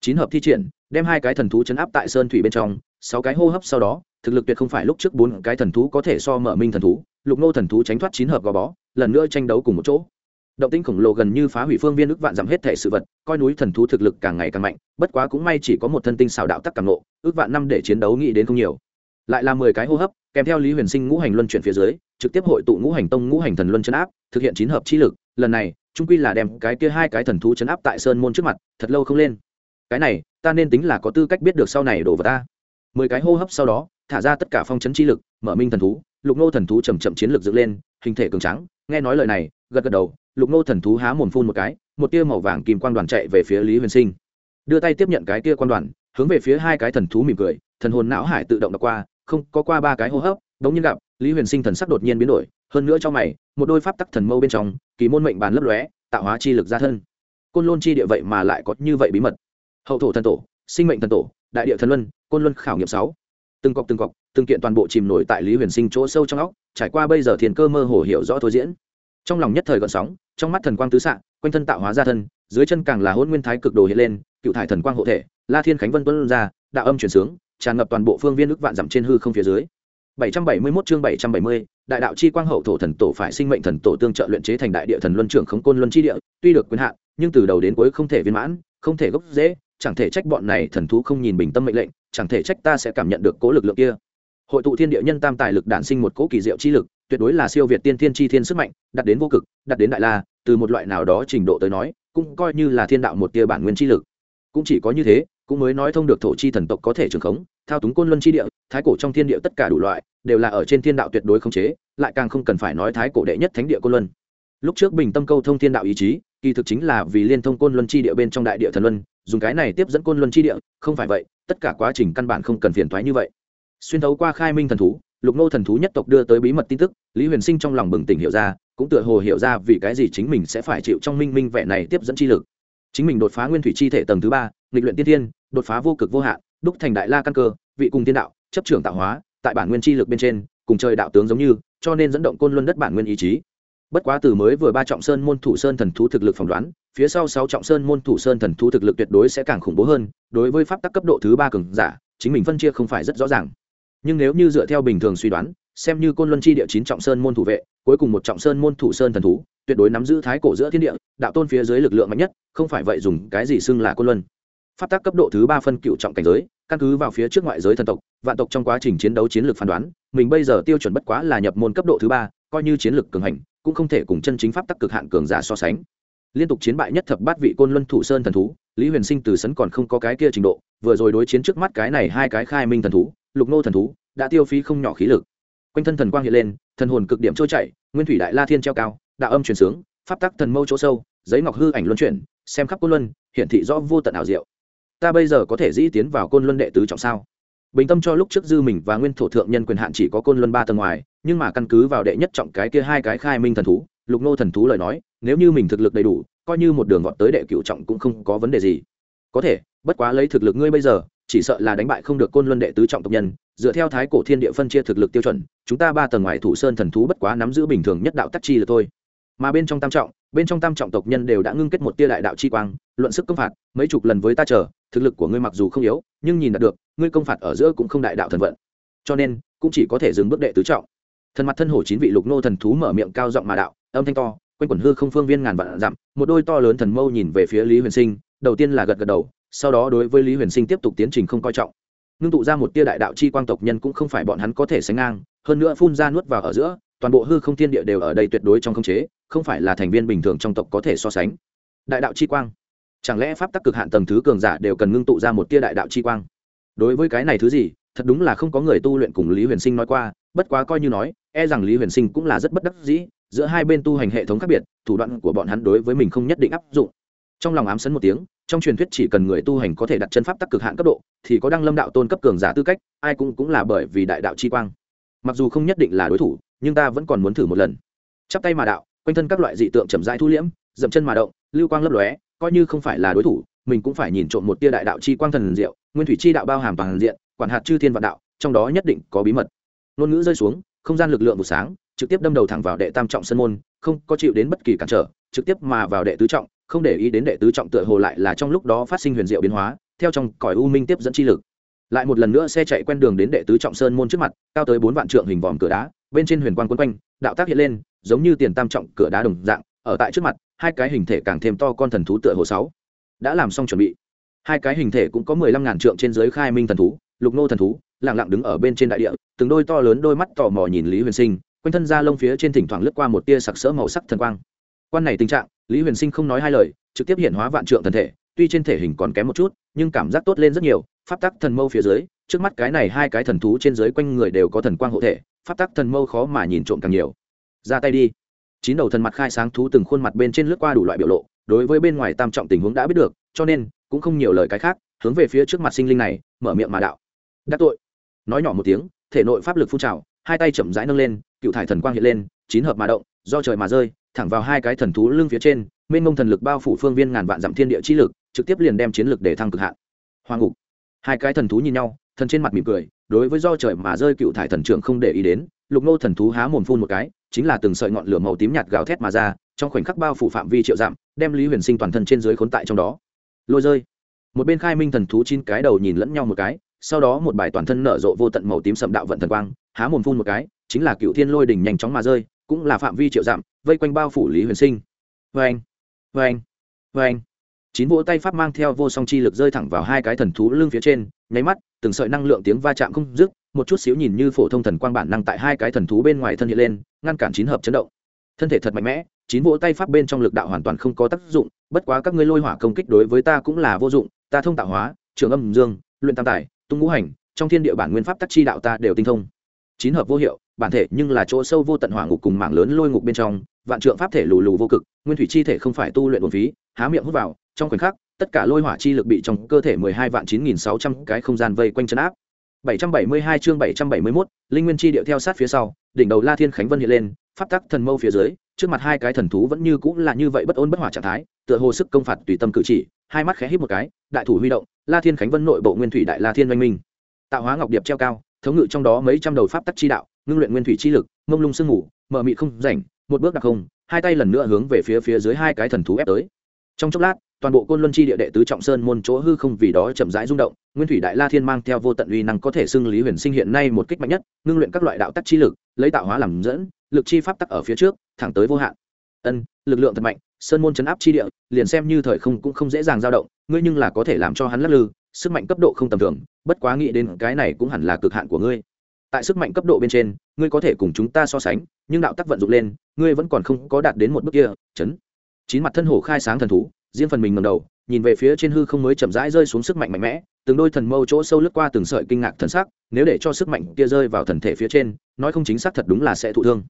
Chín hợp thi triển, đem hai cái thần thú chấn áp tại sơn thủy bên trong, sáu cái hô hấp sau đó thực lực tuyệt không phải lúc trước bốn cái thần thú có thể so mở minh thần thú, lục nô thần thú tránh thoát chín hợp gò bó, lần nữa tranh đấu cùng một chỗ. Động tinh khổng lồ gần như phá hủy phương viên ước vạn giảm hết thể sự vật, coi núi thần thú thực lực càng ngày càng mạnh, bất quá cũng may chỉ có một thân tinh xào đạo tắc càng nộ ước vạn năm để chiến đấu nghĩ đến không nhiều. Lại là mười cái hô hấp, kèm theo lý huyền sinh ngũ hành luân chuyển phía dưới, trực tiếp hội tụ ngũ hành tông ngũ hành thần luân chấn áp, thực hiện chín hợp chi lực, lần này trung quy là đem cái kia hai cái thần thú chấn áp tại sơn môn trước mặt, thật lâu không lên. Cái này, ta nên tính là có tư cách biết được sau này đổ vào ta. Mười cái hô hấp sau đó thả ra tất cả phong chấn chi lực, mở minh thần thú, lục nô thần thú chầm chậm chiến lược dựng lên, hình thể cường trắng nghe nói lời này, gật gật đầu, lục nô thần thú há mồm phun một cái, một tia màu vàng kìm quan đoàn chạy về phía lý huyền sinh. Đưa tay tiếp nhận cái tia quan đoàn, hướng về phía hai cái thần thú mỉm cười, thần hồn não hải tự động đọc qua, không, có qua ba cái hô hấp, đống nhiên gặp, lý huyền sinh thần sắc đột nhiên biến đổi, hơn nữa cho mày, một đôi pháp tắc thần mâu bên trong, kỳ môn mệnh bàn lấp lóe, tạo hóa chi lực ra thân. Côn lôn chi địa vậy mà lại có như vậy bí mật. Hậu thổ thần tổ, sinh mệnh thần tổ, đại địa thần luân, côn luân khảo nghiệm sáu từng cọc từng cọc từng kiện toàn bộ chìm nổi tại lý huyền sinh chỗ sâu trong óc trải qua bây giờ thiền cơ mơ hồ hiểu rõ thôi diễn. Trong lòng nhất thời gợn sóng trong mắt thần quang tứ xạ quanh thân tạo hóa ra thân dưới chân càng là hôn nguyên thái cực đồ hiện lên cựu thải thần quang hộ thể la thiên khánh vân tuân ra đạo âm chuyển sướng tràn ngập toàn bộ phương viên ức vạn dặm trên hư không phía dưới. 771 chương 770, đại đạo chi quang hậu thổ thần tổ phải sinh mệnh thần tổ tương trợ luyện chế thành đại địa thần luân trưởng khống côn luân chi địa, tuy được quyền hạn, nhưng từ đầu đến cuối không thể viên mãn, không thể gốc dễ, chẳng thể trách bọn này thần thú không nhìn bình tâm mệnh lệnh, chẳng thể trách ta sẽ cảm nhận được cố lực lượng kia. Hội tụ thiên địa nhân tam tài lực đản sinh một cố kỳ diệu chi lực, tuyệt đối là siêu việt tiên thiên chi thiên sức mạnh, đặt đến vô cực, đặt đến đại la, từ một loại nào đó trình độ tới nói, cũng coi như là thiên đạo một tia bản nguyên chi lực. Cũng chỉ có như thế, cũng mới nói thông được thổ chi thần tộc có thể trường khống, thao túng côn luân chi địa, thái cổ trong thiên địa tất cả đủ loại, đều là ở trên thiên đạo tuyệt đối khống chế, lại càng không cần phải nói thái cổ đệ nhất thánh địa côn luân. Lúc trước bình tâm câu thông thiên đạo ý chí, kỳ thực chính là vì liên thông côn luân chi địa bên trong đại địa thần luân, dùng cái này tiếp dẫn côn luân chi địa, không phải vậy, tất cả quá trình căn bản không cần phiền toái như vậy. Xuyên thấu qua khai minh thần thú, lục nô thần thú nhất tộc đưa tới bí mật tin tức, Lý Huyền Sinh trong lòng bừng tỉnh hiểu ra, cũng tựa hồ hiểu ra vì cái gì chính mình sẽ phải chịu trong minh minh vẻ này tiếp dẫn chi lực. Chính mình đột phá nguyên thủy chi thể tầng thứ ba, nghịch luyện tiên thiên, đột phá vô cực vô hạn, đúc thành đại la căn cơ, vị cùng tiên đạo, chấp trưởng tạo hóa, tại bản nguyên chi lực bên trên, cùng trời đạo tướng giống như, cho nên dẫn động côn luân đất bản nguyên ý chí. Bất quá từ mới vừa ba trọng sơn môn thủ sơn thần thú thực lực phỏng đoán, phía sau sáu trọng sơn môn thủ sơn thần thú thực lực tuyệt đối sẽ càng khủng bố hơn, đối với pháp tắc cấp độ thứ ba cường giả, chính mình phân chia không phải rất rõ ràng. Nhưng nếu như dựa theo bình thường suy đoán, xem như côn luân chi địa chín trọng sơn môn thủ vệ, cuối cùng một trọng sơn môn thủ sơn thần thú, tuyệt đối nắm giữ thái cổ giữa thiên địa, đạo tôn phía dưới lực lượng mạnh nhất, không phải vậy dùng cái gì xưng là côn luân. Pháp tắc cấp độ thứ ba phân cựu trọng cảnh giới, căn cứ vào phía trước ngoại giới thần tộc, vạn tộc trong quá trình chiến đấu chiến lược phán đoán, mình bây giờ tiêu chuẩn bất quá là nhập môn cấp độ thứ ba, coi như chiến lược cường hành, cũng không thể cùng chân chính pháp tắc cực hạn cường giả so sánh. Liên tục chiến bại nhất thập bát vị côn luân thủ sơn thần thú, lý huyền sinh từ sấn còn không có cái kia trình độ, vừa rồi đối chiến trước mắt cái này hai cái khai minh thần thú, lục nô thần thú, đã tiêu phí không nhỏ khí lực. Quanh thân thần quang hiện lên, thần hồn cực điểm trôi chảy, nguyên thủy đại la thiên treo cao, đạo âm truyền sướng, pháp tắc thần mâu chỗ sâu, giấy ngọc hư ảnh luân chuyển, xem khắp côn luân, hiển thị rõ vô tận ảo diệu. Ta bây giờ có thể dĩ tiến vào côn luân đệ tứ trọng sao? Bình tâm cho lúc trước dư mình và nguyên thổ thượng nhân quyền hạn chỉ có côn luân ba tầng ngoài, nhưng mà căn cứ vào đệ nhất trọng cái kia hai cái khai minh thần thú, lục nô thần thú lời nói, nếu như mình thực lực đầy đủ, coi như một đường vọt tới đệ cựu trọng cũng không có vấn đề gì. Có thể, bất quá lấy thực lực ngươi bây giờ, chỉ sợ là đánh bại không được côn luân đệ tứ trọng tộc nhân, dựa theo thái cổ thiên địa phân chia thực lực tiêu chuẩn, chúng ta ba tầng ngoài thủ sơn thần thú bất quá nắm giữ bình thường nhất đạo tắc chi là thôi. Mà bên trong tam trọng, bên trong tam trọng tộc nhân đều đã ngưng kết một tia đại đạo chi quang, luận sức công phạt, mấy chục lần với ta chờ, thực lực của ngươi mặc dù không yếu nhưng nhìn đạt được, ngươi công phạt ở giữa cũng không đại đạo thần vận. Cho nên, cũng chỉ có thể dừng bước đệ tứ trọng. Thần mặt thân hổ chín vị lục nô thần thú mở miệng cao giọng mà đạo, âm thanh to, quanh quẩn hư không phương viên ngàn vạn dặm, một đôi to lớn thần mâu nhìn về phía lý huyền sinh, đầu tiên là gật gật đầu, sau đó đối với lý huyền sinh tiếp tục tiến trình không coi trọng. Ngưng tụ ra một tia đại đạo chi quang tộc nhân cũng không phải bọn hắn có thể sánh ngang, hơn nữa phun ra nuốt vào ở giữa, toàn bộ hư không thiên địa đều ở đây tuyệt đối trong khống chế, không phải là thành viên bình thường trong tộc có thể so sánh. Đại đạo chi quang chẳng lẽ pháp tắc cực hạn tầng thứ cường giả đều cần ngưng tụ ra một tia đại đạo chi quang? Đối với cái này thứ gì, thật đúng là không có người tu luyện cùng lý huyền sinh nói qua, bất quá coi như nói e rằng lý huyền sinh cũng là rất bất đắc dĩ, giữa hai bên tu hành hệ thống khác biệt, thủ đoạn của bọn hắn đối với mình không nhất định áp dụng. Trong lòng ám sấn một tiếng, trong truyền thuyết chỉ cần người tu hành có thể đặt chân pháp tắc cực hạn cấp độ, thì có đăng lâm đạo tôn cấp cường giả tư cách, ai cũng cũng là bởi vì đại đạo chi quang. Mặc dù không nhất định là đối thủ, nhưng ta vẫn còn muốn thử một lần. Chắp tay mà đạo, quanh thân các loại dị tượng chậm rãi thu liễm, dậm chân mà động, lưu quang lấp lóe coi như không phải là đối thủ, mình cũng phải nhìn trộm một tia đại đạo chi quang thần diệu, nguyên thủy chi đạo bao hàm toàn diện, quản hạt chư thiên vạn đạo, trong đó nhất định có bí mật. Ngôn ngữ rơi xuống, không gian lực lượng một sáng, trực tiếp đâm đầu thẳng vào đệ tam trọng sân môn, không có chịu đến bất kỳ cản trở, trực tiếp mà vào đệ tứ trọng, không để ý đến đệ tứ trọng tựa hồ lại là trong lúc đó phát sinh huyền diệu biến hóa, theo trong cõi u minh tiếp dẫn chi lực. Lại một lần nữa xe chạy quen đường đến đệ tứ trọng sơn môn trước mặt, cao tới bốn vạn trượng hình vòm cửa đá, bên trên huyền quang quấn quanh, đạo tác hiện lên, giống như tiền tam trọng cửa đá đồng dạng, ở tại trước mặt hai cái hình thể càng thêm to con thần thú tựa hồ sáu. Đã làm xong chuẩn bị. Hai cái hình thể cũng có mười lăm ngàn trượng trên dưới khai minh thần thú, lục nô thần thú, lặng lặng đứng ở bên trên đại địa, từng đôi to lớn đôi mắt tò mò nhìn lý huyền sinh, quanh thân da lông phía trên thỉnh thoảng lướt qua một tia sặc sỡ màu sắc thần quang. Quan này tình trạng, lý huyền sinh không nói hai lời, trực tiếp hiện hóa vạn trượng thần thể, tuy trên thể hình còn kém một chút, nhưng cảm giác tốt lên rất nhiều, pháp tắc thần mâu phía dưới, trước mắt cái này hai cái thần thú trên dưới quanh người đều có thần quang hộ thể, pháp tắc thần mâu khó mà nhìn trộm càng nhiều. Ra tay đi chín đầu thần mặt khai sáng thú từng khuôn mặt bên trên lướt qua đủ loại biểu lộ, đối với bên ngoài tam trọng tình huống đã biết được, cho nên cũng không nhiều lời cái khác, hướng về phía trước mặt sinh linh này, mở miệng mà đạo. Đắc tội. Nói nhỏ một tiếng, thể nội pháp lực phun trào, hai tay chậm rãi nâng lên, cựu thải thần quang hiện lên, chín hợp mà động, do trời mà rơi, thẳng vào hai cái thần thú lưng phía trên, mênh mông thần lực bao phủ phương viên ngàn vạn dặm thiên địa chi lực, trực tiếp liền đem chiến lực để thăng cực hạn. Hoàng ngục. Hai cái thần thú nhìn nhau, thần trên mặt mỉm cười, đối với do trời mà rơi cựu thải thần trưởng không để ý đến lục nô thần thú há mồm phun một cái chính là từng sợi ngọn lửa màu tím nhạt gào thét mà ra trong khoảnh khắc bao phủ phạm vi triệu dặm đem lý huyền sinh toàn thân trên dưới khốn tại trong đó. Lôi rơi. Một bên khai minh thần thú chín cái đầu nhìn lẫn nhau một cái sau đó một bài toàn thân nở rộ vô tận màu tím sầm đạo vận thần quang há mồm phun một cái chính là cựu thiên lôi đỉnh nhanh chóng mà rơi cũng là phạm vi triệu dặm, vây quanh bao phủ lý huyền sinh. Vê anh vê anh vê anh chín vỗ tay pháp mang theo vô song chi lực rơi thẳng vào hai cái thần thú lưng phía trên nháy mắt từng sợi năng lượng tiếng va chạm không dứt một chút xíu nhìn như phổ thông thần quang bản năng tại hai cái thần thú bên ngoài thân hiện lên, ngăn cản chín hợp chấn động. Thân thể thật mạnh mẽ, chín vỗ tay pháp bên trong lực đạo hoàn toàn không có tác dụng, bất quá các ngươi lôi hỏa công kích đối với ta cũng là vô dụng, ta thông tạo hóa, trường âm dương, luyện tam tài, tung ngũ hành, trong thiên địa bản nguyên pháp tác chi đạo ta đều tinh thông. Chín hợp vô hiệu, bản thể nhưng là chỗ sâu vô tận hỏa ngục cùng mảng lớn lôi ngục bên trong, vạn trượng pháp thể lù lù vô cực, nguyên thủy chi thể không phải tu luyện bổn phí, há miệng hút vào, trong khoảnh khắc, tất cả lôi hỏa chi lực bị trong cơ thể mười hai vạn chín nghìn sáu trăm cái không gian vây quanh chân áp bảy trăm bảy mươi hai chương bảy trăm bảy mươi 771, linh nguyên chi điệu theo sát phía sau đỉnh đầu la thiên khánh vân hiện lên pháp tắc thần mâu phía dưới trước mặt hai cái thần thú vẫn như cũng là như vậy bất ổn bất hòa trạng thái tựa hồ sức công phạt tùy tâm cử chỉ hai mắt khẽ híp một cái đại thủ huy động la thiên khánh vân nội bộ nguyên thủy đại la thiên oanh minh. Tạo hóa ngọc điệp treo cao thống ngự trong đó mấy trăm đầu pháp tắc chi đạo ngưng luyện nguyên thủy chi lực ngông lung sương ngủ mờ mịt không rảnh một bước đặc không hai tay lần nữa hướng về phía phía dưới hai cái thần thú ép tới. Trong chốc lát toàn bộ côn luân chi địa đệ tứ trọng sơn môn chỗ hư không vì đó chậm rãi rung động, nguyên thủy đại la thiên mang theo vô tận uy năng có thể xưng lý huyền sinh hiện nay một kích mạnh nhất, ngưng luyện các loại đạo tắc chi lực, lấy tạo hóa làm dẫn, lực chi pháp tắc ở phía trước, thẳng tới vô hạn. Ân, lực lượng thật mạnh, sơn môn chấn áp chi địa, liền xem như thời không cũng không dễ dàng dao động, ngươi nhưng là có thể làm cho hắn lắc lư, sức mạnh cấp độ không tầm thường, bất quá nghĩ đến cái này cũng hẳn là cực hạn của ngươi. Tại sức mạnh cấp độ bên trên, ngươi có thể cùng chúng ta so sánh, nhưng đạo tắc vận dụng lên, ngươi vẫn còn không có đạt đến một bước kia, chấn. Chín mặt thân hổ khai sáng thần thú riêng phần mình ngầm đầu, nhìn về phía trên hư không mới chậm rãi rơi xuống sức mạnh mạnh mẽ, từng đôi thần mâu chỗ sâu lướt qua từng sợi kinh ngạc thần sắc, nếu để cho sức mạnh kia rơi vào thần thể phía trên, nói không chính xác thật đúng là sẽ thụ thương.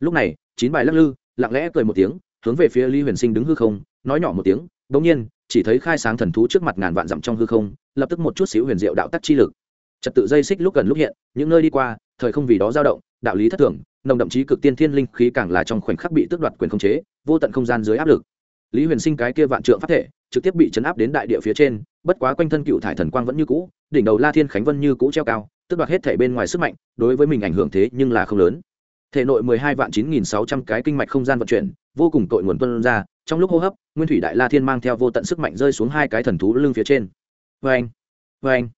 Lúc này, chín bài lắc lư, lặng lẽ cười một tiếng, hướng về phía lý huyền sinh đứng hư không, nói nhỏ một tiếng bỗng nhiên, chỉ thấy khai sáng thần thú trước mặt ngàn vạn dặm trong hư không, lập tức một chút xíu huyền diệu đạo tắc chi lực. Trật tự dây xích lúc gần lúc hiện, những nơi đi qua, thời không vì đó dao động, đạo lý thất thường, nồng đậm chí cực tiên thiên linh khí càng là trong khoảnh khắc bị tước đoạt quyền khống chế, vô tận không gian dưới áp lực lý huyền sinh cái kia vạn trượng phát thể, trực tiếp bị chấn áp đến đại địa phía trên, bất quá quanh thân cựu thải thần quang vẫn như cũ, đỉnh đầu la thiên khánh vân như cũ treo cao, Tức đoạt hết thể bên ngoài sức mạnh, đối với mình ảnh hưởng thế nhưng là không lớn. Thể nội mười hai vạn chín nghìn sáu trăm cái kinh mạch không gian vận chuyển, vô cùng tội nguồn tuân ra, trong lúc hô hấp, nguyên thủy đại la thiên mang theo vô tận sức mạnh rơi xuống hai cái thần thú lưng phía trên. Vê anh vê anh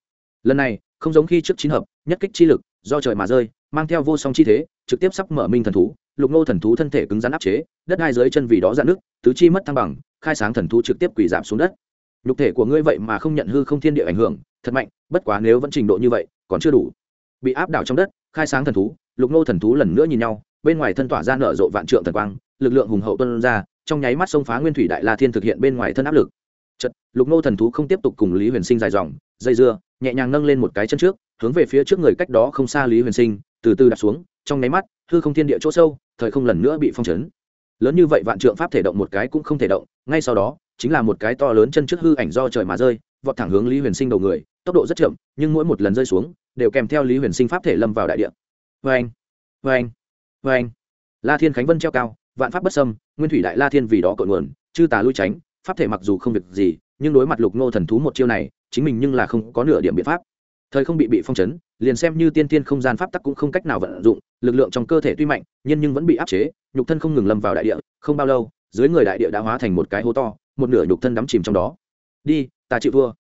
lần này, không giống khi trước chín hợp, nhất kích chi lực, do trời mà rơi, mang theo vô song chi thế, trực tiếp sắp mở minh thần thú lục nô thần thú thân thể cứng rắn áp chế, đất hai dưới chân vì đó dạn nước tứ chi mất thăng bằng, khai sáng thần thú trực tiếp quỳ giảm xuống đất. Nhục thể của ngươi vậy mà không nhận hư không thiên địa ảnh hưởng, thật mạnh, bất quá nếu vẫn trình độ như vậy, còn chưa đủ. Bị áp đảo trong đất, khai sáng thần thú, lục nô thần thú lần nữa nhìn nhau, bên ngoài thân tỏa ra nở rộ vạn trượng thần quang, lực lượng hùng hậu tuân ra, trong nháy mắt xông phá nguyên thủy đại la thiên thực hiện bên ngoài thân áp lực. Chật, lục nô thần thú không tiếp tục cùng lý huyền sinh dài dòng, dây dưa, nhẹ nhàng nâng lên một cái chân trước, hướng về phía trước người cách đó không xa lý huyền sinh, từ từ đặt xuống, trong nháy mắt, hư không thiên địa chỗ sâu thời không lần nữa bị phong chấn. Lớn như vậy vạn trượng pháp thể động một cái cũng không thể động, ngay sau đó, chính là một cái to lớn chân trước hư ảnh do trời mà rơi, vọt thẳng hướng lý huyền sinh đầu người, tốc độ rất chậm, nhưng mỗi một lần rơi xuống, đều kèm theo lý huyền sinh pháp thể lâm vào đại địa. Vê anh vê anh vê anh la thiên khánh vân treo cao, vạn pháp bất sâm nguyên thủy đại la thiên vì đó cội nguồn, chư tà lui tránh, pháp thể mặc dù không việc gì, nhưng đối mặt lục Ngô thần thú một chiêu này, chính mình nhưng là không có nửa điểm biện pháp. Thời không bị bị phong chấn, liền xem như tiên tiên không gian pháp tắc cũng không cách nào vận dụng lực lượng trong cơ thể tuy mạnh, nhưng nhưng vẫn bị áp chế, nhục thân không ngừng lâm vào đại địa, không bao lâu, dưới người đại địa đã hóa thành một cái hố to, một nửa nhục thân đắm chìm trong đó. Đi, ta chịu thua.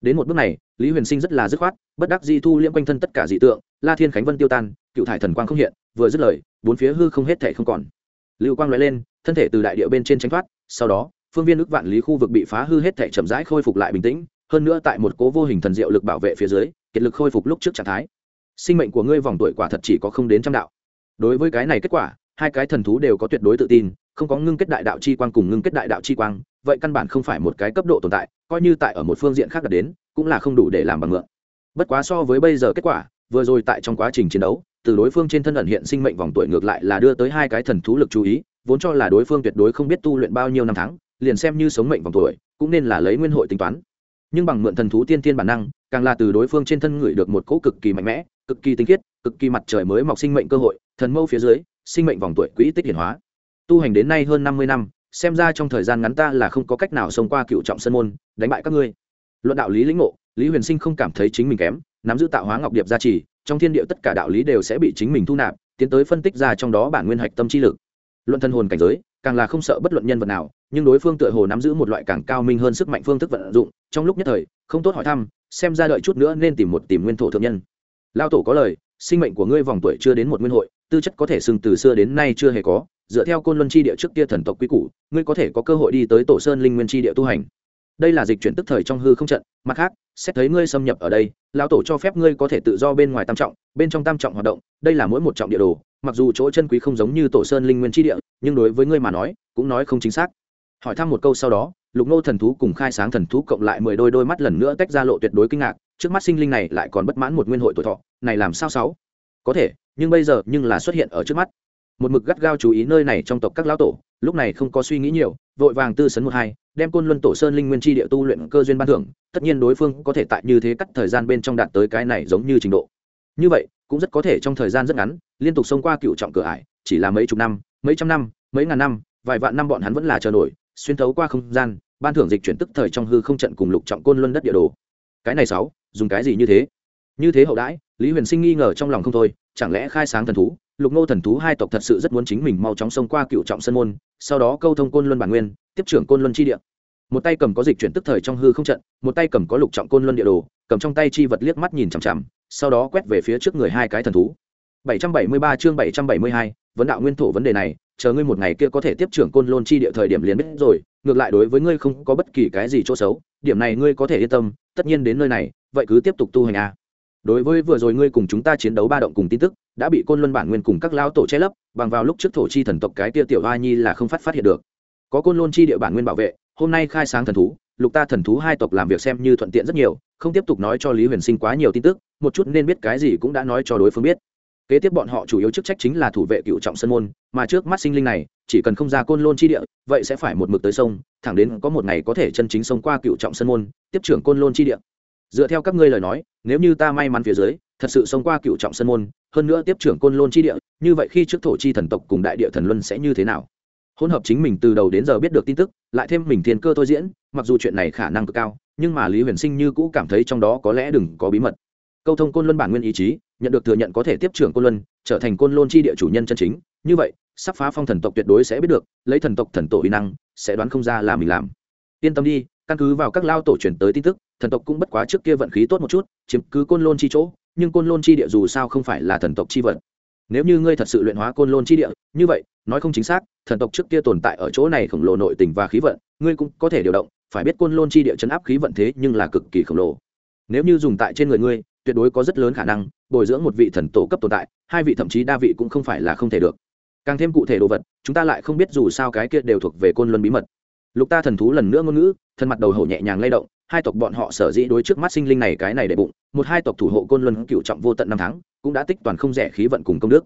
Đến một bước này, lý huyền sinh rất là dứt khoát, bất đắc di thu liễm quanh thân tất cả dị tượng, la thiên khánh vân tiêu tan, cựu thải thần quang không hiện, vừa dứt lời, bốn phía hư không hết thể không còn. Lưu quang nói lên, thân thể từ đại địa bên trên tranh thoát, sau đó, phương viên ước vạn lý khu vực bị phá hư hết thể chậm rãi khôi phục lại bình tĩnh, hơn nữa tại một cố vô hình thần diệu lực bảo vệ phía dưới, kiệt lực khôi phục lúc trước trạng thái sinh mệnh của ngươi vòng tuổi quả thật chỉ có không đến trăm đạo. Đối với cái này kết quả, hai cái thần thú đều có tuyệt đối tự tin, không có ngưng kết đại đạo chi quang cùng ngưng kết đại đạo chi quang, vậy căn bản không phải một cái cấp độ tồn tại, coi như tại ở một phương diện khác đạt đến, cũng là không đủ để làm bằng ngựa. Bất quá so với bây giờ kết quả, vừa rồi tại trong quá trình chiến đấu, từ đối phương trên thân ẩn hiện sinh mệnh vòng tuổi ngược lại là đưa tới hai cái thần thú lực chú ý, vốn cho là đối phương tuyệt đối không biết tu luyện bao nhiêu năm tháng, liền xem như sống mệnh vòng tuổi, cũng nên là lấy nguyên hội tính toán. Nhưng bằng mượn thần thú tiên tiên bản năng, càng là từ đối phương trên thân ngửi được một cỗ cực kỳ mạnh mẽ cực kỳ tinh khiết, cực kỳ mặt trời mới mọc sinh mệnh cơ hội, thần mâu phía dưới, sinh mệnh vòng tuổi quỹ tích hiển hóa. Tu hành đến nay hơn năm mươi năm, xem ra trong thời gian ngắn ta là không có cách nào xông qua cựu trọng sân môn, đánh bại các ngươi. Luận đạo lý lĩnh ngộ, lý huyền sinh không cảm thấy chính mình kém, nắm giữ tạo hóa ngọc điệp gia trì, trong thiên địa tất cả đạo lý đều sẽ bị chính mình thu nạp, tiến tới phân tích ra trong đó bản nguyên hạch tâm chi lực. Luận thân hồn cảnh giới, càng là không sợ bất luận nhân vật nào, nhưng đối phương tựa hồ nắm giữ một loại càng cao minh hơn sức mạnh phương thức vận dụng, trong lúc nhất thời, không tốt hỏi thăm, xem ra đợi chút nữa nên tìm một tìm nguyên thổ thượng nhân lao tổ có lời, sinh mệnh của ngươi vòng tuổi chưa đến một nguyên hội, tư chất có thể sừng từ xưa đến nay chưa hề có, dựa theo côn luân chi địa trước kia thần tộc quy củ, ngươi có thể có cơ hội đi tới tổ sơn linh nguyên chi địa tu hành. Đây là dịch chuyển tức thời trong hư không trận, mặt khác, xét thấy ngươi xâm nhập ở đây lão tổ cho phép ngươi có thể tự do bên ngoài tam trọng, bên trong tam trọng hoạt động, đây là mỗi một trọng địa đồ, mặc dù chỗ chân quý không giống như tổ sơn linh nguyên chi địa, nhưng đối với ngươi mà nói, cũng nói không chính xác. Hỏi thăm một câu sau đó, lục nô thần thú cùng khai sáng thần thú cộng lại mười đôi đôi mắt lần nữa tách ra lộ tuyệt đối kinh ngạc trước mắt sinh linh này lại còn bất mãn một nguyên hội tuổi thọ, này làm sao sáu? Có thể, nhưng bây giờ nhưng là xuất hiện ở trước mắt. Một mực gắt gao chú ý nơi này trong tộc các lão tổ, lúc này không có suy nghĩ nhiều, vội vàng tư sấn một hai, đem côn luân tổ sơn linh nguyên chi địa tu luyện cơ duyên ban thưởng, tất nhiên đối phương có thể tại như thế cắt thời gian bên trong đạt tới cái này giống như trình độ. Như vậy, cũng rất có thể trong thời gian rất ngắn, liên tục xông qua cựu trọng cửa ải, chỉ là mấy chục năm, mấy trăm năm, mấy ngàn năm, vài vạn năm bọn hắn vẫn là chờ nổi, xuyên thấu qua không gian, ban thưởng dịch chuyển tức thời trong hư không trận cùng lục trọng côn luân đất địa đồ. Cái này sáu dùng cái gì như thế? Như thế hậu đãi lý huyền sinh nghi ngờ trong lòng không thôi chẳng lẽ khai sáng thần thú lục nô thần thú hai tộc thật sự rất muốn chính mình mau chóng xông qua cựu trọng sân môn sau đó câu thông côn luân bản nguyên tiếp trưởng côn luân chi địa. Một tay cầm có dịch chuyển tức thời trong hư không trận một tay cầm có lục trọng côn luân địa đồ cầm trong tay chi vật liếc mắt nhìn chằm chằm sau đó quét về phía trước người hai cái thần thú. 773 chương 772, vấn đạo nguyên thổ vấn đề này chờ ngươi một ngày kia có thể tiếp trưởng côn lôn chi địa thời điểm liền biết rồi ngược lại đối với ngươi không có bất kỳ cái gì chỗ xấu điểm này ngươi có thể yên tâm tất nhiên đến nơi này vậy cứ tiếp tục tu hành a đối với vừa rồi ngươi cùng chúng ta chiến đấu ba động cùng tin tức, đã bị côn luân bản nguyên cùng các lao tổ che lấp, bằng vào lúc trước thổ chi thần tộc cái tia tiểu hoa nhi là không phát phát hiện được. Có côn luân chi địa bản nguyên bảo vệ, hôm nay khai sáng thần thú, lục ta thần thú hai tộc làm việc xem như thuận tiện rất nhiều, không tiếp tục nói cho lý huyền sinh quá nhiều tin tức, một chút nên biết cái gì cũng đã nói cho đối phương biết. Kế tiếp bọn họ chủ yếu chức trách chính là thủ vệ cựu trọng sân môn, mà trước mắt sinh linh này, chỉ cần không ra côn lôn chi địa, vậy sẽ phải một mực tới sông, thẳng đến có một ngày có thể chân chính sông qua cựu trọng sân môn, tiếp trưởng côn lôn chi địa dựa theo các ngươi lời nói, nếu như ta may mắn phía dưới, thật sự sống qua cựu trọng sân môn, hơn nữa tiếp trưởng côn lôn chi địa, như vậy khi trước thổ chi thần tộc cùng đại địa thần luân sẽ như thế nào? Hỗn hợp chính mình từ đầu đến giờ biết được tin tức, lại thêm mình thiên cơ thôi diễn, mặc dù chuyện này khả năng cực cao, nhưng mà lý huyền sinh như cũ cảm thấy trong đó có lẽ đừng có bí mật. Câu thông côn luân bản nguyên ý chí, nhận được thừa nhận có thể tiếp trưởng côn luân, trở thành côn lôn chi địa chủ nhân chân chính, như vậy, sắp phá phong thần tộc tuyệt đối sẽ biết được, lấy thần tộc thần tổ uy năng, sẽ đoán không ra là mình làm. Yên tâm đi, căn cứ vào các lao tổ truyền tới tin tức thần tộc cũng bất quá trước kia vận khí tốt một chút, chiếm cứ côn lôn chi chỗ, nhưng côn lôn chi địa dù sao không phải là thần tộc chi vật. Nếu như ngươi thật sự luyện hóa côn lôn chi địa, như vậy, nói không chính xác, thần tộc trước kia tồn tại ở chỗ này khổng lồ nội tình và khí vận, ngươi cũng có thể điều động, phải biết côn lôn chi địa chấn áp khí vận thế nhưng là cực kỳ khổng lồ. Nếu như dùng tại trên người ngươi, tuyệt đối có rất lớn khả năng bồi dưỡng một vị thần tổ cấp tồn tại, hai vị thậm chí đa vị cũng không phải là không thể được. Càng thêm cụ thể đồ vật, chúng ta lại không biết dù sao cái kia đều thuộc về côn luân bí mật. Lục ta thần thú lần nữa ngôn ngữ, thân mặt đầu hổ nhẹ nhàng lay động hai tộc bọn họ sở dĩ đối trước mắt sinh linh này cái này để bụng, một hai tộc thủ hộ côn luân cựu trọng vô tận năm tháng, cũng đã tích toàn không rẻ khí vận cùng công đức.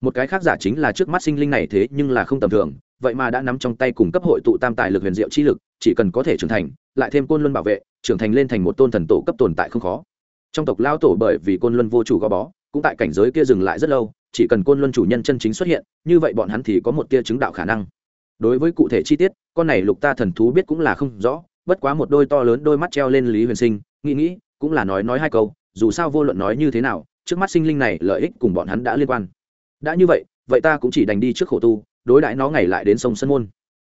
Một cái khác giả chính là trước mắt sinh linh này thế nhưng là không tầm thường, vậy mà đã nắm trong tay cùng cấp hội tụ tam tài lực huyền diệu chi lực, chỉ cần có thể trưởng thành, lại thêm côn luân bảo vệ, trưởng thành lên thành một tôn thần tổ cấp tồn tại không khó. Trong tộc lao tổ bởi vì côn luân vô chủ gò bó, cũng tại cảnh giới kia dừng lại rất lâu, chỉ cần côn luân chủ nhân chân chính xuất hiện, như vậy bọn hắn thì có một tia chứng đạo khả năng. Đối với cụ thể chi tiết, con này lục ta thần thú biết cũng là không rõ bất quá một đôi to lớn đôi mắt treo lên lý huyền sinh, nghĩ nghĩ, cũng là nói nói hai câu, dù sao vô luận nói như thế nào, trước mắt sinh linh này lợi ích cùng bọn hắn đã liên quan. Đã như vậy vậy ta cũng chỉ đành đi trước khổ tu, đối đãi nó ngày lại đến sông sân môn.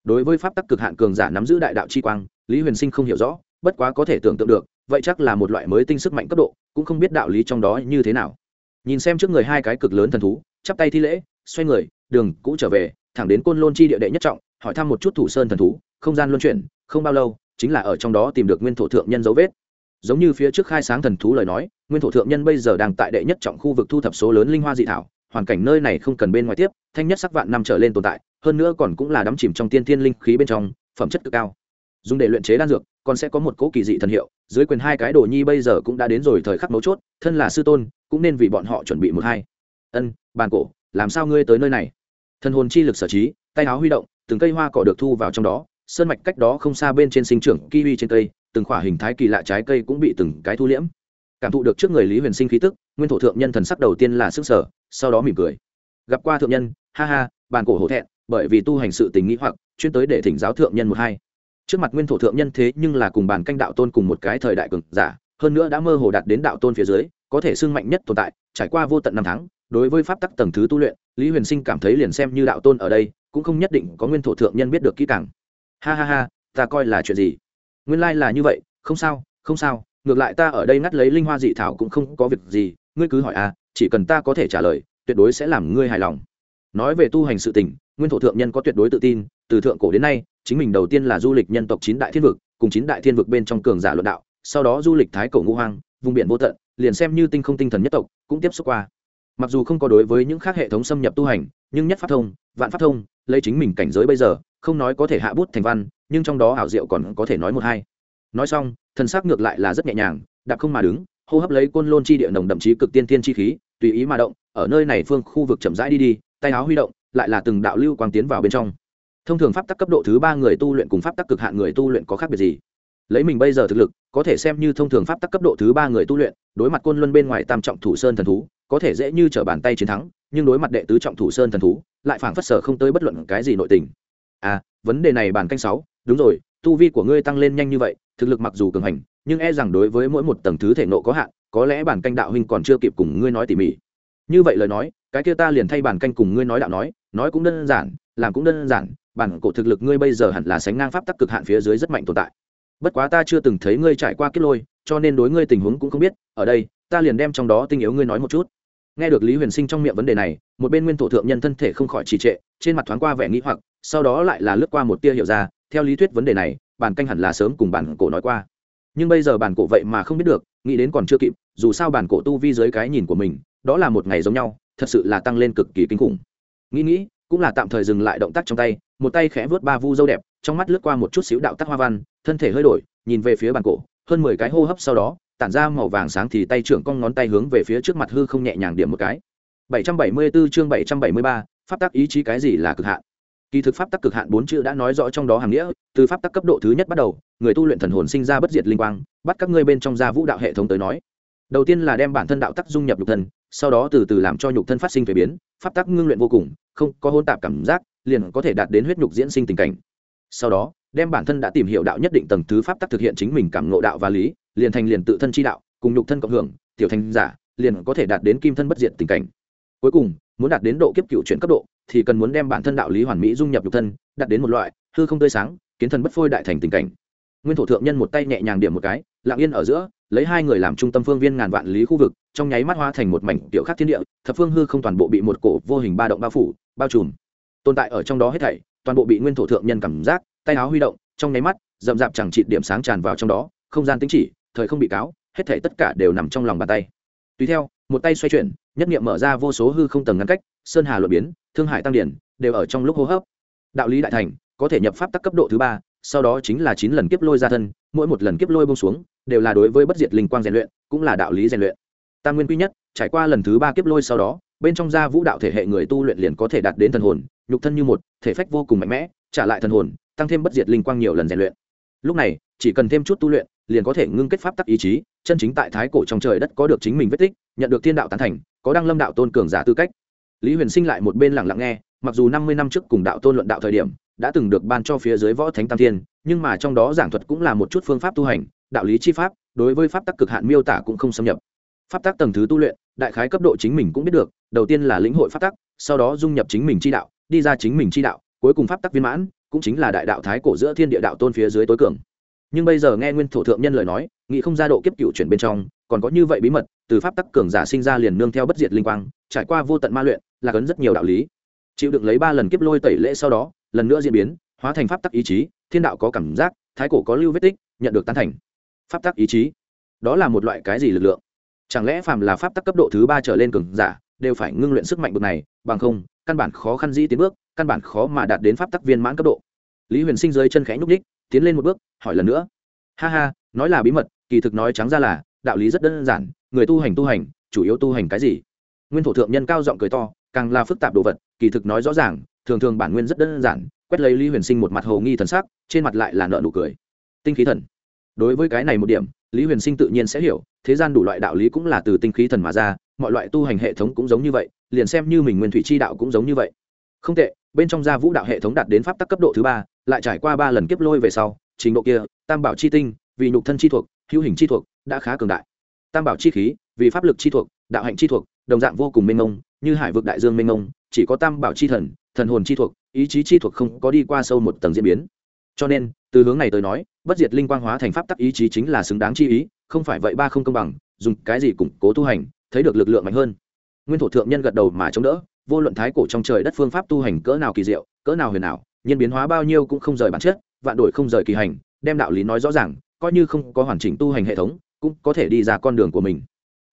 Đối với pháp tắc cực hạn cường giả nắm giữ đại đạo chi quang, lý huyền sinh không hiểu rõ, bất quá có thể tưởng tượng được, vậy chắc là một loại mới tinh sức mạnh cấp độ, cũng không biết đạo lý trong đó như thế nào. Nhìn xem trước người hai cái cực lớn thần thú, chắp tay thi lễ, xoay người, đường, cũ trở về, thẳng đến côn lôn chi địa đệ nhất trọng, hỏi thăm một chút thủ sơn thần thú, không gian luân chuyển, không bao lâu chính là ở trong đó tìm được nguyên thổ thượng nhân dấu vết. Giống như phía trước khai sáng thần thú lời nói, nguyên thổ thượng nhân bây giờ đang tại đệ nhất trọng khu vực thu thập số lớn linh hoa dị thảo, hoàn cảnh nơi này không cần bên ngoài tiếp, thanh nhất sắc vạn năm trở lên tồn tại, hơn nữa còn cũng là đắm chìm trong tiên thiên linh khí bên trong, phẩm chất cực cao. Dùng để luyện chế đan dược, còn sẽ có một cỗ kỳ dị thần hiệu, dưới quyền hai cái đồ nhi bây giờ cũng đã đến rồi thời khắc mấu chốt, thân là sư tôn, cũng nên vì bọn họ chuẩn bị một hai. Ân, bàn cổ, làm sao ngươi tới nơi này? Thần hồn chi lực sở trí, tay áo huy động, từng cây hoa cỏ được thu vào trong đó sơn mạch cách đó không xa bên trên sinh trưởng kiwi trên cây, từng khỏa hình thái kỳ lạ trái cây cũng bị từng cái thu liễm. Cảm thụ được trước người lý huyền sinh khí tức, nguyên thổ thượng nhân thần sắc đầu tiên là sức sở sau đó mỉm cười. Gặp qua thượng nhân, ha ha, bàn cổ hổ thẹn, bởi vì tu hành sự tình nghĩ hoặc, chuyên tới để thỉnh giáo thượng nhân một hai. Trước mặt nguyên thổ thượng nhân thế nhưng là cùng bàn canh đạo tôn cùng một cái thời đại cường giả, hơn nữa đã mơ hồ đạt đến đạo tôn phía dưới, có thể xưng mạnh nhất tồn tại, trải qua vô tận năm tháng, đối với pháp tắc tầng thứ tu luyện, lý huyền sinh cảm thấy liền xem như đạo tôn ở đây, cũng không nhất định có nguyên thổ thượng nhân biết được kỹ càng ha ha ha, ta coi là chuyện gì? Nguyên lai là như vậy, không sao không sao, ngược lại ta ở đây ngắt lấy linh hoa dị thảo cũng không có việc gì, ngươi cứ hỏi à chỉ cần ta có thể trả lời, tuyệt đối sẽ làm ngươi hài lòng. Nói về tu hành sự tình, nguyên thổ thượng nhân có tuyệt đối tự tin, từ thượng cổ đến nay, chính mình đầu tiên là du lịch nhân tộc chín đại thiên vực, cùng chín đại thiên vực bên trong cường giả luận đạo, sau đó du lịch thái cổ ngũ hoang, vùng biển vô tận, liền xem như tinh không tinh thần nhất tộc, cũng tiếp xúc qua. Mặc dù không có đối với những khác hệ thống xâm nhập tu hành, nhưng nhất pháp thông, vạn pháp thông, lấy chính mình cảnh giới bây giờ không nói có thể hạ bút thành văn, nhưng trong đó ảo diệu còn có thể nói một hai. Nói xong, thần sắc ngược lại là rất nhẹ nhàng, đạp không mà đứng, hô hấp lấy côn lôn chi địa nồng đậm chí cực tiên tiên chi khí, tùy ý mà động, ở nơi này phương khu vực chậm rãi đi đi, tay áo huy động, lại là từng đạo lưu quang tiến vào bên trong. Thông thường pháp tắc cấp độ thứ ba người tu luyện cùng pháp tắc cực hạn người tu luyện có khác biệt gì? Lấy mình bây giờ thực lực, có thể xem như thông thường pháp tắc cấp độ thứ ba người tu luyện, đối mặt côn luân bên ngoài tam trọng thủ sơn thần thú, có thể dễ như t r ở bàn tay chiến thắng, nhưng đối mặt đệ tứ trọng thủ sơn thần thú, lại phảng phất sở không tới bất luận cái gì nội tình à vấn đề này bản canh sáu, đúng rồi, tu vi của ngươi tăng lên nhanh như vậy, thực lực mặc dù cường hành, nhưng e rằng đối với mỗi một tầng thứ thể nộ có hạn, có lẽ bản canh đạo huynh còn chưa kịp cùng ngươi nói tỉ mỉ. Như vậy lời nói, cái kia ta liền thay bản canh cùng ngươi nói đạo nói nói cũng đơn giản, làm cũng đơn giản, bản cổ thực lực ngươi bây giờ hẳn là sánh ngang pháp tắc cực hạn phía dưới rất mạnh tồn tại. Bất quá ta chưa từng thấy ngươi trải qua kết lôi, cho nên đối ngươi tình huống cũng không biết, ở đây, ta liền đem trong đó tinh yếu ngươi nói một chút nghe được lý huyền sinh trong miệng vấn đề này, một bên nguyên thổ thượng nhân thân thể không khỏi trì trệ, trên mặt thoáng qua vẻ nghĩ hoặc, sau đó lại là lướt qua một tia hiểu ra, theo lý thuyết vấn đề này, bản canh hẳn là sớm cùng bản cổ nói qua. Nhưng bây giờ bản cổ vậy mà không biết được, nghĩ đến còn chưa kịp, dù sao bản cổ tu vi dưới cái nhìn của mình, đó là một ngày giống nhau, thật sự là tăng lên cực kỳ kinh khủng. Nghĩ nghĩ, cũng là tạm thời dừng lại động tác trong tay, một tay khẽ vớt ba vu dâu đẹp, trong mắt lướt qua một chút xíu đạo tắc hoa văn, thân thể hơi đổi, nhìn về phía bản cổ, hơn mười cái hô hấp sau đó tản ra màu vàng sáng thì tay trưởng con ngón tay hướng về phía trước mặt hư không nhẹ nhàng điểm một cái. 774 chương 773, pháp tắc ý chí cái gì là cực hạn? Kỳ thực pháp tắc cực hạn bốn chữ đã nói rõ trong đó hàng nghĩa từ pháp tắc cấp độ thứ nhất bắt đầu người tu luyện thần hồn sinh ra bất diệt linh quang bắt các ngươi bên trong gia vũ đạo hệ thống tới nói. Đầu tiên là đem bản thân đạo tắc dung nhập nhục thân sau đó từ từ làm cho nhục thân phát sinh thuế biến pháp tắc ngưng luyện vô cùng không có hôn tạp cảm giác liền có thể đạt đến huyết nhục diễn sinh tình cảnh. Sau đó đem bản thân đã tìm hiểu đạo nhất định tầng thứ pháp tắc thực hiện chính mình cảm ngộ đạo và lý liền thành liền tự thân chi đạo, cùng nhục thân cộng hưởng, tiểu thành giả liền có thể đạt đến kim thân bất diệt tình cảnh. Cuối cùng, muốn đạt đến độ kiếp cựu chuyển cấp độ, thì cần muốn đem bản thân đạo lý hoàn mỹ dung nhập nhục thân, đạt đến một loại hư không tươi sáng, kiến thân bất phôi đại thành tình cảnh. Nguyên thổ thượng nhân một tay nhẹ nhàng điểm một cái, lặng yên ở giữa, lấy hai người làm trung tâm phương viên ngàn vạn lý khu vực, trong nháy mắt hoa thành một mảnh tiểu khắc thiên địa, thập phương hư không toàn bộ bị một cổ vô hình ba động bao phủ, bao trùm. Tồn tại ở trong đó hết thảy, toàn bộ bị nguyên thổ thượng nhân cảm giác, tay áo huy động, trong nháy mắt, rậm rạp chẳng trị điểm sáng tràn vào trong đó, không gian tính chỉ thời không bị cáo, hết thảy tất cả đều nằm trong lòng bàn tay. Tùy theo, một tay xoay chuyển, nhất nghiệm mở ra vô số hư không tầng ngăn cách, sơn hà luận biến, thương hải tăng điển, đều ở trong lúc hô hấp. Đạo lý đại thành, có thể nhập pháp tắc cấp độ thứ ba, sau đó chính là chín lần kiếp lôi ra thân, mỗi một lần kiếp lôi bông xuống, đều là đối với bất diệt linh quang rèn luyện, cũng là đạo lý rèn luyện. Tam nguyên quy nhất, trải qua lần thứ ba kiếp lôi sau đó, bên trong gia vũ đạo thể hệ người tu luyện liền có thể đạt đến thần hồn, nhục thân như một, thể phách vô cùng mạnh mẽ, trả lại thần hồn, tăng thêm bất diệt linh quang nhiều lần rèn luyện. Lúc này, chỉ cần thêm chút tu luyện liền có thể ngưng kết pháp tắc ý chí, chân chính tại thái cổ trong trời đất có được chính mình vết tích, nhận được thiên đạo tán thành, có đăng lâm đạo tôn cường giả tư cách. Lý huyền sinh lại một bên lặng lặng nghe, mặc dù năm mươi năm trước cùng đạo tôn luận đạo thời điểm, đã từng được ban cho phía dưới võ thánh tam thiên, nhưng mà trong đó giảng thuật cũng là một chút phương pháp tu hành, đạo lý chi pháp, đối với pháp tắc cực hạn miêu tả cũng không xâm nhập. Pháp tắc tầng thứ tu luyện, đại khái cấp độ chính mình cũng biết được, đầu tiên là lĩnh hội pháp tắc, sau đó dung nhập chính mình chi đạo, đi ra chính mình chi đạo, cuối cùng pháp tắc viên mãn, cũng chính là đại đạo thái cổ giữa thiên địa đạo tôn phía dưới tối cường nhưng bây giờ nghe nguyên thổ thượng nhân lời nói, nghĩ không ra độ kiếp cựu chuyển bên trong, còn có như vậy bí mật, từ pháp tắc cường giả sinh ra liền nương theo bất diệt linh quang, trải qua vô tận ma luyện, là cấn rất nhiều đạo lý. Chịu được lấy ba lần kiếp lôi tẩy lễ sau đó, lần nữa diễn biến, hóa thành pháp tắc ý chí, thiên đạo có cảm giác, thái cổ có lưu vết tích, nhận được tán thành. Pháp tắc ý chí, đó là một loại cái gì lực lượng? Chẳng lẽ phàm là pháp tắc cấp độ thứ ba trở lên cường giả, đều phải ngưng luyện sức mạnh bực này, bằng không, căn bản khó khăn dĩ tiến bước, căn bản khó mà đạt đến pháp tắc viên mãn cấp độ. Lý huyền sinh dưới chân khẽ nhúc ních tiến lên một bước, hỏi lần nữa. Ha ha, nói là bí mật, kỳ thực nói trắng ra là, đạo lý rất đơn giản, người tu hành tu hành, chủ yếu tu hành cái gì? Nguyên thổ thượng nhân cao giọng cười to, càng là phức tạp đồ vật, kỳ thực nói rõ ràng, thường thường bản nguyên rất đơn giản, quét lấy lý huyền sinh một mặt hồ nghi thần sắc, trên mặt lại là nợ nụ cười. Tinh khí thần. Đối với cái này một điểm, lý huyền sinh tự nhiên sẽ hiểu, thế gian đủ loại đạo lý cũng là từ tinh khí thần mà ra, mọi loại tu hành hệ thống cũng giống như vậy, liền xem như mình nguyên thủy chi đạo cũng giống như vậy. Không tệ, bên trong gia vũ đạo hệ thống đạt đến pháp tắc cấp độ thứ ba lại trải qua ba lần kiếp lôi về sau, trình độ kia, tam bảo chi tinh, vì nhục thân chi thuộc, hữu hình chi thuộc, đã khá cường đại. Tam bảo chi khí, vì pháp lực chi thuộc, đạo hạnh chi thuộc, đồng dạng vô cùng mênh mông, như hải vực đại dương mênh mông, chỉ có tam bảo chi thần thần hồn chi thuộc, ý chí chi thuộc không có đi qua sâu một tầng diễn biến. Cho nên, từ hướng này tới nói, bất diệt linh quang hóa thành pháp tắc ý chí chính là xứng đáng chi ý, không phải vậy ba không công bằng, dùng cái gì củng cố tu hành, thấy được lực lượng mạnh hơn. Nguyên thổ thượng nhân gật đầu mà chống đỡ, vô luận thái cổ trong trời đất phương pháp tu hành cỡ nào kỳ diệu, cỡ nào huyền ảo nhiên biến hóa bao nhiêu cũng không rời bản chất, vạn đổi không rời kỳ hành, đem đạo lý nói rõ ràng, coi như không có hoàn chỉnh tu hành hệ thống, cũng có thể đi ra con đường của mình.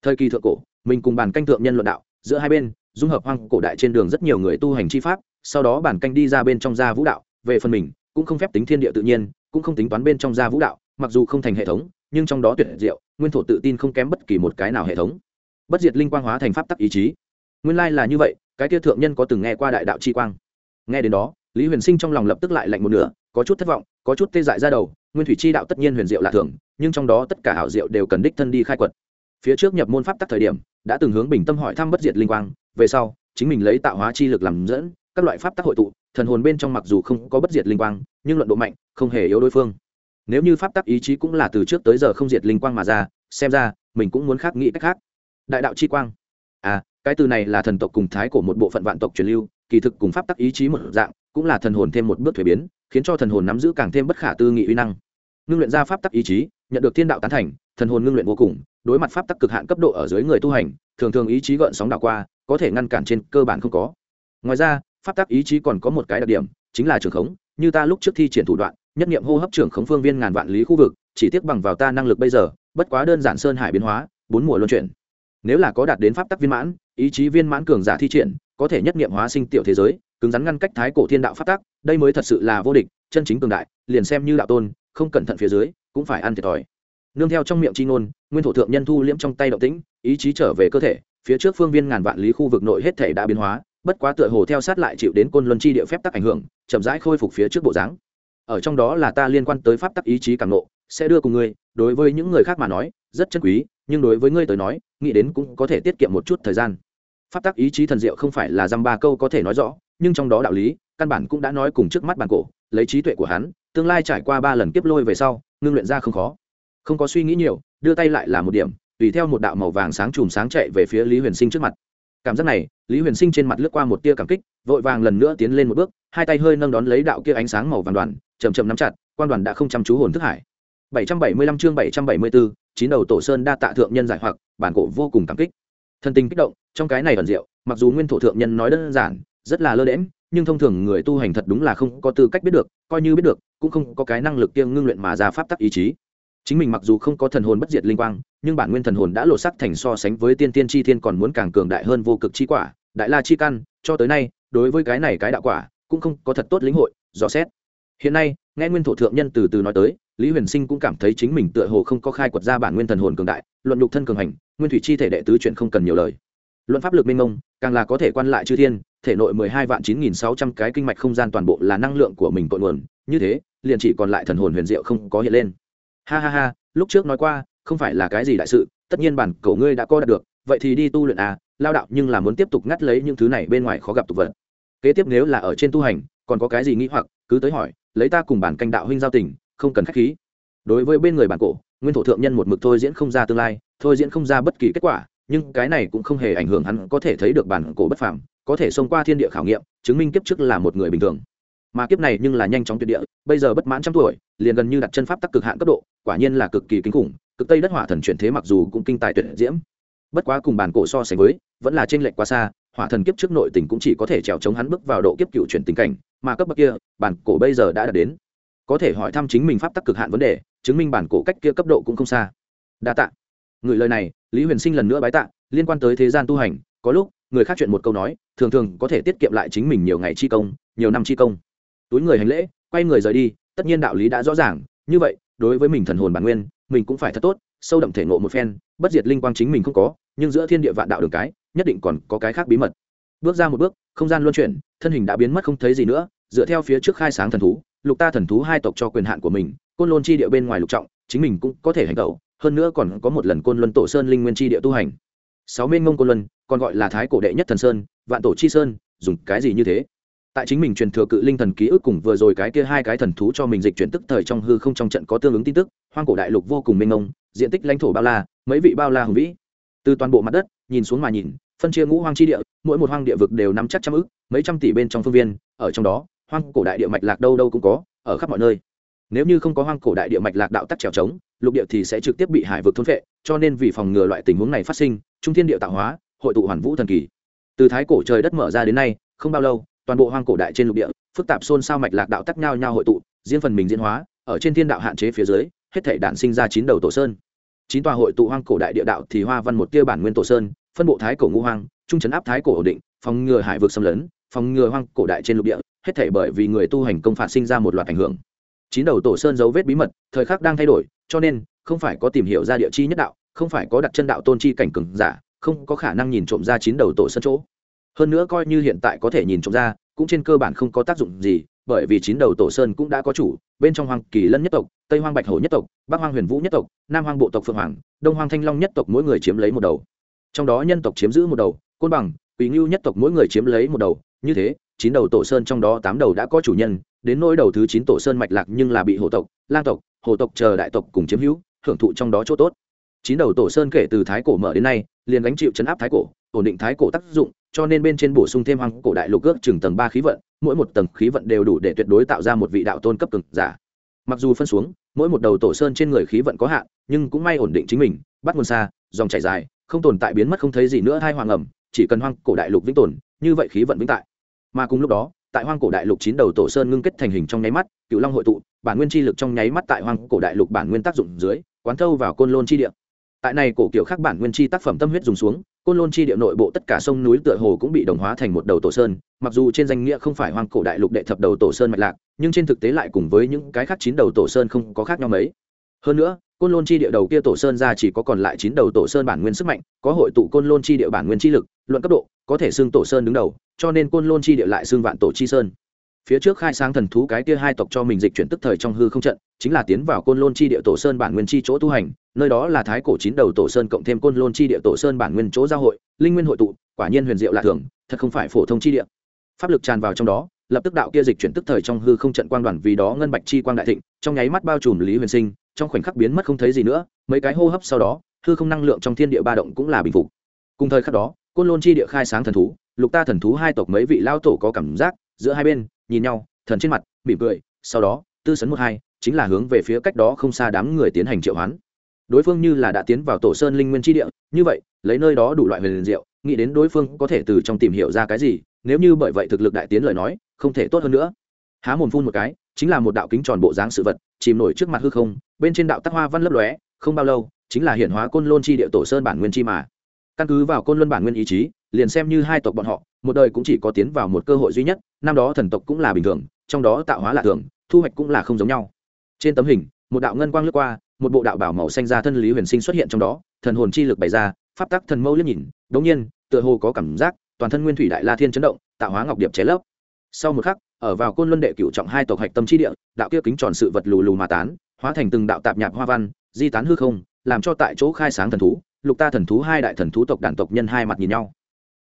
Thời kỳ thượng cổ, mình cùng bàn canh thượng nhân luận đạo, giữa hai bên, dung hợp hoang cổ đại trên đường rất nhiều người tu hành chi pháp, sau đó bản canh đi ra bên trong gia vũ đạo, về phần mình, cũng không phép tính thiên địa tự nhiên, cũng không tính toán bên trong gia vũ đạo, mặc dù không thành hệ thống, nhưng trong đó tuyệt diệu, nguyên thổ tự tin không kém bất kỳ một cái nào hệ thống. Bất diệt linh quang hóa thành pháp tắc ý chí. Nguyên lai là như vậy, cái tia thượng nhân có từng nghe qua đại đạo chi quang? Nghe đến đó lý huyền sinh trong lòng lập tức lại lạnh một nửa, có chút thất vọng, có chút tê dại ra đầu, nguyên thủy chi đạo tất nhiên huyền diệu là thường, nhưng trong đó tất cả hảo diệu đều cần đích thân đi khai quật. Phía trước nhập môn pháp tắc thời điểm, đã từng hướng bình tâm hỏi thăm bất diệt linh quang, về sau, chính mình lấy tạo hóa chi lực làm dẫn, các loại pháp tắc hội tụ, thần hồn bên trong mặc dù không có bất diệt linh quang, nhưng luận độ mạnh, không hề yếu đối phương. Nếu như pháp tắc ý chí cũng là từ trước tới giờ không diệt linh quang mà ra, xem ra, mình cũng muốn khác nghĩ cách khác. Đại đạo chi quang. À cái từ này là thần tộc cùng thái của một bộ phận vạn tộc truyền lưu kỳ thực cùng pháp tắc ý chí một dạng, cũng là thần hồn thêm một bước thuế biến, khiến cho thần hồn nắm giữ càng thêm bất khả tư nghị uy năng. Ngưng luyện ra pháp tắc ý chí, nhận được thiên đạo tán thành, thần hồn ngưng luyện vô cùng, đối mặt pháp tắc cực hạn cấp độ ở dưới người tu hành, thường thường ý chí gợn sóng đảo qua, có thể ngăn cản trên cơ bản không có. Ngoài ra, pháp tắc ý chí còn có một cái đặc điểm, chính là trường khống, như ta lúc trước thi triển thủ đoạn, nhất nghiệm hô hấp trưởng khống phương viên ngàn vạn lý khu vực, chỉ tiếc bằng vào ta năng lực bây giờ, bất quá đơn giản sơn hải biến hóa, bốn mùa luân chuyển. Nếu là có đạt đến pháp tắc viên mãn, ý chí viên mãn cường giả thi triển có thể nhất nghiệm hóa sinh tiểu thế giới, cứng rắn ngăn cách thái cổ thiên đạo pháp tắc, đây mới thật sự là vô địch, chân chính cường đại, liền xem như đạo tôn, không cẩn thận phía dưới, cũng phải ăn thiệt thòi. Nương theo trong miệng chi ngôn, nguyên thổ thượng nhân thu liễm trong tay động tĩnh, ý chí trở về cơ thể, phía trước phương viên ngàn vạn lý khu vực nội hết thể đã biến hóa, bất quá tựa hồ theo sát lại chịu đến côn luân chi địa phép tắc ảnh hưởng, chậm rãi khôi phục phía trước bộ dáng. Ở trong đó là ta liên quan tới pháp tắc ý chí càng nộ sẽ đưa cùng ngươi, đối với những người khác mà nói, rất chân quý, nhưng đối với ngươi tới nói, nghĩ đến cũng có thể tiết kiệm một chút thời gian pháp tắc ý chí thần diệu không phải là dăm ba câu có thể nói rõ nhưng trong đó đạo lý căn bản cũng đã nói cùng trước mắt bản cổ lấy trí tuệ của hắn tương lai trải qua ba lần kiếp lôi về sau ngưng luyện ra không khó. Không có suy nghĩ nhiều đưa tay lại là một điểm tùy theo một đạo màu vàng sáng chùm sáng chạy về phía lý huyền sinh trước mặt. Cảm giác này lý huyền sinh trên mặt lướt qua một tia cảm kích vội vàng lần nữa tiến lên một bước hai tay hơi nâng đón lấy đạo kia ánh sáng màu vàng đoàn chầm chầm nắm chặt quan đoàn đã không chăm chú hồn thức hải. 775 chương 774, chín đầu tổ sơn đa tạ thượng nhân giải hoặc bản cổ vô cùng cảm kích thân tình kích động, trong cái này ẩn diệu, mặc dù nguyên thổ thượng nhân nói đơn giản, rất là lơ đễm nhưng thông thường người tu hành thật đúng là không có tư cách biết được, coi như biết được, cũng không có cái năng lực kiêng ngưng luyện mà ra pháp tắc ý chí. Chính mình mặc dù không có thần hồn bất diệt linh quang, nhưng bản nguyên thần hồn đã lộ sắc thành so sánh với tiên tiên chi thiên còn muốn càng cường đại hơn vô cực chi quả, đại la chi căn, cho tới nay, đối với cái này cái đạo quả, cũng không có thật tốt lĩnh hội, dò xét. Hiện nay, nghe nguyên thổ thượng nhân từ từ nói tới, lý huyền sinh cũng cảm thấy chính mình tựa hồ không có khai quật ra bản nguyên thần hồn cường đại, luận nhục thân cường hành nguyên thủy chi thể đệ tứ chuyện không cần nhiều lời. Luận pháp lực minh mông, càng là có thể quan lại chư thiên, thể nội mười hai vạn chín nghìn sáu trăm cái kinh mạch không gian toàn bộ là năng lượng của mình cội nguồn, như thế, liền chỉ còn lại thần hồn huyền diệu không có hiện lên. Ha ha ha, lúc trước nói qua, không phải là cái gì đại sự, tất nhiên bản cầu ngươi đã co đạt được, vậy thì đi tu luyện à lao đạo nhưng là muốn tiếp tục ngắt lấy những thứ này bên ngoài khó gặp tục vật. Kế tiếp nếu là ở trên tu hành, còn có cái gì nghĩ hoặc, cứ tới hỏi, lấy ta cùng bản canh đạo huynh giao tình, không cần khách khí. Đối với bên người bản cổ, nguyên thổ thượng nhân một mực thôi diễn không ra tương lai thôi diễn không ra bất kỳ kết quả, nhưng cái này cũng không hề ảnh hưởng hắn có thể thấy được bản cổ bất phàm, có thể xông qua thiên địa khảo nghiệm, chứng minh kiếp trước là một người bình thường. Mà kiếp này nhưng là nhanh chóng tuyệt địa, bây giờ bất mãn trăm tuổi, liền gần như đặt chân pháp tắc cực hạn cấp độ, quả nhiên là cực kỳ kinh khủng, cực tây đất hỏa thần chuyển thế mặc dù cũng kinh tài tuyệt diễm. Bất quá cùng bản cổ so sánh với, vẫn là t r ê n lệch quá xa, hỏa thần kiếp trước nội tình cũng chỉ có thể trèo chống hắn bước vào độ kiếp cựu chuyển tình cảnh, mà cấp bậc kia, bản cổ bây giờ đã đạt đến. Có thể hỏi thăm chính mình pháp tắc cực hạn vấn đề, chứng minh bản cổ cách kia cấp độ cũng không xa. Đa tạ người lời này, lý huyền sinh lần nữa bái tạ, liên quan tới thế gian tu hành, có lúc, người khác chuyện một câu nói, thường thường có thể tiết kiệm lại chính mình nhiều ngày chi công, nhiều năm chi công. Túi người hành lễ, quay người rời đi, tất nhiên đạo lý đã rõ ràng. Như vậy, đối với mình thần hồn bản nguyên, mình cũng phải thật tốt, sâu đậm thể ngộ một phen, bất diệt linh quang chính mình không có, nhưng giữa thiên địa vạn đạo đường cái, nhất định còn có cái khác bí mật. Bước ra một bước, không gian luân chuyển, thân hình đã biến mất không thấy gì nữa, dựa theo phía trước khai sáng thần thú, lục ta thần thú hai tộc cho quyền hạn của mình, côn lôn chi địa bên ngoài lục trọng, chính mình cũng có thể hành tẩu hơn nữa còn có một lần côn luân tổ sơn linh nguyên chi địa tu hành. Sáu mênh ngông côn luân, còn gọi là thái cổ đệ nhất thần sơn, vạn tổ chi sơn, dùng cái gì như thế? Tại chính mình truyền thừa cự linh thần ký ức cùng vừa rồi cái kia hai cái thần thú cho mình dịch chuyển tức thời trong hư không trong trận có tương ứng tin tức, hoang cổ đại lục vô cùng mênh mông, diện tích lãnh thổ bao la, mấy vị bao la hùng vĩ. Từ toàn bộ mặt đất, nhìn xuống mà nhìn, phân chia ngũ hoang chi địa, mỗi một hoang địa vực đều nắm chắc trăm ức mấy trăm tỷ bên trong phương viên, ở trong đó, hoang cổ đại địa mạch lạc đâu đâu cũng có, ở khắp mọi nơi. Nếu như không có hoang cổ đại địa mạch lạc đạo tắc trèo trống lục địa thì sẽ trực tiếp bị hải vực thôn phệ, cho nên vì phòng ngừa loại tình huống này phát sinh, trung thiên địa tạo hóa, hội tụ hoàn vũ thần kỳ. Từ thái cổ trời đất mở ra đến nay, không bao lâu, toàn bộ hoang cổ đại trên lục địa, phức tạp xôn xao mạch lạc đạo tắc nhau nhau hội tụ diễn phần mình diễn hóa, ở trên thiên đạo hạn chế phía dưới, hết thể đản sinh ra chín đầu tổ sơn. Chín tòa hội tụ hoang cổ đại địa đạo thì hoa văn một tia bản nguyên tổ sơn, phân bộ thái cổ ngũ hoang, trung trấn áp thái cổ ổn định, phòng ngừa hải vực xâm lấn, phòng ngừa hoang cổ đại trên lục địa, hết thể bởi vì người tu hành công phạt sinh ra một loạt ảnh hưởng chín đầu tổ sơn dấu vết bí mật, thời khắc đang thay đổi, cho nên, không phải có tìm hiểu ra địa chi nhất đạo, không phải có đặt chân đạo tôn chi cảnh cừng giả, không có khả năng nhìn trộm ra chín đầu tổ sơn chỗ. Hơn nữa coi như hiện tại có thể nhìn trộm ra, cũng trên cơ bản không có tác dụng gì, bởi vì chín đầu tổ sơn cũng đã có chủ, bên trong hoàng kỳ lân nhất tộc, tây hoang bạch hổ nhất tộc, bắc hoang huyền vũ nhất tộc, nam hoang bộ tộc phượng hoàng, đông hoang thanh long nhất tộc mỗi người chiếm lấy một đầu. Trong đó nhân tộc chiếm giữ một đầu, côn bằng quỳ ngưu nhất tộc mỗi người chiếm lấy một đầu, như thế, chín đầu tổ sơn trong đó tám đầu đã có chủ nhân đến nỗi đầu thứ chín tổ sơn mạch lạc nhưng là bị hộ tộc, lang tộc hồ tộc chờ đại tộc cùng chiếm hữu, hưởng thụ trong đó chỗ tốt. Chín đầu tổ sơn kể từ thái cổ mở đến nay, liền gánh chịu chấn áp thái cổ, ổn định thái cổ tác dụng, cho nên bên trên bổ sung thêm hoang cổ đại lục ước chừng tầng ba khí vận, mỗi một tầng khí vận đều đủ để tuyệt đối tạo ra một vị đạo tôn cấp cực giả. Mặc dù phân xuống, mỗi một đầu tổ sơn trên người khí vận có hạn, nhưng cũng may ổn định chính mình, bắt nguồn xa, dòng chảy dài, không tồn tại biến mất không thấy gì nữa, hai hoàng ẩm, chỉ cần hoang cổ đại lục vĩnh tồn, như vậy khí vận vĩnh tại. Mà cùng lúc đó tại hoang cổ đại lục chín đầu tổ sơn ngưng kết thành hình trong nháy mắt cựu long hội tụ, bản nguyên chi lực trong nháy mắt tại hoang cổ đại lục bản nguyên tác dụng dưới, quán thâu vào côn lôn chi địa. Tại này cổ kiểu khác bản nguyên chi tác phẩm tâm huyết dùng xuống, côn lôn chi địa nội bộ tất cả sông núi tựa hồ cũng bị đồng hóa thành một đầu tổ sơn, mặc dù trên danh nghĩa không phải hoang cổ đại lục đệ thập đầu tổ sơn mạch lạc, nhưng trên thực tế lại cùng với những cái khác chín đầu tổ sơn không có khác nhau mấy. Hơn nữa côn lôn chi địa đầu kia tổ sơn ra chỉ có còn lại chín đầu tổ sơn bản nguyên sức mạnh, có hội tụ côn lôn chi địa bản nguyên chi lực, luận cấp độ, có thể xưng tổ sơn đứng đầu, cho nên côn lôn chi địa lại xưng vạn tổ chi sơn. Phía trước khai sáng thần thú cái kia hai tộc cho mình dịch chuyển tức thời trong hư không trận, chính là tiến vào côn lôn chi địa tổ sơn bản nguyên chi chỗ tu hành, nơi đó là thái cổ chín đầu tổ sơn cộng thêm côn lôn chi địa tổ sơn bản nguyên chỗ giao hội, linh nguyên hội tụ, quả nhiên huyền diệu lạ thường, thật không phải phổ thông chi địa. Pháp lực tràn vào trong đó, lập tức đạo kia dịch chuyển tức thời trong hư không trận quang đoàn vì đó ngân bạch chi quang đại thịnh, trong nháy mắt bao trùm lý huyền sinh trong khoảnh khắc biến mất không thấy gì nữa, mấy cái hô hấp sau đó, hư không năng lượng trong thiên địa ba động cũng là bình phục. Cùng thời khắc đó, côn lôn chi địa khai sáng thần thú, lục ta thần thú hai tộc mấy vị lao tổ có cảm giác, giữa hai bên, nhìn nhau, thần trên mặt, mỉm cười, sau đó, tư sấn một hai, chính là hướng về phía cách đó không xa đám người tiến hành triệu hoán. Đối phương như là đã tiến vào tổ sơn linh nguyên tri địa, như vậy, lấy nơi đó đủ loại huyền diệu, nghĩ đến đối phương có thể từ trong tìm hiểu ra cái gì, nếu như bởi vậy thực lực đại tiến lời nói, không thể tốt hơn nữa. Há mồm phun một cái chính là một đạo kính tròn bộ dáng sự vật, chìm nổi trước mặt hư không, bên trên đạo tắc hoa văn lấp lóe, không bao lâu, chính là hiện hóa côn lôn chi địa tổ sơn bản nguyên chi mà. Căn cứ vào côn luân bản nguyên ý chí, liền xem như hai tộc bọn họ, một đời cũng chỉ có tiến vào một cơ hội duy nhất, năm đó thần tộc cũng là bình thường, trong đó tạo hóa là thường, thu hoạch cũng là không giống nhau. Trên tấm hình, một đạo ngân quang lướt qua, một bộ đạo bảo màu xanh ra thân lý huyền sinh xuất hiện trong đó, thần hồn chi lực bày ra, pháp tắc thần mâu liếc nhìn, đống nhiên, tựa hồ có cảm giác, toàn thân nguyên thủy đại la thiên chấn động, tạo hóa ngọc điệp chế lấp. Sau một khắc ở vào côn luân đệ cựu trọng hai tộc hạch tâm chi địa, đạo kia kính tròn sự vật lù lù mà tán, hóa thành từng đạo tạp nhạp hoa văn, di tán hư không, làm cho tại chỗ khai sáng thần thú, lục ta thần thú hai đại thần thú tộc đàn tộc nhân hai mặt nhìn nhau.